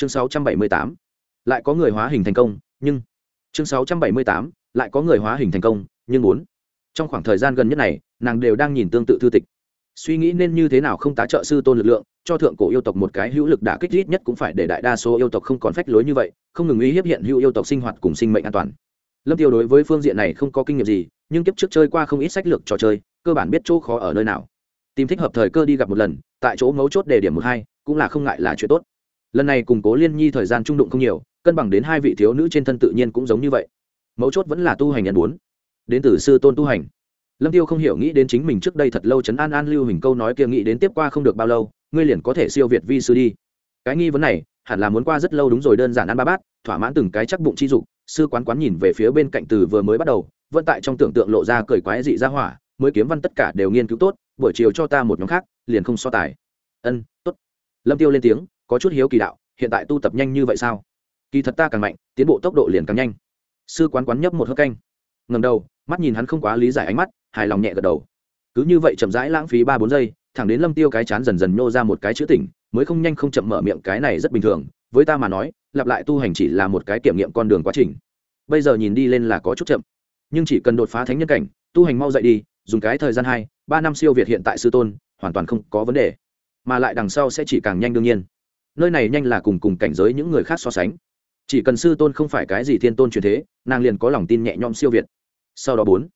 chương 678. lại có người hóa hình thành công, nhưng chương 678. lại có người hóa hình thành công, nhưng muốn trong khoảng thời gian gần nhất này, nàng đều đang nhìn tương tự thư tịch suy nghĩ nên như thế nào không tá trợ sư tôn lực lượng, cho thượng cổ yêu tộc một cái hữu lực đã kích ít nhất cũng phải để đại đa số yêu tộc không còn phách lối như vậy, không ngừng ý hiếp hiện hữu yêu tộc sinh hoạt cùng sinh mệnh an toàn lâm tiêu đối với phương diện này không có kinh nghiệm gì, nhưng kiếp trước chơi qua không ít sách lược trò chơi, cơ bản biết chỗ khó ở nơi nào tìm thích hợp thời cơ đi gặp một lần, tại chỗ mấu chốt đề điểm một hai, cũng là không ngại là chuyện tốt lần này cùng cố liên nhi thời gian trung đụng không nhiều, cân bằng đến hai vị thiếu nữ trên thân tự nhiên cũng giống như vậy. Mấu chốt vẫn là tu hành nhân bốn. Đến từ sư tôn tu hành. Lâm tiêu không hiểu nghĩ đến chính mình trước đây thật lâu chấn an an lưu hình câu nói kia nghĩ đến tiếp qua không được bao lâu, ngươi liền có thể siêu việt vi sư đi. Cái nghi vấn này, hẳn là muốn qua rất lâu đúng rồi, đơn giản ăn ba bát, thỏa mãn từng cái chắc bụng chi dục, sư quán quán nhìn về phía bên cạnh từ vừa mới bắt đầu, vẫn tại trong tưởng tượng lộ ra cười quái dị ra hỏa, mới kiếm văn tất cả đều nghiên cứu tốt, buổi chiều cho ta một nhóm khác, liền không so tài. Ân, tốt. Lâm tiêu lên tiếng có chút hiếu kỳ đạo, hiện tại tu tập nhanh như vậy sao? Kỳ thật ta càng mạnh, tiến bộ tốc độ liền càng nhanh. Sư quán quán nhấp một hớp canh. Ngầm đầu, mắt nhìn hắn không quá lý giải ánh mắt, hài lòng nhẹ gật đầu. Cứ như vậy chậm rãi lãng phí ba bốn giây, thẳng đến lâm tiêu cái chán dần dần nhô ra một cái chữ tỉnh mới không nhanh không chậm mở miệng, cái này rất bình thường, với ta mà nói, lặp lại tu hành chỉ là một cái kiểm nghiệm con đường quá trình. Bây giờ nhìn đi lên là có chút chậm. Nhưng chỉ cần đột phá thánh nhân cảnh, tu hành mau dậy đi, dùng cái thời gian hai, ba năm siêu việt hiện tại sư tôn, hoàn toàn không có vấn đề. Mà lại đằng sau sẽ chỉ càng nhanh đương nhiên nơi này nhanh là cùng cùng cảnh giới những người khác so sánh. Chỉ cần sư tôn không phải cái gì thiên tôn truyền thế, nàng liền có lòng tin nhẹ nhõm siêu việt. Sau đó bốn,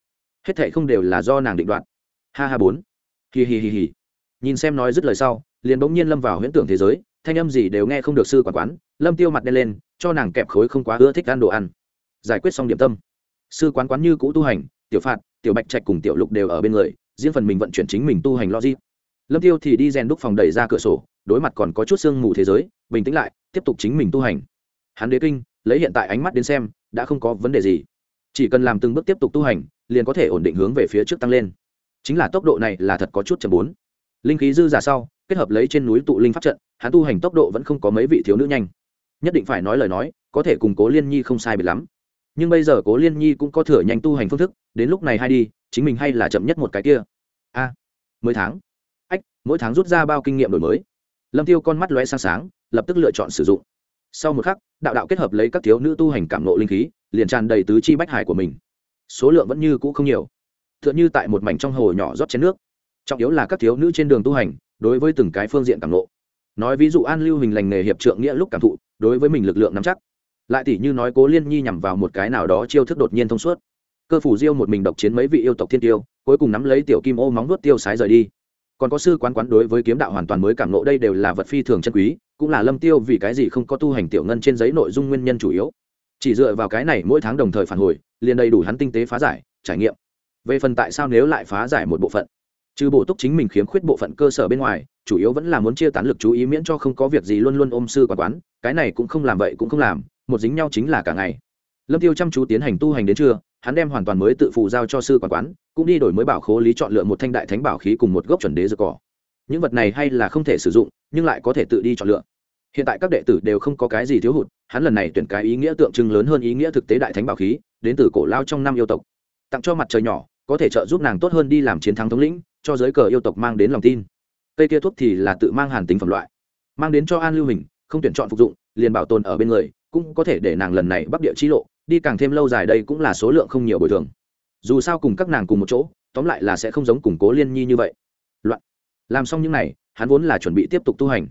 hết thệ không đều là do nàng định đoạt. Ha ha bốn. Hì hì hì hì nhìn xem nói dứt lời sau, liền bỗng nhiên lâm vào huyễn tưởng thế giới, thanh âm gì đều nghe không được sư quản quán, lâm tiêu mặt đen lên, cho nàng kẹp khối không quá ưa thích ăn đồ ăn. Giải quyết xong điểm tâm. Sư quán quán như cũ tu hành, tiểu phạt, tiểu bạch trạch cùng tiểu lục đều ở bên người, riêng phần mình vận chuyển chính mình tu hành logic. Lâm tiêu thì đi rèn đúc phòng đẩy ra cửa sổ đối mặt còn có chút sương mù thế giới bình tĩnh lại tiếp tục chính mình tu hành. Hắn đế kinh lấy hiện tại ánh mắt đến xem đã không có vấn đề gì. Chỉ cần làm từng bước tiếp tục tu hành liền có thể ổn định hướng về phía trước tăng lên. Chính là tốc độ này là thật có chút chậm bốn. Linh khí dư giả sau kết hợp lấy trên núi tụ linh pháp trận hắn tu hành tốc độ vẫn không có mấy vị thiếu nữ nhanh. Nhất định phải nói lời nói có thể cùng cố liên nhi không sai biệt lắm. Nhưng bây giờ cố liên nhi cũng có thừa nhanh tu hành phương thức đến lúc này hay đi chính mình hay là chậm nhất một cái kia. A à, mới tháng. Ách mỗi tháng rút ra bao kinh nghiệm đổi mới lâm tiêu con mắt lóe sáng sáng, lập tức lựa chọn sử dụng. Sau một khắc, đạo đạo kết hợp lấy các thiếu nữ tu hành cảm nộ linh khí, liền tràn đầy tứ chi bách hải của mình. Số lượng vẫn như cũ không nhiều, tựa như tại một mảnh trong hồ nhỏ rót chén nước. Trọng yếu là các thiếu nữ trên đường tu hành, đối với từng cái phương diện cảm nộ nói ví dụ an lưu hình lành nghề hiệp trượng nghĩa lúc cảm thụ, đối với mình lực lượng nắm chắc. Lại tỷ như nói cố liên nhi nhằm vào một cái nào đó chiêu thức đột nhiên thông suốt. Cơ phủ diêu một mình độc chiến mấy vị yêu tộc thiên tiêu, cuối cùng nắm lấy tiểu kim ô móng nuốt tiêu sái rời đi còn có sư quán quán đối với kiếm đạo hoàn toàn mới cảm nộ đây đều là vật phi thường chân quý, cũng là lâm tiêu vì cái gì không có tu hành tiểu ngân trên giấy nội dung nguyên nhân chủ yếu. Chỉ dựa vào cái này mỗi tháng đồng thời phản hồi, liền đầy đủ hắn tinh tế phá giải, trải nghiệm. Về phần tại sao nếu lại phá giải một bộ phận? Trừ bổ túc chính mình khiếm khuyết bộ phận cơ sở bên ngoài, chủ yếu vẫn là muốn chia tán lực chú ý miễn cho không có việc gì luôn luôn ôm sư quán quán, cái này cũng không làm vậy cũng không làm, một dính nhau chính là cả ngày. Lâm tiêu chăm chú tiến hành tu hành đến trưa hắn đem hoàn toàn mới tự phụ giao cho sư quản quán, cũng đi đổi mới bảo khố lý chọn lựa một thanh đại thánh bảo khí cùng một gốc chuẩn đế dược cỏ. Những vật này hay là không thể sử dụng, nhưng lại có thể tự đi chọn lựa. Hiện tại các đệ tử đều không có cái gì thiếu hụt, hắn lần này tuyển cái ý nghĩa tượng trưng lớn hơn ý nghĩa thực tế đại thánh bảo khí, đến từ cổ lao trong năm yêu tộc. Tặng cho mặt trời nhỏ, có thể trợ giúp nàng tốt hơn đi làm chiến thắng thống lĩnh, cho giới cờ yêu tộc mang đến lòng tin. Cây kia thuốc thì là tự mang hàn tính phẩm loại, mang đến cho an lưu hình, không tuyển chọn phục dụng, liền bảo tồn ở bên người cũng có thể để nàng lần này bắc địa chi lộ, đi càng thêm lâu dài đây cũng là số lượng không nhiều bồi thường. Dù sao cùng các nàng cùng một chỗ, tóm lại là sẽ không giống củng cố liên nhi như vậy. Loạn. Làm xong những n à y hắn vốn là chuẩn bị tiếp tục tu hành.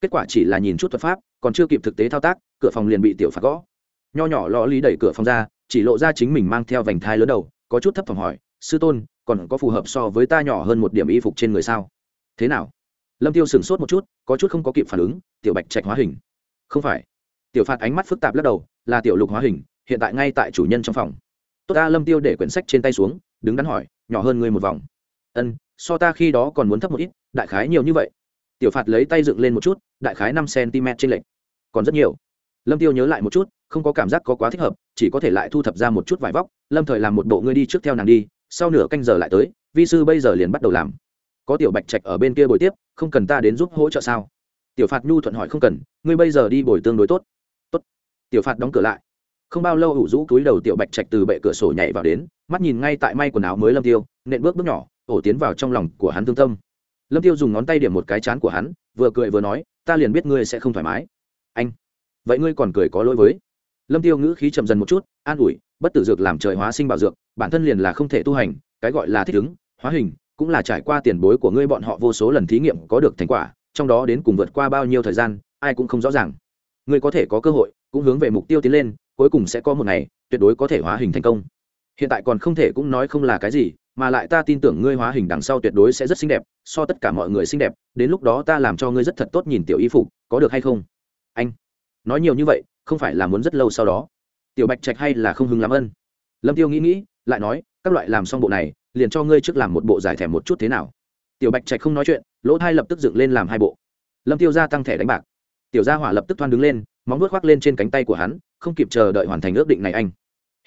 Kết quả chỉ là nhìn chút thuật pháp, còn chưa kịp thực tế thao tác, cửa phòng liền bị tiểu phạt gõ. Nho nhỏ lò lý đẩy cửa phòng ra, chỉ lộ ra chính mình mang theo vành thai lớn đầu, có chút thấp phòng hỏi, sư tôn, còn có phù hợp so với ta nhỏ hơn một điểm y phục trên người sao? Thế nào? Lâm tiêu sửng sốt một chút, có chút không có kịp phản ứng, tiểu bạch trạch hóa hình. Không phải tiểu phạt ánh mắt phức tạp lắc đầu, là tiểu lục hóa hình, hiện tại ngay tại chủ nhân trong phòng. Tốt ta lâm tiêu để quyển sách trên tay xuống, đứng đắn hỏi, nhỏ hơn ngươi một vòng. Ân, so ta khi đó còn muốn thấp một ít, đại khái nhiều như vậy. Tiểu phạt lấy tay dựng lên một chút, đại khái năm cm trên lệch. Còn rất nhiều. Lâm tiêu nhớ lại một chút, không có cảm giác có quá thích hợp, chỉ có thể lại thu thập ra một chút vải vóc. Lâm thời làm một bộ ngươi đi trước theo nàng đi, sau nửa canh giờ lại tới, vi sư bây giờ liền bắt đầu làm. Có tiểu bạch trạch ở bên kia bồi tiếp, không cần ta đến giúp hỗ trợ sao? Tiểu phạt nhu thuận hỏi không cần, ngươi bây giờ đi bồi tương đối tốt. tốt tiểu phạt đóng cửa lại. Không bao lâu ủ rũ túi đầu tiểu bạch trạch từ bệ cửa sổ nhảy vào đến, mắt nhìn ngay tại may quần áo mới lâm tiêu, nện bước bước nhỏ, ổ tiến vào trong lòng của hắn thương tâm. Lâm tiêu dùng ngón tay điểm một cái chán của hắn, vừa cười vừa nói, ta liền biết ngươi sẽ không thoải mái. Anh, vậy ngươi còn cười có lỗi với? Lâm tiêu ngữ khí chậm dần một chút, an ủi, bất tử dược làm trời hóa sinh bảo dược, bản thân liền là không thể tu hành, cái gọi là thích ứng, hóa hình, cũng là trải qua tiền bối của ngươi bọn họ vô số lần thí nghiệm có được thành quả, trong đó đến cùng vượt qua bao nhiêu thời gian, ai cũng không rõ ràng. Ngươi có thể có cơ hội cũng hướng về mục tiêu tiến lên, cuối cùng sẽ có một ngày, tuyệt đối có thể hóa hình thành công. Hiện tại còn không thể cũng nói không là cái gì, mà lại ta tin tưởng ngươi hóa hình đằng sau tuyệt đối sẽ rất xinh đẹp, so tất cả mọi người xinh đẹp, đến lúc đó ta làm cho ngươi rất thật tốt nhìn tiểu y phục, có được hay không? Anh, nói nhiều như vậy, không phải là muốn rất lâu sau đó. Tiểu bạch trạch hay là không hứng lắm ân. Lâm tiêu nghĩ nghĩ, lại nói, các loại làm xong bộ này, liền cho ngươi trước làm một bộ giải thẻ một chút thế nào. Tiểu bạch trạch không nói chuyện, lỗ thai lập tức dựng lên làm hai bộ. Lâm tiêu gia tăng thẻ đánh bạc. Tiểu gia hỏa lập tức thoan đứng lên móng vuốt khoác lên trên cánh tay của hắn không kịp chờ đợi hoàn thành ước định này anh.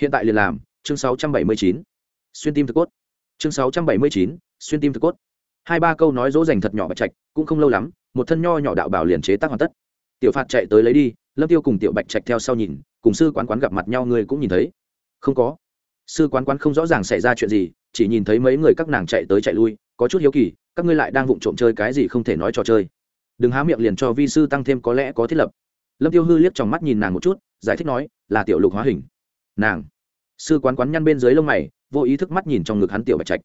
Hiện tại liền làm chương 679. xuyên tim thực cốt. Chương 679, xuyên tim thực cốt. Hai ba câu nói dỗ dành thật nhỏ bạch trạch cũng không lâu lắm một thân nho nhỏ đạo bảo liền chế tác hoàn tất. Tiểu phạt chạy tới lấy đi lâm tiêu cùng tiểu bạch trạch theo sau nhìn cùng sư quán quán gặp mặt nhau người cũng nhìn thấy. Không có. Sư quán quán không rõ ràng xảy ra chuyện gì chỉ nhìn thấy mấy người các nàng chạy tới chạy lui có chút hiếu kỳ các ngươi lại đang vụng trộm chơi cái gì không thể nói trò chơi. Đừng há miệng liền cho vi sư tăng thêm có lẽ có thiết lập lâm tiêu hư liếc trong mắt nhìn nàng một chút, giải thích nói, là tiểu lục hóa hình. Nàng, sư quán quán nhăn bên dưới lông mày, vô ý thức mắt nhìn trong ngực hắn tiểu bạch trạch.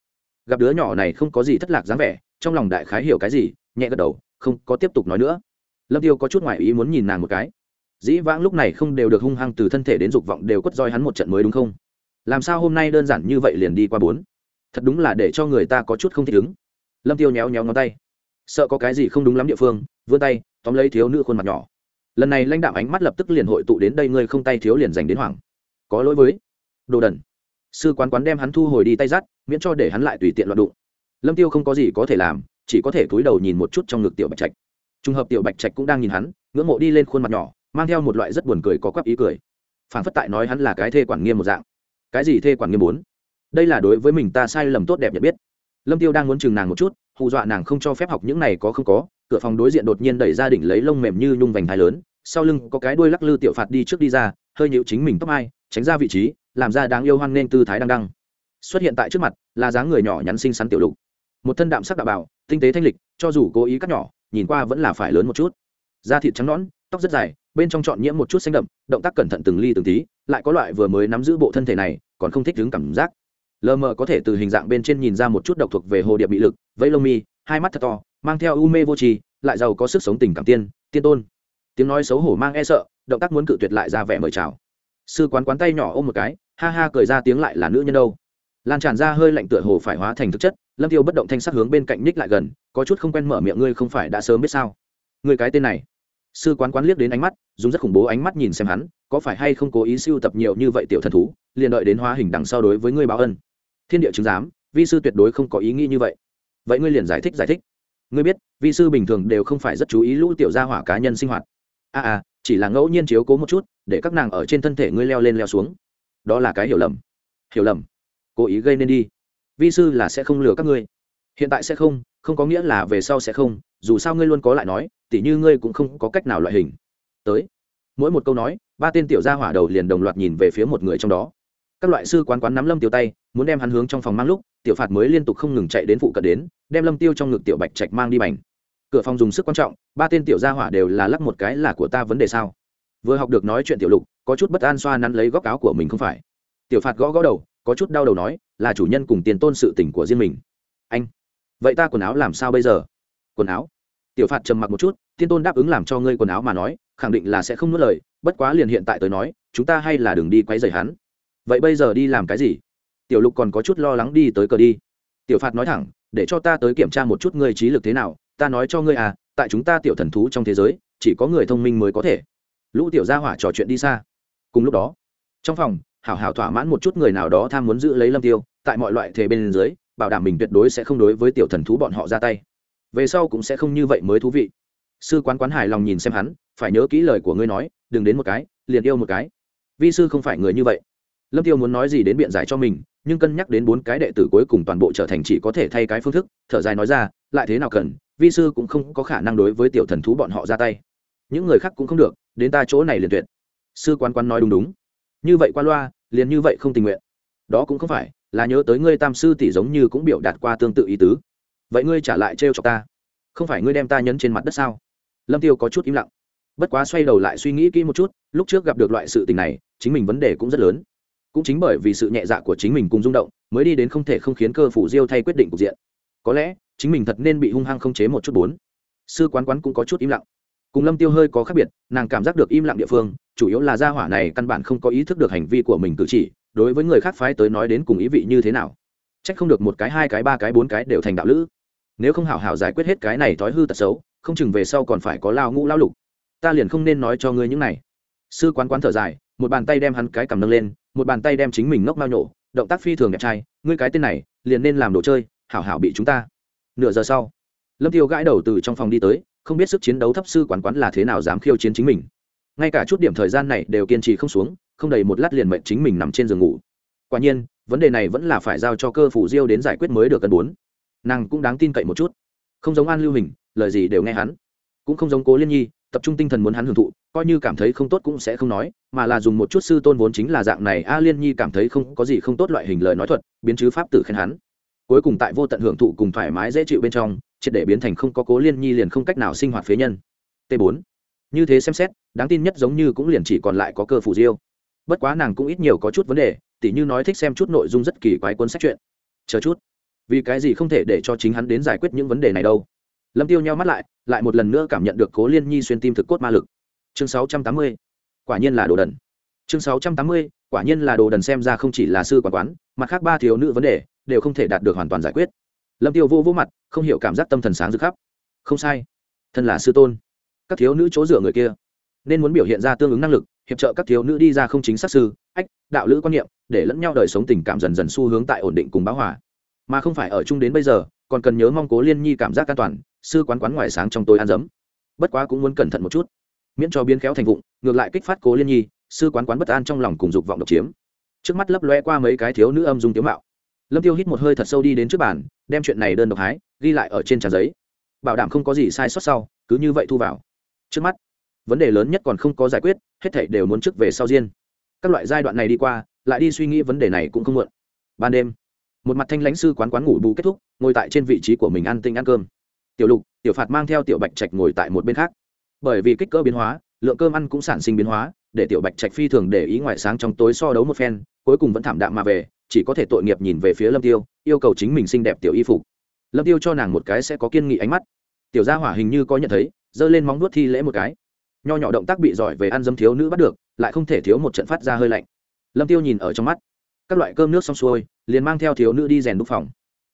Gặp đứa nhỏ này không có gì thất lạc dáng vẻ, trong lòng đại khái hiểu cái gì, nhẹ gật đầu, không có tiếp tục nói nữa. Lâm tiêu có chút ngoại ý muốn nhìn nàng một cái. Dĩ vãng lúc này không đều được hung hăng từ thân thể đến dục vọng đều quất roi hắn một trận mới đúng không? Làm sao hôm nay đơn giản như vậy liền đi qua bốn? Thật đúng là để cho người ta có chút không thích ứng. Lâm tiêu nhéo nhéo ngón tay. Sợ có cái gì không đúng lắm địa phương, vươn tay, tóm lấy thiếu nữ khuôn mặt nhỏ lần này lãnh đạo ánh mắt lập tức liền hội tụ đến đây, ngươi không tay thiếu liền dành đến hoảng có lỗi với đồ đần. Sư quán quán đem hắn thu hồi đi tay dắt miễn cho để hắn lại tùy tiện loạn đụng. Lâm tiêu không có gì có thể làm, chỉ có thể cúi đầu nhìn một chút trong ngực tiểu bạch trạch. Trùng hợp tiểu bạch trạch cũng đang nhìn hắn, ngưỡng mộ đi lên khuôn mặt nhỏ, mang theo một loại rất buồn cười có quắp ý cười. Phản phất tại nói hắn là cái thê quản nghiêm một dạng. Cái gì thê quản nghiêm muốn? Đây là đối với mình ta sai lầm tốt đẹp nhận biết. Lâm tiêu đang muốn chừng nàng một chút, hù dọa nàng không cho phép học những này có không có, cửa phòng đối diện đột nhiên đẩy ra đỉnh lấy lông mềm như nhung vành thái lớn sau lưng có cái đuôi lắc lư tiểu phạt đi trước đi ra, hơi nhịu chính mình tóc ai tránh ra vị trí, làm ra đáng yêu hoan nên tư thái đang đăng. Xuất hiện tại trước mặt, là dáng người nhỏ nhắn xinh xắn tiểu lục. Một thân đạm sắc đạo bảo, tinh tế thanh lịch, cho dù cố ý cắt nhỏ, nhìn qua vẫn là phải lớn một chút. Da thịt trắng nõn, tóc rất dài, bên trong trọn nhiễm một chút xanh đậm, động tác cẩn thận từng ly từng tí, lại có loại vừa mới nắm giữ bộ thân thể này, còn không thích đứng cảm giác. Lờ mờ có thể từ hình dạng bên trên nhìn ra một chút độc thuộc về hồ điệp bị lực vây lông mi, hai mắt thật to, mang theo u mê vô trì lại giàu có sức sống tình cảm tiên tiên tôn tiếng nói xấu hổ mang e sợ, động tác muốn cự tuyệt lại ra vẻ mời chào. Sư quán quán tay nhỏ ôm một cái, ha ha cười ra tiếng lại là nữ nhân đâu. Lan tràn ra hơi lạnh tựa hồ phải hóa thành thực chất, lâm tiêu bất động thanh sắc hướng bên cạnh ních lại gần, có chút không quen mở miệng ngươi không phải đã sớm biết sao? Người cái tên này. Sư quán quán liếc đến ánh mắt, dùng rất khủng bố ánh mắt nhìn xem hắn, có phải hay không cố ý siêu tập nhiều như vậy tiểu thần thú, liền đợi đến hóa hình đằng sau đối với ngươi báo ân. Thiên địa chứng giám, vi sư tuyệt đối không có ý nghĩ như vậy. Vậy ngươi liền giải thích giải thích. Ngươi biết, vi sư bình thường đều không phải rất chú ý lũ tiểu gia hỏa cá nhân sinh hoạt a à, à chỉ là ngẫu nhiên chiếu cố một chút để các nàng ở trên thân thể ngươi leo lên leo xuống. Đó là cái hiểu lầm. Hiểu lầm. Cố ý gây nên đi. Vi sư là sẽ không lừa các ngươi. Hiện tại sẽ không không có nghĩa là về sau sẽ không dù sao ngươi luôn có lại nói tỉ như ngươi cũng không có cách nào loại hình. Tới. Mỗi một câu nói ba tên tiểu gia hỏa đầu liền đồng loạt nhìn về phía một người trong đó. Các loại sư quán quán nắm lâm tiêu tay muốn đem hắn hướng trong phòng mang lúc tiểu phạt mới liên tục không ngừng chạy đến phụ cận đến đem lâm tiêu trong ngực tiểu bạch trạch mang đi bành cửa phòng dùng sức quan trọng, ba tên tiểu gia hỏa đều là lắc một cái là của ta vấn đề sao? Vừa học được nói chuyện tiểu lục, có chút bất an xoa nắn lấy góc áo của mình không phải. Tiểu phạt gõ gõ đầu, có chút đau đầu nói, là chủ nhân cùng tiền tôn sự tỉnh của riêng mình. Anh, vậy ta quần áo làm sao bây giờ? Quần áo? Tiểu phạt trầm mặc một chút tiên tôn đáp ứng làm cho ngươi quần áo mà nói, khẳng định là sẽ không nuốt lời, bất quá liền hiện tại tới nói, chúng ta hay là đừng đi quấy rầy hắn. Vậy bây giờ đi làm cái gì? Tiểu lục còn có chút lo lắng đi tới cờ đi. Tiểu phạt nói thẳng, để cho ta tới kiểm tra một chút ngươi trí lực thế nào ta nói cho ngươi à tại chúng ta tiểu thần thú trong thế giới, chỉ có người thông minh mới có thể. Lũ tiểu gia hỏa trò chuyện đi xa. Cùng lúc đó, trong phòng, hảo hảo thỏa mãn một chút người nào đó tham muốn giữ lấy lâm tiêu, tại mọi loại thể bên dưới, bảo đảm mình tuyệt đối sẽ không đối với tiểu thần thú bọn họ ra tay. Về sau cũng sẽ không như vậy mới thú vị. Sư quán quán hài lòng nhìn xem hắn, phải nhớ kỹ lời của ngươi nói, đừng đến một cái, liền yêu một cái. Vi sư không phải người như vậy. Lâm tiêu muốn nói gì đến biện giải cho mình, nhưng cân nhắc đến bốn cái đệ tử cuối cùng toàn bộ trở thành chỉ có thể thay cái phương thức, thở dài nói ra, lại thế nào cần vi sư cũng không có khả năng đối với tiểu thần thú bọn họ ra tay. Những người khác cũng không được, đến ta chỗ này liền tuyệt. Sư quán quán nói đúng đúng. Như vậy qua loa, liền như vậy không tình nguyện. Đó cũng không phải, là nhớ tới ngươi tam sư tỷ giống như cũng biểu đạt qua tương tự ý tứ. Vậy ngươi trả lại trêu chọc ta. Không phải ngươi đem ta nhấn trên mặt đất sao? Lâm tiêu có chút im lặng. Bất quá xoay đầu lại suy nghĩ kỹ một chút, lúc trước gặp được loại sự tình này, chính mình vấn đề cũng rất lớn. Cũng chính bởi vì sự nhẹ dạ của chính mình cùng rung động, mới đi đến không thể không khiến cơ phủ diêu thay quyết định cục diện. Có lẽ chính mình thật nên bị hung hăng không chế một chút bốn. Sư quán quán cũng có chút im lặng. Cùng lâm tiêu hơi có khác biệt, nàng cảm giác được im lặng địa phương, chủ yếu là gia hỏa này căn bản không có ý thức được hành vi của mình cử chỉ, đối với người khác phái tới nói đến cùng ý vị như thế nào. Trách không được một cái, hai cái, ba cái, bốn cái đều thành đạo lữ. Nếu không hảo hảo giải quyết hết cái này thói hư tật xấu, không chừng về sau còn phải có lao ngũ lao lục. Ta liền không nên nói cho ngươi những này. Sư quán quán thở dài, một bàn tay đem hắn cái cầm nâng lên, một bàn tay đem chính mình ngốc mao nhổ, động tác phi thường đẹp trai, ngươi cái tên này, liền nên làm đồ chơi, hảo hảo bị chúng ta nửa giờ sau, lâm tiêu gãi đầu từ trong phòng đi tới, không biết sức chiến đấu thấp sư quán quán là thế nào dám khiêu chiến chính mình. Ngay cả chút điểm thời gian này đều kiên trì không xuống, không đầy một lát liền mệnh chính mình nằm trên giường ngủ. Quả nhiên, vấn đề này vẫn là phải giao cho cơ phủ diêu đến giải quyết mới được cân bốn. Nàng cũng đáng tin cậy một chút. Không giống an lưu hình, lời gì đều nghe hắn. Cũng không giống cố liên nhi, tập trung tinh thần muốn hắn hưởng thụ, coi như cảm thấy không tốt cũng sẽ không nói, mà là dùng một chút sư tôn vốn chính là dạng này, a liên nhi cảm thấy không có gì không tốt loại hình lời nói thuật, biến chứ pháp tử khen hắn cuối cùng tại vô tận hưởng thụ cùng thoải mái dễ chịu bên trong, triệt để biến thành không có cố liên nhi liền không cách nào sinh hoạt phế nhân. T 4 như thế xem xét, đáng tin nhất giống như cũng liền chỉ còn lại có cơ phủ diêu. Bất quá nàng cũng ít nhiều có chút vấn đề, tỉ như nói thích xem chút nội dung rất kỳ quái cuốn sách chuyện. Chờ chút. Vì cái gì không thể để cho chính hắn đến giải quyết những vấn đề này đâu. Lâm tiêu nheo mắt lại lại một lần nữa cảm nhận được cố liên nhi xuyên tim thực cốt ma lực. Chương 680. quả nhiên là đồ đần. Chương 680. quả nhiên là đồ đần xem ra không chỉ là sư quản quán mặt khác ba thiếu nữ vấn đề đều không thể đạt được hoàn toàn giải quyết. Lâm tiêu vô vô mặt, không hiểu cảm giác tâm thần sáng rực khắp. Không sai, thân là sư tôn, các thiếu nữ chỗ dựa người kia, nên muốn biểu hiện ra tương ứng năng lực, hiệp trợ các thiếu nữ đi ra không chính xác sư, ách, đạo lữ quan niệm, để lẫn nhau đời sống tình cảm dần dần xu hướng tại ổn định cùng báo hòa. Mà không phải ở chung đến bây giờ, còn cần nhớ mong cố liên nhi cảm giác an toàn, sư quán quán ngoài sáng trong tôi ăn dấm. Bất quá cũng muốn cẩn thận một chút. Miễn cho biến khéo thành vụng, ngược lại kích phát cố liên nhi, sư quán quán bất an trong lòng cùng dục vọng độc chiếm. Trước mắt lấp loe qua mấy cái thiếu nữ âm dung tiếu mạo lâm tiêu hít một hơi thật sâu đi đến trước bàn, đem chuyện này đơn độc hái, ghi lại ở trên trà giấy. Bảo đảm không có gì sai sót sau, cứ như vậy thu vào. Trước mắt, vấn đề lớn nhất còn không có giải quyết, hết thảy đều muốn trước về sau riêng. Các loại giai đoạn này đi qua, lại đi suy nghĩ vấn đề này cũng không muộn. Ban đêm, một mặt thanh lãnh sư quán quán ngủ bù kết thúc, ngồi tại trên vị trí của mình ăn tinh ăn cơm. Tiểu lục, tiểu phạt mang theo tiểu bạch trạch ngồi tại một bên khác. Bởi vì kích cỡ biến hóa, lượng cơm ăn cũng sản sinh biến hóa, để tiểu bạch trạch phi thường để ý ngoại sáng trong tối so đấu một phen cuối cùng vẫn thảm đạm mà về, chỉ có thể tội nghiệp nhìn về phía lâm tiêu, yêu cầu chính mình xinh đẹp tiểu y phục. Lâm tiêu cho nàng một cái sẽ có kiên nghị ánh mắt. Tiểu gia hỏa hình như có nhận thấy, giơ lên móng nuốt thi lễ một cái. Nho nhỏ động tác bị giỏi về ăn dâm thiếu nữ bắt được, lại không thể thiếu một trận phát ra hơi lạnh. Lâm tiêu nhìn ở trong mắt. Các loại cơm nước xong xuôi, liền mang theo thiếu nữ đi rèn đúc phòng.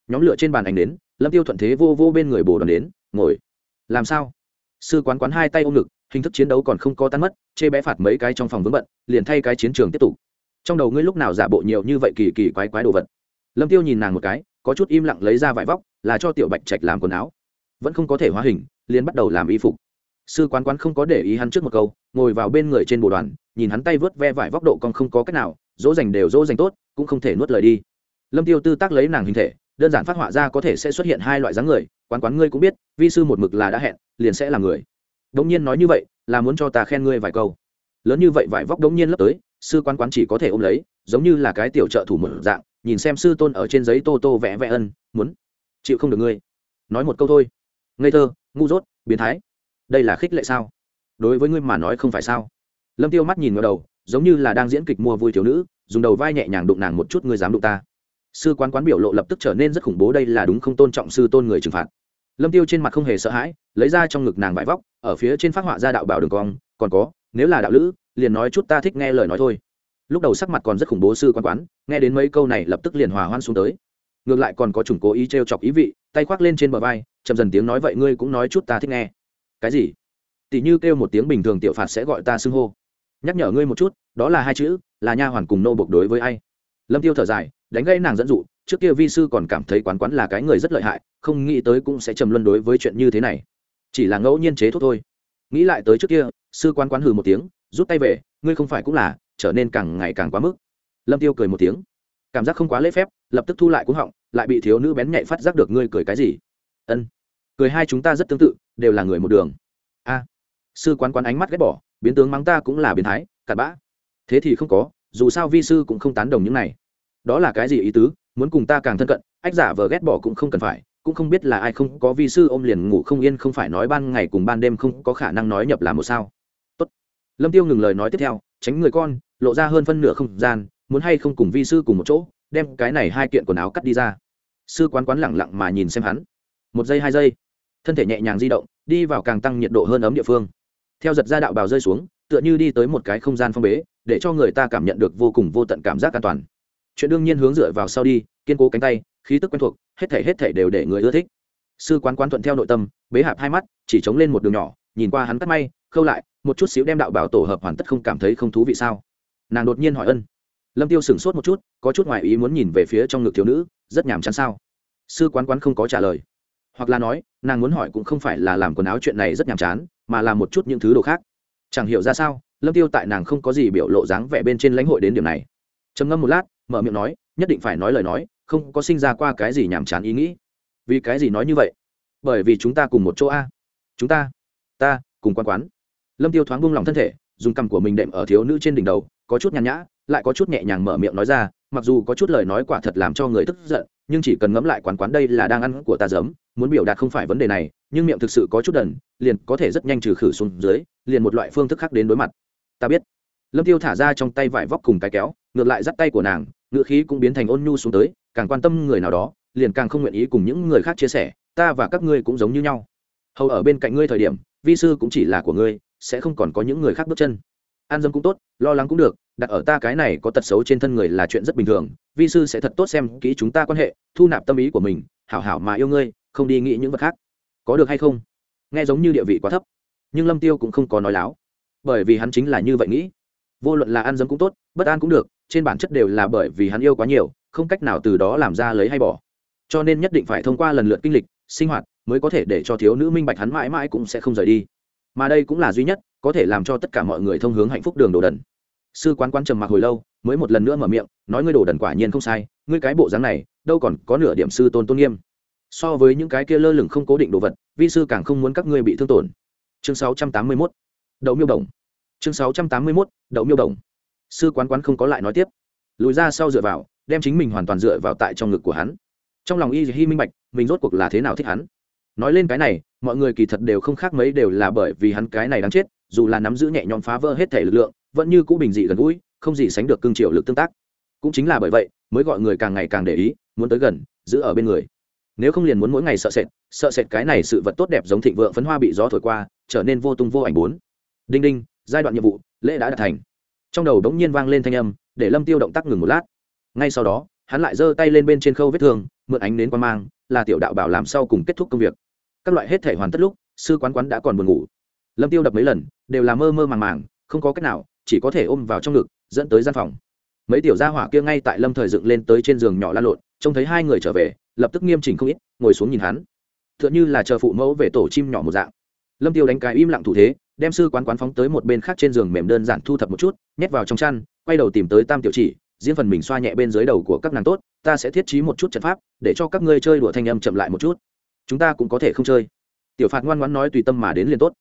Nhóm lửa trên bàn ảnh đến, lâm tiêu thuận thế vô vô bên người bồ đoàn đến, ngồi. Làm sao? Sư quán quán hai tay ôm ngực, hình thức chiến đấu còn không có tan mất, chê bé phạt mấy cái trong phòng vướng bận, liền thay cái chiến trường tiếp tục trong đầu ngươi lúc nào giả bộ nhiều như vậy kỳ kỳ quái quái đồ vật? Lâm tiêu nhìn nàng một cái, có chút im lặng lấy ra vải vóc, là cho tiểu bạch trạch làm quần áo. Vẫn không có thể hóa hình, liền bắt đầu làm y phục. Sư quán quán không có để ý hắn trước một câu, ngồi vào bên người trên bồ đoàn, nhìn hắn tay vớt ve vải vóc độ còn không có cách nào, dỗ dành đều dỗ dành tốt, cũng không thể nuốt lời đi. Lâm tiêu tư tác lấy nàng hình thể, đơn giản phát họa ra có thể sẽ xuất hiện hai loại dáng người, quán quán ngươi cũng biết, vi sư một mực là đã hẹn, liền sẽ là người. Đống nhiên nói như vậy, là muốn cho ta khen ngươi vài câu lớn như vậy vải vóc đống nhiên lấp tới, sư quán quán chỉ có thể ôm lấy, giống như là cái tiểu trợ thủ một dạng, nhìn xem sư tôn ở trên giấy tô tô vẽ vẽ ân, muốn chịu không được ngươi. Nói một câu thôi. Ngây thơ, ngu dốt, biến thái. Đây là khích lệ sao? Đối với ngươi mà nói không phải sao? Lâm tiêu mắt nhìn ngờ đầu, giống như là đang diễn kịch mua vui thiếu nữ, dùng đầu vai nhẹ nhàng đụng nàng một chút ngươi dám đụng ta. Sư quán quán biểu lộ lập tức trở nên rất khủng bố đây là đúng không tôn trọng sư tôn người trừng phạt. Lâm tiêu trên mặt không hề sợ hãi, lấy ra trong ngực nàng vải vóc, ở phía trên phát họa ra đạo bảo đường cong, còn có nếu là đạo lữ, liền nói chút ta thích nghe lời nói thôi. Lúc đầu sắc mặt còn rất khủng bố sư quan quán, nghe đến mấy câu này lập tức liền hòa hoan xuống tới. Ngược lại còn có chủng cố ý t r e o chọc ý vị, tay khoác lên trên bờ vai, chậm dần tiếng nói vậy ngươi cũng nói chút ta thích nghe. Cái gì? Tỷ như kêu một tiếng bình thường tiểu phạt sẽ gọi ta xưng hô. Nhắc nhở ngươi một chút, đó là hai chữ, là nha hoàn cùng nô bộc đối với ai? Lâm tiêu thở dài, đánh gây nàng dẫn dụ, trước kia vi sư còn cảm thấy quán quán là cái người rất lợi hại, không nghĩ tới cũng sẽ trầm luân đối với chuyện như thế này. Chỉ là ngẫu nhiên chế thuốc thôi. Nghĩ lại tới trước kia sư quán quán hừ một tiếng, rút tay về, ngươi không phải cũng là, trở nên càng ngày càng quá mức. Lâm tiêu cười một tiếng. Cảm giác không quá lễ phép, lập tức thu lại cuống họng, lại bị thiếu nữ bén nhạy phát giác được ngươi cười cái gì. Ân. Cười hai chúng ta rất tương tự, đều là người một đường. A. Sư quán quán ánh mắt ghét bỏ, biến tướng mắng ta cũng là biến thái, cặn bã. Thế thì không có, dù sao vi sư cũng không tán đồng những này. Đó là cái gì ý tứ, muốn cùng ta càng thân cận, ách giả vờ ghét bỏ cũng không cần phải, cũng không biết là ai không có vi sư ôm liền ngủ không yên không phải nói ban ngày cùng ban đêm không có khả năng nói nhập là một sao lâm tiêu ngừng lời nói tiếp theo, tránh người con, lộ ra hơn phân nửa không gian, muốn hay không cùng vi sư cùng một chỗ, đem cái này hai kiện quần áo cắt đi ra. Sư quán quán lẳng lặng mà nhìn xem hắn. Một giây, hai giây. Thân thể nhẹ nhàng di động, đi vào càng tăng nhiệt độ hơn ấm địa phương. Theo giật ra đạo bào rơi xuống, tựa như đi tới một cái không gian phong bế, để cho người ta cảm nhận được vô cùng vô tận cảm giác an toàn. Chuyện đương nhiên hướng dựa vào sau đi, kiên cố cánh tay, khí tức quen thuộc, hết thể hết thể đều để người ưa thích. Sư quán quán thuận theo nội tâm, bế hạp hai mắt, chỉ chống lên một đường nhỏ, nhìn qua hắn cắt may khâu lại, một chút xíu đem đạo bảo tổ hợp hoàn tất không cảm thấy không thú vị sao? Nàng đột nhiên hỏi ân. Lâm tiêu sửng sốt một chút, có chút ngoài ý muốn nhìn về phía trong ngực thiếu nữ, rất nhàm chán sao? Sư quán quán không có trả lời. Hoặc là nói, nàng muốn hỏi cũng không phải là làm quần áo chuyện này rất nhàm chán, mà là một chút những thứ đồ khác. Chẳng hiểu ra sao, lâm tiêu tại nàng không có gì biểu lộ dáng vẻ bên trên lãnh hội đến điểm này. Trầm ngâm một lát, mở miệng nói, nhất định phải nói lời nói, không có sinh ra qua cái gì nhàm chán ý nghĩ. Vì cái gì nói như vậy? Bởi vì chúng ta cùng một chỗ a. Chúng ta ta cùng quan quán lâm tiêu thoáng buông lòng thân thể, dùng cằm của mình đệm ở thiếu nữ trên đỉnh đầu, có chút nhàn nhã, lại có chút nhẹ nhàng mở miệng nói ra, mặc dù có chút lời nói quả thật làm cho người tức giận, nhưng chỉ cần ngẫm lại quán quán đây là đang ăn của ta giấm, muốn biểu đạt không phải vấn đề này, nhưng miệng thực sự có chút đần, liền có thể rất nhanh trừ khử xuống dưới, liền một loại phương thức khác đến đối mặt. Ta biết. Lâm tiêu thả ra trong tay vải vóc cùng cái kéo, ngược lại dắt tay của nàng ngựa khí cũng biến thành ôn nhu xuống tới, càng quan tâm người nào đó, liền càng không nguyện ý cùng những người khác chia sẻ, ta và các ngươi cũng giống như nhau. Hầu ở bên cạnh ngươi thời điểm, vi sư cũng chỉ là của ngươi sẽ không còn có những người khác bước chân. An dâm cũng tốt, lo lắng cũng được, đặt ở ta cái này có tật xấu trên thân người là chuyện rất bình thường, vi sư sẽ thật tốt xem kỹ chúng ta quan hệ, thu nạp tâm ý của mình, hảo hảo mà yêu ngươi, không đi nghĩ những vật khác. Có được hay không? Nghe giống như địa vị quá thấp. Nhưng lâm tiêu cũng không có nói láo. Bởi vì hắn chính là như vậy nghĩ. Vô luận là ăn dấm cũng tốt, bất an cũng được, trên bản chất đều là bởi vì hắn yêu quá nhiều, không cách nào từ đó làm ra lấy hay bỏ. Cho nên nhất định phải thông qua lần lượt kinh lịch, sinh hoạt, mới có thể để cho thiếu nữ minh bạch hắn mãi mãi cũng sẽ không rời đi mà đây cũng là duy nhất có thể làm cho tất cả mọi người thông hướng hạnh phúc đường đồ đần. Sư quán quán trầm mặc hồi lâu, mới một lần nữa mở miệng, nói ngươi đồ đần quả nhiên không sai, ngươi cái bộ dáng này, đâu còn có nửa điểm sư tôn tôn nghiêm. So với những cái kia lơ lửng không cố định đồ vật, vi sư càng không muốn các ngươi bị thương tổn. Chương 681. đậu miêu đồng. Chương 681. đậu miêu đồng. Sư quán quán không có lại nói tiếp. Lùi ra sau dựa vào, đem chính mình hoàn toàn dựa vào tại trong ngực của hắn. Trong lòng y hi minh bạch, mình rốt cuộc là thế nào thích hắn? Nói lên cái này, mọi người kỳ thật đều không khác mấy đều là bởi vì hắn cái này đáng chết, dù là nắm giữ nhẹ nhõm phá vỡ hết thể lực lượng, vẫn như cũ bình dị gần gũi, không gì sánh được cương triều lực tương tác. Cũng chính là bởi vậy, mới gọi người càng ngày càng để ý, muốn tới gần, giữ ở bên người. Nếu không liền muốn mỗi ngày sợ sệt sợ sệt cái này sự vật tốt đẹp giống thịnh vượng phấn hoa bị gió thổi qua, trở nên vô tung vô ảnh bốn. Đinh đinh, giai đoạn nhiệm vụ, lễ đã đạt thành. Trong đầu đống nhiên vang lên thanh âm, để lâm tiêu động tác ngừng một lát. Ngay sau đó, hắn lại giơ tay lên bên trên khâu vết thương, mượn ánh đến quan mang, là tiểu đạo bảo làm sau cùng kết thúc công việc các loại hết thể hoàn tất lúc, sư quán quán đã còn buồn ngủ. Lâm tiêu đập mấy lần, đều là mơ mơ màng màng, không có cách nào, chỉ có thể ôm vào trong ngực, dẫn tới gian phòng. Mấy tiểu gia hỏa kia ngay tại lâm thời dựng lên tới trên giường nhỏ lan lộn, trông thấy hai người trở về, lập tức nghiêm chỉnh không ít, ngồi xuống nhìn hắn. Tựa như là chờ phụ mẫu về tổ chim nhỏ một dạng. Lâm tiêu đánh cái im lặng thủ thế, đem sư quán quán phóng tới một bên khác trên giường mềm đơn giản thu thập một chút, nhét vào trong chăn, quay đầu tìm tới tam tiểu chỉ, riêng phần mình xoa nhẹ bên dưới đầu của các nàng tốt, ta sẽ thiết trí một chút trận pháp, để cho các ngươi chơi đùa thanh âm chậm lại một chút chúng ta cũng có thể không chơi. Tiểu phạt ngoan ngoãn nói tùy tâm mà đến liền tốt.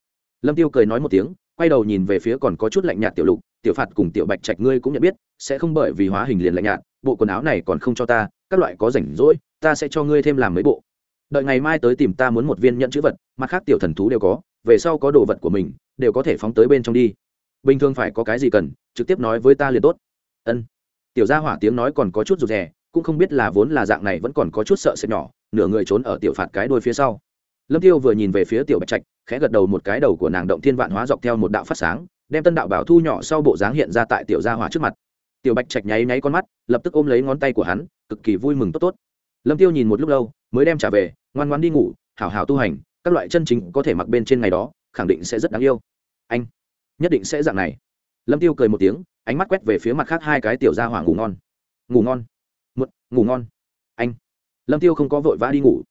Lâm tiêu cười nói một tiếng, quay đầu nhìn về phía còn có chút lạnh nhạt tiểu lục. Tiểu phạt cùng tiểu bạch trạch ngươi cũng nhận biết, sẽ không bởi vì hóa hình liền lạnh nhạt, bộ quần áo này còn không cho ta, các loại có rảnh rỗi, ta sẽ cho ngươi thêm làm mấy bộ. Đợi ngày mai tới tìm ta muốn một viên nhận chữ vật, mặt khác tiểu thần thú đều có, về sau có đồ vật của mình, đều có thể phóng tới bên trong đi. Bình thường phải có cái gì cần, trực tiếp nói với ta liền tốt. Ân. Tiểu gia hỏa tiếng nói còn có chút rụt rè cũng không biết là vốn là dạng này vẫn còn có chút sợ sệt nhỏ, nửa người trốn ở tiểu phạt cái đuôi phía sau. Lâm tiêu vừa nhìn về phía tiểu bạch trạch, khẽ gật đầu một cái đầu của nàng động thiên vạn hóa dọc theo một đạo phát sáng, đem tân đạo bảo thu nhỏ sau bộ dáng hiện ra tại tiểu gia hỏa trước mặt. Tiểu bạch trạch nháy nháy con mắt, lập tức ôm lấy ngón tay của hắn, cực kỳ vui mừng tốt tốt. Lâm tiêu nhìn một lúc lâu, mới đem trả về, ngoan ngoan đi ngủ, hảo hảo tu hành, các loại chân chính có thể mặc bên trên ngày đó, khẳng định sẽ rất đáng yêu. Anh, nhất định sẽ dạng này. Lâm tiêu cười một tiếng, ánh mắt quét về phía mặt khác hai cái tiểu gia hỏa ngủ ngon. Ngủ ngon muộn, ngủ ngon. Anh. Lâm tiêu không có vội vã đi ngủ.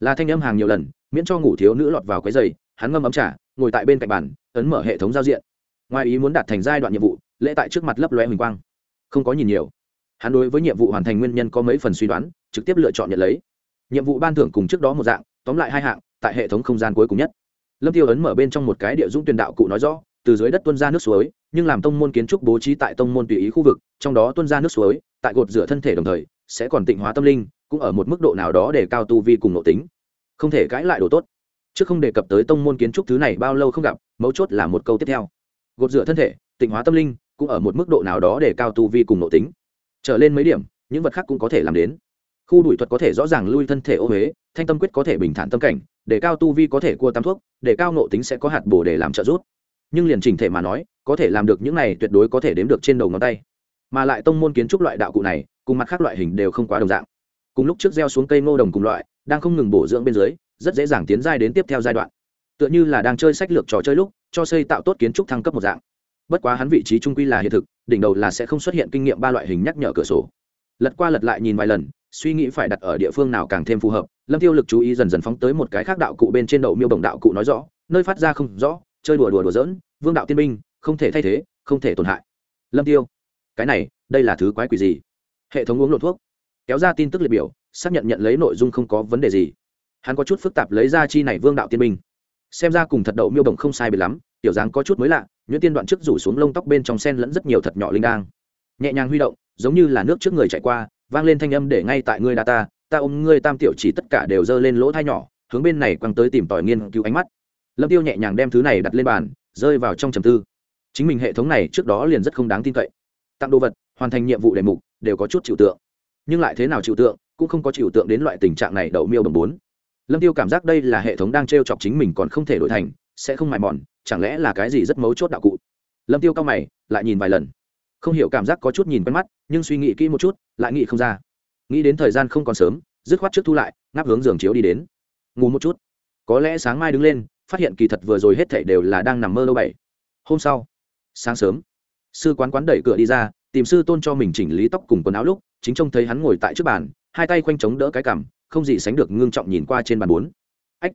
Là thanh âm hàng nhiều lần, miễn cho ngủ thiếu nữ lọt vào cái giày, hắn ngâm ấm trả ngồi tại bên cạnh bàn, ấn mở hệ thống giao diện. Ngoài ý muốn đạt thành giai đoạn nhiệm vụ, lễ tại trước mặt lấp loe huỳnh quang. Không có nhìn nhiều. Hắn đối với nhiệm vụ hoàn thành nguyên nhân có mấy phần suy đoán, trực tiếp lựa chọn nhận lấy. Nhiệm vụ ban thưởng cùng trước đó một dạng, tóm lại hai hạng, tại hệ thống không gian cuối cùng nhất. Lâm tiêu ấn mở bên trong một cái địa dung tuyển đạo cụ nói rõ, từ dưới đất tuân ra nước suối, nhưng làm tông môn kiến trúc bố trí tại tông môn tùy ý khu vực, trong đó tuân ra nước suối tại gột rửa thân thể đồng thời, sẽ còn tịnh hóa tâm linh, cũng ở một mức độ nào đó để cao tu vi cùng nội tính. Không thể cãi lại đồ tốt. Chứ không đề cập tới tông môn kiến trúc thứ này bao lâu không gặp, mấu chốt là một câu tiếp theo. Gột rửa thân thể, tịnh hóa tâm linh, cũng ở một mức độ nào đó để cao tu vi cùng nội tính. Trở lên mấy điểm, những vật khác cũng có thể làm đến. Khu đuổi thuật có thể rõ ràng lui thân thể ô huế thanh tâm quyết có thể bình thản tâm cảnh, để cao tu vi có thể cua tam thuốc, để cao nộ tính sẽ có hạt bồ để làm trợ giúp. Nhưng liền trình thể mà nói, có thể làm được những này tuyệt đối có thể đếm được trên đầu ngón tay mà lại tông môn kiến trúc loại đạo cụ này, cùng mặt khác loại hình đều không quá đồng dạng. Cùng lúc trước gieo xuống cây ngô đồng cùng loại, đang không ngừng bổ dưỡng bên dưới, rất dễ dàng tiến giai đến tiếp theo giai đoạn. Tựa như là đang chơi sách lược trò chơi lúc, cho xây tạo tốt kiến trúc thăng cấp một dạng. Bất quá hắn vị trí trung quy là hiện thực, đỉnh đầu là sẽ không xuất hiện kinh nghiệm ba loại hình nhắc nhở cửa sổ. Lật qua lật lại nhìn vài lần, suy nghĩ phải đặt ở địa phương nào càng thêm phù hợp, lâm tiêu lực chú ý dần dần phóng tới một cái khác đạo cụ bên trên đậu miêu đồng đạo cụ nói rõ, nơi phát ra không rõ, chơi đùa đùa đùa dỡn vương đạo tiên binh, không thể thay thế, không thể tổn hại. Lâm tiêu cái này, đây là thứ quái quỷ gì? Hệ thống uống lộ thuốc. Kéo ra tin tức liệt biểu, xác nhận nhận lấy nội dung không có vấn đề gì. Hắn có chút phức tạp lấy ra chi này vương đạo tiên minh xem ra cùng thật đậu miêu đồng không sai biệt lắm, tiểu dáng có chút mới lạ, nhuyễn tiên đoạn trước rủ xuống lông tóc bên trong sen lẫn rất nhiều thật nhỏ linh đang nhẹ nhàng huy động, giống như là nước trước người chạy qua, vang lên thanh âm để ngay tại ngươi đa ta ta ôm ngươi tam tiểu chỉ tất cả đều giơ lên lỗ thai nhỏ, hướng bên này quăng tới tìm tòi nghiên cứu ánh mắt. Lâm tiêu nhẹ nhàng đem thứ này đặt lên bàn, rơi vào trong trầm tư. Chính mình hệ thống này trước đó liền rất không đáng tin cậy tặng đồ vật, hoàn thành nhiệm vụ đề mục, đều có chút chịu tượng. Nhưng lại thế nào chịu tượng, cũng không có chịu tượng đến loại tình trạng này đậu miêu đồng bốn. Lâm tiêu cảm giác đây là hệ thống đang t chọc chính mình còn không thể đổi thành, sẽ không mài mòn, chẳng lẽ là cái gì rất mấu chốt đạo cụ? Lâm tiêu cao mày, lại nhìn vài lần. Không hiểu cảm giác có chút nhìn quen mắt, nhưng suy nghĩ kỹ một chút, lại nghĩ không ra. Nghĩ đến thời gian không còn sớm, dứt khoát trước thu lại, ngáp hướng giường chiếu đi đến. Ngủ một chút. Có lẽ sáng mai đứng lên, phát hiện kỳ thật vừa rồi hết thảy đều là đang nằm mơ lâu bảy. Hôm sau, sáng sớm sư quán quán đẩy cửa đi ra, tìm sư tôn cho mình chỉnh lý tóc cùng quần áo lúc, chính trông thấy hắn ngồi tại trước bàn, hai tay khoanh chống đỡ cái cằm, không gì sánh được ngưng trọng nhìn qua trên bàn bốn. Ách,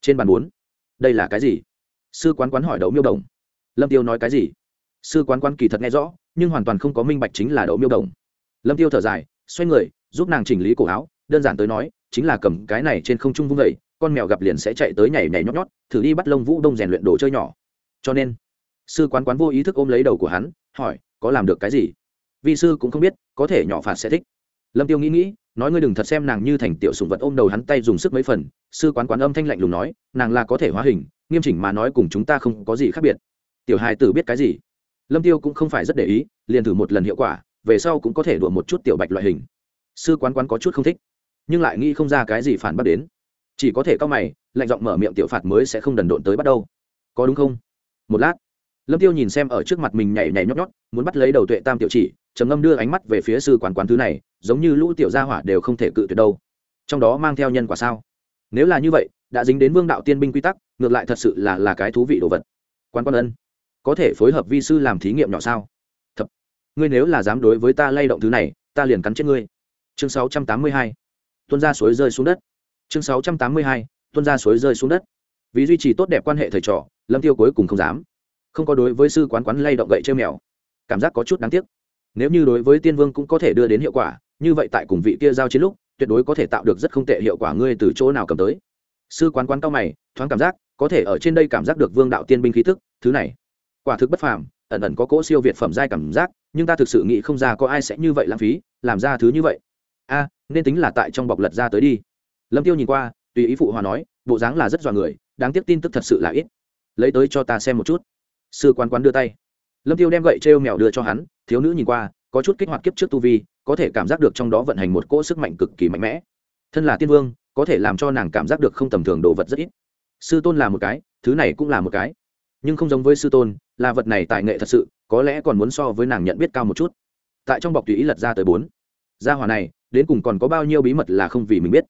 trên bàn bốn? Đây là cái gì? Sư quán quán hỏi đậu miêu đồng. Lâm tiêu nói cái gì? Sư quán quán kỳ thật nghe rõ, nhưng hoàn toàn không có minh bạch chính là đậu miêu đồng. Lâm tiêu thở dài, xoay người, giúp nàng chỉnh lý cổ áo, đơn giản tới nói, chính là cầm cái này trên không trung vung vẩy con mèo gặp liền sẽ chạy tới nhảy nhảy nhót nhót, thử đi bắt lông vũ đông rèn luyện đồ chơi nhỏ. Cho nên, sư quán quán vô ý thức ôm lấy đầu của hắn hỏi, có làm được cái gì? Vi sư cũng không biết, có thể nhỏ phạt sẽ thích. Lâm tiêu nghĩ nghĩ, nói ngươi đừng thật xem nàng như thành tiểu sùng vật ôm đầu hắn tay dùng sức mấy phần. Sư quán quán âm thanh lạnh lùng nói, nàng là có thể hóa hình, nghiêm chỉnh mà nói cùng chúng ta không có gì khác biệt. Tiểu hài tử biết cái gì? Lâm tiêu cũng không phải rất để ý, liền thử một lần hiệu quả, về sau cũng có thể đùa một chút tiểu bạch loại hình. Sư quán quán có chút không thích, nhưng lại nghĩ không ra cái gì phản bác đến. Chỉ có thể cao mày, lạnh giọng mở miệng, tiểu phạt mới sẽ không đần độn tới bắt đâu có đúng không? Một lát lâm tiêu nhìn xem ở trước mặt mình nhảy nhảy nhót nhót, muốn bắt lấy đầu tuệ tam tiểu chỉ, trầm ngâm đưa ánh mắt về phía sư quán quán thứ này, giống như lũ tiểu gia hỏa đều không thể cự tuyệt đâu. Trong đó mang theo nhân quả sao? Nếu là như vậy, đã dính đến vương đạo tiên binh quy tắc, ngược lại thật sự là là cái thú vị đồ vật. Quan quan ân, có thể phối hợp vi sư làm thí nghiệm nhỏ sao? Thật ngươi nếu là dám đối với ta lay động thứ này, ta liền cắn chết ngươi. Chương 682. tuân ra suối rơi xuống đất. Chương 682. tuân ra suối rơi xuống đất. Vì duy trì tốt đẹp quan hệ thầy trò, lâm tiêu cuối cùng không dám không có đối với sư quán quán lay động gậy chơi mèo. Cảm giác có chút đáng tiếc. Nếu như đối với tiên vương cũng có thể đưa đến hiệu quả, như vậy tại cùng vị kia giao chiến lúc, tuyệt đối có thể tạo được rất không tệ hiệu quả ngươi từ chỗ nào cầm tới. Sư quán quán cao mày, thoáng cảm giác, có thể ở trên đây cảm giác được vương đạo tiên binh khí thức thứ này. Quả thực bất phàm, ẩn ẩn có cỗ siêu việt phẩm giai cảm giác, nhưng ta thực sự nghĩ không ra có ai sẽ như vậy lãng phí, làm ra thứ như vậy. A, nên tính là tại trong bọc lật ra tới đi. Lâm tiêu nhìn qua, tùy ý phụ hòa nói, bộ dáng là rất dọa người, đáng tiếc tin tức thật sự là ít. Lấy tới cho ta xem một chút sư quán quán đưa tay. Lâm tiêu đem gậy trêu mèo đưa cho hắn, thiếu nữ nhìn qua, có chút kích hoạt kiếp trước tu vi, có thể cảm giác được trong đó vận hành một cỗ sức mạnh cực kỳ mạnh mẽ. Thân là tiên vương, có thể làm cho nàng cảm giác được không tầm thường đồ vật rất ít. Sư tôn là một cái, thứ này cũng là một cái. Nhưng không giống với sư tôn, là vật này tài nghệ thật sự, có lẽ còn muốn so với nàng nhận biết cao một chút. Tại trong bọc tùy ý lật ra tới bốn. Gia hòa này, đến cùng còn có bao nhiêu bí mật là không vì mình biết.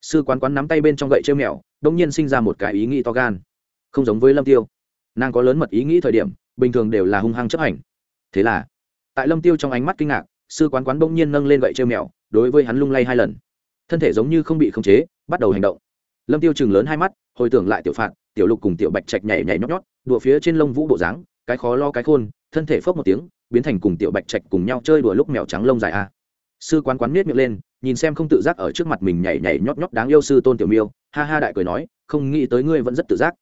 Sư quán quán nắm tay bên trong gậy trêu mèo, đông nhiên sinh ra một cái ý nghĩ to gan. Không giống với lâm tiêu nàng có lớn mật ý nghĩ thời điểm, bình thường đều là hung hăng chấp hành. Thế là, tại lâm tiêu trong ánh mắt kinh ngạc, sư quán quán bỗng nhiên nâng lên gậy trêu mèo, đối với hắn lung lay hai lần. Thân thể giống như không bị khống chế, bắt đầu hành động. Lâm tiêu chừng lớn hai mắt, hồi tưởng lại tiểu phạt, tiểu lục cùng tiểu bạch trạch nhảy nhảy nhót nhót, đùa phía trên lông vũ bộ dáng, cái khó lo cái khôn, thân thể phớp một tiếng, biến thành cùng tiểu bạch trạch cùng nhau chơi đùa lúc mèo trắng lông dài a. Sư quán quán miết miệng lên, nhìn xem không tự giác ở trước mặt mình nhảy nhảy nhót nhót đáng yêu sư tôn tiểu miêu, ha ha đại cười nói, không nghĩ tới ngươi vẫn rất tự giác.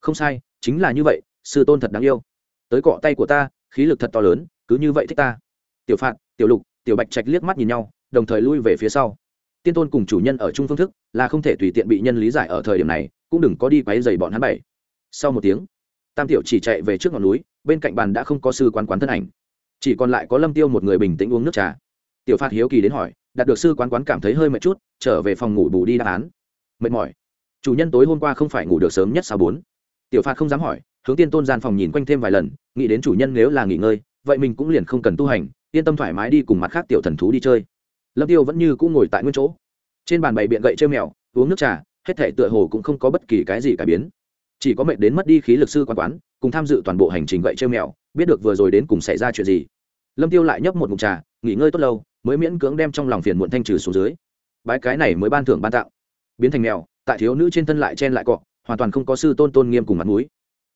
Không sai chính là như vậy, sư tôn thật đáng yêu. Tới cọ tay của ta, khí lực thật to lớn, cứ như vậy thích ta. Tiểu phạt tiểu lục, tiểu bạch trạch liếc mắt nhìn nhau, đồng thời lui về phía sau. Tiên tôn cùng chủ nhân ở chung phương thức, là không thể tùy tiện bị nhân lý giải ở thời điểm này, cũng đừng có đi quáy dày bọn hắn bảy. Sau một tiếng, tam tiểu chỉ chạy về trước ngọn núi, bên cạnh bàn đã không có sư quán quán thân ảnh. Chỉ còn lại có lâm tiêu một người bình tĩnh uống nước trà. Tiểu phạt hiếu kỳ đến hỏi, đạt được sư quán quán cảm thấy hơi mệt chút, trở về phòng ngủ bù đi đáp án. Mệt mỏi. Chủ nhân tối hôm qua không phải ngủ được sớm nhất sao bốn? Tiểu phạt không dám hỏi, hướng tiên tôn gian phòng nhìn quanh thêm vài lần, nghĩ đến chủ nhân nếu là nghỉ ngơi, vậy mình cũng liền không cần tu hành, yên tâm thoải mái đi cùng mặt khác tiểu thần thú đi chơi. Lâm tiêu vẫn như cũng ngồi tại nguyên chỗ. Trên bàn bày biện gậy chơi mèo, uống nước trà, hết thể tựa hồ cũng không có bất kỳ cái gì cải biến. Chỉ có mệt đến mất đi khí lực sư quan quán, cùng tham dự toàn bộ hành trình gậy chơi mèo, biết được vừa rồi đến cùng xảy ra chuyện gì. Lâm tiêu lại nhấp một ngụm trà, nghỉ ngơi tốt lâu, mới miễn cưỡng đem trong lòng phiền muộn thanh trừ xuống dưới. Bái cái này mới ban thưởng ban tặng biến thành mèo, tại thiếu nữ trên thân lại chen lại cọ hoàn toàn không có sư tôn tôn nghiêm cùng mặt mũi.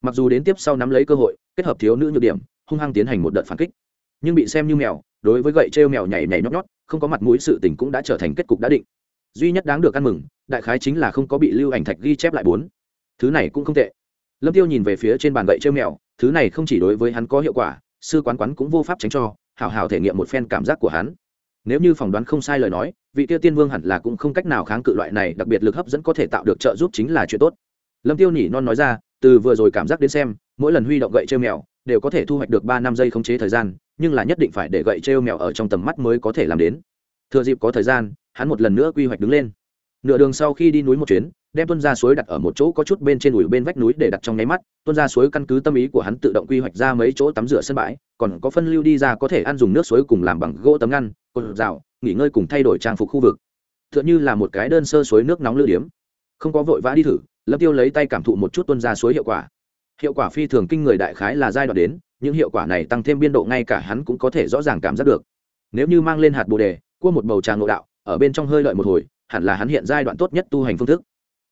Mặc dù đến tiếp sau nắm lấy cơ hội, kết hợp thiếu nữ nhược điểm, hung hăng tiến hành một đợt phản kích. Nhưng bị xem như mèo, đối với gậy trêu mèo nhảy nhảy nhót nhót, không có mặt mũi sự tình cũng đã trở thành kết cục đã định. Duy nhất đáng được ăn mừng, đại khái chính là không có bị lưu ảnh thạch ghi chép lại bốn. Thứ này cũng không tệ. Lâm tiêu nhìn về phía trên bàn gậy trêu mèo, thứ này không chỉ đối với hắn có hiệu quả, sư quán quán cũng vô pháp tránh cho, hảo hảo thể nghiệm một phen cảm giác của hắn. Nếu như phỏng đoán không sai lời nói, vị tiêu tiên vương hẳn là cũng không cách nào kháng cự loại này, đặc biệt lực hấp dẫn có thể tạo được trợ giúp chính là chuyện tốt lâm tiêu nhỉ non nói ra, từ vừa rồi cảm giác đến xem, mỗi lần huy động gậy trêu mèo, đều có thể thu hoạch được ba năm giây khống chế thời gian, nhưng là nhất định phải để gậy trêu mèo ở trong tầm mắt mới có thể làm đến. Thừa dịp có thời gian, hắn một lần nữa quy hoạch đứng lên. Nửa đường sau khi đi núi một chuyến, đem tuân ra suối đặt ở một chỗ có chút bên trên ủi bên vách núi để đặt trong nháy mắt, tuân ra suối căn cứ tâm ý của hắn tự động quy hoạch ra mấy chỗ tắm rửa sân bãi, còn có phân lưu đi ra có thể ăn dùng nước suối cùng làm bằng gỗ tấm ngăn, cột rào, nghỉ ngơi cùng thay đổi trang phục khu vực. T h ư ợ n h ư là một cái đơn sơ suối nước nóng lưu điếm. Không có vội vã đi thử lâm tiêu lấy tay cảm thụ một chút tuân ra suối hiệu quả. Hiệu quả phi thường kinh người đại khái là giai đoạn đến, những hiệu quả này tăng thêm biên độ ngay cả hắn cũng có thể rõ ràng cảm giác được. Nếu như mang lên hạt bồ đề, cua một bầu trà ngộ đạo, ở bên trong hơi lợi một hồi, hẳn là hắn hiện giai đoạn tốt nhất tu hành phương thức.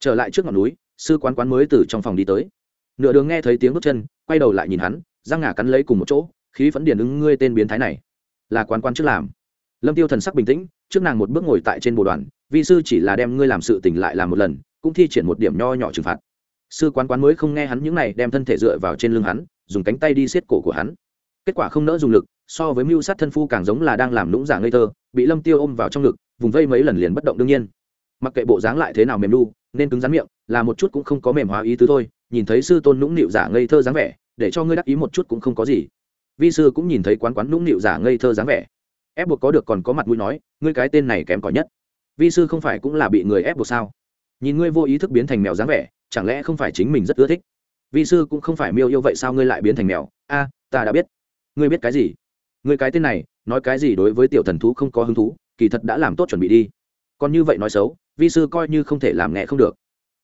Trở lại trước ngọn núi, sư quán quán mới từ trong phòng đi tới. Nửa đường nghe thấy tiếng bước chân, quay đầu lại nhìn hắn, răng ngả cắn lấy cùng một chỗ, khí phấn điền ứng ngươi tên biến thái này. Là quán quán trước làm. Lâm tiêu thần sắc bình tĩnh, trước nàng một bước ngồi tại trên bồ đoàn, vi sư chỉ là đem ngươi làm sự tỉnh lại làm một lần cũng thi triển một điểm nho nhỏ trừng phạt. Sư quán quán mới không nghe hắn những này, đem thân thể dựa vào trên lưng hắn, dùng cánh tay đi xiết cổ của hắn. Kết quả không nỡ dùng lực, so với mưu sát thân phu càng giống là đang làm lũng giả ngây thơ, bị lâm tiêu ôm vào trong ngực, vùng vây mấy lần liền bất động đương nhiên. Mặc kệ bộ dáng lại thế nào mềm lu nên cứng rắn miệng, là một chút cũng không có mềm hóa ý tứ thôi, nhìn thấy sư tôn nũng nịu giả ngây thơ dáng vẻ, để cho ngươi đắc ý một chút cũng không có gì. Vi sư cũng nhìn thấy quán quán nũng nịu giả ngây thơ dáng vẻ. Ép buộc có được còn có mặt mũi nói, ngươi cái tên này kém cỏi nhất. Vi sư không phải cũng là bị người ép buộc sao? Nhìn ngươi vô ý thức biến thành mèo dáng vẻ, chẳng lẽ không phải chính mình rất ưa thích? Vi sư cũng không phải miêu yêu vậy sao ngươi lại biến thành mèo? A, ta đã biết. Ngươi biết cái gì? Ngươi cái tên này, nói cái gì đối với tiểu thần thú không có hứng thú, kỳ thật đã làm tốt chuẩn bị đi. Còn như vậy nói xấu, vi sư coi như không thể làm nghe không được.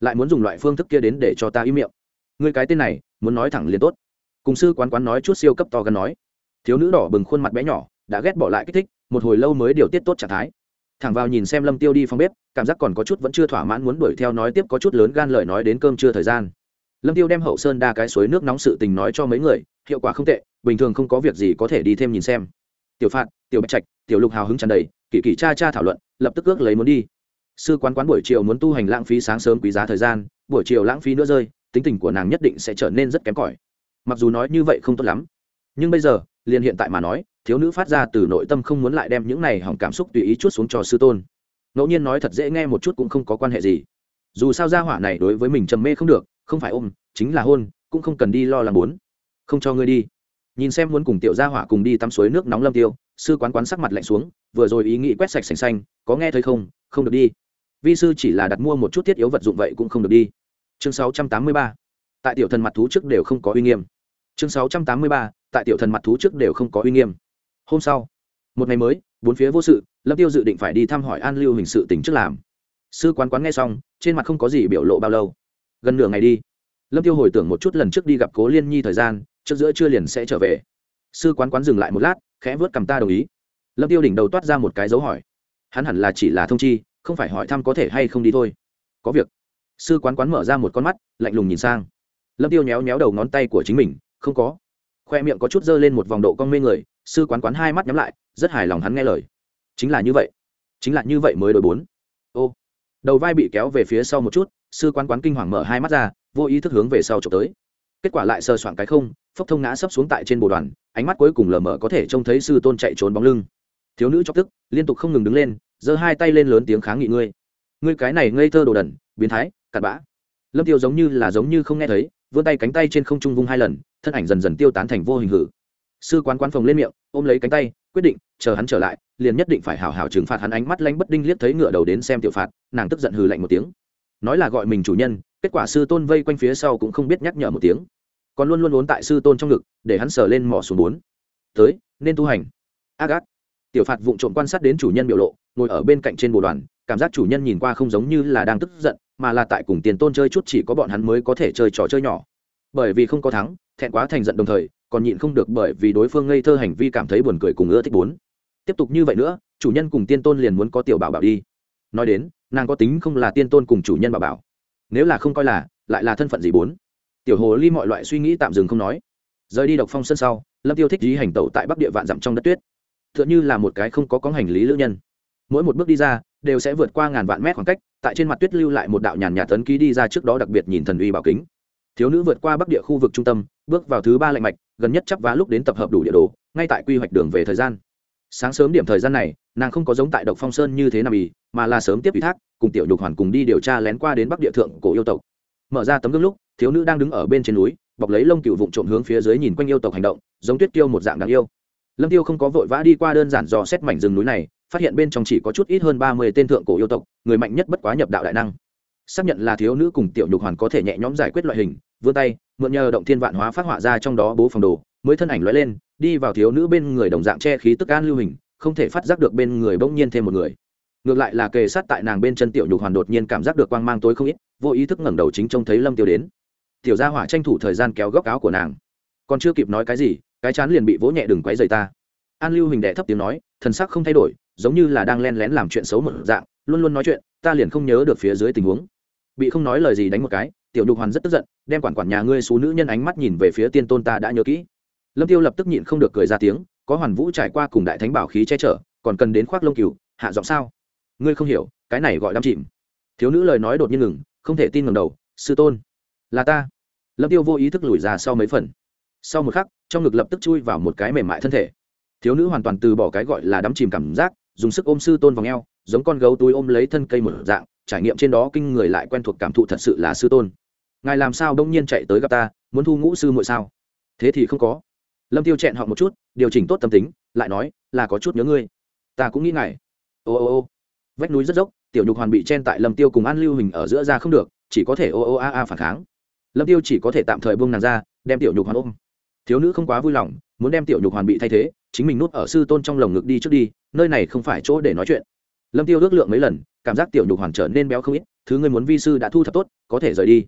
Lại muốn dùng loại phương thức kia đến để cho ta im miệng. Ngươi cái tên này, muốn nói thẳng liền tốt. Cùng sư quán quán nói chút siêu cấp to gần nói. Thiếu nữ đỏ bừng khuôn mặt bé nhỏ, đã ghét bỏ lại kích thích, một hồi lâu mới điều tiết tốt trạng thái thẳng vào nhìn xem lâm tiêu đi phòng bếp, cảm giác còn có chút vẫn chưa thỏa mãn muốn đuổi theo nói tiếp có chút lớn gan lời nói đến cơm chưa thời gian. Lâm tiêu đem hậu sơn đa cái suối nước nóng sự tình nói cho mấy người, hiệu quả không tệ, bình thường không có việc gì có thể đi thêm nhìn xem. Tiểu phạt, tiểu bạch trạch, tiểu lục hào hứng tràn đầy, kỳ kỳ cha cha thảo luận, lập tức ước lấy muốn đi. Sư quán quán buổi chiều muốn tu hành lãng phí sáng sớm quý giá thời gian, buổi chiều lãng phí nữa rơi, tính tình của nàng nhất định sẽ trở nên rất kém cỏi. Mặc dù nói như vậy không tốt lắm, nhưng bây giờ, liền hiện tại mà nói thiếu nữ phát ra từ nội tâm không muốn lại đem những này hỏng cảm xúc tùy ý chút xuống cho sư tôn. Ngẫu nhiên nói thật dễ nghe một chút cũng không có quan hệ gì. Dù sao gia hỏa này đối với mình trầm mê không được, không phải ôm, chính là hôn, cũng không cần đi lo làm bốn không cho ngươi đi. Nhìn xem muốn cùng tiểu gia hỏa cùng đi tắm suối nước nóng lâm tiêu, sư quán quán sắc mặt lạnh xuống, vừa rồi ý nghĩ quét sạch sành xanh, có nghe thấy không? Không được đi. Vi sư chỉ là đặt mua một chút thiết yếu vật dụng vậy cũng không được đi. Chương 683. tại tiểu thần mặt thú trước đều không có uy nghiêm. Chương 683. tại tiểu thần mặt thú trước đều không có uy nghiêm hôm sau, một ngày mới, bốn phía vô sự, lâm tiêu dự định phải đi thăm hỏi an lưu hình sự tỉnh trước làm. Sư quán quán nghe xong, trên mặt không có gì biểu lộ bao lâu. Gần nửa ngày đi, lâm tiêu hồi tưởng một chút lần trước đi gặp cố liên nhi thời gian, trước giữa chưa liền sẽ trở về. Sư quán quán dừng lại một lát, khẽ vớt cầm ta đồng ý. Lâm tiêu đỉnh đầu toát ra một cái dấu hỏi. Hắn hẳn là chỉ là thông chi, không phải hỏi thăm có thể hay không đi thôi. Có việc. Sư quán quán mở ra một con mắt, lạnh lùng nhìn sang. Lâm tiêu nhéo nhéo đầu ngón tay của chính mình, không có. Khoe miệng có chút dơ lên một vòng độ con mê người sư quán quán hai mắt nhắm lại, rất hài lòng hắn nghe lời. Chính là như vậy. Chính là như vậy mới đổi bốn. Ô. Đầu vai bị kéo về phía sau một chút, sư quán quán kinh hoàng mở hai mắt ra, vô ý thức hướng về sau trộm tới. Kết quả lại sờ soạn cái không, phốc thông ngã sấp xuống tại trên bồ đoàn, ánh mắt cuối cùng lờ mờ có thể trông thấy sư tôn chạy trốn bóng lưng. Thiếu nữ chọc tức, liên tục không ngừng đứng lên, giơ hai tay lên lớn tiếng kháng nghị ngươi. Ngươi cái này ngây thơ đồ đần, biến thái, cặn bã. Lâm tiêu giống như là giống như không nghe thấy, vươn tay cánh tay trên không trung vung hai lần, thân ảnh dần dần tiêu tán thành vô hình hử sư quán quán phồng lên miệng, ôm lấy cánh tay, quyết định, chờ hắn trở lại, liền nhất định phải hảo hảo trừng phạt hắn ánh mắt lanh bất đinh liếc thấy ngựa đầu đến xem tiểu phạt, nàng tức giận hừ lạnh một tiếng. Nói là gọi mình chủ nhân, kết quả sư tôn vây quanh phía sau cũng không biết nhắc nhở một tiếng. Còn luôn luôn ốn tại sư tôn trong ngực, để hắn sờ lên mỏ xuống bốn. Tới, nên tu hành. Ác ác. Tiểu phạt vụng trộm quan sát đến chủ nhân biểu lộ, ngồi ở bên cạnh trên bồ đoàn, cảm giác chủ nhân nhìn qua không giống như là đang tức giận, mà là tại cùng tiền tôn chơi chút chỉ có bọn hắn mới có thể chơi trò chơi nhỏ. Bởi vì không có thắng, thẹn quá thành giận đồng thời còn nhịn không được bởi vì đối phương ngây thơ hành vi cảm thấy buồn cười cùng ưa thích bốn. Tiếp tục như vậy nữa, chủ nhân cùng tiên tôn liền muốn có tiểu bảo bảo đi. Nói đến, nàng có tính không là tiên tôn cùng chủ nhân bảo bảo. Nếu là không coi là, lại là thân phận gì bốn? Tiểu hồ ly mọi loại suy nghĩ tạm dừng không nói. Rời đi độc phong sân sau, lâm tiêu thích dí hành tẩu tại bắc địa vạn dặm trong đất tuyết. Tựa như là một cái không có có hành lý lữ nhân. Mỗi một bước đi ra, đều sẽ vượt qua ngàn vạn mét khoảng cách, tại trên mặt tuyết lưu lại một đạo nhàn nhạt tấn ký đi ra trước đó đặc biệt nhìn thần uy bảo kính thiếu nữ vượt qua bắc địa khu vực trung tâm, bước vào thứ ba lạnh mạch, gần nhất chắp vá lúc đến tập hợp đủ địa đồ, ngay tại quy hoạch đường về thời gian. Sáng sớm điểm thời gian này, nàng không có giống tại độc phong sơn như thế nào ý mà là sớm tiếp ủy thác, cùng tiểu nhục hoàn cùng đi điều tra lén qua đến bắc địa thượng cổ yêu tộc. Mở ra tấm gương lúc, thiếu nữ đang đứng ở bên trên núi, bọc lấy lông cựu vụn trộm hướng phía dưới nhìn quanh yêu tộc hành động, giống tuyết tiêu một dạng đáng yêu. Lâm tiêu không có vội vã đi qua đơn giản dò xét mảnh rừng núi này, phát hiện bên trong chỉ có chút ít hơn ba mươi tên thượng cổ yêu tộc, người mạnh nhất bất quá nhập đạo đại năng. Xác nhận là thiếu nữ cùng tiểu nhục hoàn có thể nhẹ nhõm giải quyết loại hình vươn tay, mượn nhờ động thiên vạn hóa phát họa ra trong đó bố phòng đồ, mới thân ảnh lóe lên, đi vào thiếu nữ bên người đồng dạng che khí tức an lưu hình, không thể phát giác được bên người bỗng nhiên thêm một người. Ngược lại là kề sát tại nàng bên chân tiểu nhục hoàn đột nhiên cảm giác được quang mang tối không ít, vô ý thức ngẩng đầu chính trông thấy lâm tiêu đến. Tiểu gia hỏa tranh thủ thời gian kéo góc áo của nàng. Còn chưa kịp nói cái gì, cái chán liền bị vỗ nhẹ đừng quấy rầy ta. An lưu hình đệ thấp tiếng nói, thần sắc không thay đổi, giống như là đang len lén làm chuyện xấu một dạng, luôn luôn nói chuyện, ta liền không nhớ được phía dưới tình huống bị không nói lời gì đánh một cái, tiểu nhục hoàn rất tức giận, đem quản quản nhà ngươi xú nữ nhân ánh mắt nhìn về phía tiên tôn ta đã nhớ kỹ. Lâm tiêu lập tức nhịn không được cười ra tiếng, có hoàn vũ trải qua cùng đại thánh bảo khí che chở, còn cần đến khoác lông cừu, hạ giọng sao? Ngươi không hiểu, cái này gọi đắm chìm. Thiếu nữ lời nói đột nhiên ngừng, không thể tin ngầm đầu, sư tôn, là ta. Lâm tiêu vô ý thức lùi ra sau mấy phần. Sau một khắc, trong ngực lập tức chui vào một cái mềm mại thân thể. Thiếu nữ hoàn toàn từ bỏ cái gọi là đắm chìm cảm giác dùng sức ôm sư tôn vòng eo, giống con gấu túi ôm lấy thân cây một dạng trải nghiệm trên đó kinh người lại quen thuộc cảm thụ thật sự là sư tôn. Ngài làm sao đông nhiên chạy tới gặp ta muốn thu ngũ sư muội sao? Thế thì không có. Lâm tiêu chẹn họ một chút điều chỉnh tốt tâm tính lại nói là có chút nhớ ngươi. Ta cũng nghĩ ngài. Ô ô ô. Vách núi rất dốc tiểu nhục hoàn bị chen tại lâm tiêu cùng an lưu hình ở giữa ra không được chỉ có thể ô ô a a phản kháng. Lâm tiêu chỉ có thể tạm thời buông nàng ra đem tiểu nhục hoàn ôm. Thiếu nữ không quá vui lòng muốn đem tiểu nhục hoàn bị thay thế chính mình nuốt ở sư tôn trong lồng ngực đi trước đi nơi này không phải chỗ để nói chuyện. Lâm tiêu ước lượng mấy lần, cảm giác tiểu nhục hoàn trở nên béo không ít, thứ ngươi muốn vi sư đã thu thập tốt, có thể rời đi.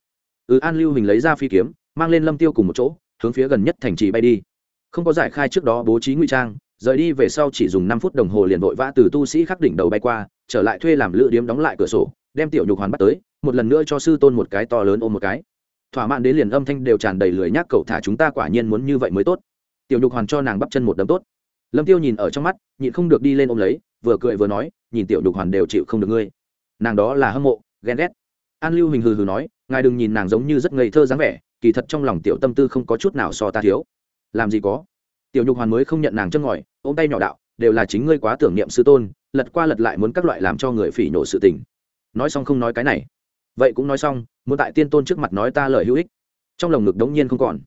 Ừ an lưu hình lấy ra phi kiếm, mang lên lâm tiêu cùng một chỗ, hướng phía gần nhất thành trì bay đi. Không có giải khai trước đó bố trí ngụy trang, rời đi về sau chỉ dùng năm phút đồng hồ liền vội vã từ tu sĩ khắc đỉnh đầu bay qua, trở lại thuê làm lữ điếm đóng lại cửa sổ, đem tiểu nhục hoàn bắt tới, một lần nữa cho sư tôn một cái to lớn ôm một cái. Thỏa mãn đến liền âm thanh đều tràn đầy lười nhác, cậu thả chúng ta quả nhiên muốn như vậy mới tốt. Tiểu nhục hoàn cho nàng bắp chân một đấm tốt lâm tiêu nhìn ở trong mắt, nhịn không được đi lên ôm lấy, vừa cười vừa nói, nhìn tiểu nhục hoàn đều chịu không được ngươi. Nàng đó là hâm mộ, ghen ghét. An lưu hình hừ hừ nói, ngài đừng nhìn nàng giống như rất ngây thơ dáng vẻ, kỳ thật trong lòng tiểu tâm tư không có chút nào so ta thiếu. Làm gì có? Tiểu nhục hoàn mới không nhận nàng chân ngòi, ôm tay nhỏ đạo, đều là chính ngươi quá tưởng niệm sư tôn, lật qua lật lại muốn các loại làm cho người phỉ nổ sự tình. Nói xong không nói cái này. Vậy cũng nói xong, muốn tại tiên tôn trước mặt nói ta lời hữu ích. Trong lồng ngực đống nhiên không còn.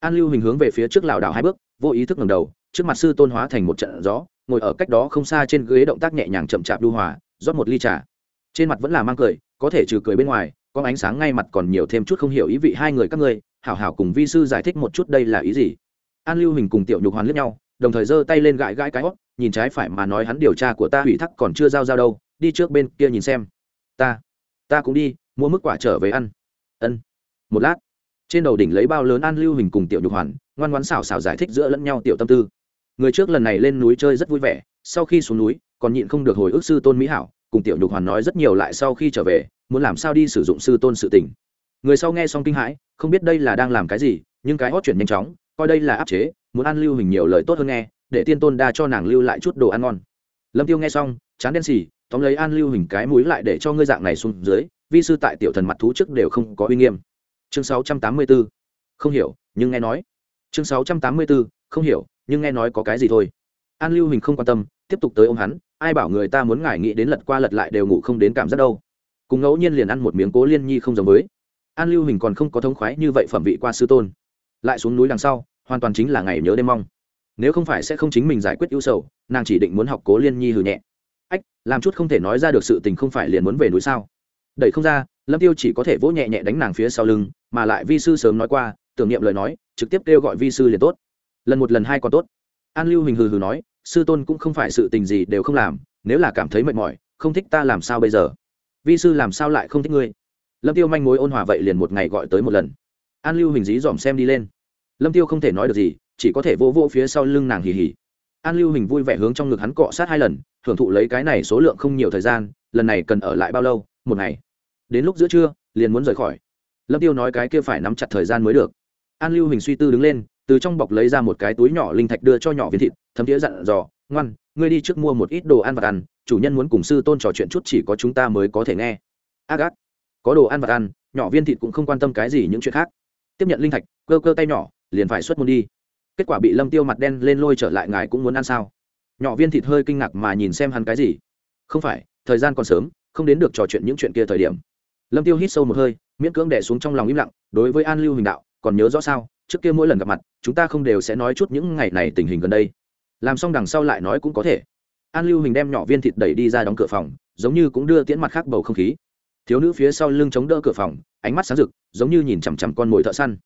An lưu hình hướng về phía trước lảo đảo hai bước, vô ý thức ngầm đầu trước mặt sư tôn hóa thành một trận gió, ngồi ở cách đó không xa trên ghế động tác nhẹ nhàng chậm chạp đu hòa, rót một ly trà. Trên mặt vẫn là mang cười, có thể trừ cười bên ngoài, có ánh sáng ngay mặt còn nhiều thêm chút không hiểu ý vị hai người các ngươi, hảo hảo cùng vi sư giải thích một chút đây là ý gì. An lưu hình cùng tiểu nhục hoàn lướt nhau, đồng thời giơ tay lên gãi gãi cái hót nhìn trái phải mà nói hắn điều tra của ta hủy thắc còn chưa giao giao đâu, đi trước bên kia nhìn xem. Ta ta cũng đi, mua mức quả trở về ăn. Ân. Một lát, trên đầu đỉnh lấy bao lớn an lưu hình cùng tiểu nhục hoàn, ngoan ngoãn xảo xảo giải thích giữa lẫn nhau tiểu tâm tư người trước lần này lên núi chơi rất vui vẻ, sau khi xuống núi, còn nhịn không được hồi ức sư tôn mỹ hảo, cùng tiểu nhục hoàn nói rất nhiều lại sau khi trở về, muốn làm sao đi sử dụng sư tôn sự tình. Người sau nghe xong kinh hãi, không biết đây là đang làm cái gì, nhưng cái hót chuyển nhanh chóng, coi đây là áp chế, muốn ăn lưu hình nhiều lời tốt hơn nghe, để tiên tôn đa cho nàng lưu lại chút đồ ăn ngon. Lâm tiêu nghe xong, chán đen xì, tóm lấy an lưu hình cái mũi lại để cho ngươi dạng này xuống dưới, vi sư tại tiểu thần mặt thú trước đều không có uy nghiêm. Chương 684 không hiểu, nhưng nghe nói. Chương 684 không hiểu nhưng nghe nói có cái gì thôi. An lưu hình không quan tâm, tiếp tục tới ôm hắn, ai bảo người ta muốn ngài nghĩ đến lật qua lật lại đều ngủ không đến cảm giác đâu. Cùng ngẫu nhiên liền ăn một miếng cố liên nhi không giống với. An lưu hình còn không có thống khoái như vậy phẩm vị qua sư tôn. Lại xuống núi đằng sau, hoàn toàn chính là ngày nhớ đêm mong. Nếu không phải sẽ không chính mình giải quyết ưu sầu, nàng chỉ định muốn học cố liên nhi hừ nhẹ. Ách, làm chút không thể nói ra được sự tình không phải liền muốn về núi sao? Đẩy không ra, lâm tiêu chỉ có thể vỗ nhẹ nhẹ đánh nàng phía sau lưng, mà lại vi sư sớm nói qua, tưởng niệm lời nói, trực tiếp kêu gọi vi sư liền tốt lần một lần hai còn tốt. An lưu hình hừ hừ nói, sư tôn cũng không phải sự tình gì đều không làm, nếu là cảm thấy mệt mỏi, không thích ta làm sao bây giờ? Vi sư làm sao lại không thích ngươi? Lâm tiêu manh mối ôn hòa vậy liền một ngày gọi tới một lần. An lưu hình dí dòm xem đi lên. Lâm tiêu không thể nói được gì, chỉ có thể vô vô phía sau lưng nàng hì hì. An lưu hình vui vẻ hướng trong ngực hắn cọ sát hai lần, thưởng thụ lấy cái này số lượng không nhiều thời gian, lần này cần ở lại bao lâu? Một ngày. Đến lúc giữa trưa, liền muốn rời khỏi. Lâm tiêu nói cái kia phải nắm chặt thời gian mới được. An lưu hình suy tư đứng lên từ trong bọc lấy ra một cái túi nhỏ linh thạch đưa cho nhỏ viên thịt, thấm thiế dặn dò, ngoan, ngươi đi trước mua một ít đồ ăn vặt ăn, chủ nhân muốn cùng sư tôn trò chuyện chút chỉ có chúng ta mới có thể nghe. Ác ác có đồ ăn vặt ăn, nhỏ viên thịt cũng không quan tâm cái gì những chuyện khác. Tiếp nhận linh thạch, cơ cơ tay nhỏ, liền phải xuất môn đi. Kết quả bị lâm tiêu mặt đen lên lôi trở lại, ngài cũng muốn ăn sao? Nhỏ viên thịt hơi kinh ngạc mà nhìn xem hắn, cái gì? Không phải, thời gian còn sớm, không đến được trò chuyện những chuyện kia thời điểm. Lâm tiêu hít sâu một hơi, miễn cưỡng đẻ xuống trong lòng im lặng, đối với an lưu hình đạo, còn nhớ rõ sao? Trước kia mỗi lần gặp mặt, chúng ta không đều sẽ nói chút những ngày này tình hình gần đây. Làm xong đằng sau lại nói cũng có thể. An lưu hình đem nhỏ viên thịt đẩy đi ra đóng cửa phòng, giống như cũng đưa tiễn mặt khác bầu không khí. Thiếu nữ phía sau lưng chống đỡ cửa phòng, ánh mắt sáng rực, giống như nhìn chằm chằm con mồi thợ săn.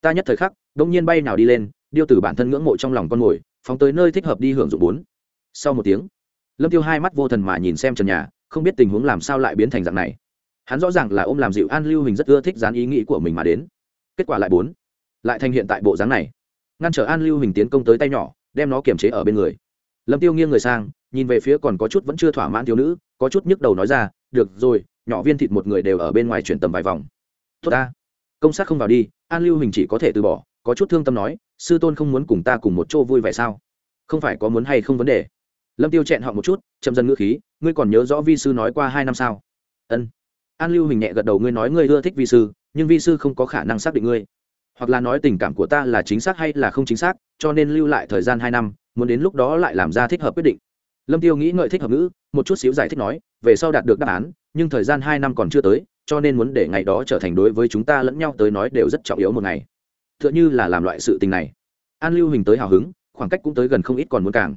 Ta nhất thời khắc, đông nhiên bay nào đi lên, điêu từ bản thân ngưỡng mộ trong lòng con mồi, phóng tới nơi thích hợp đi hưởng dụng bốn. Sau một tiếng, lâm tiêu hai mắt vô thần mà nhìn xem trần nhà, không biết tình huống làm sao lại biến thành dạng này. Hắn rõ ràng là ôm làm dịu an lưu hình rất ưa thích dán ý nghĩ của mình mà đến. Kết quả lại bốn lại thành hiện tại bộ dáng này. Ngăn trở an lưu hình tiến công tới tay nhỏ, đem nó kiềm chế ở bên người. Lâm tiêu nghiêng người sang, nhìn về phía còn có chút vẫn chưa thỏa mãn thiếu nữ, có chút nhức đầu nói ra, được rồi, nhỏ viên thịt một người đều ở bên ngoài chuyển tầm vài vòng. Tốt ta. Công sát không vào đi, an lưu hình chỉ có thể từ bỏ. Có chút thương tâm nói, sư tôn không muốn cùng ta cùng một chỗ vui vẻ sao? Không phải có muốn hay không vấn đề? Lâm tiêu chẹn họ một chút, chậm dần ngữ khí, ngươi còn nhớ rõ vi sư nói qua hai năm sao? Ân. An lưu hình nhẹ gật đầu, ngươi nói ngươi ưa thích vi sư, nhưng vi sư không có khả năng xác định ngươi hoặc là nói tình cảm của ta là chính xác hay là không chính xác, cho nên lưu lại thời gian hai năm, muốn đến lúc đó lại làm ra thích hợp quyết định. Lâm tiêu nghĩ ngợi thích hợp ngữ, một chút xíu giải thích nói, về sau đạt được đáp án, nhưng thời gian hai năm còn chưa tới, cho nên muốn để ngày đó trở thành đối với chúng ta lẫn nhau tới nói đều rất trọng yếu một ngày. Tựa như là làm loại sự tình này. An lưu hình tới hào hứng, khoảng cách cũng tới gần không ít còn muốn càng.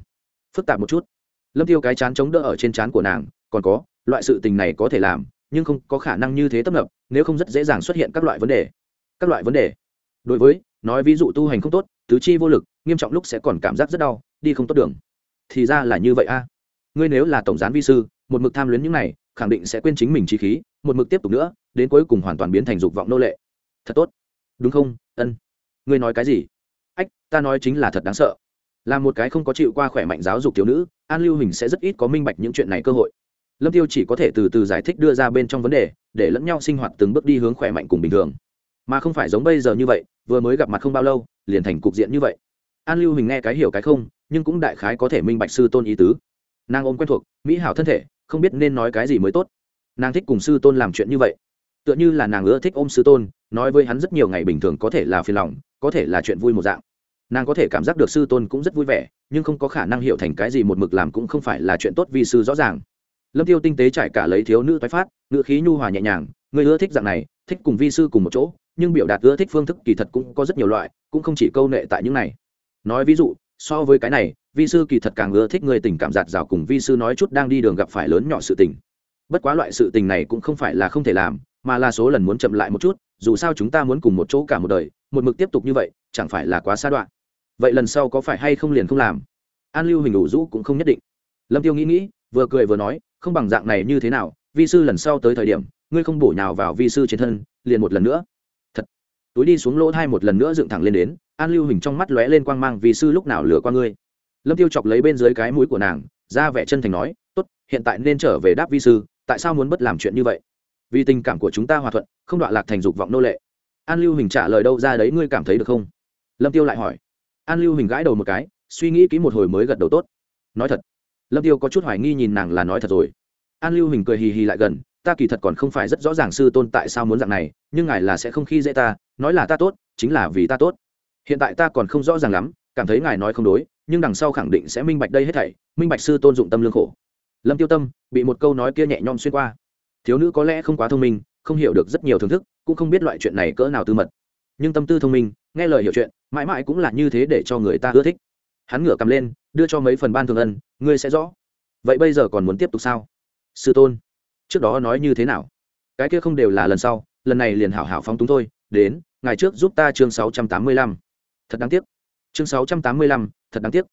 Phức tạp một chút. Lâm tiêu cái chán chống đỡ ở trên chán của nàng, còn có, loại sự tình này có thể làm, nhưng không có khả năng như thế tấp nập, nếu không rất dễ dàng xuất hiện các loại vấn đề. Các loại vấn đề đối với, nói ví dụ tu hành không tốt, tứ chi vô lực, nghiêm trọng lúc sẽ còn cảm giác rất đau, đi không tốt đường. Thì ra là như vậy a. Ngươi nếu là tổng gián vi sư, một mực tham luyến những này, khẳng định sẽ quên chính mình trí khí, một mực tiếp tục nữa, đến cuối cùng hoàn toàn biến thành dục vọng nô lệ. Thật tốt. Đúng không, ân. Ngươi nói cái gì? Ách, ta nói chính là thật đáng sợ. Là một cái không có chịu qua khỏe mạnh giáo dục thiếu nữ, an lưu hình sẽ rất ít có minh bạch những chuyện này cơ hội. Lâm tiêu chỉ có thể từ từ giải thích đưa ra bên trong vấn đề, để lẫn nhau sinh hoạt từng bước đi hướng khỏe mạnh cùng bình thường mà không phải giống bây giờ như vậy, vừa mới gặp mặt không bao lâu, liền thành cục diện như vậy. An lưu hình nghe cái hiểu cái không, nhưng cũng đại khái có thể minh bạch sư tôn ý tứ. Nàng ôm quen thuộc, mỹ hảo thân thể, không biết nên nói cái gì mới tốt. Nàng thích cùng sư tôn làm chuyện như vậy. Tựa như là nàng ưa thích ôm sư tôn, nói với hắn rất nhiều ngày bình thường có thể là phiền lòng, có thể là chuyện vui một dạng. Nàng có thể cảm giác được sư tôn cũng rất vui vẻ, nhưng không có khả năng hiểu thành cái gì một mực làm cũng không phải là chuyện tốt vì sư rõ ràng. Lâm tiêu tinh tế trải cả lấy thiếu nữ tái phát, ngữ khí nhu hòa nhẹ nhàng, người ưa thích dạng này, thích cùng vi sư cùng một chỗ nhưng biểu đạt ưa thích phương thức kỳ thật cũng có rất nhiều loại, cũng không chỉ câu nệ tại những này. Nói ví dụ, so với cái này, vi sư kỳ thật càng ưa thích người tình cảm giạt rào cùng vi sư nói chút đang đi đường gặp phải lớn nhỏ sự tình. Bất quá loại sự tình này cũng không phải là không thể làm, mà là số lần muốn chậm lại một chút, dù sao chúng ta muốn cùng một chỗ cả một đời, một mực tiếp tục như vậy, chẳng phải là quá xa đoạn. Vậy lần sau có phải hay không liền không làm? An lưu hình đủ rũ cũng không nhất định. Lâm tiêu nghĩ nghĩ, vừa cười vừa nói, không bằng dạng này như thế nào, vi sư lần sau tới thời điểm, ngươi không bổ nhào vào vi sư trên thân, liền một lần nữa túi đi xuống lỗ thai một lần nữa dựng thẳng lên đến, an lưu hình trong mắt lóe lên quang mang vì sư lúc nào lừa qua ngươi. Lâm tiêu chọc lấy bên dưới cái mũi của nàng, ra vẻ chân thành nói, tốt, hiện tại nên trở về đáp vi sư, tại sao muốn bất làm chuyện như vậy? Vì tình cảm của chúng ta hòa thuận, không đoạn lạc thành dục vọng nô lệ. An lưu hình trả lời đâu ra đấy ngươi cảm thấy được không? Lâm tiêu lại hỏi. An lưu hình gãi đầu một cái, suy nghĩ kỹ một hồi mới gật đầu tốt. Nói thật. Lâm tiêu có chút hoài nghi nhìn nàng là nói thật rồi. An lưu hình cười hì hì lại gần ta kỳ thật còn không phải rất rõ ràng sư tôn tại sao muốn dạng này, nhưng ngài là sẽ không khi dễ ta, nói là ta tốt, chính là vì ta tốt. Hiện tại ta còn không rõ ràng lắm, cảm thấy ngài nói không đối, nhưng đằng sau khẳng định sẽ minh bạch đây hết thảy, minh bạch sư tôn dụng tâm lương khổ. Lâm tiêu tâm, bị một câu nói kia nhẹ nhom xuyên qua. Thiếu nữ có lẽ không quá thông minh, không hiểu được rất nhiều thưởng thức, cũng không biết loại chuyện này cỡ nào tư mật. Nhưng tâm tư thông minh, nghe lời hiểu chuyện, mãi mãi cũng là như thế để cho người ta ưa thích. Hắn ngửa cầm lên, đưa cho mấy phần ban thường ân, ngươi sẽ rõ. Vậy bây giờ còn muốn tiếp tục sao? Sư tôn trước đó nói như thế nào? Cái kia không đều là lần sau, lần này liền hảo hảo phóng túng thôi, đến, ngày trước giúp ta chương sáu trăm tám mươi lăm. Thật đáng tiếc. Chương sáu trăm tám mươi lăm, thật đáng tiếc.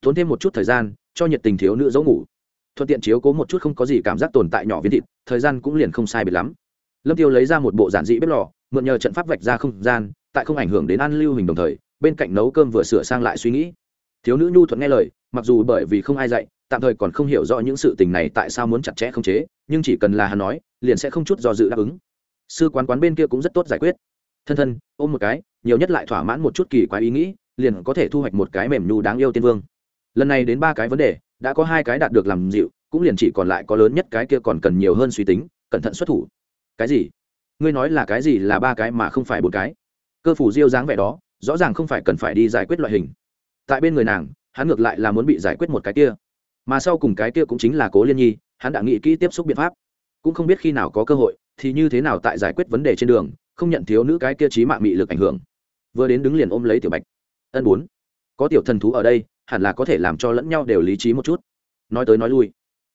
Tốn thêm một chút thời gian, cho nhiệt tình thiếu nữ dấu ngủ. Thuận tiện chiếu cố một chút không có gì cảm giác tồn tại nhỏ viên thịt, thời gian cũng liền không sai biệt lắm. Lâm tiêu lấy ra một bộ giản dị bếp lò, mượn nhờ trận pháp vạch ra không gian, tại không ảnh hưởng đến an lưu hình đồng thời, bên cạnh nấu cơm vừa sửa sang lại suy nghĩ. Thiếu nữ nhu thuận nghe lời, mặc dù bởi vì không ai dạy, tạm thời còn không hiểu rõ những sự tình này tại sao muốn chặt chẽ không chế nhưng chỉ cần là hắn nói, liền sẽ không chút do dự đáp ứng. Sư quán quán bên kia cũng rất tốt giải quyết. Thân thân, ôm một cái, nhiều nhất lại thỏa mãn một chút kỳ quái ý nghĩ, liền có thể thu hoạch một cái mềm nhu đáng yêu tiên vương. Lần này đến ba cái vấn đề, đã có hai cái đạt được làm dịu, cũng liền chỉ còn lại có lớn nhất cái kia còn cần nhiều hơn suy tính, cẩn thận xuất thủ. Cái gì? Ngươi nói là cái gì là ba cái mà không phải bốn cái? Cơ phủ diêu dáng vẻ đó, rõ ràng không phải cần phải đi giải quyết loại hình. Tại bên người nàng, hắn ngược lại là muốn bị giải quyết một cái kia mà sau cùng cái kia cũng chính là cố liên nhi, hắn đã nghĩ kỹ tiếp xúc biện pháp. Cũng không biết khi nào có cơ hội, thì như thế nào tại giải quyết vấn đề trên đường, không nhận thiếu nữ cái kia trí mạng mị lực ảnh hưởng. Vừa đến đứng liền ôm lấy tiểu bạch. Ân bốn, có tiểu thần thú ở đây, hẳn là có thể làm cho lẫn nhau đều lý trí một chút. Nói tới nói lui.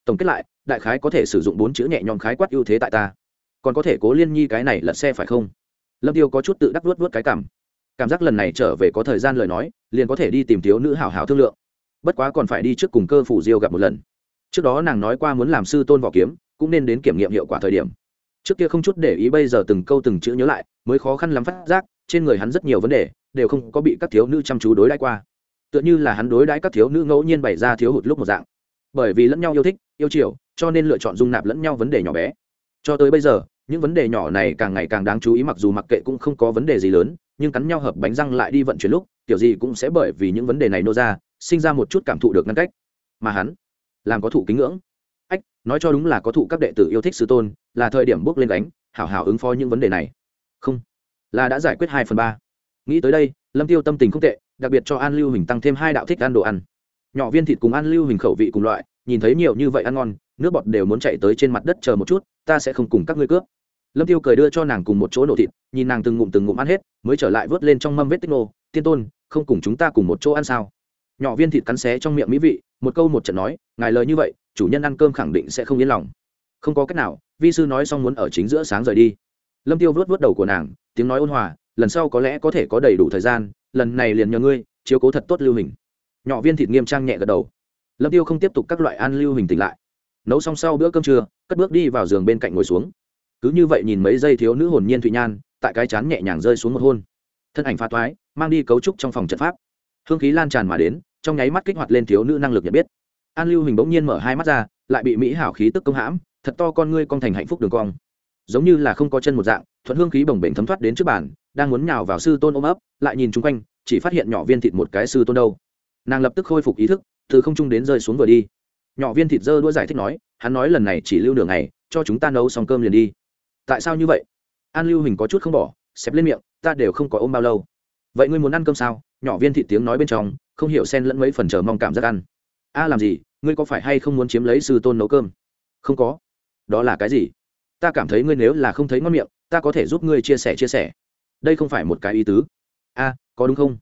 Tổng kết lại, đại khái có thể sử dụng bốn chữ nhẹ nhõm khái quát ưu thế tại ta. Còn có thể cố liên nhi cái này lật xe phải không? Lâm tiêu có chút tự đắc luốt luốt cái cảm cảm giác lần này trở về có thời gian lời nói, liền có thể đi tìm thiếu nữ hảo hảo thương lượng bất quá còn phải đi trước cùng cơ phủ diêu gặp một lần. Trước đó nàng nói qua muốn làm sư tôn võ kiếm, cũng nên đến kiểm nghiệm hiệu quả thời điểm. Trước kia không chút để ý bây giờ từng câu từng chữ nhớ lại, mới khó khăn lắm phát giác, trên người hắn rất nhiều vấn đề, đều không có bị các thiếu nữ chăm chú đối đãi qua. Tựa như là hắn đối đãi các thiếu nữ ngẫu nhiên bày ra thiếu hụt lúc một dạng. Bởi vì lẫn nhau yêu thích, yêu chiều, cho nên lựa chọn dung nạp lẫn nhau vấn đề nhỏ bé. Cho tới bây giờ, những vấn đề nhỏ này càng ngày càng đáng chú ý mặc dù mặc kệ cũng không có vấn đề gì lớn, nhưng cắn nhau hợp bánh răng lại đi vận chuyển lúc kiểu gì cũng sẽ bởi vì những vấn đề này nô ra sinh ra một chút cảm thụ được ngăn cách. Mà hắn, làm có thụ kính ngưỡng. Ách, nói cho đúng là có thụ các đệ tử yêu thích sư tôn, là thời điểm bước lên đánh hảo hảo ứng phó những vấn đề này. Không, là đã giải quyết hai phần ba. Nghĩ tới đây, lâm tiêu tâm tình không tệ, đặc biệt cho an lưu hình tăng thêm hai đạo thích ăn đồ ăn. Nhỏ viên thịt cùng an lưu hình khẩu vị cùng loại, nhìn thấy nhiều như vậy ăn ngon, nước bọt đều muốn chạy tới trên mặt đất chờ một chút, ta sẽ không cùng các ngươi cướp. Lâm tiêu cười đưa cho nàng cùng một chỗ nổ thịt, nhìn nàng từng ngụm từng ngụm ăn hết, mới trở lại vớt lên trong mâm vết tích nô. Tiên tôn, không cùng chúng ta cùng một chỗ ăn sao? Nhỏ viên thịt cắn xé trong miệng mỹ vị, một câu một trận nói, ngài lời như vậy, chủ nhân ăn cơm khẳng định sẽ không yên lòng. Không có cách nào, vi sư nói xong muốn ở chính giữa sáng rời đi. Lâm tiêu vớt vớt đầu của nàng, tiếng nói ôn hòa, lần sau có lẽ có thể có đầy đủ thời gian, lần này liền nhờ ngươi, chiếu cố thật tốt lưu hình. Nhỏ viên thịt nghiêm trang nhẹ gật đầu. Lâm tiêu không tiếp tục các loại ăn lưu hình tỉnh lại. Nấu xong sau bữa cơm trưa, cất bước đi vào giường bên cạnh ngồi xuống. Cứ như vậy nhìn mấy giây thiếu nữ hồn nhiên thụy nhan, tại cái chán nhẹ nhàng rơi xuống một hôn. Thân ảnh pha toái mang đi cấu trúc trong phòng trận pháp. Hương khí lan tràn mà đến trong nháy mắt kích hoạt lên thiếu nữ năng lực nhận biết. An lưu hình bỗng nhiên mở hai mắt ra, lại bị mỹ hảo khí tức công hãm, thật to con ngươi con thành hạnh phúc đường cong. Giống như là không có chân một dạng, thuận hương khí bồng bềnh thấm thoát đến trước bàn, đang muốn nhào vào sư tôn ôm ấp, lại nhìn chung quanh, chỉ phát hiện nhỏ viên thịt một cái sư tôn đâu. Nàng lập tức khôi phục ý thức, từ không trung đến rơi xuống vừa đi. Nhỏ viên thịt dơ đuôi giải thích nói, hắn nói lần này chỉ lưu đường này cho chúng ta nấu xong cơm liền đi. Tại sao như vậy? An lưu hình có chút không bỏ xếp lên miệng, ta đều không có ôm bao lâu. Vậy ngươi muốn ăn cơm sao? Nhỏ viên thịt tiếng nói bên trong không hiểu xen lẫn mấy phần chờ mong cảm giác ăn. A, làm gì? Ngươi có phải hay không muốn chiếm lấy sư tôn nấu cơm? Không có. Đó là cái gì? Ta cảm thấy ngươi nếu là không thấy ngon miệng, ta có thể giúp ngươi chia sẻ chia sẻ. Đây không phải một cái ý tứ. A, có đúng không?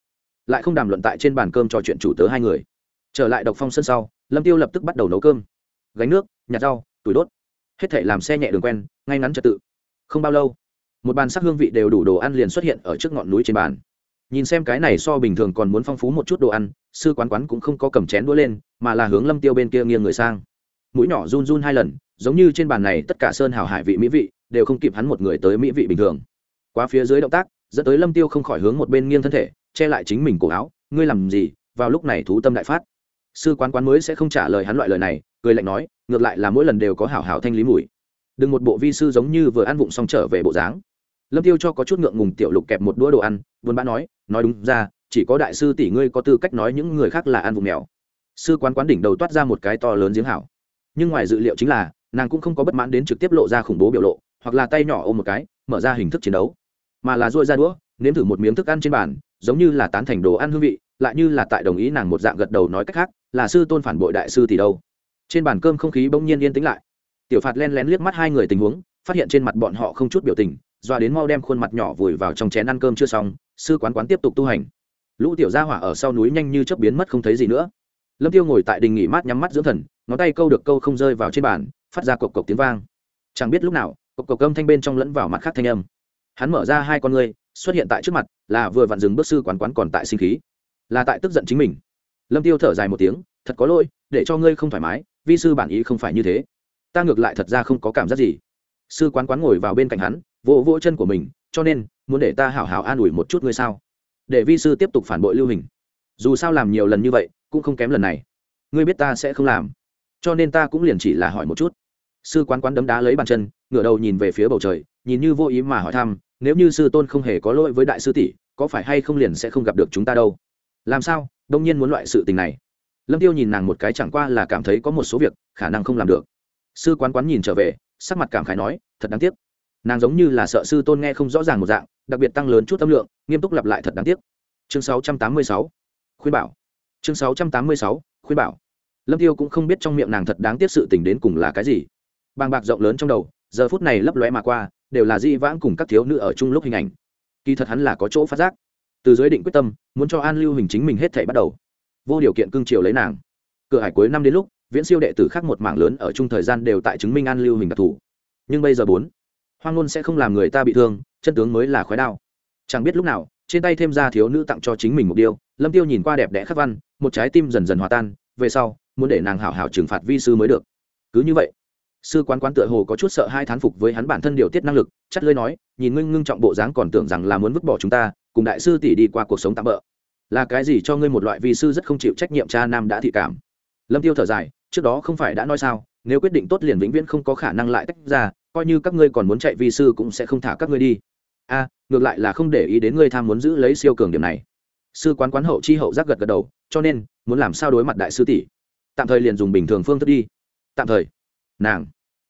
Lại không đàm luận tại trên bàn cơm trò chuyện chủ tớ hai người. Trở lại độc phong sân sau, lâm tiêu lập tức bắt đầu nấu cơm. Gánh nước, nhặt rau tuổi đốt. Hết thể làm xe nhẹ đường quen, ngay ngắn trật tự. Không bao lâu, một bàn sắc hương vị đều đủ đồ ăn liền xuất hiện ở trước ngọn núi trên bàn nhìn xem cái này so bình thường còn muốn phong phú một chút đồ ăn, sư quán quán cũng không có cầm chén đũa lên, mà là hướng lâm tiêu bên kia nghiêng người sang. Mũi nhỏ run run hai lần, giống như trên bàn này tất cả sơn hào hải vị mỹ vị, đều không kịp hắn một người tới mỹ vị bình thường. Qua phía dưới động tác, dẫn tới lâm tiêu không khỏi hướng một bên nghiêng thân thể, che lại chính mình cổ áo. Ngươi làm gì? Vào lúc này thú tâm đại phát. Sư quán quán mới sẽ không trả lời hắn loại lời này, cười lạnh nói, ngược lại là mỗi lần đều có hảo hảo thanh lý mùi. Đừng một bộ vi sư giống như vừa ăn vụng xong trở về bộ dáng lâm tiêu cho có chút ngượng ngùng tiểu lục kẹp một đũa đồ ăn, buồn bã nói nói đúng ra, chỉ có đại sư tỷ ngươi có tư cách nói những người khác là ăn vụng mèo. Sư quán quán đỉnh đầu toát ra một cái to lớn giếng hảo. Nhưng ngoài dự liệu chính là, nàng cũng không có bất mãn đến trực tiếp lộ ra khủng bố biểu lộ, hoặc là tay nhỏ ôm một cái, mở ra hình thức chiến đấu. Mà là dội ra đũa, nếm thử một miếng thức ăn trên bàn, giống như là tán thành đồ ăn hương vị, lại như là tại đồng ý nàng một dạng gật đầu nói cách khác, là sư tôn phản bội đại sư tỷ đâu. Trên bàn cơm không khí bỗng nhiên yên tĩnh lại. Tiểu phạt len lén liếc mắt hai người tình huống, phát hiện trên mặt bọn họ không chút biểu tình doa đến mau đem khuôn mặt nhỏ vùi vào trong chén ăn cơm chưa xong, sư quán quán tiếp tục tu hành. Lũ tiểu gia hỏa ở sau núi nhanh như chớp biến mất không thấy gì nữa. Lâm tiêu ngồi tại đình nghỉ mát nhắm mắt dưỡng thần, ngón tay câu được câu không rơi vào trên bàn, phát ra cộc cộc tiếng vang. Chẳng biết lúc nào, cộc cộc âm thanh bên trong lẫn vào mặt khác thanh âm. Hắn mở ra hai con ngươi, xuất hiện tại trước mặt, là vừa vặn dừng bước sư quán quán còn tại sinh khí. Là tại tức giận chính mình. Lâm tiêu thở dài một tiếng, thật có lỗi, để cho ngươi không thoải mái, vi sư bản ý không phải như thế. Ta ngược lại thật ra không có cảm giác gì. Sư quán quán ngồi vào bên cạnh hắn vỗ vỗ chân của mình, cho nên, muốn để ta hảo hảo an ủi một chút ngươi sao? Để vi sư tiếp tục phản bội lưu hình. Dù sao làm nhiều lần như vậy, cũng không kém lần này. Ngươi biết ta sẽ không làm. Cho nên ta cũng liền chỉ là hỏi một chút. Sư quán quán đấm đá lấy bàn chân, ngửa đầu nhìn về phía bầu trời, nhìn như vô ý mà hỏi thăm, nếu như sư tôn không hề có lỗi với đại sư tỷ, có phải hay không liền sẽ không gặp được chúng ta đâu? Làm sao? Đông nhiên muốn loại sự tình này. Lâm tiêu nhìn nàng một cái chẳng qua là cảm thấy có một số việc, khả năng không làm được. Sư quán quán nhìn trở về, sắc mặt cảm khái nói, thật đáng tiếc nàng giống như là sợ sư tôn nghe không rõ ràng một dạng, đặc biệt tăng lớn chút tâm lượng, nghiêm túc lặp lại thật đáng tiếc. Chương 686 khuyên bảo. Chương 686 khuyên bảo. Lâm tiêu cũng không biết trong miệng nàng thật đáng tiếc sự tình đến cùng là cái gì. Bàng bạc rộng lớn trong đầu, giờ phút này lấp lóe mà qua, đều là di vãng cùng các thiếu nữ ở chung lúc hình ảnh. Kỳ thật hắn là có chỗ phát giác. Từ giới định quyết tâm, muốn cho an lưu hình chính mình hết thảy bắt đầu. Vô điều kiện cương triều lấy nàng. Cửa hải cuối năm đến lúc, viễn siêu đệ tử khác một mảng lớn ở chung thời gian đều tại chứng minh an lưu hình đặc thù. Nhưng bây giờ bốn hoang ngôn sẽ không làm người ta bị thương, chân tướng mới là khói đao. Chẳng biết lúc nào, trên tay thêm ra thiếu nữ tặng cho chính mình một điều lâm tiêu nhìn qua đẹp đẽ khắc văn, một trái tim dần dần hòa tan, về sau, muốn để nàng hảo hảo trừng phạt vi sư mới được. Cứ như vậy, sư quán quán tựa hồ có chút sợ hai thán phục với hắn bản thân điều tiết năng lực, chắt lơi nói, nhìn ngưng ngưng trọng bộ dáng còn tưởng rằng là muốn vứt bỏ chúng ta, cùng đại sư tỷ đi qua cuộc sống tạm bỡ là cái gì cho ngươi một loại vi sư rất không chịu trách nhiệm cha nam đã thị cảm? Lâm tiêu thở dài, trước đó không phải đã nói sao, nếu quyết định tốt liền vĩnh viễn không có khả năng lại tách ra coi như các ngươi còn muốn chạy vi sư cũng sẽ không thả các ngươi đi. A, ngược lại là không để ý đến ngươi tham muốn giữ lấy siêu cường điểm này. Sư quán quán hậu chi hậu giác gật gật đầu, cho nên, muốn làm sao đối mặt đại sư tỷ? Tạm thời liền dùng bình thường phương thức đi. Tạm thời. Nàng.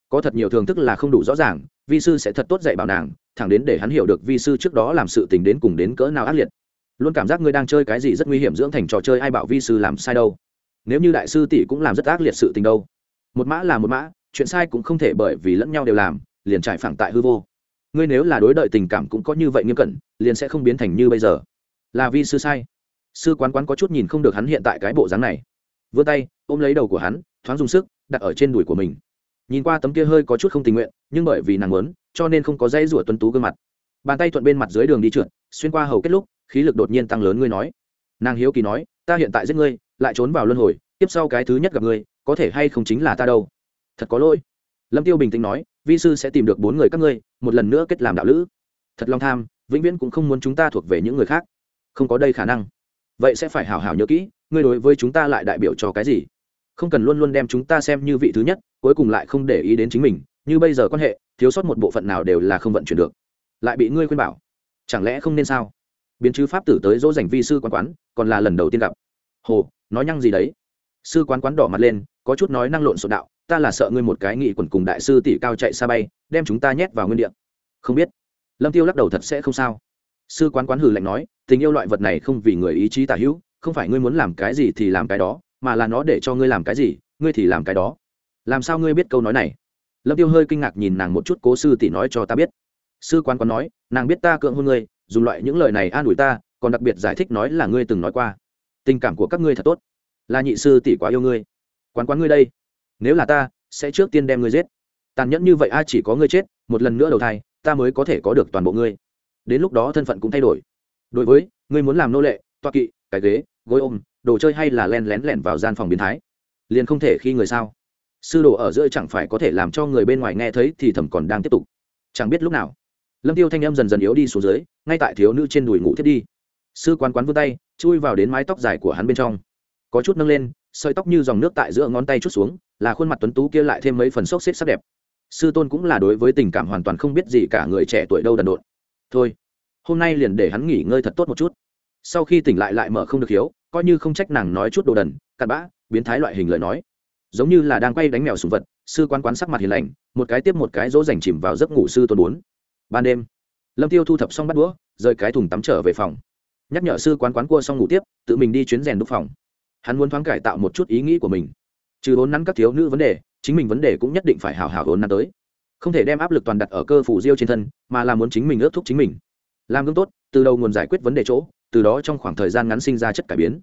Có thật nhiều thường thức là không đủ rõ ràng, vi sư sẽ thật tốt dạy bảo nàng, thẳng đến để hắn hiểu được vi sư trước đó làm sự tình đến cùng đến cỡ nào ác liệt. Luôn cảm giác ngươi đang chơi cái gì rất nguy hiểm dưỡng thành trò chơi ai bảo vi sư làm sai đâu. Nếu như đại sư tỷ cũng làm rất ác liệt sự tình đâu. Một mã là một mã chuyện sai cũng không thể bởi vì lẫn nhau đều làm, liền trải phẳng tại hư vô. Ngươi nếu là đối đợi tình cảm cũng có như vậy nghiêm cẩn, liền sẽ không biến thành như bây giờ. Là vi sư sai. Sư quán quán có chút nhìn không được hắn hiện tại cái bộ dáng này. Vươn tay, ôm lấy đầu của hắn, thoáng dùng sức, đặt ở trên đùi của mình. Nhìn qua tấm kia hơi có chút không tình nguyện, nhưng bởi vì nàng muốn, cho nên không có dây rủa tuân tú gương mặt. Bàn tay thuận bên mặt dưới đường đi trượt, xuyên qua hầu kết lúc, khí lực đột nhiên tăng lớn ngươi nói. Nàng hiếu kỳ nói, ta hiện tại giết ngươi, lại trốn vào luân hồi, tiếp sau cái thứ nhất gặp ngươi, có thể hay không chính là ta đâu? Thật có lỗi. Lâm tiêu bình tĩnh nói, vi sư sẽ tìm được bốn người các ngươi, một lần nữa kết làm đạo lữ. Thật long tham, vĩnh viễn cũng không muốn chúng ta thuộc về những người khác. Không có đây khả năng. Vậy sẽ phải hào hào nhớ kỹ, ngươi đối với chúng ta lại đại biểu cho cái gì? Không cần luôn luôn đem chúng ta xem như vị thứ nhất, cuối cùng lại không để ý đến chính mình, như bây giờ quan hệ, thiếu sót một bộ phận nào đều là không vận chuyển được. Lại bị ngươi khuyên bảo. Chẳng lẽ không nên sao? Biến chứ pháp tử tới dỗ dành vi sư quán quán, còn là lần đầu tiên gặp. Hồ, nói nhăng gì đấy? Sư quán quán đỏ mặt lên, có chút nói năng lộn xộn đạo ta là sợ ngươi một cái nghị quần cùng đại sư tỷ cao chạy xa bay, đem chúng ta nhét vào nguyên địa. Không biết. Lâm tiêu lắc đầu thật sẽ không sao. Sư quán quán hử lạnh nói, tình yêu loại vật này không vì người ý chí tả hữu, không phải ngươi muốn làm cái gì thì làm cái đó, mà là nó để cho ngươi làm cái gì, ngươi thì làm cái đó. Làm sao ngươi biết câu nói này? Lâm tiêu hơi kinh ngạc nhìn nàng một chút, cố sư tỷ nói cho ta biết. Sư quán quán nói, nàng biết ta cưỡng hôn ngươi, dùng loại những lời này an ủi ta, còn đặc biệt giải thích nói là ngươi từng nói qua. Tình cảm của các ngươi thật tốt. Là nhị sư tỷ quá yêu ngươi. Quán quán ngươi đây nếu là ta, sẽ trước tiên đem ngươi giết. Tàn nhẫn như vậy a, chỉ có ngươi chết, một lần nữa đầu thai, ta mới có thể có được toàn bộ ngươi. Đến lúc đó thân phận cũng thay đổi. Đối với, ngươi muốn làm nô lệ, toa kỵ, cái ghế, gối ôm, đồ chơi hay là len lén lẻn vào gian phòng biến thái? Liền không thể khi người sao? Sư đồ ở giữa chẳng phải có thể làm cho người bên ngoài nghe thấy thì thầm còn đang tiếp tục. Chẳng biết lúc nào, lâm tiêu thanh âm dần dần yếu đi xuống dưới, ngay tại thiếu nữ trên đùi ngủ thiết đi. Sư quán quán vươn tay, chui vào đến mái tóc dài của hắn bên trong. Có chút nâng lên, sợi tóc như dòng nước tại giữa ngón tay chút xuống là khuôn mặt tuấn tú kia lại thêm mấy phần sốc xếp sắc đẹp. Sư tôn cũng là đối với tình cảm hoàn toàn không biết gì cả, người trẻ tuổi đâu đần độn. Thôi, hôm nay liền để hắn nghỉ ngơi thật tốt một chút. Sau khi tỉnh lại lại mở không được hiếu, coi như không trách nàng nói chút đồ đần, cặn bã, biến thái loại hình lời nói. Giống như là đang quay đánh mèo sùng vật, sư quan quán sắc mặt hiền lành, một cái tiếp một cái dỗ dành chìm vào giấc ngủ sư tôn bốn. Ban đêm, lâm tiêu thu thập xong bắt đũa, rời cái thùng tắm trở về phòng. Nhắc nhở sư quán quán cua xong ngủ tiếp, tự mình đi chuyến rèn đúc phòng. Hắn muốn thoáng cải tạo một chút ý nghĩ của mình trừ vốn nắn các thiếu nữ vấn đề, chính mình vấn đề cũng nhất định phải hào hào vốn nắn tới. Không thể đem áp lực toàn đặt ở cơ phủ diêu trên thân, mà là muốn chính mình ước thúc chính mình. Làm gương tốt, từ đầu nguồn giải quyết vấn đề chỗ, từ đó trong khoảng thời gian ngắn sinh ra chất cải biến.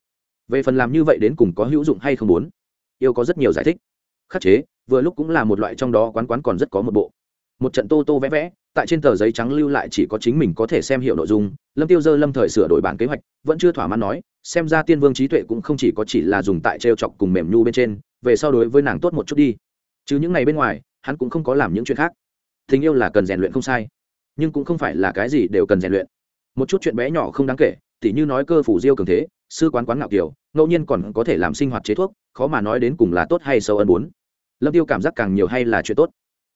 Về phần làm như vậy đến cùng có hữu dụng hay không muốn, yêu có rất nhiều giải thích. Khắc chế, vừa lúc cũng là một loại trong đó quán quán còn rất có một bộ. Một trận tô tô vẽ vẽ, tại trên tờ giấy trắng lưu lại chỉ có chính mình có thể xem hiểu nội dung, lâm tiêu dơ lâm thời sửa đổi bản kế hoạch, vẫn chưa thỏa mãn nói, xem ra tiên vương trí tuệ cũng không chỉ có chỉ là dùng tại trêu chọc cùng mềm nhu bên trên về sau đối với nàng tốt một chút đi. Chứ những ngày bên ngoài, hắn cũng không có làm những chuyện khác. Tình yêu là cần rèn luyện không sai, nhưng cũng không phải là cái gì đều cần rèn luyện. Một chút chuyện bé nhỏ không đáng kể, tỉ như nói cơ phủ diêu cường thế, sư quán quán ngạo kiều ngẫu nhiên còn có thể làm sinh hoạt chế thuốc, khó mà nói đến cùng là tốt hay sâu ân bốn. Lâm tiêu cảm giác càng nhiều hay là chuyện tốt.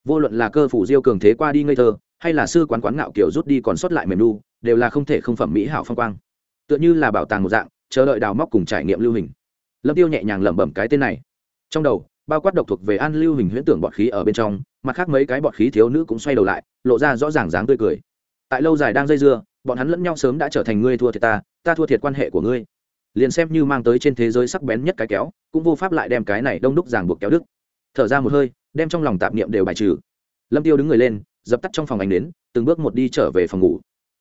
Vô luận là cơ phủ diêu cường thế qua đi ngây thơ, hay là sư quán quán ngạo kiều rút đi còn sót lại mềm nu, đều là không thể không phẩm mỹ hảo phong quang. Tựa như là bảo tàng một dạng, chờ đợi đào móc cùng trải nghiệm lưu hình. Lâm tiêu nhẹ nhàng lẩm bẩm cái tên này trong đầu, bao quát độc thuộc về an lưu hình huyễn tưởng bọt khí ở bên trong, mặt khác mấy cái bọt khí thiếu nữ cũng xoay đầu lại, lộ ra rõ ràng dáng tươi cười. Tại lâu dài đang dây dưa, bọn hắn lẫn nhau sớm đã trở thành ngươi thua thiệt ta ta thua thiệt quan hệ của ngươi. Liền xem như mang tới trên thế giới sắc bén nhất cái kéo, cũng vô pháp lại đem cái này đông đúc ràng buộc kéo đức thở ra một hơi, đem trong lòng tạp niệm đều bài trừ. Lâm tiêu đứng người lên, dập tắt trong phòng ánh đến từng bước một đi trở về phòng ngủ.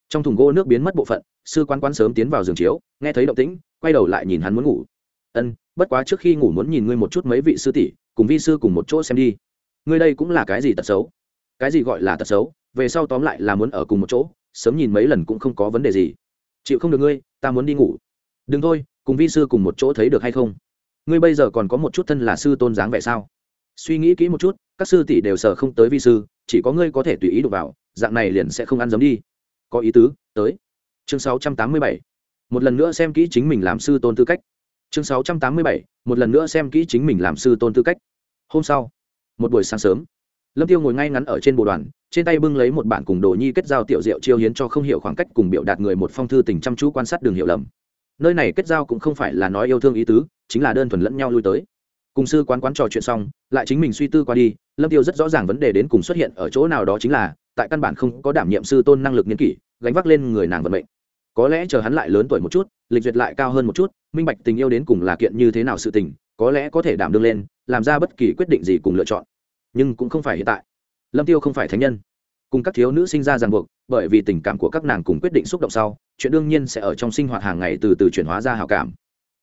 Trong thùng gỗ nước biến mất bộ phận, sư quan quan sớm tiến vào giường chiếu, nghe thấy động tĩnh, quay đầu lại nhìn hắn muốn ngủ. Ân bất quá trước khi ngủ muốn nhìn ngươi một chút mấy vị sư tỷ, cùng vi sư cùng một chỗ xem đi. Ngươi đây cũng là cái gì tật xấu? Cái gì gọi là tật xấu? Về sau tóm lại là muốn ở cùng một chỗ, sớm nhìn mấy lần cũng không có vấn đề gì. Chịu không được ngươi, ta muốn đi ngủ. Đừng thôi, cùng vi sư cùng một chỗ thấy được hay không? Ngươi bây giờ còn có một chút thân là sư tôn dáng vẻ sao? Suy nghĩ kỹ một chút, các sư tỷ đều sợ không tới vi sư, chỉ có ngươi có thể tùy ý đụng vào, dạng này liền sẽ không ăn giống đi. Có ý tứ, tới. Chương 687. một lần nữa xem kỹ chính mình làm sư tôn tư cách chương 687. một lần nữa xem kỹ chính mình làm sư tôn tư cách. Hôm sau, một buổi sáng sớm, lâm tiêu ngồi ngay ngắn ở trên bộ đoàn, trên tay bưng lấy một bản cùng đồ nhi kết giao tiểu diệu chiêu hiến cho không hiểu khoảng cách cùng biểu đạt người một phong thư tình chăm chú quan sát đường hiểu lầm. Nơi này kết giao cũng không phải là nói yêu thương ý tứ, chính là đơn thuần lẫn nhau lui tới. Cùng sư quán quán trò chuyện xong, lại chính mình suy tư qua đi, lâm tiêu rất rõ ràng vấn đề đến cùng xuất hiện ở chỗ nào đó chính là, tại căn bản không có đảm nhiệm sư tôn năng lực nghiên kỷ, gánh vác lên người nàng vận mệnh có lẽ chờ hắn lại lớn tuổi một chút, lịch duyệt lại cao hơn một chút, minh bạch tình yêu đến cùng là kiện như thế nào sự tình, có lẽ có thể đảm đương lên, làm ra bất kỳ quyết định gì cùng lựa chọn. Nhưng cũng không phải hiện tại. Lâm tiêu không phải thánh nhân. Cùng các thiếu nữ sinh ra ràng buộc, bởi vì tình cảm của các nàng cùng quyết định xúc động sau, chuyện đương nhiên sẽ ở trong sinh hoạt hàng ngày từ từ chuyển hóa ra hào cảm.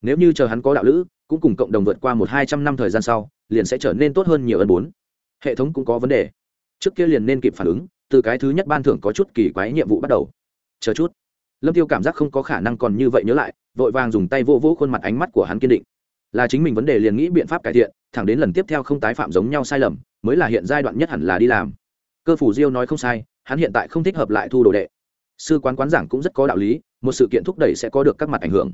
Nếu như chờ hắn có đạo lữ, cũng cùng cộng đồng vượt qua một hai trăm năm thời gian sau, liền sẽ trở nên tốt hơn nhiều ân bốn. Hệ thống cũng có vấn đề. Trước kia liền nên kịp phản ứng, từ cái thứ nhất ban thưởng có chút kỳ quái nhiệm vụ bắt đầu. Chờ chút lâm tiêu cảm giác không có khả năng còn như vậy nhớ lại, vội vàng dùng tay vô vỗ khuôn mặt ánh mắt của hắn kiên định. Là chính mình vấn đề liền nghĩ biện pháp cải thiện, thẳng đến lần tiếp theo không tái phạm giống nhau sai lầm, mới là hiện giai đoạn nhất hẳn là đi làm. Cơ phủ diêu nói không sai, hắn hiện tại không thích hợp lại thu đồ đệ. Sư quán quán giảng cũng rất có đạo lý, một sự kiện thúc đẩy sẽ có được các mặt ảnh hưởng.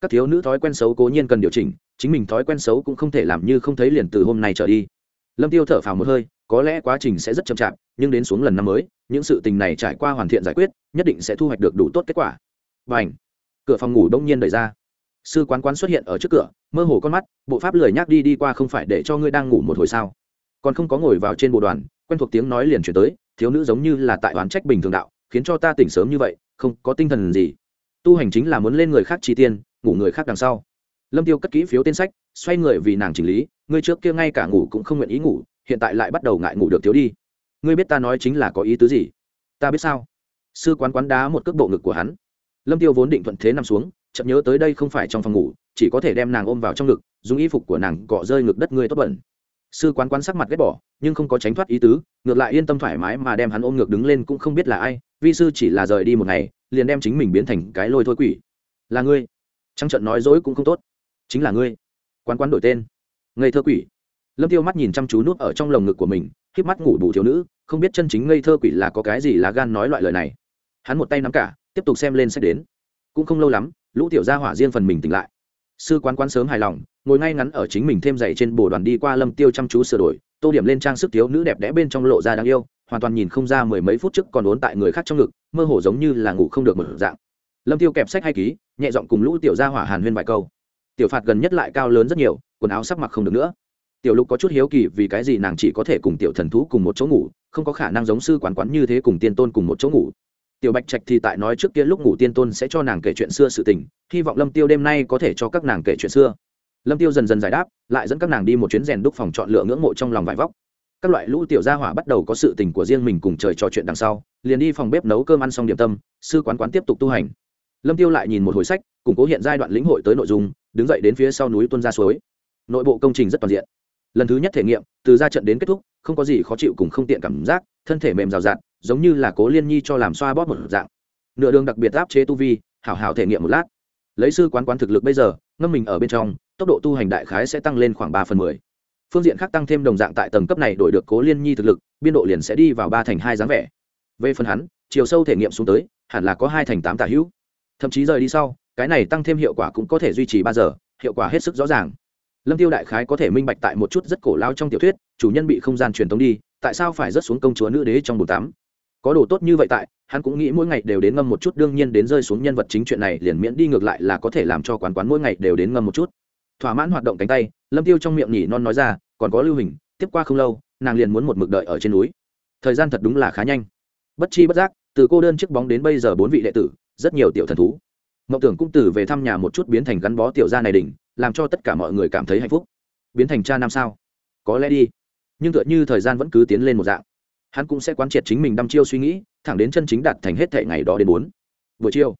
Các thiếu nữ thói quen xấu cố nhiên cần điều chỉnh, chính mình thói quen xấu cũng không thể làm như không thấy liền từ hôm nay trở đi. Lâm tiêu thở phào một hơi có lẽ quá trình sẽ rất chậm chạp, nhưng đến xuống lần năm mới, những sự tình này trải qua hoàn thiện giải quyết, nhất định sẽ thu hoạch được đủ tốt kết quả. Và ảnh cửa phòng ngủ đông nhiên đẩy ra. Sư quán quán xuất hiện ở trước cửa, mơ hồ con mắt, bộ pháp lười nhác đi đi qua không phải để cho ngươi đang ngủ một hồi sao? Còn không có ngồi vào trên bộ đoàn, quen thuộc tiếng nói liền chuyển tới, thiếu nữ giống như là tại oán trách bình thường đạo, khiến cho ta tỉnh sớm như vậy, không có tinh thần gì. Tu hành chính là muốn lên người khác chi tiên, ngủ người khác đằng sau. Lâm tiêu cất kỹ phiếu tên sách, xoay người vì nàng chỉnh lý, ngươi trước kia ngay cả ngủ cũng không nguyện ý ngủ hiện tại lại bắt đầu ngại ngủ được thiếu đi. Ngươi biết ta nói chính là có ý tứ gì? Ta biết sao? Sư quán quán đá một cước bộ ngực của hắn. Lâm tiêu vốn định thuận thế nằm xuống chậm nhớ tới đây không phải trong phòng ngủ, chỉ có thể đem nàng ôm vào trong ngực, dùng y phục của nàng cọ rơi ngực đất ngươi tốt bẩn. Sư quán quán sắc mặt ghét bỏ, nhưng không có tránh thoát ý tứ, ngược lại yên tâm thoải mái mà đem hắn ôm ngược đứng lên cũng không biết là ai, vi sư chỉ là rời đi một ngày, liền đem chính mình biến thành cái lôi thôi quỷ. Là ngươi. Trăng trận nói dối cũng không tốt. Chính là ngươi. Quán quán đổi tên. Ngây thơ quỷ lâm tiêu mắt nhìn chăm chú nuốt ở trong lồng ngực của mình, híp mắt ngủ bù thiếu nữ, không biết chân chính ngây thơ quỷ là có cái gì lá gan nói loại lời này. Hắn một tay nắm cả, tiếp tục xem lên sách đến. Cũng không lâu lắm, lũ tiểu gia hỏa riêng phần mình tỉnh lại. Sư quán quán sớm hài lòng, ngồi ngay ngắn ở chính mình thêm dày trên bồ đoàn đi qua lâm tiêu chăm chú sửa đổi, tô điểm lên trang sức thiếu nữ đẹp đẽ bên trong lộ ra đáng yêu, hoàn toàn nhìn không ra mười mấy phút trước còn ốn tại người khác trong ngực, mơ hồ giống như là ngủ không được một dạng. Lâm tiêu kẹp sách hay ký, nhẹ giọng cùng lũ tiểu gia hỏa hàn huyên vài câu. Tiểu phạt gần nhất lại cao lớn rất nhiều, quần áo sắc mặc không được nữa tiểu lục có chút hiếu kỳ vì cái gì nàng chỉ có thể cùng tiểu thần thú cùng một chỗ ngủ, không có khả năng giống sư quán quán như thế cùng tiên tôn cùng một chỗ ngủ. Tiểu bạch trạch thì tại nói trước kia lúc ngủ tiên tôn sẽ cho nàng kể chuyện xưa sự tình, hy vọng lâm tiêu đêm nay có thể cho các nàng kể chuyện xưa. Lâm tiêu dần dần giải đáp, lại dẫn các nàng đi một chuyến rèn đúc phòng chọn lựa ngưỡng mộ trong lòng vải vóc. Các loại lũ tiểu gia hỏa bắt đầu có sự tình của riêng mình cùng trời trò chuyện đằng sau, liền đi phòng bếp nấu cơm ăn xong điểm tâm, sư quán quán tiếp tục tu hành. Lâm tiêu lại nhìn một hồi sách, củng cố hiện giai đoạn lĩnh hội tới nội dung, đứng dậy đến phía sau núi tuân ra suối. Nội bộ công trình rất toàn diện lần thứ nhất thể nghiệm, từ ra trận đến kết thúc, không có gì khó chịu cùng không tiện cảm giác, thân thể mềm rào rạt, giống như là cố liên nhi cho làm xoa bóp một dạng. Nửa đường đặc biệt áp chế tu vi, hảo hảo thể nghiệm một lát. Lấy sư quán quán thực lực bây giờ, ngâm mình ở bên trong, tốc độ tu hành đại khái sẽ tăng lên khoảng ba phần mười. Phương diện khác tăng thêm đồng dạng tại tầng cấp này đổi được cố liên nhi thực lực, biên độ liền sẽ đi vào ba thành hai dáng vẻ. Về phần hắn, chiều sâu thể nghiệm xuống tới, hẳn là có hai thành tám tả hữu. Thậm chí rời đi sau, cái này tăng thêm hiệu quả cũng có thể duy trì ba giờ, hiệu quả hết sức rõ ràng lâm tiêu đại khái có thể minh bạch tại một chút rất cổ lao trong tiểu thuyết, chủ nhân bị không gian truyền thống đi, tại sao phải rớt xuống công chúa nữ đế trong bồn tắm? Có đồ tốt như vậy tại, hắn cũng nghĩ mỗi ngày đều đến ngâm một chút, đương nhiên đến rơi xuống nhân vật chính chuyện này liền miễn đi ngược lại là có thể làm cho quán quán mỗi ngày đều đến ngâm một chút. Thỏa mãn hoạt động cánh tay, lâm tiêu trong miệng nhỉ non nói ra, còn có lưu hình, tiếp qua không lâu, nàng liền muốn một mực đợi ở trên núi. Thời gian thật đúng là khá nhanh. Bất chi bất giác, từ cô đơn chiếc bóng đến bây giờ bốn vị đệ tử, rất nhiều tiểu thần thú. Mộng tưởng cũng từ về thăm nhà một chút biến thành gắn bó tiểu gia này đỉnh làm cho tất cả mọi người cảm thấy hạnh phúc. Biến thành cha nam sao? Có lẽ đi. Nhưng tựa như thời gian vẫn cứ tiến lên một dạng. Hắn cũng sẽ quán triệt chính mình đăm chiêu suy nghĩ, thẳng đến chân chính đạt thành hết thể ngày đó đến bốn. Buổi chiều,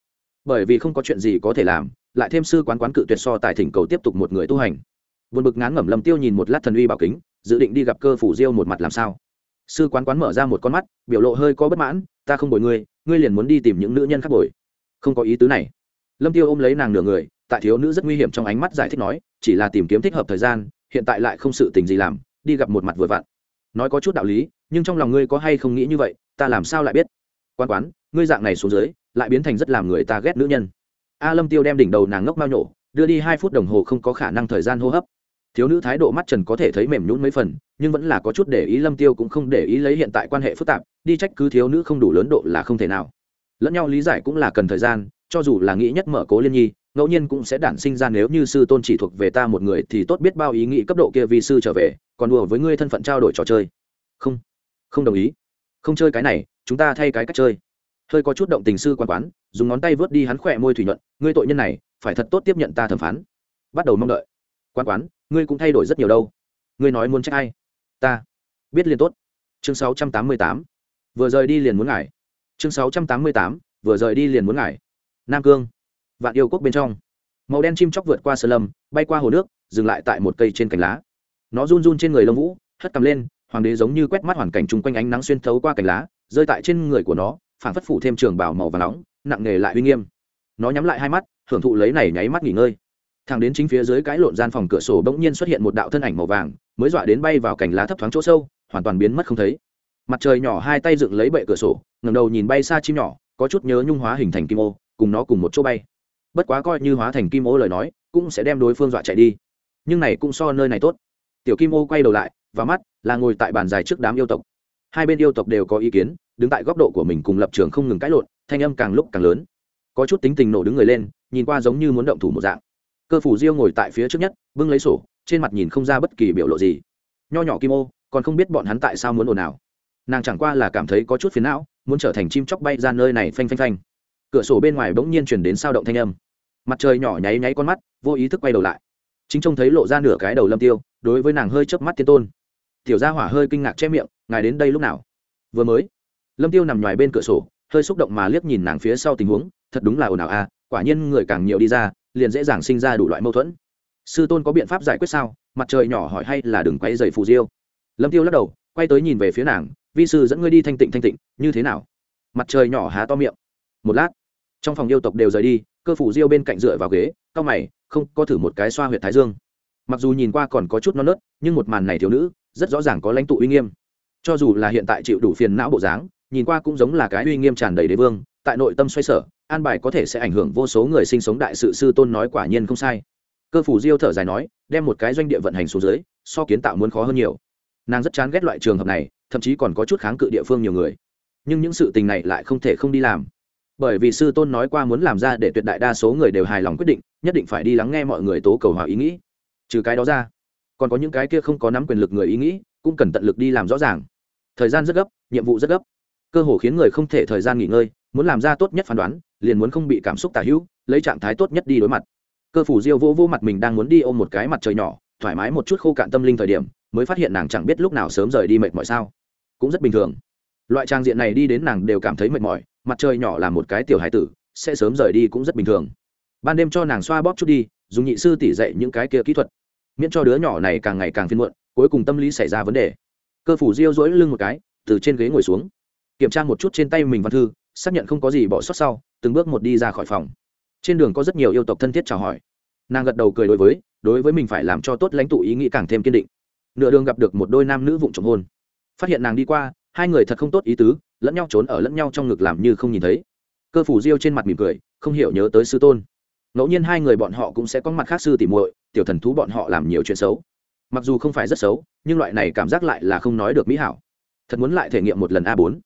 bởi vì không có chuyện gì có thể làm, lại thêm sư quán quán cự tuyệt so tài thỉnh cầu tiếp tục một người tu hành. Vượt bực ngán ngẩm lầm tiêu nhìn một lát thần uy bảo kính, dự định đi gặp cơ phủ diêu một mặt làm sao? Sư quán quán mở ra một con mắt, biểu lộ hơi có bất mãn, ta không bồi ngươi ngươi liền muốn đi tìm những nữ nhân khác bồi. Không có ý tứ này lâm tiêu ôm lấy nàng nửa người, tại thiếu nữ rất nguy hiểm trong ánh mắt giải thích nói, chỉ là tìm kiếm thích hợp thời gian, hiện tại lại không sự tình gì làm, đi gặp một mặt vừa vặn. Nói có chút đạo lý, nhưng trong lòng ngươi có hay không nghĩ như vậy, ta làm sao lại biết? Quan quán, ngươi dạng này xuống dưới, lại biến thành rất làm người ta ghét nữ nhân. A lâm tiêu đem đỉnh đầu nàng ngốc mao nhổ, đưa đi hai phút đồng hồ không có khả năng thời gian hô hấp. Thiếu nữ thái độ mắt trần có thể thấy mềm nhún mấy phần, nhưng vẫn là có chút để ý, lâm tiêu cũng không để ý lấy hiện tại quan hệ phức tạp, đi trách cứ thiếu nữ không đủ lớn độ là không thể nào. Lẫn nhau lý giải cũng là cần thời gian cho dù là nghĩ nhất mở cố liên nhi, ngẫu nhiên cũng sẽ đản sinh ra nếu như sư tôn chỉ thuộc về ta một người thì tốt biết bao ý nghĩ cấp độ kia vì sư trở về, còn đùa với ngươi thân phận trao đổi trò chơi. Không không đồng ý. Không chơi cái này, chúng ta thay cái cách chơi. Hơi có chút động tình sư quan quán, dùng ngón tay vớt đi hắn khỏe môi thủy nhuận, ngươi tội nhân này, phải thật tốt tiếp nhận ta thẩm phán. Bắt đầu mong đợi. Quan quán, ngươi cũng thay đổi rất nhiều đâu. Ngươi nói muốn trách ai? Ta. Biết liền tốt. Chương sáu trăm tám mươi tám. Vừa rời đi liền muốn ngải chương sáu trăm tám mươi tám. Vừa rời đi liền muốn ngải nam cương. Vạn yêu quốc bên trong. Màu đen chim chóc vượt qua sơ lâm, bay qua hồ nước, dừng lại tại một cây trên cành lá. Nó run run trên người lông vũ, hất cầm lên, hoàng đế giống như quét mắt hoàn cảnh chung quanh ánh nắng xuyên thấu qua cành lá, rơi tại trên người của nó, phản phất phủ thêm trường bảo màu và nóng, nặng nề lại uy nghiêm. Nó nhắm lại hai mắt, hưởng thụ lấy này nháy mắt nghỉ ngơi. Thằng đến chính phía dưới cái lộn gian phòng cửa sổ bỗng nhiên xuất hiện một đạo thân ảnh màu vàng, mới dọa đến bay vào cành lá thấp thoáng chỗ sâu, hoàn toàn biến mất không thấy. Mặt trời nhỏ hai tay dựng lấy bệ cửa sổ ngầm đầu nhìn bay xa chim nhỏ, có chút nhớ nhung hóa hình thành kim ô cùng nó cùng một chỗ bay. Bất quá coi như hóa thành kim ô lời nói, cũng sẽ đem đối phương dọa chạy đi. Nhưng này cũng so nơi này tốt. Tiểu kim ô quay đầu lại và mắt là ngồi tại bàn dài trước đám yêu tộc. Hai bên yêu tộc đều có ý kiến, đứng tại góc độ của mình cùng lập trường không ngừng cãi lộn, thanh âm càng lúc càng lớn. Có chút tính tình nổ đứng người lên, nhìn qua giống như muốn động thủ một dạng. Cơ phủ diêu ngồi tại phía trước nhất, bưng lấy sổ, trên mặt nhìn không ra bất kỳ biểu lộ gì. Nho nhỏ kim ô, còn không biết bọn hắn tại sao muốn ồn ào. Nàng chẳng qua là cảm thấy có chút phiền não, muốn trở thành chim chóc bay ra nơi này phanh phanh phanh cửa sổ bên ngoài bỗng nhiên chuyển đến sao động thanh âm. Mặt trời nhỏ nháy nháy con mắt, vô ý thức quay đầu lại. Chính trông thấy lộ ra nửa cái đầu lâm tiêu, đối với nàng hơi chớp mắt thiên tôn. Tiểu gia hỏa hơi kinh ngạc che miệng, ngài đến đây lúc nào? Vừa mới. Lâm tiêu nằm ngoài bên cửa sổ, hơi xúc động mà liếc nhìn nàng phía sau tình huống, thật đúng là ồn ào a quả nhiên người càng nhiều đi ra, liền dễ dàng sinh ra đủ loại mâu thuẫn. Sư tôn có biện pháp giải quyết sao? Mặt trời nhỏ hỏi hay là đừng quay dày phù diêu? Lâm tiêu lắc đầu, quay tới nhìn về phía nàng, vi sư dẫn ngươi đi thanh tịnh thanh tịnh, như thế nào? Mặt trời nhỏ há to miệng. Một lát trong phòng yêu tộc đều rời đi, cơ phủ diêu bên cạnh dựa vào ghế cao mày, không, có thử một cái xoa huyệt thái dương. Mặc dù nhìn qua còn có chút non nớt, nhưng một màn này thiếu nữ, rất rõ ràng có lãnh tụ uy nghiêm. Cho dù là hiện tại chịu đủ phiền não bộ dáng, nhìn qua cũng giống là cái uy nghiêm tràn đầy đế vương, tại nội tâm xoay sở, an bài có thể sẽ ảnh hưởng vô số người sinh sống đại sự sư tôn nói quả nhiên không sai. Cơ phủ diêu thở dài nói, đem một cái doanh địa vận hành xuống dưới, so kiến tạo muốn khó hơn nhiều. Nàng rất chán ghét loại trường hợp này, thậm chí còn có chút kháng cự địa phương nhiều người. Nhưng những sự tình này lại không thể không đi làm bởi vì sư tôn nói qua muốn làm ra để tuyệt đại đa số người đều hài lòng quyết định, nhất định phải đi lắng nghe mọi người tố cầu hòa ý nghĩ. Trừ cái đó ra, còn có những cái kia không có nắm quyền lực người ý nghĩ, cũng cần tận lực đi làm rõ ràng. Thời gian rất gấp, nhiệm vụ rất gấp. Cơ hồ khiến người không thể thời gian nghỉ ngơi, muốn làm ra tốt nhất phán đoán, liền muốn không bị cảm xúc tả hữu, lấy trạng thái tốt nhất đi đối mặt. Cơ phủ diêu vô vô mặt mình đang muốn đi ôm một cái mặt trời nhỏ, thoải mái một chút khô cạn tâm linh thời điểm, mới phát hiện nàng chẳng biết lúc nào sớm rời đi mệt mỏi sao. Cũng rất bình thường. Loại trang diện này đi đến nàng đều cảm thấy mệt mỏi mặt trời nhỏ là một cái tiểu hải tử, sẽ sớm rời đi cũng rất bình thường. Ban đêm cho nàng xoa bóp chút đi, dùng nhị sư tỉ dạy những cái kia kỹ thuật. Miễn cho đứa nhỏ này càng ngày càng phiên muộn, cuối cùng tâm lý xảy ra vấn đề. Cơ phủ diêu dỗi lưng một cái, từ trên ghế ngồi xuống. Kiểm tra một chút trên tay mình văn thư, xác nhận không có gì bỏ sót sau, từng bước một đi ra khỏi phòng. Trên đường có rất nhiều yêu tộc thân thiết chào hỏi. Nàng gật đầu cười đối với đối với mình phải làm cho tốt lãnh tụ ý nghĩ càng thêm kiên định. Nửa đường gặp được một đôi nam nữ vụng trộm hôn. Phát hiện nàng đi qua, hai người thật không tốt ý tứ lẫn nhau trốn ở lẫn nhau trong ngực làm như không nhìn thấy. Cơ phủ diêu trên mặt mỉm cười, không hiểu nhớ tới sư tôn. Ngẫu nhiên hai người bọn họ cũng sẽ có mặt khác sư tỉ muội, tiểu thần thú bọn họ làm nhiều chuyện xấu. Mặc dù không phải rất xấu, nhưng loại này cảm giác lại là không nói được mỹ hảo. Thật muốn lại thể nghiệm một lần a bốn.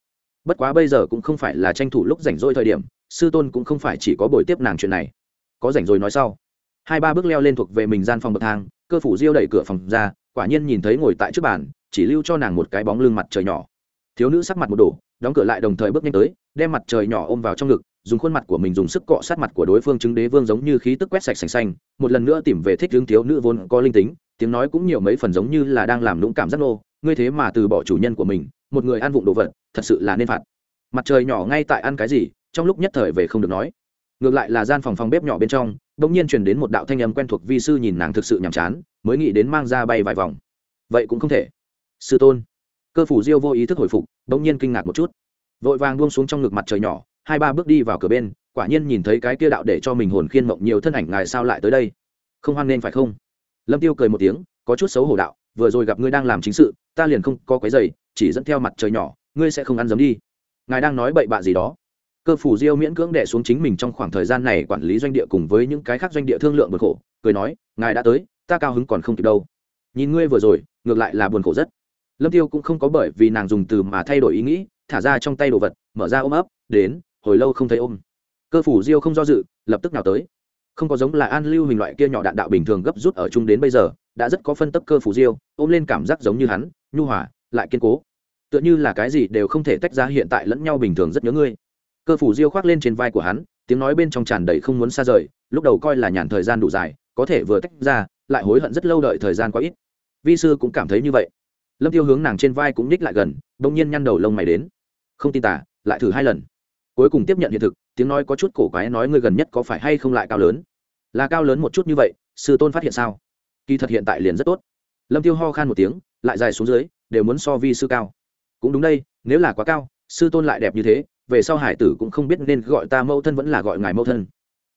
Bất quá bây giờ cũng không phải là tranh thủ lúc rảnh rỗi thời điểm, sư tôn cũng không phải chỉ có buổi tiếp nàng chuyện này. Có rảnh rồi nói sau. Hai ba bước leo lên thuộc về mình gian phòng bậc thang, cơ phủ diêu đẩy cửa phòng ra, quả nhiên nhìn thấy ngồi tại trước bàn, chỉ lưu cho nàng một cái bóng lưng mặt trời nhỏ thiếu nữ sắc mặt một đổ, đóng cửa lại đồng thời bước nhanh tới, đem mặt trời nhỏ ôm vào trong ngực, dùng khuôn mặt của mình dùng sức cọ sát mặt của đối phương chứng đế vương giống như khí tức quét sạch sành xanh, một lần nữa tìm về thích hướng thiếu nữ vốn có linh tính, tiếng nói cũng nhiều mấy phần giống như là đang làm lũng cảm giác nô, ngươi thế mà từ bỏ chủ nhân của mình, một người ăn vụng đồ vật, thật sự là nên phạt. Mặt trời nhỏ ngay tại ăn cái gì, trong lúc nhất thời về không được nói. Ngược lại là gian phòng phòng bếp nhỏ bên trong bỗng nhiên truyền đến một đạo thanh âm quen thuộc vi sư nhìn nàng thực sự nhàm chán, mới nghĩ đến mang ra bay vài vòng. Vậy cũng không thể. Sư tôn cơ phủ diêu vô ý thức hồi phục đ ỗ n g nhiên kinh ngạc một chút. Vội vàng buông xuống trong ngực mặt trời nhỏ, hai ba bước đi vào cửa bên, quả nhiên nhìn thấy cái kia đạo để cho mình hồn khiên mộng nhiều thân ảnh ngài sao lại tới đây? Không hoan nên phải không? Lâm tiêu cười một tiếng, có chút xấu hổ đạo, vừa rồi gặp ngươi đang làm chính sự, ta liền không có quấy giày chỉ dẫn theo mặt trời nhỏ, ngươi sẽ không ăn giấm đi. Ngài đang nói bậy bạ gì đó? Cơ phủ diêu miễn cưỡng đẻ xuống chính mình trong khoảng thời gian này quản lý doanh địa cùng với những cái khác doanh địa thương lượng bật khổ, cười nói, ngài đã tới, ta cao hứng còn không kịp đâu. Nhìn ngươi vừa rồi, ngược lại là buồn khổ rất lâm tiêu cũng không có bởi vì nàng dùng từ mà thay đổi ý nghĩ, thả ra trong tay đồ vật, mở ra ôm ấp, đến, hồi lâu không thấy ôm. Cơ phủ diêu không do dự, lập tức nào tới. Không có giống là an lưu hình loại kia nhỏ đạn đạo bình thường gấp rút ở chung đến bây giờ, đã rất có phân tấp cơ phủ diêu, ôm lên cảm giác giống như hắn, nhu hòa, lại kiên cố. Tựa như là cái gì đều không thể tách ra hiện tại lẫn nhau bình thường rất nhớ ngươi. Cơ phủ diêu khoác lên trên vai của hắn, tiếng nói bên trong tràn đầy không muốn xa rời, lúc đầu coi là nhàn thời gian đủ dài, có thể vừa tách ra, lại hối hận rất lâu đợi thời gian quá ít. Vi sư cũng cảm thấy như vậy lâm tiêu hướng nàng trên vai cũng ních lại gần, bỗng nhiên nhăn đầu lông mày đến. Không tin tả lại thử hai lần. Cuối cùng tiếp nhận hiện thực, tiếng nói có chút cổ quái nói ngươi gần nhất có phải hay không lại cao lớn? Là cao lớn một chút như vậy, sư tôn phát hiện sao? Kỳ thật hiện tại liền rất tốt. Lâm tiêu ho khan một tiếng, lại dài xuống dưới, đều muốn so vi sư cao. Cũng đúng đây, nếu là quá cao, sư tôn lại đẹp như thế, về sau hải tử cũng không biết nên gọi ta mẫu thân vẫn là gọi ngài mẫu thân.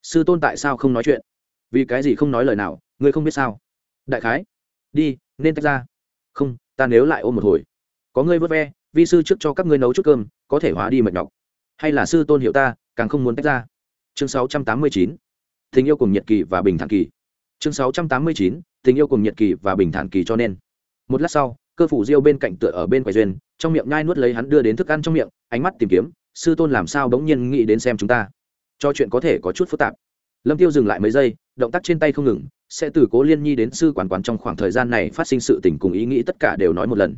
Sư tôn tại sao không nói chuyện? Vì cái gì không nói lời nào, ngươi không biết sao? Đại khái, đi, nên tách ra. Không ta nếu lại ôm một hồi. Có ngươi vớt ve, vi sư trước cho các ngươi nấu chút cơm, có thể hóa đi mệt nhọc. Hay là sư tôn hiểu ta, càng không muốn tách ra. Chương 689. tình yêu cùng nhật kỳ và bình thản kỳ. Chương 689. tình yêu cùng nhật kỳ và bình thản kỳ cho nên. Một lát sau, cơ phủ diêu bên cạnh tựa ở bên quầy duyên, trong miệng nhai nuốt lấy hắn đưa đến thức ăn trong miệng, ánh mắt tìm kiếm, sư tôn làm sao bỗng nhiên nghĩ đến xem chúng ta. Cho chuyện có thể có chút phức tạp lâm tiêu dừng lại mấy giây, động tác trên tay không ngừng, sẽ từ cố liên nhi đến sư quản quán trong khoảng thời gian này phát sinh sự tình cùng ý nghĩ tất cả đều nói một lần.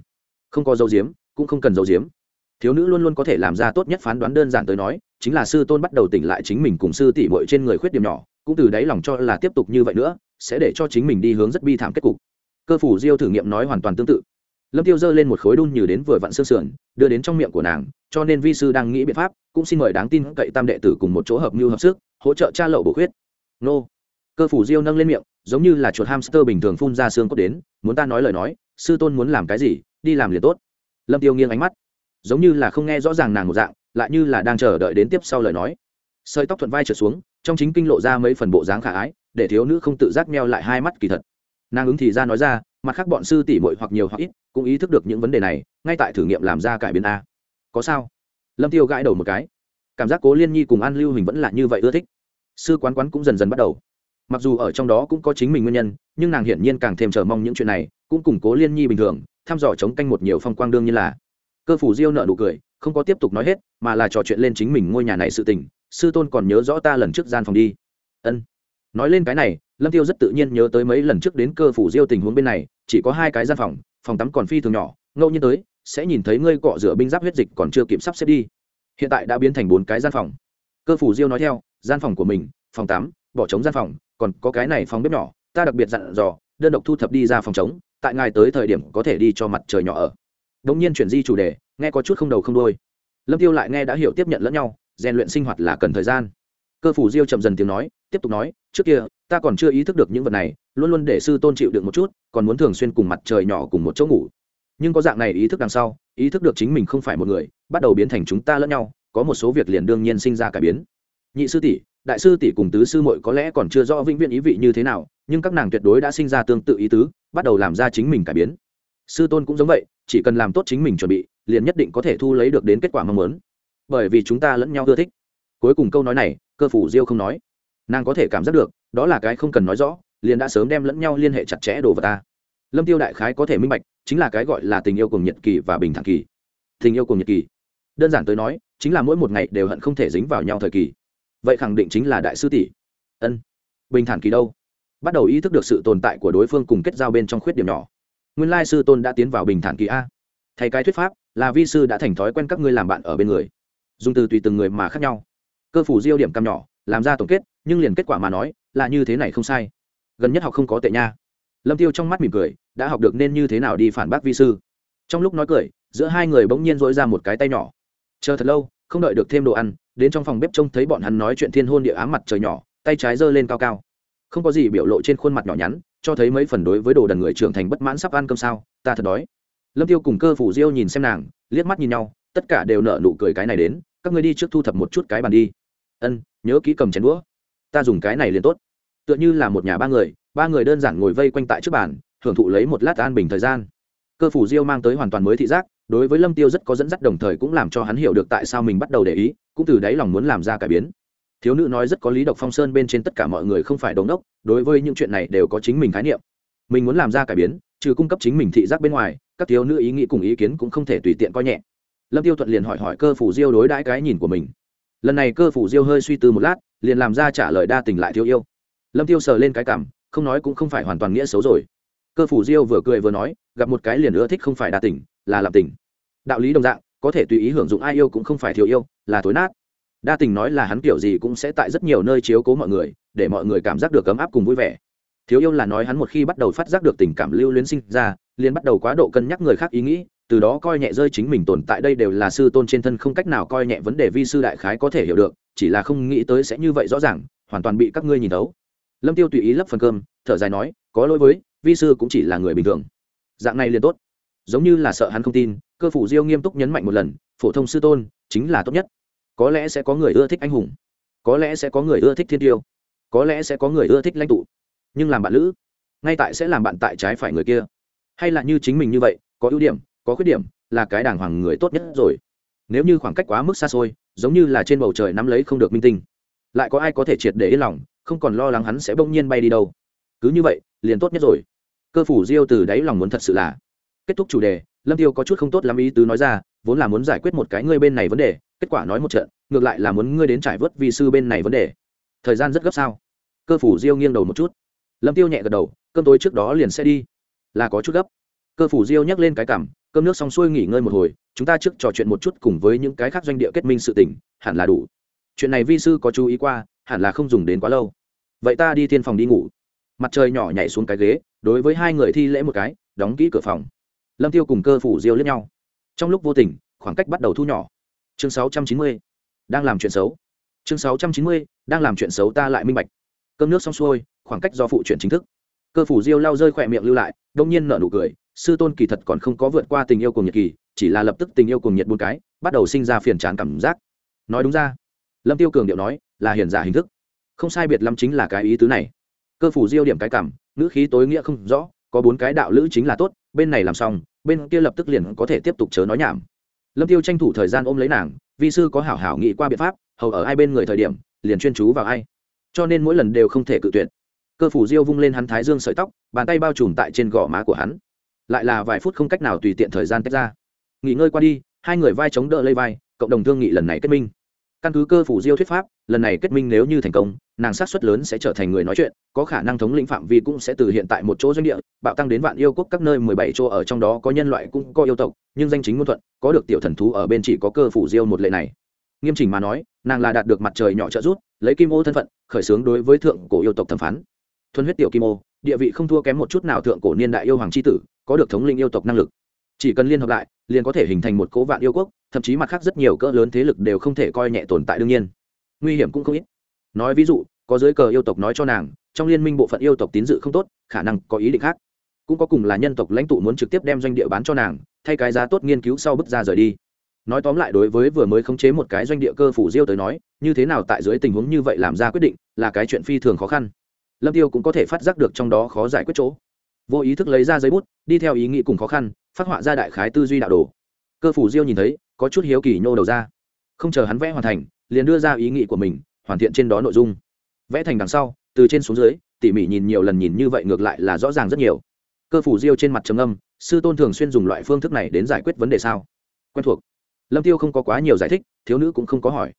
Không có dấu diếm, cũng không cần dấu diếm. Thiếu nữ luôn luôn có thể làm ra tốt nhất phán đoán đơn giản tới nói, chính là sư tôn bắt đầu tỉnh lại chính mình cùng sư tỷ muội trên người khuyết điểm nhỏ, cũng từ đáy lòng cho là tiếp tục như vậy nữa, sẽ để cho chính mình đi hướng rất bi thảm kết cục. Cơ phủ diêu thử nghiệm nói hoàn toàn tương tự. Lâm tiêu giơ lên một khối đun như đến vừa vặn xương sườn, đưa đến trong miệng của nàng, cho nên vi sư đang nghĩ biện pháp, cũng xin mời đáng tin cậy tam đệ tử cùng một chỗ hợp mưu hợp sức hỗ trợ cha lậu bổ khuyết. Nô. Cơ phủ diêu nâng lên miệng, giống như là chuột hamster bình thường phun ra xương cốt đến, muốn ta nói lời nói, sư tôn muốn làm cái gì, đi làm liền tốt. Lâm tiêu nghiêng ánh mắt, giống như là không nghe rõ ràng nàng một dạng, lại như là đang chờ đợi đến tiếp sau lời nói. Sợi tóc thuận vai trở xuống, trong chính kinh lộ ra mấy phần bộ dáng khả ái, để thiếu nữ không tự giác meo lại hai mắt kỳ thật. Nàng ứng thì ra nói ra, mặt khác bọn sư tỷ muội hoặc nhiều hoặc ít, cũng ý thức được những vấn đề này, ngay tại thử nghiệm làm ra cải biến a. Có sao? Lâm tiêu gãi đầu một cái cảm giác cố liên nhi cùng an lưu hình vẫn là như vậy ưa thích. Sư quán quán cũng dần dần bắt đầu. Mặc dù ở trong đó cũng có chính mình nguyên nhân, nhưng nàng hiển nhiên càng thêm chờ mong những chuyện này, cũng củng cố liên nhi bình thường, thăm dò chống canh một nhiều phong quang đương như là. Cơ phủ diêu nợ nụ cười, không có tiếp tục nói hết, mà là trò chuyện lên chính mình ngôi nhà này sự tình. Sư tôn còn nhớ rõ ta lần trước gian phòng đi. Ân. Nói lên cái này, lâm tiêu rất tự nhiên nhớ tới mấy lần trước đến cơ phủ diêu tình huống bên này, chỉ có hai cái gian phòng phòng tắm còn phi thường nhỏ, ngẫu nhiên tới, sẽ nhìn thấy ngươi cọ rửa binh giáp huyết dịch còn chưa kịp sắp xếp đi hiện tại đã biến thành bốn cái gian phòng. Cơ phủ diêu nói theo, gian phòng của mình, phòng tắm bỏ trống gian phòng, còn có cái này phòng bếp nhỏ, ta đặc biệt dặn dò, đơn độc thu thập đi ra phòng chống tại ngài tới thời điểm có thể đi cho mặt trời nhỏ ở. Đ nhiên chuyển di chủ đề, nghe có chút không đầu không đôi lâm tiêu lại nghe đã hiểu tiếp nhận lẫn nhau, rèn luyện sinh hoạt là cần thời gian. Cơ phủ diêu chậm dần tiếng nói, tiếp tục nói, trước kia, ta còn chưa ý thức được những vật này, luôn luôn để sư tôn chịu được một chút, còn muốn thường xuyên cùng mặt trời nhỏ cùng một chỗ ngủ nhưng có dạng này ý thức đằng sau, ý thức được chính mình không phải một người, bắt đầu biến thành chúng ta lẫn nhau, có một số việc liền đương nhiên sinh ra cải biến. Nhị sư tỷ, đại sư tỷ cùng tứ sư muội có lẽ còn chưa rõ vĩnh viễn ý vị như thế nào, nhưng các nàng tuyệt đối đã sinh ra tương tự ý tứ, bắt đầu làm ra chính mình cải biến. Sư tôn cũng giống vậy, chỉ cần làm tốt chính mình chuẩn bị, liền nhất định có thể thu lấy được đến kết quả mong muốn. Bởi vì chúng ta lẫn nhau ưa thích. Cuối cùng câu nói này, cơ phủ diêu không nói. Nàng có thể cảm giác được, đó là cái không cần nói rõ, liền đã sớm đem lẫn nhau liên hệ chặt chẽ đồ vào ta. Lâm tiêu đại khái có thể minh bạch chính là cái gọi là tình yêu cùng nhật kỳ và bình thản kỳ. Tình yêu cùng nhật kỳ. Đơn giản tới nói, chính là mỗi một ngày đều hận không thể dính vào nhau thời kỳ. Vậy khẳng định chính là đại sư tỷ. Ân. Bình thản kỳ đâu? Bắt đầu ý thức được sự tồn tại của đối phương cùng kết giao bên trong khuyết điểm nhỏ. Nguyên lai sư tôn đã tiến vào bình thản kỳ a. Thay cái thuyết pháp, là vi sư đã thành thói quen các ngươi làm bạn ở bên người. Dùng từ tùy từng người mà khác nhau. Cơ phủ diêu điểm cam nhỏ, làm ra tổng kết, nhưng liền kết quả mà nói, là như thế này không sai. Gần nhất học không có tệ nha. Lâm tiêu trong mắt mỉm cười đã học được nên như thế nào đi phản bác vi sư. Trong lúc nói cười, giữa hai người bỗng nhiên dỗi ra một cái tay nhỏ. Chờ thật lâu, không đợi được thêm đồ ăn, đến trong phòng bếp trông thấy bọn hắn nói chuyện thiên hôn địa ám mặt trời nhỏ, tay trái giơ lên cao cao. Không có gì biểu lộ trên khuôn mặt nhỏ nhắn, cho thấy mấy phần đối với đồ đần người trưởng thành bất mãn sắp ăn cơm sao, ta thật đói. Lâm tiêu cùng cơ phủ diêu nhìn xem nàng, liếc mắt nhìn nhau, tất cả đều nở nụ cười cái này đến, các ngươi đi trước thu thập một chút cái bàn đi. Ân, nhớ kỹ cầm chén đũa. Ta dùng cái này liền tốt. Tựa như là một nhà ba người ba người đơn giản ngồi vây quanh tại trước bàn hưởng thụ lấy một lát an bình thời gian. Cơ phủ diêu mang tới hoàn toàn mới thị giác, đối với lâm tiêu rất có dẫn dắt đồng thời cũng làm cho hắn hiểu được tại sao mình bắt đầu để ý, cũng từ đáy lòng muốn làm ra cải biến. Thiếu nữ nói rất có lý độc phong sơn bên trên tất cả mọi người không phải đống đốc, đối với những chuyện này đều có chính mình khái niệm. Mình muốn làm ra cải biến, trừ cung cấp chính mình thị giác bên ngoài, các thiếu nữ ý nghĩ cùng ý kiến cũng không thể tùy tiện coi nhẹ. Lâm tiêu thuận liền hỏi hỏi cơ phủ diêu đối đãi cái nhìn của mình. Lần này cơ phủ diêu hơi suy tư một lát, liền làm ra trả lời đa tình lại thiếu yêu. Lâm tiêu sờ lên cái cảm, không nói cũng không phải hoàn toàn nghĩa xấu rồi cơ phủ diêu vừa cười vừa nói, gặp một cái liền ưa thích không phải đa tình, là làm tình. Đạo lý đồng dạng, có thể tùy ý hưởng dụng ai yêu cũng không phải thiếu yêu, là tối nát. Đa tình nói là hắn kiểu gì cũng sẽ tại rất nhiều nơi chiếu cố mọi người, để mọi người cảm giác được ấm áp cùng vui vẻ. Thiếu yêu là nói hắn một khi bắt đầu phát giác được tình cảm lưu luyến sinh ra, liền bắt đầu quá độ cân nhắc người khác ý nghĩ, từ đó coi nhẹ rơi chính mình tồn tại đây đều là sư tôn trên thân không cách nào coi nhẹ vấn đề vi sư đại khái có thể hiểu được, chỉ là không nghĩ tới sẽ như vậy rõ ràng, hoàn toàn bị các ngươi nhìn thấu. Lâm tiêu tùy ý lấp phần cơm, thở dài nói, có lỗi với vi sư cũng chỉ là người bình thường. Dạng này liền tốt. Giống như là sợ hắn không tin, cơ phủ diêu nghiêm túc nhấn mạnh một lần, phổ thông sư tôn chính là tốt nhất. Có lẽ sẽ có người ưa thích anh hùng. Có lẽ sẽ có người ưa thích thiên tiêu. Có lẽ sẽ có người ưa thích lãnh tụ. Nhưng làm bạn lữ, ngay tại sẽ làm bạn tại trái phải người kia. Hay là như chính mình như vậy, có ưu điểm, có khuyết điểm, là cái đàng hoàng người tốt nhất rồi. Nếu như khoảng cách quá mức xa xôi, giống như là trên bầu trời nắm lấy không được minh tinh, lại có ai có thể triệt để yên lòng, không còn lo lắng hắn sẽ bỗng nhiên bay đi đâu. Cứ như vậy liền tốt nhất rồi. Cơ phủ diêu từ đáy lòng muốn thật sự là. Kết thúc chủ đề, lâm tiêu có chút không tốt lắm ý tứ nói ra, vốn là muốn giải quyết một cái ngươi bên này vấn đề, kết quả nói một trận, ngược lại là muốn ngươi đến trải vớt vi sư bên này vấn đề. Thời gian rất gấp sao? Cơ phủ diêu nghiêng đầu một chút. Lâm tiêu nhẹ gật đầu, cơm tối trước đó liền sẽ đi. Là có chút gấp. Cơ phủ diêu nhắc lên cái cảm, cơm nước xong xuôi nghỉ ngơi một hồi, chúng ta trước trò chuyện một chút cùng với những cái khác doanh địa kết minh sự tình, hẳn là đủ. Chuyện này vi sư có chú ý qua, hẳn là không dùng đến quá lâu. Vậy ta đi thiên phòng đi ngủ mặt trời nhỏ nhảy xuống cái ghế, đối với hai người thi lễ một cái, đóng kỹ cửa phòng. Lâm tiêu cùng cơ phủ diêu lẫn nhau. Trong lúc vô tình, khoảng cách bắt đầu thu nhỏ. Chương 690. đang làm chuyện xấu. Chương 690. đang làm chuyện xấu ta lại minh bạch. Cơm nước xong xuôi, khoảng cách do phụ chuyển chính thức. Cơ phủ diêu lao rơi khỏe miệng lưu lại, đông nhiên nở nụ cười, sư tôn kỳ thật còn không có vượt qua tình yêu cùng nhiệt kỳ, chỉ là lập tức tình yêu cùng nhiệt bốn cái, bắt đầu sinh ra phiền chán cảm giác. Nói đúng ra, lâm tiêu cường điệu nói là hiền giả hình thức. Không sai biệt lâm chính là cái ý tứ này cơ phủ diêu điểm cái cảm, ngữ khí tối nghĩa không rõ, có bốn cái đạo lữ chính là tốt, bên này làm xong, bên kia lập tức liền có thể tiếp tục chớ nói nhảm. Lâm tiêu tranh thủ thời gian ôm lấy nàng, vi sư có hảo hảo nghĩ qua biện pháp, hầu ở hai bên người thời điểm, liền chuyên chú vào ai. Cho nên mỗi lần đều không thể cự tuyệt. Cơ phủ diêu vung lên hắn thái dương sợi tóc, bàn tay bao trùm tại trên gò má của hắn. Lại là vài phút không cách nào tùy tiện thời gian tách ra. Nghỉ ngơi qua đi, hai người vai chống đỡ lây vai, cộng đồng thương nghị lần này kết minh căn cứ cơ phủ diêu thuyết pháp, lần này kết minh nếu như thành công, nàng sát xuất lớn sẽ trở thành người nói chuyện, có khả năng thống lĩnh phạm vi cũng sẽ từ hiện tại một chỗ doanh địa, bạo tăng đến vạn yêu quốc các nơi mười bảy chỗ ở trong đó có nhân loại cũng có yêu tộc, nhưng danh chính ngôn thuận, có được tiểu thần thú ở bên chỉ có cơ phủ diêu một lệ này. Nghiêm chỉnh mà nói, nàng là đạt được mặt trời nhỏ trợ rút lấy kim ô thân phận, khởi xướng đối với thượng cổ yêu tộc thẩm phán. Thuần huyết tiểu kim ô, địa vị không thua kém một chút nào thượng cổ niên đại yêu hoàng c h i tử, có được thống linh yêu tộc năng lực chỉ cần liên hợp lại, liền có thể hình thành một cố vạn yêu quốc, thậm chí mặt khác rất nhiều cỡ lớn thế lực đều không thể coi nhẹ tồn tại đương nhiên. Nguy hiểm cũng không ít. Nói ví dụ, có giới cờ yêu tộc nói cho nàng, trong liên minh bộ phận yêu tộc tín dự không tốt, khả năng có ý định khác. Cũng có cùng là nhân tộc lãnh tụ muốn trực tiếp đem doanh địa bán cho nàng, thay cái giá tốt nghiên cứu sau bước ra rời đi. Nói tóm lại đối với vừa mới khống chế một cái doanh địa cơ phủ diêu tới nói, như thế nào tại dưới tình huống như vậy làm ra quyết định, là cái chuyện phi thường khó khăn. Lâm tiêu cũng có thể phát giác được trong đó khó giải quyết chỗ. Vô ý thức lấy ra giấy bút, đi theo ý nghĩ cùng khó khăn phát họa ra đại khái tư duy đạo đồ. Cơ phủ diêu nhìn thấy, có chút hiếu kỳ nhô đầu ra. Không chờ hắn vẽ hoàn thành, liền đưa ra ý nghĩ của mình, hoàn thiện trên đó nội dung. Vẽ thành đằng sau, từ trên xuống dưới, tỉ mỉ nhìn nhiều lần nhìn như vậy ngược lại là rõ ràng rất nhiều. Cơ phủ diêu trên mặt trầm âm sư tôn thường xuyên dùng loại phương thức này đến giải quyết vấn đề sao? Quen thuộc. Lâm tiêu không có quá nhiều giải thích, thiếu nữ cũng không có hỏi.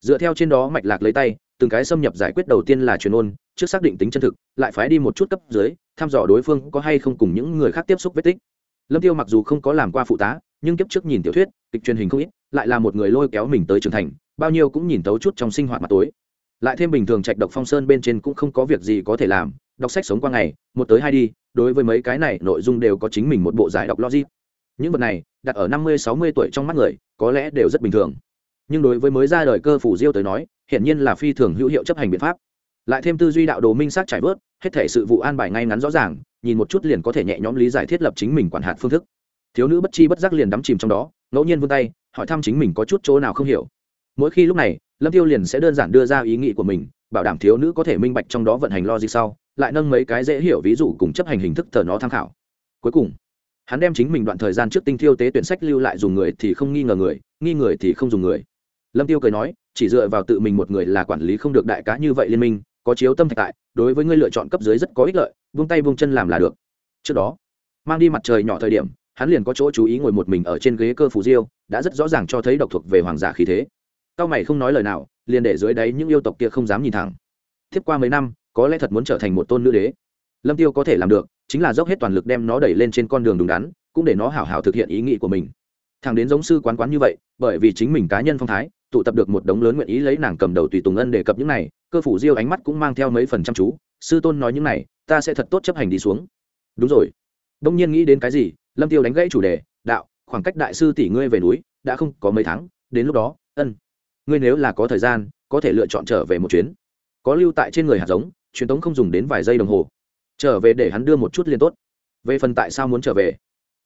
Dựa theo trên đó mạch lạc lấy tay, từng cái xâm nhập giải quyết đầu tiên là truyền ôn, trước xác định tính chân thực, lại phái đi một chút cấp dưới, thăm dò đối phương có hay không cùng những người khác tiếp xúc vết tích lâm tiêu mặc dù không có làm qua phụ tá, nhưng kiếp trước nhìn tiểu thuyết, kịch truyền hình không ít, lại là một người lôi kéo mình tới trưởng thành, bao nhiêu cũng nhìn tấu chút trong sinh hoạt mặt tối. Lại thêm bình thường trạch độc phong sơn bên trên cũng không có việc gì có thể làm, đọc sách sống qua ngày, một tới hai đi, đối với mấy cái này nội dung đều có chính mình một bộ giải đọc logic. Những vật này, đặt ở năm mươi, sáu mươi tuổi trong mắt người, có lẽ đều rất bình thường. Nhưng đối với mới ra đời cơ phủ diêu tới nói, hiển nhiên là phi thường hữu hiệu chấp hành biện pháp lại thêm tư duy đạo đồ minh sát trải vớt, hết thể sự vụ an bài ngay ngắn rõ ràng, nhìn một chút liền có thể nhẹ nhõm lý giải thiết lập chính mình quản hạt phương thức. Thiếu nữ bất chi bất giác liền đắm chìm trong đó, ngẫu nhiên vươn tay, hỏi thăm chính mình có chút chỗ nào không hiểu. Mỗi khi lúc này, lâm tiêu liền sẽ đơn giản đưa ra ý nghĩ của mình, bảo đảm thiếu nữ có thể minh bạch trong đó vận hành logic sau, lại nâng mấy cái dễ hiểu ví dụ cùng chấp hành hình thức thờ nó tham khảo. Cuối cùng, hắn đem chính mình đoạn thời gian trước tinh thiêu tế tuyển sách lưu lại dùng người thì không nghi ngờ người, nghi người thì không dùng người. Lâm tiêu cười nói, chỉ dựa vào tự mình một người là quản lý không được đại cá như vậy liên minh có chiếu tâm thạch tại, đối với ngươi lựa chọn cấp dưới rất có ích lợi vung tay vung chân làm là được. Trước đó, mang đi mặt trời nhỏ thời điểm, hắn liền có chỗ chú ý ngồi một mình ở trên ghế cơ phủ diêu, đã rất rõ ràng cho thấy độc thuộc về hoàng giả khí thế. Cao mày không nói lời nào, liền để dưới đáy những yêu tộc kia không dám nhìn thẳng. Tiếp qua mấy năm, có lẽ thật muốn trở thành một tôn nữ đế. Lâm tiêu có thể làm được, chính là dốc hết toàn lực đem nó đẩy lên trên con đường đúng đắn, cũng để nó hảo hảo thực hiện ý nghĩ của mình. Thằng đến giống sư quán quán như vậy, bởi vì chính mình cá nhân phong thái, tụ tập được một đống lớn nguyện ý lấy nàng cầm đầu tùy tùng ân đề cập những này cơ phủ diêu ánh mắt cũng mang theo mấy phần chăm chú, sư tôn nói những này, ta sẽ thật tốt chấp hành đi xuống. Đúng rồi. Đông nhiên nghĩ đến cái gì, lâm tiêu đánh gãy chủ đề, đạo, khoảng cách đại sư tỷ ngươi về núi, đã không có mấy tháng, đến lúc đó, ân, ngươi nếu là có thời gian, có thể lựa chọn trở về một chuyến. Có lưu tại trên người hạt giống, truyền tống không dùng đến vài giây đồng hồ. Trở về để hắn đưa một chút liên tốt. Về phần tại sao muốn trở về?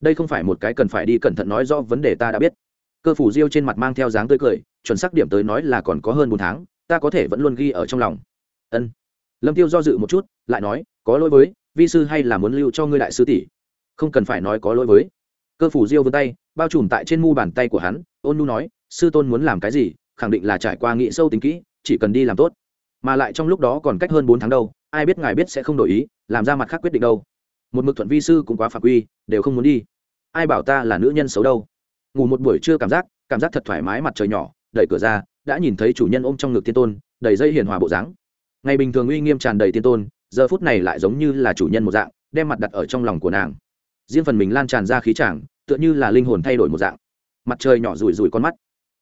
Đây không phải một cái cần phải đi cẩn thận nói rõ vấn đề ta đã biết. Cơ phủ diêu trên mặt mang theo dáng tươi cười, chuẩn xác điểm tới nói là còn có hơn bốn tháng ta có thể vẫn luôn ghi ở trong lòng. Ân. Lâm tiêu do dự một chút, lại nói, có lỗi với, vi sư hay là muốn lưu cho ngươi đại sư tỷ? Không cần phải nói có lỗi với. Cơ phủ diêu vươn tay, bao trùm tại trên mu bàn tay của hắn, ôn nu nói, sư tôn muốn làm cái gì, khẳng định là trải qua nghĩ sâu tính kỹ, chỉ cần đi làm tốt. Mà lại trong lúc đó còn cách hơn bốn tháng đâu, ai biết ngài biết sẽ không đổi ý, làm ra mặt khác quyết định đâu. Một mực thuận vi sư cũng quá phạm quy, đều không muốn đi. Ai bảo ta là nữ nhân xấu đâu? Ngủ một buổi trưa cảm giác cảm giác thật thoải mái mặt trời nhỏ, đẩy cửa ra đã nhìn thấy chủ nhân ôm trong ngực tiên tôn, đầy dây hiền hòa bộ dáng. Ngày bình thường uy nghiêm tràn đầy tiên tôn, giờ phút này lại giống như là chủ nhân một dạng, đem mặt đặt ở trong lòng của nàng. Riêng phần mình lan tràn ra khí tràng, tựa như là linh hồn thay đổi một dạng. Mặt trời nhỏ rủi rủi con mắt.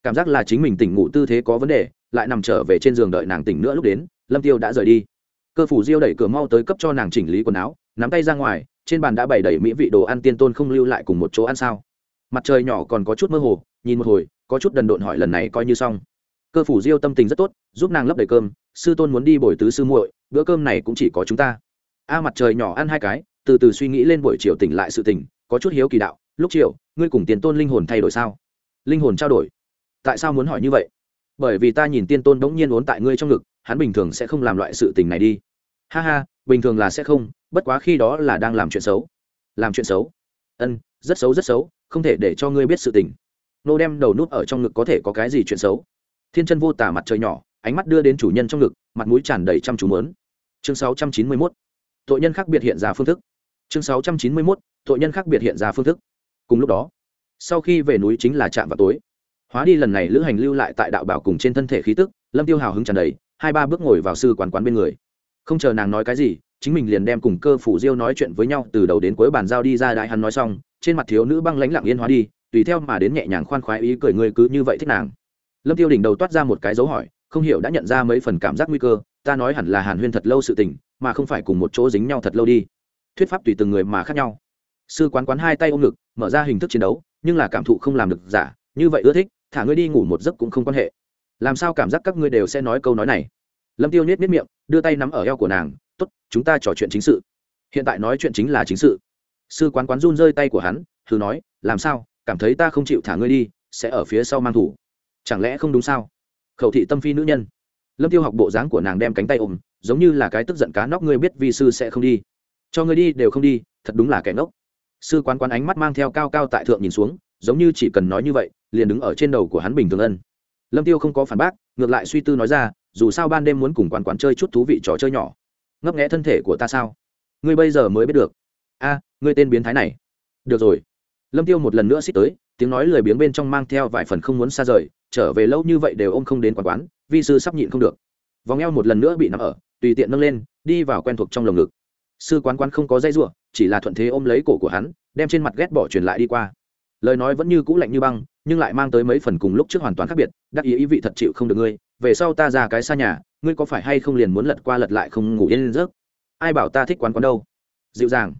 Cảm giác là chính mình tỉnh ngủ tư thế có vấn đề, lại nằm trở về trên giường đợi nàng tỉnh nữa lúc đến, lâm tiêu đã rời đi. Cơ phủ diêu đẩy cửa mau tới cấp cho nàng chỉnh lý quần áo, nắm tay ra ngoài, trên bàn đã bày đầy mỹ vị đồ ăn tiên tôn không lưu lại cùng một chỗ ăn sao. Mặt trời nhỏ còn có chút mơ hồ, nhìn một hồi, có chút đần độn hỏi lần này coi như xong cơ phủ diêu tâm tình rất tốt, giúp nàng lấp đầy cơm, sư tôn muốn đi bồi tứ sư muội, bữa cơm này cũng chỉ có chúng ta. A mặt trời nhỏ ăn hai cái, từ từ suy nghĩ lên buổi chiều tỉnh lại sự tỉnh có chút hiếu kỳ đạo, lúc chiều, ngươi cùng tiền tôn linh hồn thay đổi sao? Linh hồn trao đổi? Tại sao muốn hỏi như vậy? Bởi vì ta nhìn tiên tôn bỗng nhiên uốn tại ngươi trong ngực, hắn bình thường sẽ không làm loại sự tình này đi. Ha ha, bình thường là sẽ không, bất quá khi đó là đang làm chuyện xấu. Làm chuyện xấu? Ân, rất xấu rất xấu, không thể để cho ngươi biết sự tình. Nô đem đầu nút ở trong ngực có thể có cái gì chuyện xấu? Thiên chân vô tả mặt trời nhỏ, ánh mắt đưa đến chủ nhân trong ngực, mặt mũi tràn đầy chăm chú mớn chương 691. tội nhân khác biệt hiện ra phương thức chương 691. tội nhân khác biệt hiện ra phương thức cùng lúc đó, sau khi về núi chính là chạm vào tối hóa đi lần này lữ hành lưu lại tại đạo bảo cùng trên thân thể khí tức, lâm tiêu hào hứng tràn đầy, hai ba bước ngồi vào sư quán quán bên người không chờ nàng nói cái gì, chính mình liền đem cùng cơ phủ diêu nói chuyện với nhau, từ đầu đến cuối bàn giao đi ra đại hắn nói xong, trên mặt thiếu nữ băng lãnh lặng yên hóa đi, tùy theo mà đến nhẹ nhàng khoan khoái ý cười người cứ như vậy thích nàng lâm tiêu đỉnh đầu toát ra một cái dấu hỏi, không hiểu đã nhận ra mấy phần cảm giác nguy cơ, ta nói hẳn là hàn huyên thật lâu sự tình, mà không phải cùng một chỗ dính nhau thật lâu đi. Thuyết pháp tùy từng người mà khác nhau. Sư quán quán hai tay ôm ngực, mở ra hình thức chiến đấu, nhưng là cảm thụ không làm được giả, như vậy ưa thích, thả ngươi đi ngủ một giấc cũng không quan hệ. Làm sao cảm giác các ngươi đều sẽ nói câu nói này? Lâm tiêu nhét miết miệng, đưa tay nắm ở eo của nàng, tốt, chúng ta trò chuyện chính sự. Hiện tại nói chuyện chính là chính sự. Sư quán quán run rơi tay của hắn, thử nói, làm sao? Cảm thấy ta không chịu thả ngươi đi, sẽ ở phía sau mang thủ chẳng lẽ không đúng sao? Khẩu thị tâm phi nữ nhân. Lâm tiêu học bộ dáng của nàng đem cánh tay ôm, giống như là cái tức giận cá nóc, ngươi biết vi sư sẽ không đi. Cho ngươi đi, đều không đi, thật đúng là kẻ ngốc. Sư quán quán ánh mắt mang theo cao cao tại thượng nhìn xuống, giống như chỉ cần nói như vậy, liền đứng ở trên đầu của hắn bình thường ân. Lâm tiêu không có phản bác, ngược lại suy tư nói ra, dù sao ban đêm muốn cùng quán quán chơi chút thú vị trò chơi nhỏ. Ngấp nghẽ thân thể của ta sao? Ngươi bây giờ mới biết được. A, ngươi tên biến thái này. Được rồi. Lâm tiêu một lần nữa xích tới, tiếng nói lười biếng bên trong mang theo vài phần không muốn xa rời trở về lâu như vậy đều ôm không đến quán quán, vi sư sắp nhịn không được. Vòng eo một lần nữa bị nắm ở, tùy tiện nâng lên, đi vào quen thuộc trong lồng ngực. Sư quán quán không có dây ruộng chỉ là thuận thế ôm lấy cổ của hắn, đem trên mặt ghét bỏ truyền lại đi qua. Lời nói vẫn như cũ lạnh như băng, nhưng lại mang tới mấy phần cùng lúc trước hoàn toàn khác biệt, đắc ý ý vị thật chịu không được ngươi, về sau ta ra cái xa nhà, ngươi có phải hay không liền muốn lật qua lật lại không ngủ yên giấc? Ai bảo ta thích quán quán đâu? Dịu dàng.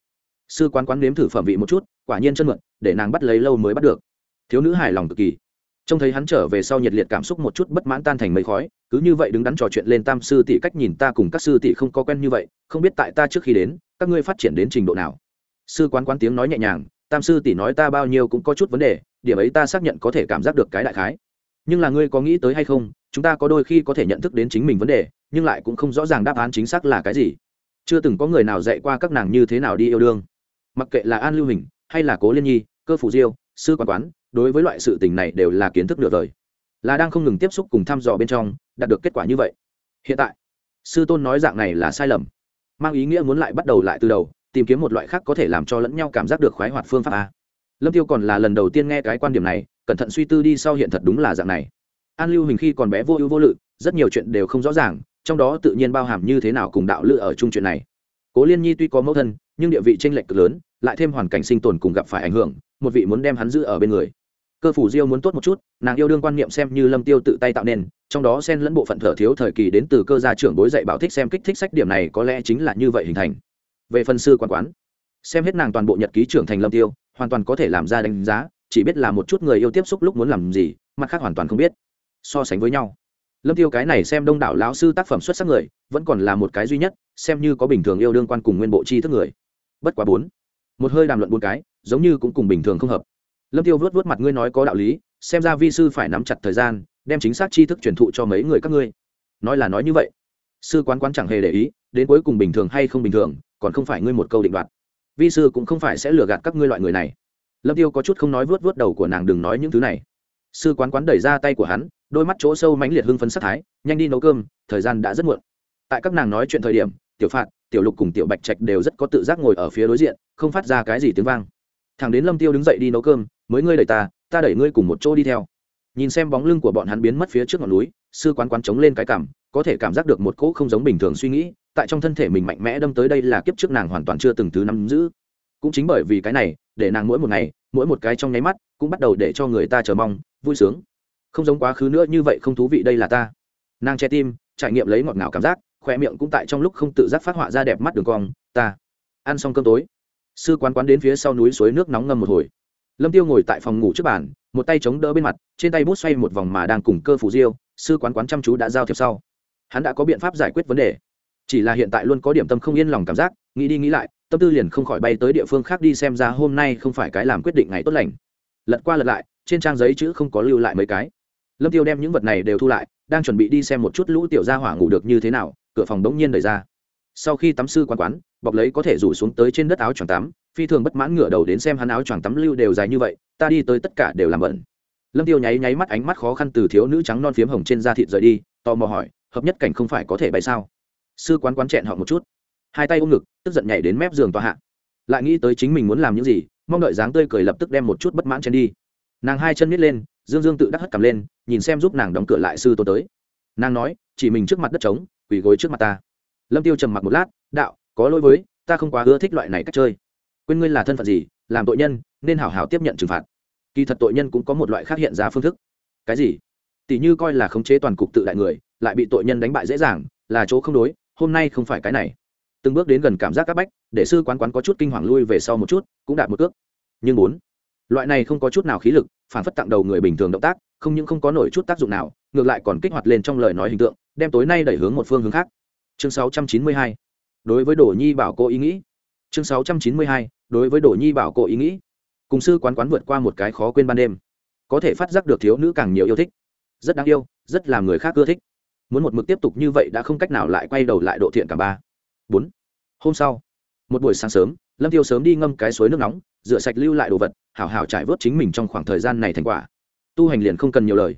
Sư quán quán nếm thử phẩm vị một chút, quả nhiên chân mượn, để nàng bắt lấy lâu mới bắt được. Thiếu nữ hài lòng cực kỳ trông thấy hắn trở về sau nhiệt liệt cảm xúc một chút bất mãn tan thành mây khói, cứ như vậy đứng đắn trò chuyện lên tam sư tỷ cách nhìn ta cùng các sư tỷ không có quen như vậy, không biết tại ta trước khi đến, các ngươi phát triển đến trình độ nào. Sư quán quán tiếng nói nhẹ nhàng, tam sư tỷ nói ta bao nhiêu cũng có chút vấn đề, điểm ấy ta xác nhận có thể cảm giác được cái đại khái. Nhưng là ngươi có nghĩ tới hay không, chúng ta có đôi khi có thể nhận thức đến chính mình vấn đề, nhưng lại cũng không rõ ràng đáp án chính xác là cái gì. Chưa từng có người nào dạy qua các nàng như thế nào đi yêu đương. Mặc kệ là an lưu hình, hay là cố liên nhi, cơ phủ diêu, sư quán quán đối với loại sự tình này đều là kiến thức nửa đời, là đang không ngừng tiếp xúc cùng thăm dò bên trong, đạt được kết quả như vậy. Hiện tại, sư tôn nói dạng này là sai lầm, mang ý nghĩa muốn lại bắt đầu lại từ đầu, tìm kiếm một loại khác có thể làm cho lẫn nhau cảm giác được khoái hoạt phương pháp a. Lâm tiêu còn là lần đầu tiên nghe cái quan điểm này, cẩn thận suy tư đi sau hiện thật đúng là dạng này. An lưu hình khi còn bé vô ưu vô lự, rất nhiều chuyện đều không rõ ràng, trong đó tự nhiên bao hàm như thế nào cùng đạo lự ở chung chuyện này. Cố liên nhi tuy có mẫu thân, nhưng địa vị tranh lệch cực lớn, lại thêm hoàn cảnh sinh tồn cùng gặp phải ảnh hưởng, một vị muốn đem hắn giữ ở bên người cơ phủ diêu muốn tốt một chút, nàng yêu đương quan niệm xem như lâm tiêu tự tay tạo nên, trong đó xen lẫn bộ phận thở thiếu thời kỳ đến từ cơ gia trưởng bối dạy bảo thích xem kích thích sách điểm này có lẽ chính là như vậy hình thành. Về phần sư quan quán, xem hết nàng toàn bộ nhật ký trưởng thành lâm tiêu, hoàn toàn có thể làm ra đánh giá, chỉ biết là một chút người yêu tiếp xúc lúc muốn làm gì, mặt khác hoàn toàn không biết. So sánh với nhau, lâm tiêu cái này xem đông đảo lão sư tác phẩm xuất sắc người, vẫn còn là một cái duy nhất, xem như có bình thường yêu đương quan cùng nguyên bộ chi thức người. Bất quá bốn, một hơi đàm luận bốn cái, giống như cũng cùng bình thường không hợp lâm tiêu vớt vớt mặt ngươi nói có đạo lý, xem ra vi sư phải nắm chặt thời gian, đem chính xác tri thức truyền thụ cho mấy người các ngươi. Nói là nói như vậy. Sư quán quán chẳng hề để ý, đến cuối cùng bình thường hay không bình thường, còn không phải ngươi một câu định đoạt. Vi sư cũng không phải sẽ lừa gạt các ngươi loại người này. Lâm tiêu có chút không nói vớt vớt đầu của nàng đừng nói những thứ này. Sư quán quán đẩy ra tay của hắn, đôi mắt chỗ sâu mãnh liệt hưng phấn sắc thái, nhanh đi nấu cơm, thời gian đã rất muộn. Tại các nàng nói chuyện thời điểm, tiểu phạt, tiểu lục cùng tiểu bạch trạch đều rất có tự giác ngồi ở phía đối diện, không phát ra cái gì tiếng vang. Thằng đến lâm tiêu đứng dậy đi nấu cơm mới ngươi đẩy ta ta đẩy ngươi cùng một chỗ đi theo. Nhìn xem bóng lưng của bọn hắn biến mất phía trước ngọn núi, sư quán quán chống lên cái cảm, có thể cảm giác được một cỗ không giống bình thường suy nghĩ, tại trong thân thể mình mạnh mẽ đâm tới đây là kiếp trước nàng hoàn toàn chưa từng thứ nắm giữ. Cũng chính bởi vì cái này, để nàng mỗi một ngày, mỗi một cái trong nháy mắt, cũng bắt đầu để cho người ta chờ mong, vui sướng. Không giống quá khứ nữa như vậy không thú vị đây là ta. Nàng che tim, trải nghiệm lấy ngọt ngào cảm giác khoe miệng cũng tại trong lúc không tự giác phát họa ra đẹp mắt đường cong, ta ăn xong cơm tối. Sư quán quán đến phía sau núi suối nước nóng ngâm một hồi lâm tiêu ngồi tại phòng ngủ trước bàn, một tay chống đỡ bên mặt, trên tay bút xoay một vòng mà đang cùng cơ phủ diêu, sư quán quán chăm chú đã giao thiệp sau. Hắn đã có biện pháp giải quyết vấn đề. Chỉ là hiện tại luôn có điểm tâm không yên lòng cảm giác, nghĩ đi nghĩ lại, tâm tư liền không khỏi bay tới địa phương khác đi xem ra hôm nay không phải cái làm quyết định ngày tốt lành. Lật qua lật lại, trên trang giấy chữ không có lưu lại mấy cái. Lâm tiêu đem những vật này đều thu lại, đang chuẩn bị đi xem một chút lũ tiểu gia hỏa ngủ được như thế nào, cửa phòng đống nhiên đẩy ra. Sau khi tắm sư quán quán, bọc lấy có thể rủ xuống tới trên đất áo choàng tắm phi thường bất mãn ngửa đầu đến xem hắn áo choàng tắm lưu đều dài như vậy, ta đi tới tất cả đều làm bẩn. Lâm tiêu nháy nháy mắt ánh mắt khó khăn từ thiếu nữ trắng non phiếm hồng trên da thịt rời đi, tò mò hỏi, hợp nhất cảnh không phải có thể bay sao? Sư quán quán chẹn họ một chút. Hai tay ôm ngực, tức giận nhảy đến mép giường tòa hạ. Lại nghĩ tới chính mình muốn làm những gì, mong đợi dáng tươi cười lập tức đem một chút bất mãn chen đi. Nàng hai chân miết lên, dương dương tự đắc hất cầm lên, nhìn xem giúp nàng đóng cửa lại sư tôn tới. Nàng nói, chỉ mình trước mặt đất trống, quỳ gối trước mặt ta. Lâm tiêu trầm mặc một lát, đạo, có lỗi với, ta không quá ưa thích loại này cách chơi quên ngươi là thân phận gì, làm tội nhân, nên hảo hảo tiếp nhận trừng phạt. Kỳ thật tội nhân cũng có một loại khác hiện ra phương thức. Cái gì? Tỷ như coi là khống chế toàn cục tự đại người, lại bị tội nhân đánh bại dễ dàng, là chỗ không đối, hôm nay không phải cái này. Từng bước đến gần cảm giác c áp bách, để sư quán quán có chút kinh hoàng lui về sau một chút, cũng đạt một cước. Nhưng bốn, loại này không có chút nào khí lực, phản phất tặng đầu người bình thường động tác, không những không có nổi chút tác dụng nào, ngược lại còn kích hoạt lên trong lời nói hình tượng, đem tối nay đẩy hướng một phương hướng khác. Chương 692 đối với đồ nhi bảo cô ý nghĩ chương 692 đối với đồ nhi bảo Cổ ý nghĩ. Cùng sư quán quán vượt qua một cái khó quên ban đêm. Có thể phát giác được thiếu nữ càng nhiều yêu thích. Rất đáng yêu, rất làm người khác ưa thích. Muốn một mực tiếp tục như vậy đã không cách nào lại quay đầu lại độ thiện cả ba. Bốn. Hôm sau, một buổi sáng sớm, lâm tiêu sớm đi ngâm cái suối nước nóng, rửa sạch lưu lại đồ vật, hảo hảo trải vớt chính mình trong khoảng thời gian này thành quả. Tu hành liền không cần nhiều lời.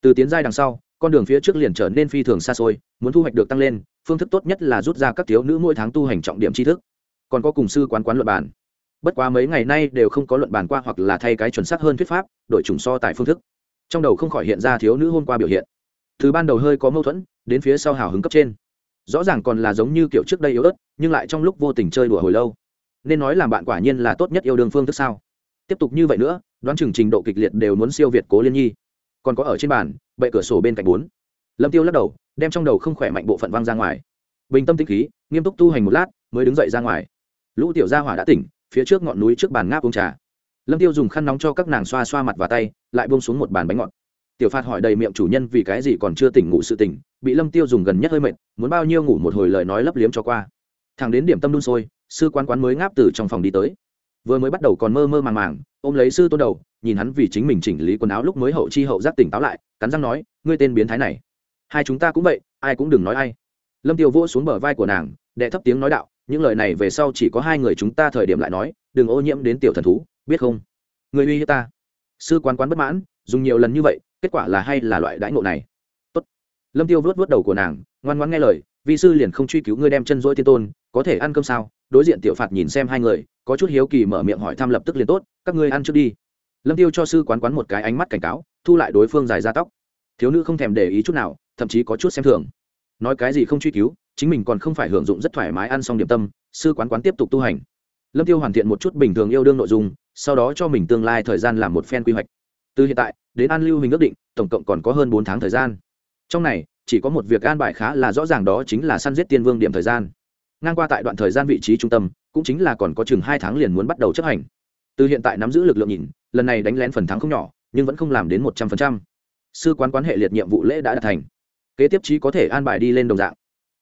Từ tiến giai đằng sau, con đường phía trước liền trở nên phi thường xa xôi, muốn thu hoạch được tăng lên, phương thức tốt nhất là rút ra các thiếu nữ mỗi tháng tu hành trọng điểm tri thức còn có cùng sư quán quán luận bàn. Bất quá mấy ngày nay đều không có luận bàn qua hoặc là thay cái chuẩn xác hơn thuyết pháp đội trùng so tại phương thức. Trong đầu không khỏi hiện ra thiếu nữ hôm qua biểu hiện. Từ ban đầu hơi có mâu thuẫn, đến phía sau hào hứng cấp trên. Rõ ràng còn là giống như kiểu trước đây yếu ớt, nhưng lại trong lúc vô tình chơi đùa hồi lâu. Nên nói làm bạn quả nhiên là tốt nhất yêu đương phương thức sao? Tiếp tục như vậy nữa, đoán chừng trình độ kịch liệt đều muốn siêu việt cố liên nhi. Còn có ở trên bàn, bệ cửa sổ bên cạnh bốn. Lâm tiêu lắc đầu, đem trong đầu không khỏe mạnh bộ phận văng ra ngoài. Bình tâm tĩnh khí, nghiêm túc tu hành một lát, mới đứng dậy ra ngoài lũ tiểu gia hỏa đã tỉnh, phía trước ngọn núi trước bàn ngáp uống trà. Lâm tiêu dùng khăn nóng cho các nàng xoa xoa mặt và tay, lại buông xuống một bàn bánh ngọt. Tiểu phạt hỏi đầy miệng chủ nhân vì cái gì còn chưa tỉnh ngủ sự tỉnh, bị lâm tiêu dùng gần nhất hơi mệt, muốn bao nhiêu ngủ một hồi lời nói lấp liếm cho qua. Thằng đến điểm tâm đun sôi, sư quán quán mới ngáp từ trong phòng đi tới. Vừa mới bắt đầu còn mơ mơ màng màng, ôm lấy sư tôn đầu, nhìn hắn vì chính mình chỉnh lý quần áo lúc mới hậu chi hậu giác tỉnh táo lại, cắn răng nói, ngươi tên biến thái này. Hai chúng ta cũng vậy, ai cũng đừng nói ai. Lâm tiêu vỗ xuống bờ vai của nàng, đệ thấp tiếng nói đạo những lời này về sau chỉ có hai người chúng ta thời điểm lại nói, đừng ô nhiễm đến tiểu thần thú, biết không? Người uy hiếp ta. Sư quán quán bất mãn, dùng nhiều lần như vậy, kết quả là hay là loại đãi ngộ này? Tốt. lâm tiêu vớt vớt đầu của nàng, ngoan ngoãn nghe lời, vi sư liền không truy cứu ngươi đem chân rỗi tiên tôn, có thể ăn cơm sao? Đối diện tiểu phạt nhìn xem hai người, có chút hiếu kỳ mở miệng hỏi thăm lập tức liền tốt, các ngươi ăn trước đi. Lâm tiêu cho sư quán quán một cái ánh mắt cảnh cáo, thu lại đối phương dài ra tóc. Thiếu nữ không thèm để ý chút nào, thậm chí có chút xem thường nói cái gì không truy cứu, chính mình còn không phải hưởng dụng rất thoải mái ăn xong điểm tâm, sư quán quán tiếp tục tu hành. Lâm tiêu hoàn thiện một chút bình thường yêu đương nội dung, sau đó cho mình tương lai thời gian làm một phen quy hoạch. Từ hiện tại, đến an lưu hình ước định, tổng cộng còn có hơn bốn tháng thời gian. Trong này, chỉ có một việc an bài khá là rõ ràng đó chính là săn giết tiên vương điểm thời gian. Ngang qua tại đoạn thời gian vị trí trung tâm, cũng chính là còn có chừng hai tháng liền muốn bắt đầu chấp hành. Từ hiện tại nắm giữ lực lượng nhìn, lần này đánh lén phần thắng không nhỏ, nhưng vẫn không làm đến một trăm phần trăm. Sư quán quán hệ liệt nhiệm vụ lễ đã đạt thành kế tiếp trí có thể an bài đi lên đồng dạng.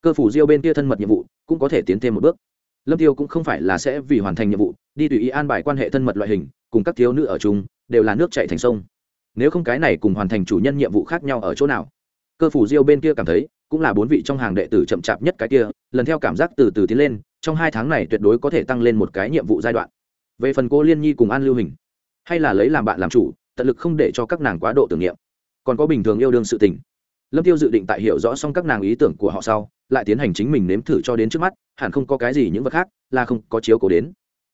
Cơ phủ diêu bên kia thân mật nhiệm vụ cũng có thể tiến thêm một bước. Lâm tiêu cũng không phải là sẽ vì hoàn thành nhiệm vụ, đi tùy ý an bài quan hệ thân mật loại hình, cùng các thiếu nữ ở chung, đều là nước chạy thành sông. Nếu không cái này cùng hoàn thành chủ nhân nhiệm vụ khác nhau ở chỗ nào? Cơ phủ diêu bên kia cảm thấy cũng là bốn vị trong hàng đệ tử chậm chạp nhất cái kia, lần theo cảm giác từ từ tiến lên, trong hai tháng này tuyệt đối có thể tăng lên một cái nhiệm vụ giai đoạn. Về phần cô liên nhi cùng an lưu hình, hay là lấy làm bạn làm chủ, tận lực không để cho các nàng quá độ tưởng niệm. Còn có bình thường yêu đương sự tình lâm tiêu dự định tại hiểu rõ xong các nàng ý tưởng của họ sau, lại tiến hành chính mình nếm thử cho đến trước mắt, hẳn không có cái gì những vật khác là không có chiếu cố đến.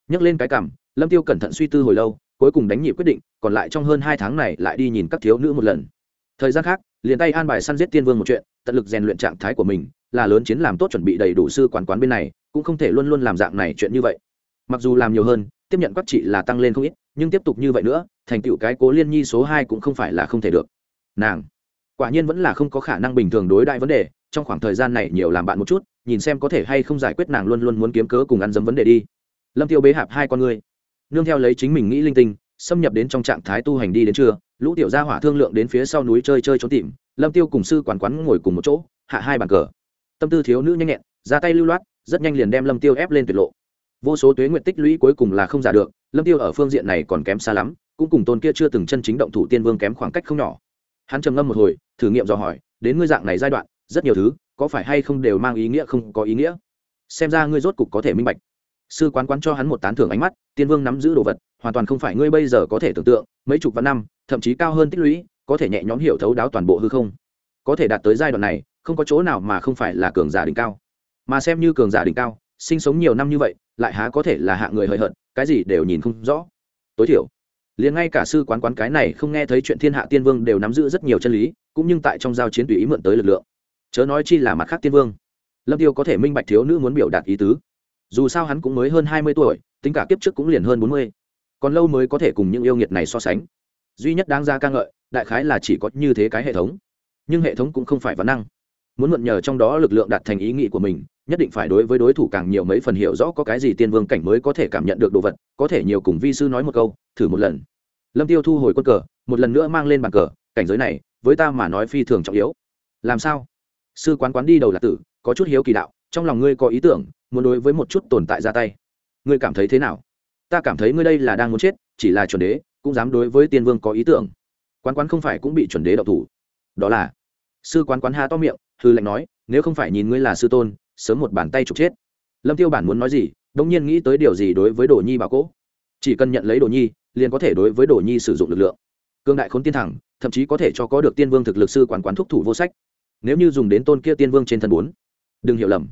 Nhắc lên cái cảm, lâm tiêu cẩn thận suy tư hồi lâu, cuối cùng đánh nhịp quyết định, còn lại trong hơn hai tháng này lại đi nhìn các thiếu nữ một lần. Thời gian khác, liền tay an bài săn giết tiên vương một chuyện, tận lực rèn luyện trạng thái của mình, là lớn chiến làm tốt chuẩn bị đầy đủ sư quản quán bên này, cũng không thể luôn luôn làm dạng này chuyện như vậy. Mặc dù làm nhiều hơn, tiếp nhận các chị là tăng lên không ít, nhưng tiếp tục như vậy nữa, thành tựu cái cố liên nhi số hai cũng không phải là không thể được. Nàng quả nhiên vẫn là không có khả năng bình thường đối đại vấn đề, trong khoảng thời gian này nhiều làm bạn một chút, nhìn xem có thể hay không giải quyết nàng luôn luôn muốn kiếm cớ cùng ăn dấm vấn đề đi. Lâm tiêu bế hạp hai con người nương theo lấy chính mình nghĩ linh tinh, xâm nhập đến trong trạng thái tu hành đi đến trưa, lũ tiểu gia hỏa thương lượng đến phía sau núi chơi chơi trốn tìm, lâm tiêu cùng sư quản quán ngồi cùng một chỗ, hạ hai bàn cờ. Tâm tư thiếu nữ nhanh nhẹn, ra tay lưu loát, rất nhanh liền đem lâm tiêu ép lên tuyệt lộ. Vô số tuế nguyện tích lũy cuối cùng là không giả được, lâm tiêu ở phương diện này còn kém xa lắm, cũng cùng tôn kia chưa từng chân chính động thủ tiên vương kém khoảng cách không nhỏ hắn trầm ngâm một hồi, thử nghiệm dò hỏi, đến ngươi dạng này giai đoạn, rất nhiều thứ, có phải hay không đều mang ý nghĩa không có ý nghĩa? Xem ra ngươi rốt cục có thể minh bạch. Sư quán quán cho hắn một tán thưởng ánh mắt, tiên vương nắm giữ đồ vật, hoàn toàn không phải ngươi bây giờ có thể tưởng tượng, mấy chục vạn năm, thậm chí cao hơn tích lũy, có thể nhẹ nhõm hiểu thấu đáo toàn bộ hư không. Có thể đạt tới giai đoạn này, không có chỗ nào mà không phải là cường giả đỉnh cao. Mà xem như cường giả đỉnh cao, sinh sống nhiều năm như vậy, lại há có thể là hạ người hời hợt, cái gì đều nhìn không rõ. Tối thiểu liền ngay cả sư quán quán cái này không nghe thấy chuyện thiên hạ tiên vương đều nắm giữ rất nhiều chân lý, cũng nhưng tại trong giao chiến tùy ý mượn tới lực lượng. Chớ nói chi là mặt khác tiên vương. Lâm tiêu có thể minh bạch thiếu nữ muốn biểu đạt ý tứ. Dù sao hắn cũng mới hơn hai mươi tuổi, tính cả kiếp trước cũng liền hơn bốn mươi. Còn lâu mới có thể cùng những yêu nghiệt này so sánh. Duy nhất đáng ra ca ngợi, đại khái là chỉ có như thế cái hệ thống. Nhưng hệ thống cũng không phải văn năng muốn mượn nhờ trong đó lực lượng đạt thành ý nghĩ của mình, nhất định phải đối với đối thủ càng nhiều mấy phần hiểu rõ có cái gì tiên vương cảnh mới có thể cảm nhận được đồ vật, có thể nhiều cùng vi sư nói một câu, thử một lần. Lâm tiêu thu hồi quân cờ, một lần nữa mang lên bàn cờ, cảnh giới này, với ta mà nói phi thường trọng yếu. Làm sao? Sư quán quán đi đầu là tử, có chút hiếu kỳ đạo, trong lòng ngươi có ý tưởng, muốn đối với một chút tồn tại ra tay. Ngươi cảm thấy thế nào? Ta cảm thấy ngươi đây là đang muốn chết, chỉ là chuẩn đế, cũng dám đối với tiên vương có ý tưởng. Quán quán không phải cũng bị chuẩn đế đậu thủ. Đó là. Sư quán quán ha to miệng hư lệnh nói, nếu không phải nhìn ngươi là sư tôn, sớm một bàn tay trục chết. Lâm tiêu bản muốn nói gì đông nhiên nghĩ tới điều gì đối với đồ nhi bảo cỗ chỉ cần nhận lấy đồ nhi, liền có thể đối với đồ nhi sử dụng lực lượng. Cương đại khốn tiên thẳng, thậm chí có thể cho có được tiên vương thực lực sư quản quán thúc thủ vô sách. Nếu như dùng đến tôn kia tiên vương trên thân bốn, đừng hiểu lầm.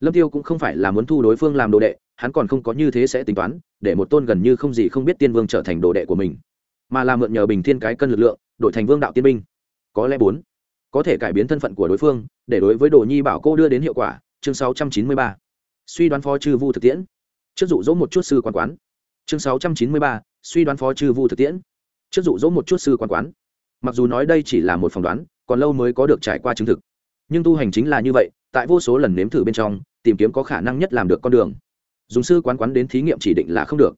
Lâm tiêu cũng không phải là muốn thu đối phương làm đồ đệ, hắn còn không có như thế sẽ tính toán, để một tôn gần như không gì không biết tiên vương trở thành đồ đệ của mình. Mà là mượn nhờ bình thiên cái cân lực lượng, đổi thành vương đạo tiên binh. Có lẽ bốn có thể cải biến thân phận của đối phương, để đối với đồ nhi bảo cô đưa đến hiệu quả, chương 693. suy đoán phó chư vu thực tiễn. Trước dụ dỗ một chút sư quan quán. Chương 693. suy đoán phó chư vu thực tiễn. Trước dụ dỗ một chút sư quan quán. Mặc dù nói đây chỉ là một phỏng đoán, còn lâu mới có được trải qua chứng thực. Nhưng tu hành chính là như vậy, tại vô số lần nếm thử bên trong, tìm kiếm có khả năng nhất làm được con đường. Dùng sư quán quán đến thí nghiệm chỉ định là không được.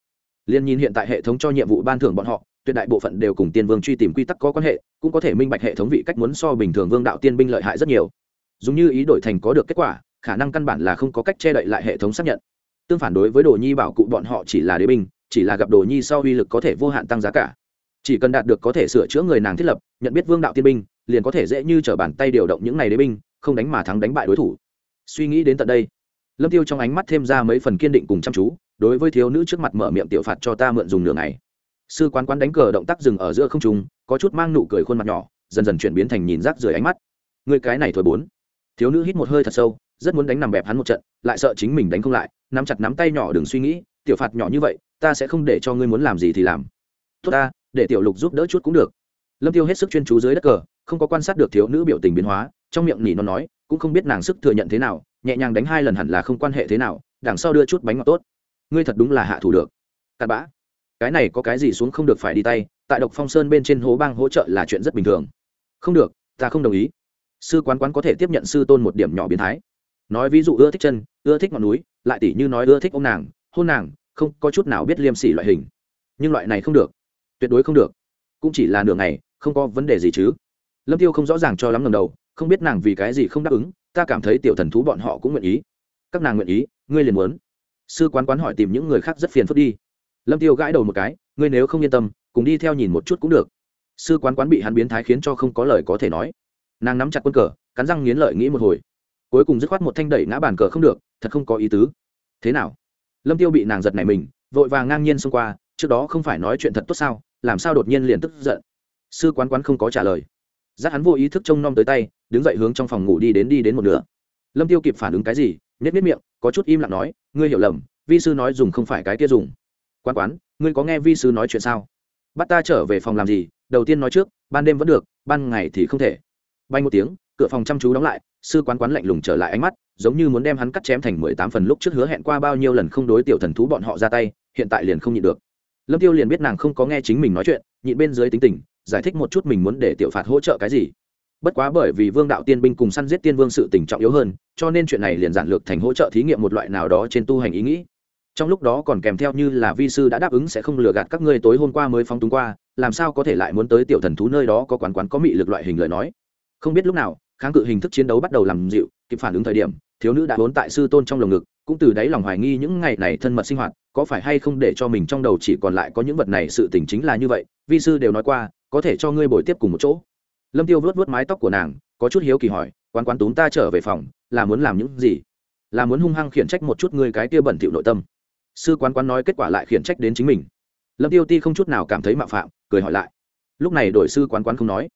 Liên nhìn hiện tại hệ thống cho nhiệm vụ ban thưởng bọn họ tuyệt đại bộ phận đều cùng tiên vương truy tìm quy tắc có quan hệ, cũng có thể minh bạch hệ thống vị cách muốn so bình thường vương đạo tiên binh lợi hại rất nhiều. Dùng như ý đổi thành có được kết quả, khả năng căn bản là không có cách che đậy lại hệ thống xác nhận. Tương phản đối với đồ nhi bảo cụ bọn họ chỉ là đế binh, chỉ là gặp đồ nhi sau uy lực có thể vô hạn tăng giá cả. Chỉ cần đạt được có thể sửa chữa người nàng thiết lập, nhận biết vương đạo tiên binh, liền có thể dễ như t bàn tay điều động những n à y đế binh, không đánh mà thắng đánh bại đối thủ. Suy nghĩ đến tận đây, lâm tiêu trong ánh mắt thêm ra mấy phần kiên định cùng chăm chú, đối với thiếu nữ trước mặt mở miệng tiểu phạt cho ta mượn dùng nửa ngày sư quán quán đánh cờ động tác dừng ở giữa không trung, có chút mang nụ cười khuôn mặt nhỏ, dần dần chuyển biến thành nhìn rác rưởi ánh mắt. Người cái này thổi bốn. Thiếu nữ hít một hơi thật sâu, rất muốn đánh nằm bẹp hắn một trận, lại sợ chính mình đánh không lại, nắm chặt nắm tay nhỏ đừng suy nghĩ, tiểu phạt nhỏ như vậy, ta sẽ không để cho ngươi muốn làm gì thì làm. Tốt ta, để tiểu lục giúp đỡ chút cũng được. Lâm tiêu hết sức chuyên chú dưới đất cờ, không có quan sát được thiếu nữ biểu tình biến hóa, trong miệng nỉ nó nói, cũng không biết nàng sức thừa nhận thế nào, nhẹ nhàng đánh hai lần hẳn là không quan hệ thế nào, đằng sau đưa chút bánh ngọt tốt. Ngươi thật đúng là hạ thủ được. Cặn bã cái này có cái gì xuống không được phải đi tay, tại độc phong sơn bên trên hố bang hỗ trợ là chuyện rất bình thường. Không được, ta không đồng ý. Sư quán quán có thể tiếp nhận sư tôn một điểm nhỏ biến thái. Nói ví dụ ưa thích chân, ưa thích ngọn núi, lại tỷ như nói ưa thích ông nàng, hôn nàng, không có chút nào biết liêm sỉ loại hình. Nhưng loại này không được. Tuyệt đối không được. Cũng chỉ là nửa ngày, không có vấn đề gì chứ. Lâm tiêu không rõ ràng cho lắm ngầm đầu, không biết nàng vì cái gì không đáp ứng, ta cảm thấy tiểu thần thú bọn họ cũng nguyện ý. Các nàng nguyện ý, ngươi liền muốn. Sư quán quán hỏi tìm những người khác rất phiền phức đi lâm tiêu gãi đầu một cái, ngươi nếu không yên tâm, cùng đi theo nhìn một chút cũng được. Sư quán quán bị hắn biến thái khiến cho không có lời có thể nói. Nàng nắm chặt quân cờ, cắn răng nghiến lợi nghĩ một hồi. Cuối cùng dứt khoát một thanh đẩy ngã bàn cờ không được, thật không có ý tứ. Thế nào? Lâm tiêu bị nàng giật nảy mình, vội vàng ngang nhiên xông qua, trước đó không phải nói chuyện thật tốt sao, làm sao đột nhiên liền tức giận? Sư quán quán không có trả lời. Giác hắn vô ý thức trông nom tới tay, đứng dậy hướng trong phòng ngủ đi đến đi đến một nửa. Lâm tiêu kịp phản ứng cái gì nhét miết miệng, có chút im lặng nói, ngươi hiểu lầm, vi sư nói dùng không phải cái kia dùng quan quán, ngươi có nghe vi sư nói chuyện sao? Bắt ta trở về phòng làm gì? Đầu tiên nói trước, ban đêm vẫn được, ban ngày thì không thể. Bay một tiếng, cửa phòng chăm chú đóng lại, sư quán quán lạnh lùng trở lại ánh mắt, giống như muốn đem hắn cắt chém thành mười tám phần lúc trước hứa hẹn qua bao nhiêu lần không đối tiểu thần thú bọn họ ra tay, hiện tại liền không nhịn được. Lâm tiêu liền biết nàng không có nghe chính mình nói chuyện, nhịn bên dưới tính tình, giải thích một chút mình muốn để tiểu phạt hỗ trợ cái gì. Bất quá bởi vì vương đạo tiên binh cùng săn giết tiên vương sự tình trọng yếu hơn, cho nên chuyện này liền giản lược thành hỗ trợ thí nghiệm một loại nào đó trên tu hành ý nghĩ trong lúc đó còn kèm theo như là vi sư đã đáp ứng sẽ không lừa gạt các ngươi tối hôm qua mới phóng túng qua, làm sao có thể lại muốn tới tiểu thần thú nơi đó có quán quán có mị lực loại hình lời nói. Không biết lúc nào, kháng cự hình thức chiến đấu bắt đầu làm dịu, kịp phản ứng thời điểm, thiếu nữ đã vốn tại sư tôn trong lồng ngực, cũng từ đáy lòng hoài nghi những ngày này thân mật sinh hoạt, có phải hay không để cho mình trong đầu chỉ còn lại có những vật này, sự tình chính là như vậy, vi sư đều nói qua, có thể cho ngươi bồi tiếp cùng một chỗ. Lâm tiêu vớt vớt mái tóc của nàng, có chút hiếu kỳ hỏi, quán quán túm ta trở về phòng, là muốn làm những gì? Là muốn hung hăng khiển trách một chút ngươi cái kia bẩn thỉu nội tâm sư quán quán nói kết quả lại khiển trách đến chính mình. Lâm tiêu ti không chút nào cảm thấy mạo phạm, cười hỏi lại. Lúc này đổi sư quán quán không nói.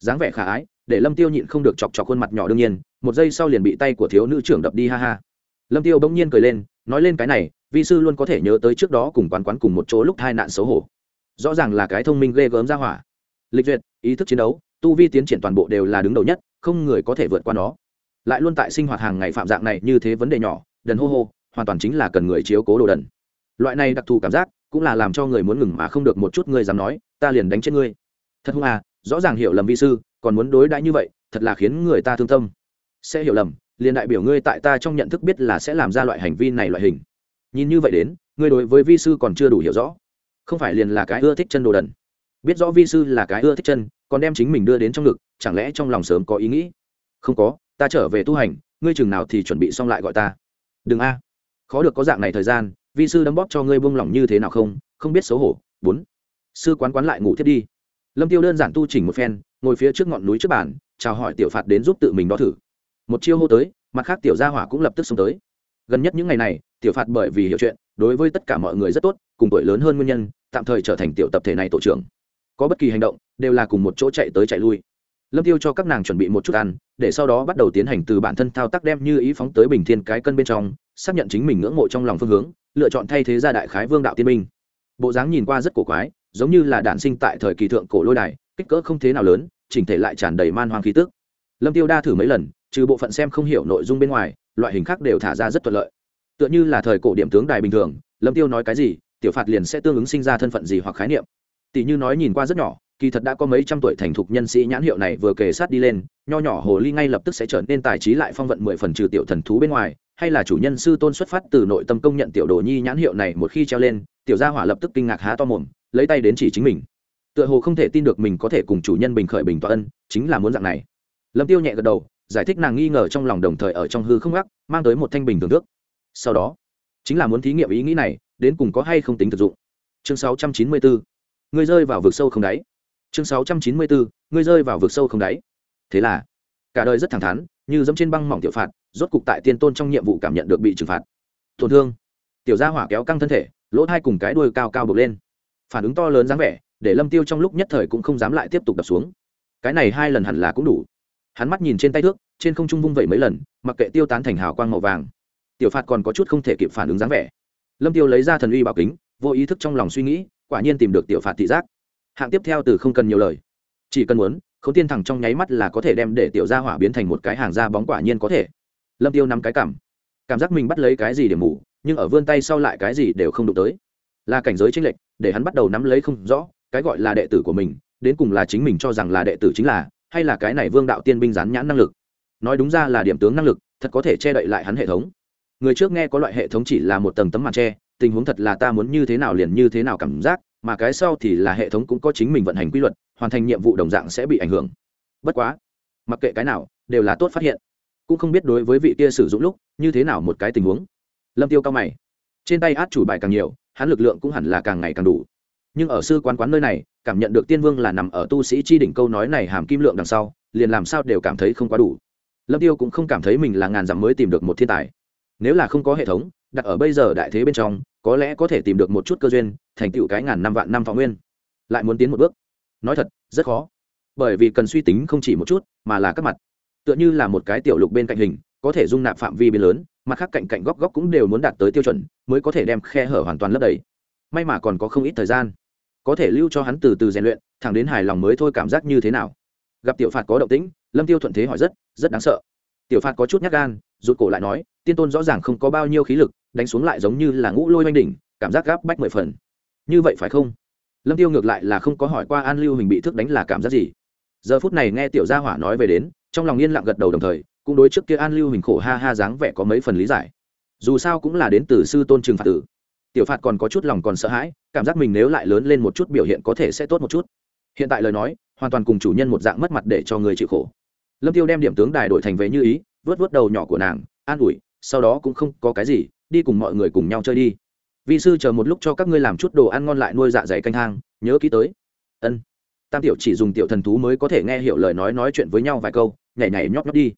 Dáng vẻ khả ái, để lâm tiêu nhịn không được chọc chọc khuôn mặt nhỏ đương nhiên, một giây sau liền bị tay của thiếu nữ trưởng đập đi ha ha. Lâm tiêu bỗng nhiên cười lên, nói lên cái này, vi sư luôn có thể nhớ tới trước đó cùng quán quán cùng một chỗ lúc hai nạn xấu hổ. Rõ ràng là cái thông minh ghê gớm ra hỏa. Lịch duyệt, ý thức chiến đấu, tu vi tiến triển toàn bộ đều là đứng đầu nhất, không người có thể vượt qua nó. Lại luôn tại sinh hoạt hàng ngày phạm dạng này như thế vấn đề nhỏ, đần hô hô hoàn toàn chính là cần người chiếu cố đồ đần. Loại này đặc thù cảm giác cũng là làm cho người muốn ngừng mà không được một chút ngươi dám nói, ta liền đánh chết ngươi. Thật không à rõ ràng hiểu lầm vi sư, còn muốn đối đãi như vậy, thật là khiến người ta thương tâm. Sẽ hiểu lầm, liền đại biểu ngươi tại ta trong nhận thức biết là sẽ làm ra loại hành vi này loại hình. Nhìn như vậy đến, ngươi đối với vi sư còn chưa đủ hiểu rõ. Không phải liền là cái ưa thích chân đồ đần. Biết rõ vi sư là cái ưa thích chân, còn đem chính mình đưa đến trong ngực, chẳng lẽ trong lòng sớm có ý nghĩ? Không có, ta trở về tu hành, ngươi chừng nào thì chuẩn bị xong lại gọi ta. Đừng a khó được có dạng này thời gian, vi sư đấm bóp cho ngươi buông lỏng như thế nào không? Không biết xấu hổ. Bốn. Sư quán quán lại ngủ thiết đi. Lâm tiêu đơn giản tu chỉnh một phen, ngồi phía trước ngọn núi trước bàn, chào hỏi tiểu phạt đến giúp tự mình đo thử. Một chiêu hô tới, mặt khác tiểu gia hỏa cũng lập tức xông tới. Gần nhất những ngày này, tiểu phạt bởi vì hiểu chuyện, đối với tất cả mọi người rất tốt, cùng tuổi lớn hơn nguyên nhân, tạm thời trở thành tiểu tập thể này tổ trưởng. Có bất kỳ hành động, đều là cùng một chỗ chạy tới chạy lui. Lâm tiêu cho các nàng chuẩn bị một chút ăn, để sau đó bắt đầu tiến hành từ bản thân thao tác đem như ý phóng tới bình thiên cái cân bên trong xác nhận chính mình ngưỡng mộ trong lòng phương hướng, lựa chọn thay thế gia đại khái vương đạo tiên minh bộ dáng nhìn qua rất cổ quái, giống như là đản sinh tại thời kỳ thượng cổ lôi đài, kích cỡ không thế nào lớn, chỉnh thể lại tràn đầy man hoang khí tức. Lâm tiêu đa thử mấy lần, trừ bộ phận xem không hiểu nội dung bên ngoài, loại hình khác đều thả ra rất thuận lợi. Tựa như là thời cổ điểm tướng đài bình thường, lâm tiêu nói cái gì, tiểu phạt liền sẽ tương ứng sinh ra thân phận gì hoặc khái niệm. Tỷ như nói nhìn qua rất nhỏ, kỳ thật đã có mấy trăm tuổi thành thục nhân sĩ nhãn hiệu này vừa kề sát đi lên, nho nhỏ hồ ly ngay lập tức sẽ trở nên tài trí lại phong vận mười phần trừ tiểu thần thú bên ngoài hay là chủ nhân sư tôn xuất phát từ nội tâm công nhận tiểu đồ nhi nhãn hiệu này một khi treo lên, tiểu gia hỏa lập tức kinh ngạc há to mồm, lấy tay đến chỉ chính mình. Tựa hồ không thể tin được mình có thể cùng chủ nhân bình khởi bình tọa ân, chính là muốn dạng này. Lâm tiêu nhẹ gật đầu, giải thích nàng nghi ngờ trong lòng đồng thời ở trong hư không gác mang tới một thanh bình thường nước. Sau đó, chính là muốn thí nghiệm ý nghĩ này, đến cùng có hay không tính thực dụng. Chương 694 ngươi rơi vào vực sâu không đáy. Chương 694 ngươi rơi vào vực sâu không đáy. Thế là, cả đời rất thẳng thắn, như dẫm trên băng mỏng tiểu phạt rốt cục tại tiên tôn trong nhiệm vụ cảm nhận được bị trừng phạt. Tổn thương. Tiểu gia hỏa kéo căng thân thể, lỗ thai cùng cái đuôi cao cao bực lên. Phản ứng to lớn dáng vẻ, để lâm tiêu trong lúc nhất thời cũng không dám lại tiếp tục đập xuống. Cái này hai lần hẳn là cũng đủ. Hắn mắt nhìn trên tay thước, trên không trung vung vẩy mấy lần, mặc kệ tiêu tán thành hào quang màu vàng. Tiểu phạt còn có chút không thể kịp phản ứng dáng vẻ. Lâm tiêu lấy ra thần uy bảo kính, vô ý thức trong lòng suy nghĩ, quả nhiên tìm được tiểu phạt thị giác. Hạng tiếp theo từ không cần nhiều lời. Chỉ cần muốn không tiên thẳng trong nháy mắt là có thể đem để tiểu gia hỏa biến thành một cái hàng da bóng quả nhiên có thể lâm tiêu nắm cái cảm. Cảm giác mình bắt lấy cái gì để mù, nhưng ở vươn tay sau lại cái gì đều không đụng tới. Là cảnh giới chênh lệch, để hắn bắt đầu nắm lấy không rõ, cái gọi là đệ tử của mình, đến cùng là chính mình cho rằng là đệ tử chính là, hay là cái này vương đạo tiên binh rán nhãn năng lực. Nói đúng ra là điểm tướng năng lực, thật có thể che đậy lại hắn hệ thống. Người trước nghe có loại hệ thống chỉ là một tầng tấm màn che, tình huống thật là ta muốn như thế nào liền như thế nào cảm giác, mà cái sau thì là hệ thống cũng có chính mình vận hành quy luật, hoàn thành nhiệm vụ đồng dạng sẽ bị ảnh hưởng. Bất quá, mặc kệ cái nào, đều là tốt phát hiện cũng không biết đối với vị kia sử dụng lúc như thế nào một cái tình huống. Lâm tiêu cao mày. Trên tay át chủ bài càng nhiều, hắn lực lượng cũng hẳn là càng ngày càng đủ. Nhưng ở sư quán quán nơi này, cảm nhận được tiên vương là nằm ở tu sĩ chi đỉnh câu nói này hàm kim lượng đằng sau, liền làm sao đều cảm thấy không quá đủ. Lâm tiêu cũng không cảm thấy mình là ngàn dặm mới tìm được một thiên tài. Nếu là không có hệ thống, đặt ở bây giờ đại thế bên trong, có lẽ có thể tìm được một chút cơ duyên, thành tựu cái ngàn năm vạn năm thọ nguyên. Lại muốn tiến một bước. Nói thật, rất khó. Bởi vì cần suy tính không chỉ một chút, mà là các mặt tựa như là một cái tiểu lục bên cạnh hình, có thể dung nạp phạm vi bên lớn, mặt khác cạnh cạnh góc góc cũng đều muốn đạt tới tiêu chuẩn, mới có thể đem khe hở hoàn toàn lấp đầy. May mà còn có không ít thời gian, có thể lưu cho hắn từ từ rèn luyện, thẳng đến hài lòng mới thôi cảm giác như thế nào. Gặp tiểu phạt có động tĩnh, lâm tiêu thuận thế hỏi rất rất đáng sợ. Tiểu phạt có chút nhát gan, rụt cổ lại nói, tiên tôn rõ ràng không có bao nhiêu khí lực, đánh xuống lại giống như là ngũ lôi oanh đỉnh, cảm giác gáp bách mười phần. Như vậy phải không? Lâm tiêu ngược lại là không có hỏi qua an lưu hình bị thức đánh là cảm giác gì. Giờ phút này nghe tiểu gia hỏa nói về đến trong lòng yên lặng gật đầu đồng thời, cũng đối trước kia an lưu hình khổ ha ha dáng vẻ có mấy phần lý giải. Dù sao cũng là đến từ sư tôn trừng phạt tử. Tiểu phạt còn có chút lòng còn sợ hãi, cảm giác mình nếu lại lớn lên một chút biểu hiện có thể sẽ tốt một chút. Hiện tại lời nói, hoàn toàn cùng chủ nhân một dạng mất mặt để cho người chịu khổ. Lâm tiêu đem điểm tướng đài đổi thành về như ý vớt vớt đầu nhỏ của nàng, an ủi, sau đó cũng không có cái gì, đi cùng mọi người cùng nhau chơi đi. Vị sư chờ một lúc cho các ngươi làm chút đồ ăn ngon lại nuôi dạ dày canh hang, nhớ kỹ tới. Ân. Tam tiểu chỉ dùng tiểu thần thú mới có thể nghe hiểu lời nói nói chuyện với nhau vài câu nhảy nhảy nhóp nhóp đi.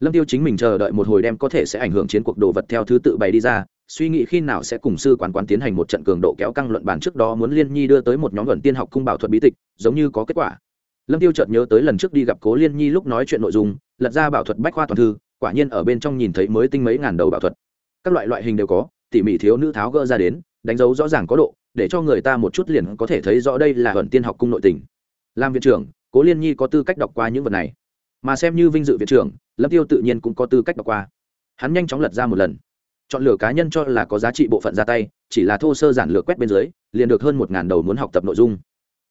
Lâm tiêu chính mình chờ đợi một hồi đem có thể sẽ ảnh hưởng chiến cuộc đồ vật theo thứ tự bày đi ra, suy nghĩ khi nào sẽ cùng sư quán quán tiến hành một trận cường độ kéo căng luận bàn trước đó muốn liên nhi đưa tới một nhóm luận tiên học cung bảo thuật bí tịch, giống như có kết quả. Lâm tiêu chợt nhớ tới lần trước đi gặp cố liên nhi lúc nói chuyện nội dung, lật ra bảo thuật bách khoa toàn thư, quả nhiên ở bên trong nhìn thấy mới tinh mấy ngàn đầu bảo thuật. Các loại loại hình đều có, tỉ mỉ thiếu nữ tháo gỡ ra đến, đánh dấu rõ ràng có độ, để cho người ta một chút liền có thể thấy rõ đây là luận tiên học cung nội tình. Làm viện trưởng, cố liên nhi có tư cách đọc qua những vật này mà xem như vinh dự viện trưởng, lâm tiêu tự nhiên cũng có tư cách đọc qua. Hắn nhanh chóng lật ra một lần. Chọn lựa cá nhân cho là có giá trị bộ phận ra tay, chỉ là thô sơ giản lược quét bên dưới, liền được hơn một ngàn đầu muốn học tập nội dung.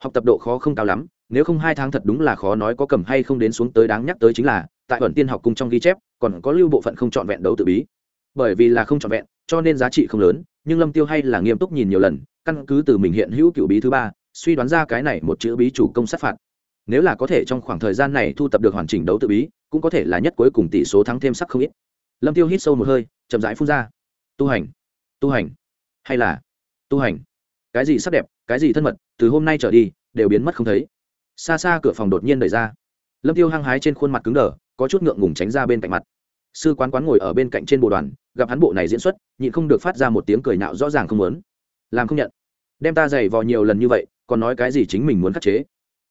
Học tập độ khó không cao lắm, nếu không hai tháng thật đúng là khó nói có cầm hay không đến xuống tới đáng nhắc tới chính là, tại ẩn tiên học cung trong ghi chép, còn có lưu bộ phận không trọn vẹn đấu tự bí. Bởi vì là không trọn vẹn, cho nên giá trị không lớn, nhưng lâm tiêu hay là nghiêm túc nhìn nhiều lần, căn cứ từ mình hiện hữu cựu bí thứ ba, suy đoán ra cái này một chữ bí chủ công sát phạt nếu là có thể trong khoảng thời gian này thu tập được hoàn chỉnh đấu tự bí, cũng có thể là nhất cuối cùng tỷ số thắng thêm sắc không ít. Lâm tiêu hít sâu một hơi, chậm rãi phun ra. Tu hành tu hành, hay là tu hành? Cái gì sắc đẹp, cái gì thân mật, từ hôm nay trở đi, đều biến mất không thấy. Xa xa cửa phòng đột nhiên đẩy ra. Lâm tiêu hăng hái trên khuôn mặt cứng đờ, có chút ngượng ngùng tránh ra bên cạnh mặt. Sư quán quán ngồi ở bên cạnh trên bộ đoàn, gặp hắn bộ này diễn xuất, nhịn không được phát ra một tiếng cười nạo rõ ràng không muốn. Làm không nhận. Đem ta giày vò nhiều lần như vậy, còn nói cái gì chính mình muốn khắc chế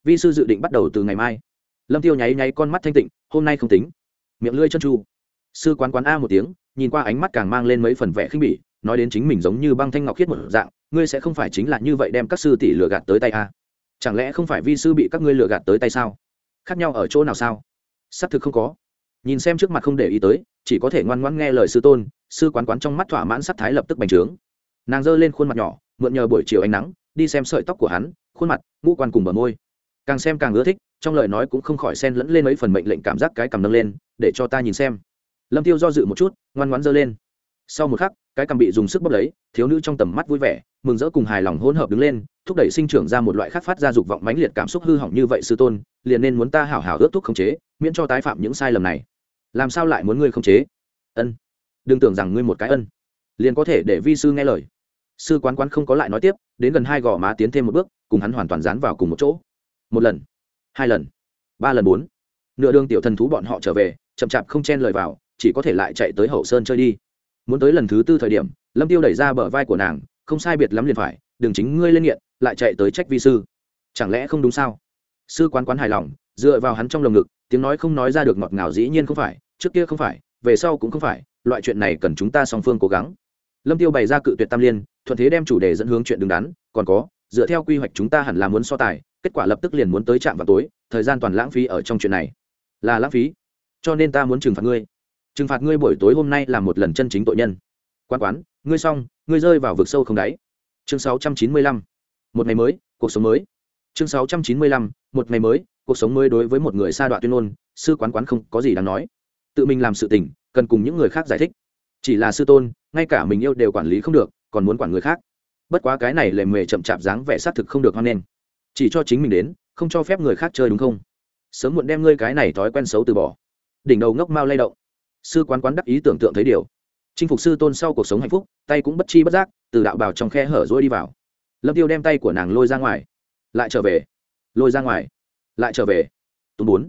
vi sư dự định bắt đầu từ ngày mai. Lâm tiêu nháy nháy con mắt thanh tịnh, hôm nay không tính. Miệng lưỡi chân chu sư quán quán a một tiếng, nhìn qua ánh mắt càng mang lên mấy phần vẻ khinh bỉ, nói đến chính mình giống như băng thanh ngọc khiết một dạng, ngươi sẽ không phải chính là như vậy đem các sư tỷ lừa gạt tới tay a. Chẳng lẽ không phải vi sư bị các ngươi lừa gạt tới tay sao? Khác nhau ở chỗ nào sao? Xác thực không có. Nhìn xem trước mặt không để ý tới, chỉ có thể ngoan ngoãn nghe lời sư tôn, sư quán quán trong mắt thỏa mãn sắc thái lập tức bành trướng. Nàng giơ lên khuôn mặt nhỏ, mượn nhờ buổi chiều ánh nắng, đi xem sợi tóc của hắn, khuôn mặt, ngũ quan cùng bờ môi càng xem càng ưa thích, trong lời nói cũng không khỏi xen lẫn lên mấy phần mệnh lệnh cảm giác cái cầm nâng lên, để cho ta nhìn xem. Lâm tiêu do dự một chút, ngoan ngoãn giơ lên. Sau một khắc, cái cầm bị dùng sức bóp lấy, thiếu nữ trong tầm mắt vui vẻ, mừng rỡ cùng hài lòng hỗn hợp đứng lên, thúc đẩy sinh trưởng ra một loại khác phát ra dục vọng mãnh liệt cảm xúc hư hỏng như vậy sư tôn, liền nên muốn ta hảo hảo ước thúc khống chế, miễn cho tái phạm những sai lầm này. Làm sao lại muốn ngươi khống chế? Ân. Đừng tưởng rằng ngươi một cái ân. Liền có thể để vi sư nghe lời. Sư quán quán không có lại nói tiếp, đến gần hai gò má tiến thêm một bước, cùng hắn hoàn toàn dán vào cùng một chỗ một lần, hai lần, ba lần, bốn. Nửa đường tiểu thần thú bọn họ trở về, chậm chạp không chen lời vào, chỉ có thể lại chạy tới hậu sơn chơi đi. Muốn tới lần thứ tư thời điểm, lâm tiêu đẩy ra bờ vai của nàng, không sai biệt lắm liền phải đừng chính ngươi lên nghiện, lại chạy tới trách vi sư. Chẳng lẽ không đúng sao? Sư quán quán hài lòng, dựa vào hắn trong lồng ngực, tiếng nói không nói ra được ngọt ngào dĩ nhiên không phải, trước kia không phải, về sau cũng không phải, loại chuyện này cần chúng ta song phương cố gắng. Lâm tiêu bày ra cự tuyệt tam liên, thuận thế đem chủ đề dẫn hướng chuyện đứng đắn, còn có, dựa theo quy hoạch chúng ta hẳn là muốn so tài kết quả lập tức liền muốn tới trạm vào tối, thời gian toàn lãng phí ở trong chuyện này. Là lãng phí. Cho nên ta muốn trừng phạt ngươi. Trừng phạt ngươi buổi tối hôm nay là một lần chân chính tội nhân. Quan quán, ngươi xong, ngươi rơi vào vực sâu không đáy. Chương 695. một ngày mới, cuộc sống mới. Chương 695. một ngày mới, cuộc sống mới đối với một người xa đoạn tuyên ngôn, sư quán quán không có gì đáng nói. Tự mình làm sự tình, cần cùng những người khác giải thích. Chỉ là sư tôn, ngay cả mình yêu đều quản lý không được, còn muốn quản người khác. Bất quá cái này lề mề chậm chạp dáng vẻ xác thực không được hoan nghênh chỉ cho chính mình đến, không cho phép người khác chơi đúng không? Sớm muộn đem ngươi cái này thói quen xấu từ bỏ. Đỉnh đầu ngốc mau lay động. Sư quán quán đắc ý tưởng tượng thấy điều. Chinh phục sư tôn sau cuộc sống hạnh phúc, tay cũng bất chi bất giác, từ đạo bảo trong khe hở rỗi đi vào. Lâm tiêu đem tay của nàng lôi ra ngoài. Lại trở về. Lôi ra ngoài. Lại trở về. Tùng bốn.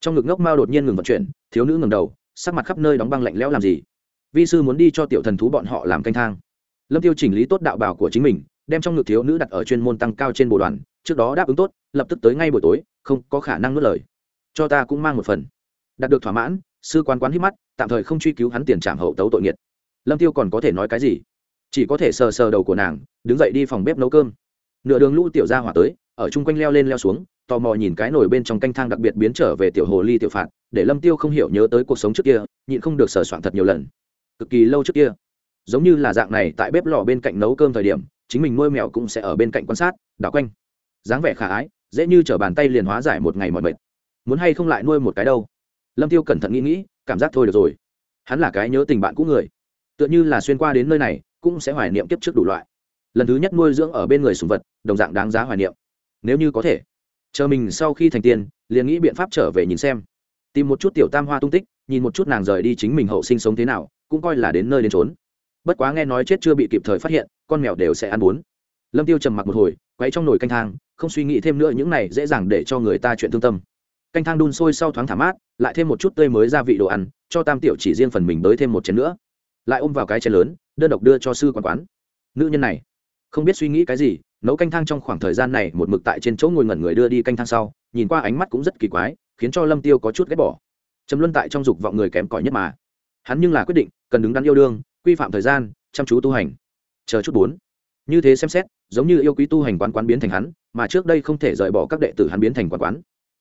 Trong ngực ngốc mao đột nhiên ngừng vận chuyển, thiếu nữ ngừng đầu, sắc mặt khắp nơi đóng băng lạnh lẽo làm gì? Vi sư muốn đi cho tiểu thần thú bọn họ làm canh thang. Lâm tiêu chỉnh lý tốt đạo bảo của chính mình, đem trong ngực thiếu nữ đặt ở chuyên môn tăng cao trên bộ đoàn trước đó đáp ứng tốt, lập tức tới ngay buổi tối, không có khả năng nuốt lời. Cho ta cũng mang một phần. Đạt được thỏa mãn, sư quan quán hít mắt, tạm thời không truy cứu hắn tiền trảm hậu tấu tội nghiệt. Lâm tiêu còn có thể nói cái gì? Chỉ có thể sờ sờ đầu của nàng, đứng dậy đi phòng bếp nấu cơm. Nửa đường lũ tiểu ra hỏa tới, ở chung quanh leo lên leo xuống, tò mò nhìn cái nồi bên trong canh thang đặc biệt biến trở về tiểu hồ ly tiểu phạt, để lâm tiêu không hiểu nhớ tới cuộc sống trước kia, nhịn không được sờ soạn thật nhiều lần. Cực kỳ lâu trước kia, giống như là dạng này tại bếp lò bên cạnh nấu cơm thời điểm, chính mình nuôi mèo cũng sẽ ở bên cạnh quan sát, đảo quanh dáng vẻ khả ái, dễ như t bàn tay liền hóa giải một ngày mọi mệt. Muốn hay không lại nuôi một cái đâu? Lâm tiêu cẩn thận nghĩ nghĩ, cảm giác thôi được rồi. Hắn là cái nhớ tình bạn cũ người. Tựa như là xuyên qua đến nơi này, cũng sẽ hoài niệm kiếp trước đủ loại. Lần thứ nhất nuôi dưỡng ở bên người sùng vật, đồng dạng đáng giá hoài niệm. Nếu như có thể, chờ mình sau khi thành tiền liền nghĩ biện pháp trở về nhìn xem. Tìm một chút tiểu tam hoa tung tích, nhìn một chút nàng rời đi chính mình hậu sinh sống thế nào, cũng coi là đến nơi đến trốn bất quá nghe nói chết chưa bị kịp thời phát hiện, con mèo đều sẽ ăn bún lâm tiêu trầm mặc một hồi quấy trong nồi canh thang không suy nghĩ thêm nữa những này dễ dàng để cho người ta chuyện thương tâm. Canh thang đun sôi sau thoáng thả mát, lại thêm một chút tươi mới gia vị đồ ăn, cho tam tiểu chỉ riêng phần mình tới thêm một chén nữa. Lại ôm vào cái chén lớn, đơn độc đưa cho sư quán quán. Nữ nhân này, không biết suy nghĩ cái gì, nấu canh thang trong khoảng thời gian này một mực tại trên chỗ ngồi ngẩn người đưa đi canh thang sau, nhìn qua ánh mắt cũng rất kỳ quái, khiến cho lâm tiêu có chút ghét bỏ. Trầm luân tại trong dục vọng người kém cỏi nhất mà. Hắn nhưng là quyết định, cần đứng đắn yêu đương, quy phạm thời gian, chăm chú tu hành. Chờ chút bốn như thế xem xét, giống như yêu quý tu hành quán quán biến thành hắn, mà trước đây không thể rời bỏ các đệ tử hắn biến thành quán quán.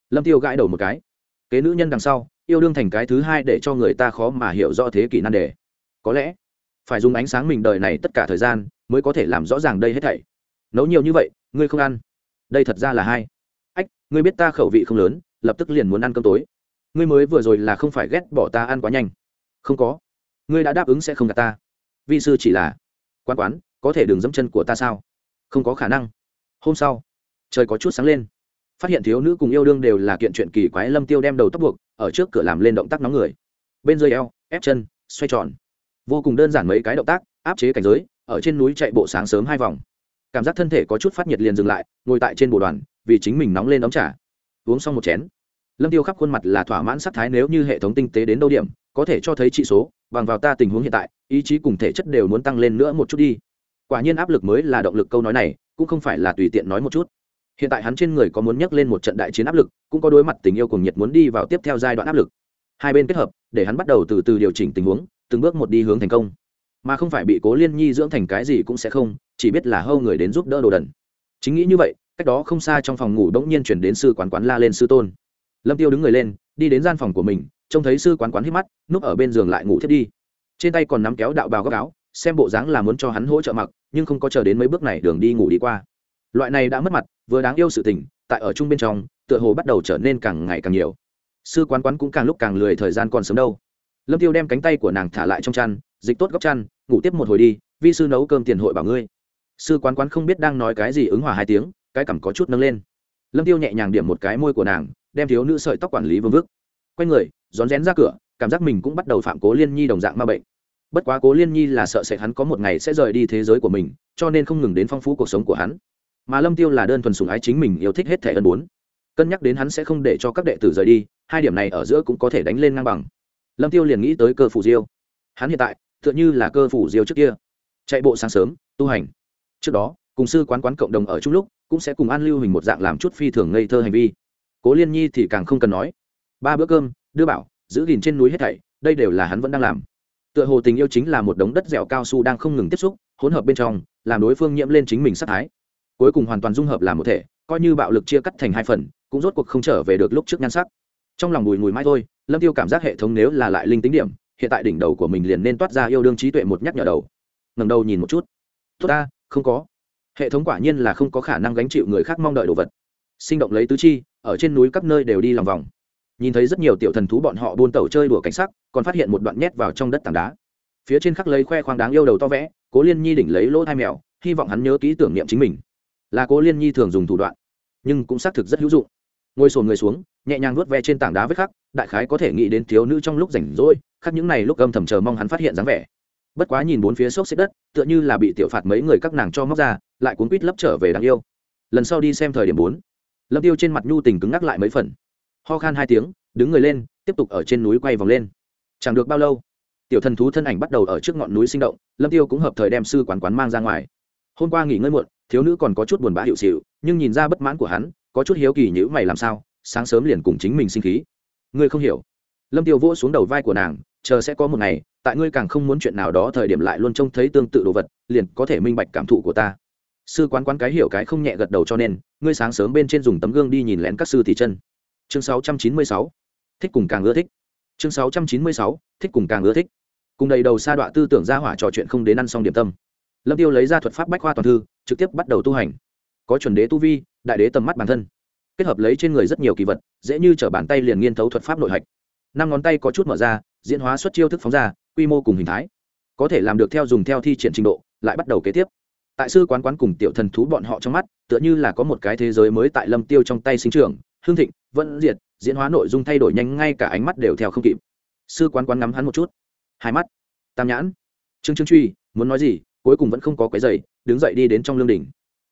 Lâm tiêu gãi đầu một cái. Kế nữ nhân đằng sau, yêu đương thành cái thứ hai để cho người ta khó mà hiểu rõ thế kỷ nan đề. Có lẽ, phải dùng ánh sáng mình đời này tất cả thời gian mới có thể làm rõ ràng đây hết thảy. Nấu nhiều như vậy, ngươi không ăn. Đây thật ra là hai. Ách, ngươi biết ta khẩu vị không lớn, lập tức liền muốn ăn cơm tối. Ngươi mới vừa rồi là không phải ghét bỏ ta ăn quá nhanh. Không có. Ngươi đã đáp ứng sẽ không gặp ta. Vi sư chỉ là quán quán có thể đừng dẫm chân của ta sao? Không có khả năng. Hôm sau, trời có chút sáng lên. Phát hiện thiếu nữ cùng yêu đương đều là kiện chuyện kỳ quái, lâm tiêu đem đầu tóc buộc, ở trước cửa làm lên động tác nóng người. Bên dưới eo, ép chân, xoay tròn. Vô cùng đơn giản mấy cái động tác, áp chế cảnh giới, ở trên núi chạy bộ sáng sớm hai vòng. Cảm giác thân thể có chút phát nhiệt liền dừng lại, ngồi tại trên bộ đoàn, vì chính mình nóng lên đóng trả uống xong một chén. Lâm tiêu khắp khuôn mặt là thỏa mãn sắc thái nếu như hệ thống tinh tế đến đâu điểm, có thể cho thấy trị số, bằng vào ta tình huống hiện tại, ý chí cùng thể chất đều muốn tăng lên nữa một chút đi quả nhiên áp lực mới là động lực câu nói này, cũng không phải là tùy tiện nói một chút. Hiện tại hắn trên người có muốn nhắc lên một trận đại chiến áp lực, cũng có đối mặt tình yêu cùng nhiệt muốn đi vào tiếp theo giai đoạn áp lực. Hai bên kết hợp, để hắn bắt đầu từ từ điều chỉnh tình huống, từng bước một đi hướng thành công. Mà không phải bị cố liên nhi dưỡng thành cái gì cũng sẽ không, chỉ biết là hâu người đến giúp đỡ đồ đần. Chính nghĩ như vậy, cách đó không xa trong phòng ngủ đ ỗ n g nhiên chuyển đến sư quán quán la lên sư tôn. Lâm tiêu đứng người lên, đi đến gian phòng của mình, trông thấy sư quán quán hít mắt, núp ở bên giường lại ngủ thiết đi. Trên tay còn nắm kéo đạo bào góc áo xem bộ dáng là muốn cho hắn hỗ trợ mặc, nhưng không có chờ đến mấy bước này đường đi ngủ đi qua. Loại này đã mất mặt, vừa đáng yêu sự tình, tại ở chung bên trong, tựa hồ bắt đầu trở nên càng ngày càng nhiều. Sư quán quán cũng càng lúc càng lười thời gian còn sớm đâu. Lâm tiêu đem cánh tay của nàng thả lại trong chăn, dịch tốt góc chăn, ngủ tiếp một hồi đi, vi sư nấu cơm tiền hội bảo ngươi. Sư quán quán không biết đang nói cái gì ứng hòa hai tiếng, cái cảm có chút nâng lên. Lâm tiêu nhẹ nhàng điểm một cái môi của nàng, đem thiếu nữ sợi tóc quản lý vương vức. Quay người, rón rén ra cửa, cảm giác mình cũng bắt đầu phạm cố liên nhi đồng dạng ma bệnh bất quá cố liên nhi là sợ sệt hắn có một ngày sẽ rời đi thế giới của mình, cho nên không ngừng đến phong phú cuộc sống của hắn. Mà lâm tiêu là đơn thuần sùng ái chính mình yêu thích hết thẻ ân bốn. Cân nhắc đến hắn sẽ không để cho các đệ tử rời đi, hai điểm này ở giữa cũng có thể đánh lên ngang bằng. Lâm tiêu liền nghĩ tới cơ phủ diêu. Hắn hiện tại, tựa như là cơ phủ diêu trước kia. Chạy bộ sáng sớm, tu hành. Trước đó, cùng sư quán quán cộng đồng ở chung lúc, cũng sẽ cùng an lưu hình một dạng làm chút phi thường ngây thơ hành vi. Cố liên nhi thì càng không cần nói. Ba bữa cơm, đưa bảo, giữ gìn trên núi hết thảy, đây đều là hắn vẫn đang làm tựa hồ tình yêu chính là một đống đất dẻo cao su đang không ngừng tiếp xúc, hỗn hợp bên trong, làm đối phương nhiễm lên chính mình sát thái. Cuối cùng hoàn toàn dung hợp làm một thể, coi như bạo lực chia cắt thành hai phần, cũng rốt cuộc không trở về được lúc trước nhan sắc. Trong lòng bùi mùi mai thôi, lâm tiêu cảm giác hệ thống nếu là lại linh tính điểm, hiện tại đỉnh đầu của mình liền nên toát ra yêu đương trí tuệ một nhắc nhở đầu. Ngẩng đầu nhìn một chút. Tốt ta, không có. Hệ thống quả nhiên là không có khả năng gánh chịu người khác mong đợi đồ vật. Sinh động lấy tứ chi, ở trên núi các nơi đều đi lòng vòng nhìn thấy rất nhiều tiểu thần thú bọn họ buôn tẩu chơi đùa cảnh sắc, còn phát hiện một đoạn nhét vào trong đất tảng đá. Phía trên khắc lấy khoe khoang đáng yêu đầu to vẽ, cố liên nhi đỉnh lấy lỗ hai mèo, hy vọng hắn nhớ kỹ tưởng niệm chính mình. Là cố liên nhi thường dùng thủ đoạn, nhưng cũng xác thực rất hữu dụng. Ngồi sồn người xuống, nhẹ nhàng nuốt ve trên tảng đá vết khắc, đại khái có thể nghĩ đến thiếu nữ trong lúc rảnh rỗi, khắc những này lúc âm thầm chờ mong hắn phát hiện dáng vẻ. Bất quá nhìn bốn phía xốc xếp đất, tựa như là bị tiểu phạt mấy người các nàng cho móc ra, lại cuốn quýt lấp trở về đáng yêu. Lần sau đi xem thời điểm bốn. Lâm tiêu trên mặt nhu tình cứng ngắc lại mấy phần ho khan hai tiếng, đứng người lên, tiếp tục ở trên núi quay vòng lên. Chẳng được bao lâu, tiểu thần thú thân ảnh bắt đầu ở trước ngọn núi sinh động, lâm tiêu cũng hợp thời đem sư quán quán mang ra ngoài. Hôm qua nghỉ ngơi muộn, thiếu nữ còn có chút buồn bã hiệu xịu, nhưng nhìn ra bất mãn của hắn, có chút hiếu kỳ nhữ mày làm sao, sáng sớm liền cùng chính mình sinh khí. Ngươi không hiểu. Lâm tiêu vỗ xuống đầu vai của nàng, chờ sẽ có một ngày, tại ngươi càng không muốn chuyện nào đó thời điểm lại luôn trông thấy tương tự đồ vật, liền có thể minh bạch cảm thụ của ta. Sư quán quán cái hiểu cái không nhẹ gật đầu cho nên, ngươi sáng sớm bên trên dùng tấm gương đi nhìn lén các sư tỷ chân chương 696 thích cùng càng ưa thích. Chương 696 thích cùng càng ưa thích. Cùng đầy đầu sa đọa tư tưởng ra hỏa trò chuyện không đến ăn xong điểm tâm. Lâm tiêu lấy ra thuật pháp bách khoa toàn thư, trực tiếp bắt đầu tu hành. Có chuẩn đế tu vi, đại đế tầm mắt bản thân. Kết hợp lấy trên người rất nhiều kỳ vật, dễ như trở bàn tay liền nghiên thấu thuật pháp nội hạch. Năm ngón tay có chút mở ra, diễn hóa xuất chiêu thức phóng ra, quy mô cùng hình thái. Có thể làm được theo dùng theo thi triển trình độ, lại bắt đầu kế tiếp. Tại sư quán quán cùng tiểu thần thú bọn họ trong mắt, tựa như là có một cái thế giới mới tại lâm tiêu trong tay sinh trưởng hương thịnh, vẫn diệt, diễn hóa nội dung thay đổi nhanh, ngay cả ánh mắt đều theo không kịp. Sư quán quán ngắm hắn một chút. Hai mắt. Tam nhãn. Trương trương truy, muốn nói gì, cuối cùng vẫn không có cái giày đứng dậy đi đến trong lương đỉnh.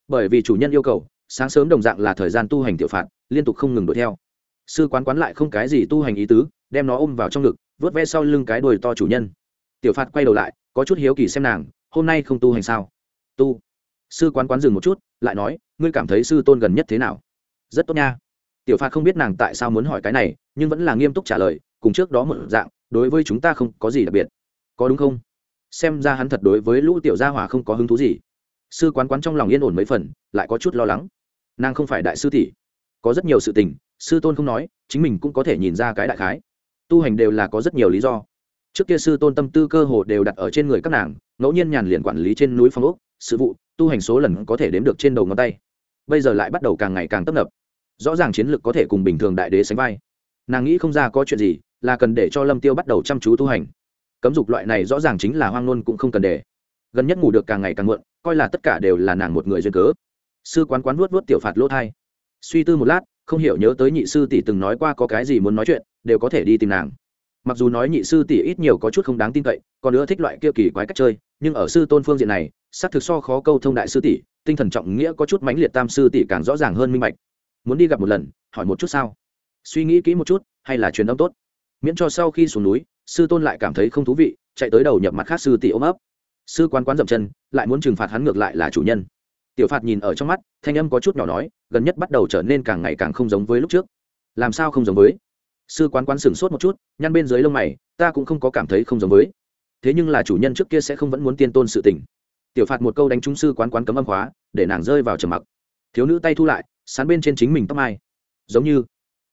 Bởi vì chủ nhân yêu cầu, sáng sớm đồng dạng là thời gian tu hành tiểu phạt, liên tục không ngừng đuổi theo. Sư quán quán lại không cái gì tu hành ý tứ, đem nó ôm vào trong ngực, vớt ve sau lưng cái đùi to chủ nhân. Tiểu phạt quay đầu lại, có chút hiếu kỳ xem nàng, hôm nay không tu hành sao? Tu. Sư quán quán dừng một chút, lại nói, ngươi cảm thấy sư tôn gần nhất thế nào? Rất tốt nha tiểu Pha không biết nàng tại sao muốn hỏi cái này, nhưng vẫn là nghiêm túc trả lời, cùng trước đó một dạng, đối với chúng ta không có gì đặc biệt. Có đúng không? Xem ra hắn thật đối với lũ tiểu gia hỏa không có hứng thú gì. Sư quán quán trong lòng yên ổn mấy phần, lại có chút lo lắng. Nàng không phải đại sư tỷ. Có rất nhiều sự tình, sư tôn không nói, chính mình cũng có thể nhìn ra cái đại khái. Tu hành đều là có rất nhiều lý do. Trước kia sư tôn tâm tư cơ hồ đều đặt ở trên người các nàng, ngẫu nhiên nhàn liền quản lý trên núi phong ốc, sự vụ, tu hành số lần có thể đếm được trên đầu ngón tay. Bây giờ lại bắt đầu càng ngày càng tấp nập rõ ràng chiến lược có thể cùng bình thường đại đế sánh vai. Nàng nghĩ không ra có chuyện gì là cần để cho lâm tiêu bắt đầu chăm chú tu hành. Cấm dục loại này rõ ràng chính là hoang nôn cũng không cần để. Gần nhất ngủ được càng ngày càng muộn, coi là tất cả đều là nàng một người duyên cớ. Sư quán quán vuốt vuốt tiểu phạt lỗ thai. Suy tư một lát, không hiểu nhớ tới nhị sư tỷ từng nói qua có cái gì muốn nói chuyện, đều có thể đi tìm nàng. Mặc dù nói nhị sư tỷ ít nhiều có chút không đáng tin cậy, còn nữa thích loại kia kỳ quái cách chơi, nhưng ở sư tôn phương diện này, xác thực so khó câu thông đại sư tỷ, tinh thần trọng nghĩa có chút mãnh liệt tam sư tỷ càng rõ ràng hơn minh bạch muốn đi gặp một lần, hỏi một chút sao? Suy nghĩ kỹ một chút, hay là truyền âm tốt? Miễn cho sau khi xuống núi, sư tôn lại cảm thấy không thú vị, chạy tới đầu nhập mặt khác sư tỷ ôm ấp. Sư quán quán dậm chân, lại muốn trừng phạt hắn ngược lại là chủ nhân. Tiểu phạt nhìn ở trong mắt, thanh âm có chút nhỏ nói, gần nhất bắt đầu trở nên càng ngày càng không giống với lúc trước. Làm sao không giống với? Sư quán quán sửng sốt một chút, nhăn bên dưới lông mày, ta cũng không có cảm thấy không giống với. Thế nhưng là chủ nhân trước kia sẽ không vẫn muốn tiên tôn sự tình. Tiểu phạt một câu đánh trúng sư quán quán cấm âm khóa, để nàng rơi vào trầm mặc. Thiếu nữ tay thu lại sán bên trên chính mình tóc mai. Giống như,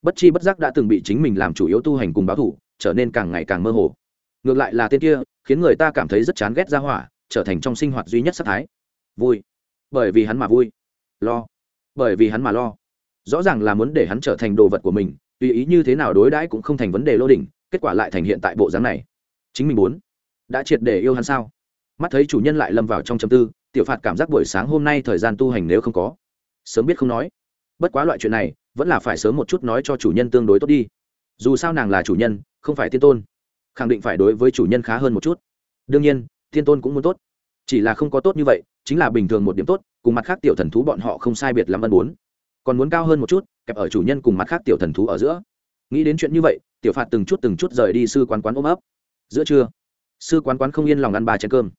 bất chi bất giác đã từng bị chính mình làm chủ yếu tu hành cùng báo thủ, trở nên càng ngày càng mơ hồ. Ngược lại là tên kia, khiến người ta cảm thấy rất chán ghét ra hỏa, trở thành trong sinh hoạt duy nhất sắc thái. Vui. Bởi vì hắn mà vui. Lo. Bởi vì hắn mà lo. Rõ ràng là muốn để hắn trở thành đồ vật của mình, tùy ý như thế nào đối đãi cũng không thành vấn đề lô đỉnh, kết quả lại thành hiện tại bộ dáng này. Chính mình muốn. Đã triệt để yêu hắn sao? Mắt thấy chủ nhân lại lâm vào trong chấm tư, tiểu phạt cảm giác buổi sáng hôm nay thời gian tu hành nếu không có. Sớm biết không nói bất quá loại chuyện này, vẫn là phải sớm một chút nói cho chủ nhân tương đối tốt đi. Dù sao nàng là chủ nhân, không phải tiên tôn. Khẳng định phải đối với chủ nhân khá hơn một chút. Đương nhiên, tiên tôn cũng muốn tốt. Chỉ là không có tốt như vậy, chính là bình thường một điểm tốt, cùng mặt khác tiểu thần thú bọn họ không sai biệt lắm ân bốn còn muốn cao hơn một chút, kẹp ở chủ nhân cùng mặt khác tiểu thần thú ở giữa. Nghĩ đến chuyện như vậy, tiểu phạt từng chút từng chút rời đi sư quán quán ôm ấp. Giữa trưa, sư quán quán không yên lòng ăn ba chén cơm.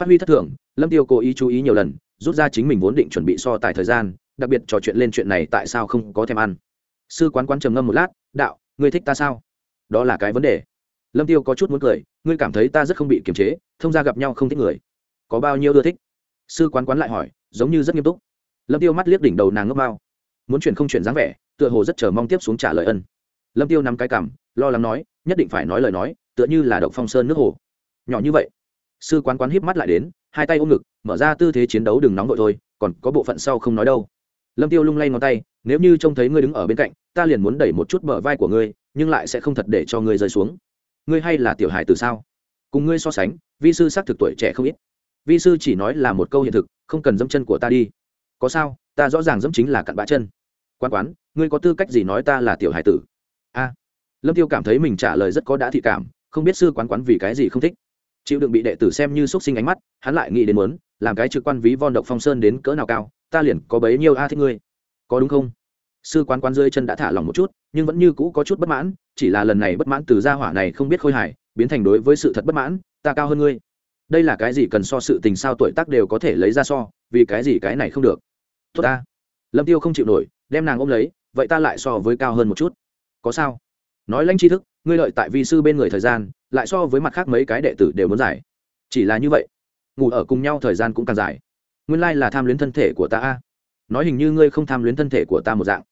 Phát huy thất thưởng, lâm tiêu cố ý chú ý nhiều lần, rút ra chính mình vốn định chuẩn bị so tài thời gian đặc biệt trò chuyện lên chuyện này tại sao không có thèm ăn? Sư quán quán trầm ngâm một lát, đạo, ngươi thích ta sao? Đó là cái vấn đề. Lâm tiêu có chút muốn cười, ngươi cảm thấy ta rất không bị kiềm chế, thông ra gặp nhau không thích người. Có bao nhiêu ưa thích? Sư quán quán lại hỏi, giống như rất nghiêm túc. Lâm tiêu mắt liếc đỉnh đầu nàng ngốc bao. Muốn chuyển không chuyển dáng vẻ, tựa hồ rất chờ mong tiếp xuống trả lời ân. Lâm tiêu nắm cái cảm lo lắng nói, nhất định phải nói lời nói, tựa như là độc phong sơn nước hồ. Nhỏ như vậy. Sư quán quán híp mắt lại đến, hai tay ôm ngực, mở ra tư thế chiến đấu đừng nóng vội thôi, còn có bộ phận sau không nói đâu lâm tiêu lung lay ngón tay, nếu như trông thấy ngươi đứng ở bên cạnh, ta liền muốn đẩy một chút bờ vai của ngươi, nhưng lại sẽ không thật để cho ngươi rơi xuống. Ngươi hay là tiểu hài từ sao? Cùng ngươi so sánh, vi sư xác thực tuổi trẻ không ít. Vi sư chỉ nói là một câu hiện thực, không cần dẫm chân của ta đi. Có sao, ta rõ ràng dẫm chính là cặn bã chân. Quan quán, ngươi có tư cách gì nói ta là tiểu hải tử? A. Lâm tiêu cảm thấy mình trả lời rất có đã thị cảm, không biết sư quán quán vì cái gì không thích. Chịu đựng bị đệ tử xem như xúc sinh ánh mắt, hắn lại nghĩ đến muốn, làm cái trực quan ví von độc phong sơn đến cỡ nào cao ta liền có bấy nhiêu a thích ngươi. Có đúng không? Sư quán quán rơi chân đã thả lỏng một chút, nhưng vẫn như cũ có chút bất mãn, chỉ là lần này bất mãn từ gia hỏa này không biết khôi hài, biến thành đối với sự thật bất mãn, ta cao hơn ngươi. Đây là cái gì cần so sự tình sao tuổi tác đều có thể lấy ra so, vì cái gì cái này không được. Tốt ta. Lâm tiêu không chịu nổi, đem nàng ôm lấy, vậy ta lại so với cao hơn một chút. Có sao? Nói lãnh tri thức, ngươi lợi tại vi sư bên người thời gian, lại so với mặt khác mấy cái đệ tử đều muốn giải. Chỉ là như vậy. Ngủ ở cùng nhau thời gian cũng càng dài nguyên lai là tham luyến thân thể của ta a. Nói hình như ngươi không tham luyến thân thể của ta một dạng.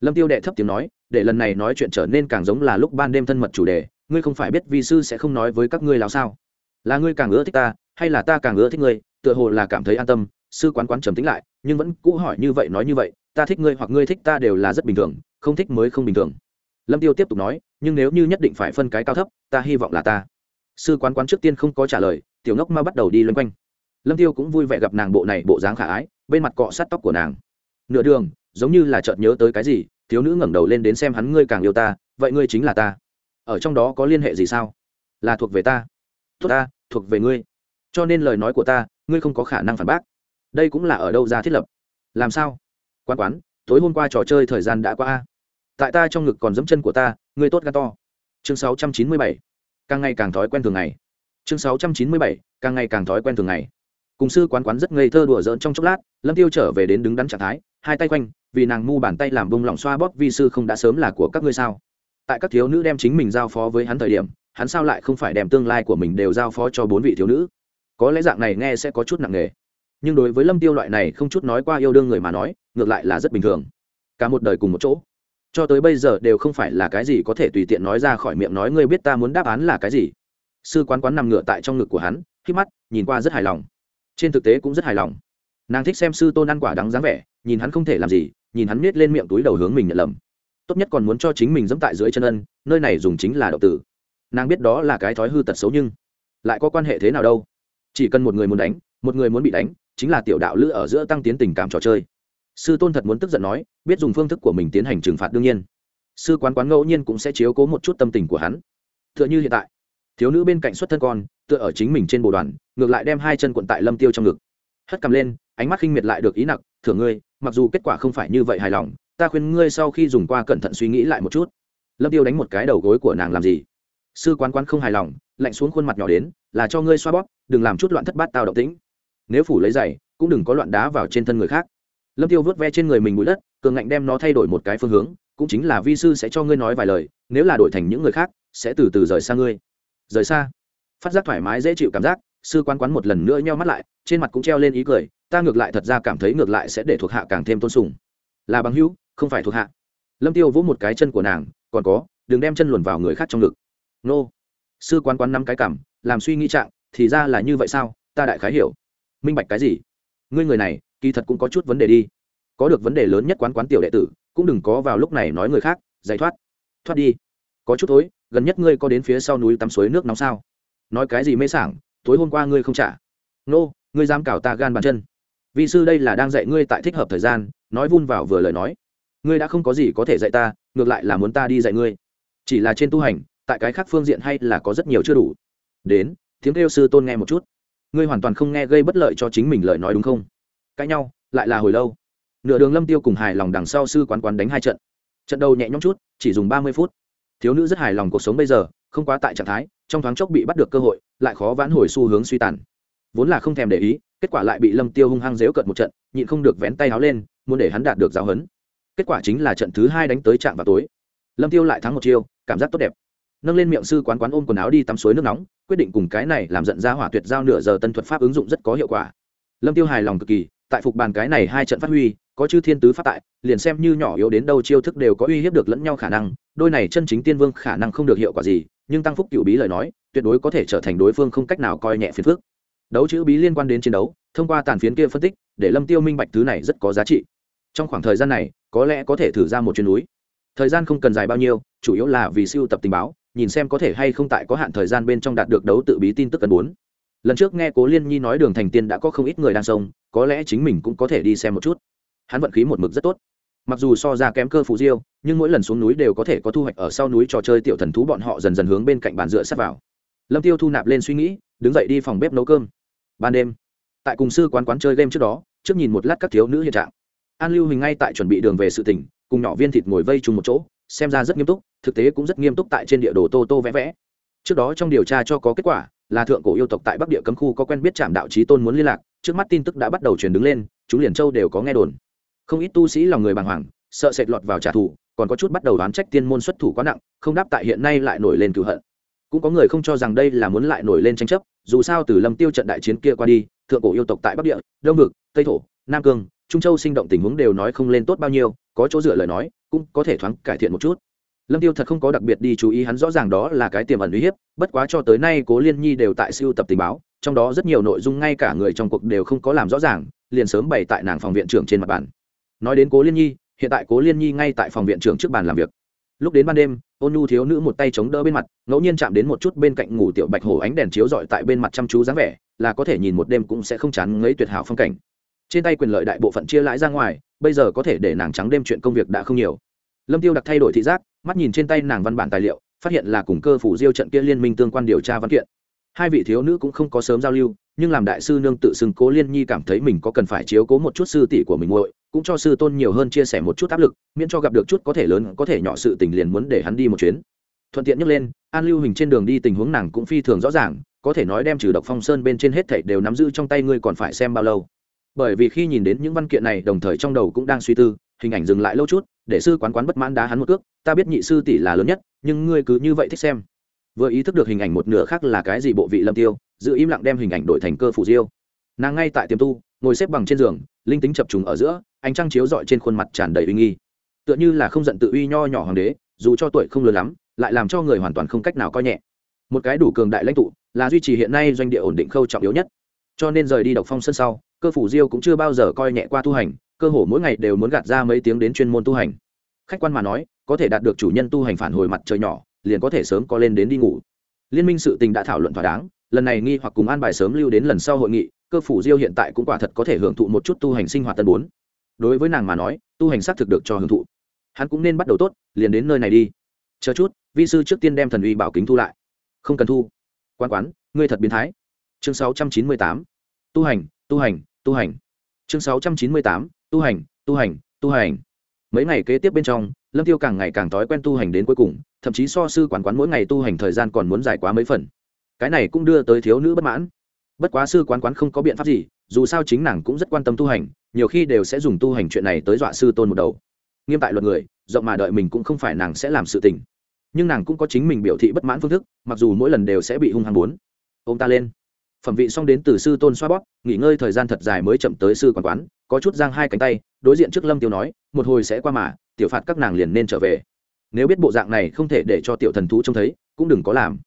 Lâm tiêu đệ thấp tiếng nói, để lần này nói chuyện trở nên càng giống là lúc ban đêm thân mật chủ đề, ngươi không phải biết vi sư sẽ không nói với các ngươi làm sao? Là ngươi càng ưa thích ta, hay là ta càng ưa thích ngươi? Tựa hồ là cảm thấy an tâm, sư quán quán trầm tính lại, nhưng vẫn cũ hỏi như vậy nói như vậy, ta thích ngươi hoặc ngươi thích ta đều là rất bình thường, không thích mới không bình thường. Lâm tiêu tiếp tục nói, nhưng nếu như nhất định phải phân cái cao thấp, ta hy vọng là ta. Sư quán quán trước tiên không có trả lời, tiểu ngốc ma bắt đầu đi loanh quanh lâm tiêu cũng vui vẻ gặp nàng bộ này bộ dáng khả ái, bên mặt cọ sát tóc của nàng. Nửa đường, giống như là chợt nhớ tới cái gì, thiếu nữ ngẩng đầu lên đến xem hắn ngươi càng yêu ta, vậy ngươi chính là ta. Ở trong đó có liên hệ gì sao? Là thuộc về ta. Thuộc ta, thuộc về ngươi. Cho nên lời nói của ta, ngươi không có khả năng phản bác. Đây cũng là ở đâu ra thiết lập? Làm sao? Quan quán, tối hôm qua trò chơi thời gian đã qua a. Tại ta trong ngực còn dẫm chân của ta, ngươi tốt gan to. Chương 697. càng ngày càng thói quen thường ngày. Chương 697. càng ngày càng thói quen thường ngày cùng sư quán quán rất ngây thơ đùa giỡn trong chốc lát, lâm tiêu trở về đến đứng đắn trạng thái, hai tay quanh, vì nàng mu bàn tay làm bông lỏng xoa bóp vi sư không đã sớm là của các ngươi sao? Tại các thiếu nữ đem chính mình giao phó với hắn thời điểm, hắn sao lại không phải đem tương lai của mình đều giao phó cho bốn vị thiếu nữ? Có lẽ dạng này nghe sẽ có chút nặng nề. Nhưng đối với lâm tiêu loại này không chút nói qua yêu đương người mà nói, ngược lại là rất bình thường. Cả một đời cùng một chỗ. Cho tới bây giờ đều không phải là cái gì có thể tùy tiện nói ra khỏi miệng nói ngươi biết ta muốn đáp án là cái gì. Sư quán quán nằm ngửa tại trong ngực của hắn khi mắt, nhìn qua rất hài lòng trên thực tế cũng rất hài lòng. Nàng thích xem sư tôn ăn quả đắng dáng vẻ, nhìn hắn không thể làm gì, nhìn hắn miết lên miệng túi đầu hướng mình nhận lầm. Tốt nhất còn muốn cho chính mình dẫm tại dưới chân ân, nơi này dùng chính là đậu tử. Nàng biết đó là cái thói hư tật xấu nhưng lại có quan hệ thế nào đâu. Chỉ cần một người muốn đánh, một người muốn bị đánh, chính là tiểu đạo lữ ở giữa tăng tiến tình cảm trò chơi. Sư tôn thật muốn tức giận nói, biết dùng phương thức của mình tiến hành trừng phạt đương nhiên. Sư quán quán ngẫu nhiên cũng sẽ chiếu cố một chút tâm tình của hắn. T h ư ợ n h ư hiện tại thiếu nữ bên cạnh xuất thân con, tựa ở chính mình trên bồ đoàn, ngược lại đem hai chân quận tại lâm tiêu trong ngực. Hất cầm lên, ánh mắt khinh miệt lại được ý nặc, thưởng ngươi, mặc dù kết quả không phải như vậy hài lòng, ta khuyên ngươi sau khi dùng qua cẩn thận suy nghĩ lại một chút. Lâm tiêu đánh một cái đầu gối của nàng làm gì? Sư quán quán không hài lòng, lạnh xuống khuôn mặt nhỏ đến, là cho ngươi xoa bóp, đừng làm chút loạn thất bát tao động tĩnh. Nếu phủ lấy giày, cũng đừng có loạn đá vào trên thân người khác. Lâm tiêu vớt ve trên người mình bụi đất, cường ngạnh đem nó thay đổi một cái phương hướng, cũng chính là vi sư sẽ cho ngươi nói vài lời, nếu là đổi thành những người khác, sẽ từ từ rời xa ngươi rời xa. Phát giác thoải mái dễ chịu cảm giác, sư quán quán một lần nữa nheo mắt lại, trên mặt cũng treo lên ý cười, ta ngược lại thật ra cảm thấy ngược lại sẽ để thuộc hạ càng thêm tôn sùng. Là bằng hữu, không phải thuộc hạ. Lâm tiêu vỗ một cái chân của nàng, còn có, đừng đem chân luồn vào người khác trong ngực. Nô. Sư quán quán nắm cái cảm làm suy nghĩ trạng, thì ra là như vậy sao, ta đại khái hiểu. Minh bạch cái gì? Ngươi người này, kỳ thật cũng có chút vấn đề đi. Có được vấn đề lớn nhất quán quán tiểu đệ tử, cũng đừng có vào lúc này nói người khác, giải thoát. Thoát đi có chút thối, gần nhất ngươi có đến phía sau núi tắm suối nước nóng sao? Nói cái gì mê sảng, tối hôm qua ngươi không trả. Nô, ngươi dám cào ta gan bàn chân. Vì sư đây là đang dạy ngươi tại thích hợp thời gian, nói vun vào vừa lời nói. Ngươi đã không có gì có thể dạy ta, ngược lại là muốn ta đi dạy ngươi. Chỉ là trên tu hành, tại cái khác phương diện hay là có rất nhiều chưa đủ. Đến, tiếng kêu sư tôn nghe một chút. Ngươi hoàn toàn không nghe gây bất lợi cho chính mình lời nói đúng không? Cãi nhau, lại là hồi lâu. Nửa đường lâm tiêu cùng hài lòng đằng sau sư quán quán đánh hai trận. Trận đầu nhẹ nhõm chút, chỉ dùng ba mươi phút thiếu nữ rất hài lòng cuộc sống bây giờ, không quá tại trạng thái, trong thoáng chốc bị bắt được cơ hội, lại khó vãn hồi xu hướng suy tàn. Vốn là không thèm để ý, kết quả lại bị lâm tiêu hung hăng dếu cận một trận, nhịn không được vén tay áo lên, muốn để hắn đạt được giáo hấn kết quả chính là trận thứ hai đánh tới trạm vào tối. Lâm tiêu lại thắng một chiêu, cảm giác tốt đẹp. Nâng lên miệng sư quán quán ôm quần áo đi tắm suối nước nóng, quyết định cùng cái này làm giận ra hỏa tuyệt giao nửa giờ tân thuật pháp ứng dụng rất có hiệu quả. Lâm tiêu hài lòng cực kỳ, tại phục bàn cái này hai trận phát huy, có chư thiên tứ phát tại, liền xem như nhỏ yếu đến đâu chiêu thức đều có uy hiếp được lẫn nhau khả năng đôi này chân chính tiên vương khả năng không được hiệu quả gì, nhưng tăng phúc cựu bí lời nói, tuyệt đối có thể trở thành đối phương không cách nào coi nhẹ phiền phước đấu chữ bí liên quan đến chiến đấu, thông qua tàn phiến kia phân tích, để lâm tiêu minh bạch thứ này rất có giá trị. Trong khoảng thời gian này, có lẽ có thể thử ra một chuyến núi. Thời gian không cần dài bao nhiêu, chủ yếu là vì siêu tập tình báo, nhìn xem có thể hay không tại có hạn thời gian bên trong đạt được đấu tự bí tin tức cần bốn. Lần trước nghe cố liên nhi nói đường thành tiên đã có không ít người đang sông có lẽ chính mình cũng có thể đi xem một chút. Hắn vận khí một mực rất tốt mặc dù so ra kém cơ phụ diêu, nhưng mỗi lần xuống núi đều có thể có thu hoạch ở sau núi trò chơi tiểu thần thú bọn họ dần dần hướng bên cạnh bàn dựa sắt vào. Lâm tiêu thu nạp lên suy nghĩ, đứng dậy đi phòng bếp nấu cơm. Ban đêm, tại cùng sư quán quán chơi game trước đó, trước nhìn một lát các thiếu nữ hiện trạng. An lưu hình ngay tại chuẩn bị đường về sự tỉnh, cùng nhỏ viên thịt ngồi vây chung một chỗ, xem ra rất nghiêm túc, thực tế cũng rất nghiêm túc tại trên địa đồ tô tô vẽ vẽ. Trước đó trong điều tra cho có kết quả, là thượng cổ yêu tộc tại bắc địa cấm khu có quen biết trạm đạo trí tôn muốn liên lạc, trước mắt tin tức đã bắt đầu truyền đứng lên chúng liền châu đều có nghe đồn không ít tu sĩ lòng người bàng hoàng, sợ sệt lọt vào trả thù, còn có chút bắt đầu đoán trách tiên môn xuất thủ quá nặng, không đáp tại hiện nay lại nổi lên cựu hận. Cũng có người không cho rằng đây là muốn lại nổi lên tranh chấp, dù sao từ lâm tiêu trận đại chiến kia qua đi, thượng cổ yêu tộc tại bắc địa, đông vực, tây thổ, nam cương, trung châu sinh động tình huống đều nói không lên tốt bao nhiêu, có chỗ dựa lời nói, cũng có thể thoáng cải thiện một chút. Lâm tiêu thật không có đặc biệt đi chú ý, hắn rõ ràng đó là cái tiềm ẩn uy hiếp, bất quá cho tới nay cố liên nhi đều tại siêu tập tình báo, trong đó rất nhiều nội dung ngay cả người trong cuộc đều không có làm rõ ràng, liền sớm bày tại nàng phòng viện trưởng trên mặt bàn nói đến cố liên nhi, hiện tại cố liên nhi ngay tại phòng viện trưởng trước bàn làm việc. Lúc đến ban đêm, ôn nhu thiếu nữ một tay chống đỡ bên mặt, ngẫu nhiên chạm đến một chút bên cạnh ngủ tiểu bạch hổ ánh đèn chiếu rọi tại bên mặt chăm chú dáng vẻ, là có thể nhìn một đêm cũng sẽ không chán ngấy tuyệt hảo phong cảnh. Trên tay quyền lợi đại bộ phận chia lãi ra ngoài, bây giờ có thể để nàng trắng đêm chuyện công việc đã không nhiều. Lâm tiêu đặc thay đổi thị giác, mắt nhìn trên tay nàng văn bản tài liệu, phát hiện là cùng cơ phủ diêu trận kia liên minh tương quan điều tra văn kiện. Hai vị thiếu nữ cũng không có sớm giao lưu nhưng làm đại sư nương tự xưng cố liên nhi cảm thấy mình có cần phải chiếu cố một chút sư tỷ của mình muội, cũng cho sư tôn nhiều hơn chia sẻ một chút áp lực, miễn cho gặp được chút có thể lớn, có thể nhỏ sự tình liền muốn để hắn đi một chuyến. Thuận tiện nhắc lên, an lưu hình trên đường đi tình huống nàng cũng phi thường rõ ràng, có thể nói đem trừ độc phong sơn bên trên hết thảy đều nắm giữ trong tay ngươi còn phải xem bao lâu. Bởi vì khi nhìn đến những văn kiện này đồng thời trong đầu cũng đang suy tư, hình ảnh dừng lại lâu chút, để sư quán quán bất mãn đá hắn một cước, ta biết nhị sư tỷ là lớn nhất, nhưng ngươi cứ như vậy thích xem. Vừa ý thức được hình ảnh một nửa khác là cái gì bộ vị lâm tiêu giữ im lặng đem hình ảnh đổi thành cơ phủ diêu. Nàng ngay tại tiềm tu, ngồi xếp bằng trên giường, linh tính chập trùng ở giữa, ánh trăng chiếu rọi trên khuôn mặt tràn đầy uy nghi. Tựa như là không giận tự uy nho nhỏ hoàng đế, dù cho tuổi không lớn lắm, lại làm cho người hoàn toàn không cách nào coi nhẹ. Một cái đủ cường đại lãnh tụ, là duy trì hiện nay doanh địa ổn định khâu trọng yếu nhất. Cho nên rời đi độc phong sân sau, cơ phủ diêu cũng chưa bao giờ coi nhẹ qua tu hành, cơ hồ mỗi ngày đều muốn gạt ra mấy tiếng đến chuyên môn tu hành. Khách quan mà nói, có thể đạt được chủ nhân tu hành phản hồi mặt trời nhỏ, liền có thể sớm có lên đến đi ngủ. Liên minh sự tình đã thảo luận thỏa đáng lần này nghi hoặc cùng an bài sớm lưu đến lần sau hội nghị, cơ phủ diêu hiện tại cũng quả thật có thể hưởng thụ một chút tu hành sinh hoạt tân bốn. Đối với nàng mà nói, tu hành xác thực được cho hưởng thụ. Hắn cũng nên bắt đầu tốt, liền đến nơi này đi. Chờ chút, vi sư trước tiên đem thần uy bảo kính thu lại. Không cần thu. Quan quán, ngươi thật biến thái. Chương 698. tu hành tu hành tu hành. Chương 698. tu hành tu hành tu hành. Mấy ngày kế tiếp bên trong, lâm tiêu càng ngày càng thói quen tu hành đến cuối cùng, thậm chí so sư quán quán mỗi ngày tu hành thời gian còn muốn dài quá mấy phần cái này cũng đưa tới thiếu nữ bất mãn. Bất quá sư quán quán không có biện pháp gì, dù sao chính nàng cũng rất quan tâm tu hành, nhiều khi đều sẽ dùng tu hành chuyện này tới dọa sư tôn một đầu. Nghiêm tại luật người, rộng mà đợi mình cũng không phải nàng sẽ làm sự tình. Nhưng nàng cũng có chính mình biểu thị bất mãn phương thức, mặc dù mỗi lần đều sẽ bị hung hăng bốn ô m ta lên. Phẩm vị xong đến từ sư tôn xoa bóp, nghỉ ngơi thời gian thật dài mới chậm tới sư quán quán, có chút giang hai cánh tay, đối diện trước lâm tiêu nói, một hồi sẽ qua mà, tiểu phạt các nàng liền nên trở về. Nếu biết bộ dạng này không thể để cho tiểu thần thú trông thấy, cũng đừng có làm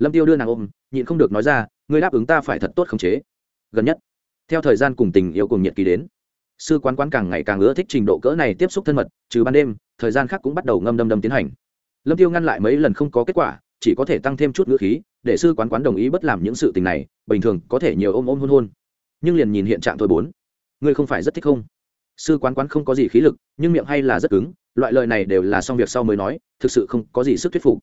lâm tiêu đưa nàng ôm, nhịn không được nói ra, ngươi đáp ứng ta phải thật tốt khống chế. Gần nhất, theo thời gian cùng tình yêu cùng nhiệt kỳ đến, sư quán quán càng ngày càng ưa thích trình độ cỡ này tiếp xúc thân mật, trừ ban đêm, thời gian khác cũng bắt đầu ngâm đâm đâm tiến hành. Lâm tiêu ngăn lại mấy lần không có kết quả, chỉ có thể tăng thêm chút ngữ khí, để sư quán quán đồng ý bất làm những sự tình này, bình thường có thể nhiều ôm ôm hôn hôn. Nhưng liền nhìn hiện trạng thôi bốn. Ngươi không phải rất thích không? Sư quán quán không có gì khí lực, nhưng miệng hay là rất cứng, loại lời này đều là xong việc sau mới nói, thực sự không có gì sức thuyết phục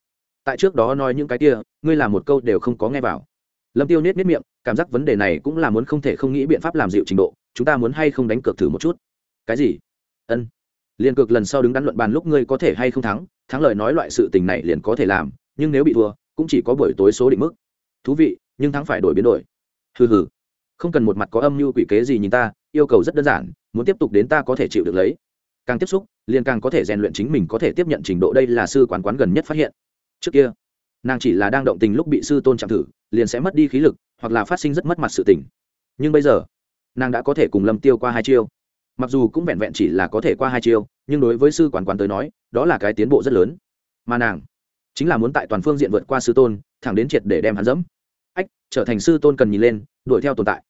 tại trước đó nói những cái kia, ngươi làm một câu đều không có nghe vào. Lâm tiêu nết nết miệng, cảm giác vấn đề này cũng là muốn không thể không nghĩ biện pháp làm dịu trình độ, chúng ta muốn hay không đánh cược thử một chút? Cái gì? Ân. Liên cược lần sau đứng đắn luận bàn lúc ngươi có thể hay không thắng thắng lời nói loại sự tình này liền có thể làm, nhưng nếu bị thua, cũng chỉ có buổi tối số định mức. Thú vị, nhưng thắng phải đổi biến đổi. Hừ hừ. Không cần một mặt có âm mưu quỷ kế gì nhìn ta, yêu cầu rất đơn giản, muốn tiếp tục đến ta có thể chịu được lấy. Càng tiếp xúc, liền càng có thể rèn luyện chính mình có thể tiếp nhận trình độ, đây là sư quán quán gần nhất phát hiện trước kia, nàng chỉ là đang động tình lúc bị sư tôn chạm thử, liền sẽ mất đi khí lực, hoặc là phát sinh rất mất mặt sự tình. Nhưng bây giờ, nàng đã có thể cùng lâm tiêu qua hai chiêu. Mặc dù cũng vẹn vẹn chỉ là có thể qua hai chiêu, nhưng đối với sư quản quán tới nói, đó là cái tiến bộ rất lớn. Mà nàng, chính là muốn tại toàn phương diện vượt qua sư tôn, thẳng đến triệt để đem hắn dẫm ách, trở thành sư tôn cần nhìn lên, đuổi theo tồn tại.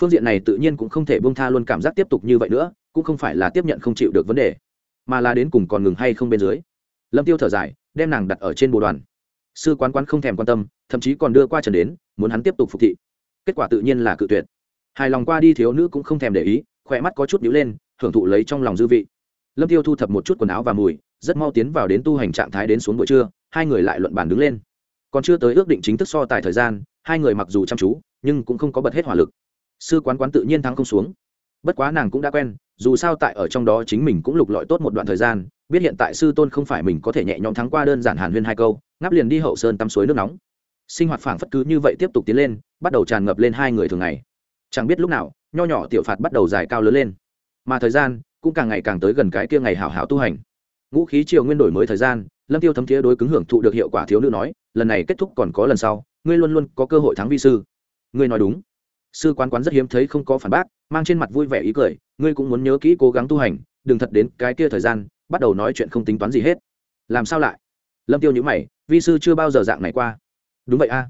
Phương diện này tự nhiên cũng không thể buông tha luôn cảm giác tiếp tục như vậy nữa, cũng không phải là tiếp nhận không chịu được vấn đề, mà là đến cùng còn ngừng hay không bên dưới. Lâm tiêu thở dài đem nàng đặt ở trên bồ đoàn. Sư quán quán không thèm quan tâm, thậm chí còn đưa qua trần đến, muốn hắn tiếp tục phục thị. Kết quả tự nhiên là cự tuyệt. Hài lòng qua đi thiếu nữ cũng không thèm để ý, khỏe mắt có chút nhíu lên, hưởng thụ lấy trong lòng dư vị. Lâm tiêu thu thập một chút quần áo và mùi, rất mau tiến vào đến tu hành trạng thái đến xuống buổi trưa, hai người lại luận bàn đứng lên. Còn chưa tới ước định chính thức so tài thời gian, hai người mặc dù chăm chú, nhưng cũng không có bật hết hỏa lực. Sư quán quán tự nhiên thắng không xuống. Bất quá nàng cũng đã quen, dù sao tại ở trong đó chính mình cũng lục lọi tốt một đoạn thời gian biết hiện tại sư tôn không phải mình có thể nhẹ nhõm thắng qua đơn giản hàn huyên hai câu, ngáp liền đi hậu sơn tắm suối nước nóng. Sinh hoạt phảng phất cứ như vậy tiếp tục tiến lên, bắt đầu tràn ngập lên hai người thường ngày. Chẳng biết lúc nào, nho nhỏ tiểu phạt bắt đầu dài cao lớn lên. Mà thời gian cũng càng ngày càng tới gần cái kia ngày hảo hảo tu hành. Ngũ khí triều nguyên đổi mới thời gian, lâm tiêu thấm thiế đối cứng hưởng thụ được hiệu quả thiếu nữ nói, lần này kết thúc còn có lần sau, ngươi luôn luôn có cơ hội thắng vi sư. Ngươi nói đúng. Sư quán quán rất hiếm thấy không có phản bác, mang trên mặt vui vẻ ý cười, ngươi cũng muốn nhớ kỹ cố gắng tu hành, đừng thật đến cái kia thời gian bắt đầu nói chuyện không tính toán gì hết. Làm sao lại? Lâm tiêu nhữ mày, vi sư chưa bao giờ dạng này qua. Đúng vậy a.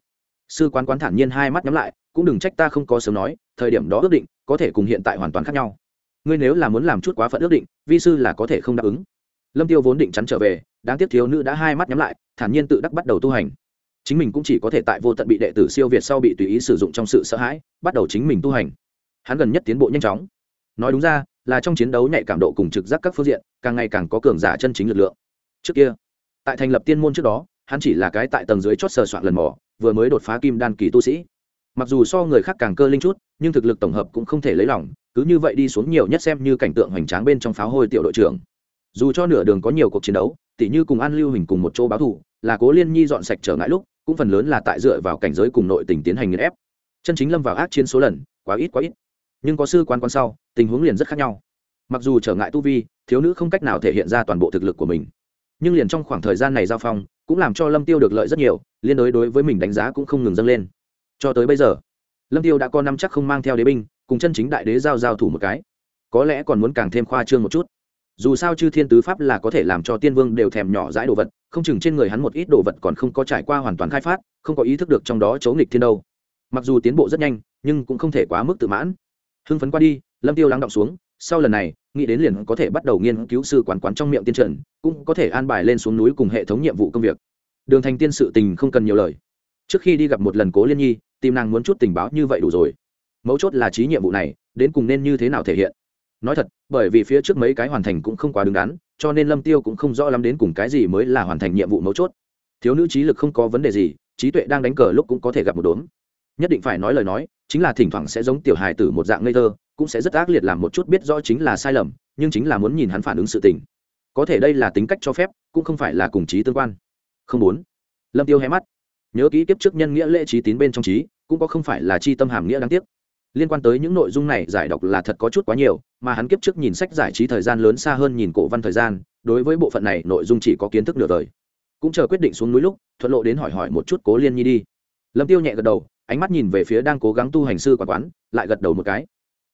Sư quán quán thản nhiên hai mắt nhắm lại, cũng đừng trách ta không có sớm nói, thời điểm đó ước định, có thể cùng hiện tại hoàn toàn khác nhau. Ngươi nếu là muốn làm chút quá phận ước định, vi sư là có thể không đáp ứng. Lâm tiêu vốn định chắn trở về, đáng tiếc thiếu nữ đã hai mắt nhắm lại, thản nhiên tự đắc bắt đầu tu hành. Chính mình cũng chỉ có thể tại vô tận bị đệ tử siêu việt sau bị tùy ý sử dụng trong sự sợ hãi, bắt đầu chính mình tu hành. Hắn gần nhất tiến bộ nhanh chóng. Nói đúng ra là trong chiến đấu nhạy cảm độ cùng trực giác các phương diện càng ngày càng có cường giả chân chính lực lượng. Trước kia tại thành lập tiên môn trước đó hắn chỉ là cái tại tầng dưới chót sờ soạn lần mỏ vừa mới đột phá kim đan kỳ tu sĩ. Mặc dù so người khác càng cơ linh chút nhưng thực lực tổng hợp cũng không thể lấy lòng cứ như vậy đi xuống nhiều nhất xem như cảnh tượng hoành tráng bên trong pháo hôi tiểu đội trưởng. Dù cho nửa đường có nhiều cuộc chiến đấu tỉ như cùng an lưu hình cùng một chỗ báo thù, là cố liên nhi dọn sạch trở ngại lúc cũng phần lớn là tại dựa vào cảnh giới cùng nội tình tiến hành nghiền ép. Chân chính lâm vào ác chiến số lần quá ít quá ít nhưng có sư quan quan sau, tình huống liền rất khác nhau. Mặc dù trở ngại tu vi, thiếu nữ không cách nào thể hiện ra toàn bộ thực lực của mình. Nhưng liền trong khoảng thời gian này giao phong, cũng làm cho lâm tiêu được lợi rất nhiều, liên đối đối với mình đánh giá cũng không ngừng dâng lên. Cho tới bây giờ, lâm tiêu đã có năm chắc không mang theo đế binh, cùng chân chính đại đế giao giao thủ một cái. Có lẽ còn muốn càng thêm khoa trương một chút. Dù sao chư thiên tứ pháp là có thể làm cho tiên vương đều thèm nhỏ dãi đồ vật, không chừng trên người hắn một ít đồ vật còn không có trải qua hoàn toàn khai phát, không có ý thức được trong đó chấu nghịch thiên đâu. Mặc dù tiến bộ rất nhanh, nhưng cũng không thể quá mức tự mãn hưng phấn qua đi, lâm tiêu lắng động xuống, sau lần này, nghĩ đến liền có thể bắt đầu nghiên cứu sư quản quán trong miệng tiên trần, cũng có thể an bài lên xuống núi cùng hệ thống nhiệm vụ công việc. Đường thành tiên sự tình không cần nhiều lời. Trước khi đi gặp một lần cố liên nhi, tìm nàng muốn chút tình báo như vậy đủ rồi. Mấu chốt là trí nhiệm vụ này, đến cùng nên như thế nào thể hiện? Nói thật, bởi vì phía trước mấy cái hoàn thành cũng không quá đứng đắn, cho nên lâm tiêu cũng không rõ lắm đến cùng cái gì mới là hoàn thành nhiệm vụ mấu chốt. Thiếu nữ trí lực không có vấn đề gì, trí tuệ đang đánh cờ lúc cũng có thể gặp một đốm. Nhất định phải nói lời nói chính là thỉnh thoảng sẽ giống tiểu hài tử một dạng ngây thơ, cũng sẽ rất ác liệt làm một chút biết rõ chính là sai lầm, nhưng chính là muốn nhìn hắn phản ứng sự tình. Có thể đây là tính cách cho phép, cũng không phải là cùng trí tương quan. Không muốn. Lâm tiêu hé mắt. Nhớ kỹ kiếp trước nhân nghĩa lễ trí tín bên trong trí, cũng có không phải là chi tâm hàm nghĩa đáng tiếc. Liên quan tới những nội dung này, giải đọc là thật có chút quá nhiều, mà hắn kiếp trước nhìn sách giải trí thời gian lớn xa hơn nhìn cổ văn thời gian, đối với bộ phận này nội dung chỉ có kiến thức nửa đời. Cũng chờ quyết định xuống núi lúc, thuận lộ đến hỏi hỏi một chút cố liên nhi đi. Lâm tiêu nhẹ gật đầu ánh mắt nhìn về phía đang cố gắng tu hành sư quán quán, lại gật đầu một cái.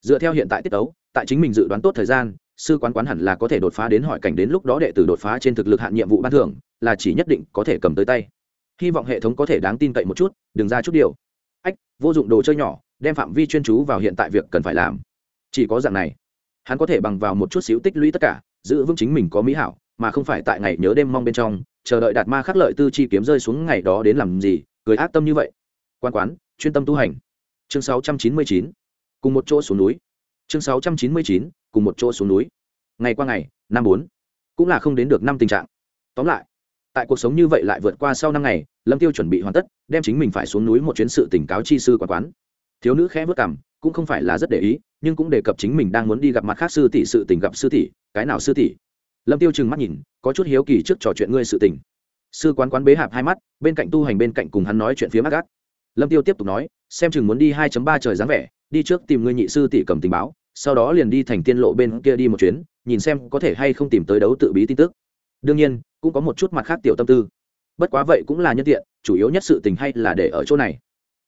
Dựa theo hiện tại tiết tấu, tại chính mình dự đoán tốt thời gian, sư quán quán hẳn là có thể đột phá đến hỏi cảnh đến lúc đó đệ tử đột phá trên thực lực hạn nhiệm vụ ban thưởng, là chỉ nhất định có thể cầm tới tay. Hy vọng hệ thống có thể đáng tin cậy một chút, đừng ra chút điều. Ách, vô dụng đồ chơi nhỏ, đem phạm vi chuyên chú vào hiện tại việc cần phải làm. Chỉ có dạng này, hắn có thể bằng vào một chút xíu tích lũy tất cả, giữ vững chính mình có mỹ hảo, mà không phải tại ngày nhớ đêm mong bên trong, chờ đợi đạt ma khắc lợi tư chi kiếm rơi xuống ngày đó đến làm gì, cười ác tâm như vậy quan quán, chuyên tâm tu hành. Chương 699. cùng một chỗ xuống núi. Chương 699. cùng một chỗ xuống núi. Ngày qua ngày, năm bốn, cũng là không đến được năm tình trạng. Tóm lại, tại cuộc sống như vậy lại vượt qua sau năm ngày, lâm tiêu chuẩn bị hoàn tất, đem chính mình phải xuống núi một chuyến sự tỉnh cáo chi sư quán quán. Thiếu nữ khẽ vất cảm cũng không phải là rất để ý, nhưng cũng đề cập chính mình đang muốn đi gặp mặt khác sư tỷ sự tình gặp sư tỷ, cái nào sư tỷ? Lâm tiêu trừng mắt nhìn, có chút hiếu kỳ trước trò chuyện ngươi sự tình. Sư quán quán bế hạp hai mắt, bên cạnh tu hành bên cạnh cùng hắn nói chuyện phía mắt gác lâm tiêu tiếp tục nói, xem chừng muốn đi hai ba trời dáng vẻ, đi trước tìm người nhị sư tỷ cầm tình báo, sau đó liền đi thành tiên lộ bên kia đi một chuyến, nhìn xem có thể hay không tìm tới đấu tự bí tin tức. Đương nhiên, cũng có một chút mặt khác tiểu tâm tư. Bất quá vậy cũng là nhân tiện, chủ yếu nhất sự tình hay là để ở chỗ này.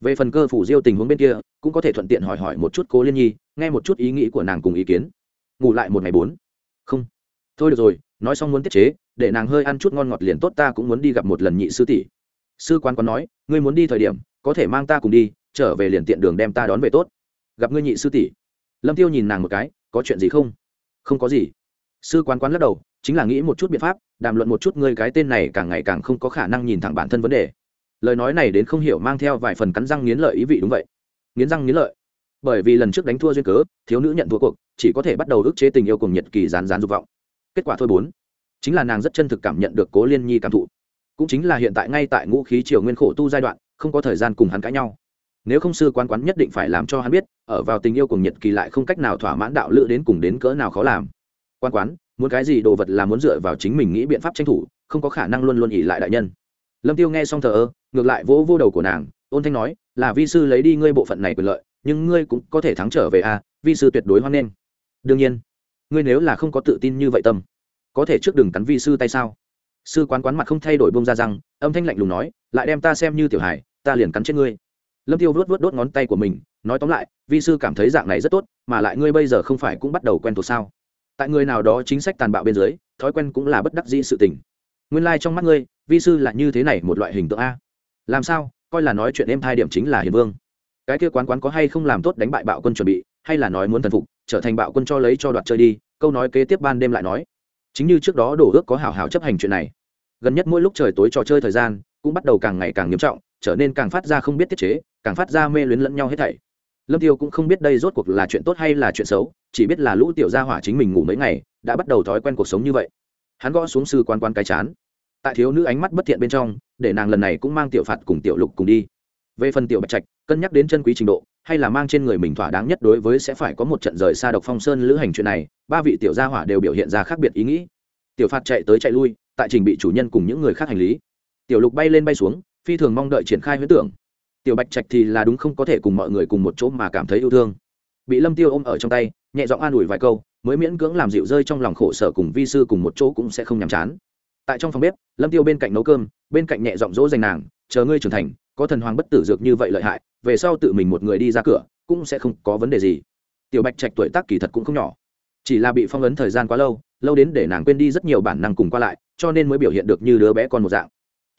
Về phần cơ phủ diêu tình huống bên kia, cũng có thể thuận tiện hỏi hỏi một chút cố liên nhi, nghe một chút ý nghĩ của nàng cùng ý kiến. Ngủ lại một ngày bốn. Không. Thôi được rồi, nói xong muốn tiết chế, để nàng hơi ăn chút ngon ngọt liền tốt, ta cũng muốn đi gặp một lần nhị sư tỷ. Sư quan có nói, ngươi muốn đi thời điểm có thể mang ta cùng đi, trở về liền tiện đường đem ta đón về tốt. Gặp ngươi nhị sư tỷ. Lâm tiêu nhìn nàng một cái, có chuyện gì không? Không có gì. Sư quán quán lắc đầu, chính là nghĩ một chút biện pháp, đàm luận một chút ngươi cái tên này càng ngày càng không có khả năng nhìn thẳng bản thân vấn đề. Lời nói này đến không hiểu mang theo vài phần cắn răng nghiến lợi ý vị đúng vậy. Nghiến răng nghiến lợi. Bởi vì lần trước đánh thua duyên cớ, thiếu nữ nhận thua cuộc, chỉ có thể bắt đầu ức chế tình yêu cùng nhật kỳ rán rán dục vọng. Kết quả thôi bốn. Chính là nàng rất chân thực cảm nhận được cố liên nhi cảm thụ. Cũng chính là hiện tại ngay tại ngũ khí triều nguyên khổ tu giai đoạn không có thời gian cùng hắn cãi nhau. Nếu không sư quan quán nhất định phải làm cho hắn biết, ở vào tình yêu cùng nhật kỳ lại không cách nào thỏa mãn đạo lữ đến cùng đến cỡ nào khó làm. Quan quán, muốn cái gì đồ vật là muốn dựa vào chính mình nghĩ biện pháp tranh thủ, không có khả năng luôn luôn ỉ lại đại nhân. Lâm tiêu nghe xong thờ ơ, ngược lại vỗ vô đầu của nàng, ôn thanh nói, là vi sư lấy đi ngươi bộ phận này quyền lợi, nhưng ngươi cũng có thể thắng trở về à vi sư tuyệt đối hoan nghênh. Đương nhiên, ngươi nếu là không có tự tin như vậy tâm, có thể trước đừng cắn vi sư tay sao? Sư quán quán mặt không thay đổi bông ra răng, âm thanh lạnh lùng nói, lại đem ta xem như tiểu hải ta liền cắn chết ngươi. Lâm tiêu vuốt vuốt đốt ngón tay của mình, nói tóm lại, vi sư cảm thấy dạng này rất tốt, mà lại ngươi bây giờ không phải cũng bắt đầu quen thuộc sao? Tại người nào đó chính sách tàn bạo bên dưới, thói quen cũng là bất đắc dĩ sự tình. Nguyên lai trong mắt ngươi, vi sư là như thế này một loại hình tượng a. Làm sao? Coi là nói chuyện em thai điểm chính là hiền vương. Cái kia quán quán có hay không làm tốt đánh bại bạo quân chuẩn bị, hay là nói muốn thần phục, trở thành bạo quân cho lấy cho đoạt chơi đi, câu nói kế tiếp ban đêm lại nói. Chính như trước đó đổ ước có hảo hảo chấp hành chuyện này. Gần nhất mỗi lúc trời tối trò chơi thời gian, cũng bắt đầu càng ngày càng nghiêm trọng trở nên càng phát ra không biết tiết chế, càng phát ra mê luyến lẫn nhau hết thảy. Lâm tiêu cũng không biết đây rốt cuộc là chuyện tốt hay là chuyện xấu, chỉ biết là lũ tiểu gia hỏa chính mình ngủ mấy ngày, đã bắt đầu thói quen cuộc sống như vậy. Hắn gõ xuống sư quan quan cái chán. Tại thiếu nữ ánh mắt bất thiện bên trong, để nàng lần này cũng mang tiểu phạt cùng tiểu lục cùng đi. Về phần tiểu bạch trạch, cân nhắc đến chân quý trình độ, hay là mang trên người mình thỏa đáng nhất đối với sẽ phải có một trận rời xa độc phong sơn lữ hành chuyện này, ba vị tiểu gia hỏa đều biểu hiện ra khác biệt ý nghĩ. Tiểu phạt chạy tới chạy lui, tại trình bị chủ nhân cùng những người khác hành lý. Tiểu lục bay lên bay xuống phi thường mong đợi triển khai huyết tưởng. Tiểu bạch trạch thì là đúng không có thể cùng mọi người cùng một chỗ mà cảm thấy yêu thương. Bị lâm tiêu ôm ở trong tay, nhẹ giọng an ủi vài câu, mới miễn cưỡng làm dịu rơi trong lòng khổ sở cùng vi sư cùng một chỗ cũng sẽ không nhàm chán. Tại trong phòng bếp, lâm tiêu bên cạnh nấu cơm, bên cạnh nhẹ giọng dỗ dành nàng, chờ ngươi trưởng thành, có thần hoàng bất tử dược như vậy lợi hại, về sau tự mình một người đi ra cửa, cũng sẽ không có vấn đề gì. Tiểu bạch trạch tuổi tác kỳ thật cũng không nhỏ, chỉ là bị phong ấn thời gian quá lâu lâu đến để nàng quên đi rất nhiều bản năng cùng qua lại, cho nên mới biểu hiện được như đứa bé con một dạng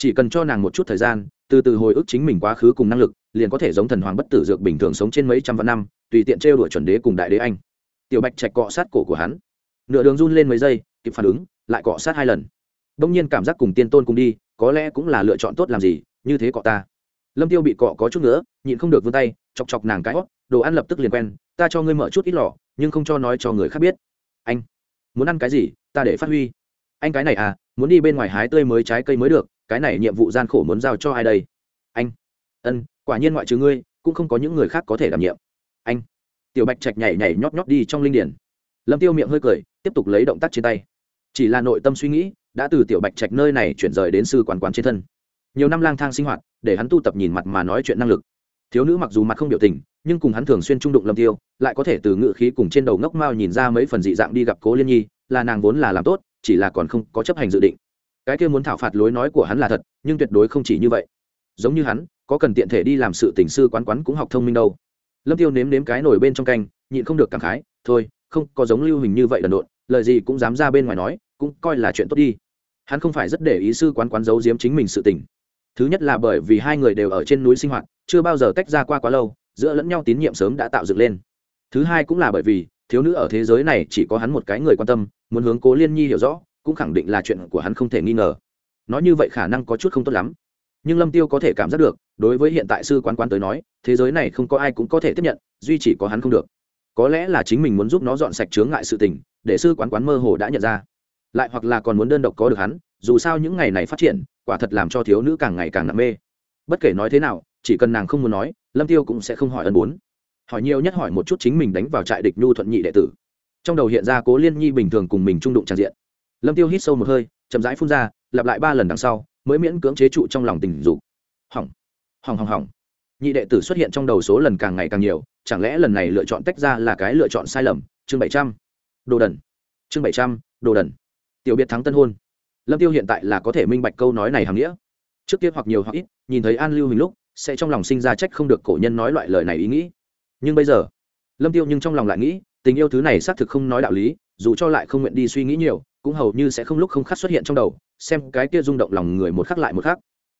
chỉ cần cho nàng một chút thời gian, từ từ hồi ức chính mình quá khứ cùng năng lực, liền có thể giống thần hoàng bất tử dược bình thường sống trên mấy trăm vạn năm, tùy tiện trêu đuổi chuẩn đế cùng đại đế anh. Tiểu bạch trạch cọ sát cổ của hắn. Nửa đường run lên mấy giây, kịp phản ứng, lại cọ sát hai lần. Đông nhiên cảm giác cùng tiên tôn cùng đi, có lẽ cũng là lựa chọn tốt làm gì, như thế cọ ta. Lâm tiêu bị cọ có chút nữa, nhịn không được vươn tay, chọc chọc nàng cái hót đồ ăn lập tức liền quen, ta cho ngươi mở chút ít lò nhưng không cho nói cho người khác biết. Anh, muốn ăn cái gì, ta để phát huy. Anh cái này à muốn đi bên ngoài hái tươi mới trái cây mới được cái này nhiệm vụ gian khổ muốn giao cho ai đây? Anh. Ân, quả nhiên ngoại trừ ngươi, cũng không có những người khác có thể đảm nhiệm. Anh. Tiểu bạch trạch nhảy nhảy nhót nhót đi trong linh điển. Lâm tiêu miệng hơi cười, tiếp tục lấy động tác trên tay. Chỉ là nội tâm suy nghĩ, đã từ tiểu bạch trạch nơi này chuyển rời đến sư quản quán trên thân. Nhiều năm lang thang sinh hoạt, để hắn tu tập nhìn mặt mà nói chuyện năng lực. Thiếu nữ mặc dù mặt không biểu tình, nhưng cùng hắn thường xuyên trung đụng lâm tiêu, lại có thể từ ngự khí cùng trên đầu ngốc mao nhìn ra mấy phần dị dạng đi gặp cố liên nhi, là nàng vốn là làm tốt, chỉ là còn không có chấp hành dự định cái kia muốn thảo phạt lối nói của hắn là thật, nhưng tuyệt đối không chỉ như vậy. Giống như hắn, có cần tiện thể đi làm sự tình sư quán quán cũng học thông minh đâu. Lâm tiêu nếm nếm cái nổi bên trong canh, nhịn không được cảm khái, thôi, không, có giống lưu hình như vậy đần độn, lời gì cũng dám ra bên ngoài nói, cũng coi là chuyện tốt đi. Hắn không phải rất để ý sư quán quán giấu giếm chính mình sự tình. Thứ nhất là bởi vì hai người đều ở trên núi sinh hoạt, chưa bao giờ tách ra qua quá lâu, giữa lẫn nhau tín nhiệm sớm đã tạo dựng lên. Thứ hai cũng là bởi vì, thiếu nữ ở thế giới này chỉ có hắn một cái người quan tâm, muốn hướng cố liên nhi hiểu rõ cũng khẳng định là chuyện của hắn không thể nghi ngờ. Nói như vậy khả năng có chút không tốt lắm. Nhưng lâm tiêu có thể cảm giác được, đối với hiện tại sư quán quán tới nói, thế giới này không có ai cũng có thể tiếp nhận, duy chỉ có hắn không được. Có lẽ là chính mình muốn giúp nó dọn sạch chướng ngại sự tình, để sư quán quán mơ hồ đã nhận ra. Lại hoặc là còn muốn đơn độc có được hắn, dù sao những ngày này phát triển, quả thật làm cho thiếu nữ càng ngày càng nặng mê bất kể nói thế nào, chỉ cần nàng không muốn nói, lâm tiêu cũng sẽ không hỏi ân bốn. Hỏi nhiều nhất hỏi một chút chính mình đánh vào trại địch nhu thuận nhị đệ tử. Trong đầu hiện ra cố liên nhi bình thường cùng mình trung đụng tràn diện lâm tiêu hít sâu một hơi, chậm rãi phun ra, lặp lại ba lần đằng sau, mới miễn cưỡng chế trụ trong lòng tình dục. Hỏng hỏng hỏng hỏng. Nhị đệ tử xuất hiện trong đầu số lần càng ngày càng nhiều, chẳng lẽ lần này lựa chọn tách ra là cái lựa chọn sai lầm? Chương bảy trăm. Đồ đần. Chương bảy trăm, đồ đần. Tiểu biệt thắng tân hôn. Lâm tiêu hiện tại là có thể minh bạch câu nói này hàm nghĩa. Trước kia hoặc nhiều hoặc ít, nhìn thấy an lưu hình lúc, sẽ trong lòng sinh ra trách không được cổ nhân nói loại lời này ý nghĩ. Nhưng bây giờ, lâm tiêu nhưng trong lòng lại nghĩ, tình yêu thứ này xác thực không nói đạo lý, dù cho lại không nguyện đi suy nghĩ nhiều cũng hầu như sẽ không lúc không khắc xuất hiện trong đầu, xem cái kia rung động lòng người một khắc lại một khắc.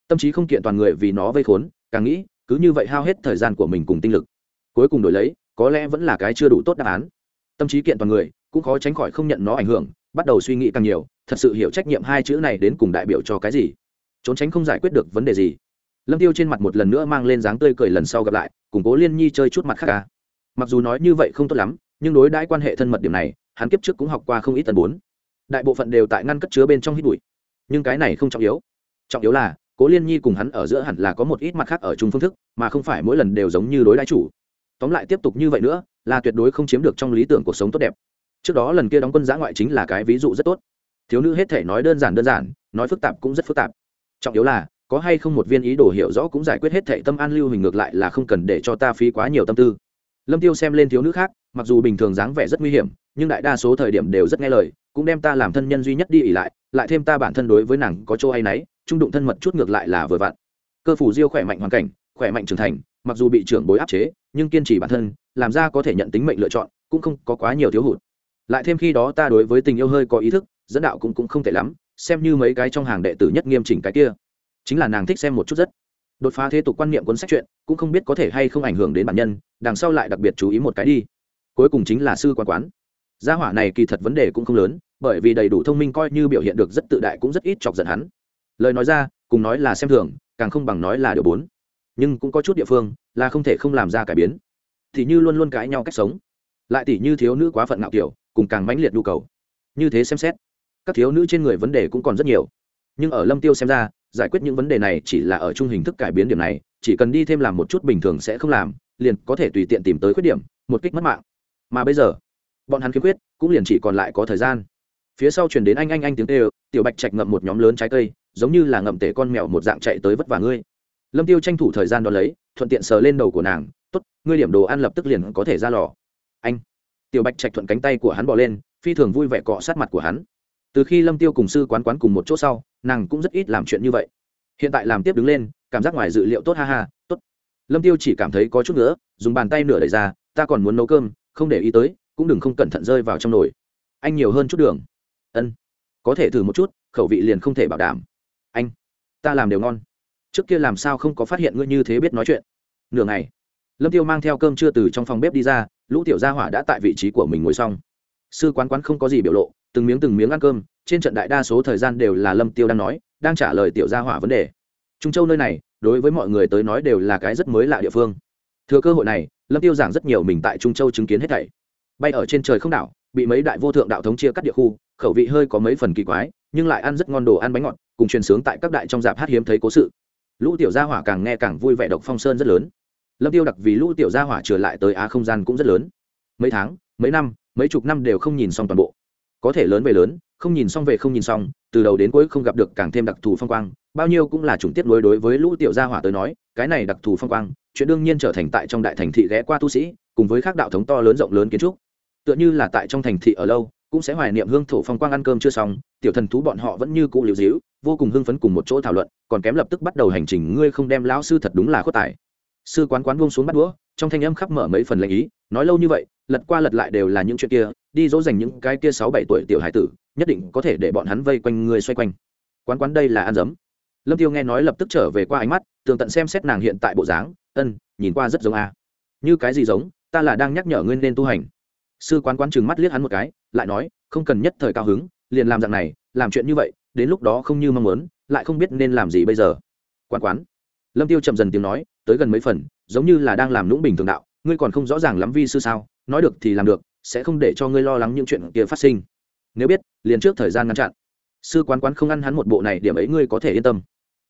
Tâm trí không kiện toàn người vì nó vây khốn, càng nghĩ, cứ như vậy hao hết thời gian của mình cùng tinh lực, cuối cùng đổi lấy, có lẽ vẫn là cái chưa đủ tốt đáp án. Tâm trí kiện toàn người, cũng khó tránh khỏi không nhận nó ảnh hưởng, bắt đầu suy nghĩ càng nhiều, thật sự hiểu trách nhiệm hai chữ này đến cùng đại biểu cho cái gì, trốn tránh không giải quyết được vấn đề gì. Lâm tiêu trên mặt một lần nữa mang lên dáng tươi cười lần sau gặp lại củng cố liên nhi chơi chút mặt khác ca mặc dù nói như vậy không tốt lắm, nhưng đối đãi quan hệ thân mật điểm này, hắn kiếp trước cũng học qua không ít tần bốn đại bộ phận đều tại ngăn cất chứa bên trong hít bụi. Nhưng cái này không trọng yếu. Trọng yếu là, cố liên nhi cùng hắn ở giữa hẳn là có một ít mặt khác ở chung phương thức, mà không phải mỗi lần đều giống như đối đãi chủ. Tóm lại tiếp tục như vậy nữa, là tuyệt đối không chiếm được trong lý tưởng cuộc sống tốt đẹp. Trước đó lần kia đóng quân giã ngoại chính là cái ví dụ rất tốt. Thiếu nữ hết thể nói đơn giản đơn giản, nói phức tạp cũng rất phức tạp. Trọng yếu là, có hay không một viên ý đồ hiểu rõ cũng giải quyết hết thệ tâm an lưu hình ngược lại là không cần để cho ta phí quá nhiều tâm tư. Lâm tiêu xem lên thiếu nữ khác mặc dù bình thường dáng vẻ rất nguy hiểm, nhưng đại đa số thời điểm đều rất nghe lời, cũng đem ta làm thân nhân duy nhất đi ỉ lại lại thêm ta bản thân đối với nàng có chỗ hay nấy trung đụng thân mật chút ngược lại là vừa vặn. Cơ phủ diêu khỏe mạnh hoàn cảnh, khỏe mạnh trưởng thành, mặc dù bị trưởng bối áp chế, nhưng kiên trì bản thân, làm ra có thể nhận tính mệnh lựa chọn, cũng không có quá nhiều thiếu hụt. Lại thêm khi đó ta đối với tình yêu hơi có ý thức, dẫn đạo cũng cũng không tệ lắm, xem như mấy cái trong hàng đệ tử nhất nghiêm chỉnh cái kia. Chính là nàng thích xem một chút rất. Đột phá thế tục quan niệm cuốn sách chuyện, cũng không biết có thể hay không ảnh hưởng đến bản nhân, đằng sau lại đặc biệt chú ý một cái đi cuối cùng chính là sư quan quán. Gia hỏa này kỳ thật vấn đề cũng không lớn, bởi vì đầy đủ thông minh coi như biểu hiện được rất tự đại cũng rất ít chọc giận hắn. Lời nói ra, cùng nói là xem thường, càng không bằng nói là điều bốn. Nhưng cũng có chút địa phương là không thể không làm ra cải biến. Thì như luôn luôn cãi nhau cách sống. Lại tỷ như thiếu nữ quá phận ngạo kiểu, cùng càng mãnh liệt nhu cầu. Như thế xem xét, các thiếu nữ trên người vấn đề cũng còn rất nhiều. Nhưng ở lâm tiêu xem ra, giải quyết những vấn đề này chỉ là ở chung hình thức cải biến điểm này, chỉ cần đi thêm làm một chút bình thường sẽ không làm, liền có thể tùy tiện tìm tới khuyết điểm, một kích mất mạng mà bây giờ, bọn hắn khiếm khuyết, cũng liền chỉ còn lại có thời gian. Phía sau chuyển đến anh anh anh tiếng tê tiểu bạch trạch ngậm một nhóm lớn trái cây, giống như là ngậm tể con mèo một dạng chạy tới vất vả ngươi. Lâm tiêu tranh thủ thời gian đón lấy, thuận tiện sờ lên đầu của nàng, tốt, ngươi điểm đồ ăn lập tức liền có thể ra lò. Anh, tiểu bạch trạch thuận cánh tay của hắn bỏ lên, phi thường vui vẻ cọ sát mặt của hắn. Từ khi lâm tiêu cùng sư quán quán cùng một chỗ sau, nàng cũng rất ít làm chuyện như vậy. Hiện tại làm tiếp đứng lên, cảm giác ngoài dự liệu tốt ha ha, tốt. Lâm tiêu chỉ cảm thấy có chút nữa dùng bàn tay nửa đẩy ra, ta còn muốn nấu cơm không để ý tới, cũng đừng không cẩn thận rơi vào trong nồi. Anh nhiều hơn chút đường. Ân, có thể thử một chút, khẩu vị liền không thể bảo đảm. Anh, ta làm đều ngon. Trước kia làm sao không có phát hiện ngươi như thế biết nói chuyện. Nửa ngày, lâm tiêu mang theo cơm chưa từ trong phòng bếp đi ra, lũ tiểu gia hỏa đã tại vị trí của mình ngồi xong. Sư quán quán không có gì biểu lộ, từng miếng từng miếng ăn cơm, trên trận đại đa số thời gian đều là lâm tiêu đang nói, đang trả lời tiểu gia hỏa vấn đề. Trung châu nơi này, đối với mọi người tới nói đều là cái rất mới lạ địa phương. Thừa cơ hội này lâm tiêu giảng rất nhiều mình tại trung châu chứng kiến hết thảy bay ở trên trời không đảo bị mấy đại vô thượng đạo thống chia cắt địa khu khẩu vị hơi có mấy phần kỳ quái nhưng lại ăn rất ngon đồ ăn bánh ngọt cùng truyền sướng tại các đại trong dạp hát hiếm thấy cố sự lũ tiểu gia hỏa càng nghe càng vui vẻ độc phong sơn rất lớn lâm tiêu đặc vì lũ tiểu gia hỏa trở lại tới á không gian cũng rất lớn mấy tháng mấy năm mấy chục năm đều không nhìn xong toàn bộ có thể lớn về lớn không nhìn xong về không nhìn xong từ đầu đến cuối không gặp được càng thêm đặc thù phong quang bao nhiêu cũng là chủng tiết nối đối với lũ tiểu gia hỏa tới nói cái này đặc thù phong quang chuyện đương nhiên trở thành tại trong đại thành thị ghé qua tu sĩ, cùng với các đạo thống to lớn rộng lớn kiến trúc. Tựa như là tại trong thành thị ở lâu, cũng sẽ hoài niệm hương thổ phong quang ăn cơm chưa xong, tiểu thần thú bọn họ vẫn như cũ liều dĩu, vô cùng hưng phấn cùng một chỗ thảo luận, còn kém lập tức bắt đầu hành trình ngươi không đem lão sư thật đúng là khuất tài. Sư quán quán buông xuống bắt đũa, trong thanh âm khắp mở mấy phần lệnh ý, nói lâu như vậy, lật qua lật lại đều là những chuyện kia, đi dỗ dành những cái kia sáu bảy tuổi tiểu hải tử, nhất định có thể để bọn hắn vây quanh người xoay quanh. Quán quán đây là ăn dấm lâm tiêu nghe nói lập tức trở về qua ánh mắt, tường tận xem xét nàng hiện tại bộ dáng ân, nhìn qua rất giống a. Như cái gì giống, ta là đang nhắc nhở ngươi nên tu hành. Sư quán quán chừng mắt liếc hắn một cái, lại nói, không cần nhất thời cao hứng, liền làm dạng này, làm chuyện như vậy, đến lúc đó không như mong muốn, lại không biết nên làm gì bây giờ. Quán quán. Lâm tiêu chậm dần tiếng nói, tới gần mấy phần, giống như là đang làm lũng bình thường đạo, ngươi còn không rõ ràng lắm vi sư sao, nói được thì làm được, sẽ không để cho ngươi lo lắng những chuyện kia phát sinh. Nếu biết, liền trước thời gian ngăn chặn. Sư quán quán không ăn hắn một bộ này, điểm ấy ngươi có thể yên tâm.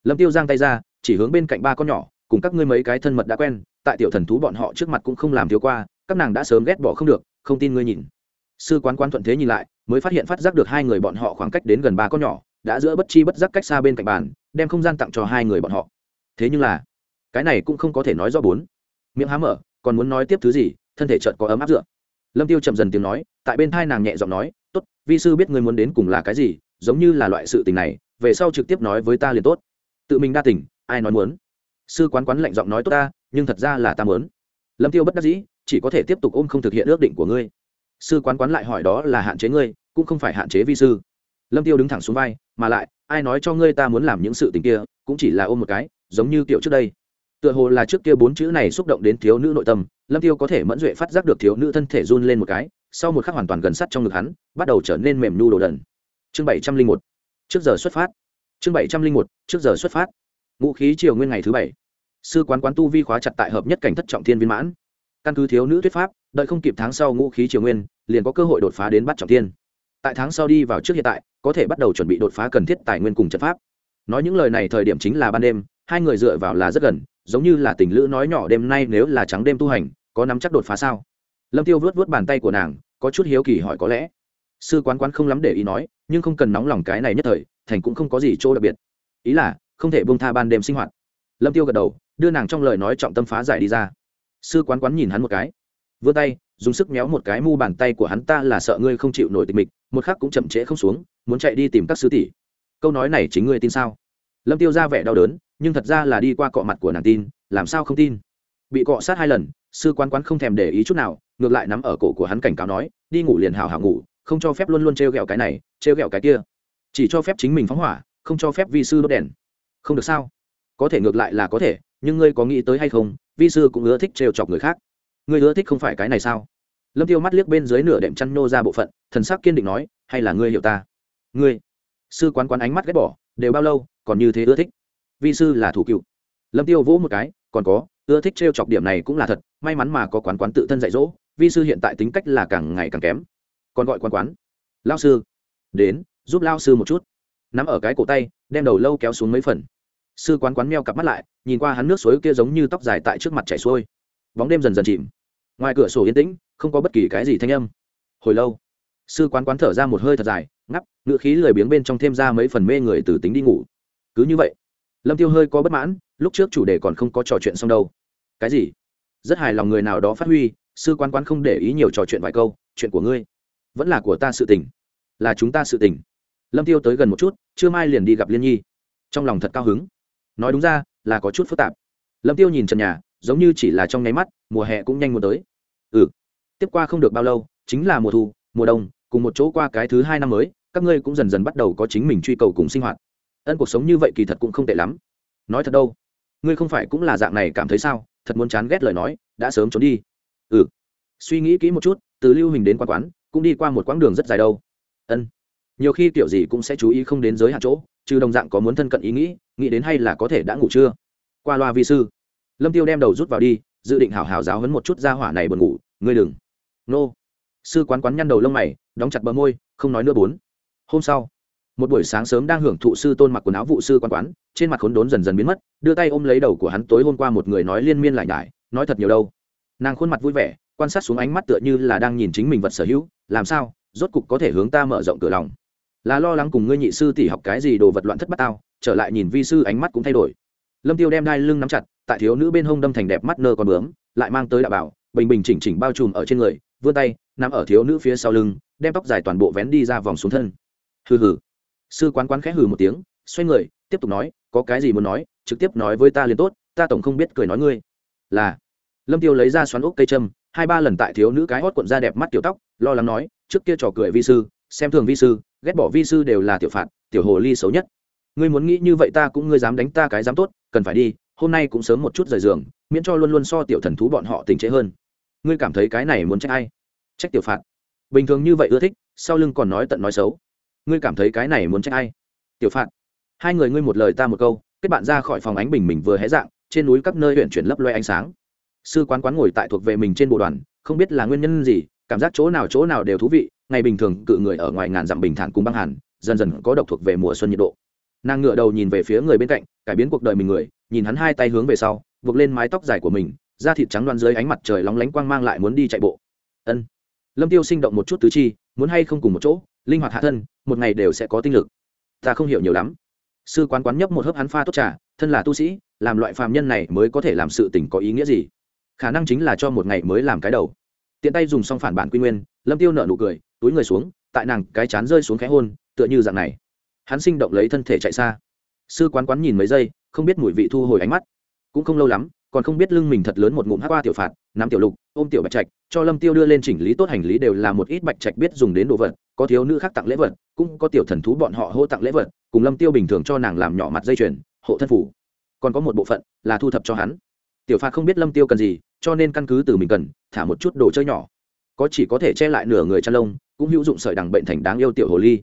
Lâm tiêu giang tay ra, chỉ hướng bên cạnh ba con nhỏ cùng các ngươi mấy cái thân mật đã quen, tại tiểu thần thú bọn họ trước mặt cũng không làm thiếu qua, các nàng đã sớm ghét bỏ không được, không tin ngươi nhìn. Sư quán quán thuận thế nhìn lại, mới phát hiện phát giác được hai người bọn họ khoảng cách đến gần ba con nhỏ, đã giữa bất chi bất giác cách xa bên cạnh bàn, đem không gian tặng cho hai người bọn họ. Thế nhưng là, cái này cũng không có thể nói do bốn. Miệng há mở, còn muốn nói tiếp thứ gì, thân thể chợt có ấm áp dựa. Lâm tiêu chậm dần tiếng nói, tại bên thai nàng nhẹ giọng nói, tốt, vi sư biết ngươi muốn đến cùng là cái gì, giống như là loại sự tình này, về sau trực tiếp nói với ta liền tốt. Tự mình đa tình, ai nói muốn? Sư quán quán lạnh giọng nói, tốt ta, nhưng thật ra là ta muốn. Lâm tiêu bất đắc dĩ, chỉ có thể tiếp tục ôm không thực hiện ước định của ngươi. Sư quán quán lại hỏi đó là hạn chế ngươi, cũng không phải hạn chế vi sư. Lâm tiêu đứng thẳng xuống vai, mà lại, ai nói cho ngươi ta muốn làm những sự tình kia, cũng chỉ là ôm một cái, giống như kiểu trước đây. Tựa hồ là trước kia bốn chữ này xúc động đến thiếu nữ nội tâm, lâm tiêu có thể mẫn duệ phát giác được thiếu nữ thân thể run lên một cái, sau một khắc hoàn toàn gần sát trong ngực hắn, bắt đầu trở nên mềm nhu đồ đần. Chương bảy trăm linh một, trước giờ xuất phát. Chương bảy trăm linh một, trước giờ xuất phát ngũ khí triều nguyên ngày thứ bảy. Sư quán quán tu vi khóa chặt tại hợp nhất cảnh thất trọng thiên viên mãn. Căn cứ thiếu nữ thuyết pháp, đợi không kịp tháng sau ngũ khí triều nguyên, liền có cơ hội đột phá đến bắt trọng thiên. Tại tháng sau đi vào trước hiện tại, có thể bắt đầu chuẩn bị đột phá cần thiết tài nguyên cùng trận pháp. Nói những lời này thời điểm chính là ban đêm, hai người dựa vào là rất gần, giống như là tình lữ nói nhỏ đêm nay nếu là trắng đêm tu hành, có nắm chắc đột phá sao? Lâm tiêu vớt vớt bàn tay của nàng, có chút hiếu kỳ hỏi có lẽ. Sư quán quán không lắm để ý nói, nhưng không cần nóng lòng cái này nhất thời, thành cũng không có gì chỗ đặc biệt. Ý là không thể buông tha ban đêm sinh hoạt. Lâm tiêu gật đầu, đưa nàng trong lời nói trọng tâm phá giải đi ra. Sư quán quán nhìn hắn một cái. Vươn tay, dùng sức méo một cái mu bàn tay của hắn, ta là sợ ngươi không chịu nổi tịch mịch, một khắc cũng chậm trễ không xuống, muốn chạy đi tìm các sứ tỷ. Câu nói này chính ngươi tin sao? Lâm tiêu ra vẻ đau đớn, nhưng thật ra là đi qua cọ mặt của nàng tin, làm sao không tin? Bị cọ sát hai lần, sư quán quán không thèm để ý chút nào, ngược lại nắm ở cổ của hắn cảnh cáo nói, đi ngủ liền hào hào ngủ, không cho phép luôn luôn trêu ghẹo cái này, trêu ghẹo cái kia. Chỉ cho phép chính mình phóng hỏa, không cho phép vi sư đốt đèn không được sao? Có thể ngược lại là có thể, nhưng ngươi có nghĩ tới hay không? Vi sư cũng ưa thích trêu chọc người khác. Ngươi ưa thích không phải cái này sao? Lâm tiêu mắt liếc bên dưới nửa đệm chăn nô ra bộ phận, thần sắc kiên định nói, hay là ngươi hiểu ta? Ngươi? Sư quán quán ánh mắt ghét bỏ, đều bao lâu, còn như thế ưa thích? Vi sư là thủ cựu. Lâm tiêu vỗ một cái, còn có, ưa thích trêu chọc điểm này cũng là thật, may mắn mà có quán quán tự thân dạy dỗ, vi sư hiện tại tính cách là càng ngày càng kém. Còn gọi quán quán? Lao sư. Đến, giúp lao sư một chút. Nắm ở cái cổ tay đem đầu lâu kéo xuống mấy phần. Sư quán quán meo cặp mắt lại, nhìn qua hắn nước suối kia giống như tóc dài tại trước mặt chảy xuôi. Bóng đêm dần dần chìm. Ngoài cửa sổ yên tĩnh, không có bất kỳ cái gì thanh âm. Hồi lâu, sư quán quán thở ra một hơi thật dài, ngắp, ngựa khí lười biếng bên trong thêm ra mấy phần mê người từ tính đi ngủ. Cứ như vậy, lâm tiêu hơi có bất mãn, lúc trước chủ đề còn không có trò chuyện xong đâu. Cái gì? Rất hài lòng người nào đó phát huy, sư quán quán không để ý nhiều trò chuyện vài câu, chuyện của ngươi vẫn là của ta sự tình, là chúng ta sự tình lâm tiêu tới gần một chút chưa mai liền đi gặp liên nhi. Trong lòng thật cao hứng. Nói đúng ra, là có chút phức tạp. Lâm tiêu nhìn trần nhà, giống như chỉ là trong nháy mắt, mùa hè cũng nhanh muốn tới. Ừ tiếp qua không được bao lâu, chính là mùa thu, mùa đông, cùng một chỗ qua cái thứ hai năm mới, các ngươi cũng dần dần bắt đầu có chính mình truy cầu cùng sinh hoạt. Ân cuộc sống như vậy kỳ thật cũng không tệ lắm. Nói thật đâu, ngươi không phải cũng là dạng này cảm thấy sao? Thật muốn chán ghét lời nói, đã sớm trốn đi. Ừ suy nghĩ kỹ một chút, từ lưu hình đến quán quán, cũng đi qua một quãng đường rất dài đâu. Ân nhiều khi kiểu gì cũng sẽ chú ý không đến giới hạn chỗ, trừ đồng dạng có muốn thân cận ý nghĩ nghĩ đến hay là có thể đã ngủ chưa. Qua loa vi sư, lâm tiêu đem đầu rút vào đi, dự định hảo hảo giáo hấn một chút ra hỏa này buồn ngủ, ngươi đừng. Nô. Sư quán quán nhăn đầu lông mày, đóng chặt bờ môi, không nói nữa bốn. Hôm sau, một buổi sáng sớm đang hưởng thụ sư tôn mặc quần áo vụ sư quán quán, trên mặt khốn đốn dần dần biến mất, đưa tay ôm lấy đầu của hắn tối hôm qua một người nói liên miên lại nhải, nói thật nhiều đâu. Nàng khuôn mặt vui vẻ, quan sát xuống ánh mắt tựa như là đang nhìn chính mình vật sở hữu, làm sao, rốt cục có thể hướng ta mở rộng cửa lòng? Là lo lắng cùng ngươi nhị sư tỷ học cái gì đồ vật loạn thất bát tao, trở lại nhìn vi sư ánh mắt cũng thay đổi. Lâm tiêu đem đai lưng nắm chặt, tại thiếu nữ bên hông đâm thành đẹp mắt nơ con bướm, lại mang tới đạo bảo, bình bình chỉnh chỉnh bao trùm ở trên người, vươn tay nằm ở thiếu nữ phía sau lưng, đem tóc dài toàn bộ vén đi ra vòng xuống thân. Hừ hừ. Sư quán quán khẽ hừ một tiếng, xoay người, tiếp tục nói, có cái gì muốn nói, trực tiếp nói với ta liền tốt, ta tổng không biết cười nói ngươi. Là. Lâm tiêu lấy ra xoắn ốc cây châm, hai ba lần tại thiếu nữ cái hót cuộn ra đẹp mắt tiểu tóc, lo lắng nói, trước kia trò cười vi sư, xem thường vi sư ghét bỏ vi sư đều là tiểu phạt, tiểu hồ ly xấu nhất. Ngươi muốn nghĩ như vậy ta cũng ngươi dám đánh ta cái dám tốt, cần phải đi, hôm nay cũng sớm một chút rời giường, miễn cho luôn luôn so tiểu thần thú bọn họ tình trễ hơn. Ngươi cảm thấy cái này muốn trách ai? Trách tiểu phạt. Bình thường như vậy ưa thích, sau lưng còn nói tận nói xấu. Ngươi cảm thấy cái này muốn trách ai? Tiểu phạt. Hai người ngươi một lời ta một câu, kết bạn ra khỏi phòng ánh bình mình vừa hé dạng, trên núi các nơi huyện chuyển lấp loe ánh sáng. Sư quán quán ngồi tại thuộc về mình trên bộ đoàn, không biết là nguyên nhân gì, cảm giác chỗ nào chỗ nào đều thú vị ngày bình thường cự người ở ngoài ngàn dặm bình thản cùng băng hàn, dần dần có độc thuộc về mùa xuân nhiệt độ. Nàng ngựa đầu nhìn về phía người bên cạnh, cải biến cuộc đời mình người, nhìn hắn hai tay hướng về sau, buộc lên mái tóc dài của mình, da thịt trắng đoan dưới ánh mặt trời lóng lánh quang mang lại muốn đi chạy bộ. Ân. Lâm tiêu sinh động một chút tứ chi, muốn hay không cùng một chỗ, linh hoạt hạ thân, một ngày đều sẽ có tinh lực. Ta không hiểu nhiều lắm. Sư quán quán nhấp một hớp hắn pha tốt trà, thân là tu sĩ, làm loại phàm nhân này mới có thể làm sự tình có ý nghĩa gì? Khả năng chính là cho một ngày mới làm cái đầu. Tiện tay dùng xong phản bản quy nguyên, lâm tiêu nở nụ cười túi người xuống, tại nàng cái chán rơi xuống khẽ hôn, tựa như dạng này. Hắn sinh động lấy thân thể chạy xa. Sư quán quán nhìn mấy giây, không biết mùi vị thu hồi ánh mắt. Cũng không lâu lắm, còn không biết lưng mình thật lớn một ngụm hát qua tiểu phạt, nắm tiểu lục, ôm tiểu bạch trạch, cho lâm tiêu đưa lên chỉnh lý tốt hành lý đều là một ít bạch trạch biết dùng đến đồ vật, có thiếu nữ khác tặng lễ vật, cũng có tiểu thần thú bọn họ hô tặng lễ vật, cùng lâm tiêu bình thường cho nàng làm nhỏ mặt dây chuyền, hộ thân phủ. Còn có một bộ phận là thu thập cho hắn. Tiểu phạt không biết lâm tiêu cần gì, cho nên căn cứ từ mình cần, thả một chút đồ chơi nhỏ. Có chỉ có thể che lại nửa người chăn lông cũng hữu dụng sợi đằng bệnh thành đáng yêu tiểu hồ ly.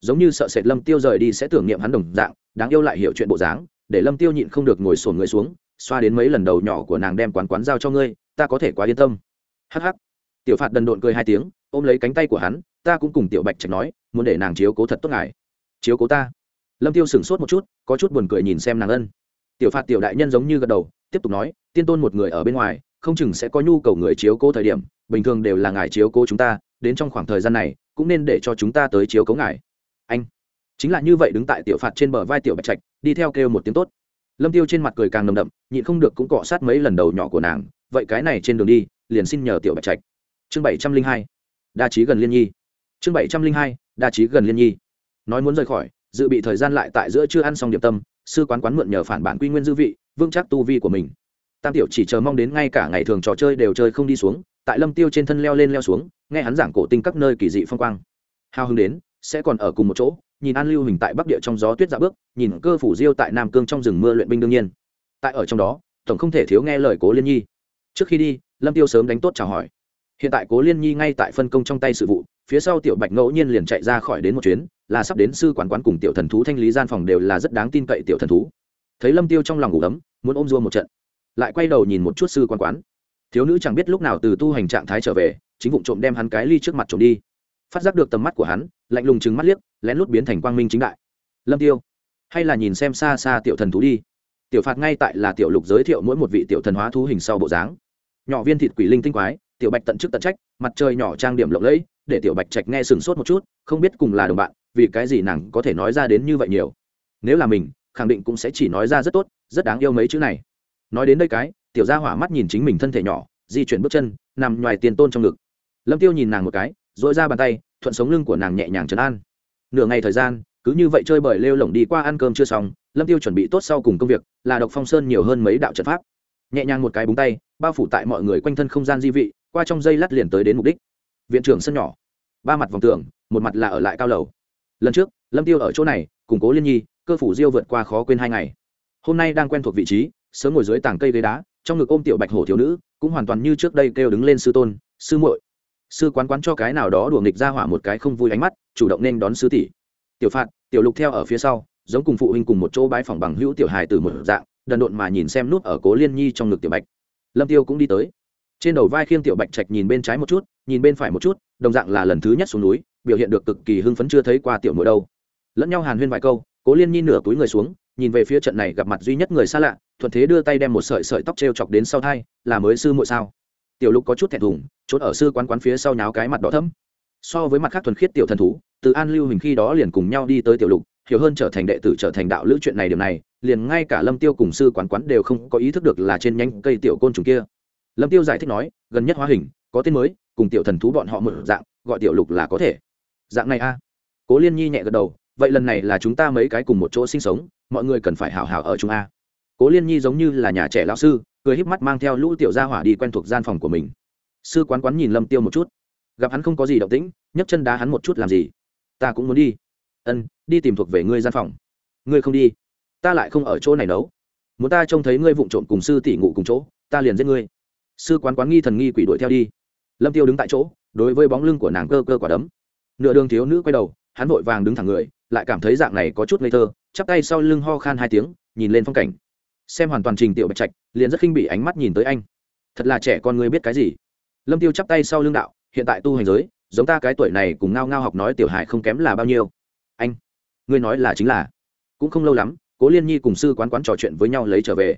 Giống như sợ sệt lâm tiêu rời đi sẽ tưởng niệm hắn đồng dạng, đáng yêu lại hiểu chuyện bộ dáng, để lâm tiêu nhịn không được ngồi sổn người xuống, xoa đến mấy lần đầu nhỏ của nàng đem quán quán giao cho ngươi, ta có thể quá yên tâm. Hắc hắc. Tiểu phạt đần độn cười hai tiếng, ôm lấy cánh tay của hắn, ta cũng cùng tiểu bạch trạch nói, muốn để nàng chiếu cố thật tốt ngài. Chiếu cố ta. Lâm tiêu sửng sốt một chút, có chút buồn cười nhìn xem nàng ân. Tiểu phạt tiểu đại nhân giống như gật đầu, tiếp tục nói, tiên tôn một người ở bên ngoài, không chừng sẽ có nhu cầu người chiếu cố thời điểm, bình thường đều là ngài chiếu cố chúng ta đến trong khoảng thời gian này, cũng nên để cho chúng ta tới chiếu cấu ngài. Anh. Chính là như vậy đứng tại tiểu phạt trên bờ vai tiểu bạch trạch, đi theo kêu một tiếng tốt. Lâm tiêu trên mặt cười càng nồng đậm, nhịn không được cũng cọ sát mấy lần đầu nhỏ của nàng. Vậy cái này trên đường đi, liền xin nhờ tiểu bạch trạch. Chương bảy trăm linh hai. Đa trí gần liên nhi. Chương bảy trăm linh hai. Đa trí gần liên nhi. Nói muốn rời khỏi, dự bị thời gian lại tại giữa chưa ăn xong điểm tâm, sư quán quán mượn nhờ phản bản quy nguyên dư vị, vững chắc tu vi của mình. Tam tiểu chỉ chờ mong đến ngay cả ngày thường trò chơi đều chơi không đi xuống tại lâm tiêu trên thân leo lên leo xuống, nghe hắn giảng cổ tinh các nơi kỳ dị phong quang. Hào hứng đến, sẽ còn ở cùng một chỗ, nhìn an lưu hình tại bắc địa trong gió tuyết dạ bước, nhìn cơ phủ diêu tại nam cương trong rừng mưa luyện binh đương nhiên. Tại ở trong đó, tổng không thể thiếu nghe lời cố liên nhi. Trước khi đi, lâm tiêu sớm đánh tốt chào hỏi. Hiện tại cố liên nhi ngay tại phân công trong tay sự vụ, phía sau tiểu bạch ngẫu nhiên liền chạy ra khỏi đến một chuyến, là sắp đến sư quán quán cùng tiểu thần thú thanh lý gian phòng đều là rất đáng tin cậy tiểu thần thú. Thấy lâm tiêu trong lòng ngủ ấm, muốn ôm dua một trận, lại quay đầu nhìn một chút sư quán quán thiếu nữ chẳng biết lúc nào từ tu hành trạng thái trở về, chính vụ trộm đem hắn cái ly trước mặt trộm đi. Phát giác được tầm mắt của hắn, lạnh lùng trừng mắt liếc, lén lút biến thành quang minh chính đại. Lâm tiêu, hay là nhìn xem xa xa tiểu thần thú đi. Tiểu phạt ngay tại là tiểu lục giới thiệu mỗi một vị tiểu thần hóa thú hình sau bộ dáng. Nhỏ viên thịt quỷ linh tinh quái, tiểu bạch tận chức tận trách, mặt trời nhỏ trang điểm lộng lẫy, để tiểu bạch trạch nghe sừng sốt một chút, không biết cùng là đồng bạn, vì cái gì nàng có thể nói ra đến như vậy nhiều. Nếu là mình, khẳng định cũng sẽ chỉ nói ra rất tốt, rất đáng yêu mấy chữ này. Nói đến đây cái tiểu gia hỏa mắt nhìn chính mình thân thể nhỏ, di chuyển bước chân, nằm ngoài tiền tôn trong ngực. Lâm tiêu nhìn nàng một cái dội ra bàn tay, thuận sống lưng của nàng nhẹ nhàng trấn an. Nửa ngày thời gian, cứ như vậy chơi bời lêu lổng đi qua ăn cơm chưa xong, lâm tiêu chuẩn bị tốt sau cùng công việc là độc phong sơn nhiều hơn mấy đạo trận pháp. Nhẹ nhàng một cái búng tay, bao phủ tại mọi người quanh thân không gian di vị, qua trong dây lát liền tới đến mục đích. Viện trưởng sân nhỏ. Ba mặt vòng tường, một mặt là ở lại cao lầu. Lần trước, lâm tiêu ở chỗ này củng cố liên nhi, cơ phủ diêu vượt qua khó quên hai ngày. Hôm nay đang quen thuộc vị trí, sớm ngồi dưới tảng cây ghế đá trong ngực ôm tiểu bạch hổ thiếu nữ, cũng hoàn toàn như trước đây kêu đứng lên sư tôn, sư muội. Sư quán quán cho cái nào đó đùa nghịch ra hỏa một cái không vui ánh mắt, chủ động nên đón sư tỷ. Tiểu phạt, tiểu lục theo ở phía sau, giống cùng phụ huynh cùng một chỗ bãi phòng bằng hữu tiểu hài từ một dạng, đần độn mà nhìn xem nút ở cố liên nhi trong ngực tiểu bạch. Lâm tiêu cũng đi tới. Trên đầu vai khiêng tiểu bạch trạch nhìn bên trái một chút, nhìn bên phải một chút, đồng dạng là lần thứ nhất xuống núi, biểu hiện được cực kỳ hưng phấn chưa thấy qua tiểu mỗi đâu. Lẫn nhau hàn huyên vài câu, cố liên nhi nửa túi người xuống nhìn về phía trận này gặp mặt duy nhất người xa lạ, thuận thế đưa tay đem một sợi sợi tóc t r e o chọc đến sau thai, là mới sư muội sao? Tiểu lục có chút thẹn thùng trốn ở sư quán quán phía sau nháo cái mặt đỏ thấm so với mặt khác thuần khiết tiểu thần thú, từ an lưu hình khi đó liền cùng nhau đi tới tiểu lục, hiểu hơn trở thành đệ tử trở thành đạo lữ chuyện này điều này, liền ngay cả lâm tiêu cùng sư quán quán đều không có ý thức được là trên nhánh cây tiểu côn trùng kia. Lâm tiêu giải thích nói, gần nhất hóa hình, có tên mới, cùng tiểu thần thú bọn họ mở dạng, gọi tiểu lục là có thể. Dạng này a. Cố liên nhi nhẹ gật đầu vậy lần này là chúng ta mấy cái cùng một chỗ sinh sống, mọi người cần phải hào hào ở chúng a. Cố liên nhi giống như là nhà trẻ lão sư, cười híp mắt mang theo lũ tiểu gia hỏa đi quen thuộc gian phòng của mình. Sư quán quán nhìn lâm tiêu một chút. Gặp hắn không có gì động tĩnh, nhấc chân đá hắn một chút làm gì? Ta cũng muốn đi. Ân, đi tìm thuộc về ngươi gian phòng. Ngươi không đi, ta lại không ở chỗ này nấu. Muốn ta trông thấy ngươi vụng trộm cùng sư tỷ ngụ cùng chỗ, ta liền giết ngươi. Sư quán quán nghi thần nghi quỷ đuổi theo đi. Lâm tiêu đứng tại chỗ, đối với bóng lưng của nàng cơ cơ quả đấm. Nửa đường thiếu nữ quay đầu, hắn vội vàng đứng thẳng người lại cảm thấy dạng này có chút ngây thơ, chắp tay sau lưng ho khan hai tiếng, nhìn lên phong cảnh. Xem hoàn toàn trình tiểu bạch trạch, liền rất khinh bị ánh mắt nhìn tới anh. Thật là trẻ con ngươi biết cái gì? Lâm tiêu chắp tay sau lưng đạo, hiện tại tu hành giới, giống ta cái tuổi này cùng ngao ngao học nói tiểu hài không kém là bao nhiêu. Anh, ngươi nói là chính là. Cũng không lâu lắm, cố liên nhi cùng sư quán quán trò chuyện với nhau lấy trở về.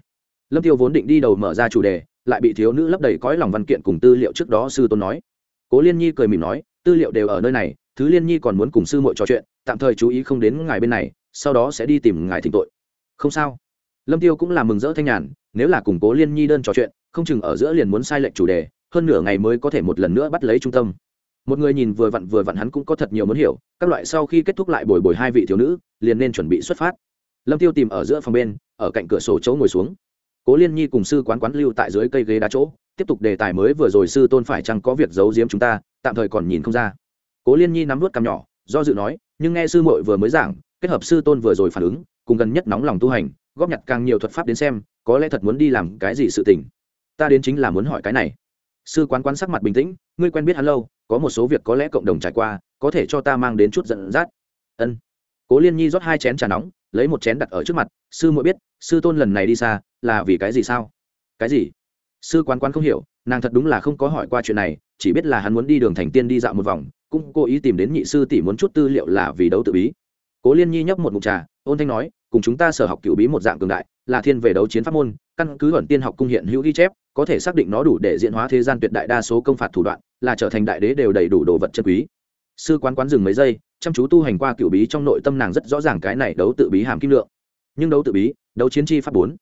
Lâm tiêu vốn định đi đầu mở ra chủ đề, lại bị thiếu nữ lấp đầy cõi lòng văn kiện cùng tư liệu trước đó sư tôn nói. Cố liên nhi cười mỉm nói, tư liệu đều ở nơi này, thứ liên nhi còn muốn cùng sư muội trò chuyện tạm thời chú ý không đến ngài bên này, sau đó sẽ đi tìm ngài thỉnh tội. Không sao. Lâm tiêu cũng là mừng rỡ thanh nhàn, nếu là cùng cố liên nhi đơn trò chuyện, không chừng ở giữa liền muốn sai lệch chủ đề, hơn nửa ngày mới có thể một lần nữa bắt lấy trung tâm. Một người nhìn vừa vặn vừa vặn hắn cũng có thật nhiều muốn hiểu, các loại sau khi kết thúc lại bồi bồi hai vị thiếu nữ, liền nên chuẩn bị xuất phát. Lâm tiêu tìm ở giữa phòng bên, ở cạnh cửa sổ chỗ ngồi xuống. Cố liên nhi cùng sư quán quán lưu tại dưới cây ghế đá chỗ, tiếp tục đề tài mới vừa rồi sư tôn phải chăng có việc giấu giếm chúng ta, tạm thời còn nhìn không ra. Cố liên nhi nắm vút cằm nhỏ, do dự nói nhưng nghe sư muội vừa mới giảng, kết hợp sư tôn vừa rồi phản ứng, cùng gần nhất nóng lòng tu hành, góp nhặt càng nhiều thuật pháp đến xem, có lẽ thật muốn đi làm cái gì sự tình. Ta đến chính là muốn hỏi cái này. Sư quán quán sắc mặt bình tĩnh, ngươi quen biết hắn lâu, có một số việc có lẽ cộng đồng trải qua, có thể cho ta mang đến chút giận dắt. Ân. Cố liên nhi rót hai chén trà nóng, lấy một chén đặt ở trước mặt, sư muội biết, sư tôn lần này đi xa, là vì cái gì sao? Cái gì? Sư quán quán không hiểu, nàng thật đúng là không có hỏi qua chuyện này, chỉ biết là hắn muốn đi đường thành tiên đi dạo một vòng cũng cố ý tìm đến nhị sư tỷ muốn chút tư liệu là vì đấu tự bí. Cố liên nhi nhấp một mục trà, ôn thanh nói, cùng chúng ta sở học cựu bí một dạng cường đại, là thiên về đấu chiến pháp môn, căn cứ ẩn tiên học cung hiện hữu ghi chép, có thể xác định nó đủ để diễn hóa thế gian tuyệt đại đa số công phạt thủ đoạn, là trở thành đại đế đều đầy đủ đồ vật chân quý. Sư quán quán dừng mấy giây, chăm chú tu hành qua cựu bí trong nội tâm nàng rất rõ ràng cái này đấu tự bí hàm kim lượng. Nhưng đấu tự bí, đấu chiến chi pháp bốn,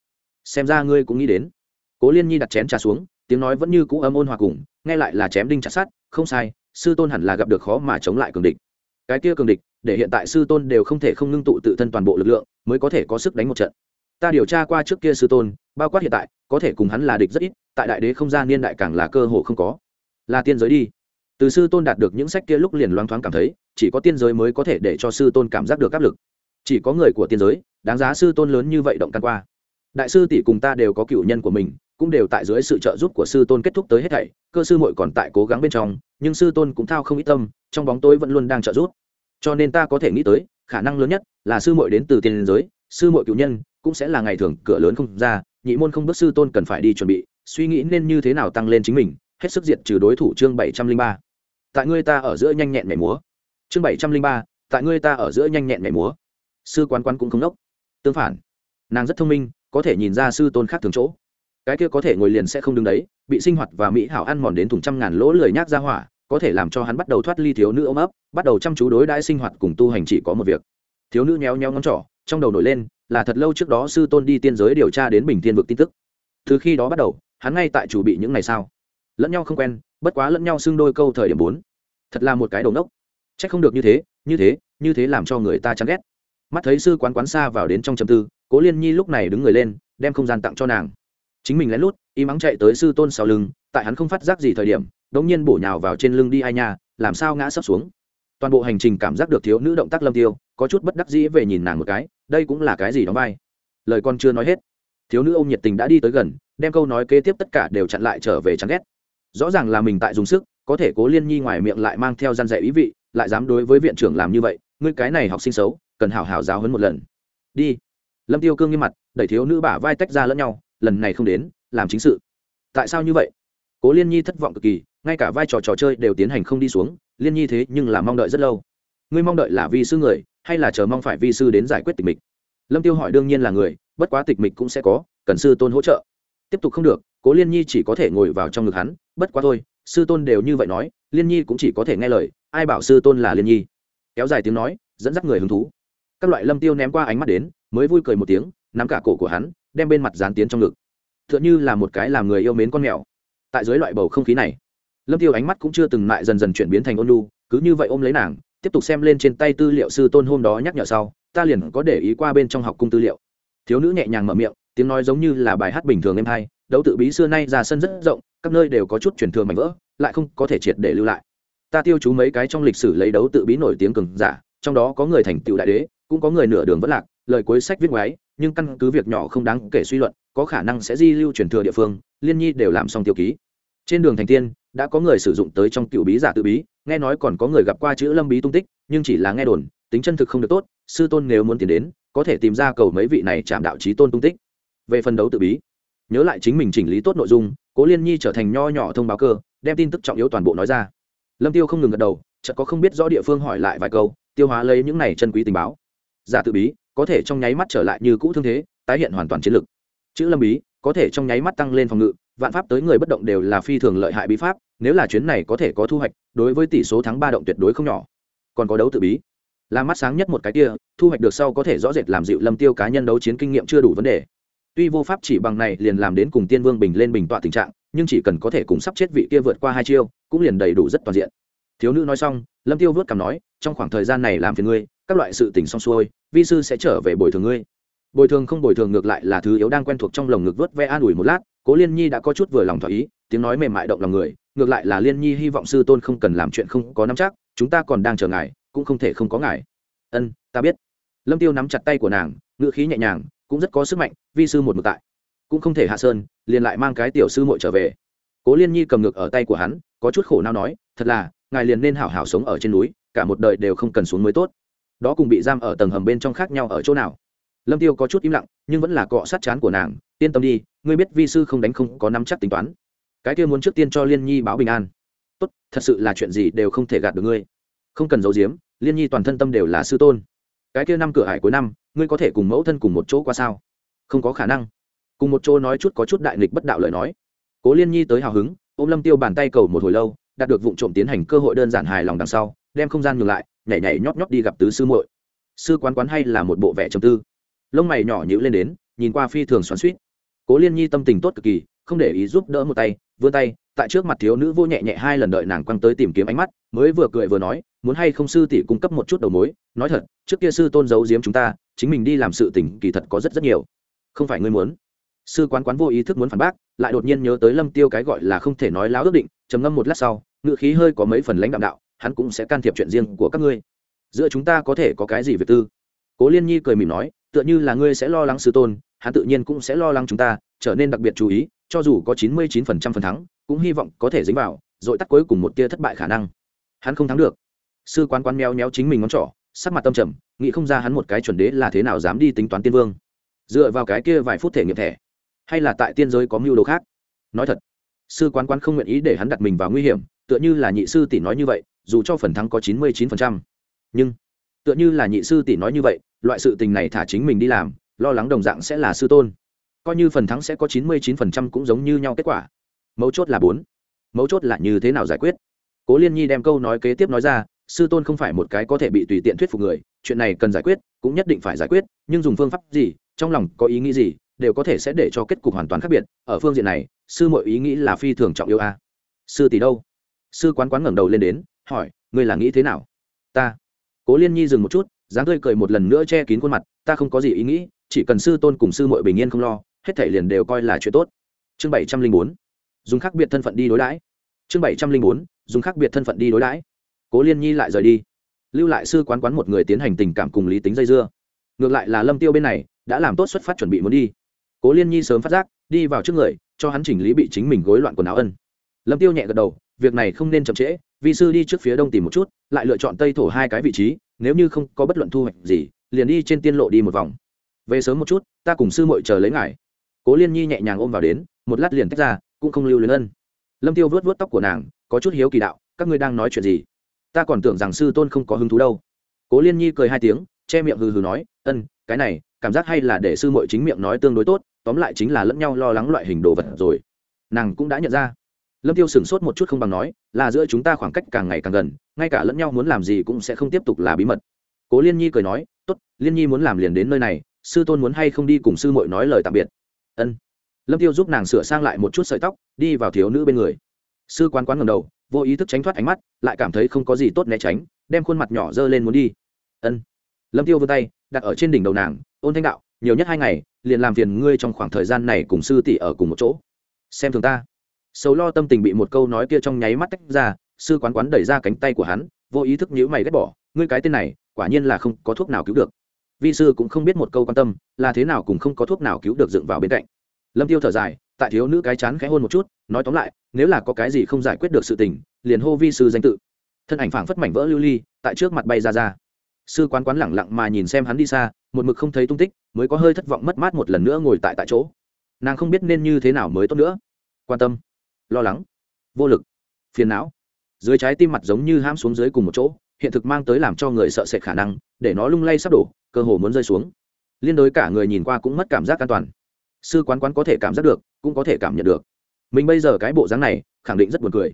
xem ra ngươi cũng nghĩ đến. Cố liên nhi đặt chén trà xuống, tiếng nói vẫn như cũ âm ôn hòa cùng, nghe lại là chém đinh chặt sát không sai sư tôn hẳn là gặp được khó mà chống lại cường địch. Cái kia cường địch, để hiện tại sư tôn đều không thể không ngưng tụ tự thân toàn bộ lực lượng, mới có thể có sức đánh một trận. Ta điều tra qua trước kia sư tôn, bao quát hiện tại, có thể cùng hắn là địch rất ít, tại đại đế không gian niên đại càng là cơ hội không có. Là tiên giới đi. Từ sư tôn đạt được những sách kia lúc liền loáng thoáng cảm thấy, chỉ có tiên giới mới có thể để cho sư tôn cảm giác được áp lực. Chỉ có người của tiên giới, đáng giá sư tôn lớn như vậy động căn qua. Đại sư tỷ cùng ta đều có cựu nhân của mình cũng đều tại dưới sự trợ giúp của sư tôn kết thúc tới hết thảy, cơ sư muội còn tại cố gắng bên trong, nhưng sư tôn cũng thao không ít tâm, trong bóng tối vẫn luôn đang trợ giúp. Cho nên ta có thể nghĩ tới, khả năng lớn nhất là sư muội đến từ tiền giới, sư muội cựu nhân cũng sẽ là ngày thường cửa lớn không ra, nhị môn không bước sư tôn cần phải đi chuẩn bị, suy nghĩ nên như thế nào tăng lên chính mình, hết sức diệt trừ đối thủ chương bảy trăm linh ba. Tại ngươi ta ở giữa nhanh nhẹn mẻ múa. Chương bảy trăm linh ba, tại ngươi ta ở giữa nhanh nhẹn mẻ múa. Sư quán quán cũng không đốc. Tương phản, nàng rất thông minh, có thể nhìn ra sư tôn khác thường chỗ cái kia có thể ngồi liền sẽ không đứng đấy, bị sinh hoạt và mỹ hảo ăn mòn đến thùng trăm ngàn lỗ lười nhác ra hỏa, có thể làm cho hắn bắt đầu thoát ly thiếu nữ ôm ấp, bắt đầu chăm chú đối đãi sinh hoạt cùng tu hành chỉ có một việc. Thiếu nữ nhéo nhéo ngón trỏ, trong đầu nổi lên, là thật lâu trước đó sư tôn đi tiên giới điều tra đến bình thiên vực tin tức. Từ khi đó bắt đầu, hắn ngay tại chủ bị những ngày sao lẫn nhau không quen, bất quá lẫn nhau xưng đôi câu thời điểm bốn. Thật là một cái đầu nốc c h ắ c không được như thế như thế như thế làm cho người ta chán ghét. Mắt thấy sư quán quán xa vào đến trong chầm tư, cố liên nhi lúc này đứng người lên, đem không gian tặng cho nàng chính mình lén lút im ắng chạy tới sư tôn sau lưng, tại hắn không phát giác gì thời điểm, đống nhiên bổ nhào vào trên lưng đi ai nha, làm sao ngã sấp xuống. Toàn bộ hành trình cảm giác được thiếu nữ động tác lâm tiêu, có chút bất đắc dĩ về nhìn nàng một cái, đây cũng là cái gì đóng vai. Lời con chưa nói hết, thiếu nữ ôm nhiệt tình đã đi tới gần, đem câu nói kế tiếp tất cả đều chặn lại trở về chán ghét. Rõ ràng là mình tại dùng sức, có thể cố liên nhi ngoài miệng lại mang theo gian dạy ý vị, lại dám đối với viện trưởng làm như vậy, ngươi cái này học sinh xấu, cần hảo hảo giáo hấn một lần. Đi. Lâm tiêu cương nghiêm mặt, đẩy thiếu nữ bả vai tách ra lẫn nhau lần này không đến, làm chính sự. Tại sao như vậy? Cố liên nhi thất vọng cực kỳ, ngay cả vai trò trò chơi đều tiến hành không đi xuống, liên nhi thế nhưng là mong đợi rất lâu. Ngươi mong đợi là vi sư người, hay là chờ mong phải vi sư đến giải quyết tịch mịch? Lâm tiêu hỏi đương nhiên là người, bất quá tịch mịch cũng sẽ có, cần sư tôn hỗ trợ. Tiếp tục không được, cố liên nhi chỉ có thể ngồi vào trong ngực hắn, bất quá thôi, sư tôn đều như vậy nói, liên nhi cũng chỉ có thể nghe lời, ai bảo sư tôn là liên nhi? Kéo dài tiếng nói, dẫn dắt người hứng thú. Các loại lâm tiêu ném qua ánh mắt đến, mới vui cười một tiếng, nắm cả cổ của hắn đem bên mặt dán tiến trong ngực. Tựa như là một cái làm người yêu mến con mèo. Tại dưới loại bầu không khí này, lâm tiêu ánh mắt cũng chưa từng lại dần dần chuyển biến thành ôn lu cứ như vậy ôm lấy nàng, tiếp tục xem lên trên tay tư liệu sư tôn hôm đó nhắc nhở sau, ta liền có để ý qua bên trong học cung tư liệu. Thiếu nữ nhẹ nhàng mở miệng, tiếng nói giống như là bài hát bình thường em hay, đấu tự bí xưa nay ra sân rất rộng, các nơi đều có chút truyền thừa mảnh vỡ, lại không có thể triệt để lưu lại. Ta tiêu chú mấy cái trong lịch sử lấy đấu tự bí nổi tiếng cường giả, trong đó có người thành tựu đại đế, cũng có người nửa đường vất lạc lời cuối sách viết ngoái nhưng căn cứ việc nhỏ không đáng kể suy luận, có khả năng sẽ di lưu truyền thừa địa phương, liên nhi đều làm xong tiêu ký. Trên đường thành tiên, đã có người sử dụng tới trong cựu bí giả tự bí, nghe nói còn có người gặp qua chữ lâm bí tung tích, nhưng chỉ là nghe đồn, tính chân thực không được tốt, sư tôn nếu muốn tiến đến, có thể tìm ra cầu mấy vị này chạm đạo trí tôn tung tích. Về phần đấu tự bí, nhớ lại chính mình chỉnh lý tốt nội dung, cố liên nhi trở thành nho nhỏ thông báo cơ, đem tin tức trọng yếu toàn bộ nói ra. Lâm tiêu không ngừng gật đầu, chợt có không biết rõ địa phương hỏi lại vài câu, tiêu hóa lấy những này chân quý tình báo. Giả tự bí có thể trong nháy mắt trở lại như cũ thương thế, tái hiện hoàn toàn chiến lực. Chữ lâm bí, có thể trong nháy mắt tăng lên phòng ngự, vạn pháp tới người bất động đều là phi thường lợi hại bí pháp, nếu là chuyến này có thể có thu hoạch, đối với tỷ số thắng ba động tuyệt đối không nhỏ. Còn có đấu tự bí. Là mắt sáng nhất một cái kia, thu hoạch được sau có thể rõ rệt làm dịu lâm tiêu cá nhân đấu chiến kinh nghiệm chưa đủ vấn đề. Tuy vô pháp chỉ bằng này liền làm đến cùng tiên vương bình lên bình tọa tình trạng, nhưng chỉ cần có thể cùng sắp chết vị kia vượt qua hai chiêu, cũng liền đầy đủ rất toàn diện thiếu nữ nói xong, lâm tiêu vớt cảm nói, trong khoảng thời gian này làm phiền ngươi, các loại sự tình xong xuôi, vi sư sẽ trở về bồi thường ngươi. Bồi thường không bồi thường ngược lại là thứ yếu đang quen thuộc trong lồng ngực vớt ve an ủi một lát, cố liên nhi đã có chút vừa lòng thỏa ý, tiếng nói mềm mại động lòng người, ngược lại là liên nhi hy vọng sư tôn không cần làm chuyện không có nắm chắc, chúng ta còn đang chờ ngài, cũng không thể không có ngài. Ân, ta biết. Lâm tiêu nắm chặt tay của nàng, ngữ khí nhẹ nhàng, cũng rất có sức mạnh, vi sư một mực tại, cũng không thể hạ sơn, liền lại mang cái tiểu sư muội trở về. Cố liên nhi cầm ngược ở tay của hắn, có chút khổ não nói, thật là ngài liền nên hảo hảo sống ở trên núi, cả một đời đều không cần xuống mới tốt. Đó cùng bị giam ở tầng hầm bên trong khác nhau ở chỗ nào? Lâm tiêu có chút im lặng, nhưng vẫn là cọ sát chán của nàng, yên tâm đi, ngươi biết vi sư không đánh không có nắm chắc tính toán. Cái kia muốn trước tiên cho liên nhi báo bình an. Tốt, thật sự là chuyện gì đều không thể gạt được ngươi. Không cần giấu giếm, liên nhi toàn thân tâm đều là sư tôn. Cái kia năm cửa hải cuối năm, ngươi có thể cùng mẫu thân cùng một chỗ qua sao? Không có khả năng. Cùng một chỗ nói chút có chút đại nghịch bất đạo lời nói. Cố liên nhi tới hào hứng, ôm lâm tiêu bàn tay cầu một hồi lâu đạt được vụ trộm tiến hành cơ hội đơn giản hài lòng đằng sau, đem không gian ngược lại, nhảy nhảy nhót nhót đi gặp tứ sư muội. Sư quán quán hay là một bộ vẻ trầm tư. Lông mày nhỏ nhữ lên đến, nhìn qua phi thường xoắn suýt cố liên nhi tâm tình tốt cực kỳ, không để ý giúp đỡ một tay, vươn tay, tại trước mặt thiếu nữ vô nhẹ nhẹ hai lần đợi nàng quăng tới tìm kiếm ánh mắt, mới vừa cười vừa nói, muốn hay không sư tỷ cung cấp một chút đầu mối? Nói thật, trước kia sư tôn giấu giếm chúng ta, chính mình đi làm sự tình kỳ thật có rất rất nhiều. Không phải ngươi muốn sư quán quán vô ý thức muốn phản bác, lại đột nhiên nhớ tới lâm tiêu cái gọi là không thể nói láo ước định, trầm ngâm một lát sau ngựa khí hơi có mấy phần lãnh đạo đạo, hắn cũng sẽ can thiệp chuyện riêng của các ngươi. Giữa chúng ta có thể có cái gì về tư? Cố liên nhi cười mỉm nói, tựa như là ngươi sẽ lo lắng sư tôn, hắn tự nhiên cũng sẽ lo lắng chúng ta, trở nên đặc biệt chú ý, cho dù có chín mươi chín phần trăm phần thắng, cũng hy vọng có thể dính vào, rồi tắt cuối cùng một tia thất bại khả năng. Hắn không thắng được. Sư quán quán méo méo chính mình ngón trỏ, sắc mặt tâm trầm, nghĩ không ra hắn một cái chuẩn đế là thế nào dám đi tính toán tiên vương. Dựa vào cái kia vài phút thể nghiệm thẻ hay là tại tiên giới có mưu đồ khác? Nói thật, sư quán quán không nguyện ý để hắn đặt mình vào nguy hiểm, tựa như là nhị sư tỷ nói như vậy, dù cho phần thắng có chín mươi chín phần trăm. Nhưng, tựa như là nhị sư tỷ nói như vậy, loại sự tình này thả chính mình đi làm, lo lắng đồng dạng sẽ là sư tôn. Coi như phần thắng sẽ có chín mươi chín phần trăm cũng giống như nhau kết quả. Mấu chốt là bốn. Mấu chốt là như thế nào giải quyết? Cố liên nhi đem câu nói kế tiếp nói ra, sư tôn không phải một cái có thể bị tùy tiện thuyết phục người, chuyện này cần giải quyết, cũng nhất định phải giải quyết, nhưng dùng phương pháp gì, trong lòng có ý nghĩ gì đều có thể sẽ để cho kết cục hoàn toàn khác biệt. Ở phương diện này, sư mọi ý nghĩ là phi thường trọng yêu a. Sư tỷ đâu? Sư quán quán ngẩng đầu lên đến, hỏi, ngươi là nghĩ thế nào? Ta. Cố liên nhi dừng một chút, dáng tươi cười một lần nữa che kín khuôn mặt, ta không có gì ý nghĩ, chỉ cần sư tôn cùng sư muội bình yên không lo, hết thảy liền đều coi là chuyện tốt. Chương bảy trăm linh bốn. Dùng khác biệt thân phận đi đối đãi. Chương bảy trăm linh bốn. Dùng khác biệt thân phận đi đối đãi. Cố liên nhi lại rời đi. Lưu lại sư quán quán một người tiến hành tình cảm cùng lý tính dây dưa. Ngược lại là lâm tiêu bên này, đã làm tốt xuất phát chuẩn bị muốn đi cố liên nhi sớm phát giác, đi vào trước người, cho hắn chỉnh lý bị chính mình gối loạn quần áo ân. Lâm tiêu nhẹ gật đầu, việc này không nên chậm trễ, vi sư đi trước phía đông tìm một chút, lại lựa chọn tây thổ hai cái vị trí, nếu như không có bất luận thu hoạch gì, liền đi trên tiên lộ đi một vòng. Về sớm một chút, ta cùng sư muội chờ lấy ngài. Cố liên nhi nhẹ nhàng ôm vào đến, một lát liền tách ra, cũng không lưu luyến ân. Lâm tiêu vớt vớt tóc của nàng, có chút hiếu kỳ đạo, các ngươi đang nói chuyện gì? Ta còn tưởng rằng sư tôn không có hứng thú đâu. Cố liên nhi cười hai tiếng, che miệng hừ hừ nói, ân, cái này, cảm giác hay là để sư muội chính miệng nói tương đối tốt tóm lại chính là lẫn nhau lo lắng loại hình đồ vật rồi. Nàng cũng đã nhận ra. Lâm tiêu sửng sốt một chút không bằng nói, là giữa chúng ta khoảng cách càng ngày càng gần, ngay cả lẫn nhau muốn làm gì cũng sẽ không tiếp tục là bí mật. Cố liên nhi cười nói, tốt, liên nhi muốn làm liền đến nơi này, sư tôn muốn hay không đi cùng sư muội nói lời tạm biệt. Ân. Lâm tiêu giúp nàng sửa sang lại một chút sợi tóc, đi vào thiếu nữ bên người. Sư quán quán ngầm đầu, vô ý thức tránh thoát ánh mắt, lại cảm thấy không có gì tốt né tránh, đem khuôn mặt nhỏ dơ lên muốn đi. Ân. Lâm tiêu vươn tay, đặt ở trên đỉnh đầu nàng, ôn thanh đạo, nhiều nhất hai ngày liền làm phiền ngươi trong khoảng thời gian này cùng sư tỷ ở cùng một chỗ. Xem thường ta. Sầu lo tâm tình bị một câu nói kia trong nháy mắt tách ra, sư quán quán đẩy ra cánh tay của hắn, vô ý thức nhíu mày ghét bỏ, ngươi cái tên này, quả nhiên là không có thuốc nào cứu được. Vi sư cũng không biết một câu quan tâm, là thế nào cũng không có thuốc nào cứu được dựng vào bên cạnh. Lâm tiêu thở dài, tại thiếu nữ cái chán khẽ hôn một chút, nói tóm lại, nếu là có cái gì không giải quyết được sự tình, liền hô vi sư danh tự. Thân ảnh phảng phất mảnh vỡ lưu ly, tại trước mặt bay ra ra sư quán quán lẳng lặng mà nhìn xem hắn đi xa, một mực không thấy tung tích, mới có hơi thất vọng mất mát một lần nữa ngồi tại tại chỗ. Nàng không biết nên như thế nào mới tốt nữa. Quan tâm, lo lắng, vô lực, phiền não. Dưới trái tim mặt giống như ham xuống dưới cùng một chỗ, hiện thực mang tới làm cho người sợ sệt khả năng, để nó lung lay sắp đổ, cơ hồ muốn rơi xuống. Liên đối cả người nhìn qua cũng mất cảm giác an toàn. Sư quán quán có thể cảm giác được, cũng có thể cảm nhận được. Mình bây giờ cái bộ dáng này, khẳng định rất buồn cười.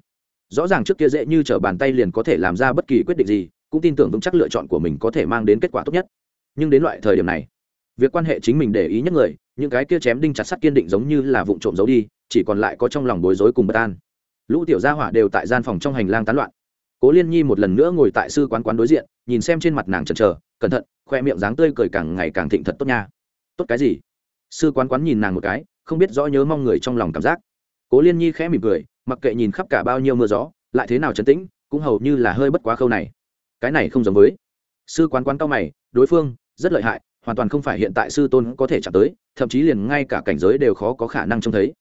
Rõ ràng trước kia dễ như t r ở bàn tay liền có thể làm ra bất kỳ quyết định gì cũng tin tưởng vững chắc lựa chọn của mình có thể mang đến kết quả tốt nhất. Nhưng đến loại thời điểm này, việc quan hệ chính mình để ý nhất người, những cái kia chém đinh chặt sắt kiên định giống như là vụ trộm giấu đi, chỉ còn lại có trong lòng bối rối cùng bất an. Lũ tiểu gia hỏa đều tại gian phòng trong hành lang tán loạn. Cố liên nhi một lần nữa ngồi tại sư quán quán đối diện, nhìn xem trên mặt nàng chần chờ, cẩn thận, khoe miệng dáng tươi cười càng ngày càng thịnh thật tốt nha. Tốt cái gì? Sư quán quán nhìn nàng một cái, không biết rõ nhớ mong người trong lòng cảm giác. Cố liên nhi khẽ mỉm cười, mặc kệ nhìn khắp cả bao nhiêu mưa gió, lại thế nào trấn tĩnh, cũng hầu như là hơi bất quá khâu này cái này không giống với. Sư quán quán cao mày, đối phương, rất lợi hại, hoàn toàn không phải hiện tại sư tôn có thể chạm tới, thậm chí liền ngay cả cảnh giới đều khó có khả năng trông thấy.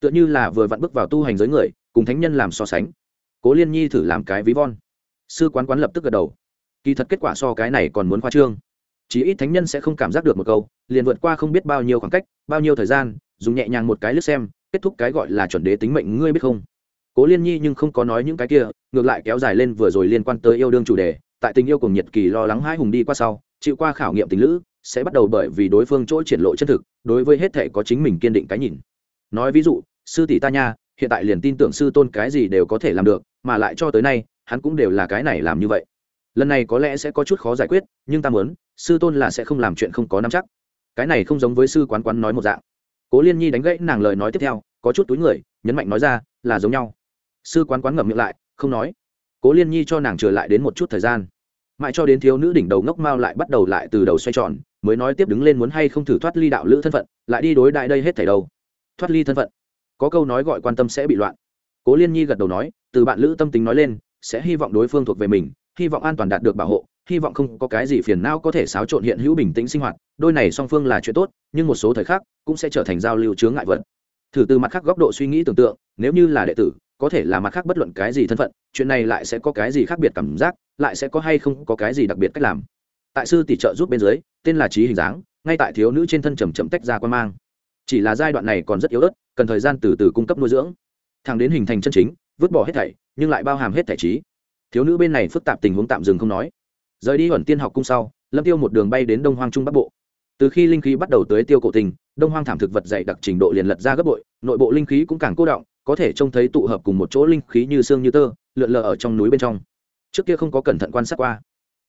Tựa như là vừa vặn bước vào tu hành giới người, cùng thánh nhân làm so sánh. Cố liên nhi thử làm cái ví von. Sư quán quán lập tức gật đầu. Kỳ thật kết quả so cái này còn muốn khoa trương. Chỉ ít thánh nhân sẽ không cảm giác được một câu, liền vượt qua không biết bao nhiêu khoảng cách, bao nhiêu thời gian, dùng nhẹ nhàng một cái lướt xem, kết thúc cái gọi là chuẩn đế tính mệnh, ngươi biết không? Cố liên nhi nhưng không có nói những cái kia, ngược lại kéo dài lên vừa rồi liên quan tới yêu đương chủ đề, tại tình yêu cùng nhiệt kỳ lo lắng hai hùng đi qua sau, chịu qua khảo nghiệm tình lữ, sẽ bắt đầu bởi vì đối phương chỗ triển lộ chân thực, đối với hết thể có chính mình kiên định cái nhìn. Nói ví dụ, sư tỷ ta nha, hiện tại liền tin tưởng sư tôn cái gì đều có thể làm được, mà lại cho tới nay, hắn cũng đều là cái này làm như vậy. Lần này có lẽ sẽ có chút khó giải quyết, nhưng ta muốn, sư tôn là sẽ không làm chuyện không có nắm chắc. Cái này không giống với sư quán quán nói một dạng. Cố liên nhi đánh gãy nàng lời nói tiếp theo, có chút túi người, nhấn mạnh nói ra, là giống nhau sư quán quán ngậm miệng lại, không nói. Cố liên nhi cho nàng trở lại đến một chút thời gian. Mãi cho đến thiếu nữ đỉnh đầu ngốc mao lại bắt đầu lại từ đầu xoay tròn, mới nói tiếp đứng lên muốn hay không thử thoát ly đạo lữ thân phận, lại đi đối đại đây hết thảy đâu. Thoát ly thân phận. Có câu nói gọi quan tâm sẽ bị loạn. Cố liên nhi gật đầu nói, từ bạn lữ tâm tính nói lên, sẽ hy vọng đối phương thuộc về mình, hy vọng an toàn đạt được bảo hộ, hy vọng không có cái gì phiền não có thể xáo trộn hiện hữu bình tĩnh sinh hoạt, đôi này song phương là chuyện tốt, nhưng một số thời khắc cũng sẽ trở thành giao lưu chướng ngại vật. Thử từ mặt khác góc độ suy nghĩ tưởng tượng, nếu như là đệ tử có thể là mặt khác bất luận cái gì thân phận, chuyện này lại sẽ có cái gì khác biệt cảm giác, lại sẽ có hay không có cái gì đặc biệt cách làm. Tại sư tỷ trợ giúp bên dưới, tên là trí hình dáng ngay tại thiếu nữ trên thân trầm trầm tách ra quan mang. Chỉ là giai đoạn này còn rất yếu ớt, cần thời gian từ từ cung cấp nuôi dưỡng. Thằng đến hình thành chân chính, vứt bỏ hết thảy, nhưng lại bao hàm hết thảy trí. Thiếu nữ bên này phức tạp tình huống tạm dừng không nói. Rời đi ẩn tiên học cung sau, lâm tiêu một đường bay đến đông hoang trung bắc bộ. Từ khi linh khí bắt đầu tới tiêu cổ tình, đông hoang thảm thực vật dày đặc trình độ liền lật ra gấp bội, nội bộ linh khí cũng càng cô động có thể trông thấy tụ hợp cùng một chỗ linh khí như xương như tơ, lượn lờ ở trong núi bên trong. Trước kia không có cẩn thận quan sát qua.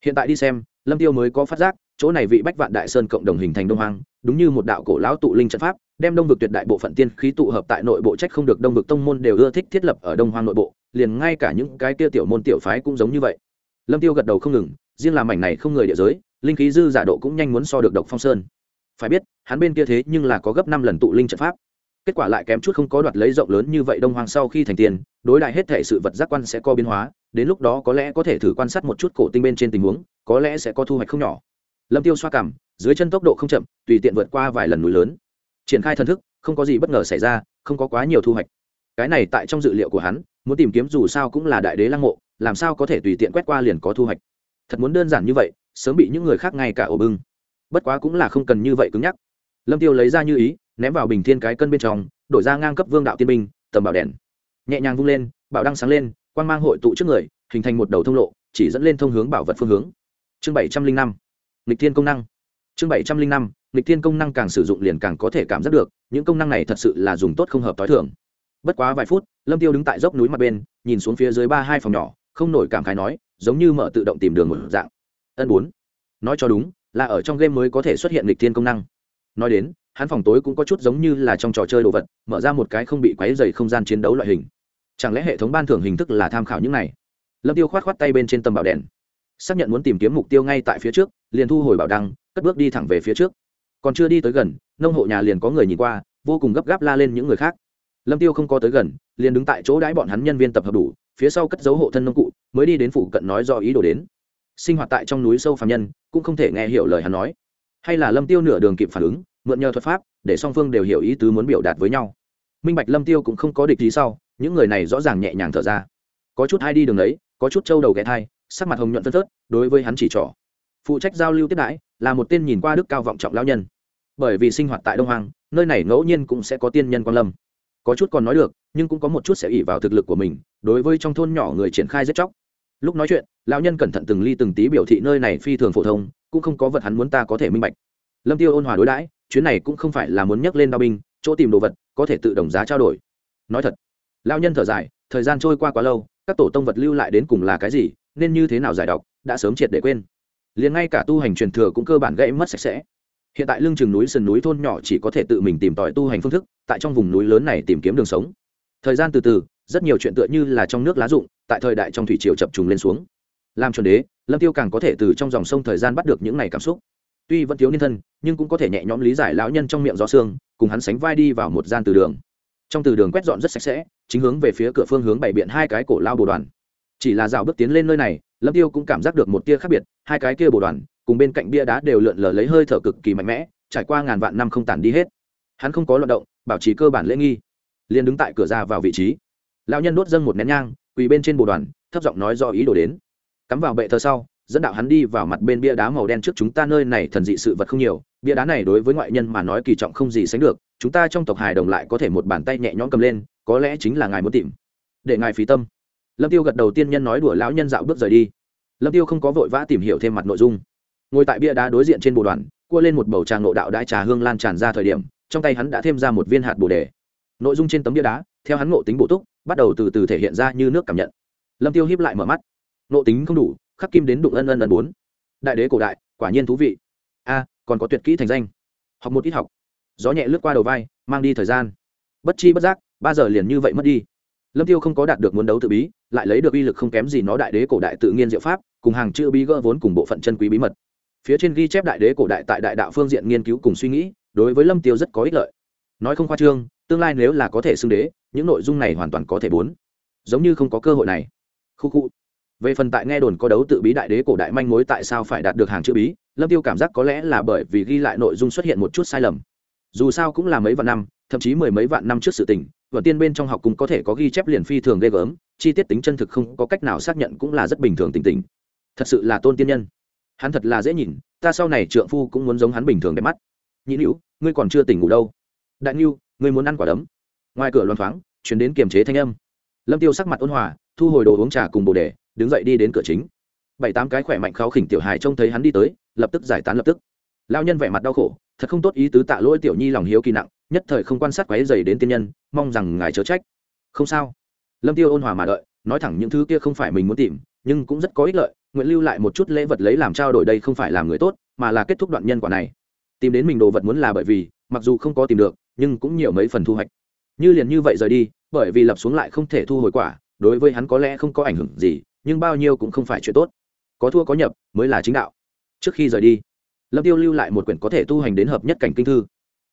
Hiện tại đi xem, lâm tiêu mới có phát giác, chỗ này vị bách vạn đại sơn cộng đồng hình thành đông hoang, đúng như một đạo cổ lão tụ linh trận pháp, đem đông vực tuyệt đại bộ phận tiên khí tụ hợp tại nội bộ trách không được đông vực tông môn đều ưa thích thiết lập ở đông hoang nội bộ, liền ngay cả những cái tiêu tiểu môn tiểu phái cũng giống như vậy. Lâm tiêu gật đầu không ngừng, riêng là mảnh này không người địa giới, linh khí dư giả độ cũng nhanh muốn so được độc phong sơn. Phải biết, hắn bên kia thế nhưng là có gấp năm lần tụ linh trận pháp kết quả lại kém chút không có đoạt lấy rộng lớn như vậy đông hoàng sau khi thành tiền, đối đại hết thể sự vật giác quan sẽ có biến hóa, đến lúc đó có lẽ có thể thử quan sát một chút cổ tinh bên trên tình huống, có lẽ sẽ có thu hoạch không nhỏ. Lâm tiêu xoa cảm, dưới chân tốc độ không chậm, tùy tiện vượt qua vài lần núi lớn. Triển khai thần thức, không có gì bất ngờ xảy ra, không có quá nhiều thu hoạch. Cái này tại trong dự liệu của hắn, muốn tìm kiếm dù sao cũng là đại đế lăng mộ, làm sao có thể tùy tiện quét qua liền có thu hoạch. Thật muốn đơn giản như vậy, sớm bị những người khác ngay cả ổ bưng. Bất quá cũng là không cần như vậy cứng nhắc. Lâm tiêu lấy ra như ý ném vào bình thiên cái cân bên trong, đổi ra ngang cấp vương đạo tiên binh, tầm bảo đèn. Nhẹ nhàng vung lên, bảo đăng sáng lên, quang mang hội tụ trước người, hình thành một đầu thông lộ, chỉ dẫn lên thông hướng bảo vật phương hướng. Chương bảy trăm linh năm lịch thiên công năng. Chương bảy trăm linh năm lịch thiên công năng càng sử dụng liền càng có thể cảm giác được, những công năng này thật sự là dùng tốt không hợp t h i thường. Bất quá vài phút, lâm tiêu đứng tại dốc núi mặt bên, nhìn xuống phía dưới ba hai phòng nhỏ, không nổi cảm khái nói, giống như mở tự động tìm đường một dạng. Ân bốn. Nói cho đúng, là ở trong game mới có thể xuất hiện lịch thiên công năng. Nói đến hắn phòng tối cũng có chút giống như là trong trò chơi đồ vật, mở ra một cái không bị quáy dày không gian chiến đấu loại hình. Chẳng lẽ hệ thống ban thưởng hình thức là tham khảo những này? Lâm tiêu khoát khoát tay bên trên tầm bảo đèn. Xác nhận muốn tìm kiếm mục tiêu ngay tại phía trước, liền thu hồi bảo đăng, cất bước đi thẳng về phía trước. Còn chưa đi tới gần, nông hộ nhà liền có người nhìn qua, vô cùng gấp gáp la lên những người khác. Lâm tiêu không có tới gần, liền đứng tại chỗ đãi bọn hắn nhân viên tập hợp đủ, phía sau cất dấu hộ thân nông cụ, mới đi đến phủ cận nói do ý đồ đến. Sinh hoạt tại trong núi sâu phàm nhân, cũng không thể nghe hiểu lời hắn nói. Hay là lâm tiêu nửa đường kịp phản ứng mượn nhờ thuật pháp, để song phương đều hiểu ý tứ muốn biểu đạt với nhau. Minh bạch lâm tiêu cũng không có địch ý sau, những người này rõ ràng nhẹ nhàng thở ra. Có chút hai đi đường đấy, có chút trâu đầu ghé thai, sắc mặt hồng nhuận phân phớt, đối với hắn chỉ trỏ. Phụ trách giao lưu tiếp đãi, là một tên nhìn qua đức cao vọng trọng lao nhân. Bởi vì sinh hoạt tại đông hoàng nơi này ngẫu nhiên cũng sẽ có tiên nhân quan lâm. Có chút còn nói được, nhưng cũng có một chút sẽ ỉ vào thực lực của mình, đối với trong thôn nhỏ người triển khai rất chóc. Lúc nói chuyện, lão nhân cẩn thận từng ly từng tí biểu thị nơi này phi thường phổ thông, cũng không có vật hắn muốn ta có thể minh bạch. Lâm tiêu ôn hòa đối đãi chuyến này cũng không phải là muốn nhấc lên đao binh, chỗ tìm đồ vật, có thể tự đồng giá trao đổi. Nói thật lao nhân thở dài, thời gian trôi qua quá lâu, các tổ tông vật lưu lại đến cùng là cái gì, nên như thế nào giải đọc đã sớm triệt để quên. Liền ngay cả tu hành truyền thừa cũng cơ bản gãy mất sạch sẽ. Hiện tại lưng chừng núi, sườn núi, thôn nhỏ chỉ có thể tự mình tìm tòi tu hành phương thức, tại trong vùng núi lớn này tìm kiếm đường sống. Thời gian từ từ, rất nhiều chuyện tựa như là trong nước lá rụng, tại thời đại trong thủy triều chập trùng lên xuống. Làm chuẩn đế, lâm tiêu càng có thể từ trong dòng sông thời gian bắt được những ngày cảm xúc tuy vẫn thiếu niên thân, nhưng cũng có thể nhẹ nhõm lý giải lão nhân trong miệng gió xương, cùng hắn sánh vai đi vào một gian từ đường. Trong từ đường quét dọn rất sạch sẽ, chính hướng về phía cửa phương hướng bày biện hai cái cổ lao bồ đoàn. Chỉ là rào bước tiến lên nơi này, lâm tiêu cũng cảm giác được một tia khác biệt, hai cái kia bồ đoàn, cùng bên cạnh bia đá đều lượn lờ lấy hơi thở cực kỳ mạnh mẽ, trải qua ngàn vạn năm không tàn đi hết. Hắn không có loạt động, bảo trì cơ bản lễ nghi, liền đứng tại cửa ra vào vị trí. Lão nhân đốt dâng một nén nhang, quỳ bên trên bồ đoàn, thấp giọng nói do ý đồ đến. Cắm vào bệ thờ sau dẫn đạo hắn đi vào mặt bên bia đá màu đen trước chúng ta nơi này thần dị sự vật không nhiều, bia đá này đối với ngoại nhân mà nói kỳ trọng không gì sánh được, chúng ta trong tộc hài đồng lại có thể một bàn tay nhẹ nhõm cầm lên, có lẽ chính là ngài muốn tìm. Để ngài phí tâm. Lâm tiêu gật đầu tiên nhân nói đùa lão nhân dạo bước rời đi. Lâm tiêu không có vội vã tìm hiểu thêm mặt nội dung. Ngồi tại bia đá đối diện trên bồ đoàn, cua lên một bầu trà ngộ đạo đãi trà hương lan tràn ra thời điểm, trong tay hắn đã thêm ra một viên hạt bồ đề. Nội dung trên tấm bia đá, theo hắn ngộ tính bổ túc, bắt đầu từ từ thể hiện ra như nước cảm nhận. Lâm tiêu hiếp lại mở mắt. Ngộ tính không đủ khắc kim đến đụng ân ân ân bốn. Đại đế cổ đại, quả nhiên thú vị. A à, còn có tuyệt kỹ thành danh. Học một ít học. Gió nhẹ lướt qua đầu vai, mang đi thời gian. Bất chi bất giác, ba giờ liền như vậy mất đi. Lâm tiêu không có đạt được muốn đấu tự bí, lại lấy được uy lực không kém gì nó đại đế cổ đại tự nhiên diệu pháp, cùng hàng chữ bí gỡ vốn cùng bộ phận chân quý bí mật. Phía trên ghi chép đại đế cổ đại tại đại đạo phương diện nghiên cứu cùng suy nghĩ, đối với lâm tiêu rất có ích lợi. Nói không khoa trương, tương lai nếu là có thể xưng đế, những nội dung này hoàn toàn có thể bốn. Giống như không có cơ hội này. Khu khu về phần tại nghe đồn có đấu tự bí đại đế cổ đại manh mối tại sao phải đạt được hàng chữ bí, lâm tiêu cảm giác có lẽ là bởi vì ghi lại nội dung xuất hiện một chút sai lầm. Dù sao cũng là mấy vạn năm, thậm chí mười mấy vạn năm trước sự tình và tiên bên trong học cũng có thể có ghi chép liền phi thường ghê gớm, chi tiết tính chân thực không có cách nào xác nhận cũng là rất bình thường tình tình. Thật sự là tôn tiên nhân. Hắn thật là dễ nhìn, ta sau này trượng phu cũng muốn giống hắn bình thường đẹp mắt. Nhĩ hữu ngươi còn chưa tỉnh ngủ đâu. Đại nhu ngươi muốn ăn quả đấm. Ngoài cửa loan thoáng chuyển đến kiềm chế thanh âm. Lâm tiêu sắc mặt ôn hòa, thu hồi đồ uống trà cùng bồ đề đứng dậy đi đến cửa chính. Bảy tám cái khỏe mạnh kháo khỉnh tiểu hài trông thấy hắn đi tới, lập tức giải tán lập tức. Lao nhân vẻ mặt đau khổ, thật không tốt ý tứ tạ lỗi tiểu nhi lòng hiếu kỳ nặng, nhất thời không quan sát quáy dày đến tiên nhân, mong rằng ngài chớ trách. Không sao. Lâm tiêu ôn hòa mà đợi, nói thẳng những thứ kia không phải mình muốn tìm, nhưng cũng rất có ích lợi, nguyện lưu lại một chút lễ vật lấy làm trao đổi đây không phải làm người tốt, mà là kết thúc đoạn nhân quả này. Tìm đến mình đồ vật muốn là bởi vì, mặc dù không có tìm được, nhưng cũng nhiều mấy phần thu hoạch. Như liền như vậy rời đi, bởi vì lập xuống lại không thể thu hồi quả, đối với hắn có lẽ không có ảnh hưởng gì nhưng bao nhiêu cũng không phải chuyện tốt. Có thua có nhập mới là chính đạo. Trước khi rời đi, lâm tiêu lưu lại một quyển có thể tu hành đến hợp nhất cảnh kinh thư.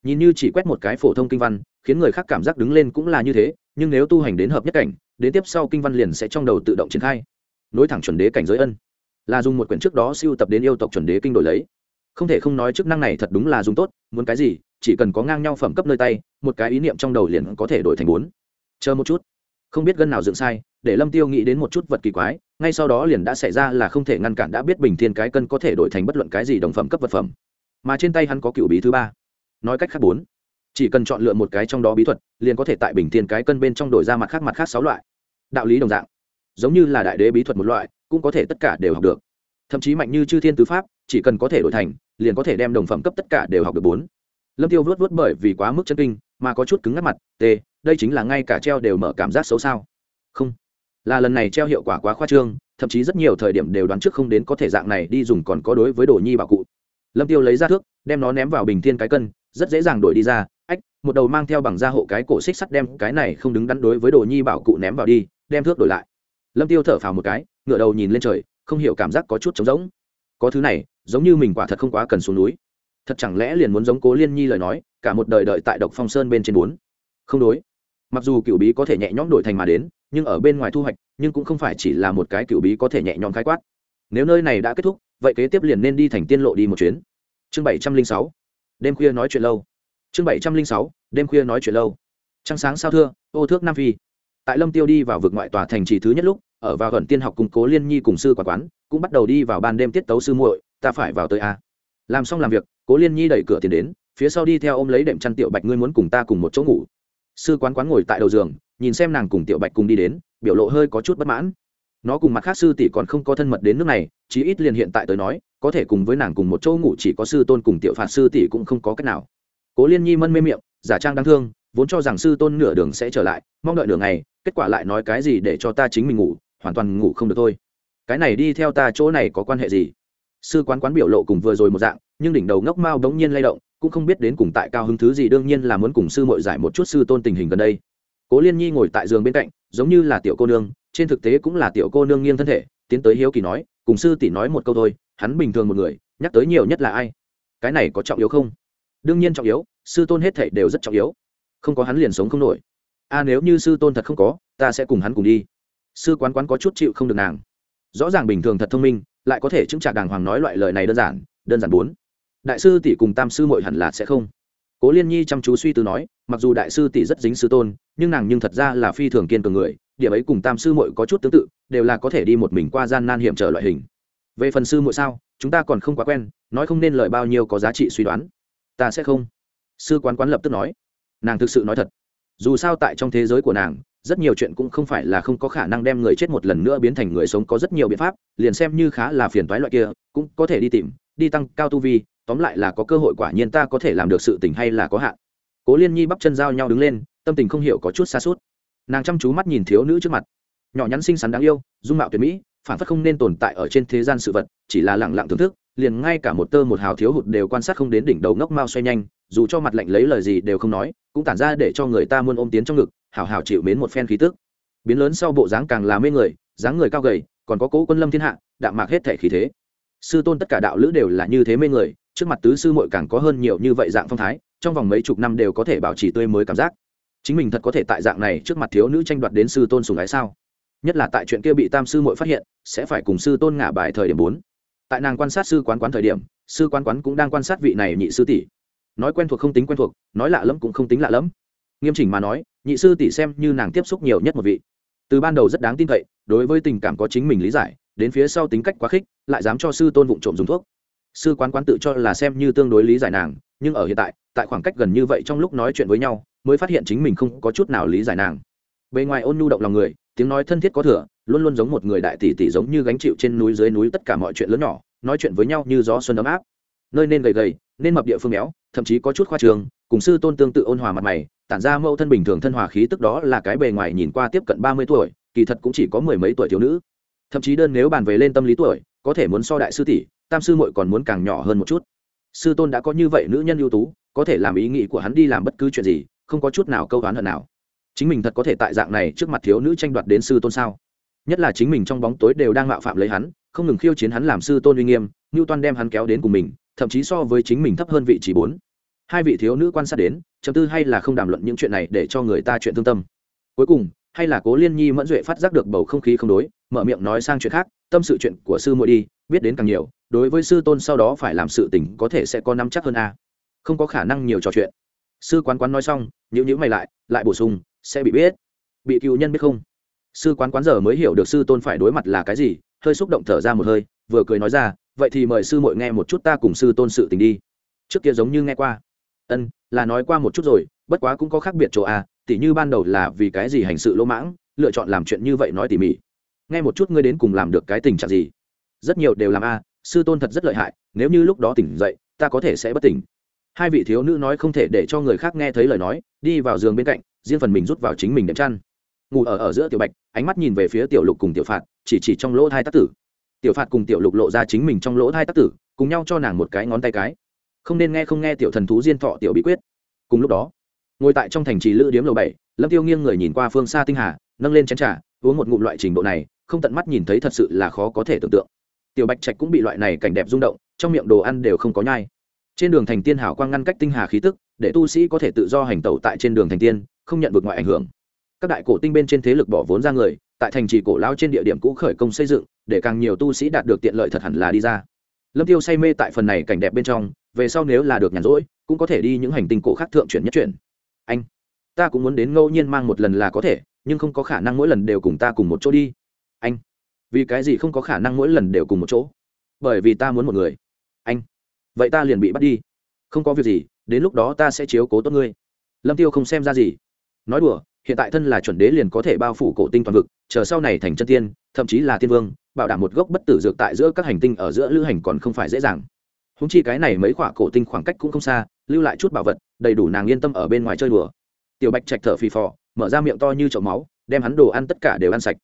Nhìn như chỉ quét một cái phổ thông kinh văn, khiến người khác cảm giác đứng lên cũng là như thế, nhưng nếu tu hành đến hợp nhất cảnh, đến tiếp sau kinh văn liền sẽ trong đầu tự động triển khai. Nối thẳng chuẩn đế cảnh giới ân, là dùng một quyển trước đó siêu tập đến yêu tộc chuẩn đế kinh đổi lấy. Không thể không nói chức năng này thật đúng là dùng tốt, muốn cái gì, chỉ cần có ngang nhau phẩm cấp nơi tay, một cái ý niệm trong đầu liền có thể đổi thành bốn. Chờ một chút. Không biết gân nào dựng sai để lâm tiêu nghĩ đến một chút vật kỳ quái, ngay sau đó liền đã xảy ra là không thể ngăn cản đã biết bình thiên cái cân có thể đổi thành bất luận cái gì đồng phẩm cấp vật phẩm. Mà trên tay hắn có cựu bí thứ ba. Nói cách khác bốn. Chỉ cần chọn lựa một cái trong đó bí thuật, liền có thể tại bình thiên cái cân bên trong đổi ra mặt khác mặt khác sáu loại. Đạo lý đồng dạng. Giống như là đại đế bí thuật một loại, cũng có thể tất cả đều học được. Thậm chí mạnh như chư thiên tứ pháp, chỉ cần có thể đổi thành, liền có thể đem đồng phẩm cấp tất cả đều học được bốn. Lâm tiêu vớt vớt bởi vì quá mức chân kinh, mà có chút cứng ngắt mặt t đây chính là ngay cả treo đều mở cảm giác xấu sao? Không là lần này treo hiệu quả quá khoa trương, thậm chí rất nhiều thời điểm đều đoán trước không đến có thể dạng này đi dùng còn có đối với đồ nhi bảo cụ. Lâm tiêu lấy ra thước, đem nó ném vào bình thiên cái cân, rất dễ dàng đổi đi ra, ách, một đầu mang theo bằng da hộ cái cổ xích sắt đem cái này không đứng đắn đối với đồ nhi bảo cụ ném vào đi, đem thước đổi lại. Lâm tiêu thở phào một cái ngựa đầu nhìn lên trời, không hiểu cảm giác có chút trống rỗng. Có thứ này, giống như mình quả thật không quá cần xuống núi. Thật chẳng lẽ liền muốn giống cố liên nhi lời nói, cả một đời đợi tại độc phong sơn bên trên bốn? Không đối mặc dù cựu bí có thể nhẹ nhõm đổi thành mà đến, nhưng ở bên ngoài thu hoạch, nhưng cũng không phải chỉ là một cái cựu bí có thể nhẹ nhõm khái quát. Nếu nơi này đã kết thúc, vậy kế tiếp liền nên đi thành tiên lộ đi một chuyến. Chương bảy trăm linh sáu. Đêm khuya nói chuyện lâu. Chương bảy trăm linh sáu. Đêm khuya nói chuyện lâu. Trăng sáng sao thưa, ô thước nam phi. Tại lâm tiêu đi vào vực ngoại tòa thành trì thứ nhất lúc, ở vào gần tiên học cùng cố liên nhi cùng sư quản quán, cũng bắt đầu đi vào ban đêm tiết tấu sư muội, ta phải vào tới a. Làm xong làm việc, cố liên nhi đẩy cửa tiền đến, phía sau đi theo ôm lấy đệm chăn tiểu bạch, ngươi muốn cùng ta cùng một chỗ ngủ? Sư quán quán ngồi tại đầu giường, nhìn xem nàng cùng tiểu bạch cùng đi đến, biểu lộ hơi có chút bất mãn. Nó cùng mặt khác sư tỷ còn không có thân mật đến nước này, chí ít liền hiện tại tới nói, có thể cùng với nàng cùng một chỗ ngủ chỉ có sư tôn cùng tiểu phạt sư tỷ cũng không có cách nào. Cố liên nhi mân mê miệng, giả trang đáng thương, vốn cho rằng sư tôn nửa đường sẽ trở lại, mong đợi nửa ngày, kết quả lại nói cái gì để cho ta chính mình ngủ, hoàn toàn ngủ không được thôi. Cái này đi theo ta chỗ này có quan hệ gì? Sư quán quán biểu lộ cùng vừa rồi một dạng, nhưng đỉnh đầu ngốc mao đống nhiên lay động cũng không biết đến cùng tại cao hứng thứ gì, đương nhiên là muốn cùng sư mội giải một chút sư tôn tình hình gần đây. Cố liên nhi ngồi tại giường bên cạnh, giống như là tiểu cô nương, trên thực tế cũng là tiểu cô nương nghiêng thân thể, tiến tới hiếu kỳ nói, cùng sư tỷ nói một câu thôi, hắn bình thường một người, nhắc tới nhiều nhất là ai? Cái này có trọng yếu không? Đương nhiên trọng yếu, sư tôn hết thể đều rất trọng yếu. Không có hắn liền sống không nổi. A, nếu như sư tôn thật không có, ta sẽ cùng hắn cùng đi. Sư quán quán có chút chịu không được nàng. Rõ ràng bình thường thật thông minh, lại có thể chứng trả đàng hoàng nói loại lời này đơn giản đơn giản bốn đại sư tỷ cùng tam sư mội hẳn là sẽ không. Cố liên nhi chăm chú suy tư nói, mặc dù đại sư tỷ rất dính sư tôn, nhưng nàng nhưng thật ra là phi thường kiên cường người, điểm ấy cùng tam sư mội có chút tương tự, đều là có thể đi một mình qua gian nan hiểm trở loại hình. Về phần sư mội sao, chúng ta còn không quá quen, nói không nên lời bao nhiêu có giá trị suy đoán. Ta sẽ không. Sư quán quán lập tức nói. Nàng thực sự nói thật. Dù sao tại trong thế giới của nàng, rất nhiều chuyện cũng không phải là không có khả năng đem người chết một lần nữa biến thành người sống có rất nhiều biện pháp, liền xem như khá là phiền toái loại kia, cũng có thể đi tìm, đi tăng cao tu vi tóm lại là có cơ hội quả nhiên ta có thể làm được sự tình hay là có hạn. Cố liên nhi bắp chân giao nhau đứng lên, tâm tình không hiểu có chút xa suốt. Nàng chăm chú mắt nhìn thiếu nữ trước mặt. Nhỏ nhắn xinh xắn đáng yêu, dung mạo tuyệt mỹ, phản phất không nên tồn tại ở trên thế gian sự vật, chỉ là lẳng lặng thưởng thức, liền ngay cả một tơ một hào thiếu hụt đều quan sát không đến đỉnh đầu ngốc mao xoay nhanh, dù cho mặt lạnh lấy lời gì đều không nói, cũng tản ra để cho người ta muôn ôm tiến trong ngực, hào hào chịu mến một phen khí tức. Biến lớn sau bộ dáng càng là mê người, dáng người cao gầy, còn có cố quân lâm thiên hạ, đạm mạc hết thể khí thế. Sư tôn tất cả đạo lữ đều là như thế mê người trước mặt tứ sư muội càng có hơn nhiều như vậy dạng phong thái, trong vòng mấy chục năm đều có thể bảo trì tươi mới cảm giác. Chính mình thật có thể tại dạng này trước mặt thiếu nữ tranh đoạt đến sư tôn sùng ái sao? Nhất là tại chuyện kia bị tam sư muội phát hiện, sẽ phải cùng sư tôn ngả bài thời điểm bốn. Tại nàng quan sát sư quán quán thời điểm, sư quán quán cũng đang quan sát vị này nhị sư tỷ. Nói quen thuộc không tính quen thuộc, nói lạ lẫm cũng không tính lạ lẫm. Nghiêm chỉnh mà nói, nhị sư tỷ xem như nàng tiếp xúc nhiều nhất một vị. Từ ban đầu rất đáng tin cậy, đối với tình cảm có chính mình lý giải, đến phía sau tính cách quá khích, lại dám cho sư tôn vụng trộm dùng thuốc sư quán quán tự cho là xem như tương đối lý giải nàng, nhưng ở hiện tại tại khoảng cách gần như vậy trong lúc nói chuyện với nhau, mới phát hiện chính mình không có chút nào lý giải nàng. Bề ngoài ôn nhu động lòng người, tiếng nói thân thiết có thừa, luôn luôn giống một người đại tỷ tỷ giống như gánh chịu trên núi dưới núi tất cả mọi chuyện lớn nhỏ, nói chuyện với nhau như gió xuân ấm áp. Nơi nên gầy gầy, nên mập địa phương méo, thậm chí có chút khoa trường, cùng sư tôn tương tự ôn hòa mặt mày, tản ra mẫu thân bình thường thân hòa khí tức đó là cái bề ngoài nhìn qua tiếp cận ba mươi tuổi, kỳ thật cũng chỉ có mười mấy tuổi thiếu nữ. Thậm chí đơn nếu bàn về lên tâm lý tuổi có thể muốn so đại sư tỷ, tam sư muội còn muốn càng nhỏ hơn một chút. Sư tôn đã có như vậy nữ nhân ưu tú, có thể làm ý nghĩ của hắn đi làm bất cứ chuyện gì, không có chút nào câu oán hận nào. Chính mình thật có thể tại dạng này trước mặt thiếu nữ tranh đoạt đến sư tôn sao? Nhất là chính mình trong bóng tối đều đang mạo phạm lấy hắn, không ngừng khiêu chiến hắn làm sư tôn uy nghiêm ngưu toan đem hắn kéo đến cùng mình, thậm chí so với chính mình thấp hơn vị trí bốn. Hai vị thiếu nữ quan sát đến, chấm tư hay là không đàm luận những chuyện này để cho người ta chuyện thương tâm. Cuối cùng, hay là cố liên nhi mẫn duệ phát giác được bầu không khí không đối, mở miệng nói sang chuyện khác tâm sự chuyện của sư muội đi, biết đến càng nhiều, đối với sư tôn sau đó phải làm sự tình có thể sẽ có nắm chắc hơn a. Không có khả năng nhiều trò chuyện. Sư quán quán nói xong nhữ nhữ mày lại lại bổ sung, sẽ bị biết. Bị cựu nhân biết không? Sư quán quán giờ mới hiểu được sư tôn phải đối mặt là cái gì, hơi xúc động thở ra một hơi, vừa cười nói ra, vậy thì mời sư muội nghe một chút ta cùng sư tôn sự tình đi. Trước kia giống như nghe qua. Ân, là nói qua một chút rồi, bất quá cũng có khác biệt chỗ à tỉ như ban đầu là vì cái gì hành sự lỗ mãng, lựa chọn làm chuyện như vậy nói tỉ mỉ nghe một chút ngươi đến cùng làm được cái tình trạng gì? Rất nhiều đều làm a, sư tôn thật rất lợi hại, nếu như lúc đó tỉnh dậy, ta có thể sẽ bất tỉnh. Hai vị thiếu nữ nói không thể để cho người khác nghe thấy lời nói, đi vào giường bên cạnh, riêng phần mình rút vào chính mình đệm chăn. Ngủ ở ở giữa tiểu bạch, ánh mắt nhìn về phía tiểu lục cùng tiểu phạt, chỉ chỉ trong lỗ thai tác tử. Tiểu phạt cùng tiểu lục lộ ra chính mình trong lỗ thai tác tử, cùng nhau cho nàng một cái ngón tay cái. Không nên nghe không nghe tiểu thần thú diên thọ tiểu bí quyết. Cùng lúc đó, ngồi tại trong thành trì lữ điếm lầu bảy, lâm tiêu nghiêng người nhìn qua phương xa tinh hà, nâng lên chén trà uống một ngụm loại trình độ này, không tận mắt nhìn thấy thật sự là khó có thể tưởng tượng. Tiểu bạch trạch cũng bị loại này cảnh đẹp rung động, trong miệng đồ ăn đều không có nhai. Trên đường thành tiên hảo quang ngăn cách tinh hà khí tức, để tu sĩ có thể tự do hành tẩu tại trên đường thành tiên, không nhận vượt ngoại ảnh hưởng. Các đại cổ tinh bên trên thế lực bỏ vốn ra người, tại thành trì cổ lao trên địa điểm cũ khởi công xây dựng, để càng nhiều tu sĩ đạt được tiện lợi thật hẳn là đi ra. Lâm tiêu say mê tại phần này cảnh đẹp bên trong, về sau nếu là được nhàn rỗi, cũng có thể đi những hành tinh cổ khác thượng chuyển nhất chuyển. Anh, ta cũng muốn đến ngẫu nhiên mang một lần là có thể nhưng không có khả năng mỗi lần đều cùng ta cùng một chỗ đi. Anh, vì cái gì không có khả năng mỗi lần đều cùng một chỗ? Bởi vì ta muốn một người. Anh, vậy ta liền bị bắt đi. Không có việc gì, đến lúc đó ta sẽ chiếu cố tốt ngươi. Lâm tiêu không xem ra gì. Nói đùa, hiện tại thân là chuẩn đế liền có thể bao phủ cổ tinh toàn vực, chờ sau này thành chân tiên, thậm chí là tiên vương, bảo đảm một gốc bất tử dược tại giữa các hành tinh ở giữa lữ hành còn không phải dễ dàng. Húng chi cái này mấy khoả cổ tinh khoảng cách cũng không xa, lưu lại chút bảo vật, đầy đủ nàng yên tâm ở bên ngoài chơi đùa. Tiểu bạch trạch thở phì phò mở ra miệng to như chậu máu, đem hắn đồ ăn tất cả đều ăn sạch.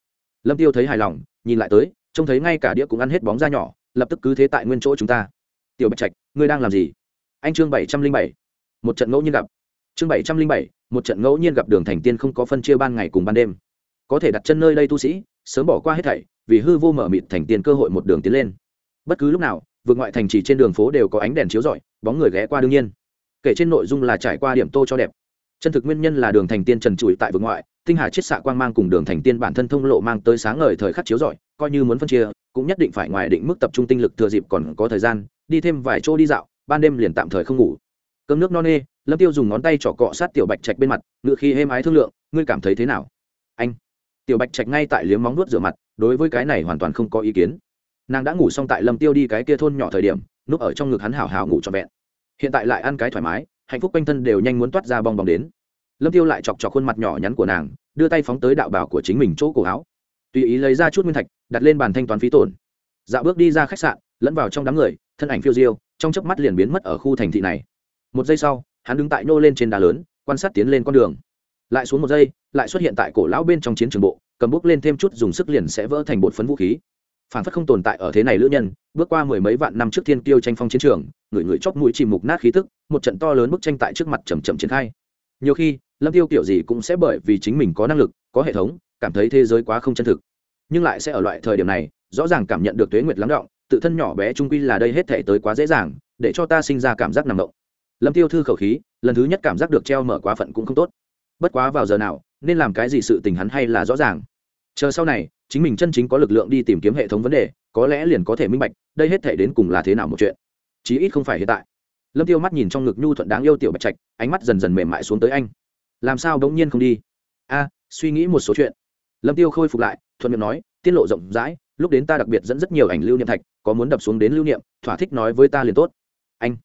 Lâm tiêu thấy hài lòng, nhìn lại tới, trông thấy ngay cả đĩa cũng ăn hết bóng da nhỏ, lập tức cứ thế tại nguyên chỗ chúng ta. Tiểu bạch trạch, ngươi đang làm gì? Anh chương bảy trăm linh bảy, một trận ngẫu nhiên gặp. Chương bảy trăm linh bảy, một trận ngẫu nhiên gặp đường thành tiên không có phân chia ban ngày cùng ban đêm. Có thể đặt chân nơi đây tu sĩ, sớm bỏ qua hết thảy, vì hư vô mở mịt thành tiên cơ hội một đường tiến lên. Bất cứ lúc nào, vượt ngoại thành chỉ trên đường phố đều có ánh đèn chiếu rọi, bóng người ghé qua đương nhiên. Kể trên nội dung là trải qua điểm tô cho đẹp chân thực nguyên nhân là đường thành tiên trần trụi tại vực ngoại, tinh hà chiết xạ quang mang cùng đường thành tiên bản thân thông lộ mang tới sáng ngời thời khắc chiếu rọi, coi như muốn phân chia, cũng nhất định phải ngoài định mức tập trung tinh lực thừa dịp còn có thời gian, đi thêm vài chỗ đi dạo, ban đêm liền tạm thời không ngủ. Cơm nước no nê, lâm tiêu dùng ngón tay trỏ cọ sát tiểu bạch trạch bên mặt, ngựa khi êm ái thương lượng, ngươi cảm thấy thế nào? Anh. Tiểu bạch trạch ngay tại liếm móng nuốt rửa mặt, đối với cái này hoàn toàn không có ý kiến. Nàng đã ngủ xong tại lâm tiêu đi cái kia thôn nhỏ thời điểm, núp ở trong ngực hắn hào hào ngủ trọn vẹn. Hiện tại lại ăn cái thoải mái hạnh phúc quanh thân đều nhanh muốn toát ra bong bóng đến. Lâm tiêu lại chọc chọc khuôn mặt nhỏ nhắn của nàng, đưa tay phóng tới đạo bảo của chính mình chỗ cổ áo. Tùy ý lấy ra chút nguyên thạch, đặt lên bàn thanh toán phí tổn. Dạo bước đi ra khách sạn, lẫn vào trong đám người, thân ảnh phiêu diêu, trong chớp mắt liền biến mất ở khu thành thị này. Một giây sau, hắn đứng tại nô lên trên đá lớn, quan sát tiến lên con đường. Lại xuống một giây, lại xuất hiện tại cổ lão bên trong chiến trường bộ, cầm bút lên thêm chút dùng sức liền sẽ vỡ thành bột phấn vũ khí phản phất không tồn tại ở thế này lữ nhân, bước qua mười mấy vạn năm trước thiên tiêu tranh phong chiến trường, người người chóp mũi chìm mục nát khí tức, một trận to lớn bức tranh tại trước mặt chầm chậm triển khai. Nhiều khi, lâm tiêu kiểu gì cũng sẽ bởi vì chính mình có năng lực, có hệ thống, cảm thấy thế giới quá không chân thực. Nhưng lại sẽ ở loại thời điểm này, rõ ràng cảm nhận được tuế nguyệt lắng động, tự thân nhỏ bé trung quy là đây hết thể tới quá dễ dàng, để cho ta sinh ra cảm giác nằm động. Lâm tiêu thư khẩu khí, lần thứ nhất cảm giác được treo mở quá phận cũng không tốt. Bất quá vào giờ nào, nên làm cái gì sự tình hắn hay là rõ ràng. Chờ sau này chính mình chân chính có lực lượng đi tìm kiếm hệ thống vấn đề, có lẽ liền có thể minh bạch, đây hết thể đến cùng là thế nào một chuyện. Chí ít không phải hiện tại. Lâm tiêu mắt nhìn trong ngực nhu thuận đáng yêu tiểu bạch trạch, ánh mắt dần dần mềm mại xuống tới anh. Làm sao bỗng nhiên không đi? A, suy nghĩ một số chuyện. Lâm tiêu khôi phục lại, thuận miệng nói, tiết lộ rộng rãi, lúc đến ta đặc biệt dẫn rất nhiều ảnh lưu niệm thạch, có muốn đập xuống đến lưu niệm, thỏa thích nói với ta liền tốt. Anh.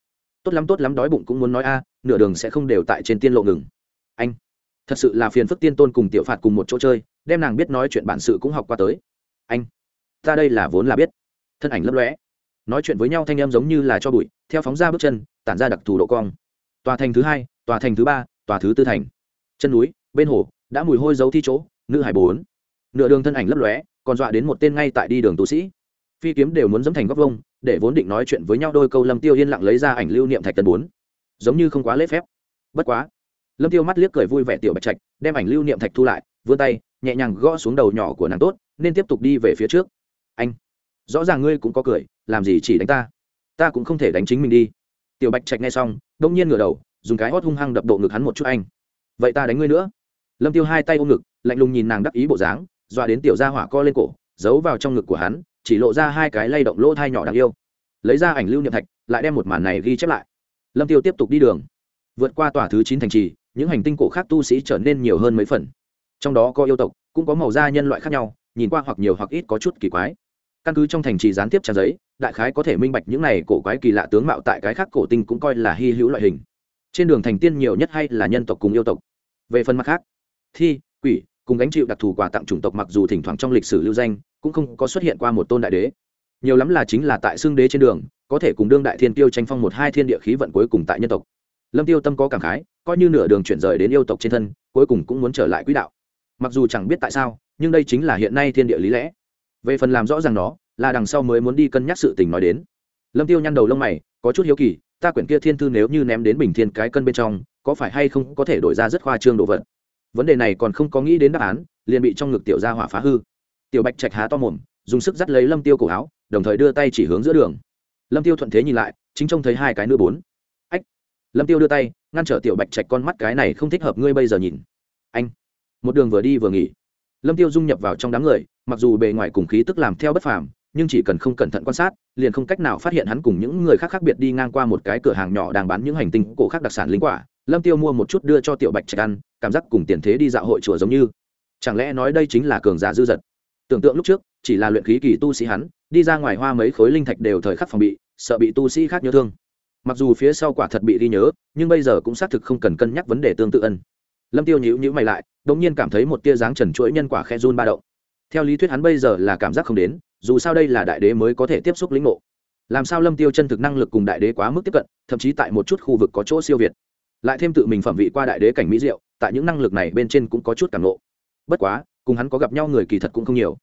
Tốt lắm tốt lắm, đói bụng cũng muốn nói a, nửa đường sẽ không đều tại trên tiên lộ ngừng. Anh thật sự là phiền phức tiên tôn cùng tiểu phạt cùng một chỗ chơi, đem nàng biết nói chuyện bản sự cũng học qua tới. Anh, ta đây là vốn là biết. Thân ảnh lấp lóe. Nói chuyện với nhau thanh em giống như là cho bụi, theo phóng ra bước chân, tản ra đặc thù độ cong. Tòa thành thứ hai, tòa thành thứ ba, tòa thứ tư thành. Chân núi, bên hồ, đã mùi hôi dấu thi chỗ, nữ hải bốn. Nửa đường thân ảnh lấp lóe, còn dọa đến một tên ngay tại đi đường tu sĩ. Phi kiếm đều muốn dẫm thành góc vông để vốn định nói chuyện với nhau đôi câu lâm tiêu yên lặng lấy ra ảnh lưu niệm thạch tân bốn. Giống như không quá lễ phép. Bất quá lâm tiêu mắt liếc cười vui vẻ tiểu bạch trạch, đem ảnh lưu niệm thạch thu lại, vươn tay, nhẹ nhàng gõ xuống đầu nhỏ của nàng tốt, nên tiếp tục đi về phía trước. Anh, rõ ràng ngươi cũng có cười, làm gì chỉ đánh ta? Ta cũng không thể đánh chính mình đi. Tiểu bạch trạch nghe xong, đông nhiên ngửa đầu, dùng cái hót hung hăng đập độ ngực hắn một chút anh. Vậy ta đánh ngươi nữa. Lâm tiêu hai tay ôm ngực, lạnh lùng nhìn nàng đắc ý bộ dáng, dọa đến tiểu gia hỏa co lên cổ, giấu vào trong ngực của hắn, chỉ lộ ra hai cái lay động lỗ thai nhỏ đáng yêu. Lấy ra ảnh lưu niệm thạch, lại đem một màn này ghi chép lại. Lâm tiêu tiếp tục đi đường. Vượt qua tòa thứ chín thành trì những hành tinh cổ khác tu sĩ trở nên nhiều hơn mấy phần. Trong đó có yêu tộc, cũng có màu da nhân loại khác nhau, nhìn qua hoặc nhiều hoặc ít có chút kỳ quái. Căn cứ trong thành trì gián tiếp trang giấy, đại khái có thể minh bạch những này cổ quái kỳ lạ tướng mạo tại cái khác cổ tinh cũng coi là hy hữu loại hình. Trên đường thành tiên nhiều nhất hay là nhân tộc cùng yêu tộc. Về phần mặt khác, thi, quỷ, cùng gánh chịu đặc thù quà tặng chủng tộc mặc dù thỉnh thoảng trong lịch sử lưu danh, cũng không có xuất hiện qua một tôn đại đế. Nhiều lắm là chính là tại xương đế trên đường, có thể cùng đương đại thiên tiêu tranh phong một hai thiên địa khí vận cuối cùng tại nhân tộc. Lâm tiêu tâm có cảm khái coi như nửa đường chuyển rời đến yêu tộc trên thân, cuối cùng cũng muốn trở lại quỹ đạo. Mặc dù chẳng biết tại sao, nhưng đây chính là hiện nay thiên địa lý lẽ. Về phần làm rõ ràng nó, là đằng sau mới muốn đi cân nhắc sự tình nói đến. Lâm tiêu nhăn đầu lông mày, có chút hiếu kỳ, ta quyển kia thiên thư nếu như ném đến bình thiên cái cân bên trong, có phải hay không có thể đổi ra rất khoa trương đồ vật? Vấn đề này còn không có nghĩ đến đáp án, liền bị trong ngực tiểu gia hỏa phá hư. Tiểu bạch trạch há to mồm, dùng sức dắt lấy lâm tiêu cổ áo, đồng thời đưa tay chỉ hướng giữa đường. Lâm tiêu thuận thế nhìn lại, chính trông thấy hai cái nữ bốn lâm tiêu đưa tay, ngăn trở tiểu bạch trạch con mắt cái này không thích hợp ngươi bây giờ nhìn. Anh, một đường vừa đi vừa nghỉ. Lâm tiêu dung nhập vào trong đám người, mặc dù bề ngoài cùng khí tức làm theo bất phàm, nhưng chỉ cần không cẩn thận quan sát, liền không cách nào phát hiện hắn cùng những người khác khác biệt đi ngang qua một cái cửa hàng nhỏ đang bán những hành tinh cổ khác đặc sản linh quả. Lâm tiêu mua một chút đưa cho tiểu bạch trạch ăn, cảm giác cùng tiền thế đi dạo hội chùa giống như. Chẳng lẽ nói đây chính là cường giả dư dật? Tưởng tượng lúc trước, chỉ là luyện khí kỳ tu sĩ hắn, đi ra ngoài hoa mấy khối linh thạch đều thời khắc phòng bị, sợ bị tu sĩ khác nhớ thương mặc dù phía sau quả thật bị ghi nhớ, nhưng bây giờ cũng xác thực không cần cân nhắc vấn đề tương tự ân. Lâm tiêu nhíu nhíu mày lại, đột nhiên cảm thấy một tia dáng trần chuỗi nhân quả khe run ba động. Theo lý thuyết hắn bây giờ là cảm giác không đến, dù sao đây là đại đế mới có thể tiếp xúc lĩnh ngộ. Làm sao lâm tiêu chân thực năng lực cùng đại đế quá mức tiếp cận, thậm chí tại một chút khu vực có chỗ siêu việt. Lại thêm tự mình phẩm vị qua đại đế cảnh mỹ diệu, tại những năng lực này bên trên cũng có chút cảm ngộ. Bất quá, cùng hắn có gặp nhau người kỳ thật cũng không nhiều.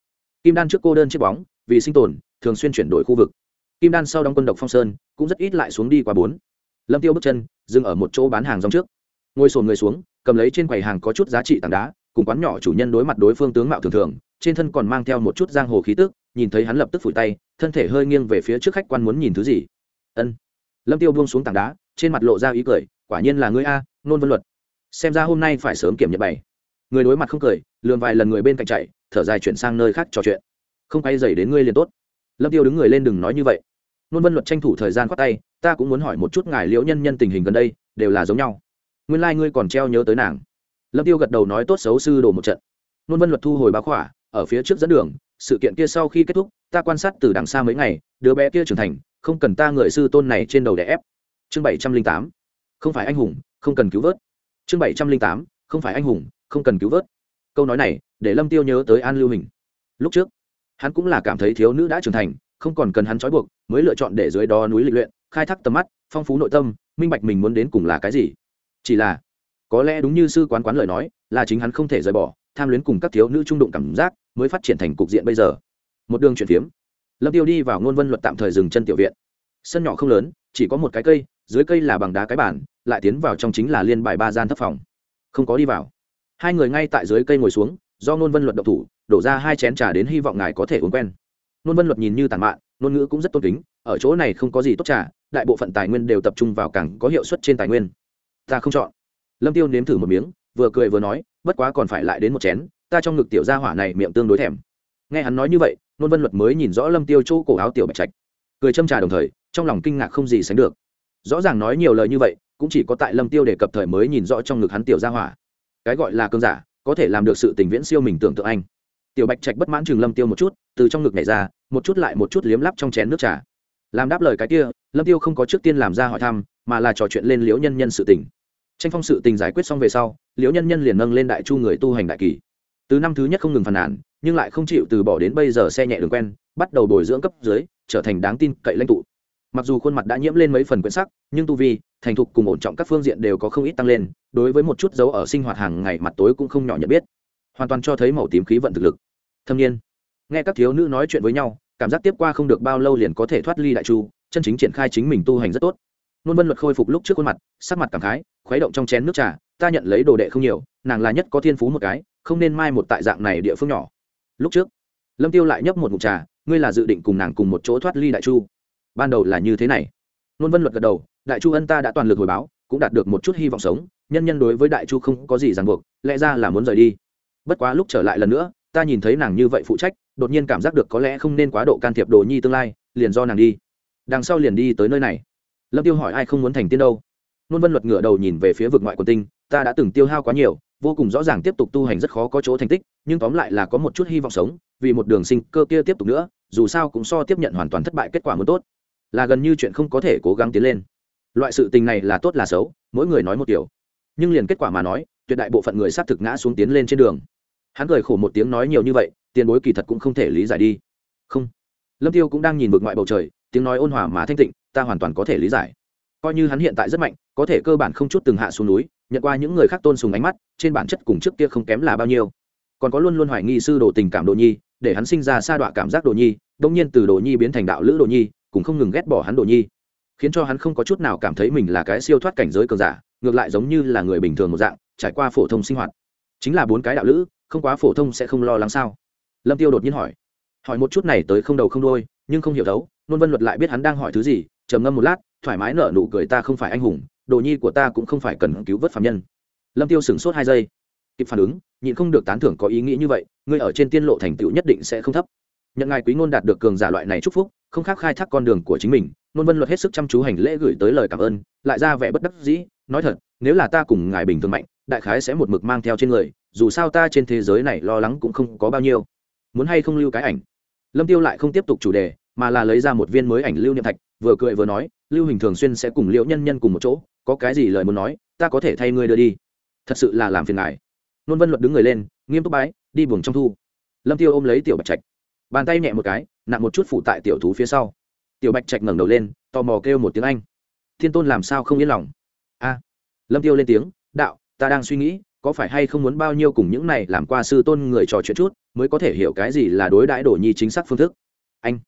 Kim đan trước cô đơn chiếc bóng, vì sinh tồn, thường xuyên chuyển đổi khu vực kim đan sau đóng quân độc phong sơn, cũng rất ít lại xuống đi qua bốn. Lâm tiêu bước chân, dừng ở một chỗ bán hàng rong trước. Ngồi sồn người xuống, cầm lấy trên quầy hàng có chút giá trị tảng đá, cùng quán nhỏ chủ nhân đối mặt đối phương tướng mạo thường thường, trên thân còn mang theo một chút giang hồ khí tức, nhìn thấy hắn lập tức phủi tay, thân thể hơi nghiêng về phía trước khách quan muốn nhìn thứ gì. Ân. Lâm tiêu buông xuống tảng đá, trên mặt lộ ra ý cười, quả nhiên là ngươi a, nôn vân luật. Xem ra hôm nay phải sớm kiểm nhận bày. Người đối mặt không cười lườn vài lần người bên cạnh chạy, thở dài chuyển sang nơi khác trò chuyện. Không quay dày đến ngươi liền tốt. Lâm tiêu đứng người lên đừng nói như vậy nôn vân luật tranh thủ thời gian khoát tay, ta cũng muốn hỏi một chút ngài liễu nhân nhân tình hình gần đây, đều là giống nhau. Nguyên lai ngươi còn treo nhớ tới nàng. Lâm tiêu gật đầu nói, tốt xấu sư đồ một trận. Nôn vân luật thu hồi báo khỏa, ở phía trước dẫn đường, sự kiện kia sau khi kết thúc, ta quan sát từ đằng xa mấy ngày, đứa bé kia trưởng thành, không cần ta người sư tôn này trên đầu đè ép. Chương bảy trăm linh tám, không phải anh hùng, không cần cứu vớt. Chương bảy trăm linh tám, không phải anh hùng, không cần cứu vớt. Câu nói này, để lâm tiêu nhớ tới an lưu hình. Lúc trước, hắn cũng là cảm thấy thiếu nữ đã trưởng thành không còn cần hắn trói buộc, mới lựa chọn để dưới đó núi lịch luyện, khai thác tầm mắt, phong phú nội tâm, minh bạch mình muốn đến cùng là cái gì. Chỉ là, có lẽ đúng như sư quán quán lời nói, là chính hắn không thể rời bỏ, tham luyến cùng các thiếu nữ trung đụng cảm giác, mới phát triển thành cục diện bây giờ. Một đường chuyển phiếm, lâm tiêu đi vào ngôn vân luật tạm thời dừng chân tiểu viện. Sân nhỏ không lớn, chỉ có một cái cây, dưới cây là bằng đá cái bản, lại tiến vào trong chính là liên bài ba gian thấp phòng. Không có đi vào. Hai người ngay tại dưới cây ngồi xuống, do ngôn vân luật độc thủ, đổ ra hai chén trà đến hy vọng ngài có thể uống quen nôn vân luật nhìn như tàn mạn, ngôn ngữ cũng rất tôn kính, ở chỗ này không có gì tốt trả đại bộ phận tài nguyên đều tập trung vào càng có hiệu suất trên tài nguyên. Ta không chọn. Lâm tiêu nếm thử một miếng, vừa cười vừa nói, bất quá còn phải lại đến một chén, ta trong ngực tiểu gia hỏa này miệng tương đối thèm. Nghe hắn nói như vậy, nôn vân luật mới nhìn rõ lâm tiêu chỗ cổ áo tiểu bạch trạch. Cười châm trà đồng thời, trong lòng kinh ngạc không gì sánh được. Rõ ràng nói nhiều lời như vậy, cũng chỉ có tại lâm tiêu đề cập thời mới nhìn rõ trong ngực hắn tiểu gia hỏa. Cái gọi là cơn giả, có thể làm được sự tình viễn siêu mình tưởng tượng anh tiểu bạch trạch bất mãn chừng lâm tiêu một chút, từ trong ngực nhảy ra, một chút lại một chút liếm lắp trong chén nước trà. Làm đáp lời cái kia, lâm tiêu không có trước tiên làm ra hỏi thăm, mà là trò chuyện lên liễu nhân nhân sự tình. Tranh phong sự tình giải quyết xong về sau, liễu nhân nhân liền nâng lên đại chu người tu hành đại kỳ. Từ năm thứ nhất không ngừng phàn nàn, nhưng lại không chịu từ bỏ đến bây giờ xe nhẹ đường quen, bắt đầu bồi dưỡng cấp dưới, trở thành đáng tin cậy lãnh tụ. Mặc dù khuôn mặt đã nhiễm lên mấy phần quyển sắc, nhưng tu vi, thành thục cùng ổn trọng các phương diện đều có không ít tăng lên, đối với một chút dấu ở sinh hoạt hàng ngày mặt tối cũng không nhỏ nhận biết hoàn toàn cho thấy màu tím khí vận thực lực. Thâm niên. Nghe các thiếu nữ nói chuyện với nhau, cảm giác tiếp qua không được bao lâu liền có thể thoát ly đại chu, chân chính triển khai chính mình tu hành rất tốt. Nôn vân luật khôi phục lúc trước khuôn mặt, sắc mặt cảm khái, khuấy động trong chén nước trà, ta nhận lấy đồ đệ không nhiều, nàng là nhất có thiên phú một cái, không nên mai một tại dạng này địa phương nhỏ. Lúc trước, lâm tiêu lại nhấp một mục trà, ngươi là dự định cùng nàng cùng một chỗ thoát ly đại chu? Ban đầu là như thế này. Nôn vân luật gật đầu, đại chu ân ta đã toàn lực hồi báo, cũng đạt được một chút hy vọng sống, nhân nhân đối với đại chu không có gì ràng buộc, lẽ ra là muốn rời đi bất quá lúc trở lại lần nữa, ta nhìn thấy nàng như vậy phụ trách, đột nhiên cảm giác được có lẽ không nên quá độ can thiệp đồ nhi tương lai, liền do nàng đi. Đằng sau liền đi tới nơi này. Lâm tiêu hỏi ai không muốn thành tiên đâu. Nôn vân luật ngửa đầu nhìn về phía vực ngoại quần tinh, ta đã từng tiêu hao quá nhiều, vô cùng rõ ràng tiếp tục tu hành rất khó có chỗ thành tích, nhưng tóm lại là có một chút hy vọng sống, vì một đường sinh cơ kia tiếp tục nữa, dù sao cũng so tiếp nhận hoàn toàn thất bại kết quả muốn tốt. Là gần như chuyện không có thể cố gắng tiến lên. Loại sự tình này là tốt là xấu, mỗi người nói một điều. Nhưng liền kết quả mà nói tuyệt đại bộ phận người xác thực ngã xuống tiến lên trên đường. Hắn cười khổ một tiếng nói nhiều như vậy, tiền bối kỳ thật cũng không thể lý giải đi. Không. Lâm tiêu cũng đang nhìn vực ngoại bầu trời, tiếng nói ôn hòa mà thanh tịnh, ta hoàn toàn có thể lý giải. Coi như hắn hiện tại rất mạnh, có thể cơ bản không chút từng hạ xuống núi, nhận qua những người khác tôn sùng ánh mắt, trên bản chất cùng trước kia không kém là bao nhiêu. Còn có luôn luôn hoài nghi sư đồ tình cảm đồ nhi, để hắn sinh ra sa đọa cảm giác đồ nhi đông nhiên từ đồ nhi biến thành đạo lữ đồ nhi, cũng không ngừng ghét bỏ hắn đồ nhi. Khiến cho hắn không có chút nào cảm thấy mình là cái siêu thoát cảnh giới cường giả, ngược lại giống như là người bình thường một dạng trải qua phổ thông sinh hoạt. Chính là bốn cái đạo lữ, không quá phổ thông sẽ không lo lắng sao? Lâm tiêu đột nhiên hỏi. Hỏi một chút này tới không đầu không đôi nhưng không hiểu thấu nôn vân luật lại biết hắn đang hỏi thứ gì, trầm ngâm một lát, thoải mái nở nụ cười ta không phải anh hùng, đồ nhi của ta cũng không phải cần cứu vớt phạm nhân. Lâm tiêu sửng sốt hai giây. Kịp phản ứng, nhịn không được tán thưởng có ý nghĩ như vậy, ngươi ở trên tiên lộ thành tựu nhất định sẽ không thấp. Nhận ngài quý ngôn đạt được cường giả loại này chúc phúc, không khác khai thác con đường của chính mình, nôn vân luật hết sức chăm chú hành lễ gửi tới lời cảm ơn, lại ra vẻ bất đắc dĩ, nói thật, nếu là ta cùng ngài bình thường mạnh đại khái sẽ một mực mang theo trên người, dù sao ta trên thế giới này lo lắng cũng không có bao nhiêu. Muốn hay không lưu cái ảnh? Lâm tiêu lại không tiếp tục chủ đề, mà là lấy ra một viên mới ảnh lưu niệm thạch, vừa cười vừa nói, lưu hình thường xuyên sẽ cùng liễu nhân nhân cùng một chỗ, có cái gì lời muốn nói, ta có thể thay ngươi đưa đi. Thật sự là làm phiền ngài. Nôn vân luật đứng người lên, nghiêm túc bái, đi buồng trong thu. Lâm tiêu ôm lấy tiểu bạch trạch, bàn tay nhẹ một cái, nặng một chút phụ tại tiểu thú phía sau. Tiểu bạch trạch ngẩng đầu lên, tò mò kêu một tiếng anh. Thiên tôn làm sao không yên lòng? A. Lâm tiêu lên tiếng, đạo ta đang suy nghĩ, có phải hay không muốn bao nhiêu cùng những này làm qua sư tôn người trò chuyện chút, mới có thể hiểu cái gì là đối đãi đổ nhi chính xác phương thức. Anh,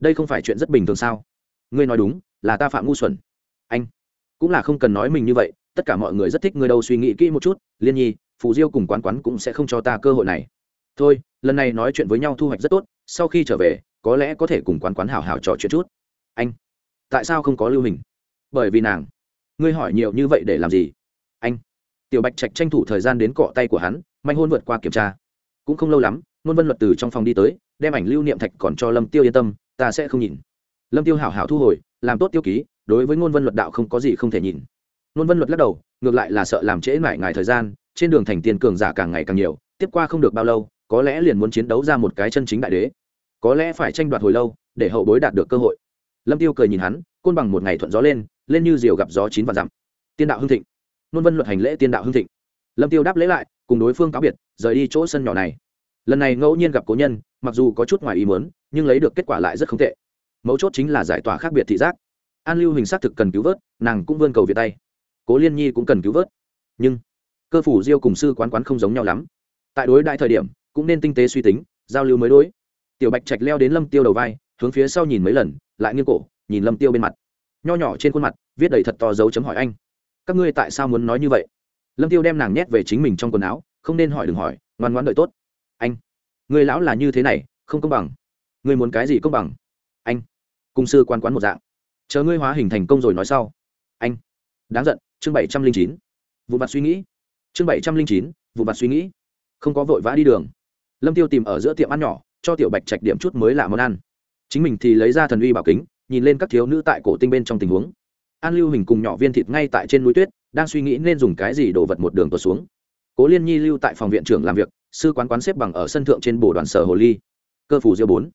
đây không phải chuyện rất bình thường sao? Ngươi nói đúng, là ta phạm ngu xuẩn. Anh, cũng là không cần nói mình như vậy, tất cả mọi người rất thích ngươi đâu suy nghĩ kỹ một chút, liên nhi, phù diêu cùng quán quán cũng sẽ không cho ta cơ hội này. Thôi, lần này nói chuyện với nhau thu hoạch rất tốt, sau khi trở về, có lẽ có thể cùng quán quán hào hào trò chuyện chút. Anh, tại sao không có lưu hình? Bởi vì nàng, ngươi hỏi nhiều như vậy để làm gì? Anh tiểu bạch trạch tranh thủ thời gian đến cọ tay của hắn, manh hôn vượt qua kiểm tra. Cũng không lâu lắm nôn vân luật từ trong phòng đi tới, đem ảnh lưu niệm thạch còn cho lâm tiêu yên tâm, ta sẽ không nhìn. Lâm tiêu hảo hảo thu hồi, làm tốt tiêu ký, đối với ngôn vân luật đạo không có gì không thể nhìn. Ngôn vân luật lắc đầu, ngược lại là sợ làm trễ mãi ngài thời gian, trên đường thành tiền cường giả càng ngày càng nhiều, tiếp qua không được bao lâu, có lẽ liền muốn chiến đấu ra một cái chân chính đại đế. Có lẽ phải tranh đoạt hồi lâu, để hậu bối đạt được cơ hội. Lâm tiêu cười nhìn hắn, côn bằng một ngày thuận gió lên lên như diều gặp gió chín và dặm. Tiên đạo hưng thịnh nôn vân luật hành lễ tiên đạo hưng thịnh. Lâm tiêu đáp lễ lại, cùng đối phương cáo biệt, rời đi chỗ sân nhỏ này. Lần này ngẫu nhiên gặp cố nhân, mặc dù có chút ngoài ý muốn, nhưng lấy được kết quả lại rất không tệ. Mấu chốt chính là giải tỏa khác biệt thị giác. An lưu hình xác thực cần cứu vớt, nàng cũng vươn cầu việt tay. Cố liên nhi cũng cần cứu vớt. Nhưng, cơ phủ diêu cùng sư quán quán không giống nhau lắm. Tại đối đại thời điểm, cũng nên tinh tế suy tính, giao lưu mới đối. Tiểu bạch trạch leo đến lâm tiêu đầu vai, hướng phía sau nhìn mấy lần, lại nghiêng cổ, nhìn lâm tiêu bên mặt. Nho nhỏ trên khuôn mặt, viết đầy thật to dấu chấm hỏi anh các ngươi tại sao muốn nói như vậy? Lâm tiêu đem nàng nhét về chính mình trong quần áo, không nên hỏi đừng hỏi, ngoan ngoãn đợi tốt. Anh, người lão là như thế này, không công bằng. Người muốn cái gì công bằng? Anh cung sư quan quán một dạng. Chờ ngươi hóa hình thành công rồi nói sau. Anh, đáng giận, chương bảy trăm linh chín. Vụ mặt suy nghĩ. Chương bảy trăm linh chín, vụ mặt suy nghĩ. Không có vội vã đi đường. Lâm tiêu tìm ở giữa tiệm ăn nhỏ, cho tiểu bạch trạch điểm chút mới lạ món ăn. Chính mình thì lấy ra thần uy bảo kính, nhìn lên các thiếu nữ tại cổ tinh bên trong tình huống an lưu hình cùng nhỏ viên thịt ngay tại trên núi tuyết, đang suy nghĩ nên dùng cái gì đổ vật một đường tuột xuống. Cố liên nhi lưu tại phòng viện trưởng làm việc, sư quán quán xếp bằng ở sân thượng trên bồ đoàn sở hồ ly. Cơ phủ diêu bốn.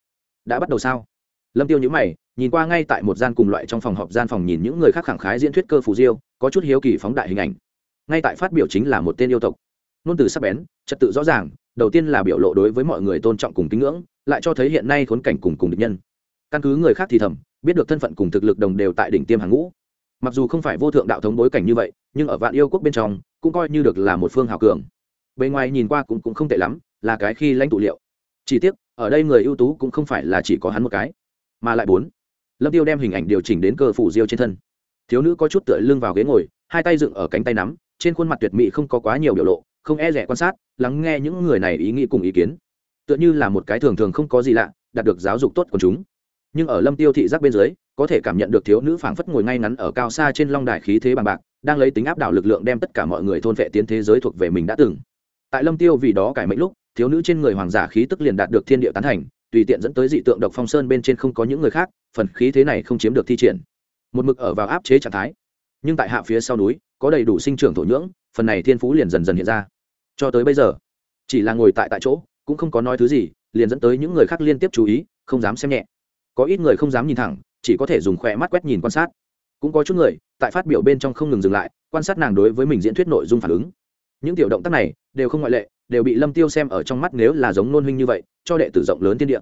Đã bắt đầu sao? Lâm tiêu nhữ mày, nhìn qua ngay tại một gian cùng loại trong phòng họp gian phòng nhìn những người khác khẳng khái diễn thuyết cơ phủ diêu, có chút hiếu kỳ phóng đại hình ảnh. Ngay tại phát biểu chính là một tên yêu tộc. Nôn từ sắc bén, trật tự rõ ràng, đầu tiên là biểu lộ đối với mọi người tôn trọng cùng kính ngưỡng, lại cho thấy hiện nay khốn cảnh cùng cùng địch nhân. Căn cứ người khác thì thầm, biết được thân phận cùng thực lực đồng đều tại đỉnh tiêm hàng ngũ mặc dù không phải vô thượng đạo thống bối cảnh như vậy nhưng ở vạn yêu quốc bên trong cũng coi như được là một phương hào cường. Bề ngoài nhìn qua cũng, cũng không tệ lắm là cái khi lãnh tụ liệu. Chỉ tiếc ở đây người ưu tú cũng không phải là chỉ có hắn một cái mà lại bốn. Lâm tiêu đem hình ảnh điều chỉnh đến cơ phủ diêu trên thân. Thiếu nữ có chút tựa lưng vào ghế ngồi hai tay dựng ở cánh tay nắm trên khuôn mặt tuyệt mỹ không có quá nhiều biểu lộ không e rẻ quan sát lắng nghe những người này ý nghĩ cùng ý kiến. Tựa như là một cái thường thường không có gì lạ đạt được giáo dục tốt của chúng. Nhưng ở lâm tiêu thị giác bên dưới có thể cảm nhận được thiếu nữ phảng phất ngồi ngay ngắn ở cao xa trên long đài khí thế bằng bạc, đang lấy tính áp đảo lực lượng đem tất cả mọi người thôn vệ tiến thế giới thuộc về mình đã từng. Tại lâm tiêu vì đó cải mệnh lúc, thiếu nữ trên người hoàng giả khí tức liền đạt được thiên địa tán thành, tùy tiện dẫn tới dị tượng độc phong sơn bên trên không có những người khác, phần khí thế này không chiếm được thi triển. Một mực ở vào áp chế trạng thái, nhưng tại hạ phía sau núi, có đầy đủ sinh trưởng thổ nhưỡng, phần này thiên phú liền dần dần hiện ra. Cho tới bây giờ, chỉ là ngồi tại tại chỗ, cũng không có nói thứ gì, liền dẫn tới những người khác liên tiếp chú ý, không dám xem nhẹ. Có ít người không dám nhìn thẳng chỉ có thể dùng khỏe mắt quét nhìn quan sát. Cũng có chút người, tại phát biểu bên trong không ngừng dừng lại, quan sát nàng đối với mình diễn thuyết nội dung phản ứng. Những tiểu động tác này, đều không ngoại lệ, đều bị lâm tiêu xem ở trong mắt nếu là giống nôn huynh như vậy, cho đệ tử rộng lớn thiên địa.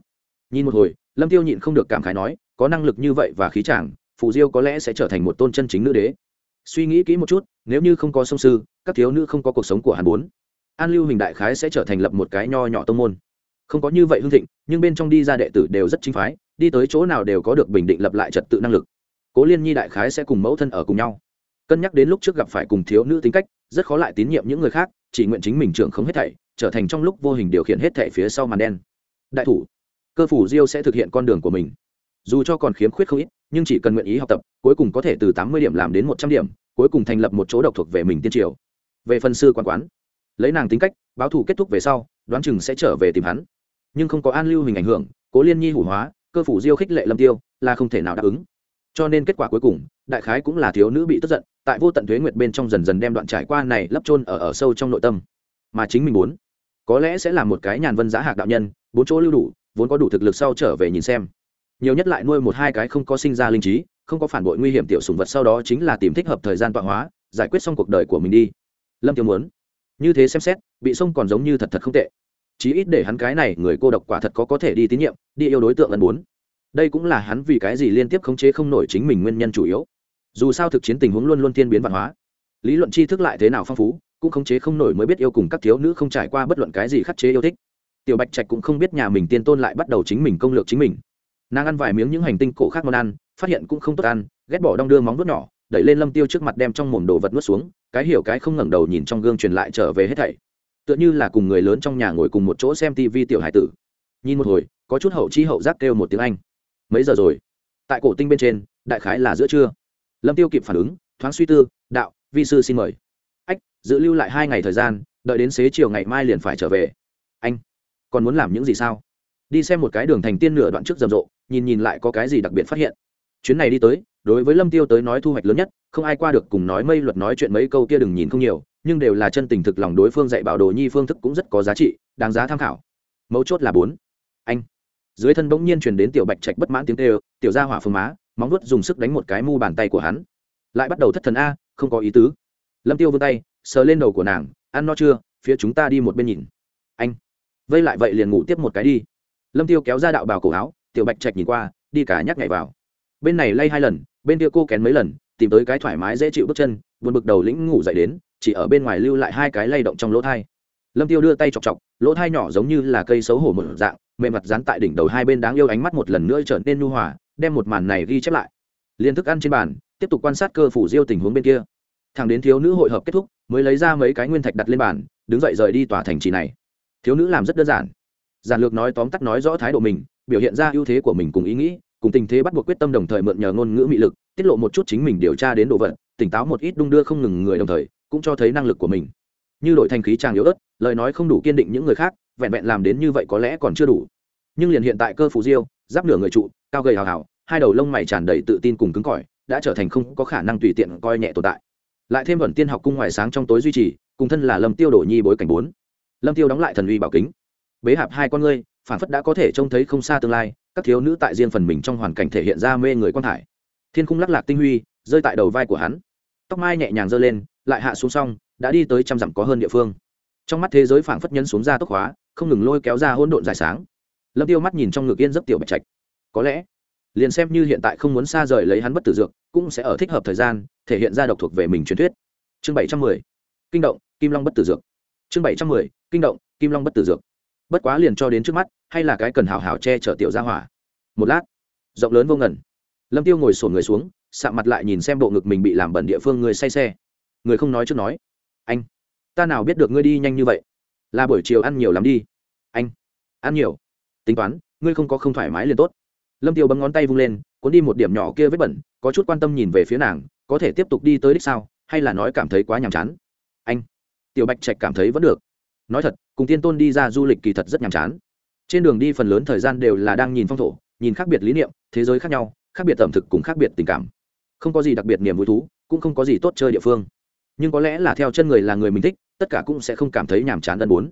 Nhìn một hồi, lâm tiêu nhịn không được cảm khái nói, có năng lực như vậy và khí chàng, phù diêu có lẽ sẽ trở thành một tôn chân chính nữ đế. Suy nghĩ kỹ một chút, nếu như không có sông sư, các thiếu nữ không có cuộc sống của hàn bốn, an lưu hình đại khái sẽ trở thành lập một cái nho nhỏ tông môn. Không có như vậy hương thịnh, nhưng bên trong đi ra đệ tử đều rất chính phái đi tới chỗ nào đều có được bình định lập lại trật tự năng lực. Cố liên nhi đại khái sẽ cùng mẫu thân ở cùng nhau. Cân nhắc đến lúc trước gặp phải cùng thiếu nữ tính cách, rất khó lại tín nhiệm những người khác, chỉ nguyện chính mình trưởng không hết thảy, trở thành trong lúc vô hình điều khiển hết thảy phía sau màn đen. Đại thủ, cơ phủ diêu sẽ thực hiện con đường của mình. Dù cho còn khiếm khuyết không ít, nhưng chỉ cần nguyện ý học tập, cuối cùng có thể từ tám mươi điểm làm đến một trăm điểm, cuối cùng thành lập một chỗ độc thuộc về mình tiên triều. Về phần sư quan quán, lấy nàng tính cách, báo thù kết thúc về sau, đoán chừng sẽ trở về tìm hắn. Nhưng không có an lưu hình ảnh hưởng, cố liên nhi hủ hóa cơ phủ diêu khích lệ lâm tiêu là không thể nào đáp ứng. Cho nên kết quả cuối cùng, đại khái cũng là thiếu nữ bị tức giận, tại vô tận thuế nguyệt bên trong dần dần đem đoạn trải qua này lấp trôn ở ở sâu trong nội tâm. Mà chính mình muốn, có lẽ sẽ là một cái nhàn vân giá hạc đạo nhân, bốn chỗ lưu đủ, vốn có đủ thực lực sau trở về nhìn xem. Nhiều nhất lại nuôi một hai cái không có sinh ra linh trí, không có phản bội nguy hiểm tiểu sùng vật sau đó chính là tìm thích hợp thời gian tọa hóa, giải quyết xong cuộc đời của mình đi. Lâm tiêu muốn, như thế xem xét, bị sông còn giống như thật thật không tệ chí ít để hắn cái này người cô độc quả thật có có thể đi tín nhiệm, đi yêu đối tượng ân bốn. Đây cũng là hắn vì cái gì liên tiếp khống chế không nổi chính mình nguyên nhân chủ yếu. Dù sao thực chiến tình huống luôn luôn tiên biến văn hóa. Lý luận tri thức lại thế nào phong phú, cũng khống chế không nổi mới biết yêu cùng các thiếu nữ không trải qua bất luận cái gì khắc chế yêu thích. Tiểu bạch trạch cũng không biết nhà mình tiên tôn lại bắt đầu chính mình công lược chính mình. Nàng ăn vài miếng những hành tinh cổ khác món ăn, phát hiện cũng không tốt ăn, ghét bỏ đong đưa móng nuốt nhỏ, đẩy lên lâm tiêu trước mặt đem trong mồm đồ vật nuốt xuống, cái hiểu cái không ngẩng đầu nhìn trong gương truyền lại trở về hết thảy tựa như là cùng người lớn trong nhà ngồi cùng một chỗ xem TV tiểu hải tử. Nhìn một hồi, có chút hậu chi hậu giác kêu một tiếng anh. Mấy giờ rồi? Tại cổ tinh bên trên, đại khái là giữa trưa. Lâm tiêu kịp phản ứng, thoáng suy tư, đạo, vi sư xin mời. Ách giữ lưu lại hai ngày thời gian, đợi đến xế chiều ngày mai liền phải trở về. Anh, còn muốn làm những gì sao? Đi xem một cái đường thành tiên nửa đoạn trước rầm rộ, nhìn nhìn lại có cái gì đặc biệt phát hiện. Chuyến này đi tới, đối với lâm tiêu tới nói thu hoạch lớn nhất, không ai qua được cùng nói mây luật nói chuyện mấy câu kia đừng nhìn không nhiều nhưng đều là chân tình thực lòng đối phương dạy bảo đồ nhi phương thức cũng rất có giá trị, đáng giá tham khảo. Mấu chốt là bốn. Anh. Dưới thân bỗng nhiên truyền đến tiểu bạch trạch bất mãn tiếng tê tiểu gia hỏa phương má, móng vuốt dùng sức đánh một cái mu bàn tay của hắn. Lại bắt đầu thất thần a, không có ý tứ. Lâm tiêu vươn tay, sờ lên đầu của nàng, ăn no chưa, phía chúng ta đi một bên nhìn. Anh. Vây lại vậy liền ngủ tiếp một cái đi. Lâm tiêu kéo ra đạo bào cổ áo, tiểu bạch trạch nhìn qua, đi cả nhắc nhảy vào. Bên này lay hai lần, bên kia cô kén mấy lần, tìm tới cái thoải mái dễ chịu bước chân, buồn bực đầu lĩnh ngủ dậy đến chỉ ở bên ngoài lưu lại hai cái lay động trong lỗ thai. Lâm tiêu đưa tay chọc chọc, lỗ thai nhỏ giống như là cây xấu hổ một dạng, mềm mặt dán tại đỉnh đầu hai bên đáng yêu ánh mắt một lần nữa trở nên nhu hòa, đem một màn này ghi chép lại. Liên thức ăn trên bàn, tiếp tục quan sát cơ phủ diêu tình huống bên kia. Thằng đến thiếu nữ hội hợp kết thúc, mới lấy ra mấy cái nguyên thạch đặt lên bàn, đứng dậy rời đi tòa thành trì này. Thiếu nữ làm rất đơn giản. Giản lược nói tóm tắt nói rõ thái độ mình, biểu hiện ra ưu thế của mình cùng ý nghĩ, cùng tình thế bắt buộc quyết tâm đồng thời mượn nhờ ngôn ngữ mị lực, tiết lộ một chút chính mình điều tra đến độ vật, tỉnh táo một ít đung đưa không ngừng người đồng thời cũng cho thấy năng lực của mình. Như đội thành khí tràng yếu ớt, lời nói không đủ kiên định những người khác, vẹn vẹn làm đến như vậy có lẽ còn chưa đủ. Nhưng liền hiện tại cơ phù diêu, giáp nửa người trụ, cao gầy hào hào, hai đầu lông mày tràn đầy tự tin cùng cứng cỏi, đã trở thành không có khả năng tùy tiện coi nhẹ tồn tại. Lại thêm vẩn tiên học cung ngoài sáng trong tối duy trì, cùng thân là lâm tiêu đổ nhi bối cảnh bốn. Lâm tiêu đóng lại thần uy bảo kính. Bế hạp hai con ngươi phản phất đã có thể trông thấy không xa tương lai, các thiếu nữ tại riêng phần mình trong hoàn cảnh thể hiện ra mê người quan hải thiên khung lắc lạc tinh huy, rơi tại đầu vai của hắn. Tóc mai nhẹ nhàng giơ lên lại hạ xuống xong, đã đi tới trăm dặm có hơn địa phương. Trong mắt thế giới phảng phất nhân xuống ra tốc hóa, không ngừng lôi kéo ra hỗn độn dài sáng. Lâm tiêu mắt nhìn trong ngực yên giấc tiểu bạch trạch. Có lẽ, liền xem như hiện tại không muốn xa rời lấy hắn bất tử dược, cũng sẽ ở thích hợp thời gian, thể hiện ra độc thuộc về mình truyền thuyết. Chương bảy trăm mười, kinh động, kim long bất tử dược. Chương bảy trăm mười, kinh động, kim long bất tử dược. Bất quá liền cho đến trước mắt, hay là cái cần hào hào che chở tiểu gia hỏa. Một lát, rộng lớn vô ngần. Lâm tiêu ngồi sổn người xuống, sạm mặt lại nhìn xem bộ ngực mình bị làm bẩn địa phương người say xe người không nói trước nói. Anh, ta nào biết được ngươi đi nhanh như vậy? Là buổi chiều ăn nhiều lắm đi. Anh, ăn nhiều. Tính toán, ngươi không có không thoải mái liền tốt. Lâm tiêu bấm ngón tay vung lên, cuốn đi một điểm nhỏ kia vết bẩn, có chút quan tâm nhìn về phía nàng, có thể tiếp tục đi tới đích sao, hay là nói cảm thấy quá nhàm chán? Anh, tiểu bạch trạch cảm thấy vẫn được. Nói thật, cùng tiên tôn đi ra du lịch kỳ thật rất nhàm chán. Trên đường đi phần lớn thời gian đều là đang nhìn phong thổ, nhìn khác biệt lý niệm, thế giới khác nhau, khác biệt ẩm thực cùng khác biệt tình cảm. Không có gì đặc biệt niềm vui thú, cũng không có gì tốt chơi địa phương nhưng có lẽ là theo chân người là người mình thích, tất cả cũng sẽ không cảm thấy nhàm chán đơn bốn.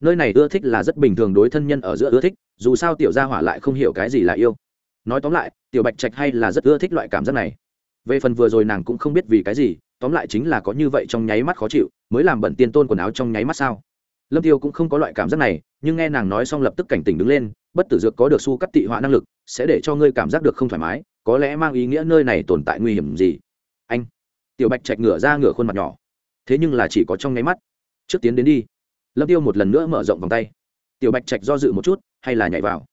Nơi này ưa thích là rất bình thường đối thân nhân ở giữa ưa thích, dù sao tiểu gia hỏa lại không hiểu cái gì là yêu. Nói tóm lại, tiểu bạch trạch hay là rất ưa thích loại cảm giác này. Về phần vừa rồi nàng cũng không biết vì cái gì, tóm lại chính là có như vậy trong nháy mắt khó chịu, mới làm bẩn tiên tôn quần áo trong nháy mắt sao. Lâm tiêu cũng không có loại cảm giác này, nhưng nghe nàng nói xong lập tức cảnh tỉnh đứng lên, bất tử dược có được su cắt tị họa năng lực, sẽ để cho ngươi cảm giác được không thoải mái, có lẽ mang ý nghĩa nơi này tồn tại nguy hiểm gì. Anh tiểu bạch trạch ngửa ra ngửa khuôn mặt nhỏ. Thế nhưng là chỉ có trong nháy mắt. Trước tiến đến đi. Lâm tiêu một lần nữa mở rộng vòng tay. Tiểu bạch trạch do dự một chút, hay là nhảy vào.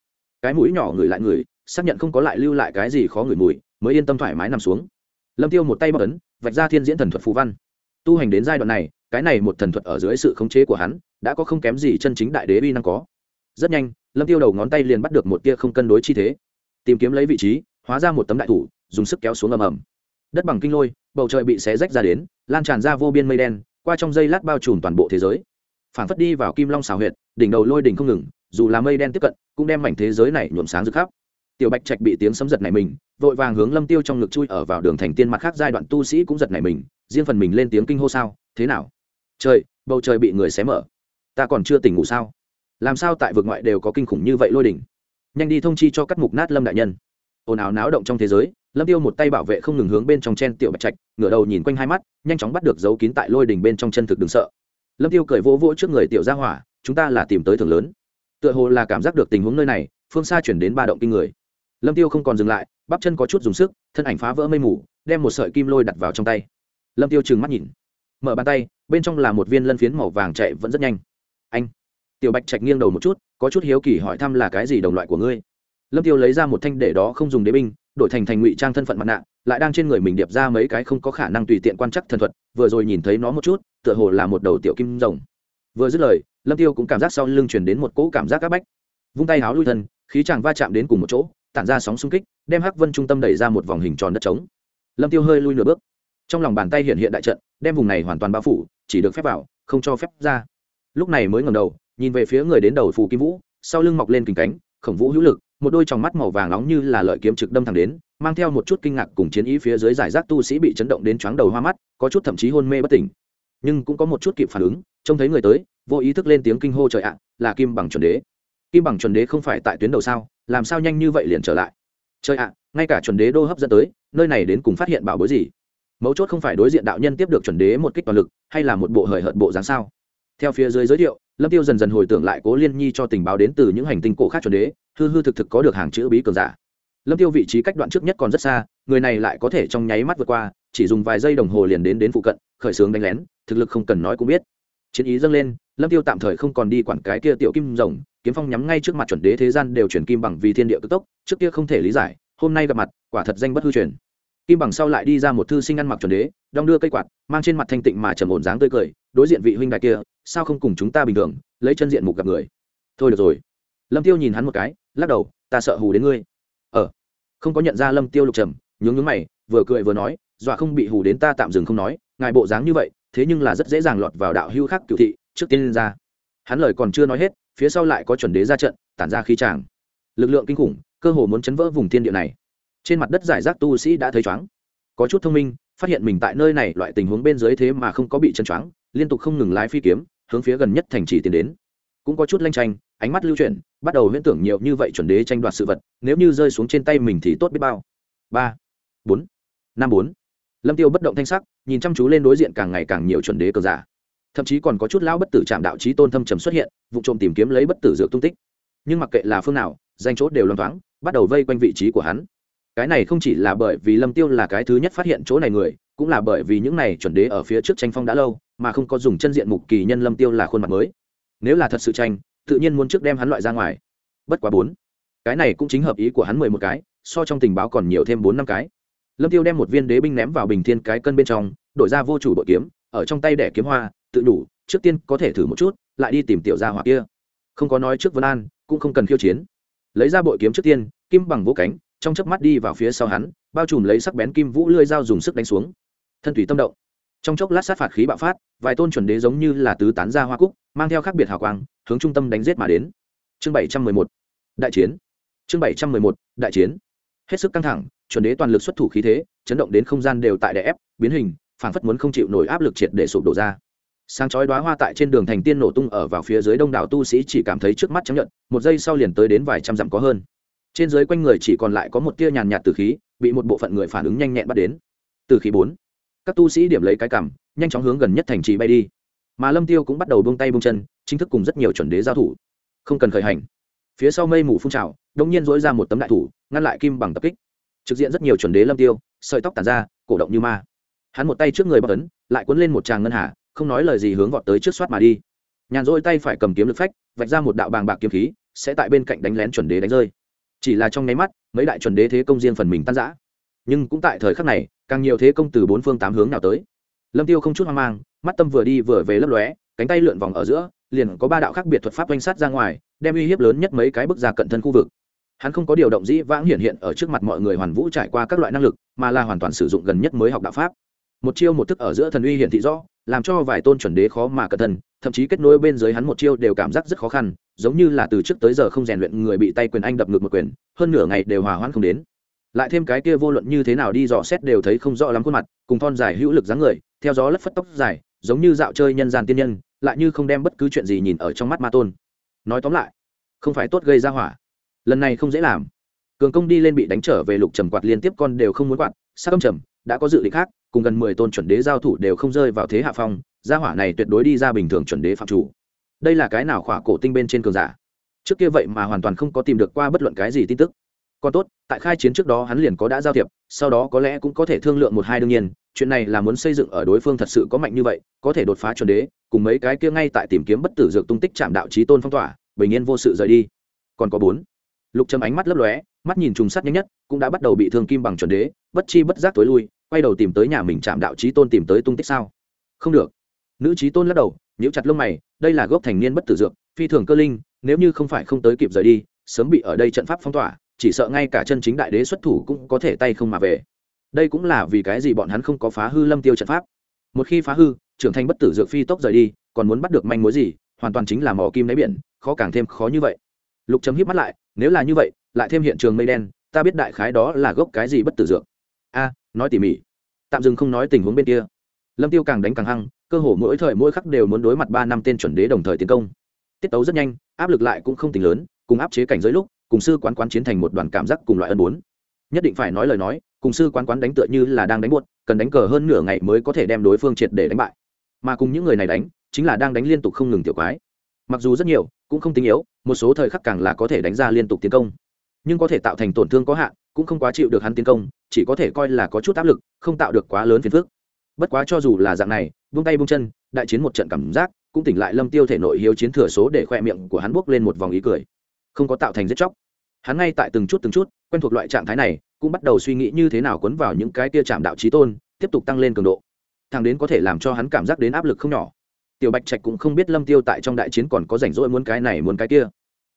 Cái mũi nhỏ ngửi lại người, xác nhận không có lại lưu lại cái gì khó ngửi mùi, mới yên tâm thoải mái nằm xuống. Lâm tiêu một tay bóc ấn, vạch ra thiên diễn thần thuật phù văn. Tu hành đến giai đoạn này, cái này một thần thuật ở dưới sự khống chế của hắn, đã có không kém gì chân chính đại đế uy năng có. Rất nhanh, lâm tiêu đầu ngón tay liền bắt được một tia không cân đối chi thế. Tìm kiếm lấy vị trí, hóa ra một tấm đại thủ, dùng sức kéo xuống ầm ầm. Đất bằng kinh lôi bầu trời bị xé rách ra đến, lan tràn ra vô biên mây đen, qua trong dây lát bao trùm toàn bộ thế giới. Phản phất đi vào kim long xào huyệt, đỉnh đầu lôi đỉnh không ngừng, dù là mây đen tiếp cận, cũng đem mảnh thế giới này nhuộm sáng rực khắp. Tiểu bạch trạch bị tiếng sấm giật này mình, vội vàng hướng lâm tiêu trong ngực chui ở vào đường thành tiên mặt khác giai đoạn tu sĩ cũng giật này mình, riêng phần mình lên tiếng kinh hô sao, thế nào? Trời, bầu trời bị người xé mở. Ta còn chưa tỉnh ngủ sao? Làm sao tại vực ngoại đều có kinh khủng như vậy lôi đỉnh? Nhanh đi thông chi cho các mục nát lâm đại nhân ồn ào náo động trong thế giới, lâm tiêu một tay bảo vệ không ngừng hướng bên trong chen tiểu bạch trạch, ngửa đầu nhìn quanh hai mắt, nhanh chóng bắt được dấu kín tại lôi đỉnh bên trong chân thực đừng sợ. Lâm tiêu cười vỗ vỗ trước người tiểu gia hỏa, chúng ta là tìm tới thường lớn. Tựa hồ là cảm giác được tình huống nơi này, phương xa chuyển đến ba động kinh người. Lâm tiêu không còn dừng lại, bắp chân có chút dùng sức, thân ảnh phá vỡ mây mù, đem một sợi kim lôi đặt vào trong tay. Lâm tiêu trừng mắt nhìn. Mở bàn tay, bên trong là một viên lân phiến màu vàng chạy vẫn rất nhanh. Anh, tiểu bạch trạch nghiêng đầu một chút, có chút hiếu kỳ hỏi thăm là cái gì đồng loại của ngươi? Lâm tiêu lấy ra một thanh để đó không dùng đế binh, đổi thành thành ngụy trang thân phận mặt nạ, lại đang trên người mình điệp ra mấy cái không có khả năng tùy tiện quan chắc thần thuật, vừa rồi nhìn thấy nó một chút, tựa hồ là một đầu tiểu kim rồng. Vừa dứt lời, lâm tiêu cũng cảm giác sau lưng chuyển đến một cỗ cảm giác áp bách. Vung tay háo lui thân, khí chàng va chạm đến cùng một chỗ, tản ra sóng xung kích, đem hắc vân trung tâm đẩy ra một vòng hình tròn đất trống. Lâm tiêu hơi lui nửa bước. Trong lòng bàn tay hiện hiện đại trận, đem vùng này hoàn toàn bao phủ, chỉ được phép vào, không cho phép ra. Lúc này mới ngẩng đầu, nhìn về phía người đến đầu phù kim vũ, sau lưng mọc lên kình cánh, khổng vũ hữu lực một đôi tròng mắt màu vàng nóng như là lợi kiếm trực đâm thẳng đến, mang theo một chút kinh ngạc cùng chiến ý phía dưới giải rác tu sĩ bị chấn động đến chóng đầu hoa mắt, có chút thậm chí hôn mê bất tỉnh. Nhưng cũng có một chút kịp phản ứng, trông thấy người tới, vô ý thức lên tiếng kinh hô trời ạ, là kim bằng chuẩn đế. Kim bằng chuẩn đế không phải tại tuyến đầu sao, làm sao nhanh như vậy liền trở lại? Trời ạ, ngay cả chuẩn đế đô hấp dẫn tới, nơi này đến cùng phát hiện bảo bối gì? Mấu chốt không phải đối diện đạo nhân tiếp được chuẩn đế một kích toàn lực, hay là một bộ hời hợt bộ dáng sao? Theo phía dưới giới thiệu lâm tiêu dần dần hồi tưởng lại cố liên nhi cho tình báo đến từ những hành tinh cổ khác chuẩn đế, hư hư thực thực có được hàng chữ bí cường giả. Lâm tiêu vị trí cách đoạn trước nhất còn rất xa, người này lại có thể trong nháy mắt vượt qua, chỉ dùng vài giây đồng hồ liền đến đến phụ cận, khởi xướng đánh lén, thực lực không cần nói cũng biết. Chiến ý dâng lên, lâm tiêu tạm thời không còn đi quản cái kia tiểu kim rồng, kiếm phong nhắm ngay trước mặt chuẩn đế thế gian đều chuyển kim bằng vì thiên địa cực tốc, trước kia không thể lý giải, hôm nay gặp mặt, quả thật danh bất hư truyền kim bằng sau lại đi ra một thư sinh ăn mặc chuẩn đế, đong đưa cây quạt, mang trên mặt thanh tịnh mà trầm ổn dáng tươi cười, đối diện vị huynh đại kia, sao không cùng chúng ta bình thường, lấy chân diện mục gặp người. Thôi được rồi. Lâm tiêu nhìn hắn một cái, lắc đầu, ta sợ hù đến ngươi. Ờ. Không có nhận ra lâm tiêu lục trầm, nhướng nhướng mày, vừa cười vừa nói, dọa không bị hù đến ta tạm dừng không nói, ngài bộ dáng như vậy, thế nhưng là rất dễ dàng lọt vào đạo hưu khác cựu thị, trước tiên lên ra. Hắn lời còn chưa nói hết, phía sau lại có chuẩn đế ra trận, tản ra khí tràng. Lực lượng kinh khủng, cơ hồ muốn chấn vỡ vùng thiên địa này trên mặt đất giải rác tu sĩ đã thấy chóng có chút thông minh, phát hiện mình tại nơi này, loại tình huống bên dưới thế mà không có bị chân choáng, liên tục không ngừng lái phi kiếm, hướng phía gần nhất thành trì tiến đến. Cũng có chút lanh tranh ánh mắt lưu chuyển, bắt đầu huyễn tưởng nhiều như vậy chuẩn đế tranh đoạt sự vật, nếu như rơi xuống trên tay mình thì tốt biết bao. Ba, bốn, năm, bốn. Lâm tiêu bất động thanh sắc, nhìn chăm chú lên đối diện càng ngày càng nhiều chuẩn đế cờ giả. Thậm chí còn có chút lão bất tử chạm đạo trí tôn thâm trầm xuất hiện, vụ trộm tìm kiếm lấy bất tử dược tung tích. Nhưng mặc kệ là phương nào, danh chốt đều loan thoáng, bắt đầu vây quanh vị trí của hắn cái này không chỉ là bởi vì lâm tiêu là cái thứ nhất phát hiện chỗ này người, cũng là bởi vì những này chuẩn đế ở phía trước tranh phong đã lâu, mà không có dùng chân diện mục kỳ nhân lâm tiêu là khuôn mặt mới. Nếu là thật sự tranh, tự nhiên muốn trước đem hắn loại ra ngoài. Bất quá bốn. Cái này cũng chính hợp ý của hắn mười một cái, so trong tình báo còn nhiều thêm bốn năm cái. Lâm tiêu đem một viên đế binh ném vào bình thiên cái cân bên trong, đổi ra vô chủ bội kiếm, ở trong tay đẻ kiếm hoa, tự đủ, trước tiên có thể thử một chút, lại đi tìm tiểu gia hỏa kia. Không có nói trước vân an, cũng không cần khiêu chiến. Lấy ra bội kiếm trước tiên, kim bằng vỗ cánh trong chớp mắt đi vào phía sau hắn, bao trùm lấy sắc bén kim vũ lưỡi dao dùng sức đánh xuống. Thân thủy tâm động. Trong chốc lát sát phạt khí bạo phát, vài tôn chuẩn đế giống như là tứ tán ra hoa cúc, mang theo khác biệt hào quang, hướng trung tâm đánh giết mà đến. Chương bảy trăm mười một. Đại chiến. Chương bảy trăm mười một. Đại chiến. Hết sức căng thẳng, chuẩn đế toàn lực xuất thủ khí thế, chấn động đến không gian đều tại đè ép, biến hình, phảng phất muốn không chịu nổi áp lực triệt để sụp đổ ra. Sáng chói đoá hoa tại trên đường thành tiên nổ tung ở vào phía dưới đông đảo tu sĩ chỉ cảm thấy trước mắt chấp nhận, một giây sau liền tới đến vài trăm dặm có hơn trên dưới quanh người chỉ còn lại có một tia nhàn nhạt từ khí, bị một bộ phận người phản ứng nhanh nhẹn bắt đến. Từ khí bốn, các tu sĩ điểm lấy cái cằm, nhanh chóng hướng gần nhất thành trì bay đi. Mà lâm tiêu cũng bắt đầu buông tay buông chân, chính thức cùng rất nhiều chuẩn đế giao thủ. Không cần khởi hành. Phía sau mây mù phun trào đông nhiên dỗi ra một tấm đại thủ, ngăn lại kim bằng tập kích. Trực diện rất nhiều chuẩn đế lâm tiêu, sợi tóc tàn ra, cổ động như ma. Hắn một tay trước người bắc ấn, lại cuốn lên một tràng ngân hà, không nói lời gì hướng vọt tới trước soát mà đi. Nhàn rỗi tay phải cầm kiếm lực phách, vạch ra một đạo bàng bạc kiếm khí, sẽ tại bên cạnh đánh lén chuẩn đế đánh rơi chỉ là trong nháy mắt, mấy đại chuẩn đế thế công riêng phần mình tan rã. Nhưng cũng tại thời khắc này, càng nhiều thế công từ bốn phương tám hướng nào tới. Lâm tiêu không chút hoang mang, mắt tâm vừa đi vừa về lấp lóe, cánh tay lượn vòng ở giữa, liền có ba đạo khác biệt thuật pháp oanh sát ra ngoài, đem uy hiếp lớn nhất mấy cái bức ra cận thân khu vực. Hắn không có điều động dĩ vãng hiện hiện ở trước mặt mọi người hoàn vũ trải qua các loại năng lực, mà là hoàn toàn sử dụng gần nhất mới học đạo pháp. Một chiêu một thức ở giữa thần uy hiển thị rõ, làm cho vài tôn chuẩn đế khó mà cẩn thân, thậm chí kết nối bên dưới hắn một chiêu đều cảm giác rất khó khăn giống như là từ trước tới giờ không rèn luyện người bị tay quyền anh đập ngược một quyền, hơn nửa ngày đều hòa hoãn không đến. Lại thêm cái kia vô luận như thế nào đi dò xét đều thấy không rõ lắm khuôn mặt, cùng thon dài hữu lực dáng người, theo gió lất phất tóc dài, giống như dạo chơi nhân gian tiên nhân, lại như không đem bất cứ chuyện gì nhìn ở trong mắt ma tôn. Nói tóm lại, không phải tốt gây ra hỏa. Lần này không dễ làm. Cường công đi lên bị đánh trở về lục trầm quạt liên tiếp con đều không muốn quạt, sắc âm trầm, đã có dự định khác, cùng gần mười tôn chuẩn đế giao thủ đều không rơi vào thế hạ phong, gia hỏa này tuyệt đối đi ra bình thường chuẩn đế phạm chủ đây là cái nào khỏa cổ tinh bên trên cường giả? Trước kia vậy mà hoàn toàn không có tìm được qua bất luận cái gì tin tức. Còn tốt, tại khai chiến trước đó hắn liền có đã giao thiệp, sau đó có lẽ cũng có thể thương lượng một hai đương nhiên, chuyện này là muốn xây dựng ở đối phương thật sự có mạnh như vậy, có thể đột phá chuẩn đế, cùng mấy cái kia ngay tại tìm kiếm bất tử dược tung tích chạm đạo trí tôn phong tỏa, bình yên vô sự rời đi. Còn có bốn. Lục trầm ánh mắt lấp lóe, mắt nhìn trùng sắt nhanh nhất, cũng đã bắt đầu bị thương kim bằng chuẩn đế, bất chi bất giác tối lui, quay đầu tìm tới nhà mình chạm đạo trí tôn tìm tới tung tích sao? Không được nữ trí tôn lắc đầu, nhíu chặt lông mày, đây là gốc thành niên bất tử dược, phi thường cơ linh, nếu như không phải không tới kịp rời đi, sớm bị ở đây trận pháp phong tỏa, chỉ sợ ngay cả chân chính đại đế xuất thủ cũng có thể tay không mà về. Đây cũng là vì cái gì bọn hắn không có phá hư lâm tiêu trận pháp. Một khi phá hư, trưởng thành bất tử dược phi tốc rời đi, còn muốn bắt được manh mối gì, hoàn toàn chính là mỏ kim đáy biển, khó càng thêm khó như vậy. Lục chấm hít mắt lại, nếu là như vậy, lại thêm hiện trường mây đen, ta biết đại khái đó là gốc cái gì bất tử dược. A, nói tỉ mỉ. Tạm dừng không nói tình huống bên kia. Lâm tiêu càng đánh càng hăng cơ hồ mỗi thời mỗi khắc đều muốn đối mặt ba năm tên chuẩn đế đồng thời tiến công. Tiết tấu rất nhanh, áp lực lại cũng không tính lớn, cùng áp chế cảnh giới lúc, cùng sư quán quán chiến thành một đoàn cảm giác cùng loại ân bốn. Nhất định phải nói lời nói, cùng sư quán quán đánh tựa như là đang đánh buốt cần đánh cờ hơn nửa ngày mới có thể đem đối phương triệt để đánh bại. Mà cùng những người này đánh, chính là đang đánh liên tục không ngừng tiểu quái. Mặc dù rất nhiều, cũng không tính yếu, một số thời khắc càng là có thể đánh ra liên tục tiến công. Nhưng có thể tạo thành tổn thương có hạn, cũng không quá chịu được hắn tiến công, chỉ có thể coi là có chút áp lực, không tạo được quá lớn phiền phức bất quá cho dù là dạng này, buông tay buông chân, đại chiến một trận cảm giác, cũng tỉnh lại lâm tiêu thể nội hiếu chiến thừa số để khoe miệng của hắn buốc lên một vòng ý cười. Không có tạo thành giết chóc. Hắn ngay tại từng chút từng chút, quen thuộc loại trạng thái này, cũng bắt đầu suy nghĩ như thế nào quấn vào những cái tia chạm đạo trí tôn, tiếp tục tăng lên cường độ. Thằng đến có thể làm cho hắn cảm giác đến áp lực không nhỏ. Tiểu bạch trạch cũng không biết lâm tiêu tại trong đại chiến còn có rảnh rỗi muốn cái này muốn cái kia.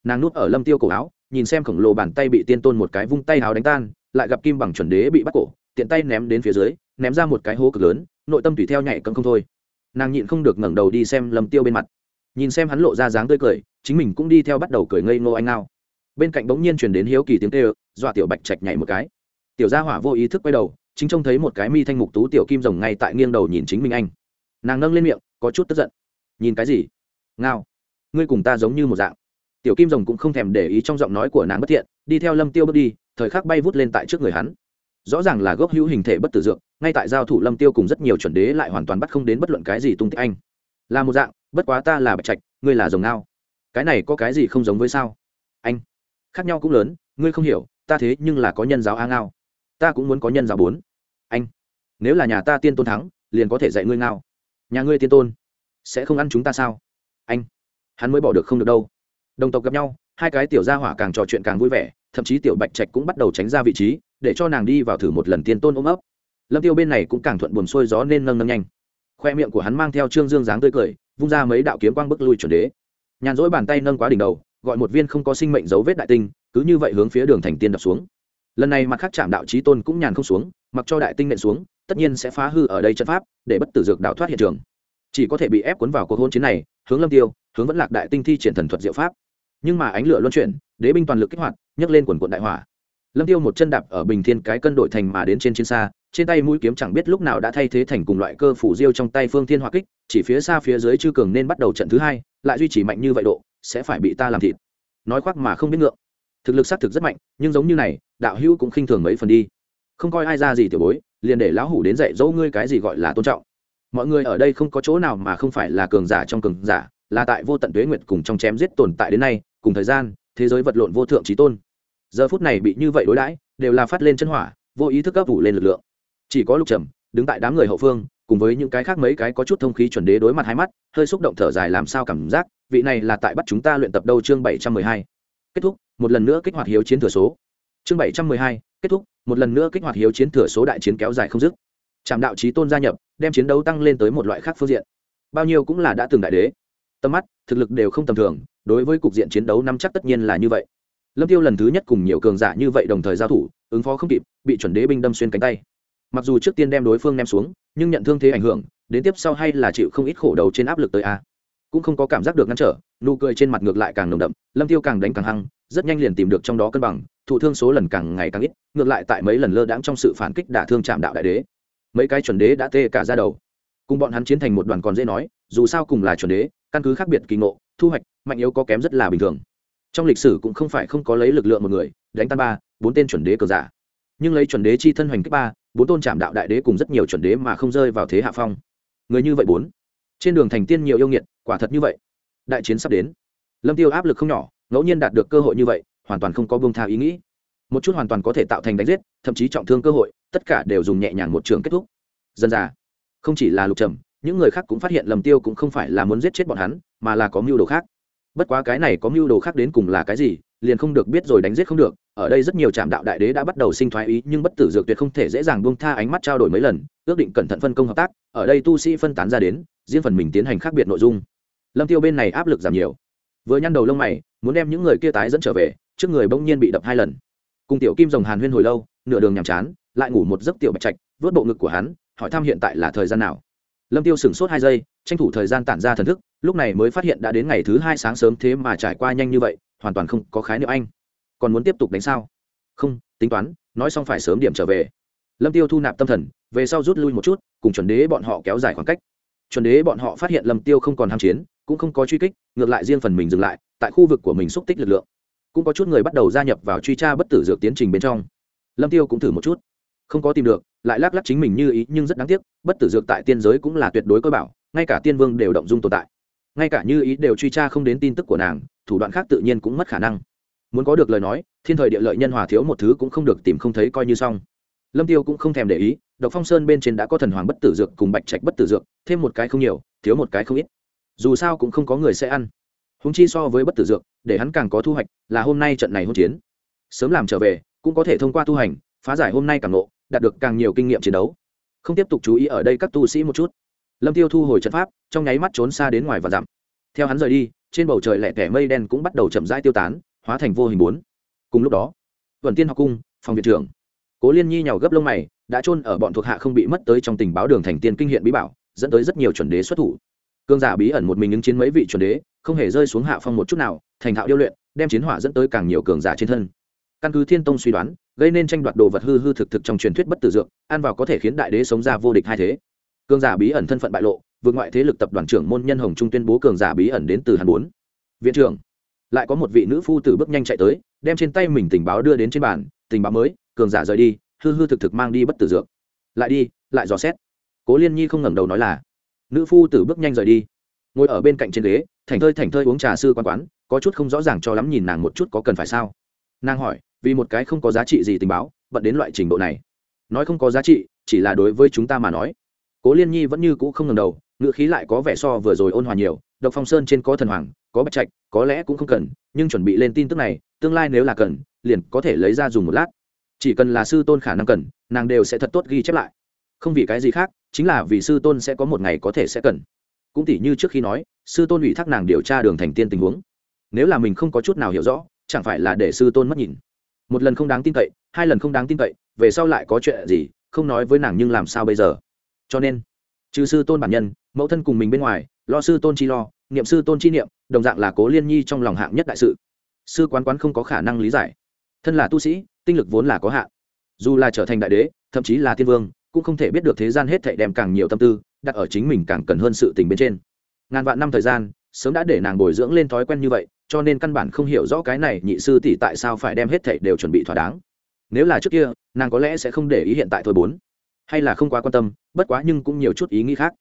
Nàng nuốt ở lâm tiêu cổ áo, nhìn xem khổng lồ bàn tay bị tiên tôn một cái vung tay áo đánh tan, lại gặp kim bằng chuẩn đế bị bắt cổ, tiện tay ném đến phía dưới ném ra một cái hố cực lớn, nội tâm tùy theo nhảy cấm không thôi. Nàng nhịn không được ngẩng đầu đi xem lâm tiêu bên mặt. Nhìn xem hắn lộ ra dáng tươi cười, chính mình cũng đi theo bắt đầu cười ngây ngô anh ngao. Bên cạnh bỗng nhiên truyền đến hiếu kỳ tiếng kêu, dọa tiểu bạch trạch nhảy một cái. Tiểu gia hỏa vô ý thức quay đầu, chính trông thấy một cái mi thanh mục tú tiểu kim rồng ngay tại nghiêng đầu nhìn chính mình anh. Nàng nâng lên miệng, có chút tức giận. Nhìn cái gì? Ngao. Ngươi cùng ta giống như một dạng. Tiểu kim rồng cũng không thèm để ý trong giọng nói của nàng bất thiện, đi theo lâm tiêu bước đi, thời khắc bay vút lên tại trước người hắn rõ ràng là gốc hữu hình thể bất tử dược, ngay tại giao thủ lâm tiêu cùng rất nhiều chuẩn đế lại hoàn toàn bắt không đến bất luận cái gì tung tích anh. Là một dạng, bất quá ta là bạch trạch, ngươi là rồng ngao. Cái này có cái gì không giống với sao? Anh, khác nhau cũng lớn, ngươi không hiểu, ta thế nhưng là có nhân giáo a ngao. Ta cũng muốn có nhân giáo bốn. Anh, nếu là nhà ta tiên tôn thắng, liền có thể dạy ngươi ngao. Nhà ngươi tiên tôn, sẽ không ăn chúng ta sao? Anh, hắn mới bỏ được không được đâu. Đồng tộc gặp nhau, hai cái tiểu gia hỏa càng trò chuyện càng vui vẻ thậm chí tiểu bạch trạch cũng bắt đầu tránh ra vị trí, để cho nàng đi vào thử một lần tiên tôn ôm ấp. Lâm tiêu bên này cũng càng thuận buồn xuôi gió nên nâng nâng nhanh. Khoe miệng của hắn mang theo trương dương dáng tươi cười, vung ra mấy đạo kiếm quang bức lui chuẩn đế. Nhàn rỗi bàn tay nâng quá đỉnh đầu, gọi một viên không có sinh mệnh dấu vết đại tinh, cứ như vậy hướng phía đường thành tiên đập xuống. Lần này mặt khác chạm đạo trí tôn cũng nhàn không xuống, mặc cho đại tinh nện xuống, tất nhiên sẽ phá hư ở đây trận pháp, để bất tử dược đạo thoát hiện trường. Chỉ có thể bị ép cuốn vào cuộc hôn chiến này, hướng lâm tiêu, hướng vẫn lạc đại tinh thi triển thần thuật diệu pháp. Nhưng mà ánh lửa luân chuyển, đế binh toàn lực kích hoạt nhấc lên quần quận đại hỏa. Lâm tiêu một chân đạp ở bình thiên cái cân đội thành mà đến trên chiến xa, trên tay mũi kiếm chẳng biết lúc nào đã thay thế thành cùng loại cơ phủ diêu trong tay phương thiên hỏa kích, chỉ phía xa phía dưới chư cường nên bắt đầu trận thứ hai, lại duy trì mạnh như vậy độ, sẽ phải bị ta làm thịt. Nói khoác mà không biết ngượng. Thực lực xác thực rất mạnh, nhưng giống như này, đạo hữu cũng khinh thường mấy phần đi. Không coi ai ra gì tiểu bối, liền để lão hủ đến dạy dỗ ngươi cái gì gọi là tôn trọng. Mọi người ở đây không có chỗ nào mà không phải là cường giả trong cường giả, là tại vô tận tuế nguyệt cùng trong chém giết tồn tại đến nay, cùng thời gian thế giới vật lộn vô thượng trí tôn. Giờ phút này bị như vậy đối đãi, đều là phát lên chân hỏa, vô ý thức gấp vụ lên lực lượng. Chỉ có lục trầm, đứng tại đám người hậu phương, cùng với những cái khác mấy cái có chút thông khí chuẩn đế đối mặt hai mắt, hơi xúc động thở dài làm sao cảm giác, vị này là tại bắt chúng ta luyện tập đâu chương bảy trăm mười hai. Kết thúc, một lần nữa kích hoạt hiếu chiến thừa số. Chương bảy trăm mười hai, kết thúc, một lần nữa kích hoạt hiếu chiến thừa số đại chiến kéo dài không dứt. Trạm đạo trí tôn gia nhập, đem chiến đấu tăng lên tới một loại khác phương diện. Bao nhiêu cũng là đã từng đại đế tầm mắt, thực lực đều không tầm thường, đối với cục diện chiến đấu năm chắc tất nhiên là như vậy. Lâm tiêu lần thứ nhất cùng nhiều cường giả như vậy đồng thời giao thủ, ứng phó không kịp, bị chuẩn đế binh đâm xuyên cánh tay. Mặc dù trước tiên đem đối phương ném xuống, nhưng nhận thương thế ảnh hưởng, đến tiếp sau hay là chịu không ít khổ đầu trên áp lực tới a. Cũng không có cảm giác được ngăn trở, nụ cười trên mặt ngược lại càng nồng đậm, lâm tiêu càng đánh càng hăng, rất nhanh liền tìm được trong đó cân bằng, thụ thương số lần càng ngày càng ít, ngược lại tại mấy lần lơ đãng trong sự phản kích đả thương chạm đạo đại đế. Mấy cái chuẩn đế đã tê cả ra đầu. Cùng bọn hắn chiến thành một đoàn còn dễ nói, dù sao cùng là chuẩn đế căn cứ khác biệt kỳ ngộ, thu hoạch, mạnh yếu có kém rất là bình thường. Trong lịch sử cũng không phải không có lấy lực lượng một người, đánh tan ba, bốn tên chuẩn đế cờ giả. Nhưng lấy chuẩn đế chi thân hoành kích ba, bốn tôn trảm đạo đại đế cùng rất nhiều chuẩn đế mà không rơi vào thế hạ phong. Người như vậy bốn. Trên đường thành tiên nhiều yêu nghiệt, quả thật như vậy. Đại chiến sắp đến. Lâm tiêu áp lực không nhỏ, ngẫu nhiên đạt được cơ hội như vậy, hoàn toàn không có buông tha ý nghĩ. Một chút hoàn toàn có thể tạo thành đánh giết, thậm chí trọng thương cơ hội, tất cả đều dùng nhẹ nhàng một trường kết thúc. Dân già. Không chỉ là lục trầm những người khác cũng phát hiện lầm tiêu cũng không phải là muốn giết chết bọn hắn, mà là có mưu đồ khác. Bất quá cái này có mưu đồ khác đến cùng là cái gì, liền không được biết rồi đánh giết không được. Ở đây rất nhiều trạm đạo đại đế đã bắt đầu sinh thoái ý, nhưng bất tử dược tuyệt không thể dễ dàng buông tha ánh mắt trao đổi mấy lần, ước định cẩn thận phân công hợp tác. Ở đây tu sĩ phân tán ra đến, riêng phần mình tiến hành khác biệt nội dung. Lâm tiêu bên này áp lực giảm nhiều. Vừa nhăn đầu lông mày, muốn đem những người kia tái dẫn trở về, trước người bỗng nhiên bị đập hai lần. Cùng tiểu kim rồng hàn huyên hồi lâu, nửa đường nhàm chán, lại ngủ một giấc tiểu bạch trạch vớt bộ ngực của hắn, hỏi thăm hiện tại là thời gian nào lâm tiêu sửng sốt hai giây, tranh thủ thời gian tản ra thần thức, lúc này mới phát hiện đã đến ngày thứ hai sáng sớm thế mà trải qua nhanh như vậy, hoàn toàn không có khái niệm anh. Còn muốn tiếp tục đánh sao? Không, tính toán, nói xong phải sớm điểm trở về. Lâm tiêu thu nạp tâm thần, về sau rút lui một chút, cùng chuẩn đế bọn họ kéo dài khoảng cách. Chuẩn đế bọn họ phát hiện lâm tiêu không còn ham chiến, cũng không có truy kích, ngược lại riêng phần mình dừng lại, tại khu vực của mình xúc tích lực lượng. Cũng có chút người bắt đầu gia nhập vào truy tra bất tử dược tiến trình bên trong. Lâm tiêu cũng thử một chút. Không có tìm được lại lắc lắc chính mình như ý, nhưng rất đáng tiếc, bất tử dược tại tiên giới cũng là tuyệt đối cơ bảo, ngay cả tiên vương đều động dung tồn tại. Ngay cả như ý đều truy tra không đến tin tức của nàng, thủ đoạn khác tự nhiên cũng mất khả năng. Muốn có được lời nói, thiên thời địa lợi nhân hòa thiếu một thứ cũng không được tìm không thấy coi như xong. Lâm tiêu cũng không thèm để ý, độc phong sơn bên trên đã có thần hoàng bất tử dược cùng bạch trạch bất tử dược, thêm một cái không nhiều, thiếu một cái không ít. Dù sao cũng không có người sẽ ăn. Húng chi so với bất tử dược, để hắn càng có thu hoạch, là hôm nay trận này hôn chiến. Sớm làm trở về, cũng có thể thông qua tu hành, phá giải hôm nay càng nộ đạt được càng nhiều kinh nghiệm chiến đấu. Không tiếp tục chú ý ở đây các tu sĩ một chút. Lâm tiêu thu hồi trận pháp, trong nháy mắt trốn xa đến ngoài và dặm. Theo hắn rời đi, trên bầu trời lẻ tẻ mây đen cũng bắt đầu chậm rãi tiêu tán, hóa thành vô hình bốn. Cùng lúc đó, vận tiên học cung, phòng viện trưởng, cố liên nhi nhào gấp lông mày, đã chôn ở bọn thuộc hạ không bị mất tới trong tình báo đường thành tiên kinh hiện bí bảo, dẫn tới rất nhiều chuẩn đế xuất thủ. Cương giả bí ẩn một mình ứng chiến mấy vị chuẩn đế, không hề rơi xuống hạ phong một chút nào, thành thạo điêu luyện, đem chiến hỏa dẫn tới càng nhiều cường giả trên thân. Căn cứ thiên tông suy đoán gây nên tranh đoạt đồ vật hư hư thực thực trong truyền thuyết bất tử dược, ăn vào có thể khiến đại đế sống ra vô địch hai thế. Cường giả bí ẩn thân phận bại lộ, vượt ngoại thế lực tập đoàn trưởng môn nhân hồng trung tuyên bố cường giả bí ẩn đến từ hàn bốn. Viện trưởng, lại có một vị nữ phu tử bước nhanh chạy tới, đem trên tay mình tình báo đưa đến trên bàn, tình báo mới, cường giả rời đi, hư hư thực thực mang đi bất tử dược. Lại đi, lại dò xét. Cố liên nhi không ngẩng đầu nói là, nữ phu tử bước nhanh rời đi. Ngồi ở bên cạnh trên ghế, thảnh thơi thảnh thơi uống trà sư quán quán, có chút không rõ ràng cho lắm nhìn nàng một chút có cần phải sao. Nàng hỏi vì một cái không có giá trị gì tình báo, bận đến loại trình độ này. Nói không có giá trị, chỉ là đối với chúng ta mà nói. Cố liên nhi vẫn như cũ không ngầm đầu, ngữ khí lại có vẻ so vừa rồi ôn hòa nhiều, độc phong sơn trên có thần hoàng, có bạch trạch, có lẽ cũng không cần, nhưng chuẩn bị lên tin tức này, tương lai nếu là cần, liền có thể lấy ra dùng một lát. Chỉ cần là sư tôn khả năng cần, nàng đều sẽ thật tốt ghi chép lại. Không vì cái gì khác, chính là vì sư tôn sẽ có một ngày có thể sẽ cần. Cũng tỉ như trước khi nói, sư tôn ủy thác nàng điều tra đường thành tiên tình huống. Nếu là mình không có chút nào hiểu rõ, chẳng phải là để sư tôn mất nhìn một lần không đáng tin cậy, hai lần không đáng tin cậy, về sau lại có chuyện gì, không nói với nàng nhưng làm sao bây giờ? Cho nên, trừ sư tôn bản nhân, mẫu thân cùng mình bên ngoài, lo sư tôn chi lo, niệm sư tôn chi niệm, đồng dạng là cố liên nhi trong lòng hạng nhất đại sự. Sư quán quán không có khả năng lý giải. Thân là tu sĩ, tinh lực vốn là có hạn. Dù là trở thành đại đế, thậm chí là thiên vương, cũng không thể biết được thế gian hết thảy đem càng nhiều tâm tư đặt ở chính mình càng cần hơn sự tình bên trên. Ngàn vạn năm thời gian sớm đã để nàng bồi dưỡng lên thói quen như vậy, cho nên căn bản không hiểu rõ cái này nhị sư tỷ tại sao phải đem hết thảy đều chuẩn bị thỏa đáng. Nếu là trước kia, nàng có lẽ sẽ không để ý hiện tại thôi bốn. Hay là không quá quan tâm, bất quá nhưng cũng nhiều chút ý nghĩ khác.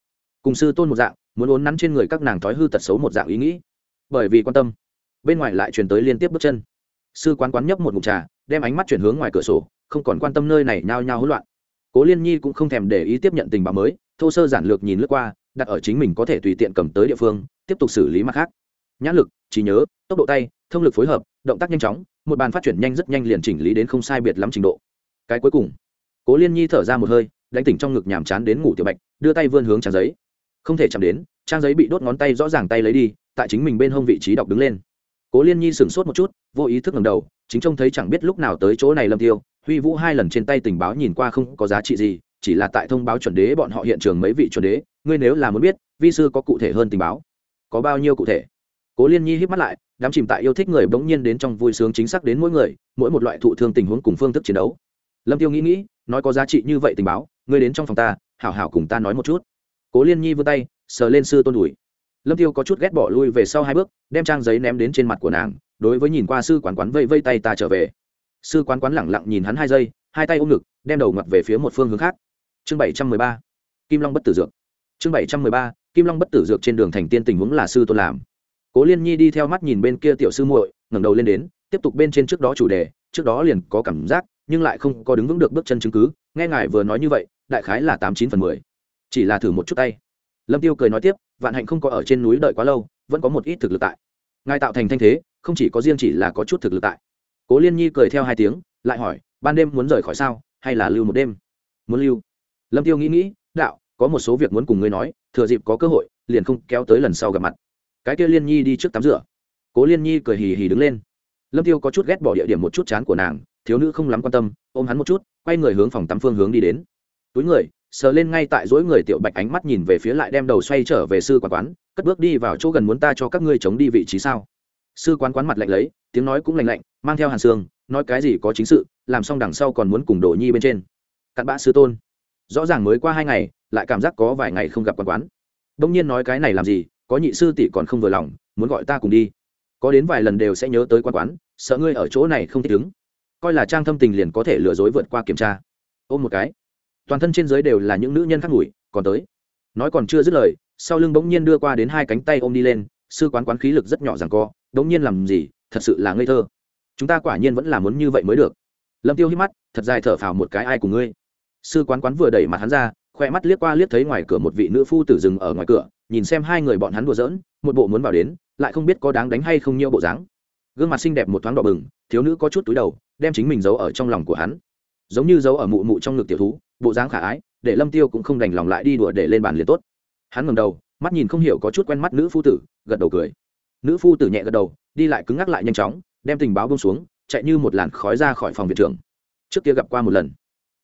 Cùng sư tôn một dạng, muốn ốn nắn trên người các nàng thói hư tật xấu một dạng ý nghĩ. Bởi vì quan tâm, bên ngoài lại truyền tới liên tiếp bước chân. Sư quán quán nhấp một mục trà, đem ánh mắt chuyển hướng ngoài cửa sổ, không còn quan tâm nơi này nhao nhao hỗn loạn. Cố liên nhi cũng không thèm để ý tiếp nhận tình báo mới, thô sơ giản lược nhìn lướt qua, đặt ở chính mình có thể tùy tiện cầm tới địa phương tiếp tục xử lý mặt khác. Nhãn lực, trí nhớ, tốc độ tay, thông lực phối hợp, động tác nhanh chóng, một bàn phát triển nhanh rất nhanh liền chỉnh lý đến không sai biệt lắm trình độ. Cái cuối cùng, cố liên nhi thở ra một hơi, đánh tỉnh trong ngực nhàm chán đến ngủ tiểu bạch, đưa tay vươn hướng trang giấy. Không thể chạm đến, trang giấy bị đốt ngón tay rõ ràng tay lấy đi, tại chính mình bên hông vị trí đọc đứng lên. Cố liên nhi sửng sốt một chút, vô ý thức ngầm đầu, chính trông thấy chẳng biết lúc nào tới chỗ này lâm tiêu, huy vũ hai lần trên tay tình báo nhìn qua không có giá trị gì, chỉ là tại thông báo chuẩn đế bọn họ hiện trường mấy vị chuẩn đế, ngươi nếu là muốn biết, vi sư có cụ thể hơn tình báo có bao nhiêu cụ thể? Cố liên nhi hít mắt lại, đám chìm tại yêu thích người bỗng nhiên đến trong vui sướng chính xác đến mỗi người, mỗi một loại thụ thương tình huống cùng phương thức chiến đấu. Lâm tiêu nghĩ nghĩ, nói có giá trị như vậy tình báo, ngươi đến trong phòng ta, hảo hảo cùng ta nói một chút. Cố liên nhi vươn tay, sờ lên sư tôn đùi. Lâm tiêu có chút ghét bỏ lui về sau hai bước, đem trang giấy ném đến trên mặt của nàng, đối với nhìn qua sư quán quán vây vây tay ta trở về. Sư quán quán lẳng lặng nhìn hắn hai giây, hai tay ôm ngực, đem đầu ngặt về phía một phương hướng khác. Chương bảy trăm mười ba, kim long bất tử dược. Chương bảy trăm mười ba kim long bất tử dược trên đường thành tiên tình huống là sư tôn làm. Cố liên nhi đi theo mắt nhìn bên kia tiểu sư muội, ngẩng đầu lên đến, tiếp tục bên trên trước đó chủ đề, trước đó liền có cảm giác, nhưng lại không có đứng vững được bước chân chứng cứ, nghe ngài vừa nói như vậy, đại khái là tám chín phần mười. Chỉ là thử một chút tay. Lâm tiêu cười nói tiếp, vạn hạnh không có ở trên núi đợi quá lâu, vẫn có một ít thực lực tại. Ngài tạo thành thanh thế, không chỉ có riêng chỉ là có chút thực lực tại. Cố liên nhi cười theo hai tiếng, lại hỏi, ban đêm muốn rời khỏi sao, hay là lưu một đêm? Muốn lưu? Lâm tiêu nghĩ nghĩ, đạo, có một số việc muốn cùng ngươi nói thừa dịp có cơ hội, liền không kéo tới lần sau gặp mặt. Cái kia liên nhi đi trước tắm rửa. Cố liên nhi cười hì hì đứng lên. Lâm tiêu có chút ghét bỏ địa điểm một chút chán của nàng, thiếu nữ không lắm quan tâm, ôm hắn một chút, quay người hướng phòng tắm phương hướng đi đến. Túi người, sờ lên ngay tại dỗi người tiểu bạch ánh mắt nhìn về phía lại đem đầu xoay trở về sư quán quán, cất bước đi vào chỗ gần muốn ta cho các ngươi chống đi vị trí sao. Sư quán quán mặt lạnh lấy, tiếng nói cũng lạnh lạnh, mang theo hàn xương nói cái gì có chính sự, làm xong đằng sau còn muốn cùng đổ nhi bên trên. Cặn bã sư tôn. Rõ ràng mới qua hai ngày lại cảm giác có vài ngày không gặp quán quán. Đông nhiên nói cái này làm gì, có nhị sư tỷ còn không vừa lòng, muốn gọi ta cùng đi. Có đến vài lần đều sẽ nhớ tới quán quán, sợ ngươi ở chỗ này không thích ứng coi là trang thâm tình liền có thể lừa dối vượt qua kiểm tra. Ôm một cái. Toàn thân trên dưới đều là những nữ nhân khác ngủi, còn tới. Nói còn chưa dứt lời, sau lưng bỗng nhiên đưa qua đến hai cánh tay ôm đi lên, sư quán quán khí lực rất nhỏ rằng co, bỗng nhiên làm gì, thật sự là ngây thơ. Chúng ta quả nhiên vẫn là muốn như vậy mới được. Lâm tiêu hít mắt, thật dài thở phào một cái, ai của ngươi? Sư quán quán vừa đẩy mặt hắn ra khoe mắt liếc qua liếc thấy ngoài cửa một vị nữ phu tử dừng ở ngoài cửa, nhìn xem hai người bọn hắn đùa giỡn, một bộ muốn vào đến, lại không biết có đáng đánh hay không nhiều bộ dáng. Gương mặt xinh đẹp một thoáng đỏ bừng, thiếu nữ có chút túi đầu, đem chính mình giấu ở trong lòng của hắn. Giống như giấu ở mụ mụ trong ngực tiểu thú, bộ dáng khả ái, để lâm tiêu cũng không đành lòng lại đi đùa để lên bàn liền tốt. Hắn ngầm đầu, mắt nhìn không hiểu có chút quen mắt nữ phu tử, gật đầu cười. Nữ phu tử nhẹ gật đầu, đi lại cứng ngắc lại nhanh chóng, đem tình báo bông xuống, chạy như một làn khói ra khỏi phòng viện trưởng. Trước kia gặp qua một lần.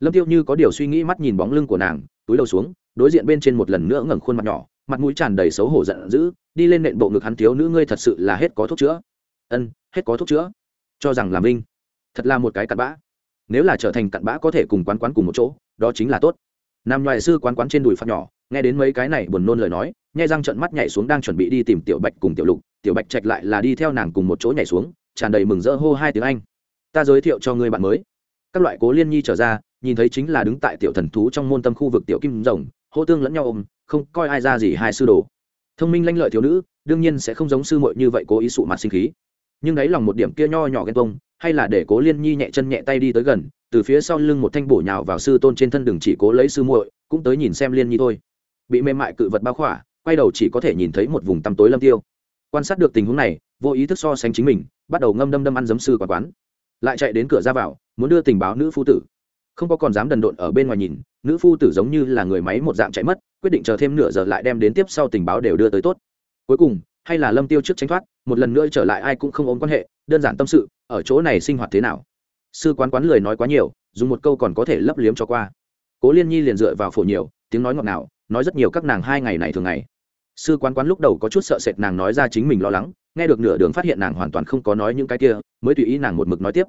Lâm tiêu như có điều suy nghĩ mắt nhìn bóng lưng của nàng túi đầu xuống, đối diện bên trên một lần nữa ngẩng khuôn mặt nhỏ, mặt mũi tràn đầy xấu hổ giận dữ, đi lên nện bộ ngực hắn thiếu nữ, ngươi thật sự là hết có thuốc chữa. Ân, hết có thuốc chữa. Cho rằng làm linh thật là một cái cặn bã. Nếu là trở thành cặn bã có thể cùng quán quán cùng một chỗ, đó chính là tốt. Nam nhoài sư quán quán trên đùi phát nhỏ, nghe đến mấy cái này buồn nôn lời nói, nhai răng trận mắt nhảy xuống đang chuẩn bị đi tìm tiểu bạch cùng tiểu lục. Tiểu bạch trạch lại là đi theo nàng cùng một chỗ nhảy xuống, tràn đầy mừng rỡ hô hai tiếng anh. Ta giới thiệu cho người bạn mới. Các loại cố liên nhi trở ra nhìn thấy chính là đứng tại tiểu thần thú trong môn tâm khu vực tiểu kim rồng, hô tương lẫn nhau ôm, không coi ai ra gì hai sư đồ. Thông minh lanh lợi thiếu nữ, đương nhiên sẽ không giống sư muội như vậy cố ý sụ mặt sinh khí. Nhưng đáy lòng một điểm kia nho nhỏ ghen tông hay là để cố liên nhi nhẹ chân nhẹ tay đi tới gần, từ phía sau lưng một thanh bổ nhào vào sư tôn trên thân đừng chỉ cố lấy sư muội, cũng tới nhìn xem liên nhi thôi. Bị mềm mại cự vật bao khỏa, quay đầu chỉ có thể nhìn thấy một vùng tăm tối lâm tiêu. Quan sát được tình huống này, vô ý thức so sánh chính mình, bắt đầu ngâm đâm đâm ăn giấm sư quán quán. Lại chạy đến cửa ra vào, muốn đưa tình báo nữ phu tử không có còn dám đần độn ở bên ngoài nhìn, nữ phu tử giống như là người máy một dạng chạy mất, quyết định chờ thêm nửa giờ lại đem đến tiếp sau tình báo đều đưa tới tốt. Cuối cùng, hay là lâm tiêu trước tránh thoát, một lần nữa trở lại ai cũng không ôm quan hệ, đơn giản tâm sự, ở chỗ này sinh hoạt thế nào? Sư quán quán lời nói quá nhiều, dùng một câu còn có thể lấp liếm cho qua. Cố liên nhi liền dựa vào phổ nhiều, tiếng nói ngọt ngào, nói rất nhiều các nàng hai ngày này thường ngày. Sư quán quán lúc đầu có chút sợ sệt nàng nói ra chính mình lo lắng, nghe được nửa đường phát hiện nàng hoàn toàn không có nói những cái kia, mới tùy ý nàng một mực nói tiếp.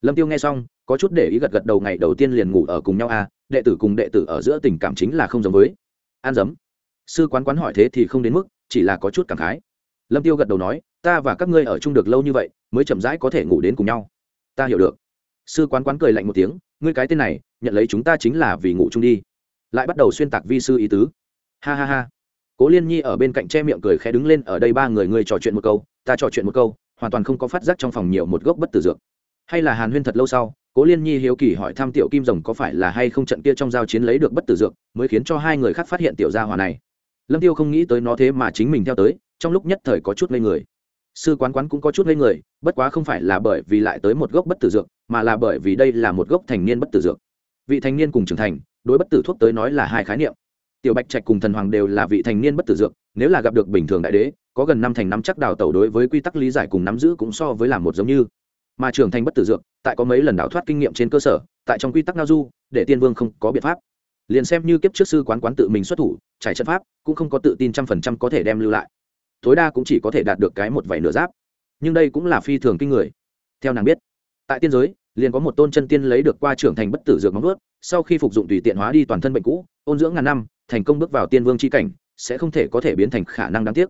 Lâm tiêu nghe xong có chút để ý gật gật đầu ngày đầu tiên liền ngủ ở cùng nhau à đệ tử cùng đệ tử ở giữa tình cảm chính là không giống với. An dấm sư quán quán hỏi thế thì không đến mức, chỉ là có chút cảm khái. Lâm tiêu gật đầu nói, ta và các ngươi ở chung được lâu như vậy, mới chậm rãi có thể ngủ đến cùng nhau. Ta hiểu được. Sư quán quán cười lạnh một tiếng, ngươi cái tên này, nhận lấy chúng ta chính là vì ngủ chung đi. Lại bắt đầu xuyên tạc vi sư ý tứ. Ha ha ha. Cố liên nhi ở bên cạnh che miệng cười khẽ đứng lên, ở đây ba người ngươi trò chuyện một câu, ta trò chuyện một câu, hoàn toàn không có phát giác trong phòng nhiều một gốc bất tử dược. Hay là hàn huyên thật lâu sau cố liên nhi hiếu kỳ hỏi thăm tiểu kim rồng có phải là hay không trận kia trong giao chiến lấy được bất tử dược mới khiến cho hai người khác phát hiện tiểu gia hòa này. Lâm tiêu không nghĩ tới nó thế mà chính mình theo tới, trong lúc nhất thời có chút ngây người. Sư quán quán cũng có chút ngây người, bất quá không phải là bởi vì lại tới một gốc bất tử dược, mà là bởi vì đây là một gốc thành niên bất tử dược. Vị thành niên cùng trưởng thành, đối bất tử thuốc tới nói là hai khái niệm. Tiểu bạch trạch cùng thần hoàng đều là vị thành niên bất tử dược, nếu là gặp được bình thường đại đế, có gần năm thành năm chắc đào tẩu đối với quy tắc lý giải cùng nắm giữ cũng so với làm một giống như mà trưởng thành bất tử dược, tại có mấy lần đảo thoát kinh nghiệm trên cơ sở, tại trong quy tắc ngao du, để tiên vương không có biện pháp. Liền xem như kiếp trước sư quán quán tự mình xuất thủ, trải trận pháp, cũng không có tự tin trăm phần trăm có thể đem lưu lại. Tối đa cũng chỉ có thể đạt được cái một vảy nửa giáp. Nhưng đây cũng là phi thường kinh người. Theo nàng biết, tại tiên giới, liền có một tôn chân tiên lấy được qua trưởng thành bất tử dược móng ướt sau khi phục dụng tùy tiện hóa đi toàn thân bệnh cũ, ôn dưỡng ngàn năm, thành công bước vào tiên vương c h i cảnh, sẽ không thể có thể biến thành khả năng đáng tiếc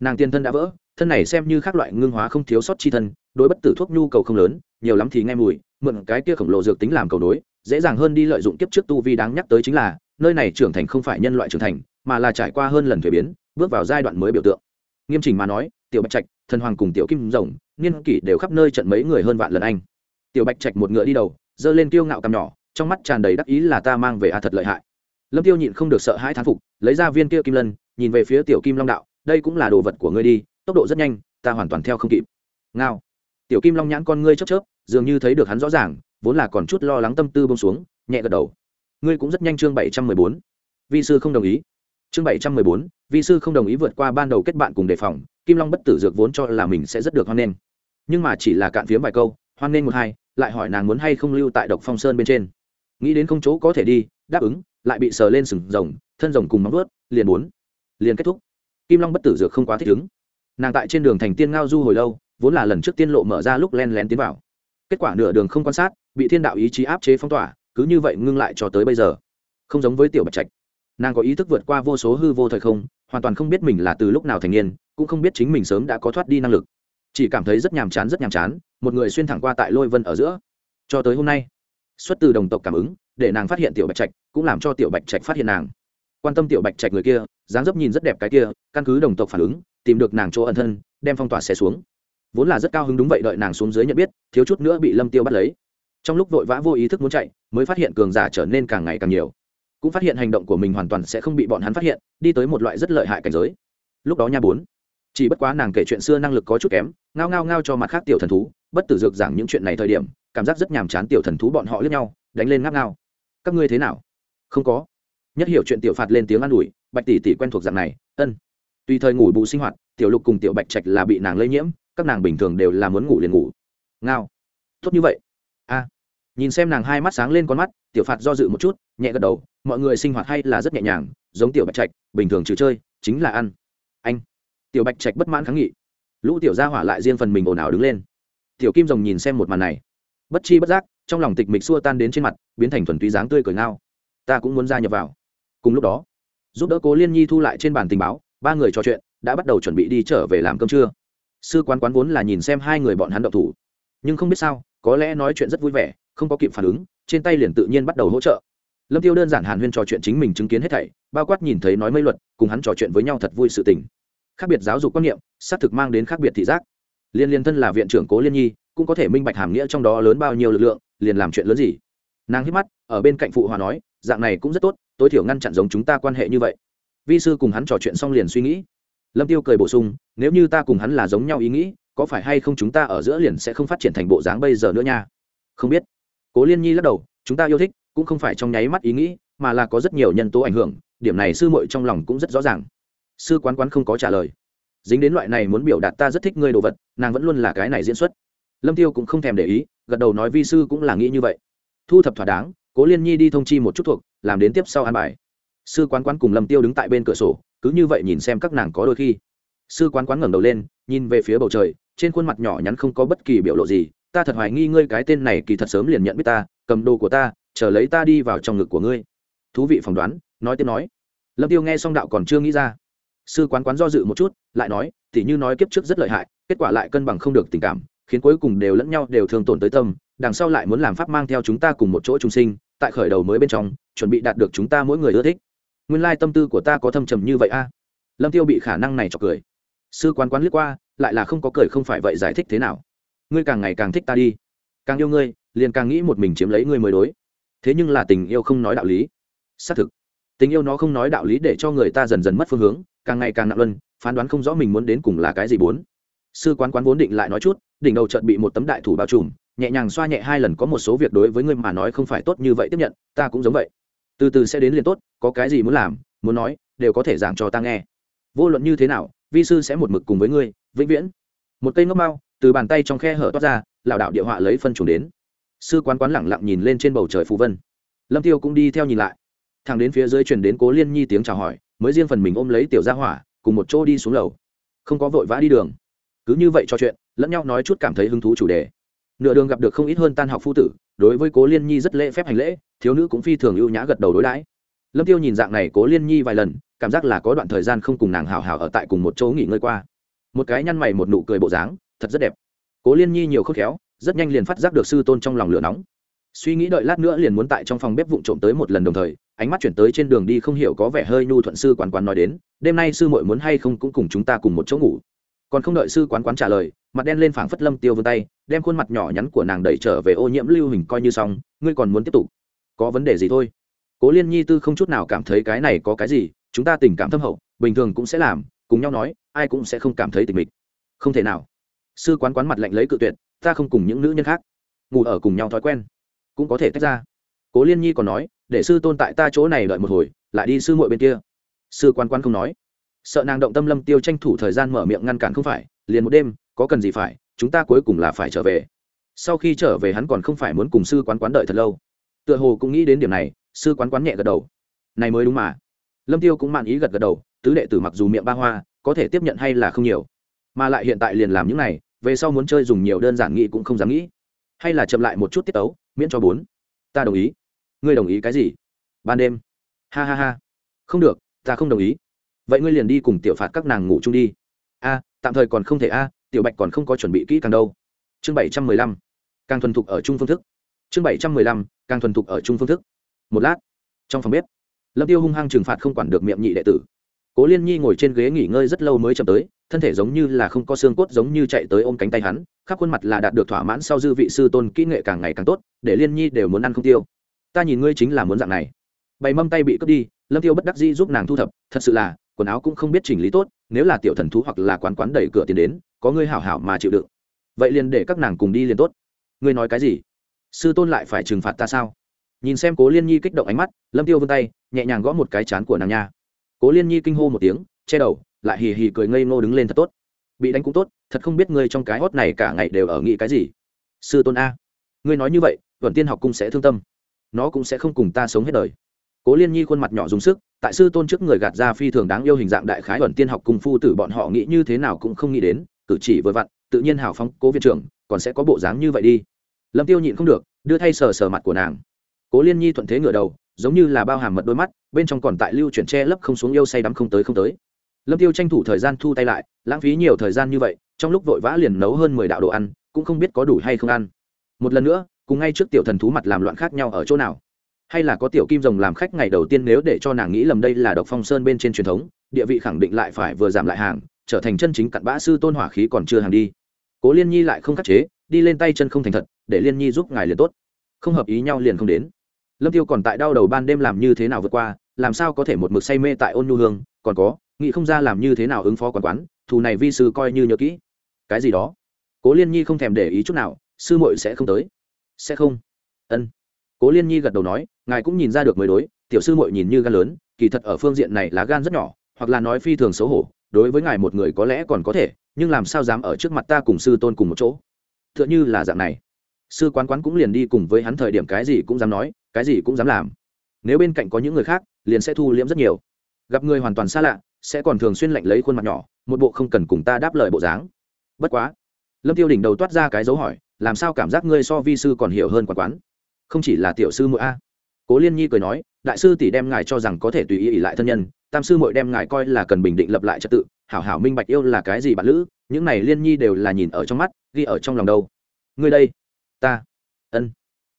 nàng tiên thân đã vỡ, thân này xem như các loại ngưng hóa không thiếu sót chi thân, đối bất tử thuốc nhu cầu không lớn, nhiều lắm thì nghe mùi, mượn cái kia khổng lồ dược tính làm cầu đối dễ dàng hơn đi lợi dụng kiếp trước tu vi đáng nhắc tới chính là, nơi này trưởng thành không phải nhân loại trưởng thành, mà là trải qua hơn lần thuế biến, bước vào giai đoạn mới biểu tượng. Nghiêm chỉnh mà nói, tiểu bạch trạch, thần hoàng cùng tiểu kim rồng, niên kỷ đều khắp nơi trận mấy người hơn vạn lần anh. Tiểu bạch trạch một ngựa đi đầu, giơ lên tiêu ngạo cằm nhỏ, trong mắt tràn đầy đắc ý là ta mang về a thật lợi hại. Lâm tiêu nhịn không được sợ hãi thán phục, lấy ra viên kia kim lân, nhìn về phía tiểu kim long đạo đây cũng là đồ vật của ngươi đi, tốc độ rất nhanh, ta hoàn toàn theo không kịp. Ngao. Tiểu kim long nhãn con ngươi chớp chớp, dường như thấy được hắn rõ ràng, vốn là còn chút lo lắng tâm tư bông xuống, nhẹ gật đầu. Ngươi cũng rất nhanh chương bảy trăm mười bốn. Vi sư không đồng ý. Chương bảy trăm mười bốn, vi sư không đồng ý vượt qua ban đầu kết bạn cùng đề phòng, kim long bất tử dược vốn cho là mình sẽ rất được hoan nghênh. Nhưng mà chỉ là cạn phiếm vài câu, hoan nghênh một hai, lại hỏi nàng muốn hay không lưu tại độc phong sơn bên trên. Nghĩ đến không chỗ có thể đi, đáp ứng, lại bị sờ lên sừng rồng, thân rồng cùng móng vớt liền bốn liền kết thúc kim long bất tử dược không quá thích ứng. Nàng tại trên đường thành tiên ngao du hồi lâu, vốn là lần trước tiên lộ mở ra lúc len lén tiến vào. Kết quả nửa đường không quan sát, bị thiên đạo ý chí áp chế phong tỏa, cứ như vậy ngưng lại cho tới bây giờ. Không giống với tiểu bạch trạch. Nàng có ý thức vượt qua vô số hư vô thời không, hoàn toàn không biết mình là từ lúc nào thành niên, cũng không biết chính mình sớm đã có thoát đi năng lực. Chỉ cảm thấy rất nhàm chán, rất nhàm chán, một người xuyên thẳng qua tại lôi vân ở giữa. Cho tới hôm nay, xuất từ đồng tộc cảm ứng, để nàng phát hiện tiểu bạch trạch, cũng làm cho tiểu bạch trạch phát hiện nàng quan tâm tiểu bạch trạch người kia, dáng dấp nhìn rất đẹp cái kia, căn cứ đồng tộc phản ứng, tìm được nàng chỗ ẩn thân, đem phong tỏa xe xuống. Vốn là rất cao hứng đúng vậy đợi nàng xuống dưới nhận biết, thiếu chút nữa bị lâm tiêu bắt lấy. Trong lúc vội vã vô ý thức muốn chạy, mới phát hiện cường giả trở nên càng ngày càng nhiều. Cũng phát hiện hành động của mình hoàn toàn sẽ không bị bọn hắn phát hiện, đi tới một loại rất lợi hại cảnh giới. Lúc đó nha bốn, chỉ bất quá nàng kể chuyện xưa năng lực có chút kém, ngao ngao ngao cho mặt khác tiểu thần thú, bất tử dược giảng những chuyện này thời điểm, cảm giác rất nhàm chán tiểu thần thú bọn họ lướt nhau, đánh lên ngáp ngao. Các ngươi thế nào? Không có nhất hiểu chuyện tiểu phạt lên tiếng an ủi, bạch tỷ tỷ quen thuộc dạng này, ân. Tùy thời ngủ bù sinh hoạt, tiểu lục cùng tiểu bạch trạch là bị nàng lây nhiễm, các nàng bình thường đều là muốn ngủ liền ngủ. Ngao. Tốt như vậy. A. Nhìn xem nàng hai mắt sáng lên con mắt, tiểu phạt do dự một chút, nhẹ gật đầu, mọi người sinh hoạt hay là rất nhẹ nhàng, giống tiểu bạch trạch, bình thường trừ chơi, chính là ăn. Anh. Tiểu bạch trạch bất mãn kháng nghị. Lũ tiểu gia hỏa lại riêng phần mình ồn ào đứng lên. Tiểu kim rồng nhìn xem một màn này. Bất chi bất giác, trong lòng tịch mịch xua tan đến trên mặt, biến thành thuần túy dáng tươi cười ngao. Ta cũng muốn gia nhập vào cùng lúc đó, giúp đỡ cố liên nhi thu lại trên bàn tình báo, ba người trò chuyện, đã bắt đầu chuẩn bị đi trở về làm cơm trưa. Sư quán quán vốn là nhìn xem hai người bọn hắn động thủ, nhưng không biết sao, có lẽ nói chuyện rất vui vẻ, không có kịp phản ứng, trên tay liền tự nhiên bắt đầu hỗ trợ. Lâm tiêu đơn giản hàn huyên trò chuyện chính mình chứng kiến hết thảy, bao quát nhìn thấy nói mây luật, cùng hắn trò chuyện với nhau thật vui sự tình. Khác biệt giáo dục quan niệm, xác thực mang đến khác biệt thị giác. Liên liên thân là viện trưởng cố liên nhi, cũng có thể minh bạch hàm nghĩa trong đó lớn bao nhiêu lực lượng, liền làm chuyện lớn gì. Nàng hít mắt, ở bên cạnh phụ hòa nói dạng này cũng rất tốt, tối thiểu ngăn chặn giống chúng ta quan hệ như vậy. Vi sư cùng hắn trò chuyện xong liền suy nghĩ. Lâm tiêu cười bổ sung, nếu như ta cùng hắn là giống nhau ý nghĩ, có phải hay không chúng ta ở giữa liền sẽ không phát triển thành bộ dáng bây giờ nữa nha? Không biết. Cố liên nhi lắc đầu, chúng ta yêu thích, cũng không phải trong nháy mắt ý nghĩ, mà là có rất nhiều nhân tố ảnh hưởng, điểm này sư muội trong lòng cũng rất rõ ràng. Sư quán quán không có trả lời. Dính đến loại này muốn biểu đạt ta rất thích ngươi đồ vật, nàng vẫn luôn là cái này diễn xuất. Lâm tiêu cũng không thèm để ý, gật đầu nói vi sư cũng là nghĩ như vậy. Thu thập thỏa đáng cố liên nhi đi thông chi một chút thuộc, làm đến tiếp sau an bài. Sư quán quán cùng lâm tiêu đứng tại bên cửa sổ, cứ như vậy nhìn xem các nàng có đôi khi. Sư quán quán ngẩng đầu lên, nhìn về phía bầu trời, trên khuôn mặt nhỏ nhắn không có bất kỳ biểu lộ gì, ta thật hoài nghi ngươi cái tên này kỳ thật sớm liền nhận biết ta, cầm đồ của ta, chờ lấy ta đi vào trong ngực của ngươi. Thú vị phỏng đoán, nói tiếp nói. Lâm tiêu nghe xong đạo còn chưa nghĩ ra. Sư quán quán do dự một chút, lại nói, tỉ như nói kiếp trước rất lợi hại, kết quả lại cân bằng không được tình cảm, khiến cuối cùng đều lẫn nhau đều thường tổn tới tâm đằng sau lại muốn làm pháp mang theo chúng ta cùng một chỗ trung sinh, tại khởi đầu mới bên trong, chuẩn bị đạt được chúng ta mỗi người ưa thích. Nguyên lai tâm tư của ta có thâm trầm như vậy a. Lâm tiêu bị khả năng này chọc cười. Sư quán quán liếc qua, lại là không có cười không phải vậy giải thích thế nào. Ngươi càng ngày càng thích ta đi. Càng yêu ngươi, liền càng nghĩ một mình chiếm lấy ngươi mới đối. Thế nhưng là tình yêu không nói đạo lý. Xác thực, tình yêu nó không nói đạo lý để cho người ta dần dần mất phương hướng, càng ngày càng nặng luân, phán đoán không rõ mình muốn đến cùng là cái gì bốn. Sư quán quán vốn định lại nói chút, đỉnh đầu chợt bị một tấm đại thủ bao trùm nhẹ nhàng xoa nhẹ hai lần có một số việc đối với ngươi mà nói không phải tốt như vậy tiếp nhận, ta cũng giống vậy. Từ từ sẽ đến liền tốt, có cái gì muốn làm, muốn nói, đều có thể giảng cho ta nghe. Vô luận như thế nào, vi sư sẽ một mực cùng với ngươi, vĩnh viễn. Một cây ngốc mau từ bàn tay trong khe hở toát ra, lảo đạo địa họa lấy phân chủ đến. Sư quán quán lẳng lặng nhìn lên trên bầu trời phù vân. Lâm tiêu cũng đi theo nhìn lại. Thằng đến phía dưới truyền đến cố liên nhi tiếng chào hỏi, mới riêng phần mình ôm lấy tiểu gia hỏa, cùng một chỗ đi xuống lầu. Không có vội vã đi đường. Cứ như vậy trò chuyện, lẫn nhau nói chút cảm thấy hứng thú chủ đề nửa đường gặp được không ít hơn tan học phu tử, đối với cố liên nhi rất lễ phép hành lễ, thiếu nữ cũng phi thường ưu nhã gật đầu đối đãi. Lâm tiêu nhìn dạng này cố liên nhi vài lần, cảm giác là có đoạn thời gian không cùng nàng hào hào ở tại cùng một chỗ nghỉ ngơi qua. Một cái nhăn mày một nụ cười bộ dáng, thật rất đẹp. Cố liên nhi nhiều khôn khéo, rất nhanh liền phát giác được sư tôn trong lòng lửa nóng. Suy nghĩ đợi lát nữa liền muốn tại trong phòng bếp vụng trộm tới một lần đồng thời, ánh mắt chuyển tới trên đường đi không hiểu có vẻ hơi nhu thuận sư quán quán nói đến, đêm nay sư muội muốn hay không cũng cùng chúng ta cùng một chỗ ngủ. Còn không đợi sư quán quán trả lời, mặt đen lên phảng phất lâm tiêu vươn tay đem khuôn mặt nhỏ nhắn của nàng đẩy trở về ô nhiễm lưu hình coi như xong, ngươi còn muốn tiếp tục? Có vấn đề gì thôi? Cố liên nhi tư không chút nào cảm thấy cái này có cái gì, chúng ta tình cảm thâm hậu, bình thường cũng sẽ làm, cùng nhau nói, ai cũng sẽ không cảm thấy tình mình không thể nào. Sư quán quán mặt lạnh lấy cự tuyệt, ta không cùng những nữ nhân khác. Ngủ ở cùng nhau thói quen. Cũng có thể tách ra. Cố liên nhi còn nói, để sư tôn tại ta chỗ này đợi một hồi, lại đi sư muội bên kia. Sư Quán Quán không nói. Sợ nàng động tâm lâm tiêu tranh thủ thời gian mở miệng ngăn cản không phải, liền một đêm, có cần gì phải chúng ta cuối cùng là phải trở về. Sau khi trở về hắn còn không phải muốn cùng sư quán quán đợi thật lâu. Tựa hồ cũng nghĩ đến điểm này, sư quán quán nhẹ gật đầu. Này mới đúng mà. Lâm tiêu cũng mạn ý gật gật đầu, tứ đệ tử mặc dù miệng ba hoa, có thể tiếp nhận hay là không nhiều. Mà lại hiện tại liền làm những này, về sau muốn chơi dùng nhiều đơn giản nghĩ cũng không dám nghĩ. Hay là chậm lại một chút tiết tấu, miễn cho bốn. Ta đồng ý. Ngươi đồng ý cái gì? Ban đêm. Ha ha ha. Không được, ta không đồng ý. Vậy ngươi liền đi cùng tiểu phạt các nàng ngủ chung đi. A, tạm thời còn không thể a tiểu bạch còn không có chuẩn bị kỹ càng đâu. Chương bảy trăm mười lăm, càng thuần thục ở chung phương thức. Chương bảy trăm mười lăm, càng thuần thục ở chung phương thức. Một lát, trong phòng bếp, lâm tiêu hung hăng trừng phạt không quản được miệng nhị đệ tử. Cố liên nhi ngồi trên ghế nghỉ ngơi rất lâu mới chậm tới, thân thể giống như là không có xương cốt giống như chạy tới ôm cánh tay hắn, khắp khuôn mặt là đạt được thỏa mãn sau dư vị sư tôn kỹ nghệ càng ngày càng tốt, để liên nhi đều muốn ăn không tiêu. Ta nhìn ngươi chính là muốn dạng này. Bày mâm tay bị cướp đi, lâm tiêu bất đắc dĩ giúp nàng thu thập, thật sự là, quần áo cũng không biết chỉnh lý tốt nếu là tiểu thần thú hoặc là quán quán đẩy cửa tiền đến, có ngươi hảo hảo mà chịu đựng. Vậy liền để các nàng cùng đi liền tốt. Ngươi nói cái gì? Sư tôn lại phải trừng phạt ta sao? Nhìn xem cố liên nhi kích động ánh mắt, lâm tiêu vươn tay, nhẹ nhàng gõ một cái chán của nàng nha. Cố liên nhi kinh hô một tiếng, che đầu, lại hì hì cười ngây ngô đứng lên thật tốt. Bị đánh cũng tốt, thật không biết ngươi trong cái hót này cả ngày đều ở nghĩ cái gì. Sư tôn a, ngươi nói như vậy vận tiên học cung sẽ thương tâm. Nó cũng sẽ không cùng ta sống hết đời cố liên nhi khuôn mặt nhỏ dùng sức, tại sư tôn trước người gạt ra phi thường đáng yêu hình dạng đại khái ẩn tiên học cung phu tử bọn họ nghĩ như thế nào cũng không nghĩ đến, cử chỉ vừa vặn, tự nhiên hào phóng, cố viện trưởng, còn sẽ có bộ dáng như vậy đi. Lâm tiêu nhịn không được, đưa thay sờ sờ mặt của nàng. Cố liên nhi thuận thế ngửa đầu, giống như là bao hàm mật đôi mắt, bên trong còn tại lưu chuyển che lấp không xuống yêu say đắm không tới không tới. Lâm tiêu tranh thủ thời gian thu tay lại, lãng phí nhiều thời gian như vậy, trong lúc vội vã liền nấu hơn mười đạo đồ ăn, cũng không biết có đủ hay không ăn. Một lần nữa, cùng ngay trước tiểu thần thú mặt làm loạn khác nhau ở chỗ nào hay là có tiểu kim rồng làm khách ngày đầu tiên nếu để cho nàng nghĩ lầm đây là độc phong sơn bên trên truyền thống, địa vị khẳng định lại phải vừa giảm lại hàng, trở thành chân chính cặn bã sư tôn hỏa khí còn chưa hàng đi. Cố liên nhi lại không khắc chế, đi lên tay chân không thành thật, để liên nhi giúp ngài liền tốt. Không hợp ý nhau liền không đến. Lâm tiêu còn tại đau đầu ban đêm làm như thế nào vượt qua, làm sao có thể một mực say mê tại ôn nhu hương, còn có, nghĩ không ra làm như thế nào ứng phó quán quán, thù này vi sư coi như nhớ kỹ. Cái gì đó? Cố liên nhi không thèm để ý chút nào, sư muội sẽ không tới. Sẽ không. Ân cố liên nhi gật đầu nói, ngài cũng nhìn ra được mới đối, tiểu sư muội nhìn như gan lớn, kỳ thật ở phương diện này lá gan rất nhỏ, hoặc là nói phi thường xấu hổ, đối với ngài một người có lẽ còn có thể, nhưng làm sao dám ở trước mặt ta cùng sư tôn cùng một chỗ? T h ư ợ n h ư là dạng này. Sư quán quán cũng liền đi cùng với hắn thời điểm cái gì cũng dám nói, cái gì cũng dám làm. Nếu bên cạnh có những người khác, liền sẽ thu liễm rất nhiều. Gặp người hoàn toàn xa lạ, sẽ còn thường xuyên lạnh lấy khuôn mặt nhỏ, một bộ không cần cùng ta đáp lời bộ dáng. Bất quá, lâm tiêu đỉnh đầu toát ra cái dấu hỏi, làm sao cảm giác ngươi so vi sư còn hiểu hơn quán quán? Không chỉ là tiểu sư muội a. Cố liên nhi cười nói, đại sư tỷ đem ngài cho rằng có thể tùy ý ỉ lại thân nhân, tam sư muội đem ngài coi là cần bình định lập lại trật tự, hảo hảo minh bạch yêu là cái gì bạn lữ, những này liên nhi đều là nhìn ở trong mắt, ghi ở trong lòng đâu. Ngươi đây, ta, ân,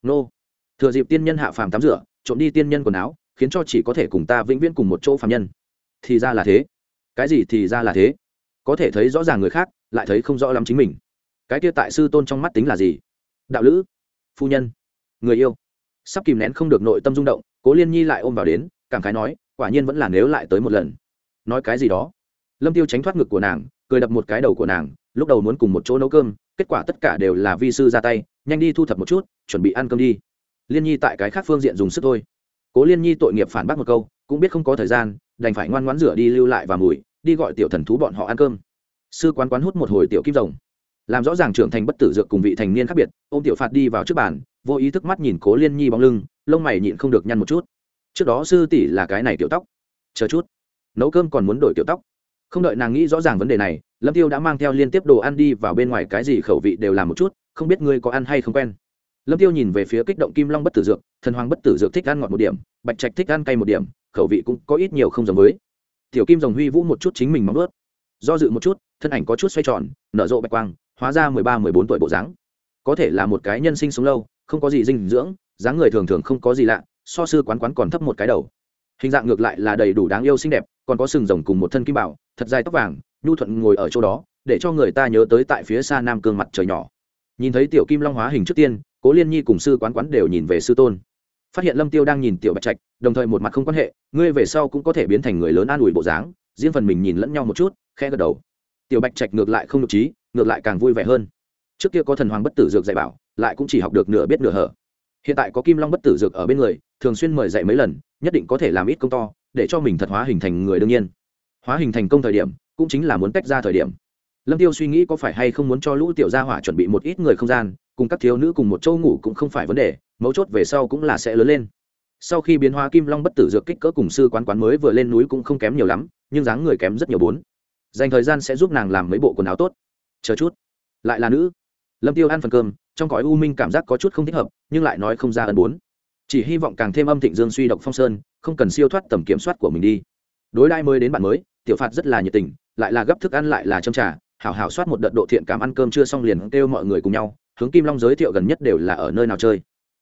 nô. Thừa dịp tiên nhân hạ phàm tắm rửa, trộm đi tiên nhân quần áo, khiến cho chỉ có thể cùng ta vĩnh viễn cùng một chỗ phàm nhân. Thì ra là thế. Cái gì thì ra là thế. Có thể thấy rõ ràng người khác, lại thấy không rõ lắm chính mình. Cái kia tại sư tôn trong mắt tính là gì? Đạo lữ, phu nhân người yêu. Sắp kìm nén không được nội tâm rung động, cố liên nhi lại ôm vào đến, cảm khái nói, quả nhiên vẫn là nếu lại tới một lần. Nói cái gì đó? Lâm tiêu tránh thoát ngực của nàng, cười đập một cái đầu của nàng, lúc đầu muốn cùng một chỗ nấu cơm, kết quả tất cả đều là vi sư ra tay, nhanh đi thu thập một chút, chuẩn bị ăn cơm đi. Liên nhi tại cái khác phương diện dùng sức thôi. Cố liên nhi tội nghiệp phản bác một câu, cũng biết không có thời gian, đành phải ngoan ngoãn rửa đi lưu lại và mùi, đi gọi tiểu thần thú bọn họ ăn cơm. Sư quán quán hút một hồi tiểu kim rồng. Làm rõ ràng trưởng thành bất tử dược cùng vị thành niên khác biệt ô m tiểu phạt đi vào trước bàn vô ý thức mắt nhìn cố liên nhi bóng lưng, lông mày nhịn không được nhăn một chút. Trước đó sư tỷ là cái này tiểu tóc. Chờ chút. Nấu cơm còn muốn đổi tiểu tóc. Không đợi nàng nghĩ rõ ràng vấn đề này, lâm tiêu đã mang theo liên tiếp đồ ăn đi vào bên ngoài cái gì khẩu vị đều làm một chút, không biết ngươi có ăn hay không quen. Lâm tiêu nhìn về phía kích động kim long bất tử dược, thần hoàng bất tử dược thích ăn ngọt một điểm, bạch trạch thích ăn cay một điểm, khẩu vị cũng có ít nhiều không giống với. Tiểu kim rồng huy vũ một chút chính mình móng ướt do dự một chút, thân ảnh có chút xoay tròn, nở rộ bạch quang, hóa ra mười ba, mười bốn tuổi bộ dáng. Có thể là một cái nhân sinh sống lâu không có gì dinh dưỡng, dáng người thường thường không có gì lạ, so sư quán quán còn thấp một cái đầu. Hình dạng ngược lại là đầy đủ đáng yêu xinh đẹp, còn có sừng rồng cùng một thân kim bảo, thật dài tóc vàng, nhu thuận ngồi ở chỗ đó, để cho người ta nhớ tới tại phía xa nam cương mặt trời nhỏ. Nhìn thấy tiểu kim long hóa hình trước tiên, cố liên nhi cùng sư quán quán đều nhìn về sư tôn. Phát hiện lâm tiêu đang nhìn tiểu bạch trạch, đồng thời một mặt không quan hệ, ngươi về sau cũng có thể biến thành người lớn an ủi bộ dáng, riêng phần mình nhìn lẫn nhau một chút khe gật đầu. Tiểu bạch trạch ngược lại không nhục trí, ngược lại càng vui vẻ hơn. Trước kia có thần hoàng bất tử dược dạy bảo lại cũng chỉ học được nửa biết nửa hở. Hiện tại có kim long bất tử dược ở bên người, thường xuyên mời dạy mấy lần, nhất định có thể làm ít công to, để cho mình thật hóa hình thành người đương nhiên. Hóa hình thành công thời điểm, cũng chính là muốn tách ra thời điểm. Lâm tiêu suy nghĩ có phải hay không muốn cho lũ tiểu gia hỏa chuẩn bị một ít người không gian, cùng các thiếu nữ cùng một châu ngủ cũng không phải vấn đề, mấu chốt về sau cũng là sẽ lớn lên. Sau khi biến hóa kim long bất tử dược kích cỡ cùng sư quán quán mới vừa lên núi cũng không kém nhiều lắm, nhưng dáng người kém rất nhiều bốn. Dành thời gian sẽ giúp nàng làm mấy bộ quần áo tốt. Chờ chút. Lại là nữ. Lâm tiêu ăn phần cơm trong cõi u minh cảm giác có chút không thích hợp, nhưng lại nói không ra ân bốn. Chỉ hy vọng càng thêm âm thịnh dương suy động phong sơn, không cần siêu thoát tầm kiểm soát của mình đi. Đối đai mới đến bạn mới, tiểu phạt rất là nhiệt tình, lại là gấp thức ăn lại là châm trà, hảo hảo soát một đợt độ thiện cảm ăn cơm chưa xong liền kêu mọi người cùng nhau, hướng kim long giới thiệu gần nhất đều là ở nơi nào chơi.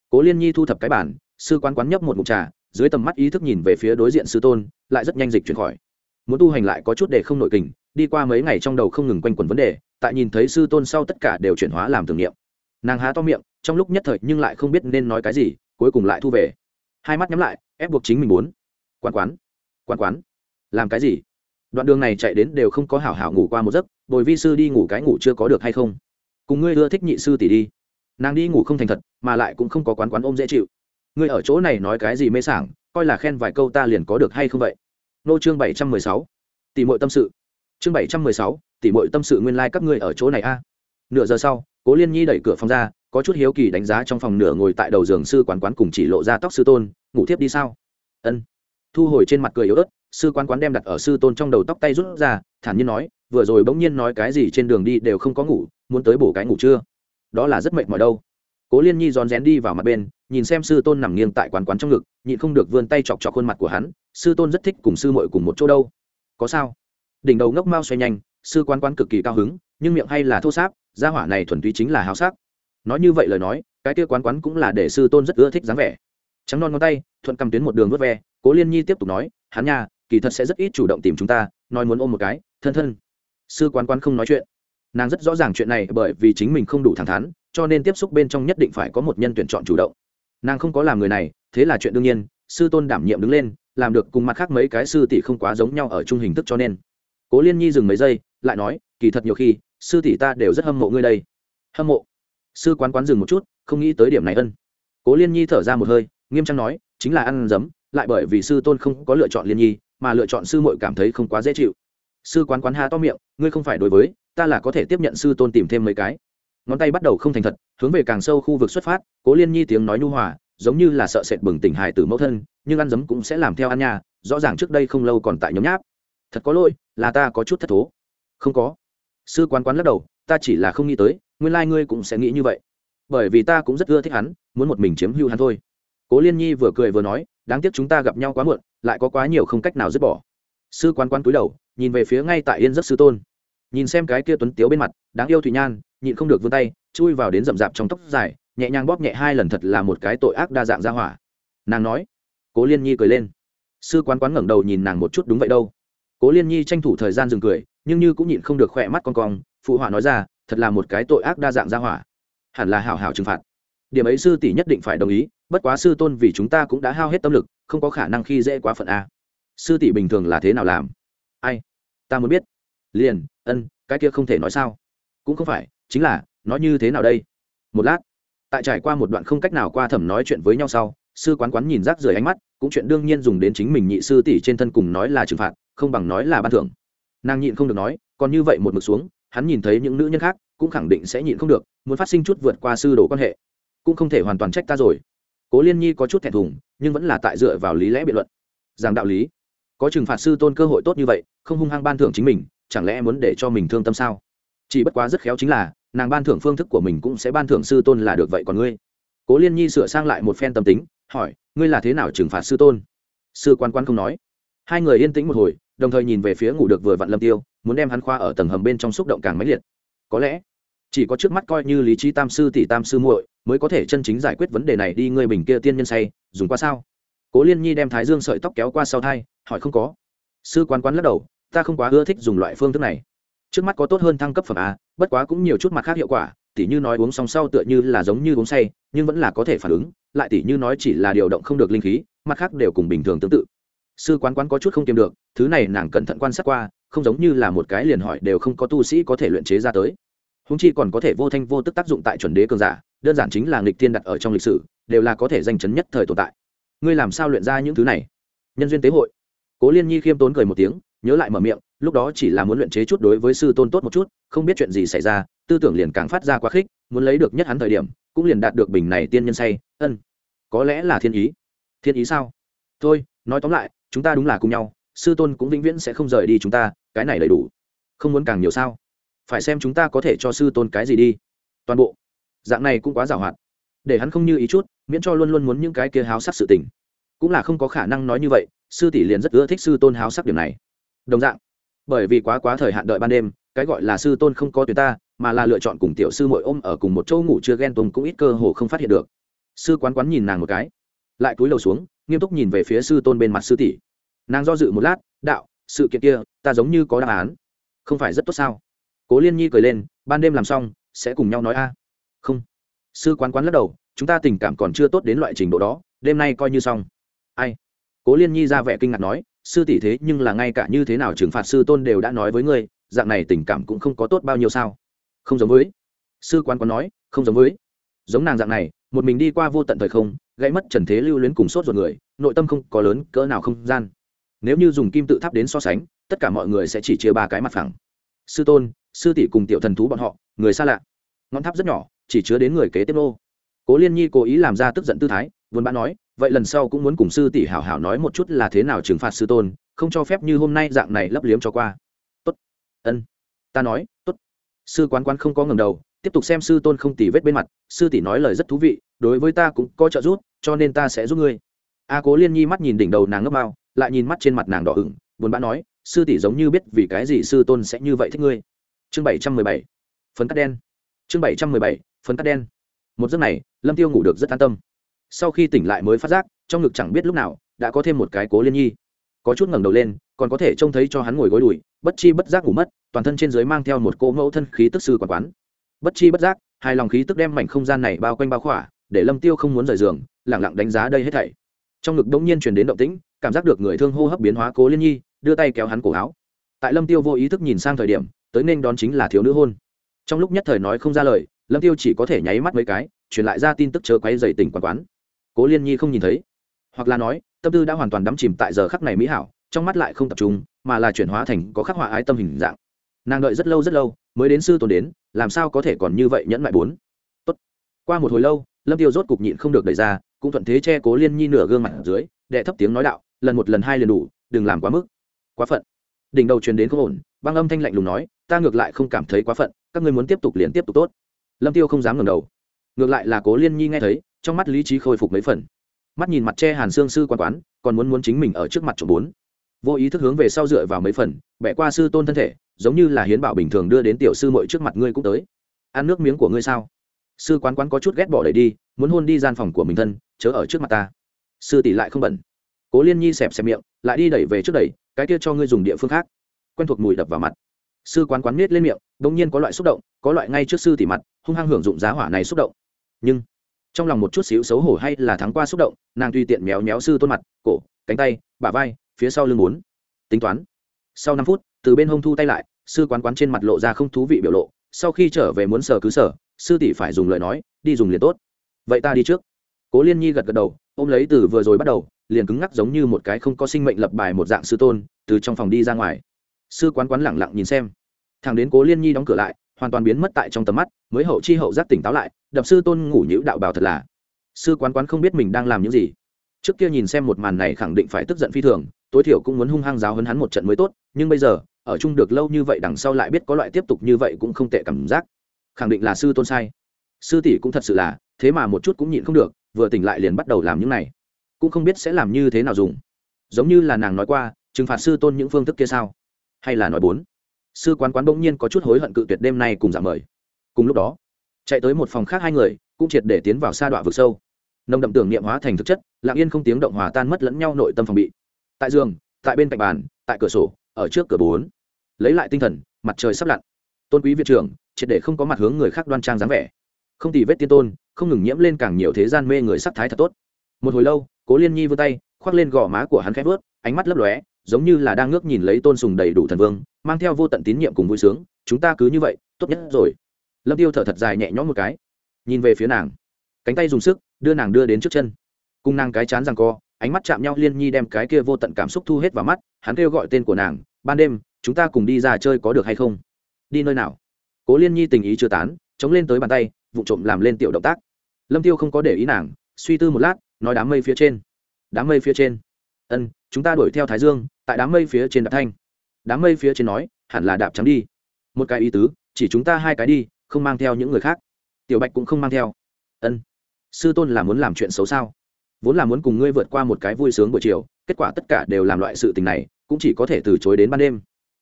Cố liên nhi thu thập cái bản sư quán quán nhấp một mục trà, dưới tầm mắt ý thức nhìn về phía đối diện sư tôn, lại rất nhanh dịch chuyển khỏi. Muốn tu hành lại có chút để không nội kình, đi qua mấy ngày trong đầu không ngừng quanh quẩn vấn đề, tại nhìn thấy sư tôn sau tất cả đều chuyển hóa làm tưởng niệm nàng há to miệng, trong lúc nhất thời nhưng lại không biết nên nói cái gì, cuối cùng lại thu về. Hai mắt nhắm lại, ép buộc chính mình muốn. Quán quán quán quán. Làm cái gì? Đoạn đường này chạy đến đều không có hảo hảo ngủ qua một giấc, bồi vi sư đi ngủ cái ngủ chưa có được hay không? Cùng ngươi ưa thích nhị sư tỷ đi. Nàng đi ngủ không thành thật, mà lại cũng không có quán quán ôm dễ chịu. Ngươi ở chỗ này nói cái gì mê sảng, coi là khen vài câu ta liền có được hay không vậy? Nô chương bảy trăm mười sáu tỷ mội tâm sự. Chương bảy trăm mười sáu tỷ mội tâm sự nguyên lai、like、các ngươi ở chỗ này a nửa giờ sau, cố liên nhi đẩy cửa phòng ra, có chút hiếu kỳ đánh giá trong phòng nửa ngồi tại đầu giường sư quán quán cùng chỉ lộ ra tóc sư tôn, ngủ thiếp đi sao? Ân. Thu hồi trên mặt cười yếu ớt, sư quán quán đem đặt ở sư tôn trong đầu tóc tay rút ra, thản nhiên nói, vừa rồi bỗng nhiên nói cái gì trên đường đi đều không có ngủ, muốn tới bổ cái ngủ chưa? Đó là rất mệt mỏi đâu. Cố liên nhi rón rén đi vào mặt bên, nhìn xem sư tôn nằm nghiêng tại quán quán trong ngực, nhịn không được vươn tay chọc chọc khuôn mặt của hắn, sư tôn rất thích cùng sư mội cùng một chỗ đâu. Có sao? Đỉnh đầu ngốc mau xoay nhanh, sư quán quán cực kỳ cao hứng, nhưng miệng hay là thô sáp gia hỏa này thuần túy chính là háo sắc. Nói như vậy lời nói, cái kia quán quán cũng là để sư tôn rất ưa thích dáng vẻ. Trắng non ngón tay, thuận cầm tuyến một đường vớt ve, cố liên nhi tiếp tục nói, hắn nha, kỳ thật sẽ rất ít chủ động tìm chúng ta, nói muốn ôm một cái, thân thân. Sư quán quán không nói chuyện. Nàng rất rõ ràng chuyện này bởi vì chính mình không đủ thẳng thắn, cho nên tiếp xúc bên trong nhất định phải có một nhân tuyển chọn chủ động. Nàng không có làm người này, thế là chuyện đương nhiên, sư tôn đảm nhiệm đứng lên, làm được cùng mặt khác mấy cái sư tỷ không quá giống nhau ở chung hình thức cho nên. Cố liên nhi dừng mấy giây, lại nói, kỳ thật nhiều khi sư tỷ ta đều rất hâm mộ ngươi đây. Hâm mộ? Sư quán quán dừng một chút, không nghĩ tới điểm này ân. Cố liên nhi thở ra một hơi, nghiêm trang nói, chính là ăn dấm lại bởi vì sư tôn không có lựa chọn liên nhi, mà lựa chọn sư muội cảm thấy không quá dễ chịu. Sư quán quán há to miệng, ngươi không phải đối với, ta là có thể tiếp nhận sư tôn tìm thêm mấy cái. Ngón tay bắt đầu không thành thật, hướng về càng sâu khu vực xuất phát, cố liên nhi tiếng nói nhu hòa, giống như là sợ sệt bừng tỉnh hài từ mẫu thân, nhưng ăn dấm cũng sẽ làm theo ăn nhà rõ ràng trước đây không lâu còn tại nhóm nháp. Thật có lỗi, là ta có chút thất thố. Không có sư quán quán lắc đầu, ta chỉ là không nghĩ tới, nguyên lai ngươi cũng sẽ nghĩ như vậy. Bởi vì ta cũng rất ưa thích hắn, muốn một mình chiếm hưu hắn thôi. Cố liên nhi vừa cười vừa nói, đáng tiếc chúng ta gặp nhau quá muộn, lại có quá nhiều không cách nào dứt bỏ. Sư quán quán cúi đầu, nhìn về phía ngay tại yên giấc sư tôn. Nhìn xem cái kia tuấn tiếu bên mặt, đáng yêu thủy nhan, nhịn không được vươn tay, chui vào đến rậm rạp trong tóc dài, nhẹ nhàng bóp nhẹ hai lần thật là một cái tội ác đa dạng ra hỏa. Nàng nói, cố liên nhi cười lên. Sư quán quán ngẩng đầu nhìn nàng một chút, đúng vậy đâu. Cố liên nhi tranh thủ thời gian dừng cười nhưng như cũng nhịn không được khỏe mắt con cong, phụ họa nói ra, thật là một cái tội ác đa dạng ra hỏa. Hẳn là hảo hảo trừng phạt. Điểm ấy sư tỷ nhất định phải đồng ý, bất quá sư tôn vì chúng ta cũng đã hao hết tâm lực, không có khả năng khi dễ quá phận a. Sư tỷ bình thường là thế nào làm? Ai, ta muốn biết. Liền, ân, cái kia không thể nói sao. Cũng không phải, chính là nói như thế nào đây? Một lát. Tại trải qua một đoạn không cách nào qua thẩm nói chuyện với nhau sau, sư quán quán nhìn rác rời ánh mắt, cũng chuyện đương nhiên dùng đến chính mình nhị sư tỷ trên thân cùng nói là trừng phạt, không bằng nói là ban thưởng nàng nhịn không được nói, còn như vậy một mực xuống, hắn nhìn thấy những nữ nhân khác, cũng khẳng định sẽ nhịn không được, muốn phát sinh chút vượt qua sư đồ quan hệ. Cũng không thể hoàn toàn trách ta rồi. Cố liên nhi có chút thẹn thùng, nhưng vẫn là tại dựa vào lý lẽ biện luận. Rằng đạo lý, có trừng phạt sư tôn cơ hội tốt như vậy, không hung hăng ban thưởng chính mình, chẳng lẽ muốn để cho mình thương tâm sao? Chỉ bất quá rất khéo chính là, nàng ban thưởng phương thức của mình cũng sẽ ban thưởng sư tôn là được vậy còn ngươi? Cố liên nhi sửa sang lại một phen tâm tính, hỏi, ngươi là thế nào trừng phạt sư tôn? Sư quan quan không nói. Hai người yên tĩnh một hồi đồng thời nhìn về phía ngủ được vừa vặn lâm tiêu, muốn đem hắn khoa ở tầng hầm bên trong xúc động càng mãnh liệt. Có lẽ, chỉ có trước mắt coi như lý trí tam sư tỷ tam sư muội mới có thể chân chính giải quyết vấn đề này đi, ngươi bình kia tiên nhân say, dùng qua sao? Cố liên nhi đem thái dương sợi tóc kéo qua sau thai, hỏi không có. Sư quán quán lắc đầu, ta không quá ưa thích dùng loại phương thức này. Trước mắt có tốt hơn thăng cấp phẩm a, bất quá cũng nhiều chút mặt khác hiệu quả, tỉ như nói uống xong sau tựa như là giống như uống say, nhưng vẫn là có thể phản ứng, lại tỉ như nói chỉ là điều động không được linh khí, mặt khác đều cùng bình thường tương tự sư quán quán có chút không kiềm được, thứ này nàng cẩn thận quan sát qua, không giống như là một cái liền hỏi đều không có tu sĩ có thể luyện chế ra tới. Húng chi còn có thể vô thanh vô tức tác dụng tại chuẩn đế cường giả, đơn giản chính là nghịch thiên đặt ở trong lịch sử, đều là có thể danh chấn nhất thời tồn tại. Ngươi làm sao luyện ra những thứ này? Nhân duyên tế hội. Cố liên nhi khiêm tốn cười một tiếng, nhớ lại mở miệng, lúc đó chỉ là muốn luyện chế chút đối với sư tôn tốt một chút, không biết chuyện gì xảy ra, tư tưởng liền càng phát ra quá khích, muốn lấy được nhất hắn thời điểm, cũng liền đạt được bình này tiên nhân say, ân, có lẽ là thiên ý. Thiên ý sao? Thôi, nói tóm lại chúng ta đúng là cùng nhau, sư tôn cũng vĩnh viễn sẽ không rời đi chúng ta, cái này đầy đủ. Không muốn càng nhiều sao? Phải xem chúng ta có thể cho sư tôn cái gì đi. Toàn bộ. Dạng này cũng quá giàu hoạt để hắn không như ý chút, miễn cho luôn luôn muốn những cái kia háo sắc sự tình. Cũng là không có khả năng nói như vậy, sư tỷ liền rất ưa thích sư tôn háo sắc điểm này. Đồng dạng, bởi vì quá quá thời hạn đợi ban đêm, cái gọi là sư tôn không có tuyển ta, mà là lựa chọn cùng tiểu sư mội ôm ở cùng một chỗ ngủ chưa ghen tuông cũng ít cơ hồ không phát hiện được. Sư quán quán nhìn nàng một cái lại cúi đầu xuống, nghiêm túc nhìn về phía sư tôn bên mặt sư tỷ. Nàng do dự một lát, đạo, sự kiện kia, ta giống như có đáp án. Không phải rất tốt sao? Cố liên nhi cười lên, ban đêm làm xong, sẽ cùng nhau nói a. Không. Sư quán quán lắc đầu, chúng ta tình cảm còn chưa tốt đến loại trình độ đó, đêm nay coi như xong. Ai? Cố liên nhi ra vẻ kinh ngạc nói, sư tỷ thế nhưng là ngay cả như thế nào trừng phạt sư tôn đều đã nói với ngươi, dạng này tình cảm cũng không có tốt bao nhiêu sao? Không giống với. Sư quán quán nói, không giống với. Giống nàng dạng này, một mình đi qua vô tận thời không gãy mất trần thế lưu luyến cùng sốt ruột người, nội tâm không có lớn cỡ nào không gian. Nếu như dùng kim tự tháp đến so sánh, tất cả mọi người sẽ chỉ chia ba cái mặt phẳng. Sư tôn, sư tỷ cùng tiểu thần thú bọn họ, người xa lạ. Ngọn tháp rất nhỏ, chỉ chứa đến người kế tiếp nô. Cố liên nhi cố ý làm ra tức giận tư thái vốn bã nói, vậy lần sau cũng muốn cùng sư tỷ hảo hảo nói một chút là thế nào trừng phạt sư tôn, không cho phép như hôm nay dạng này lấp liếm cho qua. Tốt. Ân. Ta nói, tốt. Sư quán quán không có ngầm đầu, tiếp tục xem sư tôn không tỉ vết bên mặt, sư tỷ nói lời rất thú vị, đối với ta cũng có trợ giúp cho nên ta sẽ giúp ngươi. A cố liên nhi mắt nhìn đỉnh đầu nàng ngấp bao, lại nhìn mắt trên mặt nàng đỏ ửng, buồn bã nói, sư tỷ giống như biết vì cái gì sư tôn sẽ như vậy thích ngươi. Chương bảy trăm mười bảy, phấn cắt đen. Chương bảy trăm mười bảy, phấn cắt đen. Một giấc này, lâm tiêu ngủ được rất an tâm. Sau khi tỉnh lại mới phát giác, trong ngực chẳng biết lúc nào, đã có thêm một cái cố liên nhi. Có chút ngẩng đầu lên, còn có thể trông thấy cho hắn ngồi gối đùi, bất chi bất giác ngủ mất, toàn thân trên dưới mang theo một cỗ mẫu thân khí tức sư quản quán. Bất chi bất giác, hai lòng khí tức đem mảnh không gian này bao quanh bao khỏa để lâm tiêu không muốn rời giường, lẳng lặng đánh giá đây hết thảy. Trong ngực đống nhiên truyền đến động tĩnh, cảm giác được người thương hô hấp biến hóa cố liên nhi, đưa tay kéo hắn cổ áo. Tại lâm tiêu vô ý thức nhìn sang thời điểm, tới nên đón chính là thiếu nữ hôn. Trong lúc nhất thời nói không ra lời, lâm tiêu chỉ có thể nháy mắt mấy cái, truyền lại ra tin tức chớ quấy dày tỉnh quán quán. Cố liên nhi không nhìn thấy. Hoặc là nói, tâm tư đã hoàn toàn đắm chìm tại giờ khắc này mỹ hảo, trong mắt lại không tập trung, mà là chuyển hóa thành có khắc họa ái tâm hình dạng. Nàng đợi rất lâu rất lâu, mới đến sư tôn đến, làm sao có thể còn như vậy nhẫn mại bốn. Tốt. Qua một hồi lâu lâm tiêu rốt cục nhịn không được đẩy ra, cũng thuận thế che cố liên nhi nửa gương mặt ở dưới, đệ thấp tiếng nói đạo, lần một lần hai liền đủ, đừng làm quá mức. Quá phận. Đỉnh đầu truyền đến không ổn băng âm thanh lạnh lùng nói, ta ngược lại không cảm thấy quá phận, các ngươi muốn tiếp tục liền tiếp tục tốt. Lâm tiêu không dám ngẩng đầu. Ngược lại là cố liên nhi nghe thấy, trong mắt lý trí khôi phục mấy phần. Mắt nhìn mặt che hàn xương sư quan quán, còn muốn muốn chính mình ở trước mặt chỗ bốn. Vô ý thức hướng về sau dựa vào mấy phần, bẻ qua sư tôn thân thể, giống như là hiến bảo bình thường đưa đến tiểu sư mội trước mặt ngươi cũng tới. Ăn nước miếng của ngươi sao? Sư quán quán có chút ghét bỏ đẩy đi, muốn hôn đi gian phòng của mình thân, chớ ở trước mặt ta. Sư tỷ lại không bẩn cố liên nhi xẹp xẹp miệng, lại đi đẩy về trước đẩy, cái kia cho ngươi dùng địa phương khác. Quen thuộc mùi đập vào mặt. Sư quán quán miết lên miệng đ ỗ n g nhiên có loại xúc động, có loại ngay trước sư tỷ mặt, hung hăng hưởng dụng giá hỏa này xúc động. Nhưng, trong lòng một chút xíu xấu hổ hay là thắng qua xúc động, nàng tùy tiện méo méo sư tôn mặt, cổ, cánh tay, bả vai, phía sau lưng bốn. Tính toán. Sau năm phút, từ bên hông thu tay lại, sư quán quán trên mặt lộ ra không thú vị biểu lộ, sau khi trở về muốn sở cứ sở sư tỷ phải dùng lời nói, đi dùng liền tốt. Vậy ta đi trước. Cố liên nhi gật gật đầu, ôm lấy từ vừa rồi bắt đầu, liền cứng ngắc giống như một cái không có sinh mệnh lập bài một dạng sư tôn, từ trong phòng đi ra ngoài. Sư quán quán lẳng lặng nhìn xem. Thằng đến cố liên nhi đóng cửa lại, hoàn toàn biến mất tại trong tầm mắt, mới hậu chi hậu giác tỉnh táo lại, đập sư tôn ngủ nhữ đạo bào thật là. Sư quán quán không biết mình đang làm những gì. Trước kia nhìn xem một màn này khẳng định phải tức giận phi thường, tối thiểu cũng muốn hung hăng giáo hơn hắn một trận mới tốt, nhưng bây giờ, ở chung được lâu như vậy đằng sau lại biết có loại tiếp tục như vậy cũng không tệ cảm giác khẳng định là sư tôn sai. Sư tỷ cũng thật sự là, thế mà một chút cũng nhịn không được, vừa tỉnh lại liền bắt đầu làm những này. Cũng không biết sẽ làm như thế nào dùng. Giống như là nàng nói qua, trừng phạt sư tôn những phương thức kia sao? Hay là nói bốn? Sư quán quán bỗng nhiên có chút hối hận cự tuyệt đêm nay cùng giảm mời. Cùng lúc đó, chạy tới một phòng khác hai người, cũng triệt để tiến vào sa đoạn vực sâu. Nồng đậm tưởng niệm hóa thành thực chất, lặng yên không tiếng động hòa tan mất lẫn nhau nội tâm phòng bị. Tại giường, tại bên cạnh bàn, tại cửa sổ, ở trước cửa bốn. Lấy lại tinh thần, mặt trời sắp lặn. Tôn quý viện trưởng triệt để không có mặt hướng người khác đoan trang dáng vẻ. Không tì vết tiên tôn, không ngừng nhiễm lên càng nhiều thế gian mê người sắc thái thật tốt. Một hồi lâu, cố liên nhi vươn tay, khoác lên gò má của hắn khép vớt ánh mắt lấp lóe, giống như là đang ngước nhìn lấy tôn sùng đầy đủ thần vương, mang theo vô tận tín nhiệm cùng vui sướng, chúng ta cứ như vậy, tốt nhất rồi. Lâm tiêu thở thật dài nhẹ nhõm một cái, nhìn về phía nàng. Cánh tay dùng sức, đưa nàng đưa đến trước chân. Cùng nàng cái chán rằng co, ánh mắt chạm nhau, liên nhi đem cái kia vô tận cảm xúc thu hết vào mắt, hắn kêu gọi tên của nàng, ban đêm, chúng ta cùng đi ra chơi có được hay không? Đi nơi nào? Cố liên nhi tình ý chưa tán, chống lên tới bàn tay, vụ trộm làm lên tiểu động tác. Lâm tiêu không có để ý nàng, suy tư một lát, nói đám mây phía trên. Đám mây phía trên. Ân, chúng ta đuổi theo thái dương, tại đám mây phía trên đạp thanh. Đám mây phía trên nói, hẳn là đạp trắng đi. Một cái ý tứ, chỉ chúng ta hai cái đi, không mang theo những người khác. Tiểu bạch cũng không mang theo. Ân, sư tôn là muốn làm chuyện xấu sao? Vốn là muốn cùng ngươi vượt qua một cái vui sướng buổi chiều, kết quả tất cả đều làm loại sự tình này, cũng chỉ có thể từ chối đến ban đêm.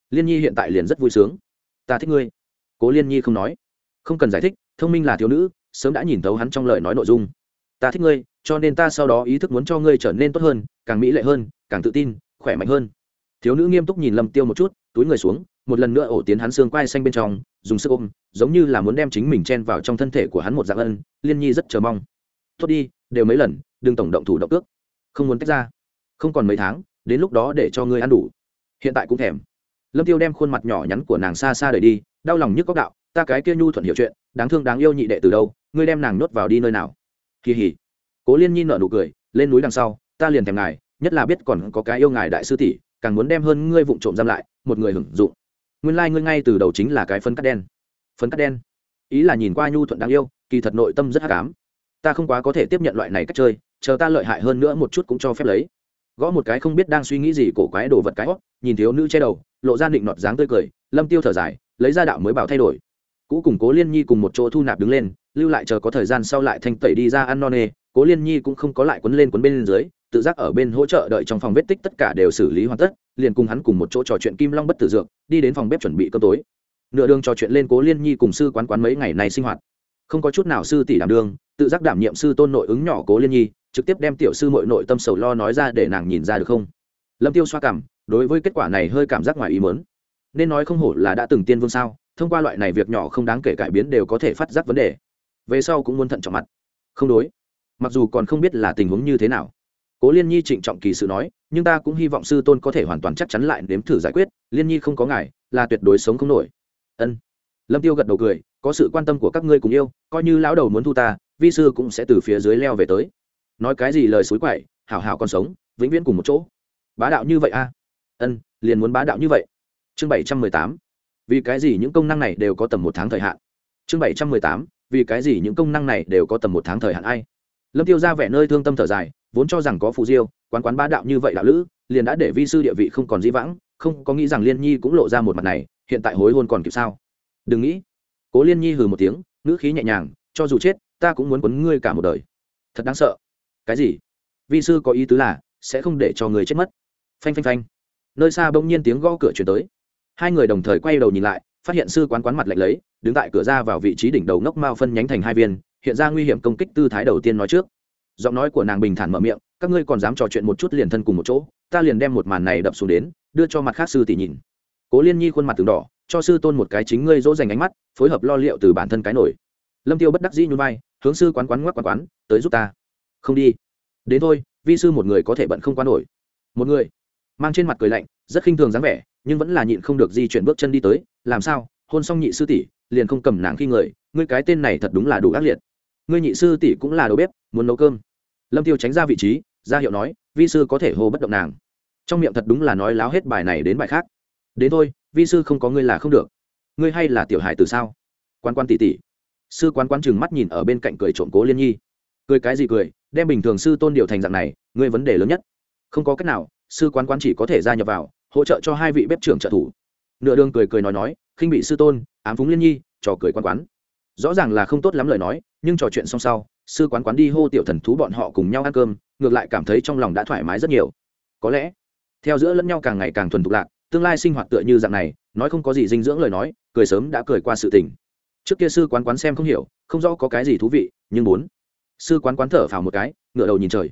Liên nhi hiện tại liền rất vui sướng. Ta thích ngươi cố liên nhi không nói. Không cần giải thích, thông minh là thiếu nữ, sớm đã nhìn thấu hắn trong lời nói nội dung. Ta thích ngươi, cho nên ta sau đó ý thức muốn cho ngươi trở nên tốt hơn, càng mỹ lệ hơn, càng tự tin, khỏe mạnh hơn. Thiếu nữ nghiêm túc nhìn lâm tiêu một chút, túi người xuống, một lần nữa ổ tiến hắn xương quai xanh bên trong, dùng sức ôm, giống như là muốn đem chính mình chen vào trong thân thể của hắn một dạng ân, liên nhi rất chờ mong. Tốt đi, đều mấy lần, đừng tổng động thủ động ước không muốn tách ra. Không còn mấy tháng, đến lúc đó để cho ngươi ăn đủ. Hiện tại cũng thèm. Lâm tiêu đem khuôn mặt nhỏ nhắn của nàng xa xa đẩy đi đau lòng nhức góc đạo, ta cái kia nhu thuận hiểu chuyện, đáng thương đáng yêu nhị đệ từ đâu, ngươi đem nàng nhốt vào đi nơi nào? Kỳ hỉ. Cố liên nhi nở nụ cười, lên núi đằng sau, ta liền thèm ngài, nhất là biết còn có cái yêu ngài đại sư tỷ, càng muốn đem hơn ngươi vụng trộm giam lại, một người hưởng dụng. Nguyên lai ngươi ngay từ đầu chính là cái phấn cắt đen. Phấn cắt đen? Ý là nhìn qua nhu thuận đáng yêu, kỳ thật nội tâm rất hắc ám. Ta không quá có thể tiếp nhận loại này cách chơi, chờ ta lợi hại hơn nữa một chút cũng cho phép lấy. Gõ một cái không biết đang suy nghĩ gì, cổ quái đồ vật cái hót nhìn thiếu nữ che đầu, lộ ra định nọt dáng tươi cười, lâm tiêu thở dài lấy ra đạo mới bảo thay đổi. Cũ cùng cố liên nhi cùng một chỗ thu nạp đứng lên, lưu lại chờ có thời gian sau lại thanh tẩy đi ra ăn no nê. Cố liên nhi cũng không có lại quấn lên quấn bên dưới, tự giác ở bên hỗ trợ đợi trong phòng vết tích tất cả đều xử lý hoàn tất, liền cùng hắn cùng một chỗ trò chuyện kim long bất tử dược, đi đến phòng bếp chuẩn bị cơm tối. Nửa đường trò chuyện lên cố liên nhi cùng sư quán quán mấy ngày này sinh hoạt. Không có chút nào sư tỷ đảm đương, tự giác đảm nhiệm sư tôn nội ứng nhỏ cố liên nhi, trực tiếp đem tiểu sư mội nội tâm sầu lo nói ra để nàng nhìn ra được không? Lâm tiêu xoa cảm, đối với kết quả này hơi cảm giác ngoài ý mớn nên nói không hổ là đã từng tiên vương sao, thông qua loại này việc nhỏ không đáng kể cải biến đều có thể phát giác vấn đề. Về sau cũng muốn thận trọng mặt. Không đối. Mặc dù còn không biết là tình huống như thế nào. Cố liên nhi trịnh trọng kỳ sự nói, nhưng ta cũng hy vọng sư tôn có thể hoàn toàn chắc chắn lại nếm thử giải quyết, liên nhi không có ngài là tuyệt đối sống không nổi. Ân. Lâm tiêu gật đầu cười, có sự quan tâm của các ngươi cùng yêu, coi như lão đầu muốn thu ta, vi sư cũng sẽ từ phía dưới leo về tới. Nói cái gì lời suối quậy, hảo hảo còn sống, vĩnh viễn cùng một chỗ. Bá đạo như vậy a. Ân, liền muốn bá đạo như vậy chương bảy trăm mười tám. Vì cái gì những công năng này đều có tầm một tháng thời hạn? Chương bảy trăm mười tám. Vì cái gì những công năng này đều có tầm một tháng thời hạn ai? Lâm tiêu ra vẻ nơi thương tâm thở dài, vốn cho rằng có phù diêu, quán quán bá đạo như vậy đạo lữ, liền đã để vi sư địa vị không còn dĩ vãng, không có nghĩ rằng liên nhi cũng lộ ra một mặt này, hiện tại hối hôn còn kịp sao? Đừng nghĩ. Cố liên nhi hừ một tiếng, ngữ khí nhẹ nhàng, cho dù chết, ta cũng muốn quấn ngươi cả một đời. Thật đáng sợ. Cái gì? Vi sư có ý tứ là, sẽ không để cho người chết mất. Phanh phanh phanh. Nơi xa bỗng nhiên tiếng gõ cửa chuyển tới hai người đồng thời quay đầu nhìn lại, phát hiện sư quán quán mặt lạnh lấy, đứng tại cửa ra vào vị trí đỉnh đầu ngốc mao phân nhánh thành hai viên, hiện ra nguy hiểm công kích tư thái đầu tiên nói trước. Giọng nói của nàng bình thản mở miệng, các ngươi còn dám trò chuyện một chút liền thân cùng một chỗ, ta liền đem một màn này đập xuống đến, đưa cho mặt khác sư tỷ nhìn. Cố liên nhi khuôn mặt từng đỏ, cho sư tôn một cái chính ngươi dỗ dành ánh mắt, phối hợp lo liệu từ bản thân cái nổi. Lâm tiêu bất đắc dĩ nhún vai, hướng sư quán quán ngoắc quán quán, tới giúp ta. Không đi. Đến thôi, vi sư một người có thể bận không quan nổi. Một người. Mang trên mặt cười lạnh, rất khinh thường dáng vẻ nhưng vẫn là nhịn không được di chuyển bước chân đi tới, làm sao? Hôn xong nhị sư tỷ, liền không cầm nàng khi người, ngươi cái tên này thật đúng là đủ ác liệt. Ngươi nhị sư tỷ cũng là đầu bếp, muốn nấu cơm. Lâm tiêu tránh ra vị trí, ra hiệu nói, vi sư có thể hô bất động nàng. Trong miệng thật đúng là nói láo hết bài này đến bài khác. Đến thôi, vi sư không có ngươi là không được. Ngươi hay là tiểu hài từ sao? Quan quan tỷ tỷ sư quán quán chừng mắt nhìn ở bên cạnh cười trộm cố liên nhi. Cười cái gì cười, đem bình thường sư tôn điều thành dạng này, ngươi vấn đề lớn nhất. Không có cách nào, sư quán quán chỉ có thể gia nhập vào hỗ trợ cho hai vị bếp trưởng trợ thủ. Nửa đường cười cười nói nói, khinh bị sư tôn, ám phúng liên nhi, trò cười quán quán. Rõ ràng là không tốt lắm lời nói, nhưng trò chuyện xong sau, sư quán quán đi hô tiểu thần thú bọn họ cùng nhau ăn cơm, ngược lại cảm thấy trong lòng đã thoải mái rất nhiều. Có lẽ, theo giữa lẫn nhau càng ngày càng thuần thục lạc, tương lai sinh hoạt tựa như dạng này, nói không có gì dinh dưỡng lời nói, cười sớm đã cười qua sự tình. Trước kia sư quán quán xem không hiểu, không rõ có cái gì thú vị, nhưng bốn sư quán quán thở phào một cái ngựa đầu nhìn trời.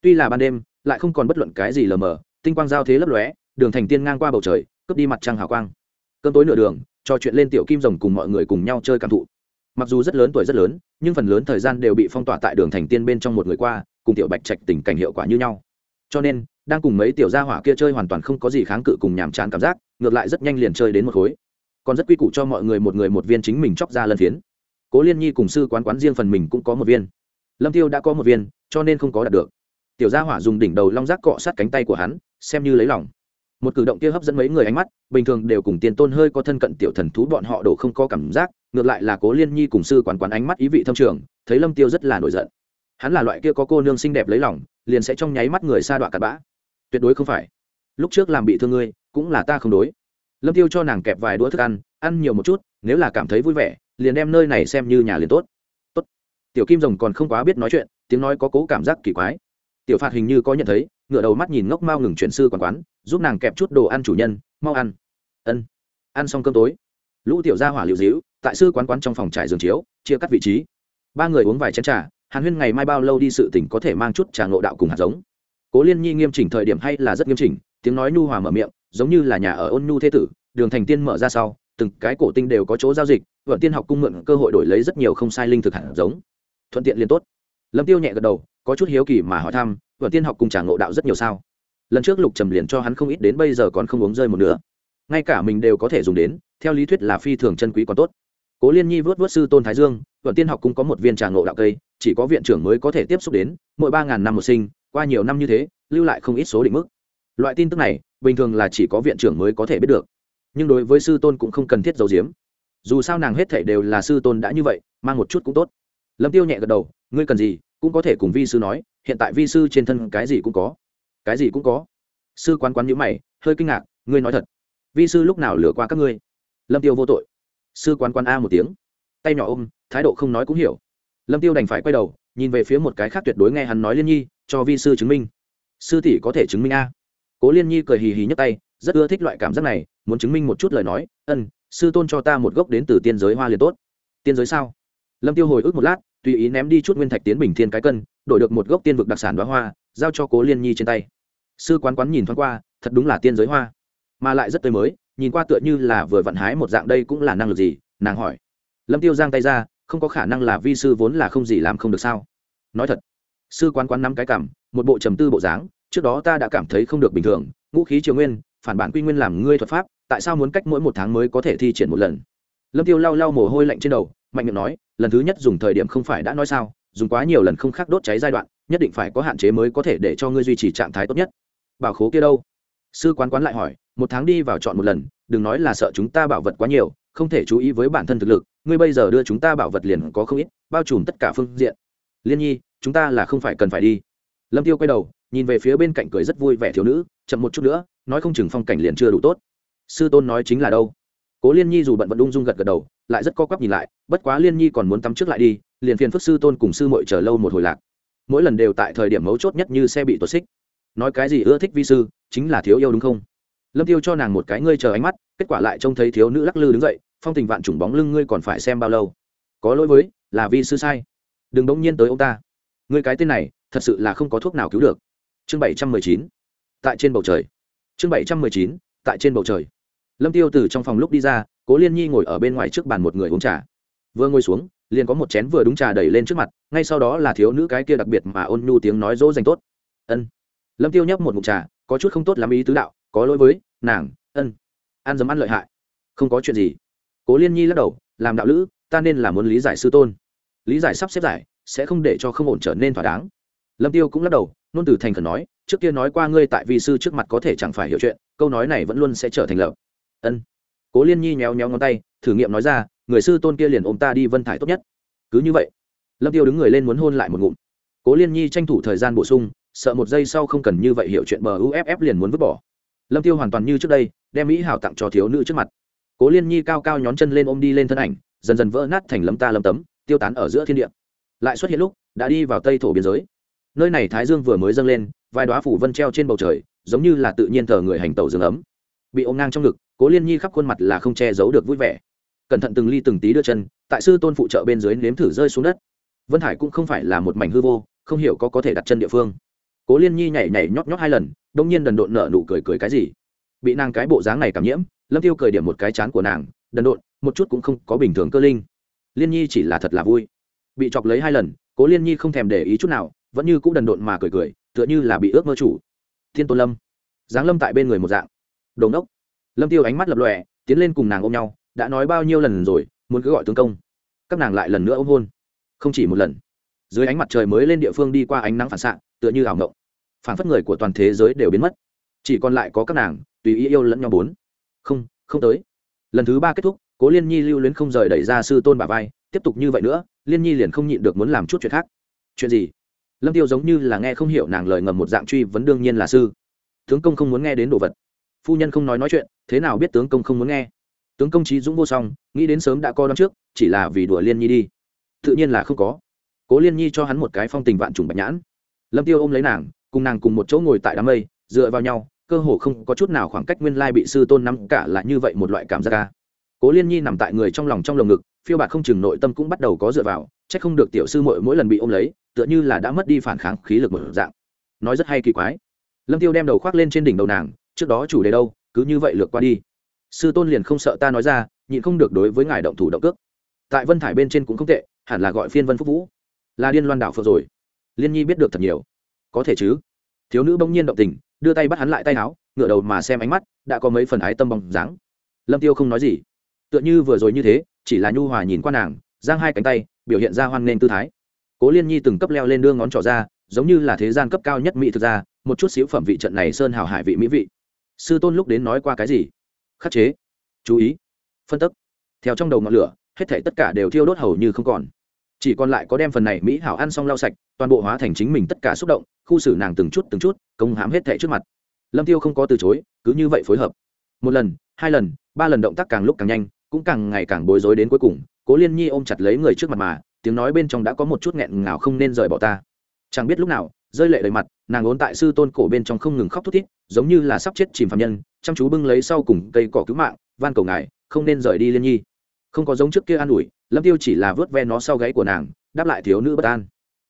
Tuy là ban đêm, lại không còn bất luận cái gì lờ mờ, tinh quang giao thế lấp lóe đường thành tiên ngang qua bầu trời, cướp đi mặt trăng hào quang. Cơn tối nửa đường, trò chuyện lên tiểu kim rồng cùng mọi người cùng nhau chơi cảm thụ. Mặc dù rất lớn tuổi rất lớn, nhưng phần lớn thời gian đều bị phong tỏa tại đường thành tiên bên trong một người qua, cùng tiểu bạch trạch tình cảnh hiệu quả như nhau. Cho nên, đang cùng mấy tiểu gia hỏa kia chơi hoàn toàn không có gì kháng cự cùng nhàm chán cảm giác, ngược lại rất nhanh liền chơi đến một khối. Còn rất quy củ cho mọi người một người một viên chính mình chóc ra lân phiến. Cố liên nhi cùng sư quán quán riêng phần mình cũng có một viên. Lâm tiêu đã có một viên, cho nên không có đạt được. Tiểu gia hỏa dùng đỉnh đầu long rác cọ sát cánh tay của hắn, xem như lấy lòng một cử động kia hấp dẫn mấy người ánh mắt, bình thường đều cùng tiền tôn hơi có thân cận tiểu thần thú bọn họ đổ không có cảm giác, ngược lại là cố liên nhi cùng sư quán quán ánh mắt ý vị thâm trường, thấy lâm tiêu rất là nổi giận. Hắn là loại kia có cô nương xinh đẹp lấy lòng, liền sẽ trong nháy mắt người xa đoạn cặn bã. Tuyệt đối không phải. Lúc trước làm bị thương ngươi, cũng là ta không đối. Lâm tiêu cho nàng kẹp vài đũa thức ăn ăn nhiều một chút, nếu là cảm thấy vui vẻ, liền đem nơi này xem như nhà liền tốt. Tốt. Tiểu kim rồng còn không quá biết nói chuyện, tiếng nói có cố cảm giác kỳ quái. Tiểu phạt hình như có nhận thấy ngựa đầu mắt nhìn ngốc mau ngừng chuyển sư quán quán, giúp nàng kẹp chút đồ ăn chủ nhân, mau ăn. Ân. Ăn xong cơm tối, lũ tiểu gia hỏa liệu dĩu, tại sư quán quán trong phòng trải giường chiếu, chia cắt vị trí. Ba người uống vài chén trà, hàn huyên ngày mai bao lâu đi sự tỉnh có thể mang chút trà ngộ đạo cùng hạt giống. Cố liên nhi nghiêm chỉnh thời điểm hay là rất nghiêm chỉnh, tiếng nói nhu hòa mở miệng, giống như là nhà ở ôn nhu thế tử, đường thành tiên mở ra sau, từng cái cổ tinh đều có chỗ giao dịch, vận tiên học cung mượn cơ hội đổi lấy rất nhiều không sai linh thực hạt giống. Thuận tiện liền tốt. Lâm tiêu nhẹ gật đầu, có chút hiếu kỳ mà hỏi thăm vở tiên học cùng trả ngộ đạo rất nhiều sao. Lần trước lục trầm liền cho hắn không ít đến bây giờ còn không uống rơi một nữa ngay cả mình đều có thể dùng đến, theo lý thuyết là phi thường chân quý còn tốt. Cố liên nhi vớt vớt sư tôn thái dương vở tiên học cũng có một viên trà ngộ đạo cây, chỉ có viện trưởng mới có thể tiếp xúc đến, mỗi ba ngàn năm một sinh, qua nhiều năm như thế, lưu lại không ít số định mức. Loại tin tức này, bình thường là chỉ có viện trưởng mới có thể biết được. Nhưng đối với sư tôn cũng không cần thiết giấu giếm. Dù sao nàng hết thể đều là sư tôn đã như vậy, mang một chút cũng tốt. Lâm tiêu nhẹ gật đầu, ngươi cần gì? Cũng có thể cùng vi sư nói, hiện tại vi sư trên thân cái gì cũng có. Cái gì cũng có. Sư quán quán nhữ mày, hơi kinh ngạc, ngươi nói thật. Vi sư lúc nào lừa qua các ngươi? Lâm tiêu vô tội. Sư quán quán a một tiếng. Tay nhỏ ôm, thái độ không nói cũng hiểu. Lâm tiêu đành phải quay đầu, nhìn về phía một cái khác tuyệt đối nghe hắn nói liên nhi, cho vi sư chứng minh. Sư tỷ có thể chứng minh a. Cố liên nhi cười hì hì nhấc tay, rất ưa thích loại cảm giác này, muốn chứng minh một chút lời nói, ân, sư tôn cho ta một gốc đến từ tiên giới hoa liền tốt. Tiên giới sao? Lâm tiêu hồi ức một lát tùy ý ném đi chút nguyên thạch tiến bình thiên cái cân, đổi được một gốc tiên vực đặc sản đoá hoa, giao cho cố liên nhi trên tay. Sư quán quán nhìn thoáng qua, thật đúng là tiên giới hoa. Mà lại rất tươi mới, nhìn qua tựa như là vừa vận hái một dạng đây cũng là năng lực gì? Nàng hỏi. Lâm tiêu giang tay ra, không có khả năng là vi sư vốn là không gì làm không được sao? Nói thật. Sư quán quán nắm cái cảm, một bộ trầm tư bộ dáng, trước đó ta đã cảm thấy không được bình thường, ngũ khí triều nguyên, phản bản quy nguyên làm ngươi thuật pháp, tại sao muốn cách mỗi một tháng mới có thể thi triển một lần? Lâm tiêu lau lau mồ hôi lạnh trên đầu, mạnh miệng nói, lần thứ nhất dùng thời điểm không phải đã nói sao, dùng quá nhiều lần không khác đốt cháy giai đoạn, nhất định phải có hạn chế mới có thể để cho ngươi duy trì trạng thái tốt nhất. Bảo khố kia đâu? Sư quán quán lại hỏi, một tháng đi vào chọn một lần, đừng nói là sợ chúng ta bảo vật quá nhiều, không thể chú ý với bản thân thực lực, ngươi bây giờ đưa chúng ta bảo vật liền có không ít, bao trùm tất cả phương diện. Liên nhi, chúng ta là không phải cần phải đi. Lâm tiêu quay đầu, nhìn về phía bên cạnh cười rất vui vẻ thiếu nữ, chậm một chút nữa, nói không chừng phong cảnh liền chưa đủ tốt. Sư tôn nói chính là đâu? Cố liên nhi dù bận vận ung dung gật gật đầu, lại rất co quắp nhìn lại, bất quá liên nhi còn muốn tắm trước lại đi, liền phiền phức sư tôn cùng sư mội chờ lâu một hồi lạc. Mỗi lần đều tại thời điểm mấu chốt nhất như xe bị tuột xích. Nói cái gì ưa thích vi sư, chính là thiếu yêu đúng không? Lâm tiêu cho nàng một cái ngươi chờ ánh mắt, kết quả lại trông thấy thiếu nữ lắc lư đứng dậy, phong tình vạn trùng bóng lưng ngươi còn phải xem bao lâu? Có lỗi với, là vi sư sai. Đừng đống nhiên tới ông ta. Ngươi cái tên này, thật sự là không có thuốc nào cứu được. Chương bảy trăm mười chín. Tại trên bầu trời. Chương bảy trăm mười chín, tại trên bầu trời lâm tiêu từ trong phòng lúc đi ra, cố liên nhi ngồi ở bên ngoài trước bàn một người uống trà. Vừa ngồi xuống, liền có một chén vừa đúng trà đẩy lên trước mặt, ngay sau đó là thiếu nữ cái kia đặc biệt mà ôn nhu tiếng nói dỗ dành tốt. Ân. Lâm tiêu nhấp một mục trà, có chút không tốt lắm ý tứ đạo, có lỗi với nàng, ân. Ăn dấm ăn lợi hại. Không có chuyện gì. Cố liên nhi lắc đầu, làm đạo lữ, ta nên là muốn lý giải sư tôn. Lý giải sắp xếp giải, sẽ không để cho không ổn trở nên thỏa đáng. Lâm tiêu cũng lắc đầu, nôn từ thành khẩn nói, trước kia nói qua ngươi tại vi sư trước mặt có thể chẳng phải hiểu chuyện, câu nói này vẫn luôn sẽ trở thành lập ân. Cố liên nhi nhéo nhéo ngón tay, thử nghiệm nói ra, người sư tôn kia liền ôm ta đi vân thải tốt nhất. Cứ như vậy, lâm tiêu đứng người lên muốn hôn lại một ngụm. Cố liên nhi tranh thủ thời gian bổ sung, sợ một giây sau không cần như vậy hiểu chuyện bờ uff liền muốn vứt bỏ. Lâm tiêu hoàn toàn như trước đây, đem mỹ hảo tặng cho thiếu nữ trước mặt. Cố liên nhi cao cao nhón chân lên ôm đi lên thân ảnh, dần dần vỡ nát thành lấm ta lấm tấm, tiêu tán ở giữa thiên địa. Lại xuất hiện lúc, đã đi vào tây thổ biên giới. Nơi này thái dương vừa mới dâng lên, vài đóa phủ vân treo trên bầu trời, giống như là tự nhiên thờ người hành tẩu dương ấm. Bị ôm ngang trong ngực cố liên nhi khắp khuôn mặt là không che giấu được vui vẻ. Cẩn thận từng ly từng tí đưa chân, tại sư tôn phụ trợ bên dưới nếm thử rơi xuống đất. Vân hải cũng không phải là một mảnh hư vô, không hiểu có có thể đặt chân địa phương. Cố liên nhi nhảy nhảy nhót nhót hai lần, đông nhiên đần độn nở nụ cười cười cái gì. Bị nàng cái bộ dáng này cảm nhiễm, lâm tiêu cười điểm một cái chán của nàng, đần độn, một chút cũng không có bình thường cơ linh. Liên nhi chỉ là thật là vui. Bị chọc lấy hai lần, cố liên nhi không thèm để ý chút nào, vẫn như cũng đần độn mà cười cười, tựa như là bị ước mơ chủ. Thiên tôn lâm. Giáng lâm tại bên người một dạng. Đồn đốc lâm tiêu ánh mắt lập lòe, tiến lên cùng nàng ôm nhau, đã nói bao nhiêu lần rồi, muốn cứ gọi tướng công. Các nàng lại lần nữa ôm hôn. Không chỉ một lần. Dưới ánh mặt trời mới lên địa phương đi qua ánh nắng phản xạ, tựa như ảo ngộng phản phất người của toàn thế giới đều biến mất. Chỉ còn lại có các nàng, tùy ý yêu lẫn nhau bốn. Không không tới. Lần thứ ba kết thúc, cố liên nhi lưu luyến không rời đẩy ra sư tôn bà vai, tiếp tục như vậy nữa, liên nhi liền không nhịn được muốn làm chút chuyện khác. Chuyện gì? Lâm tiêu giống như là nghe không hiểu nàng lời ngầm một dạng truy vấn đương nhiên là sư. Tướng công không muốn nghe đến đồ vật. Phu nhân không nói nói chuyện thế nào biết tướng công không muốn nghe? Tướng công trí dũng vô song, nghĩ đến sớm đã co đón trước, chỉ là vì đùa liên nhi đi. Tự nhiên là không có. Cố liên nhi cho hắn một cái phong tình vạn trùng bạch nhãn. Lâm tiêu ôm lấy nàng, cùng nàng cùng một chỗ ngồi tại đám mây, dựa vào nhau, cơ hồ không có chút nào khoảng cách nguyên lai bị sư tôn nắm cả là như vậy một loại cảm giác ca cố liên nhi nằm tại người trong lòng trong lồng ngực, phiêu bạc không chừng nội tâm cũng bắt đầu có dựa vào c không được tiểu sư muội mỗi lần bị ôm lấy, tựa như là đã mất đi phản kháng khí lực một dạng. Nói rất hay kỳ quái. Lâm tiêu đem đầu khoác lên trên đỉnh đầu nàng, trước đó chủ đề đâu? Cứ như vậy lược qua đi. Sư tôn liền không sợ ta nói ra, nhịn không được đối với ngài động thủ động cước. Tại vân thải bên trên cũng không tệ, hẳn là gọi phiên vân phúc vũ. Là điên loan đảo phượng rồi. Liên nhi biết được thật nhiều. Có thể chứ? Thiếu nữ bỗng nhiên động tình, đưa tay bắt hắn lại tay áo ngựa đầu mà xem ánh mắt, đã có mấy phần ái tâm bóng dáng. Lâm tiêu không nói gì. Tựa như vừa rồi như thế, chỉ là nhu hòa nhìn qua nàng, giang hai cánh tay, biểu hiện ra hoan nghênh tư thái. Cố liên nhi từng cấp leo lên đưa ngón trỏ ra, giống như là thế gian cấp cao nhất mỹ thực ra, một chút xíu phẩm vị trận này sơn hào hải vị mỹ vị sư tôn lúc đến nói qua cái gì? Khắc chế. Chú ý. Phân tức. Theo trong đầu ngọn lửa, hết thể tất cả đều thiêu đốt hầu như không còn. Chỉ còn lại có đem phần này mỹ hảo ăn xong lau sạch, toàn bộ hóa thành chính mình tất cả xúc động, khu xử nàng từng chút từng chút, công hãm hết thể trước mặt. Lâm tiêu không có từ chối, cứ như vậy phối hợp. Một lần, hai lần, ba lần động tác càng lúc càng nhanh, cũng càng ngày càng bối rối đến cuối cùng, cố liên nhi ôm chặt lấy người trước mặt mà, tiếng nói bên trong đã có một chút nghẹn ngào không nên rời bỏ ta. Chẳng biết lúc nào, rơi lệ đầy mặt nàng ốn tại sư tôn cổ bên trong không ngừng khóc thút thít, giống như là sắp chết chìm phạm nhân, chăm chú bưng lấy sau cùng cây cỏ cứu mạng, van cầu ngài, không nên rời đi liên nhi. Không có giống trước kia an ủi, lâm tiêu chỉ là vớt ve nó sau gáy của nàng, đáp lại thiếu nữ bất an.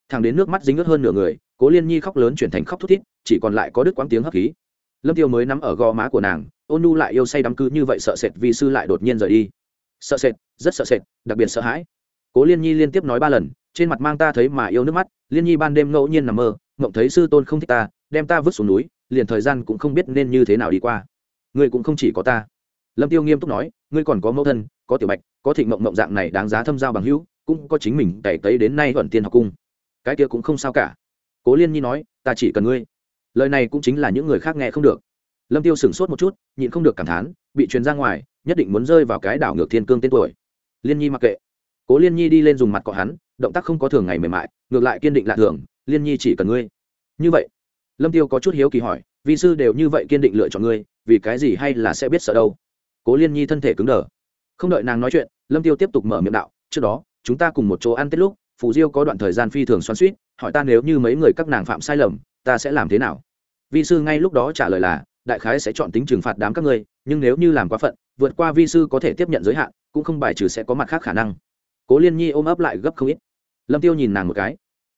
Thằng đến nước mắt dính ướt hơn nửa người, cố liên nhi khóc lớn chuyển thành khóc thút thít, chỉ còn lại có đứt quãng tiếng hấp khí. Lâm tiêu mới nắm ở gò má của nàng, ôn nu lại yêu say đắm cứ như vậy sợ sệt vì sư lại đột nhiên rời đi. Sợ sệt, rất sợ sệt, đặc biệt sợ hãi. Cố liên nhi liên tiếp nói ba lần, trên mặt mang ta thấy mà yêu nước mắt, liên nhi ban đêm ngẫu nhiên nằm mơ mộng thấy sư tôn không thích ta, đem ta vứt xuống núi, liền thời gian cũng không biết nên như thế nào đi qua. Ngươi cũng không chỉ có ta. Lâm tiêu nghiêm túc nói, ngươi còn có mẫu thân, có tiểu bạch, có thịnh mộng mộng dạng này đáng giá thâm giao bằng hữu, cũng có chính mình cày tấy đến nay thuận tiên học cung. Cái kia cũng không sao cả. Cố liên nhi nói, ta chỉ cần ngươi. Lời này cũng chính là những người khác nghe không được. Lâm tiêu sửng sốt một chút, nhịn không được cảm thán, bị truyền ra ngoài, nhất định muốn rơi vào cái đảo ngược thiên cương tên tuổi. Liên nhi mặc kệ. Cố liên nhi đi lên dùng mặt cọ hắn, động tác không có thường ngày mềm mại, ngược lại kiên định lạ thường liên nhi chỉ cần ngươi. Như vậy, lâm tiêu có chút hiếu kỳ hỏi, vi sư đều như vậy kiên định lựa chọn ngươi, vì cái gì hay là sẽ biết sợ đâu? Cố liên nhi thân thể cứng đờ. Không đợi nàng nói chuyện, lâm tiêu tiếp tục mở miệng đạo, trước đó, chúng ta cùng một chỗ ăn tết lúc, phù diêu có đoạn thời gian phi thường xoắn suýt hỏi ta nếu như mấy người các nàng phạm sai lầm, ta sẽ làm thế nào? Vi sư ngay lúc đó trả lời là, đại khái sẽ chọn tính trừng phạt đám các ngươi, nhưng nếu như làm quá phận, vượt qua vi sư có thể tiếp nhận giới hạn, cũng không bài trừ sẽ có mặt khác khả năng. Cố liên nhi ôm ấp lại gấp không ít. Lâm tiêu nhìn nàng một cái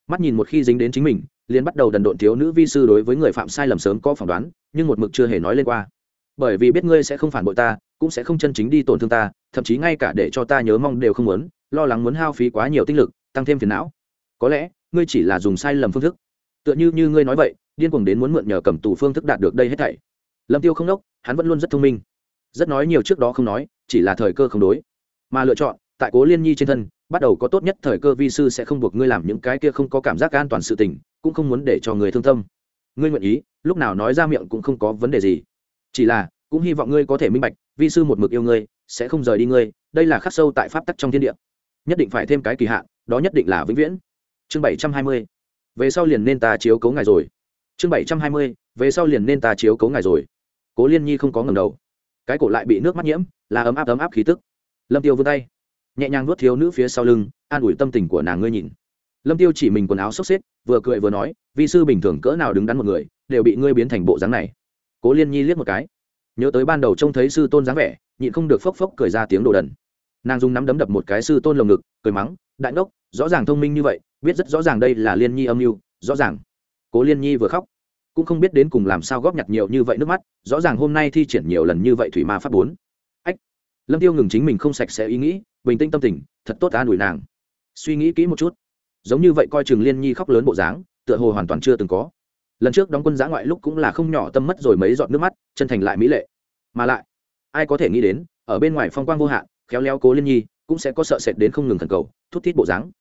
mắt nhìn một khi dính đến chính mình, liền bắt đầu đần độn thiếu nữ vi sư đối với người phạm sai lầm sớm có phỏng đoán, nhưng một mực chưa hề nói lên qua. Bởi vì biết ngươi sẽ không phản bội ta, cũng sẽ không chân chính đi tổn thương ta, thậm chí ngay cả để cho ta nhớ mong đều không muốn, lo lắng muốn hao phí quá nhiều tinh lực, tăng thêm phiền não. Có lẽ, ngươi chỉ là dùng sai lầm phương thức. Tựa như như ngươi nói vậy, điên cuồng đến muốn mượn nhờ cầm tù phương thức đạt được đây hết thảy. Lâm tiêu không đốc, hắn vẫn luôn rất thông minh. Rất nói nhiều trước đó không nói, chỉ là thời cơ không đối. Mà lựa chọn tại cố liên nhi trên thân, bắt đầu có tốt nhất thời cơ vi sư sẽ không buộc ngươi làm những cái kia không có cảm giác an toàn sự tình, cũng không muốn để cho người thương tâm. Ngươi nguyện ý, lúc nào nói ra miệng cũng không có vấn đề gì. Chỉ là, cũng hy vọng ngươi có thể minh bạch, vi sư một mực yêu ngươi, sẽ không rời đi ngươi, đây là khắc sâu tại pháp tắc trong thiên địa. Nhất định phải thêm cái kỳ hạn, đó nhất định là vĩnh viễn. Chương bảy trăm hai mươi. Về sau liền nên ta chiếu cấu ngài rồi. Chương bảy trăm hai mươi, về sau liền nên ta chiếu cấu ngài rồi. Cố liên nhi không có ngầm đầu. Cái cổ lại bị nước mắt nhiễm, là ấm áp ấm áp khí tức. Lâm tiêu vươn tay nhẹ nhàng nuốt thiếu nữ phía sau lưng, an ủi tâm tình của nàng ngươi nhìn. Lâm tiêu chỉ mình quần áo xốc xếp, vừa cười vừa nói, vi sư bình thường cỡ nào đứng đắn một người, đều bị ngươi biến thành bộ dáng này. Cố liên nhi liếc một cái. Nhớ tới ban đầu trông thấy sư tôn dáng vẻ, nhịn không được phốc phốc cười ra tiếng đồ đần. Nàng dùng nắm đấm đập một cái sư tôn lồng ngực, cười mắng, đại ngốc, rõ ràng thông minh như vậy, biết rất rõ ràng đây là liên nhi âm mưu, rõ ràng. Cố liên nhi vừa khóc, cũng không biết đến cùng làm sao góp nhặt nhiều như vậy nước mắt, rõ ràng hôm nay thi triển nhiều lần như vậy thủy ma pháp bốn. Ách! Lâm tiêu ngừng chính mình không sạch sẽ ý nghĩ bình tĩnh tâm tình, thật tốt an ủi nàng. Suy nghĩ kỹ một chút. Giống như vậy coi chừng liên nhi khóc lớn bộ dáng, tựa hồ hoàn toàn chưa từng có. Lần trước đóng quân giã ngoại lúc cũng là không nhỏ tâm mất rồi mấy giọt nước mắt, chân thành lại mỹ lệ. Mà lại, ai có thể nghĩ đến, ở bên ngoài phong quang vô hạn, khéo léo cố liên nhi cũng sẽ có sợ sệt đến không ngừng thần cầu, thút thít bộ dáng.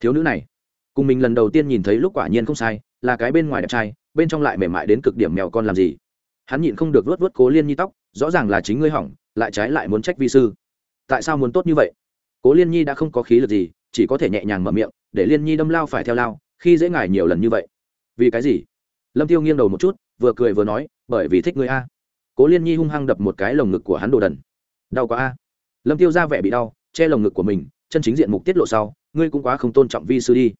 Thiếu nữ này, cùng mình lần đầu tiên nhìn thấy lúc quả nhiên không sai, là cái bên ngoài đẹp trai, bên trong lại mềm mại đến cực điểm mèo con làm gì? Hắn nhịn không được vớt vớt cố liên nhi tóc, rõ ràng là chính ngươi hỏng, lại trái lại muốn trách vi sư. Tại sao muốn tốt như vậy? Cố liên nhi đã không có khí lực gì, chỉ có thể nhẹ nhàng mở miệng, để liên nhi đâm lao phải theo lao, khi dễ ngài nhiều lần như vậy. Vì cái gì? Lâm tiêu nghiêng đầu một chút, vừa cười vừa nói, bởi vì thích ngươi a. Cố liên nhi hung hăng đập một cái lồng ngực của hắn đồ đần. Đau quá a. Lâm tiêu ra vẻ bị đau, che lồng ngực của mình, chân chính diện mục tiết lộ sau, ngươi cũng quá không tôn trọng vi sư đi.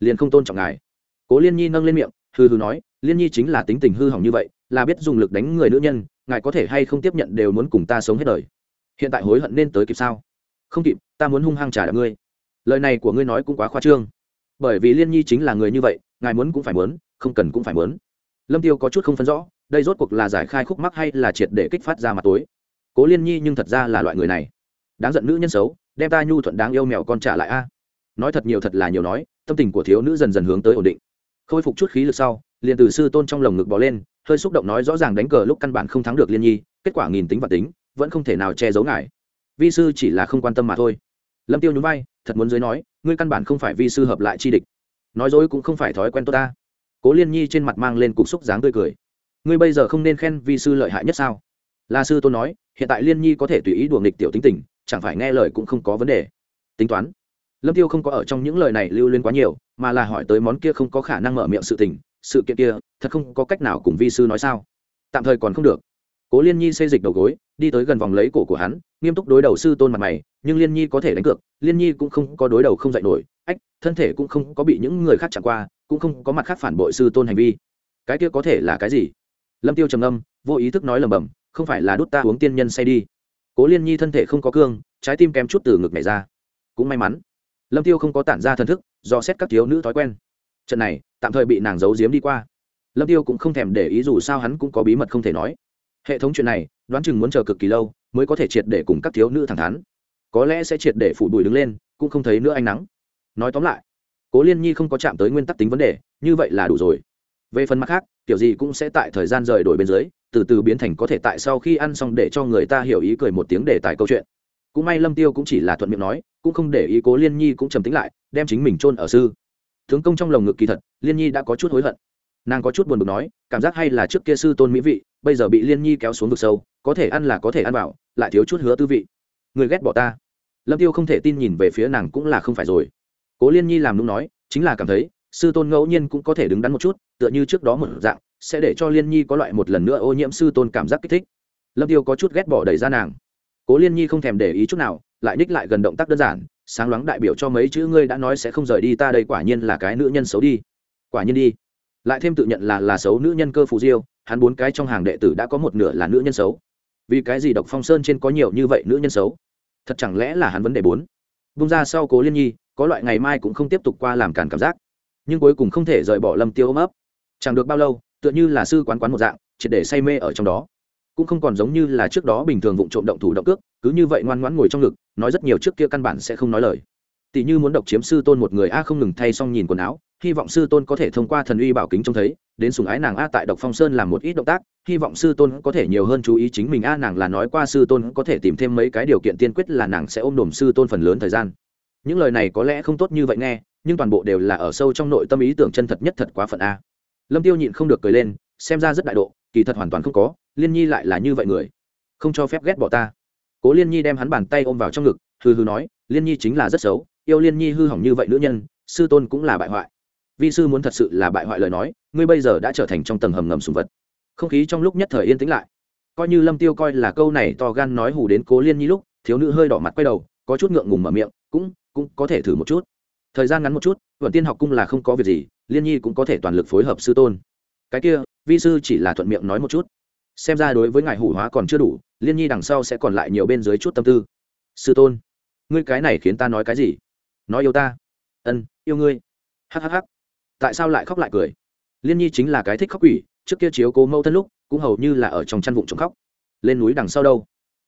Liền không tôn trọng ngài. Cố liên nhi nâng lên miệng hư hư nói, liên nhi chính là tính tình hư hỏng như vậy, là biết dùng lực đánh người nữ nhân, ngài có thể hay không tiếp nhận đều muốn cùng ta sống hết đời. Hiện tại hối hận nên tới kịp sao? Không kịp ta muốn hung hăng trả đạp ngươi. Lời này của ngươi nói cũng quá khoa trương. Bởi vì liên nhi chính là người như vậy, ngài muốn cũng phải muốn, không cần cũng phải muốn. Lâm tiêu có chút không phân rõ, đây rốt cuộc là giải khai khúc mắc hay là triệt để kích phát ra mặt tối. Cố liên nhi nhưng thật ra là loại người này. Đáng giận nữ nhân xấu, đem ta nhu thuận đáng yêu mèo con trả lại a. Nói thật nhiều thật là nhiều nói, tâm tình của thiếu nữ dần dần hướng tới ổn định. Khôi phục chút khí lực sau, liền từ sư tôn trong lồng ngực bỏ lên, hơi xúc động nói rõ ràng đánh cờ lúc căn bản không thắng được liên nhi, kết quả nghìn tính và tính, vẫn không thể nào che giấu ngài vi sư chỉ là không quan tâm mà thôi. Lâm tiêu nhún vai, thật muốn dưới nói, ngươi căn bản không phải vi sư hợp lại chi địch. Nói dối cũng không phải thói quen tốt ta. Cố liên nhi trên mặt mang lên cục xúc dáng tươi cười. Ngươi bây giờ không nên khen vi sư lợi hại nhất sao? La sư tôn nói, hiện tại liên nhi có thể tùy ý đùa nghịch tiểu tính tình, chẳng phải nghe lời cũng không có vấn đề. Tính toán. Lâm tiêu không có ở trong những lời này lưu lên quá nhiều, mà là hỏi tới món kia không có khả năng mở miệng sự tình, sự kiện kia, thật không có cách nào cùng vi sư nói sao? Tạm thời còn không được. Cố liên nhi xây dịch đầu gối, đi tới gần vòng lấy cổ của hắn nghiêm túc đối đầu sư tôn mặt mày, nhưng liên nhi có thể đánh cược, liên nhi cũng không có đối đầu không dạy nổi. Ách, thân thể cũng không có bị những người khác chạm qua, cũng không có mặt khác phản bội sư tôn hành vi. Cái kia có thể là cái gì? Lâm tiêu trầm âm vô ý thức nói lầm bầm không phải là đút ta uống tiên nhân say đi. Cố liên nhi thân thể không có cương, trái tim kém chút từ ngực này ra. Cũng may mắn, lâm tiêu không có tản ra thân thức, do xét các thiếu nữ thói quen. Trận này, tạm thời bị nàng giấu giếm đi qua. Lâm tiêu cũng không thèm để ý dù sao hắn cũng có bí mật không thể nói. Hệ thống chuyện này đoán chừng muốn chờ cực kỳ lâu mới có thể triệt để cùng các thiếu nữ thẳng thắn. Có lẽ sẽ triệt để phủ bụi đứng lên, cũng không thấy nữa ánh nắng. Nói tóm lại, cố liên nhi không có chạm tới nguyên tắc tính vấn đề, như vậy là đủ rồi. Về phần mặt khác, kiểu gì cũng sẽ tại thời gian rời đổi bên dưới, từ từ biến thành có thể tại sau khi ăn xong để cho người ta hiểu ý cười một tiếng để tài câu chuyện. Cũng may lâm tiêu cũng chỉ là thuận miệng nói, cũng không để ý cố liên nhi cũng trầm tính lại, đem chính mình chôn ở sư. Tướng công trong lồng ngực kỳ thật, liên nhi đã có chút hối hận. Nàng có chút buồn bực nói, cảm giác hay là trước kia sư tôn mỹ vị, bây giờ bị liên nhi kéo xuống vực sâu có thể ăn là có thể ăn vào, lại thiếu chút hứa tư vị. Người ghét bỏ ta. Lâm tiêu không thể tin nhìn về phía nàng cũng là không phải rồi. Cố liên nhi làm đúng nói, chính là cảm thấy, sư tôn ngẫu nhiên cũng có thể đứng đắn một chút, tựa như trước đó một dạng, sẽ để cho liên nhi có loại một lần nữa ô nhiễm sư tôn cảm giác kích thích. Lâm tiêu có chút ghét bỏ đẩy ra nàng. Cố liên nhi không thèm để ý chút nào, lại ních lại gần động tác đơn giản, sáng loáng đại biểu cho mấy chữ ngươi đã nói sẽ không rời đi ta đây quả nhiên là cái nữ nhân xấu đi. Quả nhiên đi. Lại thêm tự nhận là là xấu nữ nhân cơ phù diêu, hắn bốn cái trong hàng đệ tử đã có một nửa là nữ nhân xấu vì cái gì độc phong sơn trên có nhiều như vậy nữ nhân xấu? Thật chẳng lẽ là hắn vấn đề bốn? Bung ra sau cố liên nhi, có loại ngày mai cũng không tiếp tục qua làm cản cảm giác. Nhưng cuối cùng không thể rời bỏ lâm tiêu ôm ấp. Chẳng được bao lâu, tựa như là sư quán quán một dạng, triệt để say mê ở trong đó. Cũng không còn giống như là trước đó bình thường vụng trộm động thủ động cước, cứ như vậy ngoan ngoãn ngồi trong ngực, nói rất nhiều trước kia căn bản sẽ không nói lời. Tỷ như muốn độc chiếm sư tôn một người a không ngừng thay xong nhìn quần áo hy vọng sư tôn có thể thông qua thần uy bảo kính trông thấy, đến sùng ái nàng a tại độc phong sơn làm một ít động tác, hy vọng sư tôn có thể nhiều hơn chú ý chính mình a, nàng là nói qua sư tôn có thể tìm thêm mấy cái điều kiện tiên quyết là nàng sẽ ôm đồm sư tôn phần lớn thời gian. Những lời này có lẽ không tốt như vậy nghe, nhưng toàn bộ đều là ở sâu trong nội tâm ý tưởng chân thật nhất thật quá phận a. Lâm tiêu nhịn không được cười lên, xem ra rất đại độ, kỳ thật hoàn toàn không có, liên nhi lại là như vậy người. Không cho phép ghét bỏ ta. Cố liên nhi đem hắn bàn tay ôm vào trong ngực, hừ hừ nói, liên nhi chính là rất xấu, yêu liên nhi hư hỏng như vậy nữ nhân, sư tôn cũng là bại hoại vi sư muốn thật sự là bại hoại lời nói, ngươi bây giờ đã trở thành trong tầng hầm ngầm sùng vật. Không khí trong lúc nhất thời yên tĩnh lại. Coi như lâm tiêu coi là câu này to gan nói hù đến cố liên nhi lúc, thiếu nữ hơi đỏ mặt quay đầu, có chút ngượng ngùng mở miệng, cũng cũng có thể thử một chút. Thời gian ngắn một chút thuận tiên học cung là không có việc gì, liên nhi cũng có thể toàn lực phối hợp sư tôn. Cái kia, vi sư chỉ là thuận miệng nói một chút. Xem ra đối với ngài hủ hóa còn chưa đủ, liên nhi đằng sau sẽ còn lại nhiều bên dưới chút tâm tư. Sư tôn, ngươi cái này khiến ta nói cái gì? Nói yêu ta. Ân, yêu ngươi. Hhh tại sao lại khóc lại cười? Liên nhi chính là cái thích khóc quỷ, trước kia chiếu cố mâu thân lúc, cũng hầu như là ở trong chăn vụng trống khóc. Lên núi đằng sau đâu?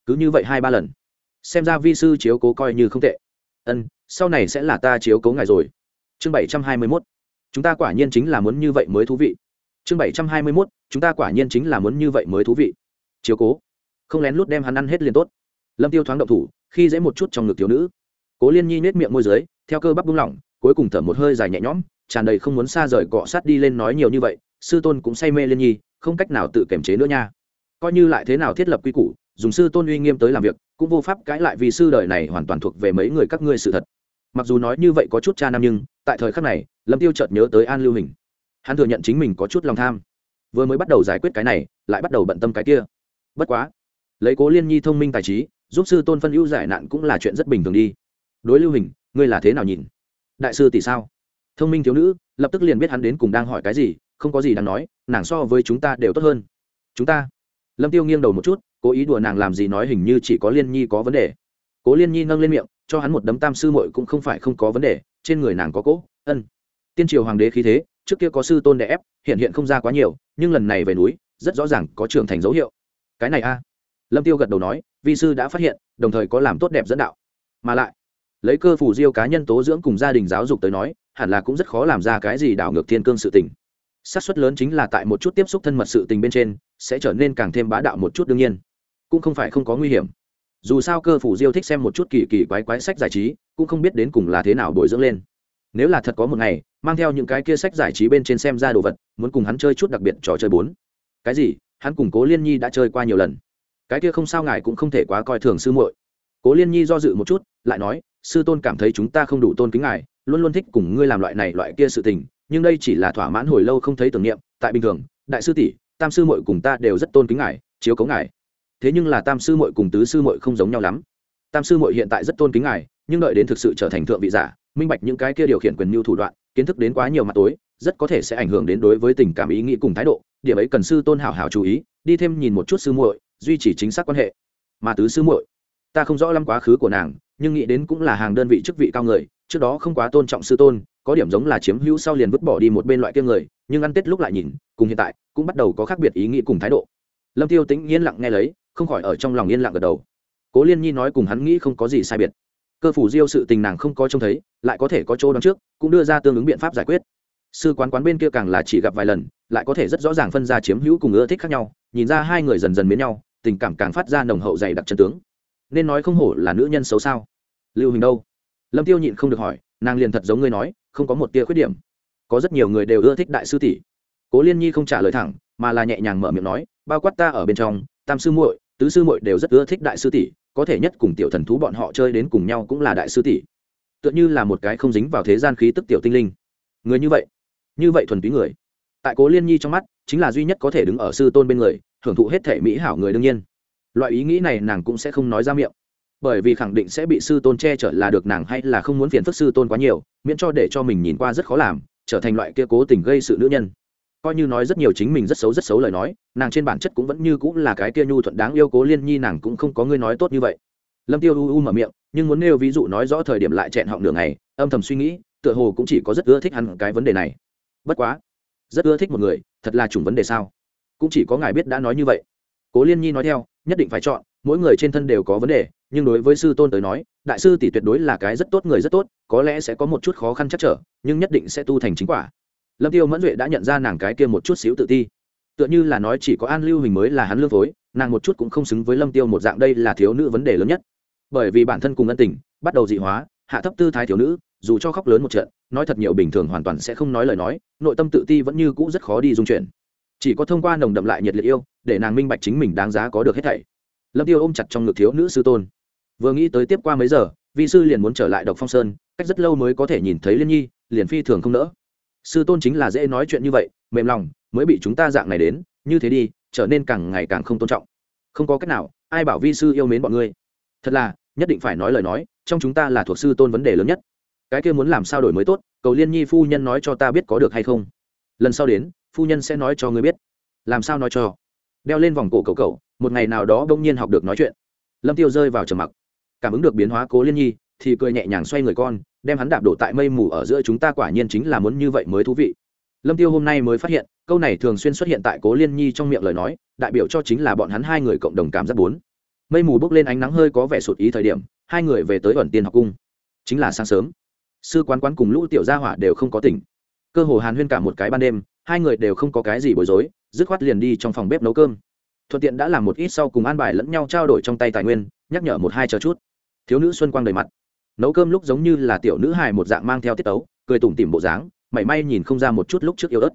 Cứ như vậy hai ba lần. Xem ra vi sư chiếu cố coi như không tệ. Ân, sau này sẽ là ta chiếu cố ngài rồi. Chương bảy trăm hai mươi mốt. Chúng ta quả nhiên chính là muốn như vậy mới thú vị. Chương bảy trăm hai mươi mốt. Chúng ta quả nhiên chính là muốn như vậy mới thú vị. Chiếu cố. Không lén lút đem hắn ăn hết liền tốt. Lâm tiêu thoáng động thủ, khi dễ một chút trong ngực thiếu nữ. Cố liên nhi nết miệng môi dưới, theo cơ bắp buông lỏng, cuối cùng thở một hơi dài nhẹ nhõm tràn đầy không muốn xa rời cọ sát đi lên nói nhiều như vậy, sư tôn cũng say mê liên nhi, không cách nào tự kiềm chế nữa nha. Coi như lại thế nào thiết lập quy củ, dùng sư tôn uy nghiêm tới làm việc, cũng vô pháp cãi lại vì sư đời này hoàn toàn thuộc về mấy người các ngươi sự thật. Mặc dù nói như vậy có chút cha nam nhưng, tại thời khắc này, lâm tiêu chợt nhớ tới an lưu hình. Hắn thừa nhận chính mình có chút lòng tham. Vừa mới bắt đầu giải quyết cái này, lại bắt đầu bận tâm cái kia. Bất quá, lấy cố liên nhi thông minh tài trí, giúp sư tôn phân ưu giải nạn cũng là chuyện rất bình thường đi. Đối lưu hình, ngươi là thế nào nhìn? Đại sư tỷ sao? Thông minh thiếu nữ, lập tức liền biết hắn đến cùng đang hỏi cái gì, không có gì đáng nói, nàng so với chúng ta đều tốt hơn. Chúng ta. Lâm tiêu nghiêng đầu một chút, cố ý đùa nàng làm gì nói hình như chỉ có liên nhi có vấn đề. Cố liên nhi nâng lên miệng, cho hắn một đấm tam sư muội cũng không phải không có vấn đề, trên người nàng có cỗ ân. Tiên triều hoàng đế khí thế, trước kia có sư tôn đè ép, hiện hiện không ra quá nhiều, nhưng lần này về núi, rất rõ ràng có trưởng thành dấu hiệu. Cái này a. Lâm tiêu gật đầu nói, vi sư đã phát hiện, đồng thời có làm tốt đẹp dẫn đạo. Mà lại, lấy cơ phủ diêu cá nhân tố dưỡng cùng gia đình giáo dục tới nói hẳn là cũng rất khó làm ra cái gì đảo ngược thiên cương sự tình. Xác suất lớn chính là tại một chút tiếp xúc thân mật sự tình bên trên, sẽ trở nên càng thêm bá đạo một chút đương nhiên. Cũng không phải không có nguy hiểm. Dù sao cơ phủ diêu thích xem một chút kỳ kỳ quái quái sách giải trí, cũng không biết đến cùng là thế nào bồi dưỡng lên. Nếu là thật có một ngày, mang theo những cái kia sách giải trí bên trên xem ra đồ vật, muốn cùng hắn chơi chút đặc biệt trò chơi bốn. Cái gì? Hắn cùng cố liên nhi đã chơi qua nhiều lần. Cái kia không sao ngài cũng không thể quá coi thường sư muội. Cố liên nhi do dự một chút, lại nói, sư tôn cảm thấy chúng ta không đủ tôn kính ngài luôn luôn thích cùng ngươi làm loại này loại kia sự tình, nhưng đây chỉ là thỏa mãn hồi lâu không thấy tưởng niệm, tại bình thường, đại sư tỷ, tam sư muội cùng ta đều rất tôn kính ngài, chiếu cấu ngài. Thế nhưng là tam sư muội cùng tứ sư muội không giống nhau lắm. Tam sư muội hiện tại rất tôn kính ngài, nhưng đợi đến thực sự trở thành thượng vị giả, minh bạch những cái kia điều khiển quyền mưu thủ đoạn, kiến thức đến quá nhiều mặt tối, rất có thể sẽ ảnh hưởng đến đối với tình cảm ý nghĩ cùng thái độ, điểm ấy cần sư tôn hảo hảo chú ý, đi thêm nhìn một chút sư muội, duy trì chính xác quan hệ. Mà tứ sư muội, ta không rõ lắm quá khứ của nàng nhưng nghĩ đến cũng là hàng đơn vị chức vị cao người, trước đó không quá tôn trọng sư tôn, có điểm giống là chiếm hữu sau liền vứt bỏ đi một bên loại kia người, nhưng ăn tết lúc lại nhìn, cùng hiện tại, cũng bắt đầu có khác biệt ý nghĩ cùng thái độ. Lâm tiêu tĩnh yên lặng nghe lấy, không khỏi ở trong lòng yên lặng gật đầu. Cố liên nhi nói cùng hắn nghĩ không có gì sai biệt. Cơ phủ diêu sự tình nàng không có trông thấy, lại có thể có chỗ đón trước, cũng đưa ra tương ứng biện pháp giải quyết. Sư quán quán bên kia càng là chỉ gặp vài lần, lại có thể rất rõ ràng phân ra chiếm hữu cùng ưa thích khác nhau, nhìn ra hai người dần dần biến nhau, tình cảm càng phát ra nồng hậu dày đặc chân tướng nên nói không hổ là nữ nhân xấu sao? Lưu hình đâu? Lâm tiêu nhịn không được hỏi, nàng liền thật giống ngươi nói, không có một tia khuyết điểm. Có rất nhiều người đều ưa thích đại sư tỷ. Cố liên nhi không trả lời thẳng, mà là nhẹ nhàng mở miệng nói, bao quát ta ở bên trong, tam sư muội, tứ sư muội đều rất ưa thích đại sư tỷ, có thể nhất cùng tiểu thần thú bọn họ chơi đến cùng nhau cũng là đại sư tỷ. Tựa như là một cái không dính vào thế gian khí tức tiểu tinh linh. Người như vậy như vậy thuần túy người. Tại cố liên nhi trong mắt, chính là duy nhất có thể đứng ở sư tôn bên người, hưởng thụ hết thể mỹ hảo người đương nhiên loại ý nghĩ này nàng cũng sẽ không nói ra miệng. Bởi vì khẳng định sẽ bị sư tôn che chở là được nàng hay là không muốn phiền phức sư tôn quá nhiều, miễn cho để cho mình nhìn qua rất khó làm, trở thành loại kia cố tình gây sự nữ nhân. Coi như nói rất nhiều chính mình rất xấu rất xấu lời nói, nàng trên bản chất cũng vẫn như cũng là cái kia nhu thuận đáng yêu cố liên nhi, nàng cũng không có ngươi nói tốt như vậy. Lâm tiêu u u mở miệng, nhưng muốn nêu ví dụ nói rõ thời điểm lại chẹn họng đường này âm thầm suy nghĩ, tựa hồ cũng chỉ có rất ưa thích hẳn cái vấn đề này. Bất quá, rất ưa thích một người, thật là chủng vấn đề sao? Cũng chỉ có ngài biết đã nói như vậy cố liên nhi nói theo, nhất định phải chọn, mỗi người trên thân đều có vấn đề, nhưng đối với sư tôn tới nói, đại sư tỷ tuyệt đối là cái rất tốt người rất tốt, có lẽ sẽ có một chút khó khăn chắc trở, nhưng nhất định sẽ tu thành chính quả. Lâm tiêu mẫn duệ đã nhận ra nàng cái kia một chút xíu tự ti. Tựa như là nói chỉ có an lưu hình mới là hắn lương phối, nàng một chút cũng không xứng với lâm tiêu một dạng đây là thiếu nữ vấn đề lớn nhất. Bởi vì bản thân cùng ân tình, bắt đầu dị hóa, hạ thấp tư thái thiếu nữ, dù cho khóc lớn một trận, nói thật nhiều bình thường hoàn toàn sẽ không nói lời nói, nội tâm tự ti vẫn như cũ rất khó đi dung chuyển chỉ có thông qua nồng đậm lại nhiệt liệt yêu, để nàng minh bạch chính mình đáng giá có được hết thảy. Lâm tiêu ôm chặt trong ngực thiếu nữ sư tôn. Vừa nghĩ tới tiếp qua mấy giờ, vi sư liền muốn trở lại độc phong sơn, cách rất lâu mới có thể nhìn thấy liên nhi, liền phi thường không nỡ. Sư tôn chính là dễ nói chuyện như vậy, mềm lòng, mới bị chúng ta dạng này đến, như thế đi, trở nên càng ngày càng không tôn trọng. Không có cách nào, ai bảo vi sư yêu mến bọn ngươi? Thật là, nhất định phải nói lời nói, trong chúng ta là thuộc sư tôn vấn đề lớn nhất. Cái kia muốn làm sao đổi mới tốt, cầu liên nhi phu nhân nói cho ta biết có được hay không. Lần sau đến phu nhân sẽ nói cho ngươi biết. Làm sao nói cho? Đeo lên vòng cổ cầu cầu một ngày nào đó bỗng nhiên học được nói chuyện. Lâm tiêu rơi vào trầm mặc. Cảm ứng được biến hóa cố liên nhi, thì cười nhẹ nhàng xoay người con, đem hắn đạp đổ tại mây mù ở giữa chúng ta quả nhiên chính là muốn như vậy mới thú vị. Lâm tiêu hôm nay mới phát hiện, câu này thường xuyên xuất hiện tại cố liên nhi trong miệng lời nói, đại biểu cho chính là bọn hắn hai người cộng đồng cảm giác bốn. Mây mù bốc lên ánh nắng hơi có vẻ sụt ý thời điểm, hai người về tới ẩn tiên học cung. Chính là sáng sớm. Sư quán quán cùng lũ tiểu gia hỏa đều không có tỉnh. Cơ hồ hàn huyên cả một cái ban đêm hai người đều không có cái gì bối rối, dứt khoát liền đi trong phòng bếp nấu cơm. Thuận tiện đã làm một ít sau cùng an bài lẫn nhau trao đổi trong tay tài nguyên, nhắc nhở một hai chờ chút. Thiếu nữ xuân quang đầy mặt. Nấu cơm lúc giống như là tiểu nữ hài một dạng mang theo tiết tấu, cười tủm tỉm bộ dáng, mảy may nhìn không ra một chút lúc trước yêu ớt.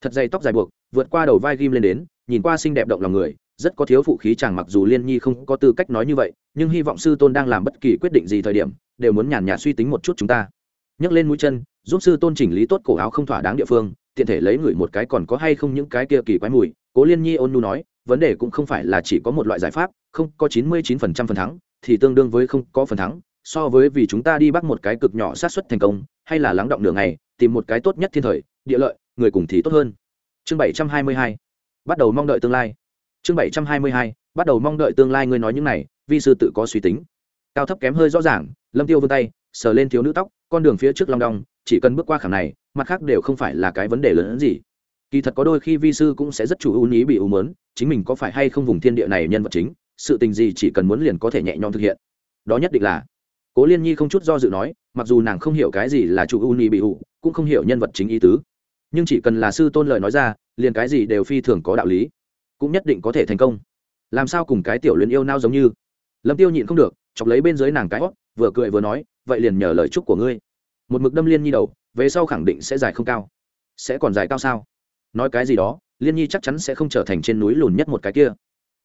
Thật dày tóc dài buộc, vượt qua đầu vai ghim lên đến, nhìn qua xinh đẹp động lòng người, rất có thiếu phụ khí chàng mặc dù liên nhi không có tư cách nói như vậy, nhưng hy vọng sư tôn đang làm bất kỳ quyết định gì thời điểm, đều muốn nhàn nhạt suy tính một chút chúng ta. Nhấc lên mũi chân, giúp sư tôn chỉnh lý tốt cổ áo không thỏa đáng địa phương tiện thể lấy người một cái còn có hay không những cái kia kỳ quái mùi, cố liên nhi ôn nu nói, vấn đề cũng không phải là chỉ có một loại giải pháp, không, có chín mươi chín phần trăm phần thắng, thì tương đương với không có phần thắng, so với vì chúng ta đi bắt một cái cực nhỏ sát xuất thành công, hay là lắng động đường này tìm một cái tốt nhất thiên thời, địa lợi, người cùng thì tốt hơn. Chương bảy trăm hai mươi hai, bắt đầu mong đợi tương lai. Chương bảy trăm hai mươi hai, bắt đầu mong đợi tương lai, ngươi nói những này, vi sư tự có suy tính. Cao thấp kém hơi rõ ràng, lâm tiêu vươn tay sờ lên thiếu nữ tóc, con đường phía trước long đong, chỉ cần bước qua khảm này, mặt khác đều không phải là cái vấn đề lớn hơn gì. Kỳ thật có đôi khi vi sư cũng sẽ rất chủ ưu ý bị ưu mớn, chính mình có phải hay không vùng thiên địa này nhân vật chính, sự tình gì chỉ cần muốn liền có thể nhẹ nhõm thực hiện. Đó nhất định là. Cố liên nhi không chút do dự nói, mặc dù nàng không hiểu cái gì là chủ ưu ni bị ưu, cũng không hiểu nhân vật chính ý tứ. Nhưng chỉ cần là sư tôn lời nói ra, liền cái gì đều phi thường có đạo lý. Cũng nhất định có thể thành công. Làm sao cùng cái tiểu luyện yêu nao giống như? Lâm tiêu nhịn không được, chọc lấy bên dưới nàng cái hót vừa cười vừa nói vậy liền nhờ lời chúc của ngươi. Một mực đâm liên nhi đầu, về sau khẳng định sẽ dài không cao. Sẽ còn dài cao sao? Nói cái gì đó, liên nhi chắc chắn sẽ không trở thành trên núi lùn nhất một cái kia.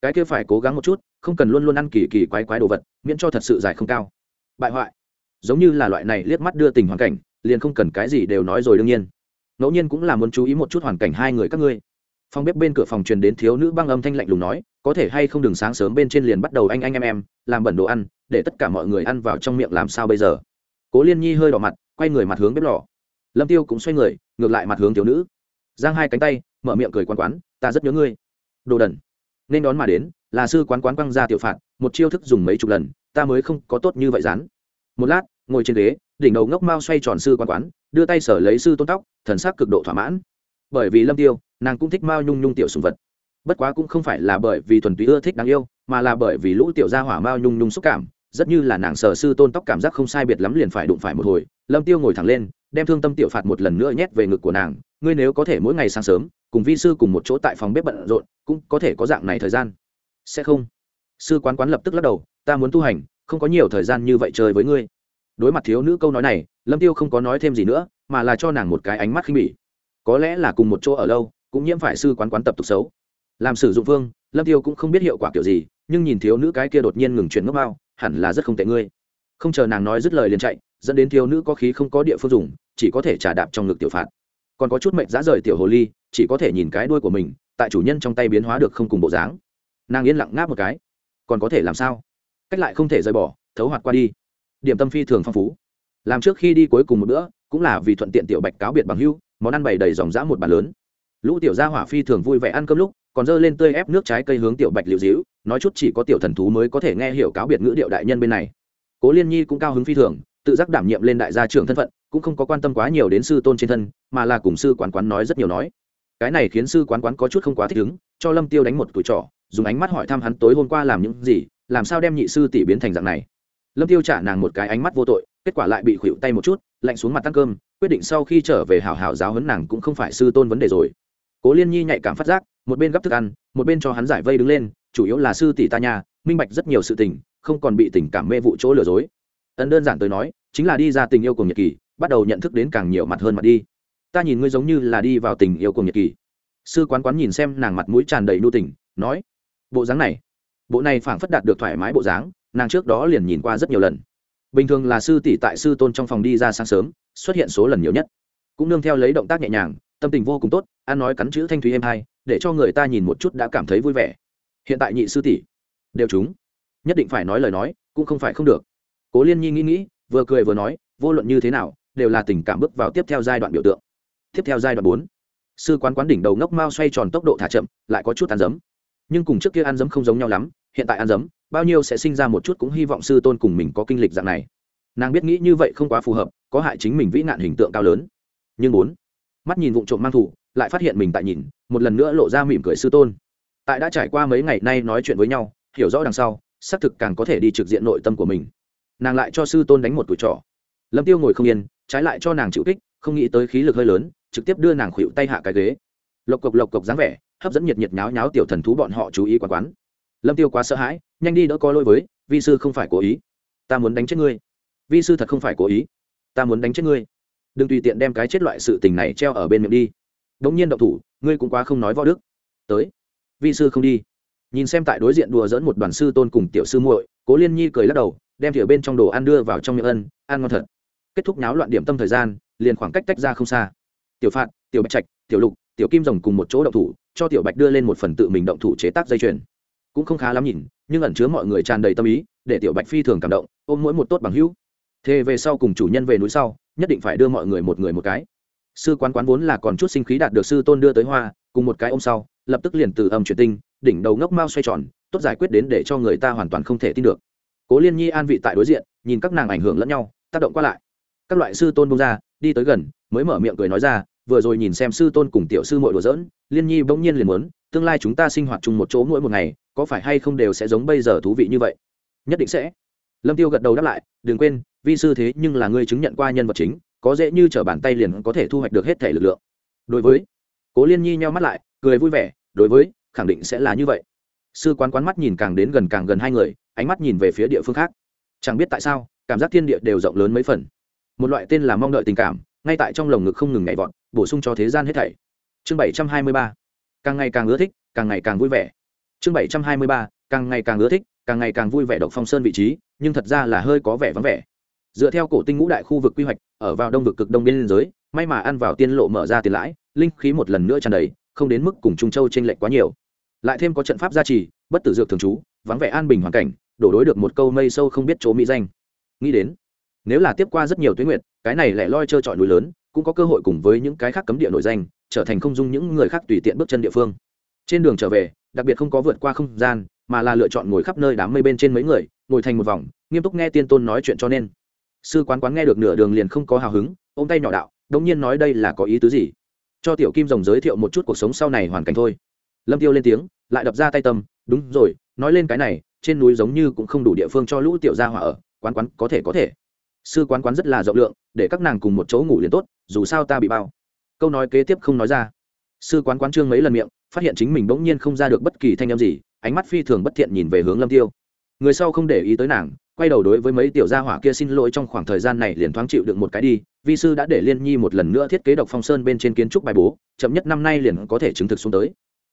Cái kia phải cố gắng một chút, không cần luôn luôn ăn kỳ kỳ quái quái đồ vật, miễn cho thật sự dài không cao. Bại hoại. Giống như là loại này liếc mắt đưa tình hoàn cảnh, liền không cần cái gì đều nói rồi đương nhiên. Ngẫu nhiên cũng là muốn chú ý một chút hoàn cảnh hai người các ngươi. Phòng bếp bên cửa phòng truyền đến thiếu nữ băng âm thanh lạnh lùng nói, có thể hay không đừng sáng sớm bên trên liền bắt đầu anh anh em em, làm bẩn đồ ăn để tất cả mọi người ăn vào trong miệng làm sao bây giờ? Cố liên nhi hơi đỏ mặt, quay người mặt hướng bếp lò. Lâm tiêu cũng xoay người, ngược lại mặt hướng thiếu nữ. Giang hai cánh tay, mở miệng cười quán quán, ta rất nhớ ngươi. Đồ đần. Nên đón mà đến, là sư quán quán quăng ra tiểu phạt, một chiêu thức dùng mấy chục lần, ta mới không có tốt như vậy rán một lát, ngồi trên ghế, đỉnh đầu ngốc mao xoay tròn sư quán quán, đưa tay sở lấy sư tôn tóc, thần sắc cực độ thỏa mãn. Bởi vì lâm tiêu, nàng cũng thích mao nhung nhung tiểu sùng vật. Bất quá cũng không phải là bởi vì thuần túy ưa thích đáng yêu, mà là bởi vì lũ tiểu gia hỏa mao nhung nhung xúc cảm rất như là nàng sở sư tôn tóc cảm giác không sai biệt lắm liền phải đụng phải một hồi, lâm tiêu ngồi thẳng lên, đem thương tâm tiểu phạt một lần nữa nhét về ngực của nàng, ngươi nếu có thể mỗi ngày sáng sớm, cùng vi sư cùng một chỗ tại phòng bếp bận rộn, cũng có thể có dạng này thời gian. Sẽ không. Sư quán quán lập tức lắc đầu, ta muốn tu hành, không có nhiều thời gian như vậy chơi với ngươi. Đối mặt thiếu nữ câu nói này, lâm tiêu không có nói thêm gì nữa, mà là cho nàng một cái ánh mắt khinh bỉ. Có lẽ là cùng một chỗ ở lâu, cũng nhiễm phải sư quán quán tập tục xấu. Làm sử dụng vương, lâm tiêu cũng không biết hiệu quả kiểu gì nhưng nhìn thiếu nữ cái kia đột nhiên ngừng chuyển ngốc bao, hẳn là rất không tệ ngươi. Không chờ nàng nói dứt lời liền chạy, dẫn đến thiếu nữ có khí không có địa phương dùng, chỉ có thể trả đạp trong ngực tiểu phạt. Còn có chút mệnh giá rời tiểu hồ ly, chỉ có thể nhìn cái đuôi của mình, tại chủ nhân trong tay biến hóa được không cùng bộ dáng. Nàng yên lặng ngáp một cái. Còn có thể làm sao? Cách lại không thể rời bỏ, thấu hoạt qua đi. Điểm tâm phi thường phong phú. Làm trước khi đi cuối cùng một bữa, cũng là vì thuận tiện tiểu bạch cáo biệt bằng hưu, món ăn bày đầy dòng dã một bàn lớn. Lũ tiểu gia hỏa phi thường vui vẻ ăn cơm lúc, còn dơ lên tươi ép nước trái cây hướng tiểu bạch liệu dĩu nói chút chỉ có tiểu thần thú mới có thể nghe hiểu cáo biệt ngữ điệu đại nhân bên này. Cố liên nhi cũng cao hứng phi thường, tự giác đảm nhiệm lên đại gia trưởng thân phận, cũng không có quan tâm quá nhiều đến sư tôn trên thân, mà là cùng sư quán quán nói rất nhiều nói. Cái này khiến sư quán quán có chút không quá thích ứng, cho lâm tiêu đánh một tuổi trọ, dùng ánh mắt hỏi thăm hắn tối hôm qua làm những gì, làm sao đem nhị sư tỷ biến thành dạng này. Lâm tiêu trả nàng một cái ánh mắt vô tội, kết quả lại bị khuỵu tay một chút, lạnh xuống mặt tăng cơm, quyết định sau khi trở về hảo hảo giáo huấn nàng cũng không phải sư tôn vấn đề rồi. Cố liên nhi nhạy cảm phát giác, một bên gấp thức ăn, một bên cho hắn giải vây đứng lên chủ yếu là sư tỷ ta nhà minh bạch rất nhiều sự tình, không còn bị tình cảm mê vụ chỗ lừa dối. Ấn đơn giản tới nói, chính là đi ra tình yêu cùng nhật kỳ, bắt đầu nhận thức đến càng nhiều mặt hơn mặt đi. Ta nhìn ngươi giống như là đi vào tình yêu cùng nhật kỳ. Sư quán quán nhìn xem nàng mặt mũi tràn đầy nu tình, nói, bộ dáng này, bộ này phảng phất đạt được thoải mái bộ dáng, nàng trước đó liền nhìn qua rất nhiều lần. Bình thường là sư tỷ tại sư tôn trong phòng đi ra sáng sớm, xuất hiện số lần nhiều nhất. Cũng nương theo lấy động tác nhẹ nhàng, tâm tình vô cùng tốt an nói cắn chữ thanh thúy êm hai để cho người ta nhìn một chút đã cảm thấy vui vẻ hiện tại nhị sư tỷ đều chúng nhất định phải nói lời nói, cũng không phải không được. Cố liên nhi nghĩ nghĩ, vừa cười vừa nói, vô luận như thế nào, đều là tình cảm bước vào tiếp theo giai đoạn biểu tượng. Tiếp theo giai đoạn bốn, sư quán quán đỉnh đầu ngốc mao xoay tròn tốc độ thả chậm, lại có chút ăn dấm. Nhưng cùng trước kia ăn dấm không giống nhau lắm, hiện tại ăn dấm, bao nhiêu sẽ sinh ra một chút cũng hy vọng sư tôn cùng mình có kinh lịch dạng này. Nàng biết nghĩ như vậy không quá phù hợp, có hại chính mình vĩ nạn hình tượng cao lớn. Nhưng bốn, mắt nhìn vụ trộm mang thủ, lại phát hiện mình tại nhìn, một lần nữa lộ ra mỉm cười sư tôn tại đã trải qua mấy ngày nay nói chuyện với nhau, hiểu rõ đằng sau, xác thực càng có thể đi trực diện nội tâm của mình. Nàng lại cho sư tôn đánh một tuổi trọ. Lâm tiêu ngồi không yên, trái lại cho nàng chịu kích, không nghĩ tới khí lực hơi lớn, trực tiếp đưa nàng khuỵu tay hạ cái ghế. Lộc cộc lộc cộc dáng vẻ, hấp dẫn nhiệt nhiệt nháo nháo tiểu thần thú bọn họ chú ý quán quán. Lâm tiêu quá sợ hãi, nhanh đi đỡ có lỗi với, vi sư không phải cố ý. Ta muốn đánh chết ngươi. Vi sư thật không phải cố ý. Ta muốn đánh chết ngươi. Đừng tùy tiện đem cái chết loại sự tình này treo ở bên miệng đi. Đống nhiên động thủ, ngươi cũng quá không nói võ đức. Tới vi sư không đi. Nhìn xem tại đối diện đùa dẫn một đoàn sư tôn cùng tiểu sư muội, cố liên nhi cười lắc đầu, đem thìa bên trong đồ ăn đưa vào trong miệng ân, ăn ngon thật. Kết thúc náo loạn điểm tâm thời gian, liền khoảng cách tách ra không xa. Tiểu phạt, tiểu bạch trạch, tiểu lục, tiểu kim rồng cùng một chỗ động thủ, cho tiểu bạch đưa lên một phần tự mình động thủ chế tác dây chuyền. Cũng không khá lắm nhìn, nhưng ẩn chứa mọi người tràn đầy tâm ý, để tiểu bạch phi thường cảm động, ôm mỗi một tốt bằng hữu. Thế về sau cùng chủ nhân về núi sau, nhất định phải đưa mọi người một người một cái. Sư quán quán vốn là còn chút sinh khí đạt được sư tôn đưa tới hoa, cùng một cái ôm sau lập tức liền từ âm chuyển tinh, đỉnh đầu ngốc mau xoay tròn, tốt giải quyết đến để cho người ta hoàn toàn không thể tin được. Cố liên nhi an vị tại đối diện, nhìn các nàng ảnh hưởng lẫn nhau, tác động qua lại. Các loại sư tôn bông ra, đi tới gần, mới mở miệng cười nói ra, vừa rồi nhìn xem sư tôn cùng tiểu sư mội đùa dỡn liên nhi bỗng nhiên liền muốn, tương lai chúng ta sinh hoạt chung một chỗ mỗi một ngày, có phải hay không đều sẽ giống bây giờ thú vị như vậy? Nhất định sẽ. Lâm tiêu gật đầu đáp lại, đừng quên, vi sư thế nhưng là ngươi chứng nhận qua nhân vật chính, có dễ như trở bàn tay liền có thể thu hoạch được hết thể lực lượng. Đối với, cố liên nhi nheo mắt lại, cười vui vẻ đối với, khẳng định sẽ là như vậy. Sư quán quán mắt nhìn càng đến gần càng gần hai người, ánh mắt nhìn về phía địa phương khác. Chẳng biết tại sao, cảm giác thiên địa đều rộng lớn mấy phần. Một loại tên là mong đợi tình cảm, ngay tại trong lồng ngực không ngừng nhảy vọt, bổ sung cho thế gian hết thảy. Chương bảy trăm hai mươi ba. Càng ngày càng ưa thích, càng ngày càng vui vẻ. Chương bảy trăm hai mươi ba. Càng ngày càng ưa thích, càng ngày càng vui vẻ độc phong sơn vị trí, nhưng thật ra là hơi có vẻ vắng vẻ. Dựa theo cổ tinh ngũ đại khu vực quy hoạch, ở vào đông vực cực đông biên giới, may mà ăn vào tiên lộ mở ra tiền lãi, linh khí một lần nữa tràn đầy không đến mức cùng trung châu t r ê n lệch quá nhiều. Lại thêm có trận pháp gia trì, bất tử dược thường trú, vắng vẻ an bình hoàn cảnh, đổ đối được một câu mây sâu không biết chỗ mỹ danh. Nghĩ đến, nếu là tiếp qua rất nhiều tuyến nguyện cái này lại loi trơ trọi núi lớn, cũng có cơ hội cùng với những cái khác cấm địa nổi danh, trở thành không dung những người khác tùy tiện bước chân địa phương. Trên đường trở về, đặc biệt không có vượt qua không gian, mà là lựa chọn ngồi khắp nơi đám mây bên trên mấy người, ngồi thành một vòng, nghiêm túc nghe tiên tôn nói chuyện cho nên. Sư quán quán nghe được nửa đường liền không có hào hứng, ôm tay nhỏ đạo, đống nhiên nói đây là có ý tứ gì? Cho tiểu kim rồng giới thiệu một chút cuộc sống sau này hoàn cảnh thôi. Lâm tiêu lên tiếng, lại đập ra tay tâm, đúng rồi, nói lên cái này, trên núi giống như cũng không đủ địa phương cho lũ tiểu gia hỏa ở, quán quán có thể có thể. Sư quán quán rất là rộng lượng, để các nàng cùng một chỗ ngủ liền tốt, dù sao ta bị bao. Câu nói kế tiếp không nói ra. Sư quán quán trương mấy lần miệng, phát hiện chính mình bỗng nhiên không ra được bất kỳ thanh âm gì, ánh mắt phi thường bất thiện nhìn về hướng lâm tiêu. Người sau không để ý tới nàng quay đầu đối với mấy tiểu gia hỏa kia xin lỗi trong khoảng thời gian này liền thoáng chịu được một cái đi, vi sư đã để liên nhi một lần nữa thiết kế độc phong sơn bên trên kiến trúc bài bố, chậm nhất năm nay liền có thể chứng thực xuống tới.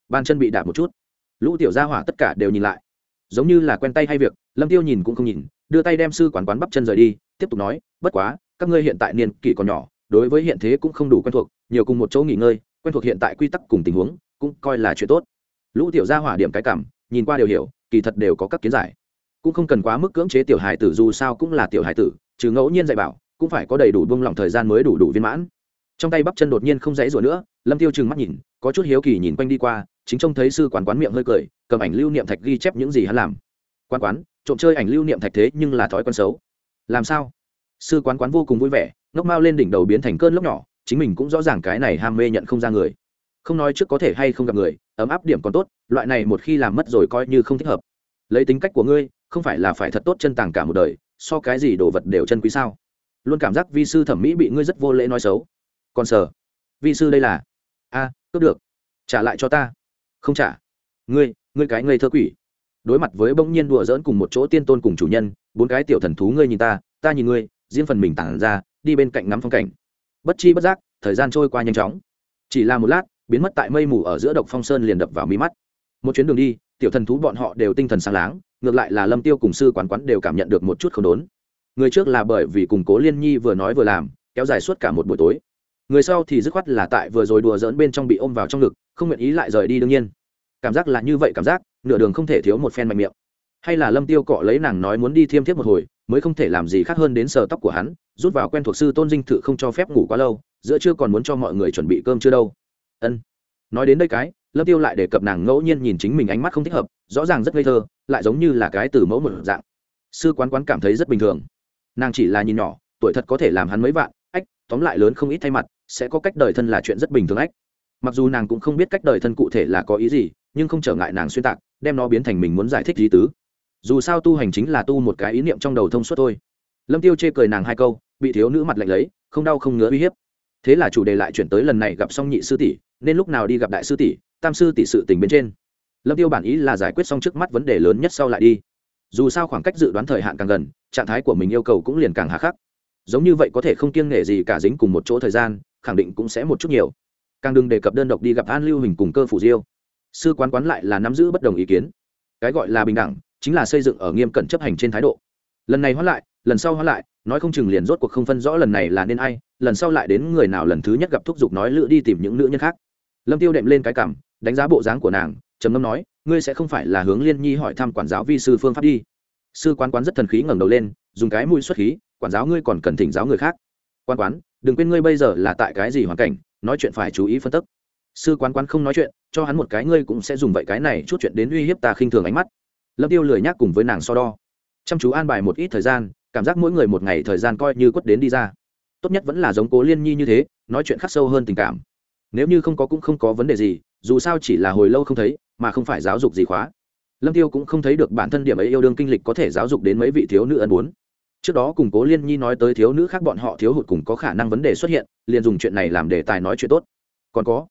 Ban chân bị đạp một chút. Lũ tiểu gia hỏa tất cả đều nhìn lại. Giống như là quen tay hay việc, lâm tiêu nhìn cũng không nhìn, đưa tay đem sư quán quán bắp chân rời đi, tiếp tục nói, bất quá, các ngươi hiện tại niên kỷ còn nhỏ, đối với hiện thế cũng không đủ quen thuộc, nhiều cùng một chỗ nghỉ ngơi, quen thuộc hiện tại quy tắc cùng tình huống, cũng coi là chuyện tốt. Lũ tiểu gia hỏa điểm cái cảm, nhìn qua đều hiểu, kỳ thật đều có các kiến giải cũng không cần quá mức cưỡng chế tiểu hài tử, dù sao cũng là tiểu hài tử, trừ ngẫu nhiên dạy bảo, cũng phải có đầy đủ buông lỏng thời gian mới đủ đủ viên mãn. Trong tay bắp chân đột nhiên không dãy rủa nữa, lâm tiêu trừng mắt nhìn, có chút hiếu kỳ nhìn quanh đi qua, chính trông thấy sư quán quán miệng hơi cười, cầm ảnh lưu niệm thạch ghi chép những gì hắn làm. Quán quán, trộm chơi ảnh lưu niệm thạch thế nhưng là thói quen xấu. Làm sao? Sư quán quán vô cùng vui vẻ, ngốc mao lên đỉnh đầu biến thành cơn lốc nhỏ, chính mình cũng rõ ràng cái này ham mê nhận không ra người. Không nói trước có thể hay không gặp người, ấm áp điểm còn tốt, loại này một khi làm mất rồi coi như không thích hợp. Lấy tính cách của ngươi không phải là phải thật tốt chân tàng cả một đời, so cái gì đồ vật đều chân quý sao? Luôn cảm giác vi sư thẩm mỹ bị ngươi rất vô lễ nói xấu. Còn sở vi sư đây là? A, cướp được. Trả lại cho ta. Không trả. Ngươi ngươi cái ngây thơ quỷ. Đối mặt với bỗng nhiên đùa dỡn cùng một chỗ tiên tôn cùng chủ nhân, bốn cái tiểu thần thú ngươi nhìn ta ta nhìn ngươi, riêng phần mình tản ra, đi bên cạnh ngắm phong cảnh. Bất chi bất giác, thời gian trôi qua nhanh chóng. Chỉ là một lát, biến mất tại mây mù ở giữa độc phong sơn liền đập vào mí mắt. Một chuyến đường đi tiểu thần thú bọn họ đều tinh thần sáng láng, ngược lại là lâm tiêu cùng sư quán quán đều cảm nhận được một chút không đốn. Người trước là bởi vì cùng cố liên nhi vừa nói vừa làm, kéo dài suốt cả một buổi tối. Người sau thì dứt khoát là tại vừa rồi đùa dỡn bên trong bị ôm vào trong ngực, không nguyện ý lại rời đi đương nhiên. Cảm giác là như vậy cảm giác, nửa đường không thể thiếu một phen mạnh miệng. Hay là lâm tiêu cọ lấy nàng nói muốn đi thiêm thiếp một hồi, mới không thể làm gì khác hơn đến sờ tóc của hắn, rút vào quen thuộc sư tôn dinh thự không cho phép ngủ quá lâu, giữa chưa còn muốn cho mọi người chuẩn bị cơm chưa đâu. Ân nói đến đây cái, lâm tiêu lại đề cập nàng ngẫu nhiên nhìn chính mình ánh mắt không thích hợp, rõ ràng rất ngây thơ, lại giống như là cái từ mẫu một dạng. Sư quán quán cảm thấy rất bình thường. Nàng chỉ là nhìn nhỏ, tuổi thật có thể làm hắn mấy vạn, ách, tóm lại lớn không ít thay mặt, sẽ có cách đời thân là chuyện rất bình thường ách. Mặc dù nàng cũng không biết cách đời thân cụ thể là có ý gì, nhưng không trở ngại nàng xuyên tạc, đem nó biến thành mình muốn giải thích lý tứ. Dù sao tu hành chính là tu một cái ý niệm trong đầu thông suốt thôi. Lâm tiêu chê cười nàng hai câu, bị thiếu nữ mặt lạnh lấy, không đau không ngứa uy hiếp thế là chủ đề lại chuyển tới lần này gặp xong nhị sư tỷ, nên lúc nào đi gặp đại sư tỷ, tam sư tỷ sự tình bên trên. Lâm tiêu bản ý là giải quyết xong trước mắt vấn đề lớn nhất sau lại đi. Dù sao khoảng cách dự đoán thời hạn càng gần, trạng thái của mình yêu cầu cũng liền càng hà khắc. Giống như vậy có thể không kiêng nể gì cả dính cùng một chỗ thời gian, khẳng định cũng sẽ một chút nhiều. Càng đừng đề cập đơn độc đi gặp an lưu hình cùng cơ phủ diêu. Sư quán quán lại là nắm giữ bất đồng ý kiến. Cái gọi là bình đẳng, chính là xây dựng ở nghiêm cẩn chấp hành trên thái độ. Lần này hóa lại, lần sau hóa lại nói không chừng liền rốt cuộc không phân rõ lần này là nên ai, lần sau lại đến người nào lần thứ nhất gặp thúc giục nói lựa đi tìm những nữ nhân khác. Lâm tiêu đệm lên cái cảm, đánh giá bộ dáng của nàng, trầm ngâm nói, ngươi sẽ không phải là hướng liên nhi hỏi thăm quản giáo vi sư phương pháp đi. Sư quán quán rất thần khí ngẩng đầu lên, dùng cái mũi xuất khí, quản giáo ngươi còn cần thỉnh giáo người khác. Quan quán, đừng quên ngươi bây giờ là tại cái gì hoàn cảnh, nói chuyện phải chú ý phân tích sư quán quán không nói chuyện, cho hắn một cái ngươi cũng sẽ dùng vậy cái này chút chuyện đến uy hiếp ta khinh thường ánh mắt. Lâm tiêu lười nhác cùng với nàng so đo. Chăm chú an bài một ít thời gian cảm giác mỗi người một ngày thời gian coi như quất đến đi ra. Tốt nhất vẫn là giống cố liên nhi như thế, nói chuyện khắc sâu hơn tình cảm. Nếu như không có cũng không có vấn đề gì, dù sao chỉ là hồi lâu không thấy, mà không phải giáo dục gì khóa. Lâm tiêu cũng không thấy được bản thân điểm ấy yêu đương kinh lịch có thể giáo dục đến mấy vị thiếu nữ ân bốn trước đó cùng cố liên nhi nói tới thiếu nữ khác bọn họ thiếu hụt cùng có khả năng vấn đề xuất hiện, liền dùng chuyện này làm đề tài nói chuyện tốt. Còn có,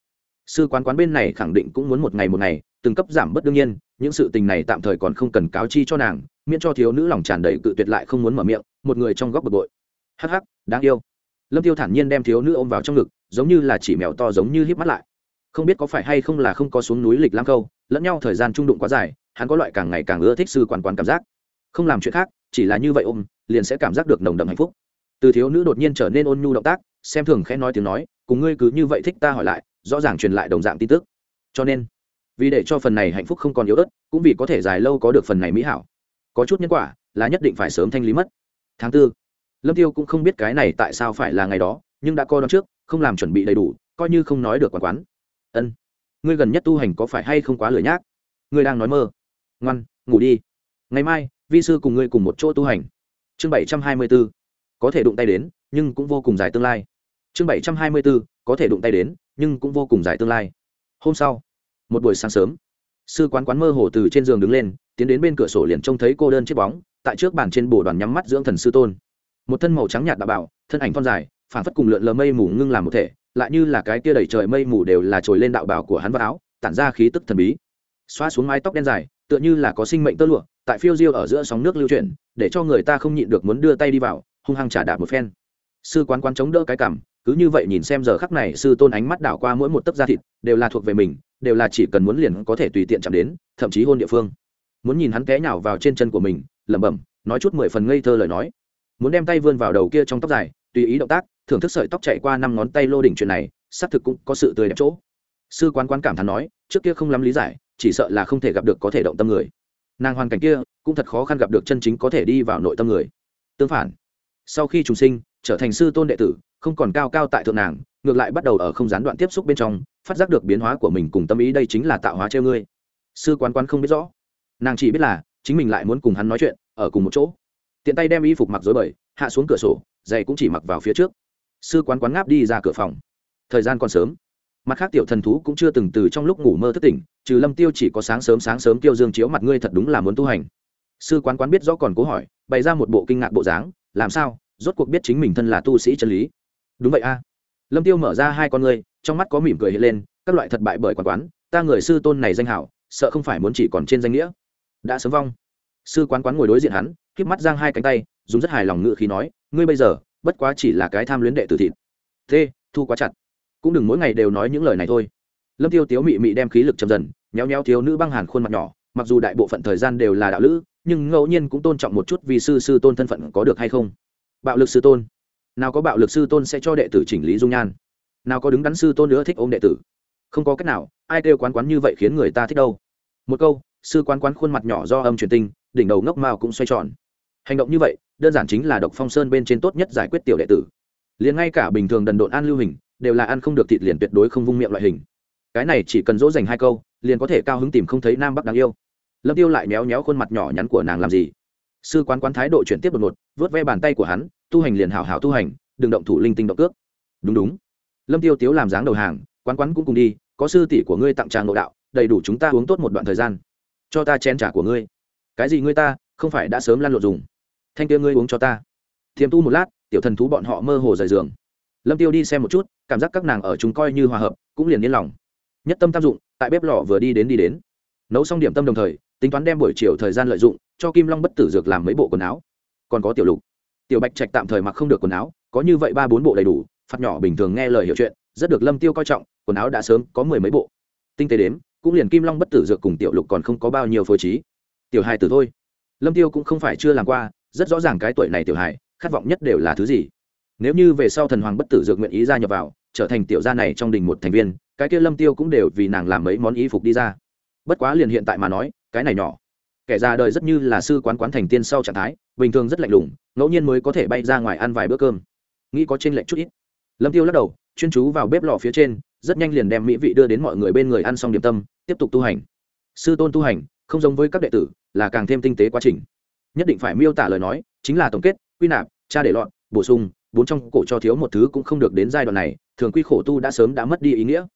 sư quán quán bên này khẳng định cũng muốn một ngày một ngày, từng cấp giảm bất đương nhiên, những sự tình này tạm thời còn không cần cáo chi cho nàng miễn cho thiếu nữ lòng tràn đầy cự tuyệt lại không muốn mở miệng, một người trong góc bực bội. Hắc hắc, đáng yêu. Lâm tiêu thản nhiên đem thiếu nữ ôm vào trong ngực, giống như là chỉ mèo to giống như híp mắt lại. Không biết có phải hay không là không có xuống núi lịch lam câu, lẫn nhau thời gian trung đụng quá dài, hắn có loại càng ngày càng ưa thích sư quản quán cảm giác. Không làm chuyện khác, chỉ là như vậy ôm, liền sẽ cảm giác được nồng đậm hạnh phúc. Từ thiếu nữ đột nhiên trở nên ôn nhu động tác, xem thường khẽ nói tiếng nói, cùng ngươi cứ như vậy thích ta hỏi lại, rõ ràng truyền lại đồng dạng tin tức. Cho nên, vì để cho phần này hạnh phúc không còn yếu ớt, cũng vì có thể dài lâu có được phần này mỹ hảo có chút nhân quả là nhất định phải sớm thanh lý mất. Tháng tư lâm tiêu cũng không biết cái này tại sao phải là ngày đó nhưng đã coi đó trước không làm chuẩn bị đầy đủ coi như không nói được quán quán. Ân ngươi gần nhất tu hành có phải hay không quá lười nhác? Ngươi đang nói mơ. Ngoan ngủ đi. Ngày mai vi sư cùng ngươi cùng một chỗ tu hành. Chương bảy trăm hai mươi 724. có thể đụng tay đến nhưng cũng vô cùng dài tương lai. Chương bảy trăm hai mươi 724, có thể đụng tay đến nhưng cũng vô cùng dài tương lai. Hôm sau một buổi sáng sớm sư quán quán mơ hồ từ trên giường đứng lên tiến đến bên cửa sổ liền trông thấy cô đơn chiếc bóng, tại trước bàn trên bồ đoàn nhắm mắt dưỡng thần sư tôn. Một thân màu trắng nhạt đạo bảo, thân ảnh thon dài, phản phất cùng lượn lờ mây mù ngưng làm một thể, lại như là cái kia đầy trời mây mù đều là trồi lên đạo bảo của hắn vào áo, tản ra khí tức thần bí. Xoa xuống mái tóc đen dài, tựa như là có sinh mệnh tơ lụa, tại phiêu diêu ở giữa sóng nước lưu chuyển, để cho người ta không nhịn được muốn đưa tay đi vào, hung hăng trả đạp một phen. Sư quán quán chống đỡ cái cảm, cứ như vậy nhìn xem giờ khắc này sư tôn ánh mắt đảo qua mỗi một tấc da thịt, đều là thuộc về mình, đều là chỉ cần muốn liền có thể tùy tiện chạm đến, thậm chí hôn địa phương muốn nhìn hắn té nhào vào trên chân của mình, lẩm bẩm, nói chút mười phần ngây thơ lời nói. Muốn đem tay vươn vào đầu kia trong tóc dài, tùy ý động tác, thưởng thức sợi tóc chạy qua năm ngón tay lô đỉnh chuyện này, xác thực cũng có sự tươi đẹp chỗ. Sư quán quán cảm thán nói, trước kia không lắm lý giải, chỉ sợ là không thể gặp được có thể động tâm người. Nàng hoàn cảnh kia, cũng thật khó khăn gặp được chân chính có thể đi vào nội tâm người. Tương phản, sau khi trùng sinh, trở thành sư tôn đệ tử, không còn cao cao tại thượng nàng, ngược lại bắt đầu ở không gián đoạn tiếp xúc bên trong, phát giác được biến hóa của mình cùng tâm ý đây chính là tạo hóa treo ngươi. Sư quán quán không biết rõ nàng chỉ biết là, chính mình lại muốn cùng hắn nói chuyện, ở cùng một chỗ. Tiện tay đem y phục mặc dối bời, hạ xuống cửa sổ, giày cũng chỉ mặc vào phía trước. Sư quán quán ngáp đi ra cửa phòng. Thời gian còn sớm. Mặt khác tiểu thần thú cũng chưa từng từ trong lúc ngủ mơ thức tỉnh, trừ lâm tiêu chỉ có sáng sớm sáng sớm tiêu dương chiếu mặt ngươi thật đúng là muốn tu hành. Sư quán quán biết rõ còn cố hỏi, bày ra một bộ kinh ngạc bộ dáng, làm sao, rốt cuộc biết chính mình thân là tu sĩ chân lý. Đúng vậy a. Lâm tiêu mở ra hai con ngươi, trong mắt có mỉm cười hiện lên, các loại thất bại bởi quán quán, ta người sư tôn này danh hảo, sợ không phải muốn chỉ còn trên danh nghĩa đã sớm vong. Sư quán quán ngồi đối diện hắn k mắt giang hai cánh tay, dùng rất hài lòng ngự khí nói, ngươi bây giờ, bất quá chỉ là cái tham luyến đệ tử thịt. Thế, thu quá chặt. Cũng đừng mỗi ngày đều nói những lời này thôi. Lâm tiêu tiếu mị mị đem khí lực chậm dần nhéo nhéo thiếu nữ băng hàn khuôn mặt nhỏ, mặc dù đại bộ phận thời gian đều là đạo lữ, nhưng ngẫu nhiên cũng tôn trọng một chút vì sư sư tôn thân phận có được hay không. Bạo lực sư tôn. Nào có bạo lực sư tôn sẽ cho đệ tử chỉnh lý dung nhan? Nào có đứng đắn sư tôn nữa thích ôm đệ tử? Không có cách nào, ai kêu quán quán như vậy khiến người ta thích đâu? Một câu sư quán quán khuôn mặt nhỏ do âm truyền tinh, đỉnh đầu ngốc mao cũng xoay tròn. Hành động như vậy, đơn giản chính là độc phong sơn bên trên tốt nhất giải quyết tiểu đệ tử. Liền ngay cả bình thường đần độn an lưu hình, đều là ăn không được thịt liền tuyệt đối không vung miệng loại hình. Cái này chỉ cần dỗ dành hai câu, liền có thể cao hứng tìm không thấy nam bắc đáng yêu. Lâm tiêu lại méo méo khuôn mặt nhỏ nhắn của nàng làm gì? Sư quán quán thái độ chuyển tiếp đột ngột vớt ve bàn tay của hắn, tu hành liền hảo hảo tu hành, đừng động thủ linh tinh động cước. Đúng đúng. Lâm tiêu tiếu làm dáng đầu hàng, quán quán cũng cùng đi, có sư tỷ của ngươi tặng tràng nội đạo, đầy đủ chúng ta uống tốt một đoạn thời gian cho ta chén trả của ngươi. Cái gì ngươi ta, không phải đã sớm lan lộn dùng. Thanh kia ngươi uống cho ta. Thiềm tu một lát, tiểu thần thú bọn họ mơ hồ rời giường. Lâm tiêu đi xem một chút, cảm giác các nàng ở chúng coi như hòa hợp, cũng liền yên lòng. Nhất tâm tam dụng, tại bếp lò vừa đi đến đi đến. Nấu xong điểm tâm đồng thời, tính toán đem buổi chiều thời gian lợi dụng, cho kim long bất tử dược làm mấy bộ quần áo. Còn có tiểu lục. Tiểu bạch trạch tạm thời mặc không được quần áo, có như vậy ba bốn bộ đầy đủ, phạt nhỏ bình thường nghe lời hiểu chuyện, rất được lâm tiêu coi trọng, quần áo đã sớm có mười mấy bộ. Tinh tế đếm cũng liền kim long bất tử dược cùng tiểu lục còn không có bao nhiêu phối trí. Tiểu hài tử thôi. Lâm tiêu cũng không phải chưa làm qua, rất rõ ràng cái tuổi này tiểu hài khát vọng nhất đều là thứ gì. Nếu như về sau thần hoàng bất tử dược nguyện ý gia nhập vào, trở thành tiểu gia này trong đình một thành viên, cái kia lâm tiêu cũng đều vì nàng làm mấy món y phục đi ra. Bất quá liền hiện tại mà nói, cái này nhỏ. Kẻ già đời rất như là sư quán quán thành tiên sau trạng thái, bình thường rất lạnh lùng, ngẫu nhiên mới có thể bay ra ngoài ăn vài bữa cơm. Nghĩ có trên lệnh chút ít. Lâm tiêu lắc đầu, chuyên chú vào bếp lò phía trên, rất nhanh liền đem mỹ vị đưa đến mọi người bên người ăn xong điểm tâm tiếp tục tu hành. Sư tôn tu hành, không giống với các đệ tử, là càng thêm tinh tế quá trình. Nhất định phải miêu tả lời nói, chính là tổng kết, quy nạp tra để lọn bổ sung, bốn trong cổ cho thiếu một thứ cũng không được đến giai đoạn này, thường quy khổ tu đã sớm đã mất đi ý nghĩa.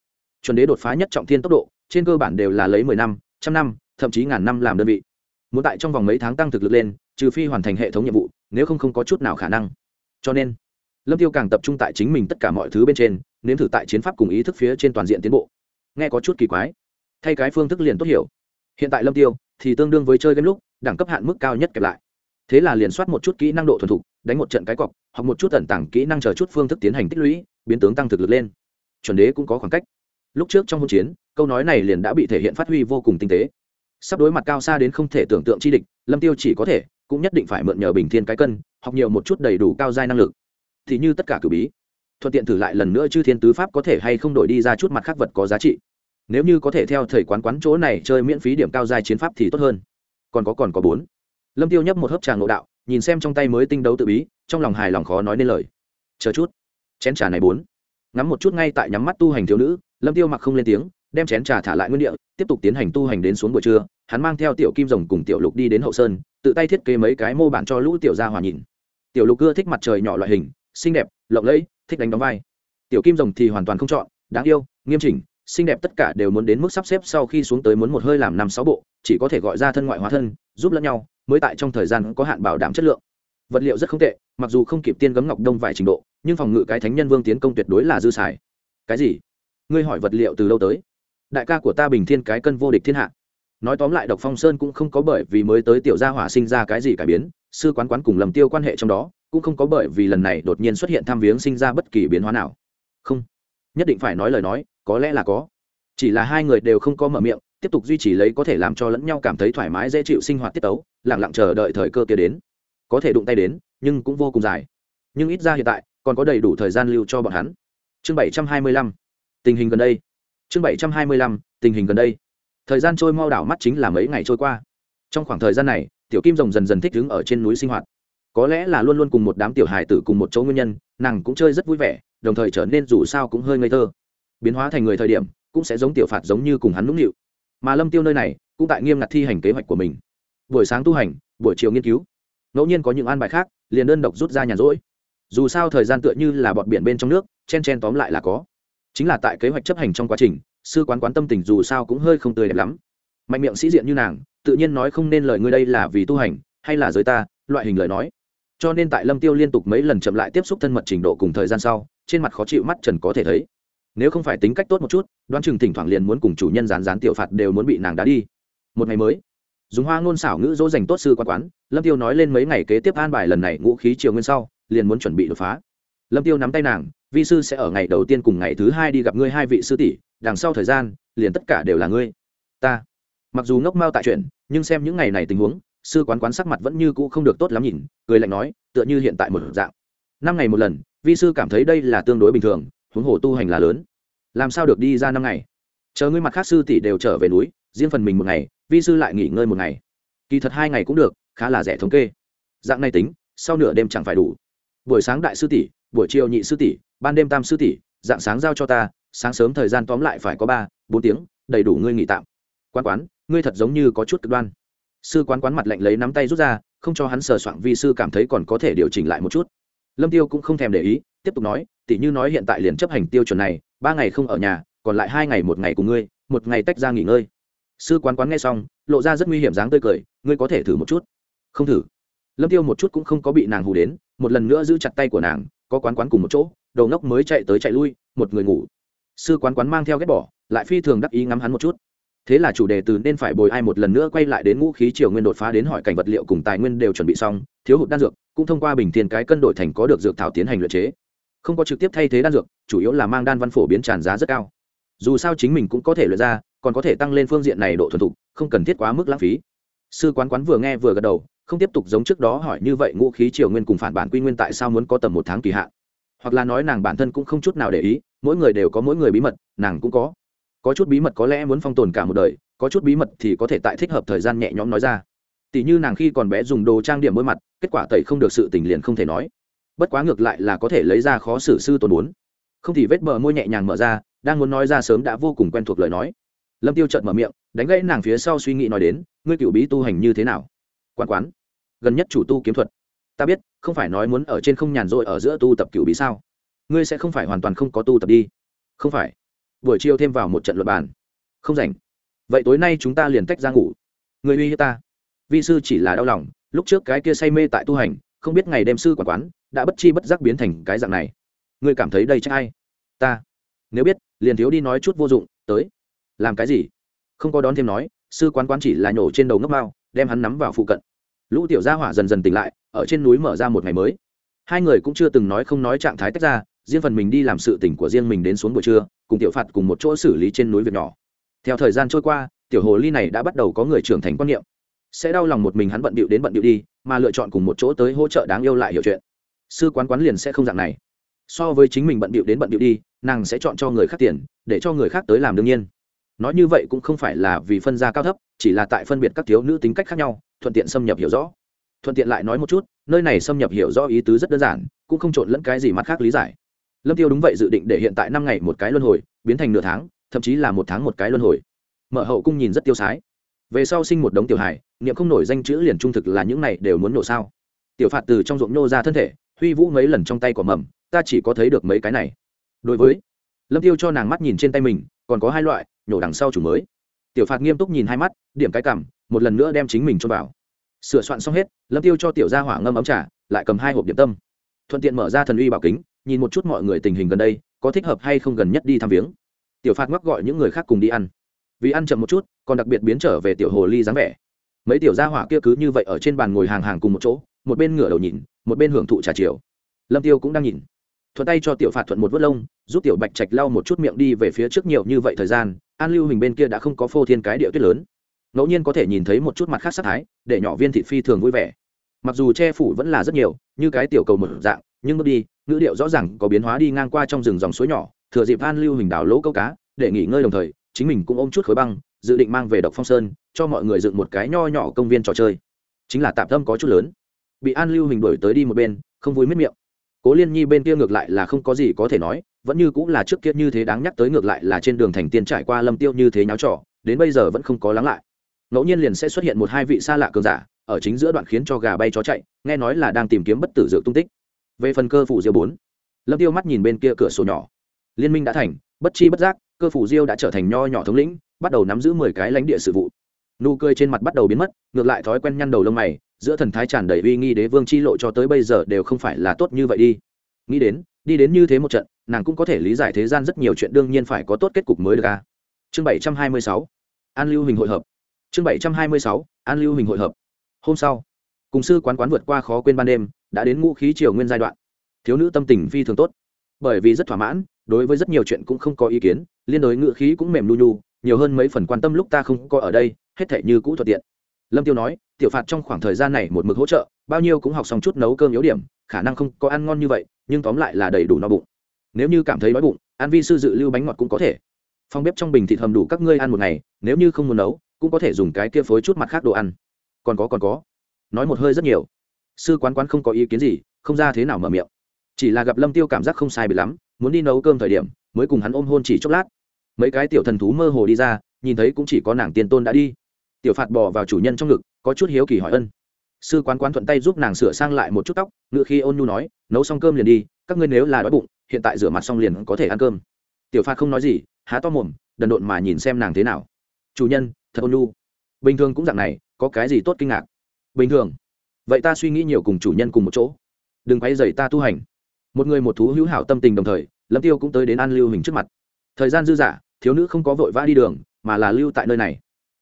Chuẩn đế đột phá nhất trọng thiên tốc độ, trên cơ bản đều là lấy mười năm, trăm năm, thậm chí ngàn năm làm đơn vị. Muốn tại trong vòng mấy tháng tăng thực lực lên, trừ phi hoàn thành hệ thống nhiệm vụ, nếu không không có chút nào khả năng. Cho nên, lâm tiêu càng tập trung tại chính mình tất cả mọi thứ bên trên, nếm thử tại chiến pháp cùng ý thức phía trên toàn diện tiến bộ. Nghe có chút kỳ quái thay cái phương thức liền tốt hiểu. Hiện tại lâm tiêu thì tương đương với chơi game lúc đẳng cấp hạn mức cao nhất kẹp lại. Thế là liền soát một chút kỹ năng độ thuần thục, đánh một trận cái cọc hoặc một chút ẩn tảng kỹ năng chờ chút phương thức tiến hành tích lũy, biến tướng tăng thực lực lên. Chuẩn đế cũng có khoảng cách. Lúc trước trong hôn chiến, câu nói này liền đã bị thể hiện phát huy vô cùng tinh tế. Sắp đối mặt cao xa đến không thể tưởng tượng chi địch, lâm tiêu chỉ có thể, cũng nhất định phải mượn nhờ bình thiên cái cân, học nhiều một chút đầy đủ cao giai năng lực. Thì như tất cả cử bí, thuận tiện thử lại lần nữa chư thiên tứ pháp có thể hay không đổi đi ra chút mặt khác vật có giá trị nếu như có thể theo thầy quán quán chỗ này chơi miễn phí điểm cao dài chiến pháp thì tốt hơn. Còn có còn có bốn. Lâm tiêu nhấp một hớp trà ngộ đạo, nhìn xem trong tay mới tinh đấu tự bí, trong lòng hài lòng khó nói nên lời. Chờ chút. Chén trà này bốn. Ngắm một chút ngay tại nhắm mắt tu hành thiếu nữ, lâm tiêu mặc không lên tiếng, đem chén trà thả lại nguyên địa, tiếp tục tiến hành tu hành đến xuống buổi trưa, hắn mang theo tiểu kim rồng cùng tiểu lục đi đến hậu sơn, tự tay thiết kế mấy cái mô bản cho lũ tiểu gia hòa nhìn. Tiểu lục ưa thích mặt trời nhỏ loại hình, xinh đẹp, lộng lẫy, thích đánh đóng vai. Tiểu kim rồng thì hoàn toàn không chọn, đáng yêu, nghiêm chỉnh xinh đẹp tất cả đều muốn đến mức sắp xếp sau khi xuống tới muốn một hơi làm năm sáu bộ, chỉ có thể gọi ra thân ngoại hóa thân, giúp lẫn nhau, mới tại trong thời gian có hạn bảo đảm chất lượng. Vật liệu rất không tệ, mặc dù không kịp tiên gấm ngọc đông vài trình độ, nhưng phòng ngự cái thánh nhân vương tiến công tuyệt đối là dư xài. Cái gì? Ngươi hỏi vật liệu từ lâu tới? Đại ca của ta bình thiên cái cân vô địch thiên hạ. Nói tóm lại độc phong sơn cũng không có bởi vì mới tới tiểu gia hỏa sinh ra cái gì cải biến, sư quán quán cùng lầm tiêu quan hệ trong đó, cũng không có bởi vì lần này đột nhiên xuất hiện tham viếng sinh ra bất kỳ biến hóa nào. Không. Nhất định phải nói lời nói có lẽ là có. Chỉ là hai người đều không có mở miệng, tiếp tục duy trì lấy có thể làm cho lẫn nhau cảm thấy thoải mái, dễ chịu sinh hoạt tiết tấu lẳng lặng chờ đợi thời cơ kia đến. Có thể đụng tay đến, nhưng cũng vô cùng dài. Nhưng ít ra hiện tại, còn có đầy đủ thời gian lưu cho bọn hắn. Chương bảy trăm hai mươi lăm. Tình hình gần đây. Chương bảy trăm hai mươi lăm, tình hình gần đây. Thời gian trôi mau đảo mắt chính là mấy ngày trôi qua. Trong khoảng thời gian này, tiểu kim rồng dần dần thích đứng ở trên núi sinh hoạt. Có lẽ là luôn luôn cùng một đám tiểu hài tử cùng một chỗ nguyên nhân, nàng cũng chơi rất vui vẻ, đồng thời trở nên dù sao cũng hơi ngây thơ biến hóa thành người thời điểm, cũng sẽ giống tiểu phạt giống như cùng hắn nũng nịu. Mà lâm tiêu nơi này, cũng tại nghiêm ngặt thi hành kế hoạch của mình. Buổi sáng tu hành, buổi chiều nghiên cứu. Ngẫu nhiên có những an bài khác, liền đơn độc rút ra nhàn rỗi. Dù sao thời gian tựa như là bọt biển bên trong nước, chen chen tóm lại là có. Chính là tại kế hoạch chấp hành trong quá trình, sư quán quán tâm tình dù sao cũng hơi không tươi đẹp lắm. Mạnh miệng sĩ diện như nàng, tự nhiên nói không nên lời ngươi đây là vì tu hành, hay là giới ta, loại hình lời nói. Cho nên tại lâm tiêu liên tục mấy lần chậm lại tiếp xúc thân mật trình độ cùng thời gian sau, trên mặt khó chịu mắt trần có thể thấy nếu không phải tính cách tốt một chút, đoán chừng thỉnh thoảng liền muốn cùng chủ nhân rán rán tiểu phạt đều muốn bị nàng đá đi. Một ngày mới, dùng hoa ngôn xảo ngữ dỗ dành tốt sư quan quán, lâm tiêu nói lên mấy ngày kế tiếp an bài lần này ngũ khí chiều nguyên sau, liền muốn chuẩn bị đột phá. Lâm tiêu nắm tay nàng, vi sư sẽ ở ngày đầu tiên cùng ngày thứ hai đi gặp ngươi hai vị sư tỷ, đằng sau thời gian, liền tất cả đều là ngươi. Ta. Mặc dù ngốc mau tại chuyện, nhưng xem những ngày này tình huống, sư quán quán sắc mặt vẫn như cũ không được tốt lắm nhìn, cười lạnh nói, tựa như hiện tại một dạng. Năm ngày một lần, vi sư cảm thấy đây là tương đối bình thường huống hồ tu hành là lớn. Làm sao được đi ra năm ngày? Chờ ngươi mặt khác sư tỷ đều trở về núi, riêng phần mình một ngày, vi sư lại nghỉ ngơi một ngày. Kỳ thật hai ngày cũng được, khá là rẻ thống kê. Dạng này tính, sau nửa đêm chẳng phải đủ. Buổi sáng đại sư tỷ, buổi chiều nhị sư tỷ, ban đêm tam sư tỷ, dạng sáng giao cho ta, sáng sớm thời gian tóm lại phải có ba, bốn tiếng, đầy đủ ngươi nghỉ tạm. Quán quán, ngươi thật giống như có chút cực đoan. Sư quán quán mặt lạnh lấy nắm tay rút ra, không cho hắn sờ soạn vì sư cảm thấy còn có thể điều chỉnh lại một chút. Lâm tiêu cũng không thèm để ý tiếp tục nói tỷ như nói hiện tại liền chấp hành tiêu chuẩn này, ba ngày không ở nhà, còn lại hai ngày một ngày cùng ngươi, một ngày tách ra nghỉ ngơi. Sư quán quán nghe xong, lộ ra rất nguy hiểm dáng tươi cười, ngươi có thể thử một chút. Không thử. Lâm tiêu một chút cũng không có bị nàng hù đến, một lần nữa giữ chặt tay của nàng, có quán quán cùng một chỗ, đầu ngốc mới chạy tới chạy lui, một người ngủ. Sư quán quán mang theo ghét bỏ, lại phi thường đắc ý ngắm hắn một chút. Thế là chủ đề từ nên phải bồi ai một lần nữa quay lại đến ngũ khí triều nguyên đột phá đến hỏi cảnh vật liệu cùng tài nguyên đều chuẩn bị xong, thiếu hụt đan dược, cũng thông qua bình tiền cái cân đổi thành có được dược thảo tiến hành luyện chế không có trực tiếp thay thế đan dược, chủ yếu là mang đan văn phổ biến tràn giá rất cao. Dù sao chính mình cũng có thể luyện ra, còn có thể tăng lên phương diện này độ thuần thục, không cần thiết quá mức lãng phí. Sư quán quán vừa nghe vừa gật đầu, không tiếp tục giống trước đó hỏi như vậy ngũ khí triều nguyên cùng phản bản quy nguyên tại sao muốn có tầm một tháng kỳ hạn. Hoặc là nói nàng bản thân cũng không chút nào để ý, mỗi người đều có mỗi người bí mật, nàng cũng có. Có chút bí mật có lẽ muốn phong tồn cả một đời, có chút bí mật thì có thể tại thích hợp thời gian nhẹ nhõm nói ra. Tỷ như nàng khi còn bé dùng đồ trang điểm môi mặt, kết quả tẩy không được sự tình liền không thể nói bất quá ngược lại là có thể lấy ra khó xử sư tồn muốn không thì vết bờ môi nhẹ nhàng mở ra, đang muốn nói ra sớm đã vô cùng quen thuộc lời nói. Lâm tiêu trợn mở miệng, đánh gãy nàng phía sau suy nghĩ nói đến, ngươi cựu bí tu hành như thế nào? Quán quán, gần nhất chủ tu kiếm thuật. Ta biết, không phải nói muốn ở trên không nhàn rỗi ở giữa tu tập cựu bí sao? Ngươi sẽ không phải hoàn toàn không có tu tập đi. Không phải. Buổi chiều thêm vào một trận luật bàn. Không rảnh. Vậy tối nay chúng ta liền tách ra ngủ. Người uy hiếp ta. Vi sư chỉ là đau lòng, lúc trước cái kia say mê tại tu hành, không biết ngày đêm sư quản quán đã bất chi bất giác biến thành cái dạng này. Ngươi cảm thấy đây chắc ai? Ta. Nếu biết, liền thiếu đi nói chút vô dụng, tới. Làm cái gì? Không có đón thêm nói, sư quán quán chỉ là nhổ trên đầu ngốc mao, đem hắn nắm vào phụ cận. Lũ tiểu gia hỏa dần dần tỉnh lại, ở trên núi mở ra một ngày mới. Hai người cũng chưa từng nói không nói trạng thái tách ra, riêng phần mình đi làm sự tỉnh của riêng mình đến xuống buổi trưa, cùng tiểu phạt cùng một chỗ xử lý trên núi việc nhỏ. Theo thời gian trôi qua, tiểu hồ ly này đã bắt đầu có người trưởng thành quan niệm. Sẽ đau lòng một mình hắn bận bịu đến bận bịu đi, mà lựa chọn cùng một chỗ tới hỗ trợ đáng yêu lại hiểu chuyện sư quán quán liền sẽ không dạng này. So với chính mình bận bịu đến bận bịu đi, nàng sẽ chọn cho người khác tiền, để cho người khác tới làm đương nhiên. Nói như vậy cũng không phải là vì phân gia cao thấp, chỉ là tại phân biệt các thiếu nữ tính cách khác nhau, thuận tiện xâm nhập hiểu rõ. Thuận tiện lại nói một chút, nơi này xâm nhập hiểu rõ ý tứ rất đơn giản, cũng không trộn lẫn cái gì mặt khác lý giải. Lâm tiêu đúng vậy dự định để hiện tại năm ngày một cái luân hồi, biến thành nửa tháng, thậm chí là một tháng một cái luân hồi. Mở hậu cung nhìn rất tiêu sái. Về sau sinh một đống tiểu hài, niệm không nổi danh chữ liền trung thực là những này đều muốn nổ sao. Tiểu phạt từ trong ruộng nhô ra thân thể huy vũ mấy lần trong tay của mầm, ta chỉ có thấy được mấy cái này. Đối với, lâm tiêu cho nàng mắt nhìn trên tay mình, còn có hai loại, nhổ đằng sau chủ mới. Tiểu phạt nghiêm túc nhìn hai mắt, điểm cái cằm, một lần nữa đem chính mình cho vào. Sửa soạn xong hết, lâm tiêu cho tiểu gia hỏa ngâm ấm trà, lại cầm hai hộp điểm tâm. Thuận tiện mở ra thần uy bảo kính, nhìn một chút mọi người tình hình gần đây, có thích hợp hay không gần nhất đi thăm viếng. Tiểu phạt ngoắc gọi những người khác cùng đi ăn. Vì ăn chậm một chút, còn đặc biệt biến trở về tiểu hồ ly dáng vẻ. Mấy tiểu gia hỏa kia cứ như vậy ở trên bàn ngồi hàng hàng cùng một chỗ, một bên ngửa đầu nhìn một bên hưởng thụ trà chiều. Lâm tiêu cũng đang nhìn. Thuận tay cho tiểu phạt thuận một vớt lông, giúp tiểu bạch trạch lau một chút miệng đi về phía trước nhiều như vậy thời gian, an lưu hình bên kia đã không có phô thiên cái địa tuyết lớn. Ngẫu nhiên có thể nhìn thấy một chút mặt khác sát thái, để nhỏ viên thị phi thường vui vẻ. Mặc dù che phủ vẫn là rất nhiều, như cái tiểu cầu một dạng, nhưng bước đi, ngữ điệu rõ ràng có biến hóa đi ngang qua trong rừng dòng suối nhỏ, thừa dịp an lưu hình đào lỗ câu cá, để nghỉ ngơi đồng thời, chính mình cũng ôm chút khối băng, dự định mang về độc phong sơn, cho mọi người dựng một cái nho nhỏ công viên trò chơi. Chính là tạm tâm có chút lớn bị an lưu hình đổi tới đi một bên, không vui miết miệng. Cố liên nhi bên kia ngược lại là không có gì có thể nói, vẫn như cũng là trước kia như thế đáng nhắc tới ngược lại là trên đường thành tiên trải qua lâm tiêu như thế nháo trò, đến bây giờ vẫn không có lắng lại. Ngẫu nhiên liền sẽ xuất hiện một hai vị xa lạ cường giả, ở chính giữa đoạn khiến cho gà bay chó chạy, nghe nói là đang tìm kiếm bất tử dược tung tích. Về phần cơ phủ diêu bốn, lâm tiêu mắt nhìn bên kia cửa sổ nhỏ. Liên minh đã thành, bất chi bất giác, cơ phủ diêu đã trở thành nho nhỏ thống lĩnh, bắt đầu nắm giữ mười cái lãnh địa sự vụ nụ cười trên mặt bắt đầu biến mất, ngược lại thói quen nhăn đầu lông mày, giữa thần thái tràn đầy uy nghi đế vương chi lộ cho tới bây giờ đều không phải là tốt như vậy đi. Nghĩ đến, đi đến như thế một trận, nàng cũng có thể lý giải thế gian rất nhiều chuyện đương nhiên phải có tốt kết cục mới được ca chương bảy trăm hai mươi sáu, an lưu hình hội hợp. Chương bảy trăm hai mươi sáu, an lưu hình hội hợp. Hôm sau, cùng sư quán quán vượt qua khó quên ban đêm, đã đến ngũ khí triều nguyên giai đoạn. Thiếu nữ tâm tình phi thường tốt. Bởi vì rất thỏa mãn, đối với rất nhiều chuyện cũng không có ý kiến, liên đối ngữ khí cũng mềm nu nhu nhiều hơn mấy phần quan tâm lúc ta không có ở đây, hết thể như cũ thuận tiện. Lâm tiêu nói, tiểu phạt trong khoảng thời gian này một mực hỗ trợ, bao nhiêu cũng học xong chút nấu cơm yếu điểm, khả năng không có ăn ngon như vậy, nhưng tóm lại là đầy đủ no bụng. Nếu như cảm thấy đói bụng ăn vi sư dự lưu bánh ngọt cũng có thể. Phong bếp trong bình thịt hầm đủ các ngươi ăn một ngày, nếu như không muốn nấu, cũng có thể dùng cái kia phối chút mặt khác đồ ăn. Còn có còn có. Nói một hơi rất nhiều. Sư quán quán không có ý kiến gì, không ra thế nào mở miệng. Chỉ là gặp lâm tiêu cảm giác không sai bị lắm, muốn đi nấu cơm thời điểm, mới cùng hắn ôm hôn chỉ chốc lát mấy cái tiểu thần thú mơ hồ đi ra, nhìn thấy cũng chỉ có nàng tiên tôn đã đi. Tiểu phạt bỏ vào chủ nhân trong ngực, có chút hiếu kỳ hỏi ân. Sư quán quán thuận tay giúp nàng sửa sang lại một chút tóc, ngựa khi ôn nhu nói, nấu xong cơm liền đi, các ngươi nếu là đói bụng, hiện tại rửa mặt xong liền có thể ăn cơm. Tiểu phạt không nói gì, há to mồm, đần độn mà nhìn xem nàng thế nào. Chủ nhân, thật ôn nhu. Bình thường cũng dạng này, có cái gì tốt kinh ngạc? Bình thường. Vậy ta suy nghĩ nhiều cùng chủ nhân cùng một chỗ. Đừng quay dày ta tu hành. Một người một thú hữu hảo tâm tình đồng thời, lâm tiêu cũng tới đến an lưu hình trước mặt. Thời gian dư dả thiếu nữ không có vội vã đi đường, mà là lưu tại nơi này.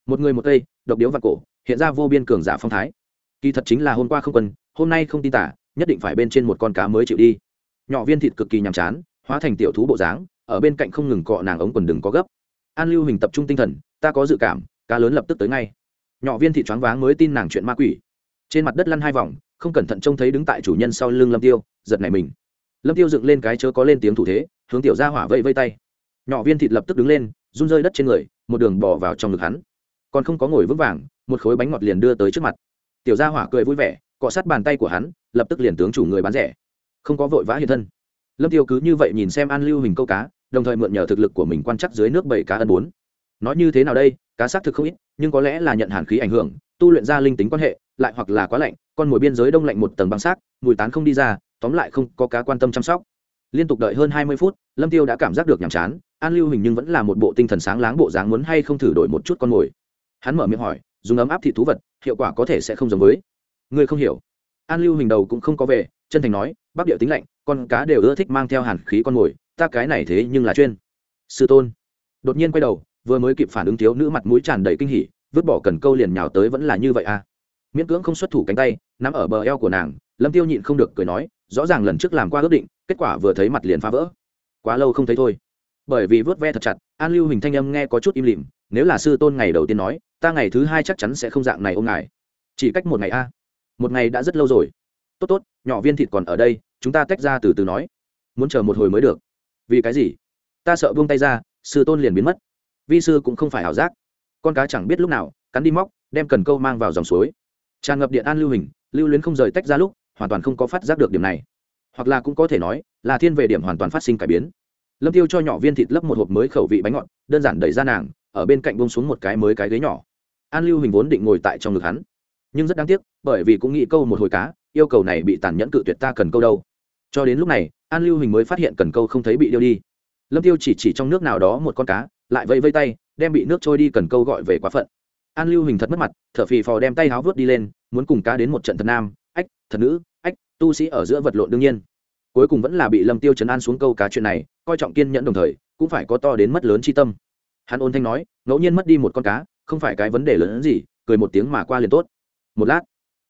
Một người một cây độc điếu và cổ, hiện ra vô biên cường giả phong thái. Kỳ thật chính là hôm qua không quân, hôm nay không tin tả, nhất định phải bên trên một con cá mới chịu đi. Nhỏ viên thịt cực kỳ nhàm chán, hóa thành tiểu thú bộ dáng, ở bên cạnh không ngừng cọ nàng ống quần đừng có gấp. An lưu hình tập trung tinh thần, ta có dự cảm, cá lớn lập tức tới ngay. Nhỏ viên thịt choáng váng mới tin nàng chuyện ma quỷ. Trên mặt đất lăn hai vòng, không cẩn thận trông thấy đứng tại chủ nhân sau lưng lâm tiêu, giật này mình. Lâm tiêu dựng lên cái chớ có lên tiếng thủ thế, hướng tiểu ra hỏa vây vây tay nhỏ viên thịt lập tức đứng lên, run rơi đất trên người, một đường bỏ vào trong ngực hắn. Còn không có ngồi vững vàng, một khối bánh ngọt liền đưa tới trước mặt. Tiểu gia hỏa cười vui vẻ, cọ sát bàn tay của hắn, lập tức liền tướng chủ người bán rẻ. Không có vội vã hiện thân. Lâm tiêu cứ như vậy nhìn xem an lưu hình câu cá, đồng thời mượn nhờ thực lực của mình quan chắc dưới nước bảy cá ân bốn. Nói như thế nào đây, cá xác thực không ít, nhưng có lẽ là nhận hàn khí ảnh hưởng, tu luyện ra linh tính quan hệ, lại hoặc là quá lạnh, con mồi biên giới đông lạnh một tầng băng xác, mùi tán không đi ra, tóm lại không có cá quan tâm chăm sóc liên tục đợi hơn hai mươi phút, lâm tiêu đã cảm giác được nhàm chán, an lưu hình nhưng vẫn là một bộ tinh thần sáng láng bộ dáng muốn hay không thử đổi một chút con mồi. Hắn mở miệng hỏi, dùng ấm áp thị thú vật, hiệu quả có thể sẽ không giống với? Người không hiểu. An lưu hình đầu cũng không có về, chân thành nói bắc điệu tính lạnh, con cá đều ưa thích mang theo hàn khí con mồi, ta cái này thế nhưng là chuyên. Sư tôn. Đột nhiên quay đầu, vừa mới kịp phản ứng thiếu nữ mặt mũi tràn đầy kinh hỉ, vứt bỏ cần câu liền nhào tới vẫn là như vậy à. Miễn cưỡng không xuất thủ cánh tay, nắm ở bờ eo của nàng, lâm tiêu nhịn không được cười nói rõ ràng lần trước làm qua ước định, kết quả vừa thấy mặt liền phá vỡ. Quá lâu không thấy thôi. Bởi vì vớt ve thật chặt, an lưu hình thanh âm nghe có chút im lìm, nếu là sư tôn ngày đầu tiên nói, ta ngày thứ hai chắc chắn sẽ không dạng này ôm ngài. Chỉ cách một ngày a. Một ngày đã rất lâu rồi. Tốt tốt, nhỏ viên thịt còn ở đây, chúng ta tách ra từ từ nói. Muốn chờ một hồi mới được. Vì cái gì? Ta sợ buông tay ra, sư tôn liền biến mất. Vi sư cũng không phải ảo giác. Con cá chẳng biết lúc nào, cắn đi móc, đem cần câu mang vào dòng suối. Tràn ngập điện an lưu hình lưu luyến không rời tách ra lúc hoàn toàn không có phát giác được điểm này. Hoặc là cũng có thể nói, là thiên về điểm hoàn toàn phát sinh cải biến. Lâm tiêu cho nhỏ viên thịt lấp một hộp mới khẩu vị bánh ngọt, đơn giản đẩy ra nàng, ở bên cạnh bông xuống một cái mới cái ghế nhỏ. An lưu hình vốn định ngồi tại trong ngực hắn. Nhưng rất đáng tiếc, bởi vì cũng nghĩ câu một hồi cá, yêu cầu này bị tàn nhẫn cự tuyệt ta cần câu đâu. Cho đến lúc này, an lưu hình mới phát hiện cần câu không thấy bị điêu đi. Lâm tiêu chỉ chỉ trong nước nào đó một con cá, lại vây vây tay, đem bị nước trôi đi cần câu gọi về quá phận. An lưu hình thật mất mặt, thở phì phò đem tay háo vớt đi lên, muốn cùng cá đến một trận thật nam thật nữ, ách, tu sĩ ở giữa vật lộn đương nhiên. Cuối cùng vẫn là bị lâm tiêu chấn an xuống câu cá chuyện này, coi trọng kiên nhẫn đồng thời, cũng phải có to đến mất lớn chi tâm. Hắn ôn thanh nói, ngẫu nhiên mất đi một con cá, không phải cái vấn đề lớn hơn gì, cười một tiếng mà qua liền tốt. Một lát,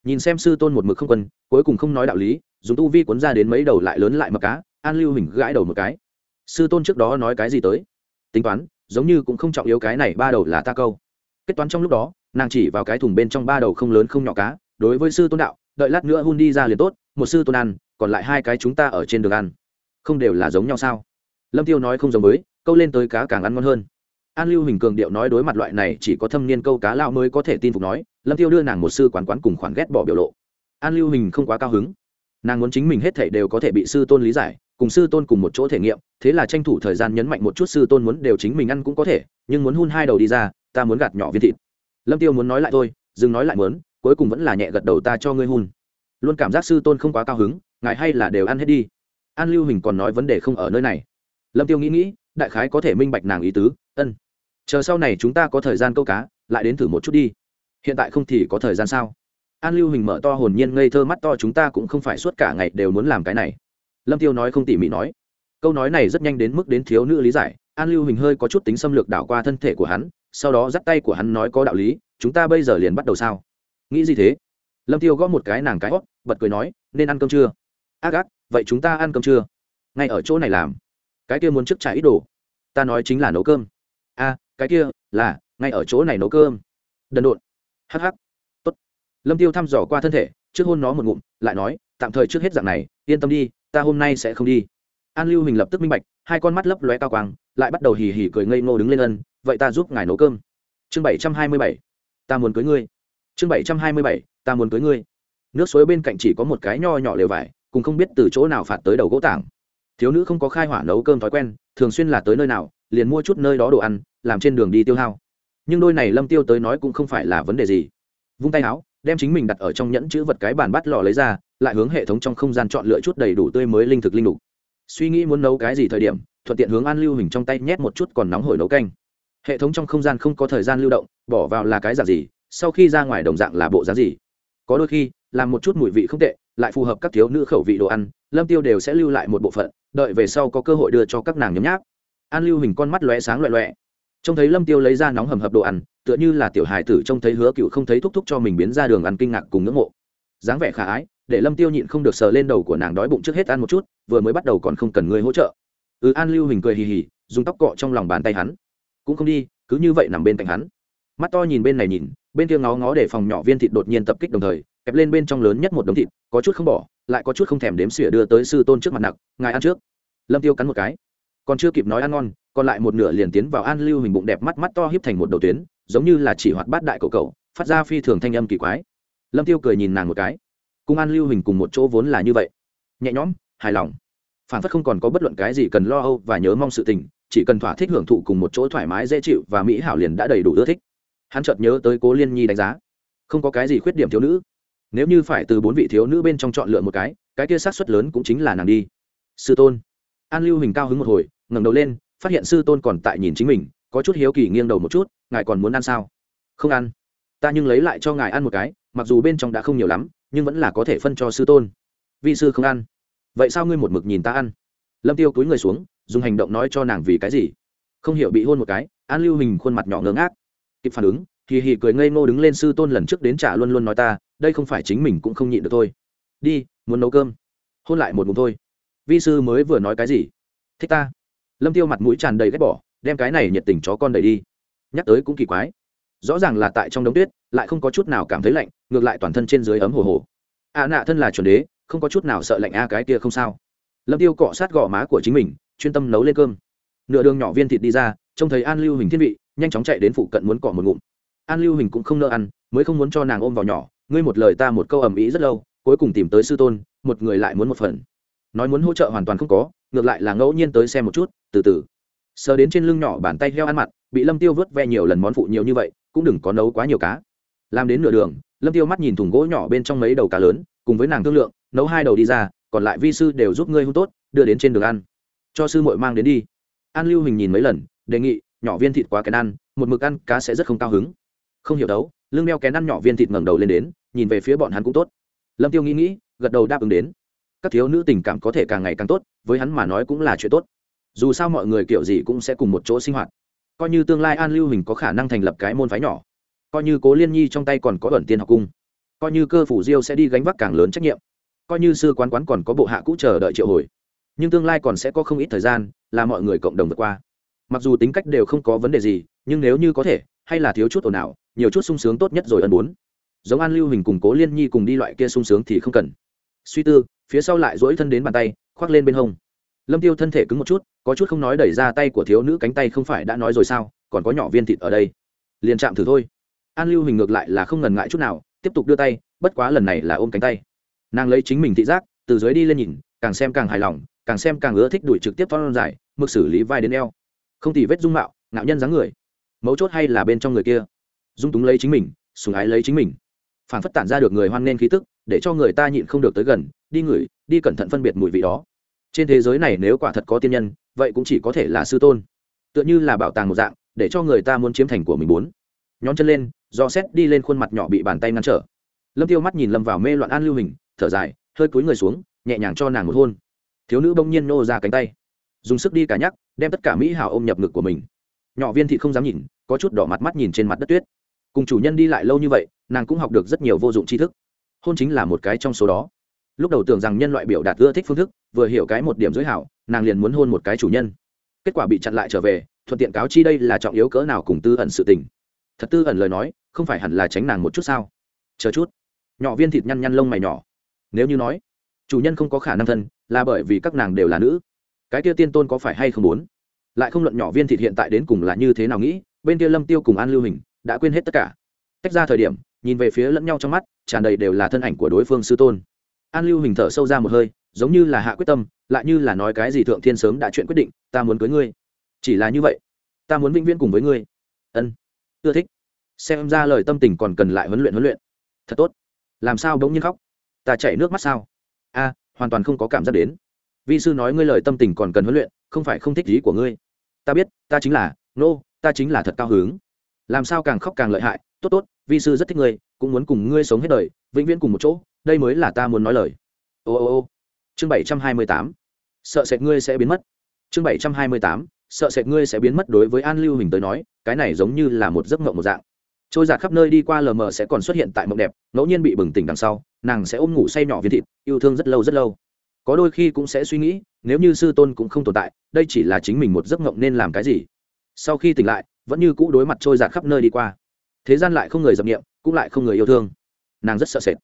nhìn xem sư tôn một mực không quân, cuối cùng không nói đạo lý, dùng tu vi cuốn ra đến mấy đầu lại lớn lại mập cá, an lưu hình gãi đầu một cái. Sư tôn trước đó nói cái gì tới? Tính toán, giống như cũng không trọng yếu cái này, ba đầu là ta câu. Kết toán trong lúc đó, nàng chỉ vào cái thùng bên trong ba đầu không lớn không nhỏ cá, đối với sư tôn đạo đợi lát nữa hun đi ra liền tốt, một sư tôn ăn, còn lại hai cái chúng ta ở trên đường ăn. Không đều là giống nhau sao? Lâm tiêu nói không giống với, câu lên tới cá càng ăn ngon hơn. An lưu hình cường điệu nói đối mặt loại này chỉ có thâm niên câu cá lao mới có thể tin phục nói, lâm tiêu đưa nàng một sư quán quán cùng khoản ghét bỏ biểu lộ. An lưu hình không quá cao hứng. Nàng muốn chính mình hết thể đều có thể bị sư tôn lý giải, cùng sư tôn cùng một chỗ thể nghiệm, thế là tranh thủ thời gian nhấn mạnh một chút sư tôn muốn đều chính mình ăn cũng có thể, nhưng muốn hun hai đầu đi ra, ta muốn gạt nhỏ viên thịt. Lâm tiêu muốn nói lại thôi, dừng nói lại muốn cuối cùng vẫn là nhẹ gật đầu ta cho ngươi hun. Luôn cảm giác sư tôn không quá cao hứng, ngài hay là đều ăn hết đi. An lưu hình còn nói vấn đề không ở nơi này. Lâm tiêu nghĩ nghĩ, đại khái có thể minh bạch nàng ý tứ, ân, chờ sau này chúng ta có thời gian câu cá, lại đến thử một chút đi. Hiện tại không thì có thời gian sao? An lưu hình mở to hồn nhiên ngây thơ mắt to, chúng ta cũng không phải suốt cả ngày đều muốn làm cái này. Lâm tiêu nói không tỉ mỉ nói. Câu nói này rất nhanh đến mức đến thiếu nữ lý giải, an lưu hình hơi có chút tính xâm lược đảo qua thân thể của hắn, sau đó dắt tay của hắn nói có đạo lý, chúng ta bây giờ liền bắt đầu sao? Nghĩ gì thế? Lâm tiêu gõ một cái nàng cái hót bật cười nói, nên ăn cơm chưa? Ác ác, vậy chúng ta ăn cơm chưa? Ngay ở chỗ này làm. Cái kia muốn trước trả ít đồ. Ta nói chính là nấu cơm. A, cái kia, là, ngay ở chỗ này nấu cơm. Đần độn. Hắc. tốt. Lâm tiêu thăm dò qua thân thể, trước hôn nó một ngụm, lại nói, tạm thời trước hết dạng này, yên tâm đi, ta hôm nay sẽ không đi. An lưu hình lập tức minh bạch, hai con mắt lấp lóe cao quang, lại bắt đầu hì hì cười ngây ngô đứng lên ân, vậy ta giúp ngài nấu cơm. Chương bảy trăm hai mươi bảy, ta muốn cưới ngươi chương bảy trăm hai mươi bảy, ta muốn cưới ngươi. Nước suối bên cạnh chỉ có một cái nho nhỏ lều vải, cùng không biết từ chỗ nào phạt tới đầu gỗ tảng. Thiếu nữ không có khai hỏa nấu cơm thói quen, thường xuyên là tới nơi nào, liền mua chút nơi đó đồ ăn, làm trên đường đi tiêu hao. Nhưng đôi này lâm tiêu tới nói cũng không phải là vấn đề gì. Vung tay áo, đem chính mình đặt ở trong nhẫn chữ vật cái bàn bắt lò lấy ra, lại hướng hệ thống trong không gian chọn lựa chút đầy đủ tươi mới linh thực linh lục suy nghĩ muốn nấu cái gì thời điểm, thuận tiện hướng an lưu hình trong tay nhét một chút còn nóng hổi nấu canh. Hệ thống trong không gian không có thời gian lưu động, bỏ vào là cái dạng gì sau khi ra ngoài đồng dạng là bộ dáng gì? Có đôi khi, làm một chút mùi vị không tệ, lại phù hợp các thiếu nữ khẩu vị đồ ăn, lâm tiêu đều sẽ lưu lại một bộ phận, đợi về sau có cơ hội đưa cho các nàng nhấm nháp. An lưu hình con mắt lóe sáng loẹ loẹ trông thấy lâm tiêu lấy ra nóng hầm hập đồ ăn, tựa như là tiểu hài tử trông thấy hứa cựu không thấy thúc thúc cho mình biến ra đường ăn kinh ngạc cùng ngưỡng mộ. Dáng vẻ khả ái, để lâm tiêu nhịn không được sờ lên đầu của nàng đói bụng trước hết ăn một chút, vừa mới bắt đầu còn không cần người hỗ trợ. Ừ an lưu hình cười hì hì, dùng tóc cọ trong lòng bàn tay hắn. Cũng không đi, cứ như vậy nằm bên cạnh hắn. Mắt to nhìn bên này nhìn bên kia ngó ngó để phòng nhỏ viên thịt đột nhiên tập kích đồng thời, kẹp lên bên trong lớn nhất một đống thịt, có chút không bỏ, lại có chút không thèm đếm xỉa đưa tới sư tôn trước mặt nặc ngài ăn trước. Lâm tiêu cắn một cái. Còn chưa kịp nói ăn ngon, còn lại một nửa liền tiến vào an lưu hình bụng đẹp mắt mắt to hiếp thành một đầu tuyến, giống như là chỉ hoạt bát đại cầu cậu phát ra phi thường thanh âm kỳ quái. Lâm tiêu cười nhìn nàng một cái. Cùng an lưu hình cùng một chỗ vốn là như vậy. Nhẹ nhõm, hài lòng. Phản phất không còn có bất luận cái gì cần lo âu và nhớ mong sự tình, chỉ cần thỏa thích hưởng thụ cùng một chỗ thoải mái dễ chịu và mỹ hảo liền đã đầy đủ ưa thích hắn chợt nhớ tới cố liên nhi đánh giá. Không có cái gì khuyết điểm thiếu nữ. Nếu như phải từ bốn vị thiếu nữ bên trong chọn lựa một cái cái kia sát xuất lớn cũng chính là nàng đi. Sư tôn. An lưu hình cao hứng một hồi, ngẩng đầu lên, phát hiện sư tôn còn tại nhìn chính mình, có chút hiếu kỳ nghiêng đầu một chút, ngài còn muốn ăn sao? Không ăn. Ta nhưng lấy lại cho ngài ăn một cái, mặc dù bên trong đã không nhiều lắm, nhưng vẫn là có thể phân cho sư tôn. Vi sư không ăn. Vậy sao ngươi một mực nhìn ta ăn? Lâm tiêu cúi người xuống, dùng hành động nói cho nàng vì cái gì. Không hiểu bị hôn một cái, an lưu hình khuôn mặt nhỏ ngớ ngác kịp phản ứng hì hì cười ngây ngô đứng lên sư tôn lần trước đến trả luôn luôn nói ta đây không phải chính mình cũng không nhịn được thôi. Đi muốn nấu cơm. Hôn lại một mùng thôi. Vi sư mới vừa nói cái gì? Thích ta. Lâm tiêu mặt mũi tràn đầy ghét bỏ đem cái này nhiệt tình chó con đẩy đi. Nhắc tới cũng kỳ quái. Rõ ràng là tại trong đống tuyết lại không có chút nào cảm thấy lạnh ngược lại toàn thân trên dưới ấm hồ hồ. A à, nạ thân là chuẩn đế không có chút nào sợ lạnh a cái kia không sao. Lâm tiêu cọ sát gò má của chính mình chuyên tâm nấu lên cơm. Nửa đường nhỏ viên thịt đi ra trông thấy an lưu hình thiên vị nhanh chóng chạy đến phụ cận muốn cọ một ngụm. An lưu hình cũng không nỡ ăn mới không muốn cho nàng ôm vào nhỏ. Ngươi một lời ta một câu ầm ĩ rất lâu cuối cùng tìm tới sư tôn một người lại muốn một phần. Nói muốn hỗ trợ hoàn toàn không có ngược lại là ngẫu nhiên tới xem một chút từ từ. Sờ đến trên lưng nhỏ bàn tay heo ăn mặt, bị lâm tiêu vớt ve nhiều lần món phụ nhiều như vậy cũng đừng có nấu quá nhiều cá. Làm đến nửa đường lâm tiêu mắt nhìn thùng gỗ nhỏ bên trong mấy đầu cá lớn cùng với nàng thương lượng nấu hai đầu đi ra còn lại vi sư đều giúp ngươi hung tốt đưa đến trên đường ăn. Cho sư muội mang đến đi. An lưu hình nhìn mấy lần đề nghị nhỏ viên thịt quá kén ăn, một mực ăn cá sẽ rất không cao hứng. Không hiểu đấu, lưng đeo kén ăn nhỏ viên thịt ngẩng đầu lên đến, nhìn về phía bọn hắn cũng tốt. Lâm tiêu nghĩ nghĩ, gật đầu đáp ứng đến. Các thiếu nữ tình cảm có thể càng ngày càng tốt, với hắn mà nói cũng là chuyện tốt. Dù sao mọi người kiểu gì cũng sẽ cùng một chỗ sinh hoạt. Coi như tương lai an lưu hình có khả năng thành lập cái môn phái nhỏ, coi như cố liên nhi trong tay còn có ẩn tiên học cung, coi như cơ phủ diêu sẽ đi gánh vác càng lớn trách nhiệm, coi như sư quán quán còn có bộ hạ cũ chờ đợi triệu hồi. Nhưng tương lai còn sẽ có không ít thời gian, là mọi người cộng đồng vượt qua mặc dù tính cách đều không có vấn đề gì, nhưng nếu như có thể, hay là thiếu chút ồn ào, nhiều chút sung sướng tốt nhất rồi ân bốn. Giống an lưu hình cùng cố liên nhi cùng đi loại kia sung sướng thì không cần. Suy tư, phía sau lại dỗi thân đến bàn tay, khoác lên bên hông. Lâm tiêu thân thể cứng một chút, có chút không nói đẩy ra tay của thiếu nữ cánh tay không phải đã nói rồi sao, còn có nhỏ viên thịt ở đây. Liền chạm thử thôi. An lưu hình ngược lại là không ngần ngại chút nào, tiếp tục đưa tay, bất quá lần này là ôm cánh tay. Nàng lấy chính mình thị giác, từ dưới đi lên nhìn, càng xem càng hài lòng, càng xem càng ưa thích đuổi trực tiếp phong dài, mực xử lý vai đến eo không thì vết dung mạo, ngạo nhân dáng người. Mấu chốt hay là bên trong người kia? Dung túng lấy chính mình sùng ái lấy chính mình. Phản phất tản ra được người hoan nên khí tức, để cho người ta nhịn không được tới gần, đi ngửi, đi cẩn thận phân biệt mùi vị đó. Trên thế giới này nếu quả thật có tiên nhân, vậy cũng chỉ có thể là sư tôn. Tựa như là bảo tàng một dạng, để cho người ta muốn chiếm thành của mình muốn nhón chân lên, do xét đi lên khuôn mặt nhỏ bị bàn tay ngăn trở. Lâm tiêu mắt nhìn lâm vào mê loạn an lưu hình, thở dài, hơi cúi người xuống, nhẹ nhàng cho nàng một hôn. Thiếu nữ bỗng nhiên nô ra cánh tay dùng sức đi cả nhắc, đem tất cả mỹ hào ôm nhập ngực của mình. Nhỏ viên thị không dám nhìn, có chút đỏ mặt mắt nhìn trên mặt đất tuyết. Cùng chủ nhân đi lại lâu như vậy, nàng cũng học được rất nhiều vô dụng tri thức. Hôn chính là một cái trong số đó. Lúc đầu tưởng rằng nhân loại biểu đạt ưa thích phương thức, vừa hiểu cái một điểm giới hảo, nàng liền muốn hôn một cái chủ nhân. Kết quả bị chặn lại trở về, thuận tiện cáo chi đây là trọng yếu cỡ nào cùng tư ẩn sự tình. Thật tư ẩn lời nói, không phải hẳn là tránh nàng một chút sao? Chờ chút. Nhỏ viên thịt nhăn nhăn lông mày nhỏ. Nếu như nói, chủ nhân không có khả năng thân, là bởi vì các nàng đều là nữ cái kia tiên tôn có phải hay không muốn? Lại không luận nhỏ viên thịt hiện tại đến cùng là như thế nào nghĩ, bên kia lâm tiêu cùng an lưu hình đã quên hết tất cả. Tách ra thời điểm, nhìn về phía lẫn nhau trong mắt, tràn đầy đều là thân ảnh của đối phương sư tôn. An lưu hình thở sâu ra một hơi, giống như là hạ quyết tâm, lại như là nói cái gì thượng thiên sớm đã chuyện quyết định, ta muốn cưới ngươi. Chỉ là như vậy, ta muốn vĩnh viễn cùng với ngươi. Ân, ưa thích. Xem ra lời tâm tình còn cần lại huấn luyện huấn luyện. Thật tốt. Làm sao bỗng nhiên khóc? Ta chảy nước mắt sao? A, hoàn toàn không có cảm giác đến vi sư nói ngươi lời tâm tình còn cần huấn luyện không phải không thích ý của ngươi. Ta biết ta chính là nô、no, ta chính là thật cao hứng. Làm sao càng khóc càng lợi hại tốt tốt vi sư rất thích ngươi cũng muốn cùng ngươi sống hết đời vĩnh viễn cùng một chỗ đây mới là ta muốn nói lời. Ô ô ô. Chương bảy trăm hai mươi tám. Sợ sệt ngươi sẽ biến mất. Chương bảy trăm hai mươi tám. Sợ sệt ngươi sẽ biến mất đối với an lưu hình tới nói cái này giống như là một giấc mộng một dạng. Trôi giạt khắp nơi đi qua lờ mờ sẽ còn xuất hiện tại mộng đẹp ngẫu nhiên bị bừng tỉnh đằng sau nàng sẽ ôm ngủ say nhỏ viên thịt yêu thương rất lâu rất lâu có đôi khi cũng sẽ suy nghĩ, nếu như sư tôn cũng không tồn tại, đây chỉ là chính mình một giấc ngộng nên làm cái gì. Sau khi tỉnh lại, vẫn như cũ đối mặt trôi giạt khắp nơi đi qua. Thế gian lại không người dập nghiệm cũng lại không người yêu thương. Nàng rất sợ sệt.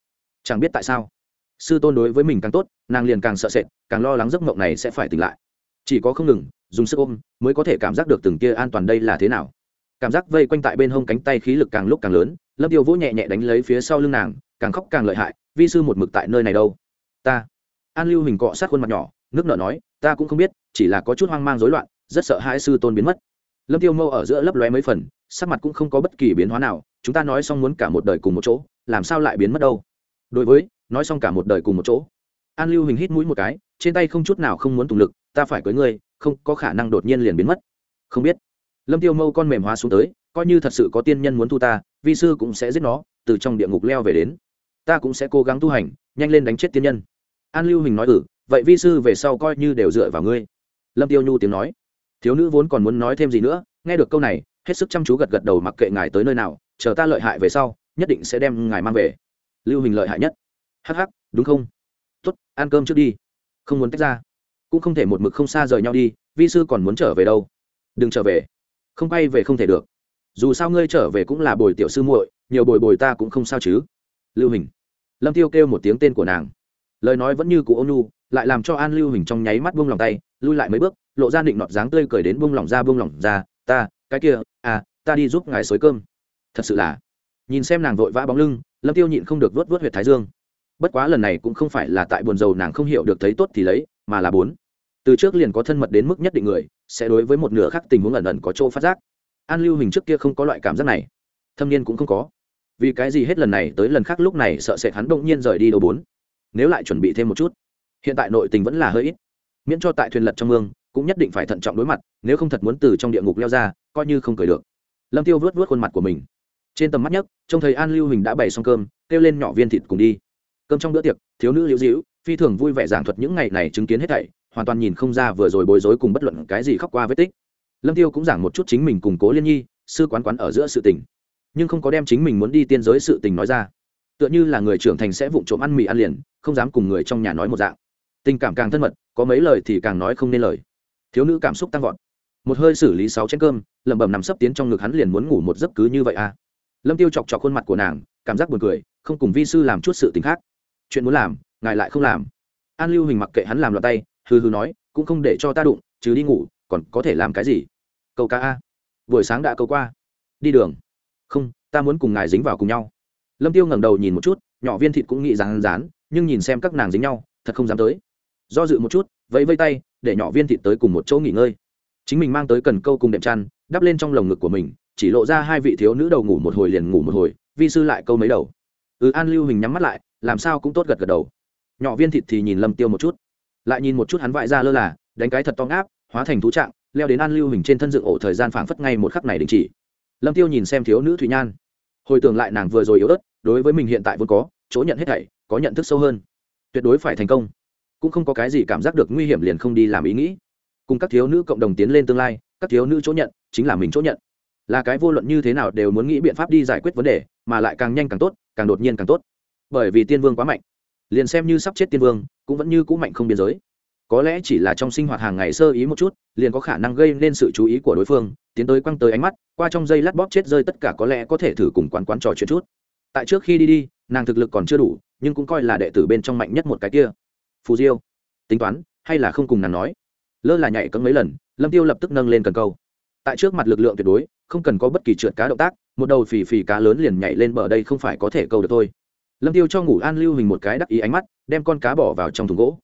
Chẳng biết tại sao. Sư tôn đối với mình càng tốt, nàng liền càng sợ sệt, càng lo lắng giấc mộng này sẽ phải tỉnh lại. Chỉ có không ngừng, dùng sức ôm, mới có thể cảm giác được từng kia an toàn đây là thế nào. Cảm giác vây quanh tại bên hông cánh tay khí lực càng lúc càng lớn, lâm tiêu vỗ nhẹ nhẹ đánh lấy phía sau lưng nàng, càng khóc càng lợi hại, vi sư một mực tại nơi này đâu? Ta an lưu hình cọ sát khuôn mặt nhỏ, nước nợ nói, ta cũng không biết, chỉ là có chút hoang mang rối loạn, rất sợ hai sư tôn biến mất. Lâm tiêu mâu ở giữa lấp lóe mấy phần, sắc mặt cũng không có bất kỳ biến hóa nào, chúng ta nói xong muốn cả một đời cùng một chỗ, làm sao lại biến mất đâu? Đối với, nói xong cả một đời cùng một chỗ. An lưu hình hít mũi một cái, trên tay không chút nào không muốn tùng lực, ta phải cưới ngươi, không có khả năng đột nhiên liền biến mất. Không biết. Lâm tiêu mâu con mềm hóa xuống tới, coi như thật sự có tiên nhân muốn thu ta, vi sư cũng sẽ giết nó, từ trong địa ngục leo về đến. Ta cũng sẽ cố gắng tu hành, nhanh lên đánh chết tiên nhân an lưu hình nói ừ vậy vi sư về sau coi như đều dựa vào ngươi. Lâm tiêu nhu tiếng nói. Thiếu nữ vốn còn muốn nói thêm gì nữa, nghe được câu này, hết sức chăm chú gật gật đầu mặc kệ ngài tới nơi nào, chờ ta lợi hại về sau, nhất định sẽ đem ngài mang về. Lưu hình lợi hại nhất. Hắc hắc, đúng không? Tốt, ăn cơm trước đi. Không muốn tách ra. Cũng không thể một mực không xa rời nhau đi, vi sư còn muốn trở về đâu? Đừng trở về. Không quay về không thể được. Dù sao ngươi trở về cũng là bồi tiểu sư muội, nhiều bồi bồi ta cũng không sao chứ. Lưu hình. Lâm tiêu kêu một tiếng tên của nàng lời nói vẫn như cụ ôn nhu, lại làm cho an lưu hình trong nháy mắt buông lòng tay lui lại mấy bước lộ ra định nọt dáng tươi cười đến buông lòng ra buông lòng ra ta cái kia à ta đi giúp ngài xới cơm. Thật sự là nhìn xem nàng vội vã bóng lưng lâm tiêu nhịn không được vớt vớt huyệt thái dương. Bất quá lần này cũng không phải là tại buồn dầu nàng không hiểu được thấy tốt thì lấy mà là bốn. Từ trước liền có thân mật đến mức nhất định người sẽ đối với một nửa khác tình huống ẩn ẩn có chỗ phát giác. An lưu hình trước kia không có loại cảm giác này. Thâm niên cũng không có. Vì cái gì hết lần này tới lần khác lúc này sợ sệt hắn đông nhiên rời đi đầu bốn nếu lại chuẩn bị thêm một chút. Hiện tại nội tình vẫn là hơi ít. Miễn cho tại thuyền lật trong mương, cũng nhất định phải thận trọng đối mặt, nếu không thật muốn từ trong địa ngục leo ra, coi như không cười được. Lâm tiêu vớt vớt khuôn mặt của mình. Trên tầm mắt nhất, trông thấy an lưu hình đã bày xong cơm, kêu lên nhỏ viên thịt cùng đi. Cơm trong bữa tiệc, thiếu nữ liễu dĩu phi thường vui vẻ giảng thuật những ngày này chứng kiến hết thảy, hoàn toàn nhìn không ra vừa rồi bối rối cùng bất luận cái gì khóc qua vết tích. Lâm tiêu cũng giảng một chút chính mình cùng cố liên nhi, sư quán quán ở giữa sự tình. Nhưng không có đem chính mình muốn đi tiên giới sự tình nói ra tựa như là người trưởng thành sẽ vụng trộm ăn mì ăn liền, không dám cùng người trong nhà nói một dạng. Tình cảm càng thân mật, có mấy lời thì càng nói không nên lời. Thiếu nữ cảm xúc tăng vọt. Một hơi xử lý sáu chén cơm, lẩm bẩm nằm sấp tiến trong ngực hắn liền muốn ngủ một giấc cứ như vậy à. Lâm tiêu chọc chọc khuôn mặt của nàng, cảm giác buồn cười, không cùng vi sư làm chút sự tình khác. Chuyện muốn làm, ngài lại không làm. An lưu hình mặc kệ hắn làm loạn tay, hừ hừ nói, cũng không để cho ta đụng chứ đi ngủ, còn có thể làm cái gì? Câu ca a. Buổi sáng đã câu qua. Đi đường. Không, ta muốn cùng ngài dính vào cùng nhau lâm tiêu ngẩng đầu nhìn một chút, nhỏ viên thịt cũng nghĩ rán rán, nhưng nhìn xem các nàng dính nhau, thật không dám tới. Do dự một chút, vẫy vây tay, để nhỏ viên thịt tới cùng một chỗ nghỉ ngơi. Chính mình mang tới cần câu cùng đệm chăn, đắp lên trong lồng ngực của mình, chỉ lộ ra hai vị thiếu nữ đầu ngủ một hồi liền ngủ một hồi, vi sư lại câu mấy đầu. Ừ an lưu hình nhắm mắt lại, làm sao cũng tốt gật gật đầu. Nhỏ viên thịt thì nhìn lâm tiêu một chút. Lại nhìn một chút hắn vại ra lơ là, đánh cái thật to ngáp, hóa thành thú trạng, leo đến an lưu hình trên thân dựng ổ thời gian phảng phất ngay một khắc này đình chỉ. Lâm tiêu nhìn xem thiếu nữ thủy nhan hồi tưởng lại nàng vừa rồi yếu ớt, đối với mình hiện tại vốn có, chỗ nhận hết thảy, có nhận thức sâu hơn. Tuyệt đối phải thành công. Cũng không có cái gì cảm giác được nguy hiểm liền không đi làm ý nghĩ. Cùng các thiếu nữ cộng đồng tiến lên tương lai, các thiếu nữ chỗ nhận, chính là mình chỗ nhận. Là cái vô luận như thế nào đều muốn nghĩ biện pháp đi giải quyết vấn đề, mà lại càng nhanh càng tốt, càng đột nhiên càng tốt. Bởi vì tiên vương quá mạnh. Liền xem như sắp chết tiên vương, cũng vẫn như cũ mạnh không biên giới có lẽ chỉ là trong sinh hoạt hàng ngày sơ ý một chút, liền có khả năng gây nên sự chú ý của đối phương, tiến tới quăng tới ánh mắt, qua trong dây lát bóp chết rơi tất cả có lẽ có thể thử cùng quán quán trò chuyện chút. Tại trước khi đi đi, nàng thực lực còn chưa đủ, nhưng cũng coi là đệ tử bên trong mạnh nhất một cái kia. Phù diêu, tính toán, hay là không cùng nàng nói? Lơ là nhảy cấm mấy lần, lâm tiêu lập tức nâng lên cần câu. Tại trước mặt lực lượng tuyệt đối, không cần có bất kỳ trượt cá động tác, một đầu phì phì cá lớn liền nhảy lên bờ đây không phải có thể câu được thôi. Lâm tiêu cho ngủ an lưu hình một cái đắc ý ánh mắt, đem con cá bỏ vào trong thùng gỗ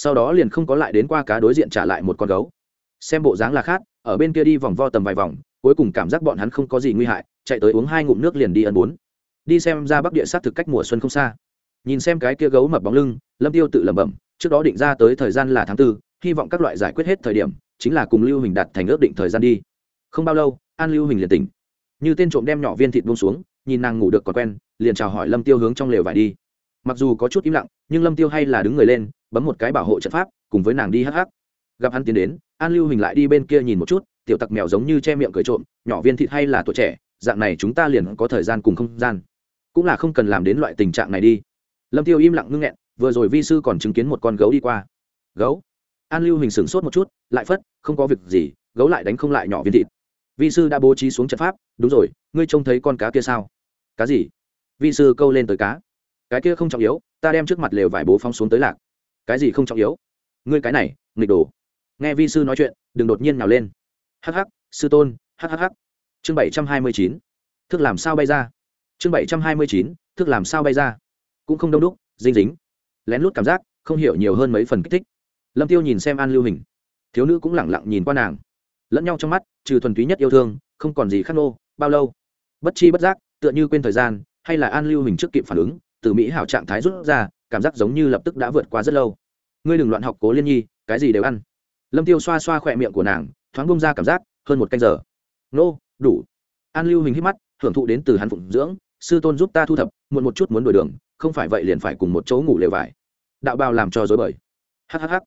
sau đó liền không có lại đến qua cá đối diện trả lại một con gấu. Xem bộ dáng là khát ở bên kia đi vòng vo tầm vài vòng, cuối cùng cảm giác bọn hắn không có gì nguy hại, chạy tới uống hai ngụm nước liền đi ân bốn. Đi xem ra bắc địa sát thực cách mùa xuân không xa. Nhìn xem cái kia gấu mập bóng lưng, lâm tiêu tự lẩm bẩm, trước đó định ra tới thời gian là tháng tư, hy vọng các loại giải quyết hết thời điểm, chính là cùng lưu hình đặt thành ước định thời gian đi. Không bao lâu, an lưu hình liền tỉnh. Như tên trộm đem nhỏ viên thịt buông xuống, nhìn nàng ngủ được còn quen, liền chào hỏi lâm tiêu hướng trong lều vải đi mặc dù có chút im lặng, nhưng lâm tiêu hay là đứng người lên, bấm một cái bảo hộ trận pháp, cùng với nàng đi hắc hắc. Gặp hắn tiến đến, an lưu hình lại đi bên kia nhìn một chút, tiểu tặc mèo giống như che miệng cười trộm, nhỏ viên thịt hay là tuổi trẻ, dạng này chúng ta liền có thời gian cùng không gian. Cũng là không cần làm đến loại tình trạng này đi. Lâm tiêu im lặng ngưng nghẹn, vừa rồi vi sư còn chứng kiến một con gấu đi qua. Gấu? An lưu hình sửng sốt một chút, lại phất, không có việc gì, gấu lại đánh không lại nhỏ viên thịt. Vi sư đã bố trí xuống trận pháp, đúng rồi, ngươi trông thấy con cá kia sao? Cá gì? Vi sư câu lên tới cá cái kia không trọng yếu, ta đem trước mặt lều vải bố phong xuống tới lạc. Cái gì không trọng yếu? Ngươi cái này, nghịch đồ. Nghe vi sư nói chuyện, đừng đột nhiên nhào lên. Hắc hắc, sư tôn, hắc hắc hắc. Chương bảy trăm hai mươi chín. Thức làm sao bay ra? Chương bảy trăm hai mươi chín. Thức làm sao bay ra? Cũng không đông đúc dinh dính. Lén lút cảm giác, không hiểu nhiều hơn mấy phần kích thích. Lâm tiêu nhìn xem an lưu hình. Thiếu nữ cũng lẳng lặng nhìn qua nàng. Lẫn nhau trong mắt, trừ thuần túy nhất yêu thương, không còn gì khác nô, bao lâu. Bất chi bất giác, tựa như quên thời gian, hay là an lưu hình trước kịp phản ứng từ mỹ hảo trạng thái rút ra, cảm giác giống như lập tức đã vượt qua rất lâu. Ngươi đừng loạn học cố liên nhi, cái gì đều ăn. Lâm tiêu xoa xoa khỏe miệng của nàng, thoáng bông ra cảm giác, hơn một canh giờ. Nô, đủ. An lưu hình hít mắt, hưởng thụ đến từ hắn phụng dưỡng, sư tôn giúp ta thu thập, muộn một chút muốn đổi đường, không phải vậy liền phải cùng một chỗ ngủ lều vải. Đạo bào làm cho dối bời. Hhh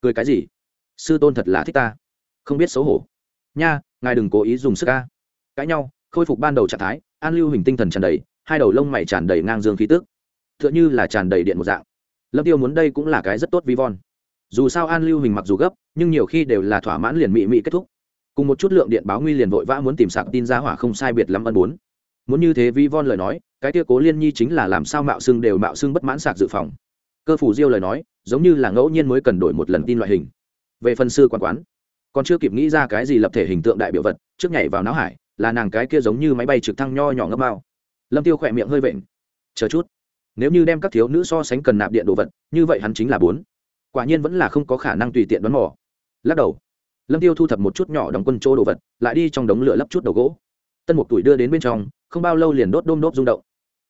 cười cái gì? Sư tôn thật là thích ta. Không biết xấu hổ. Nha, ngài đừng cố ý dùng sức ca cãi nhau, khôi phục ban đầu trạng thái, an lưu hình tinh thần tràn đầy, hai đầu lông mày tràn đầy ngang dương khí tức t h ư ợ n là tràn đầy điện một dạng. Lâm tiêu muốn đây cũng là cái rất tốt vi von. Dù sao an lưu hình mặc dù gấp, nhưng nhiều khi đều là thỏa mãn liền mị mị kết thúc. Cùng một chút lượng điện báo nguy liền vội vã muốn tìm sạc tin ra hỏa không sai biệt lắm ân bốn. Muốn như thế vi von lời nói, cái tia cố liên nhi chính là làm sao mạo xưng đều mạo xưng bất mãn sạc dự phòng. Cơ phủ diêu lời nói, giống như là ngẫu nhiên mới cần đổi một lần tin loại hình. Về phần sư quản quán, còn chưa kịp nghĩ ra cái gì lập thể hình tượng đại biểu vật, trước nhảy vào não hải, là nàng cái kia giống như máy bay trực thăng nho nhỏ ngấp bao lâm tiêu khỏe miệng hơi vện. Chờ chút nếu như đem các thiếu nữ so sánh cần nạp điện đồ vật, như vậy hắn chính là bốn. Quả nhiên vẫn là không có khả năng tùy tiện đoán mò. Lắc đầu. Lâm tiêu thu thập một chút nhỏ đóng quân chỗ đồ vật, lại đi trong đống lửa lấp chút đầu gỗ. Tân một tuổi đưa đến bên trong, không bao lâu liền đốt đôm đốt rung động.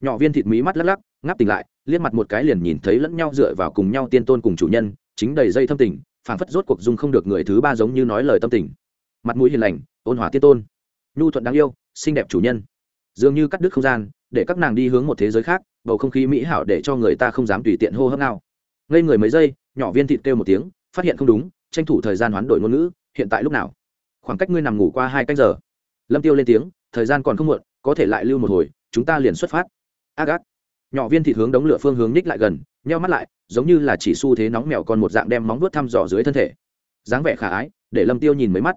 Nhỏ viên thịt mí mắt lắc lắc, ngáp tỉnh lại, liếc mặt một cái liền nhìn thấy lẫn nhau dựa vào cùng nhau tiên tôn cùng chủ nhân, chính đầy dây thâm tình, phảng phất rốt cuộc dung không được người thứ ba giống như nói lời tâm tình. Mặt mũi hiền lành, ôn hòa tiên tôn. Nhu thuận đáng yêu, xinh đẹp chủ nhân. Dường như cắt đứt không gian, để các nàng đi hướng một thế giới khác bầu không khí mỹ hảo để cho người ta không dám tùy tiện hô hấp nào. Ngây người mấy giây, nhỏ viên thịt kêu một tiếng, phát hiện không đúng, tranh thủ thời gian hoán đổi ngôn ngữ, hiện tại lúc nào? Khoảng cách ngươi nằm ngủ qua hai canh giờ. Lâm tiêu lên tiếng, thời gian còn không muộn, có thể lại lưu một hồi, chúng ta liền xuất phát. Ác ác nhỏ viên thịt hướng đống lửa phương hướng ních lại gần, nheo mắt lại, giống như là chỉ xu thế nóng mèo con một dạng đem móng vuốt thăm dò dưới thân thể. Dáng vẻ khả ái, để lâm tiêu nhìn mấy mắt.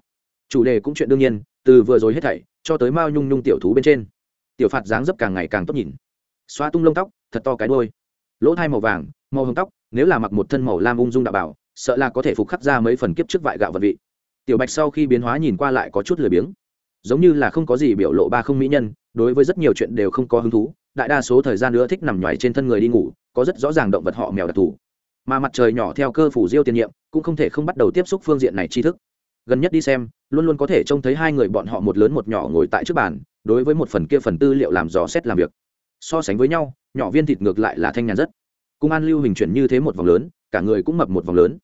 Chủ đề cũng chuyện đương nhiên, từ vừa rồi hết thảy, cho tới mao nhung nhung tiểu thú bên trên. Tiểu phạt dáng dấp càng ngày càng tốt nhìn xoa tung lông tóc, thật to cái đôi lỗ thai màu vàng, màu hồng tóc, nếu là mặc một thân màu lam ung dung đạo bảo, sợ là có thể phục khắc ra mấy phần kiếp trước vại gạo vật vị. Tiểu bạch sau khi biến hóa nhìn qua lại có chút lười biếng. Giống như là không có gì biểu lộ ba không mỹ nhân, đối với rất nhiều chuyện đều không có hứng thú, đại đa số thời gian nữa thích nằm nhoài trên thân người đi ngủ, có rất rõ ràng động vật họ mèo đặc thù. Mà mặt trời nhỏ theo cơ phủ diêu tiền nhiệm, cũng không thể không bắt đầu tiếp xúc phương diện này tri thức. Gần nhất đi xem, luôn luôn có thể trông thấy hai người bọn họ một lớn một nhỏ ngồi tại trước bàn, đối với một phần kia phần tư liệu làm dò xét làm việc so sánh với nhau, nhỏ viên thịt ngược lại là thanh nhàn rất. Cung an lưu hình chuyển như thế một vòng lớn, cả người cũng mập một vòng lớn.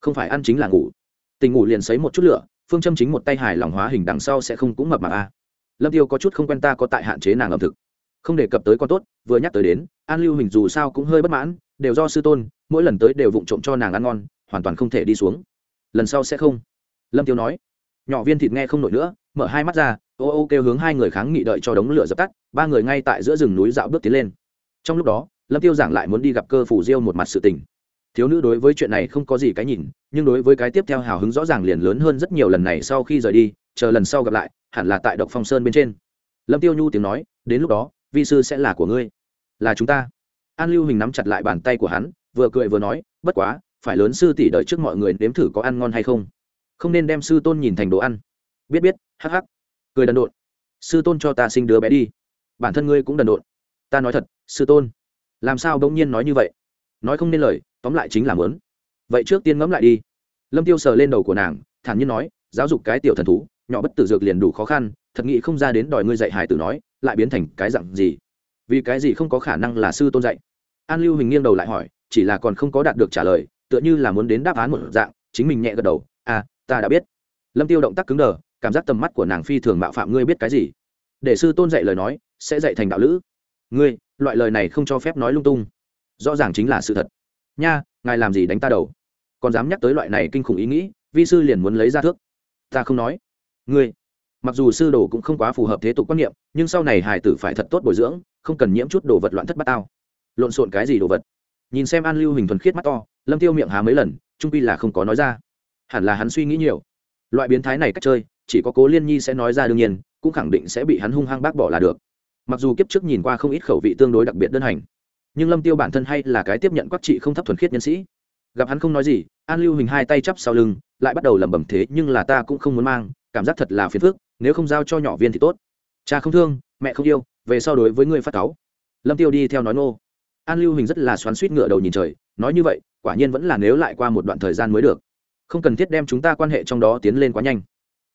Không phải ăn chính là ngủ. Tình ngủ liền sấy một chút lửa, phương châm chính một tay hài lòng hóa hình đằng sau sẽ không cũng mập mà a. Lâm tiêu có chút không quen ta có tại hạn chế nàng ẩm thực. Không đề cập tới con tốt, vừa nhắc tới đến, an lưu hình dù sao cũng hơi bất mãn, đều do sư tôn, mỗi lần tới đều vụng trộm cho nàng ăn ngon, hoàn toàn không thể đi xuống. Lần sau sẽ không. Lâm tiêu nói. Nhỏ viên thịt nghe không nổi nữa, mở hai mắt ra, ô ô kêu hướng hai người kháng nghị đợi cho đống lửa dập tắt ba người ngay tại giữa rừng núi dạo bước tiến lên. Trong lúc đó, lâm tiêu giảng lại muốn đi gặp cơ phủ diêu một mặt sự tình. Thiếu nữ đối với chuyện này không có gì cái nhìn, nhưng đối với cái tiếp theo hào hứng rõ ràng liền lớn hơn rất nhiều lần này sau khi rời đi, chờ lần sau gặp lại, hẳn là tại độc phong sơn bên trên. Lâm tiêu nhu tiếng nói, đến lúc đó, vi sư sẽ là của ngươi. Là chúng ta. An lưu hình nắm chặt lại bàn tay của hắn, vừa cười vừa nói, bất quá, phải lớn sư tỷ đợi trước mọi người nếm thử có ăn ngon hay không. Không nên đem sư tôn nhìn thành đồ ăn. Biết biết, hắc hắc. Cười đần độn. Sư tôn cho ta sinh đứa bé đi bản thân ngươi cũng đần độn. Ta nói thật, sư tôn, làm sao bỗng nhiên nói như vậy? Nói không nên lời, tóm lại chính là mớn vậy trước tiên ngẫm lại đi. Lâm tiêu sờ lên đầu của nàng, thản nhiên nói, giáo dục cái tiểu thần thú, nhỏ bất tử dược liền đủ khó khăn, thật nghĩ không ra đến đòi ngươi dạy hải tử nói, lại biến thành cái dặn gì? Vì cái gì không có khả năng là sư tôn dạy? An lưu hình nghiêng đầu lại hỏi, chỉ là còn không có đạt được trả lời, tựa như là muốn đến đáp án một dạng, chính mình nhẹ gật đầu à ta đã biết. Lâm tiêu động tác cứng đờ, cảm giác tầm mắt của nàng phi thường mạo phạm, ngươi biết cái gì? Để sư tôn dạy lời nói sẽ dạy thành đạo lữ. Ngươi, loại lời này không cho phép nói lung tung. Rõ ràng chính là sự thật. Nha, ngài làm gì đánh ta đầu? Còn dám nhắc tới loại này kinh khủng ý nghĩ, vi sư liền muốn lấy ra thước. Ta không nói. Ngươi, mặc dù sư đồ cũng không quá phù hợp thế tục quan niệm, nhưng sau này hải tử phải thật tốt bồi dưỡng, không cần nhiễm chút đồ vật loạn thất bát tao. Lộn xộn cái gì đồ vật? Nhìn xem an lưu hình thuần khiết mắt to, lâm tiêu miệng há mấy lần, trung pi là không có nói ra. Hẳn là hắn suy nghĩ nhiều. Loại biến thái này cách chơi, chỉ có cố liên nhi sẽ nói ra đương nhiên, cũng khẳng định sẽ bị hắn hung hăng bác bỏ là được mặc dù kiếp trước nhìn qua không ít khẩu vị tương đối đặc biệt đơn hành, nhưng lâm tiêu bản thân hay là cái tiếp nhận quắc trị không thấp thuần khiết nhân sĩ. Gặp hắn không nói gì, an lưu hình hai tay chắp sau lưng, lại bắt đầu lẩm bẩm thế, nhưng là ta cũng không muốn mang, cảm giác thật là phiền phức, nếu không giao cho nhỏ viên thì tốt. Cha không thương, mẹ không yêu, về sau đối với người phát cáu. Lâm tiêu đi theo nói nô an lưu hình rất là xoắn suýt ngựa đầu nhìn trời, nói như vậy, quả nhiên vẫn là nếu lại qua một đoạn thời gian mới được. Không cần thiết đem chúng ta quan hệ trong đó tiến lên quá nhanh.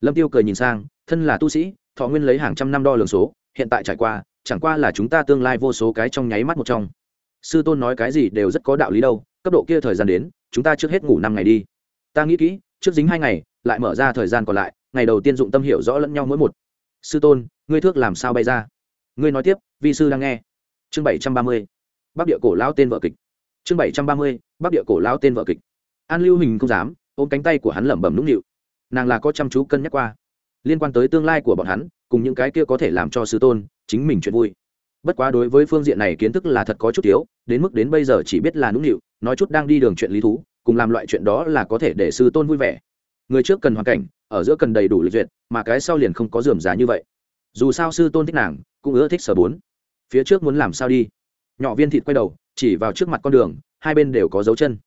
Lâm tiêu cười nhìn sang, thân là tu sĩ, thọ nguyên lấy hàng trăm năm đo lường số hiện tại trải qua, chẳng qua là chúng ta tương lai vô số cái trong nháy mắt một trong. Sư tôn nói cái gì đều rất có đạo lý đâu, cấp độ kia thời gian đến, chúng ta trước hết ngủ năm ngày đi. Ta nghĩ kỹ, trước dính hai ngày, lại mở ra thời gian còn lại, ngày đầu tiên dụng tâm hiểu rõ lẫn nhau mỗi một. Sư tôn, ngươi thước làm sao bay ra? Ngươi nói tiếp, vi sư đang nghe. Chương bảy trăm ba mươi, bắc địa cổ lao tên vợ kịch. Chương bảy trăm ba mươi, bắc địa cổ lao tên vợ kịch. An lưu hình không dám, ôm cánh tay của hắn lẩm bẩm nũng nịu. Nàng là có chăm chú cân nhắc qua. Liên quan tới tương lai của bọn hắn cùng những cái kia có thể làm cho sư tôn, chính mình chuyện vui. Bất quá đối với phương diện này kiến thức là thật có chút thiếu, đến mức đến bây giờ chỉ biết là nũng nịu, nói chút đang đi đường chuyện lý thú, cùng làm loại chuyện đó là có thể để sư tôn vui vẻ. Người trước cần hoàn cảnh, ở giữa cần đầy đủ lịch duyệt, mà cái sau liền không có dườm giá như vậy. Dù sao sư tôn thích nàng, cũng ưa thích sở bốn. Phía trước muốn làm sao đi? Nhỏ viên thịt quay đầu, chỉ vào trước mặt con đường, hai bên đều có dấu chân.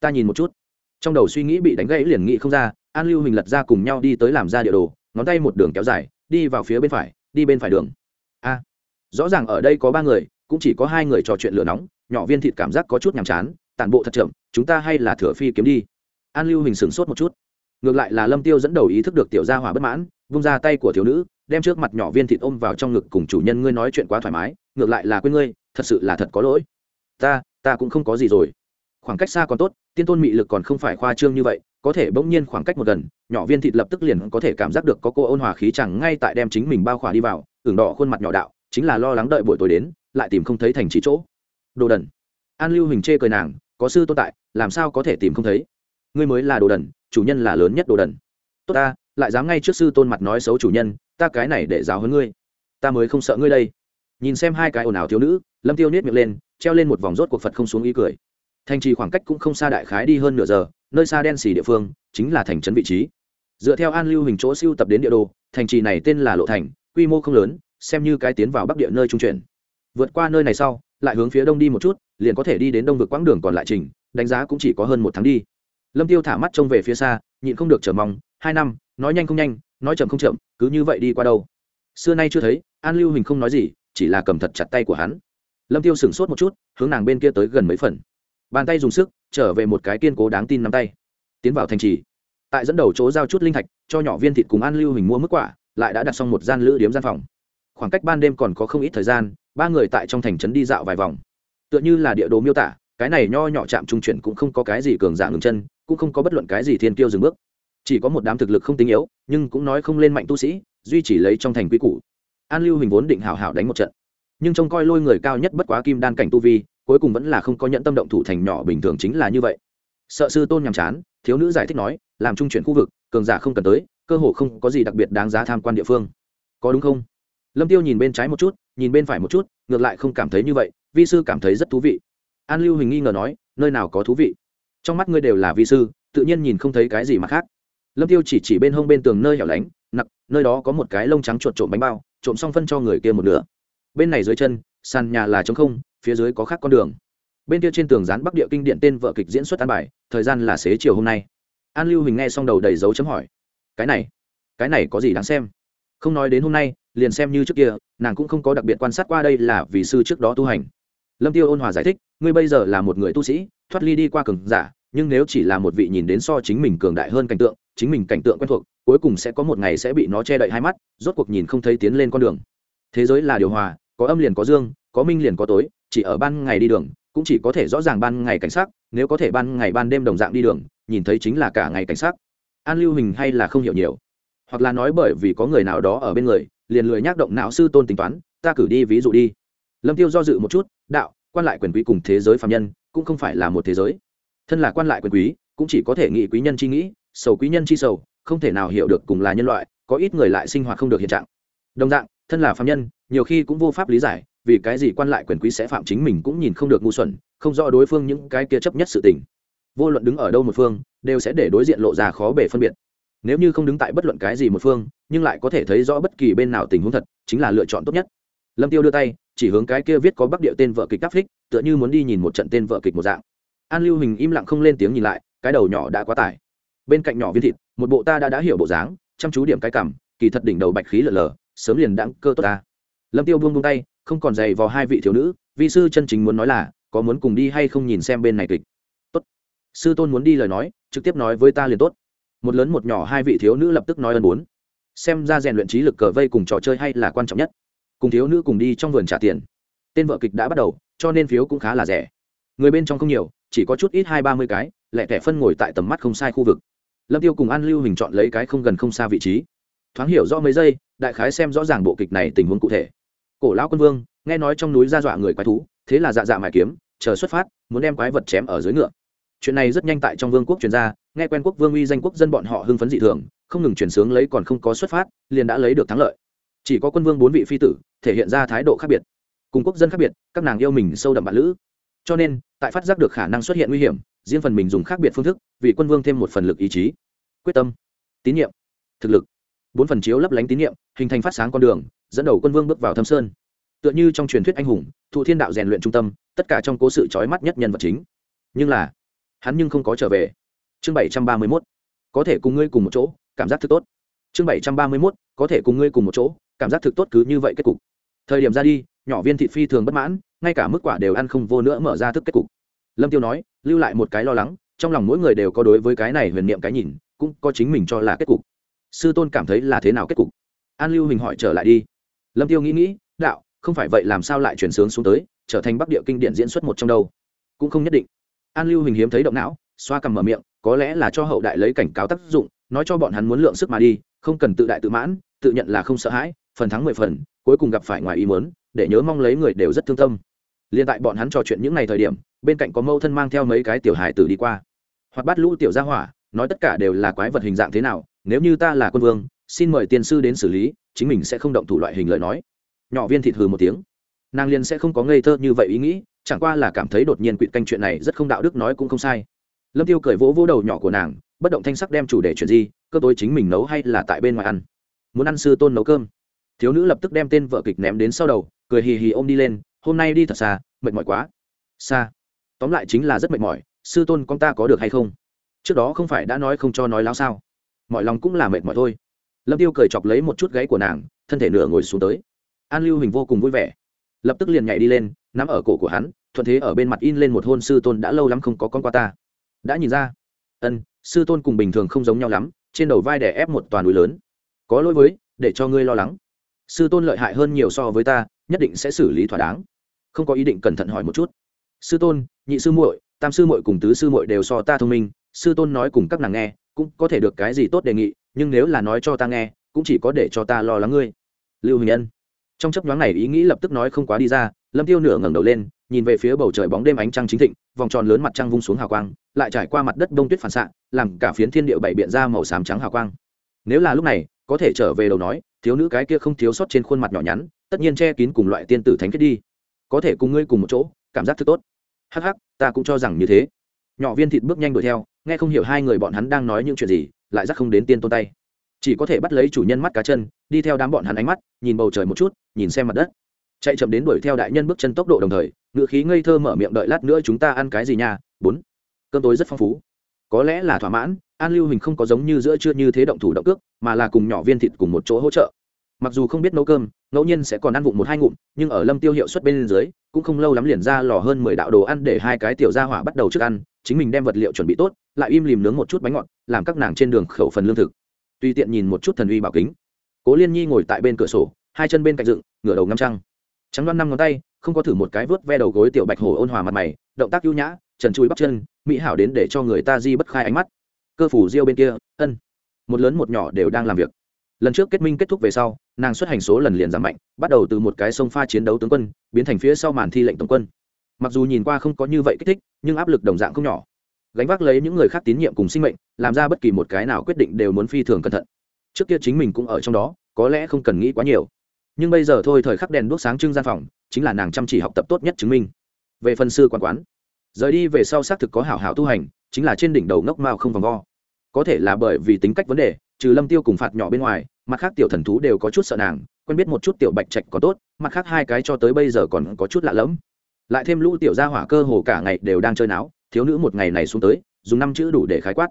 Ta nhìn một chút. Trong đầu suy nghĩ bị đánh gãy liền nghĩ không ra, an lưu hình lật ra cùng nhau đi tới làm ra địa đồ, ngón tay một đường kéo dài đi vào phía bên phải, đi bên phải đường. A, rõ ràng ở đây có ba người, cũng chỉ có hai người trò chuyện lửa nóng, nhỏ viên thịt cảm giác có chút nhàm chán, tản bộ thật chậm, chúng ta hay là thừa phi kiếm đi. An lưu hình sửng sốt một chút. Ngược lại là lâm tiêu dẫn đầu ý thức được tiểu gia hỏa bất mãn, vung ra tay của thiếu nữ, đem trước mặt nhỏ viên thịt ôm vào trong ngực cùng chủ nhân ngươi nói chuyện quá thoải mái, ngược lại là quên ngươi, thật sự là thật có lỗi. Ta ta cũng không có gì rồi. Khoảng cách xa còn tốt, tiên tôn mị lực còn không phải khoa trương như vậy có thể bỗng nhiên khoảng cách một gần, nhỏ viên thịt lập tức liền có thể cảm giác được có cô ôn hòa khí chẳng ngay tại đem chính mình bao khỏa đi vào, ửng đỏ khuôn mặt nhỏ đạo, chính là lo lắng đợi buổi tối đến, lại tìm không thấy thành trí chỗ. Đồ đần. An lưu hình chê cười nàng, có sư tôn tại, làm sao có thể tìm không thấy? Ngươi mới là đồ đần, chủ nhân là lớn nhất đồ đần. Tốt ta, lại dám ngay trước sư tôn mặt nói xấu chủ nhân, ta cái này để giáo hơn ngươi. Ta mới không sợ ngươi đây. Nhìn xem hai cái ồn ào thiếu nữ, lâm tiêu niết miệng lên, treo lên một vòng rốt cuộc phật không xuống ý cười. Thành trì khoảng cách cũng không xa đại khái đi hơn nửa giờ nơi xa đen xì địa phương, chính là thành trấn vị trí. Dựa theo an lưu hình chỗ siêu tập đến địa đồ, thành trì này tên là lộ thành, quy mô không lớn, xem như cái tiến vào bắc địa nơi trung chuyển. Vượt qua nơi này sau, lại hướng phía đông đi một chút, liền có thể đi đến đông vực quãng đường còn lại trình, đánh giá cũng chỉ có hơn một tháng đi. Lâm tiêu thả mắt trông về phía xa, nhịn không được chờ mong, hai năm, nói nhanh không nhanh, nói chậm không chậm, cứ như vậy đi qua đâu. Xưa nay chưa thấy, an lưu hình không nói gì, chỉ là cầm thật chặt tay của hắn. Lâm tiêu sửng sốt một chút, hướng nàng bên kia tới gần mấy phần. Bàn tay dùng sức trở về một cái kiên cố đáng tin nắm tay. Tiến vào thành trì. Tại dẫn đầu chỗ giao chút linh thạch, cho nhỏ viên thịt cùng an lưu hình mua mức quả, lại đã đặt xong một gian lữ điếm gian phòng. Khoảng cách ban đêm còn có không ít thời gian, ba người tại trong thành trấn đi dạo vài vòng. Tựa như là địa đồ miêu tả, cái này nho nhỏ chạm trung chuyển cũng không có cái gì cường giả ngừng chân, cũng không có bất luận cái gì thiên tiêu dừng bước. Chỉ có một đám thực lực không tính yếu, nhưng cũng nói không lên mạnh tu sĩ, duy chỉ lấy trong thành quy củ. An lưu hình vốn định hào hào đánh một trận, nhưng trông coi lôi người cao nhất bất quá kim đan cảnh tu vi cuối cùng vẫn là không có nhận tâm động thủ thành nhỏ bình thường chính là như vậy. Sợ sư tôn nhàm chán, thiếu nữ giải thích nói, làm trung chuyển khu vực, cường giả không cần tới, cơ hồ không có gì đặc biệt đáng giá tham quan địa phương. Có đúng không? Lâm tiêu nhìn bên trái một chút, nhìn bên phải một chút, ngược lại không cảm thấy như vậy, vi sư cảm thấy rất thú vị. An lưu hình nghi ngờ nói, nơi nào có thú vị? Trong mắt ngươi đều là vi sư, tự nhiên nhìn không thấy cái gì mà khác. Lâm tiêu chỉ chỉ bên hông bên tường nơi hẻo lánh, nặc, nơi đó có một cái lông trắng chuột trộm bánh bao, trộm xong phân cho người kia một nửa. Bên này dưới chân, sàn nhà là trống không phía dưới có khác con đường. Bên kia trên tường dán bắc địa kinh điện tên vợ kịch diễn xuất an bài, thời gian là xế chiều hôm nay. An lưu hình nghe xong đầu đầy dấu chấm hỏi, cái này cái này có gì đáng xem? Không nói đến hôm nay, liền xem như trước kia, nàng cũng không có đặc biệt quan sát qua đây là vì sư trước đó tu hành. Lâm tiêu ôn hòa giải thích, ngươi bây giờ là một người tu sĩ, thoát ly đi qua cường giả, nhưng nếu chỉ là một vị nhìn đến so chính mình cường đại hơn cảnh tượng, chính mình cảnh tượng quen thuộc, cuối cùng sẽ có một ngày sẽ bị nó che đậy hai mắt, rốt cuộc nhìn không thấy tiến lên con đường. Thế giới là điều hòa, có âm liền có dương có minh liền có tối, chỉ ở ban ngày đi đường, cũng chỉ có thể rõ ràng ban ngày cảnh sát nếu có thể ban ngày ban đêm đồng dạng đi đường, nhìn thấy chính là cả ngày cảnh sát an lưu hình hay là không hiểu nhiều. Hoặc là nói bởi vì có người nào đó ở bên người, liền lười nhác động não sư tôn tính toán, ta cử đi ví dụ đi. Lâm tiêu do dự một chút, đạo, quan lại quyền quý cùng thế giới phạm nhân, cũng không phải là một thế giới. Thân là quan lại quyền quý, cũng chỉ có thể nghĩ quý nhân chi nghĩ, sầu quý nhân chi sầu, không thể nào hiểu được cùng là nhân loại, có ít người lại sinh hoạt không được hiện trạng. Đồng dạng, thân là phạm nhân, nhiều khi cũng vô pháp lý giải vì cái gì quan lại quyền quý sẽ phạm chính mình cũng nhìn không được ngu xuẩn, không rõ đối phương những cái kia chấp nhất sự tình. Vô luận đứng ở đâu một phương, đều sẽ để đối diện lộ ra khó bể phân biệt. Nếu như không đứng tại bất luận cái gì một phương, nhưng lại có thể thấy rõ bất kỳ bên nào tình huống thật, chính là lựa chọn tốt nhất. Lâm tiêu đưa tay, chỉ hướng cái kia viết có bắc địa tên vợ kịch đắp phích tựa như muốn đi nhìn một trận tên vợ kịch một dạng. An lưu hình im lặng không lên tiếng nhìn lại, cái đầu nhỏ đã quá tải. Bên cạnh nhỏ viên thịt, một bộ ta đã đã hiểu bộ dáng, chăm chú điểm cái cảm kỳ thật đỉnh đầu bạch khí lở lở, sớm liền đãng cơ tốt ta. Lâm tiêu buông buông tay không còn dày vào hai vị thiếu nữ vị sư chân chính muốn nói là, có muốn cùng đi hay không nhìn xem bên này kịch. Tốt. Sư tôn muốn đi lời nói, trực tiếp nói với ta liền tốt. Một lớn một nhỏ hai vị thiếu nữ lập tức nói ân bốn. Xem ra rèn luyện trí lực cờ vây cùng trò chơi hay là quan trọng nhất. Cùng thiếu nữ cùng đi trong vườn trả tiền. Tên vợ kịch đã bắt đầu, cho nên phiếu cũng khá là rẻ. Người bên trong không nhiều, chỉ có chút ít hai ba mươi cái lẹ tẻ phân ngồi tại tầm mắt không sai khu vực. Lâm tiêu cùng an lưu hình chọn lấy cái không gần không xa vị trí. Thoáng hiểu rõ mấy giây, đại khái xem rõ ràng bộ kịch này tình huống cụ thể cổ lão quân vương, nghe nói trong núi ra dọa người quái thú, thế là dạ dạ mài kiếm, chờ xuất phát, muốn đem quái vật chém ở dưới ngựa. Chuyện này rất nhanh tại trong vương quốc truyền ra, nghe quen quốc vương uy danh quốc dân bọn họ hưng phấn dị thường, không ngừng chuyển sướng lấy còn không có xuất phát, liền đã lấy được thắng lợi. Chỉ có quân vương bốn vị phi tử, thể hiện ra thái độ khác biệt. Cùng quốc dân khác biệt, các nàng yêu mình sâu đậm bản lữ. Cho nên, tại phát giác được khả năng xuất hiện nguy hiểm, riêng phần mình dùng khác biệt phương thức, vì quân vương thêm một phần lực ý chí. Quyết tâm, tín nhiệm, thực lực. Bốn phần chiếu lấp lánh tín nhiệm, hình thành phát sáng con đường dẫn đầu quân vương bước vào thâm sơn. Tựa như trong truyền thuyết anh hùng, thụ thiên đạo rèn luyện trung tâm, tất cả trong cố sự trói mắt nhất nhân vật chính. Nhưng là, hắn nhưng không có trở về. Chương bảy trăm ba mươi mốt, có thể cùng ngươi cùng một chỗ, cảm giác thực tốt. Chương bảy trăm ba mươi mốt, có thể cùng ngươi cùng một chỗ, cảm giác thực tốt cứ như vậy kết cục. Thời điểm ra đi, nhỏ viên thị phi thường bất mãn, ngay cả mức quả đều ăn không vô nữa mở ra thức kết cục. Lâm tiêu nói, lưu lại một cái lo lắng, trong lòng mỗi người đều có đối với cái này huyền niệm cái nhìn, cũng có chính mình cho là kết cục. Sư tôn cảm thấy là thế nào kết cục? An lưu hình hỏi trở lại đi lâm tiêu nghĩ nghĩ, đạo, không phải vậy làm sao lại chuyển sướng xuống tới, trở thành bắc địa kinh điển diễn xuất một trong đâu? Cũng không nhất định. An lưu hình hiếm thấy động não, xoa cằm mở miệng, có lẽ là cho hậu đại lấy cảnh cáo tác dụng, nói cho bọn hắn muốn lượng sức mà đi, không cần tự đại tự mãn, tự nhận là không sợ hãi, phần thắng mười phần, cuối cùng gặp phải ngoài ý muốn, để nhớ mong lấy người đều rất thương tâm. Liên tại bọn hắn trò chuyện những ngày thời điểm, bên cạnh có mâu thân mang theo mấy cái tiểu hài tử đi qua. Hoặc bắt lũ tiểu gia hỏa, nói tất cả đều là quái vật hình dạng thế nào, nếu như ta là quân vương xin mời tiên sư đến xử lý, chính mình sẽ không động thủ loại hình lời nói. Nhỏ viên thịt hừ một tiếng. Nàng liền sẽ không có ngây thơ như vậy ý nghĩ, chẳng qua là cảm thấy đột nhiên quỵt canh chuyện này rất không đạo đức nói cũng không sai. Lâm tiêu cười vỗ vỗ đầu nhỏ của nàng, bất động thanh sắc đem chủ đề chuyện gì cơ tối chính mình nấu hay là tại bên ngoài ăn? Muốn ăn sư tôn nấu cơm. Thiếu nữ lập tức đem tên vợ kịch ném đến sau đầu, cười hì hì ôm đi lên, hôm nay đi thật xa, mệt mỏi quá. Xa tóm lại chính là rất mệt mỏi, sư tôn con ta có được hay không? Trước đó không phải đã nói không cho nói láo sao? Mọi lòng cũng là mệt mỏi thôi lâm tiêu cười chọc lấy một chút gáy của nàng, thân thể nửa ngồi xuống tới. An lưu hình vô cùng vui vẻ. Lập tức liền nhảy đi lên, nắm ở cổ của hắn, thuận thế ở bên mặt in lên một hôn sư tôn đã lâu lắm không có con qua ta. Đã nhìn ra. Ân, sư tôn cùng bình thường không giống nhau lắm, trên đầu vai đè ép một toàn núi lớn. Có lỗi với, để cho ngươi lo lắng. Sư tôn lợi hại hơn nhiều so với ta, nhất định sẽ xử lý thỏa đáng. Không có ý định cẩn thận hỏi một chút. Sư tôn, nhị sư muội, tam sư muội cùng tứ sư muội đều so ta thông minh, sư tôn nói cùng các nàng nghe, cũng có thể được cái gì tốt đề nghị nhưng nếu là nói cho ta nghe, cũng chỉ có để cho ta lo lắng ngươi. Lưu hình nhân trong chấp nhoáng này ý nghĩ lập tức nói không quá đi ra, lâm tiêu nửa ngẩng đầu lên, nhìn về phía bầu trời bóng đêm ánh trăng chính thịnh, vòng tròn lớn mặt trăng vung xuống hào quang, lại trải qua mặt đất đông tuyết phản xạ, làm cả phiến thiên địa bảy biện ra màu xám trắng hào quang. Nếu là lúc này, có thể trở về đầu nói, thiếu nữ cái kia không thiếu sót trên khuôn mặt nhỏ nhắn, tất nhiên che kín cùng loại tiên tử thánh kết đi. Có thể cùng ngươi cùng một chỗ, cảm giác thức tốt. Hắc hắc, ta cũng cho rằng như thế. Nhỏ viên thịt bước nhanh đuổi theo, nghe không hiểu hai người bọn hắn đang nói những chuyện gì lại dắt không đến tiên tôn tay. Chỉ có thể bắt lấy chủ nhân mắt cá chân, đi theo đám bọn hắn ánh mắt, nhìn bầu trời một chút, nhìn xem mặt đất. Chạy chậm đến đuổi theo đại nhân bước chân tốc độ đồng thời, ngựa khí ngây thơ mở miệng đợi lát nữa chúng ta ăn cái gì nha? Bốn. Cơm tối rất phong phú. Có lẽ là thỏa mãn, an lưu hình không có giống như giữa chưa như thế động thủ động cước, mà là cùng nhỏ viên thịt cùng một chỗ hỗ trợ. Mặc dù không biết nấu cơm ngẫu nhiên sẽ còn ăn vụng một hai ngụm, nhưng ở lâm tiêu hiệu suất bên dưới, cũng không lâu lắm liền ra lò hơn mười đạo đồ ăn để hai cái tiểu gia hỏa bắt đầu trước ăn, chính mình đem vật liệu chuẩn bị tốt, lại im lìm nướng một chút bánh ngọt, làm các nàng trên đường khẩu phần lương thực. Tùy tiện nhìn một chút thần uy bảo kính. Cố liên nhi ngồi tại bên cửa sổ, hai chân bên cạnh dựng, ngửa đầu ngắm trăng. Trắng đoan năm ngón tay, không có thử một cái vớt ve đầu gối tiểu bạch hổ ôn hòa mặt mày, động tác ưu nhã, trần chui bắp chân, mỹ hảo đến để cho người ta di bất khai ánh mắt. Cơ phủ diêu bên kia, ân. Một lớn một nhỏ đều đang làm việc. Lần trước kết minh kết thúc về sau nàng xuất hành số lần liền giảm mạnh, bắt đầu từ một cái sông pha chiến đấu tướng quân, biến thành phía sau màn thi lệnh tổng quân. Mặc dù nhìn qua không có như vậy kích thích, nhưng áp lực đồng dạng không nhỏ. Gánh vác lấy những người khác tín nhiệm cùng sinh mệnh, làm ra bất kỳ một cái nào quyết định đều muốn phi thường cẩn thận. Trước kia chính mình cũng ở trong đó, có lẽ không cần nghĩ quá nhiều. Nhưng bây giờ thôi thời khắc đèn đuốc sáng trưng gian phòng, chính là nàng chăm chỉ học tập tốt nhất chứng minh. Về phần sư quản quán, rời đi về sau xác thực có hảo hảo tu hành, chính là trên đỉnh đầu ngốc mao không vòng vo. Có thể là bởi vì tính cách vấn đề, trừ lâm tiêu cùng phạt nhỏ bên ngoài mặt khác tiểu thần thú đều có chút sợ nàng, quen biết một chút tiểu bạch trạch có tốt, mặt khác hai cái cho tới bây giờ còn có chút lạ lẫm. Lại thêm lũ tiểu gia hỏa cơ hồ cả ngày đều đang chơi náo, thiếu nữ một ngày này xuống tới, dùng năm chữ đủ để khái quát.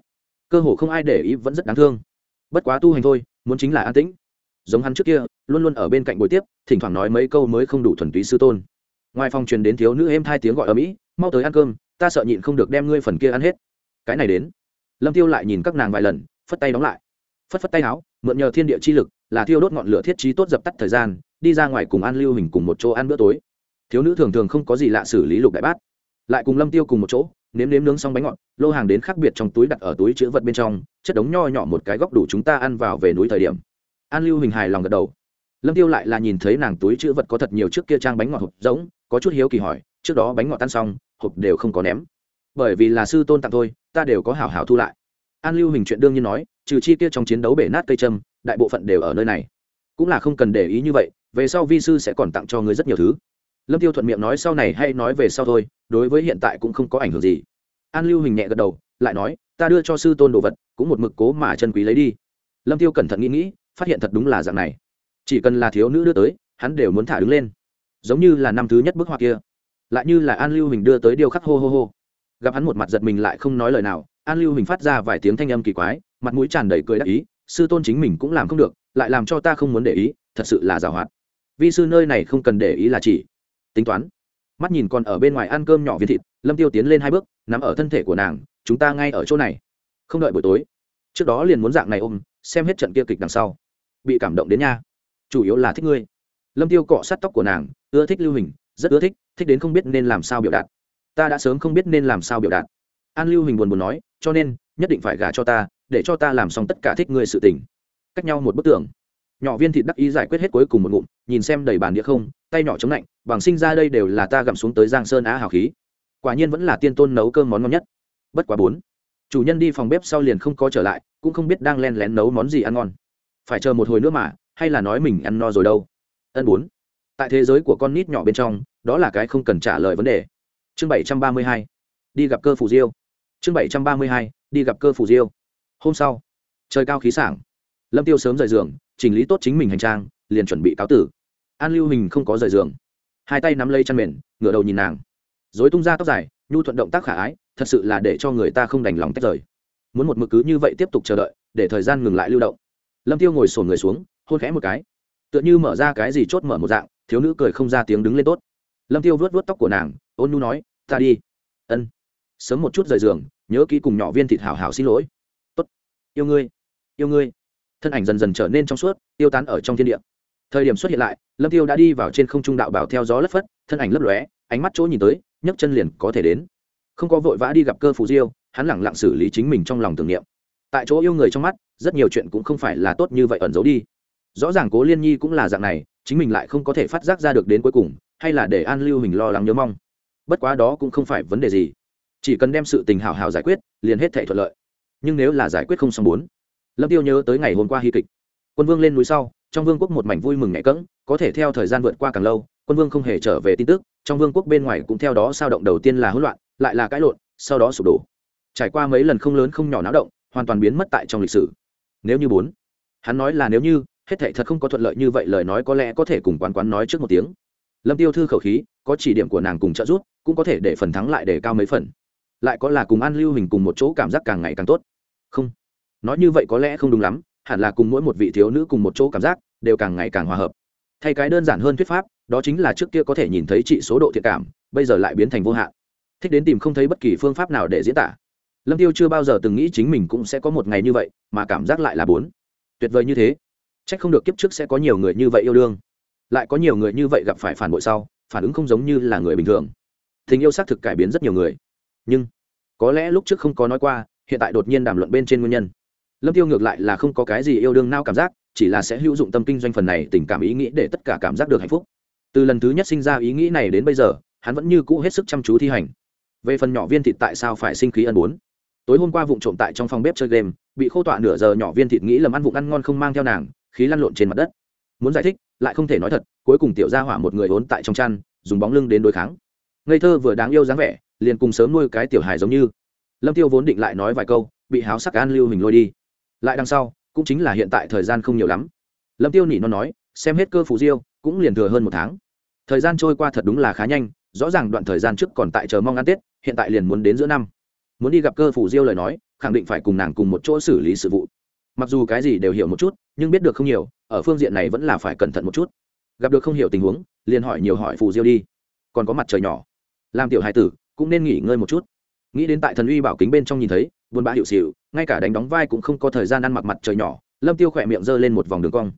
Cơ hồ không ai để ý vẫn rất đáng thương. Bất quá tu hành thôi, muốn chính là an tĩnh. Giống hắn trước kia, luôn luôn ở bên cạnh buổi tiếp, thỉnh thoảng nói mấy câu mới không đủ thuần túy sư tôn. Ngoài phòng truyền đến thiếu nữ êm hai tiếng gọi ở mỹ, mau tới ăn cơm, ta sợ nhịn không được đem ngươi phần kia ăn hết. Cái này đến. Lâm tiêu lại nhìn các nàng vài lần, phất tay đóng lại phất phất tay áo, mượn nhờ thiên địa chi lực, là thiêu đốt ngọn lửa thiết trí tốt dập tắt thời gian, đi ra ngoài cùng an lưu hình cùng một chỗ ăn bữa tối. Thiếu nữ thường thường không có gì lạ xử lý lục đại bát. Lại cùng lâm tiêu cùng một chỗ, nếm nếm nướng xong bánh ngọt, lô hàng đến khác biệt trong túi đặt ở túi chứa vật bên trong, chất đống nho nhỏ một cái góc đủ chúng ta ăn vào về núi thời điểm. An lưu hình hài lòng gật đầu. Lâm tiêu lại là nhìn thấy nàng túi chứa vật có thật nhiều trước kia trang bánh ngọt hộp giống có chút hiếu kỳ hỏi, trước đó bánh ngọt tan xong, hộp đều không có ném. Bởi vì là sư tôn tặng thôi, ta đều có hảo hảo thu lại. An lưu hình chuyện đương nhiên nói trừ chi kia trong chiến đấu bể nát cây châm, đại bộ phận đều ở nơi này. Cũng là không cần để ý như vậy, về sau vi sư sẽ còn tặng cho ngươi rất nhiều thứ. Lâm tiêu thuận miệng nói sau này hay nói về sau thôi, đối với hiện tại cũng không có ảnh hưởng gì. An lưu hình nhẹ gật đầu, lại nói, ta đưa cho sư tôn đồ vật, cũng một mực cố mà chân quý lấy đi. Lâm tiêu cẩn thận nghĩ nghĩ, phát hiện thật đúng là dạng này. Chỉ cần là thiếu nữ đưa tới, hắn đều muốn thả đứng lên. Giống như là năm thứ nhất bức họa kia. Lại như là an lưu hình đưa tới điều khắc hô hô hô. Gặp hắn một mặt giật mình lại không nói lời nào an lưu hình phát ra vài tiếng thanh âm kỳ quái, mặt mũi tràn đầy cười đắc ý, sư tôn chính mình cũng làm không được, lại làm cho ta không muốn để ý, thật sự là giảo hoạt. Vi sư nơi này không cần để ý là chỉ tính toán. Mắt nhìn còn ở bên ngoài ăn cơm nhỏ viên thịt, lâm tiêu tiến lên hai bước nằm ở thân thể của nàng, chúng ta ngay ở chỗ này. Không đợi buổi tối, trước đó liền muốn dạng này ôm, xem hết trận kia kịch đằng sau. Bị cảm động đến nha. Chủ yếu là thích ngươi. Lâm tiêu cọ sát tóc của nàng, ưa thích lưu hình, rất ưa thích thích đến không biết nên làm sao biểu đạt. Ta đã sớm không biết nên làm sao biểu đạt an lưu hình buồn buồn nói, cho nên, nhất định phải gả cho ta, để cho ta làm xong tất cả thích ngươi sự tình. Cách nhau một bức tường. Nhỏ viên thịt đắc ý giải quyết hết cuối cùng một ngụm, nhìn xem đầy bàn đĩa không, tay nhỏ chống lạnh, bằng sinh ra đây đều là ta gặm xuống tới giang sơn á hào khí. Quả nhiên vẫn là tiên tôn nấu cơm món ngon nhất. Bất quá bốn, chủ nhân đi phòng bếp sau liền không có trở lại, cũng không biết đang len lén nấu món gì ăn ngon. Phải chờ một hồi nữa mà, hay là nói mình ăn no rồi đâu? Ân bốn, tại thế giới của con nít nhỏ bên trong, đó là cái không cần trả lời vấn đề. Chương bảy trăm ba mươi hai đi gặp cơ phủ diêu. Chương bảy trăm ba mươi hai, đi gặp cơ phủ diêu. Hôm sau, trời cao khí sảng. Lâm tiêu sớm rời giường, chỉnh lý tốt chính mình hành trang, liền chuẩn bị cáo tử. An lưu hình không có rời giường. Hai tay nắm lấy chăn mền, ngửa đầu nhìn nàng. Dối tung ra tóc dài, nhu thuận động tác khả ái, thật sự là để cho người ta không đành lòng tách rời. Muốn một mực cứ như vậy tiếp tục chờ đợi, để thời gian ngừng lại lưu động. Lâm tiêu ngồi sổn người xuống, hôn khẽ một cái. Tựa như mở ra cái gì chốt mở một dạng, thiếu nữ cười không ra tiếng đứng lên tốt. Lâm tiêu vớt vớt tóc của nàng, ôn nhu nói, ta đi. Ân sớm một chút rời giường, nhớ kỹ cùng nhỏ viên thịt hảo hảo xin lỗi. Tốt. Yêu ngươi. Yêu ngươi. Thân ảnh dần dần trở nên trong suốt, tiêu tán ở trong thiên địa. Thời điểm xuất hiện lại, lâm tiêu đã đi vào trên không trung đạo bảo theo gió lất phất, thân ảnh lấp lóe, ánh mắt chỗ nhìn tới, nhấc chân liền có thể đến. Không có vội vã đi gặp cơ phù diêu, hắn lẳng lặng xử lý chính mình trong lòng tưởng niệm. Tại chỗ yêu người trong mắt, rất nhiều chuyện cũng không phải là tốt như vậy ẩn giấu đi. Rõ ràng cố liên nhi cũng là dạng này, chính mình lại không có thể phát giác ra được đến cuối cùng, hay là để an lưu hình lo lắng nhớ mong. Bất quá đó cũng không phải vấn đề gì chỉ cần đem sự tình hào hào giải quyết, liền hết thể thuận lợi. Nhưng nếu là giải quyết không xong bốn, lâm tiêu nhớ tới ngày hôm qua hy kịch. Quân vương lên núi sau, trong vương quốc một mảnh vui mừng nhẹ cẫng, có thể theo thời gian vượt qua càng lâu, quân vương không hề trở về tin tức, trong vương quốc bên ngoài cũng theo đó sao động đầu tiên là hỗn loạn, lại là cãi lộn, sau đó sụp đổ. Trải qua mấy lần không lớn không nhỏ náo động, hoàn toàn biến mất tại trong lịch sử. Nếu như bốn, hắn nói là nếu như, hết thảy thật không có thuận lợi như vậy lời nói có lẽ có thể cùng quán quán nói trước một tiếng. Lâm tiêu thư khẩu khí, có chỉ điểm của nàng cùng trợ giúp, cũng có thể để phần thắng lại để cao mấy phần lại có là cùng an lưu hình cùng một chỗ cảm giác càng ngày càng tốt. Không, nói như vậy có lẽ không đúng lắm, hẳn là cùng mỗi một vị thiếu nữ cùng một chỗ cảm giác đều càng ngày càng hòa hợp. Thay cái đơn giản hơn thuyết pháp, đó chính là trước kia có thể nhìn thấy trị số độ thiện cảm, bây giờ lại biến thành vô hạn. Thích đến tìm không thấy bất kỳ phương pháp nào để diễn tả. Lâm tiêu chưa bao giờ từng nghĩ chính mình cũng sẽ có một ngày như vậy, mà cảm giác lại là bốn. Tuyệt vời như thế. Chắc không được kiếp trước sẽ có nhiều người như vậy yêu đương. Lại có nhiều người như vậy gặp phải phản bội sau, phản ứng không giống như là người bình thường. Tình yêu xác thực cải biến rất nhiều người nhưng có lẽ lúc trước không có nói qua, hiện tại đột nhiên đàm luận bên trên nguyên nhân. Lâm tiêu ngược lại là không có cái gì yêu đương nao cảm giác, chỉ là sẽ hữu dụng tâm kinh doanh phần này tình cảm ý nghĩ để tất cả cảm giác được hạnh phúc. Từ lần thứ nhất sinh ra ý nghĩ này đến bây giờ, hắn vẫn như cũ hết sức chăm chú thi hành. Về phần nhỏ viên thịt tại sao phải sinh khí ân bốn? Tối hôm qua vụng trộm tại trong phòng bếp chơi game, bị khô tọa nửa giờ nhỏ viên thịt nghĩ lầm ăn vụng ăn ngon không mang theo nàng, khí lăn lộn trên mặt đất. Muốn giải thích, lại không thể nói thật, cuối cùng tiểu gia hỏa một người vốn tại trong chăn, dùng bóng lưng đến đối kháng. Ngây thơ vừa đáng yêu dáng vẻ liền cùng sớm nuôi cái tiểu hài giống như. Lâm tiêu vốn định lại nói vài câu, bị háo sắc an lưu hình lôi đi. Lại đằng sau, cũng chính là hiện tại thời gian không nhiều lắm. Lâm tiêu nỉ nó nói, xem hết cơ phủ diêu, cũng liền thừa hơn một tháng. Thời gian trôi qua thật đúng là khá nhanh, rõ ràng đoạn thời gian trước còn tại chờ mong ăn tết, hiện tại liền muốn đến giữa năm. Muốn đi gặp cơ phủ diêu lời nói, khẳng định phải cùng nàng cùng một chỗ xử lý sự vụ. Mặc dù cái gì đều hiểu một chút, nhưng biết được không nhiều, ở phương diện này vẫn là phải cẩn thận một chút. Gặp được không hiểu tình huống, liền hỏi nhiều hỏi phù diêu đi. Còn có mặt trời nhỏ. Làm tiểu hài tử cũng nên nghỉ ngơi một chút. Nghĩ đến tại thần uy bảo kính bên trong nhìn thấy, buồn bã hiệu xịu ngay cả đánh đóng vai cũng không có thời gian ăn mặc mặt trời nhỏ, lâm tiêu khỏe miệng giơ lên một vòng đường cong.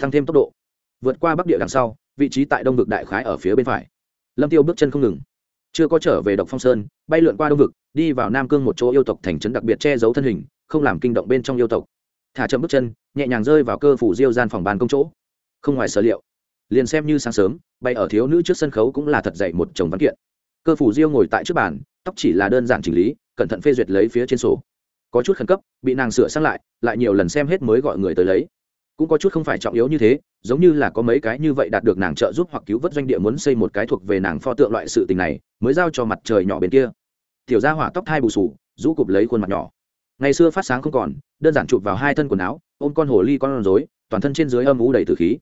Tăng thêm tốc độ. Vượt qua bắc địa đằng sau, vị trí tại đông vực đại khái ở phía bên phải. Lâm tiêu bước chân không ngừng. Chưa có trở về độc phong sơn, bay lượn qua đông vực, đi vào nam cương một chỗ yêu tộc thành trấn đặc biệt che giấu thân hình, không làm kinh động bên trong yêu tộc. Thả chậm bước chân, nhẹ nhàng rơi vào cơ phủ diêu gian phòng bàn công chỗ. Không ngoài sở liệu. Liền xem như sáng sớm, bay ở thiếu nữ trước sân khấu cũng là thật dậy một chồng văn kiện cơ phủ diêu ngồi tại trước bàn, tóc chỉ là đơn giản chỉnh lý, cẩn thận phê duyệt lấy phía trên sổ. Có chút khẩn cấp, bị nàng sửa sang lại lại nhiều lần xem hết mới gọi người tới lấy. Cũng có chút không phải trọng yếu như thế, giống như là có mấy cái như vậy đạt được nàng trợ giúp hoặc cứu vớt doanh địa muốn xây một cái thuộc về nàng pho tượng loại sự tình này, mới giao cho mặt trời nhỏ bên kia. Tiểu gia hỏa tóc thai bù sù, rũ cụp lấy khuôn mặt nhỏ. Ngày xưa phát sáng không còn, đơn giản chụp vào hai thân quần áo, ôm con hồ ly con rối, toàn thân trên dưới âm ú đầy từ khí.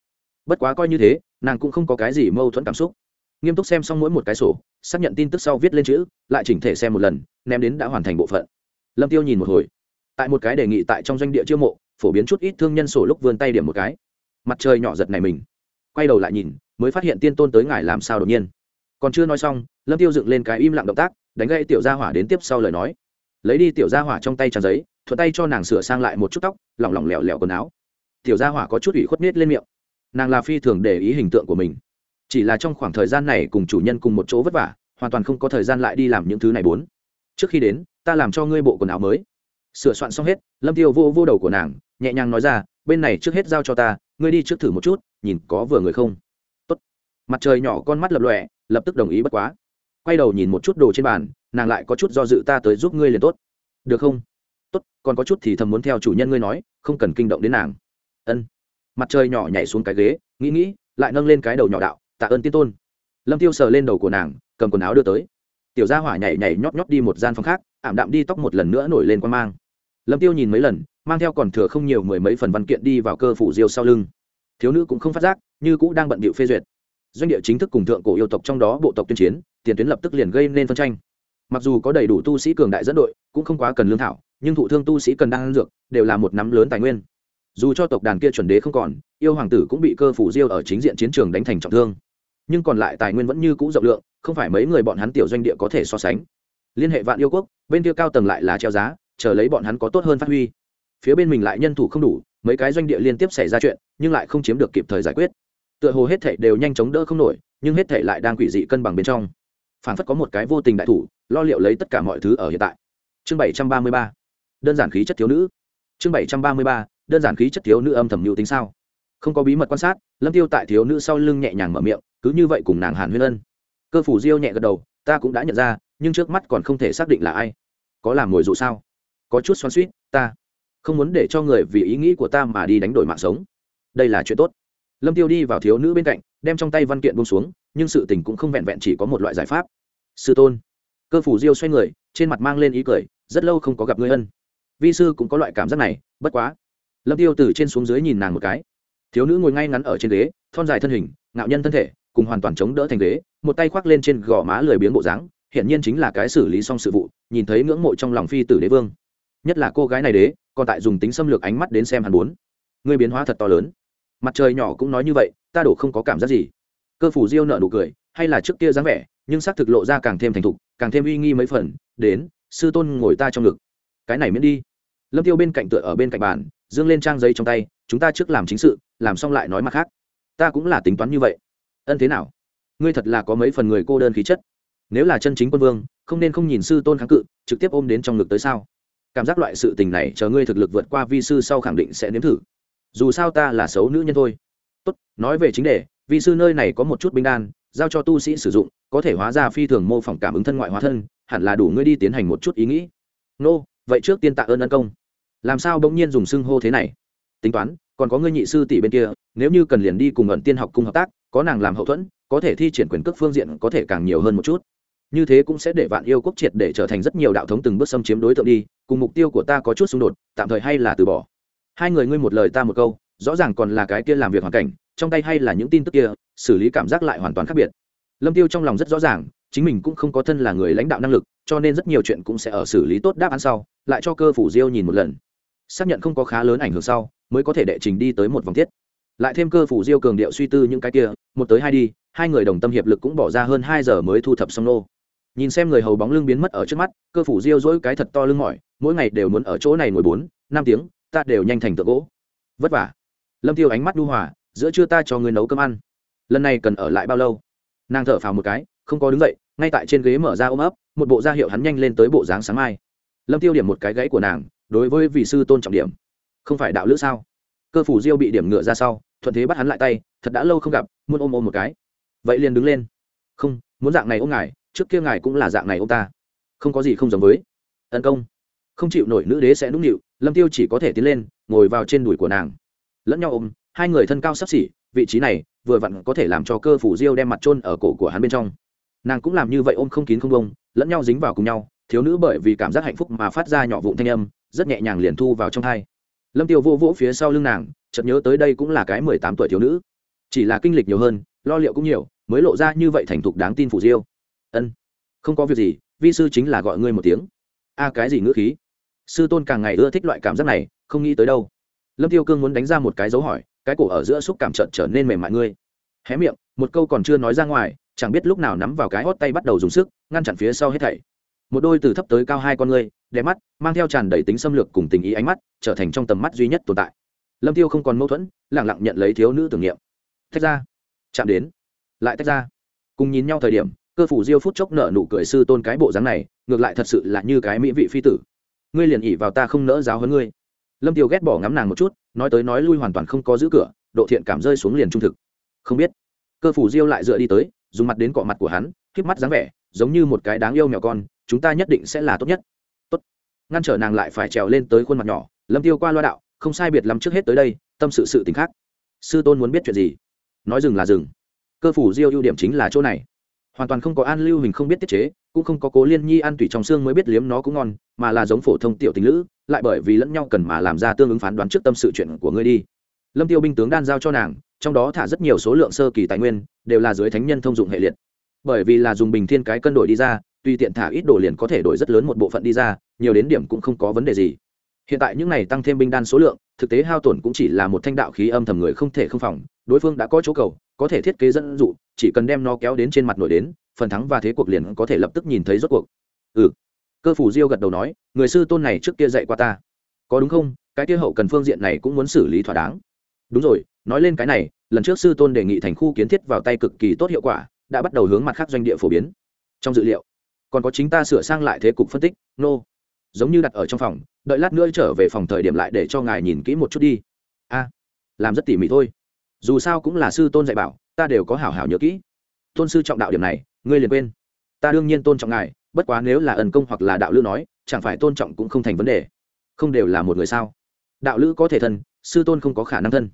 Bất quá coi như thế, nàng cũng không có cái gì mâu thuẫn cảm xúc nghiêm túc xem xong mỗi một cái sổ, xác nhận tin tức sau viết lên chữ, lại chỉnh thể xem một lần, ném đến đã hoàn thành bộ phận. Lâm tiêu nhìn một hồi. Tại một cái đề nghị tại trong doanh địa chiêu mộ, phổ biến chút ít thương nhân sổ lúc vươn tay điểm một cái. Mặt trời nhỏ giật này mình. Quay đầu lại nhìn, mới phát hiện tiên tôn tới ngài làm sao đột nhiên. Còn chưa nói xong, lâm tiêu dựng lên cái im lặng động tác, đánh gây tiểu gia hỏa đến tiếp sau lời nói. Lấy đi tiểu gia hỏa trong tay tràn giấy, thuận tay cho nàng sửa sang lại một chút tóc, lỏng lỏng lẻo lẻo quần áo. Tiểu gia hỏa có chút ủy khuất miết lên miệng. Nàng là phi thường để ý hình tượng của mình chỉ là trong khoảng thời gian này cùng chủ nhân cùng một chỗ vất vả, hoàn toàn không có thời gian lại đi làm những thứ này bốn. Trước khi đến, ta làm cho ngươi bộ quần áo mới. Sửa soạn xong hết, lâm tiêu vô vô đầu của nàng, nhẹ nhàng nói ra, bên này trước hết giao cho ta, ngươi đi trước thử một chút, nhìn có vừa người không. Tốt. mặt trời nhỏ con mắt lập lòe, lập tức đồng ý bất quá. Quay đầu nhìn một chút đồ trên bàn, nàng lại có chút do dự ta tới giúp ngươi liền tốt. Được không? Tốt, còn có chút thì thầm muốn theo chủ nhân ngươi nói, không cần kinh động đến nàng. Ân. Mặt trời nhỏ nhảy xuống cái ghế, nghĩ nghĩ, lại nâng lên cái đầu nhỏ đạo tạ ơn tiên tôn. Lâm tiêu sờ lên đầu của nàng, cầm quần áo đưa tới. Tiểu gia hỏa nhảy nhảy nhóp nhóp đi một gian phòng khác, ảm đạm đi tóc một lần nữa nổi lên quan mang. Lâm tiêu nhìn mấy lần, mang theo còn thừa không nhiều mười mấy phần văn kiện đi vào cơ phủ diêu sau lưng. Thiếu nữ cũng không phát giác, như cũ đang bận bịu phê duyệt. Doanh địa chính thức cùng thượng cổ yêu tộc trong đó bộ tộc tuyên chiến, tiền tuyến lập tức liền gây nên phân tranh. Mặc dù có đầy đủ tu sĩ cường đại dẫn đội, cũng không quá cần lương thảo, nhưng thụ thương tu sĩ cần đang ăn dược, đều là một nắm lớn tài nguyên. Dù cho tộc đàn kia chuẩn đế không còn, yêu hoàng tử cũng bị cơ phủ diêu ở chính diện chiến trường đánh thành trọng thương nhưng còn lại tài nguyên vẫn như cũ rộng lượng, không phải mấy người bọn hắn tiểu doanh địa có thể so sánh. Liên hệ vạn yêu quốc, bên kia cao tầng lại là treo giá, chờ lấy bọn hắn có tốt hơn phát huy. Phía bên mình lại nhân thủ không đủ, mấy cái doanh địa liên tiếp xảy ra chuyện, nhưng lại không chiếm được kịp thời giải quyết. Tựa hồ hết thể đều nhanh chóng đỡ không nổi, nhưng hết thể lại đang quỷ dị cân bằng bên trong. Phản phất có một cái vô tình đại thủ, lo liệu lấy tất cả mọi thứ ở hiện tại. Chương bảy trăm ba mươi ba. Đơn giản khí chất thiếu nữ. Chương bảy trăm ba mươi ba. Đơn giản khí chất thiếu nữ âm thầm mưu tính sao? Không có bí mật quan sát, lâm tiêu tại thiếu nữ sau lưng nhẹ nhàng mở miệng, cứ như vậy cùng nàng hàn huyên ân. Cơ phủ diêu nhẹ gật đầu, ta cũng đã nhận ra, nhưng trước mắt còn không thể xác định là ai. Có làm mồi dụ sao? Có chút xoắn suýt ta không muốn để cho người vì ý nghĩ của ta mà đi đánh đổi mạng sống. Đây là chuyện tốt. Lâm tiêu đi vào thiếu nữ bên cạnh, đem trong tay văn kiện buông xuống, nhưng sự tình cũng không vẹn vẹn chỉ có một loại giải pháp. Sư tôn. Cơ phủ diêu xoay người, trên mặt mang lên ý cười, rất lâu không có gặp ngươi ân. Vi sư cũng có loại cảm giác này, bất quá. Lâm tiêu từ trên xuống dưới nhìn nàng một cái thiếu nữ ngồi ngay ngắn ở trên ghế, thon dài thân hình, ngạo nhân thân thể, cùng hoàn toàn chống đỡ thành ghế, một tay khoác lên trên gò má lười biếng bộ dáng hiện nhiên chính là cái xử lý xong sự vụ, nhìn thấy ngưỡng mộ trong lòng phi tử đế vương. Nhất là cô gái này đế, còn tại dùng tính xâm lược ánh mắt đến xem hắn bốn người biến hóa thật to lớn. Mặt trời nhỏ cũng nói như vậy, ta đổ không có cảm giác gì. Cơ phủ diêu nợ nụ cười, hay là trước kia dáng vẻ, nhưng xác thực lộ ra càng thêm thành thục, càng thêm uy nghi mấy phần, đến, sư tôn ngồi ta trong ngực. Cái này miễn đi. Lâm tiêu bên cạnh tựa ở bên cạnh bàn dương lên trang giấy trong tay chúng ta trước làm chính sự làm xong lại nói mặt khác. Ta cũng là tính toán như vậy. Ân thế nào? Ngươi thật là có mấy phần người cô đơn khí chất. Nếu là chân chính quân vương không nên không nhìn sư tôn kháng cự trực tiếp ôm đến trong ngực tới sao? Cảm giác loại sự tình này chờ ngươi thực lực vượt qua vi sư sau khẳng định sẽ nếm thử. Dù sao ta là xấu nữ nhân thôi. Tốt nói về chính đề vi sư nơi này có một chút binh đan giao cho tu sĩ sử dụng có thể hóa ra phi thường mô phỏng cảm ứng thân ngoại hóa thân hẳn là đủ ngươi đi tiến hành một chút ý nghĩ. Nô、no, vậy trước tiên tạ ơn ân công. Làm sao bỗng nhiên dùng xưng hô thế này? Tính toán, còn có ngươi nhị sư tỷ bên kia, nếu như cần liền đi cùng ẩn tiên học cung hợp tác, có nàng làm hậu thuẫn, có thể thi triển quyền cước phương diện có thể càng nhiều hơn một chút. Như thế cũng sẽ để vạn yêu quốc triệt để trở thành rất nhiều đạo thống từng bước xâm chiếm đối tượng đi, cùng mục tiêu của ta có chút xung đột, tạm thời hay là từ bỏ. Hai người ngươi một lời ta một câu, rõ ràng còn là cái kia làm việc hoàn cảnh, trong tay hay là những tin tức kia, xử lý cảm giác lại hoàn toàn khác biệt. Lâm tiêu trong lòng rất rõ ràng, chính mình cũng không có thân là người lãnh đạo năng lực, cho nên rất nhiều chuyện cũng sẽ ở xử lý tốt đáp án sau, lại cho cơ phủ diêu nhìn một lần xác nhận không có khá lớn ảnh hưởng sau, mới có thể đệ trình đi tới một vòng tiết. Lại thêm cơ phủ diêu cường điệu suy tư những cái kia, một tới hai đi, hai người đồng tâm hiệp lực cũng bỏ ra hơn hai giờ mới thu thập xong nô. Nhìn xem người hầu bóng lưng biến mất ở trước mắt, cơ phủ diêu dỗi cái thật to lưng mỏi, mỗi ngày đều muốn ở chỗ này ngồi bốn, năm tiếng, ta đều nhanh thành tượng gỗ. Vất vả. Lâm tiêu ánh mắt đu hòa, giữa trưa ta cho người nấu cơm ăn. Lần này cần ở lại bao lâu? Nàng thở phào một cái, không có đứng dậy, ngay tại trên ghế mở ra ôm ấp, một bộ da hiệu hắn nhanh lên tới bộ dáng sáng mai. Lâm tiêu điểm một cái gãy của nàng đối với vị sư tôn trọng điểm. Không phải đạo lữ sao? Cơ phủ diêu bị điểm ngựa ra sau, thuận thế bắt hắn lại tay, thật đã lâu không gặp, muốn ôm ôm một cái. Vậy liền đứng lên. Không, muốn dạng này ôm ngài, trước kia ngài cũng là dạng này ôm ta. Không có gì không giống với. Tấn công. Không chịu nổi nữ đế sẽ nũng nịu, lâm tiêu chỉ có thể tiến lên, ngồi vào trên đùi của nàng. Lẫn nhau ôm, hai người thân cao sắp xỉ, vị trí này vừa vặn có thể làm cho cơ phủ diêu đem mặt trôn ở cổ của hắn bên trong. Nàng cũng làm như vậy ôm không kín không bông lẫn nhau dính vào cùng nhau, thiếu nữ bởi vì cảm giác hạnh phúc mà phát ra nhỏ vụn thanh âm rất nhẹ nhàng liền thu vào trong thai. Lâm tiêu vô vỗ phía sau lưng nàng, chợt nhớ tới đây cũng là cái mười tám tuổi thiếu nữ. Chỉ là kinh lịch nhiều hơn, lo liệu cũng nhiều, mới lộ ra như vậy thành thục đáng tin phủ diêu. Ân, không có việc gì, vi sư chính là gọi ngươi một tiếng. A, cái gì ngữ khí? Sư tôn càng ngày ưa thích loại cảm giác này, không nghĩ tới đâu. Lâm tiêu cương muốn đánh ra một cái dấu hỏi, cái cổ ở giữa xúc cảm trận trở nên mềm mại ngươi. Hé miệng, một câu còn chưa nói ra ngoài, chẳng biết lúc nào nắm vào cái hót tay bắt đầu dùng sức, ngăn chặn phía sau hết thảy. Một đôi từ thấp tới cao hai con ngươi đẹp mắt, mang theo tràn đầy tính xâm lược cùng tình ý ánh mắt, trở thành trong tầm mắt duy nhất tồn tại. Lâm tiêu không còn mâu thuẫn, lẳng lặng nhận lấy thiếu nữ tưởng niệm. Tách ra. Chạm đến. Lại tách ra. Cùng nhìn nhau thời điểm, cơ phủ diêu phút chốc nở nụ cười sư tôn cái bộ dáng này, ngược lại thật sự là như cái mỹ vị phi tử. Ngươi liền ỉ vào ta không nỡ giáo hơn ngươi. Lâm tiêu ghét bỏ ngắm nàng một chút, nói tới nói lui hoàn toàn không có giữ cửa, độ thiện cảm rơi xuống liền trung thực. Không biết. Cơ phủ diêu lại dựa đi tới, dùng mặt đến cọ mặt của hắn k mắt dáng vẻ, giống như một cái đáng yêu mèo con, chúng ta nhất định sẽ là tốt nhất ngăn trở nàng lại phải trèo lên tới khuôn mặt nhỏ, lâm tiêu qua loa đạo, không sai biệt lắm trước hết tới đây, tâm sự sự tình khác. Sư tôn muốn biết chuyện gì? Nói dừng là dừng. Cơ phủ diêu ưu điểm chính là chỗ này. Hoàn toàn không có an lưu hình không biết tiết chế, cũng không có cố liên nhi ăn tủy trong xương mới biết liếm nó cũng ngon, mà là giống phổ thông tiểu tình lữ, lại bởi vì lẫn nhau cần mà làm ra tương ứng phán đoán trước tâm sự chuyện của ngươi đi. Lâm tiêu binh tướng đan giao cho nàng, trong đó thả rất nhiều số lượng sơ kỳ tài nguyên, đều là dưới thánh nhân thông dụng hệ liệt. Bởi vì là dùng bình thiên cái cân đổi đi ra tùy tiện thả ít đồ liền có thể đổi rất lớn một bộ phận đi ra, nhiều đến điểm cũng không có vấn đề gì. Hiện tại những này tăng thêm binh đan số lượng, thực tế hao tổn cũng chỉ là một thanh đạo khí âm thầm người không thể không phòng, đối phương đã có chỗ cầu, có thể thiết kế dẫn dụ, chỉ cần đem nó kéo đến trên mặt nổi đến, phần thắng và thế cuộc liền có thể lập tức nhìn thấy rốt cuộc. Ừ. Cơ phủ diêu gật đầu nói, người sư tôn này trước kia dạy qua ta. Có đúng không? Cái kia hậu cần phương diện này cũng muốn xử lý thỏa đáng. Đúng rồi, nói lên cái này, lần trước sư tôn đề nghị thành khu kiến thiết vào tay cực kỳ tốt hiệu quả, đã bắt đầu hướng mặt khác doanh địa phổ biến. Trong dự liệu còn có chính ta sửa sang lại thế cục phân tích, nô、no. giống như đặt ở trong phòng, đợi lát nữa trở về phòng thời điểm lại để cho ngài nhìn kỹ một chút đi. A, làm rất tỉ mỉ thôi. Dù sao cũng là sư tôn dạy bảo, ta đều có hảo hảo nhớ kỹ. Tôn sư trọng đạo điểm này, ngươi liền quên. Ta đương nhiên tôn trọng ngài, bất quá nếu là ẩn công hoặc là đạo lữ nói, chẳng phải tôn trọng cũng không thành vấn đề. Không đều là một người sao? Đạo lữ có thể thân, sư tôn không có khả năng thân.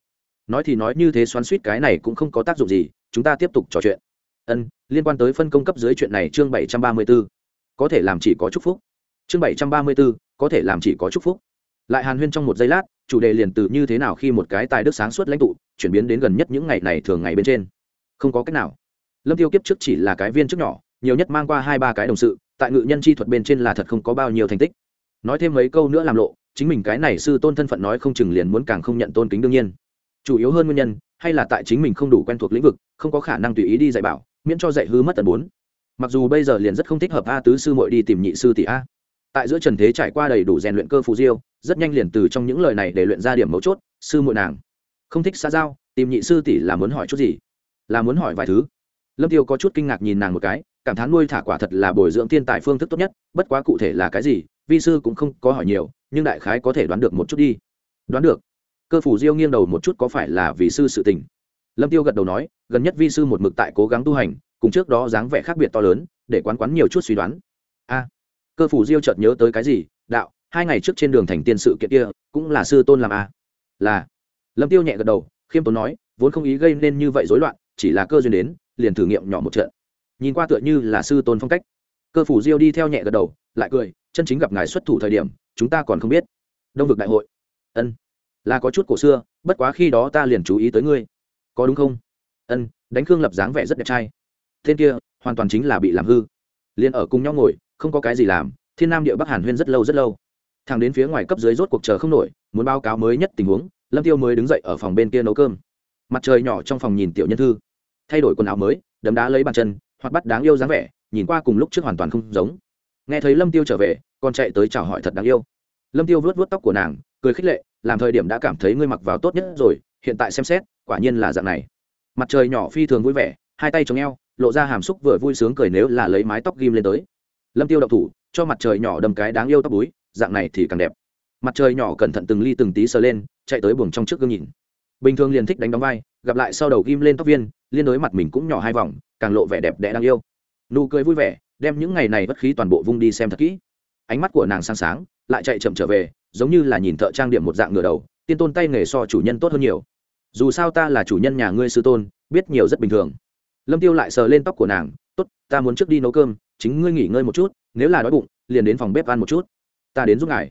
Nói thì nói như thế xoắn suýt cái này cũng không có tác dụng gì, chúng ta tiếp tục trò chuyện ân, liên quan tới phân công cấp dưới chuyện này chương bảy trăm ba mươi b ố có thể làm chỉ có chúc phúc. Chương bảy trăm ba mươi b ố có thể làm chỉ có chúc phúc. Lại hàn huyên trong một giây lát, chủ đề liền từ như thế nào khi một cái tài đức sáng suốt lãnh tụ, chuyển biến đến gần nhất những ngày này thường ngày bên trên. Không có cách nào. Lâm tiêu kiếp trước chỉ là cái viên trước nhỏ, nhiều nhất mang qua hai ba cái đồng sự, tại ngự nhân chi thuật bên trên là thật không có bao nhiêu thành tích. Nói thêm mấy câu nữa làm lộ, chính mình cái này sư tôn thân phận nói không chừng liền muốn càng không nhận tôn kính đương nhiên. Chủ yếu hơn nguyên nhân, hay là tại chính mình không đủ quen thuộc lĩnh vực, không có khả năng tùy ý đi dạy bảo miễn cho dạy hư mất tần bốn. Mặc dù bây giờ liền rất không thích hợp a tứ sư muội đi tìm nhị sư tỷ a. Tại giữa trần thế trải qua đầy đủ rèn luyện cơ phù diêu, rất nhanh liền từ trong những lời này để luyện ra điểm mấu chốt, sư muội nàng. Không thích xã giao, tìm nhị sư tỷ là muốn hỏi chút gì? Là muốn hỏi vài thứ. Lâm tiêu có chút kinh ngạc nhìn nàng một cái, cảm thán nuôi thả quả thật là bồi dưỡng thiên tài phương thức tốt nhất, bất quá cụ thể là cái gì, vi sư cũng không có hỏi nhiều, nhưng đại khái có thể đoán được một chút đi. Đoán được. Cơ phủ diêu nghiêng đầu một chút có phải là vì sư sự tình? Lâm tiêu gật đầu nói, gần nhất vi sư một mực tại cố gắng tu hành, cùng trước đó dáng vẻ khác biệt to lớn, để quán quán nhiều chút suy đoán. A, cơ phủ diêu chợt nhớ tới cái gì? Đạo, hai ngày trước trên đường thành tiên sự kiện kia, cũng là sư tôn làm a. Là. Lâm tiêu nhẹ gật đầu, khiêm tốn nói, vốn không ý gây nên như vậy rối loạn, chỉ là cơ duyên đến, liền thử nghiệm nhỏ một trận. Nhìn qua tựa như là sư tôn phong cách. Cơ phủ diêu đi theo nhẹ gật đầu, lại cười, chân chính gặp ngài xuất thủ thời điểm, chúng ta còn không biết. Đông vực đại hội. Ân. Là có chút cổ xưa, bất quá khi đó ta liền chú ý tới ngươi có đúng không? Ân, đánh khương lập dáng vẻ rất đẹp trai. Tên kia, hoàn toàn chính là bị làm hư. Liền ở cùng nhau ngồi, không có cái gì làm, thiên nam địa bắc hàn huyên rất lâu rất lâu. Thằng đến phía ngoài cấp dưới rốt cuộc chờ không nổi, muốn báo cáo mới nhất tình huống, lâm tiêu mới đứng dậy ở phòng bên kia nấu cơm. Mặt trời nhỏ trong phòng nhìn tiểu nhân thư. Thay đổi quần áo mới, đấm đá lấy bàn chân hoặc bắt đáng yêu dáng vẻ, nhìn qua cùng lúc trước hoàn toàn không giống. Nghe thấy lâm tiêu trở về còn chạy tới chào hỏi thật đáng yêu. Lâm tiêu vớt vớt tóc của nàng, cười khích lệ, làm thời điểm đã cảm thấy ngươi mặc vào tốt nhất rồi hiện tại xem xét, quả nhiên là dạng này. Mặt trời nhỏ phi thường vui vẻ, hai tay chống eo, lộ ra hàm xúc vừa vui sướng cười nếu là lấy mái tóc ghim lên tới. Lâm tiêu đậu thủ, cho mặt trời nhỏ đầm cái đáng yêu tóc búi, dạng này thì càng đẹp. Mặt trời nhỏ cẩn thận từng ly từng tí sờ lên, chạy tới buồng trong trước gương nhìn. Bình thường liền thích đánh đóng vai, gặp lại sau đầu ghim lên tóc viên, liên đối mặt mình cũng nhỏ hai vòng, càng lộ vẻ đẹp đẽ đáng yêu. Nụ cười vui vẻ, đem những ngày này bất khí toàn bộ vung đi xem thật kỹ. Ánh mắt của nàng sáng sáng, lại chạy chậm trở về, giống như là nhìn thợ trang điểm một dạng ngửa đầu, tiên tôn tay nghề so chủ nhân tốt hơn nhiều dù sao ta là chủ nhân nhà ngươi sư tôn, biết nhiều rất bình thường. Lâm tiêu lại sờ lên tóc của nàng, tốt, ta muốn trước đi nấu cơm, chính ngươi nghỉ ngơi một chút, nếu là đói bụng, liền đến phòng bếp ăn một chút. Ta đến giúp ngài.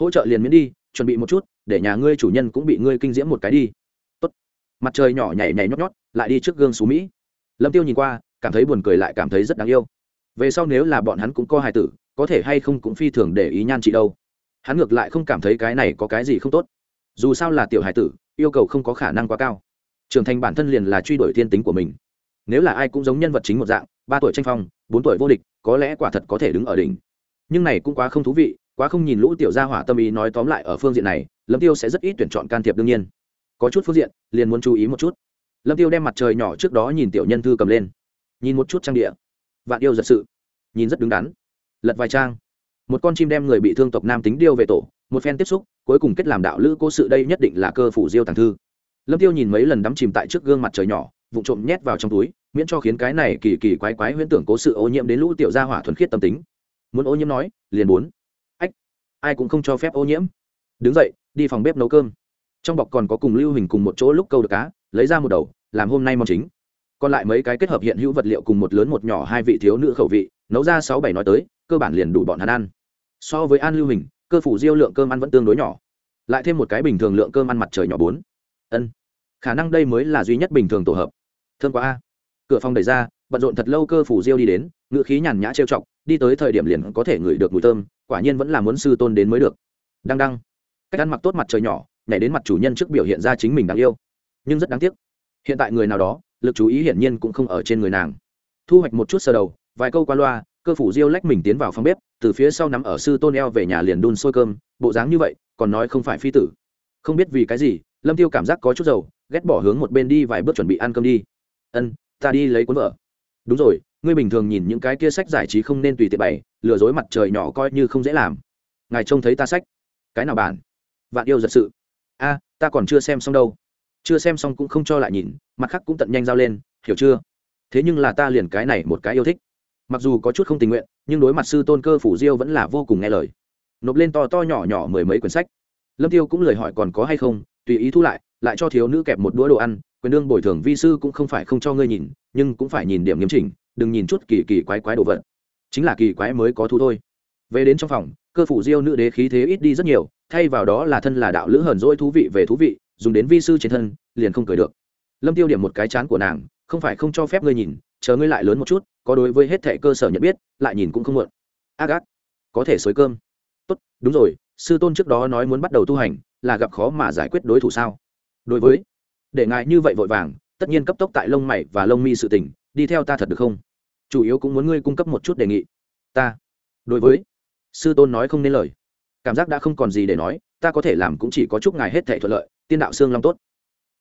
Hỗ trợ liền miễn đi, chuẩn bị một chút, để nhà ngươi chủ nhân cũng bị ngươi kinh diễm một cái đi. Tốt. Mặt trời nhỏ nhảy nhảy nhót nhót, lại đi trước gương xú mỹ. Lâm tiêu nhìn qua, cảm thấy buồn cười lại cảm thấy rất đáng yêu. Về sau nếu là bọn hắn cũng có hài tử, có thể hay không cũng phi thường để ý nhan chị đâu. Hắn ngược lại không cảm thấy cái này có cái gì không tốt. Dù sao là tiểu hài tử yêu cầu không có khả năng quá cao. Trưởng thành bản thân liền là truy đuổi thiên tính của mình. Nếu là ai cũng giống nhân vật chính một dạng, ba tuổi tranh phong, bốn tuổi vô địch, có lẽ quả thật có thể đứng ở đỉnh. Nhưng này cũng quá không thú vị, quá không nhìn lũ tiểu gia hỏa tâm ý nói tóm lại ở phương diện này, lâm tiêu sẽ rất ít tuyển chọn can thiệp đương nhiên. Có chút phương diện, liền muốn chú ý một chút. Lâm tiêu đem mặt trời nhỏ trước đó nhìn tiểu nhân thư cầm lên. Nhìn một chút trang địa. Vạn yêu giật sự. Nhìn rất đứng đắn. Lật vài trang. Một con chim đem người bị thương tộc nam tính điêu về tổ một phen tiếp xúc, cuối cùng kết làm đạo lữ cố sự đây nhất định là cơ phủ diêu tàng thư. Lâm tiêu nhìn mấy lần đắm chìm tại trước gương mặt trời nhỏ vụ trộm nhét vào trong túi, miễn cho khiến cái này kỳ kỳ quái quái huyễn tưởng cố sự ô nhiễm đến lũ tiểu gia hỏa thuần khiết tâm tính. Muốn ô nhiễm nói, liền bốn ách, ai cũng không cho phép ô nhiễm. Đứng dậy, đi phòng bếp nấu cơm. Trong bọc còn có cùng lưu hình cùng một chỗ lúc câu được cá, lấy ra một đầu, làm hôm nay món chính. Còn lại mấy cái kết hợp hiện hữu vật liệu cùng một lớn một nhỏ hai vị thiếu nữ khẩu vị, nấu ra sáu bảy nói tới, cơ bản liền đủ bọn hắn ăn. So với an lưu hình cơ phủ diêu lượng cơm ăn vẫn tương đối nhỏ. Lại thêm một cái bình thường lượng cơm ăn mặt trời nhỏ bốn. Ân, khả năng đây mới là duy nhất bình thường tổ hợp. Thương quá a. Cửa phòng đẩy ra, bận rộn thật lâu cơ phủ diêu đi đến, ngựa khí nhàn nhã trêu chọc, đi tới thời điểm liền có thể ngửi được mùi thơm, quả nhiên vẫn là muốn sư tôn đến mới được. Đăng đăng. Cách ăn mặc tốt mặt trời nhỏ, nhảy đến mặt chủ nhân trước biểu hiện ra chính mình đáng yêu. Nhưng rất đáng tiếc, hiện tại người nào đó, lực chú ý hiển nhiên cũng không ở trên người nàng. Thu hoạch một chút sơ đầu, vài câu qua loa cơ phủ diêu lách mình tiến vào phòng bếp, từ phía sau nắm ở sư tôn eo về nhà liền đun sôi cơm, bộ dáng như vậy, còn nói không phải phi tử. Không biết vì cái gì, lâm tiêu cảm giác có chút dầu, ghét bỏ hướng một bên đi vài bước chuẩn bị ăn cơm đi. Ân, ta đi lấy cuốn vợ đúng rồi, ngươi bình thường nhìn những cái kia sách giải trí không nên tùy tiện bày, lừa dối mặt trời nhỏ coi như không dễ làm. Ngài trông thấy ta sách. Cái nào bản? Vạn yêu giật sự. A, ta còn chưa xem xong đâu. Chưa xem xong cũng không cho lại nhìn, mặt khác cũng tận nhanh giao lên, hiểu chưa? Thế nhưng là ta liền cái này một cái yêu thích mặc dù có chút không tình nguyện, nhưng đối mặt sư tôn cơ phủ diêu vẫn là vô cùng nghe lời. Nộp lên to to nhỏ nhỏ mười mấy quyển sách. Lâm tiêu cũng lời hỏi còn có hay không, tùy ý thu lại lại cho thiếu nữ kẹp một đũa đồ ăn, quyền đương bồi thường vi sư cũng không phải không cho ngươi nhìn, nhưng cũng phải nhìn điểm nghiêm chỉnh, đừng nhìn chút kỳ kỳ quái quái đồ vật. Chính là kỳ quái mới có thu thôi. Về đến trong phòng, cơ phủ diêu nữ đế khí thế ít đi rất nhiều, thay vào đó là thân là đạo lữ hờn dỗi thú vị về thú vị, dùng đến vi sư trên thân, liền không cười được. Lâm tiêu điểm một cái chán của nàng, không phải không cho phép ngươi nhìn chờ ngươi lại lớn một chút, có đối với hết thẻ cơ sở nhận biết, lại nhìn cũng không muộn. Ác ác, có thể xới cơm. Tốt, đúng rồi, sư tôn trước đó nói muốn bắt đầu tu hành, là gặp khó mà giải quyết đối thủ sao? Đối với, để ngài như vậy vội vàng, tất nhiên cấp tốc tại lông mày và lông mi sự tình, đi theo ta thật được không? Chủ yếu cũng muốn ngươi cung cấp một chút đề nghị. Ta, đối với, sư tôn nói không nên lời. Cảm giác đã không còn gì để nói, ta có thể làm cũng chỉ có chúc ngài hết thể thuận lợi, tiên đạo xương long tốt.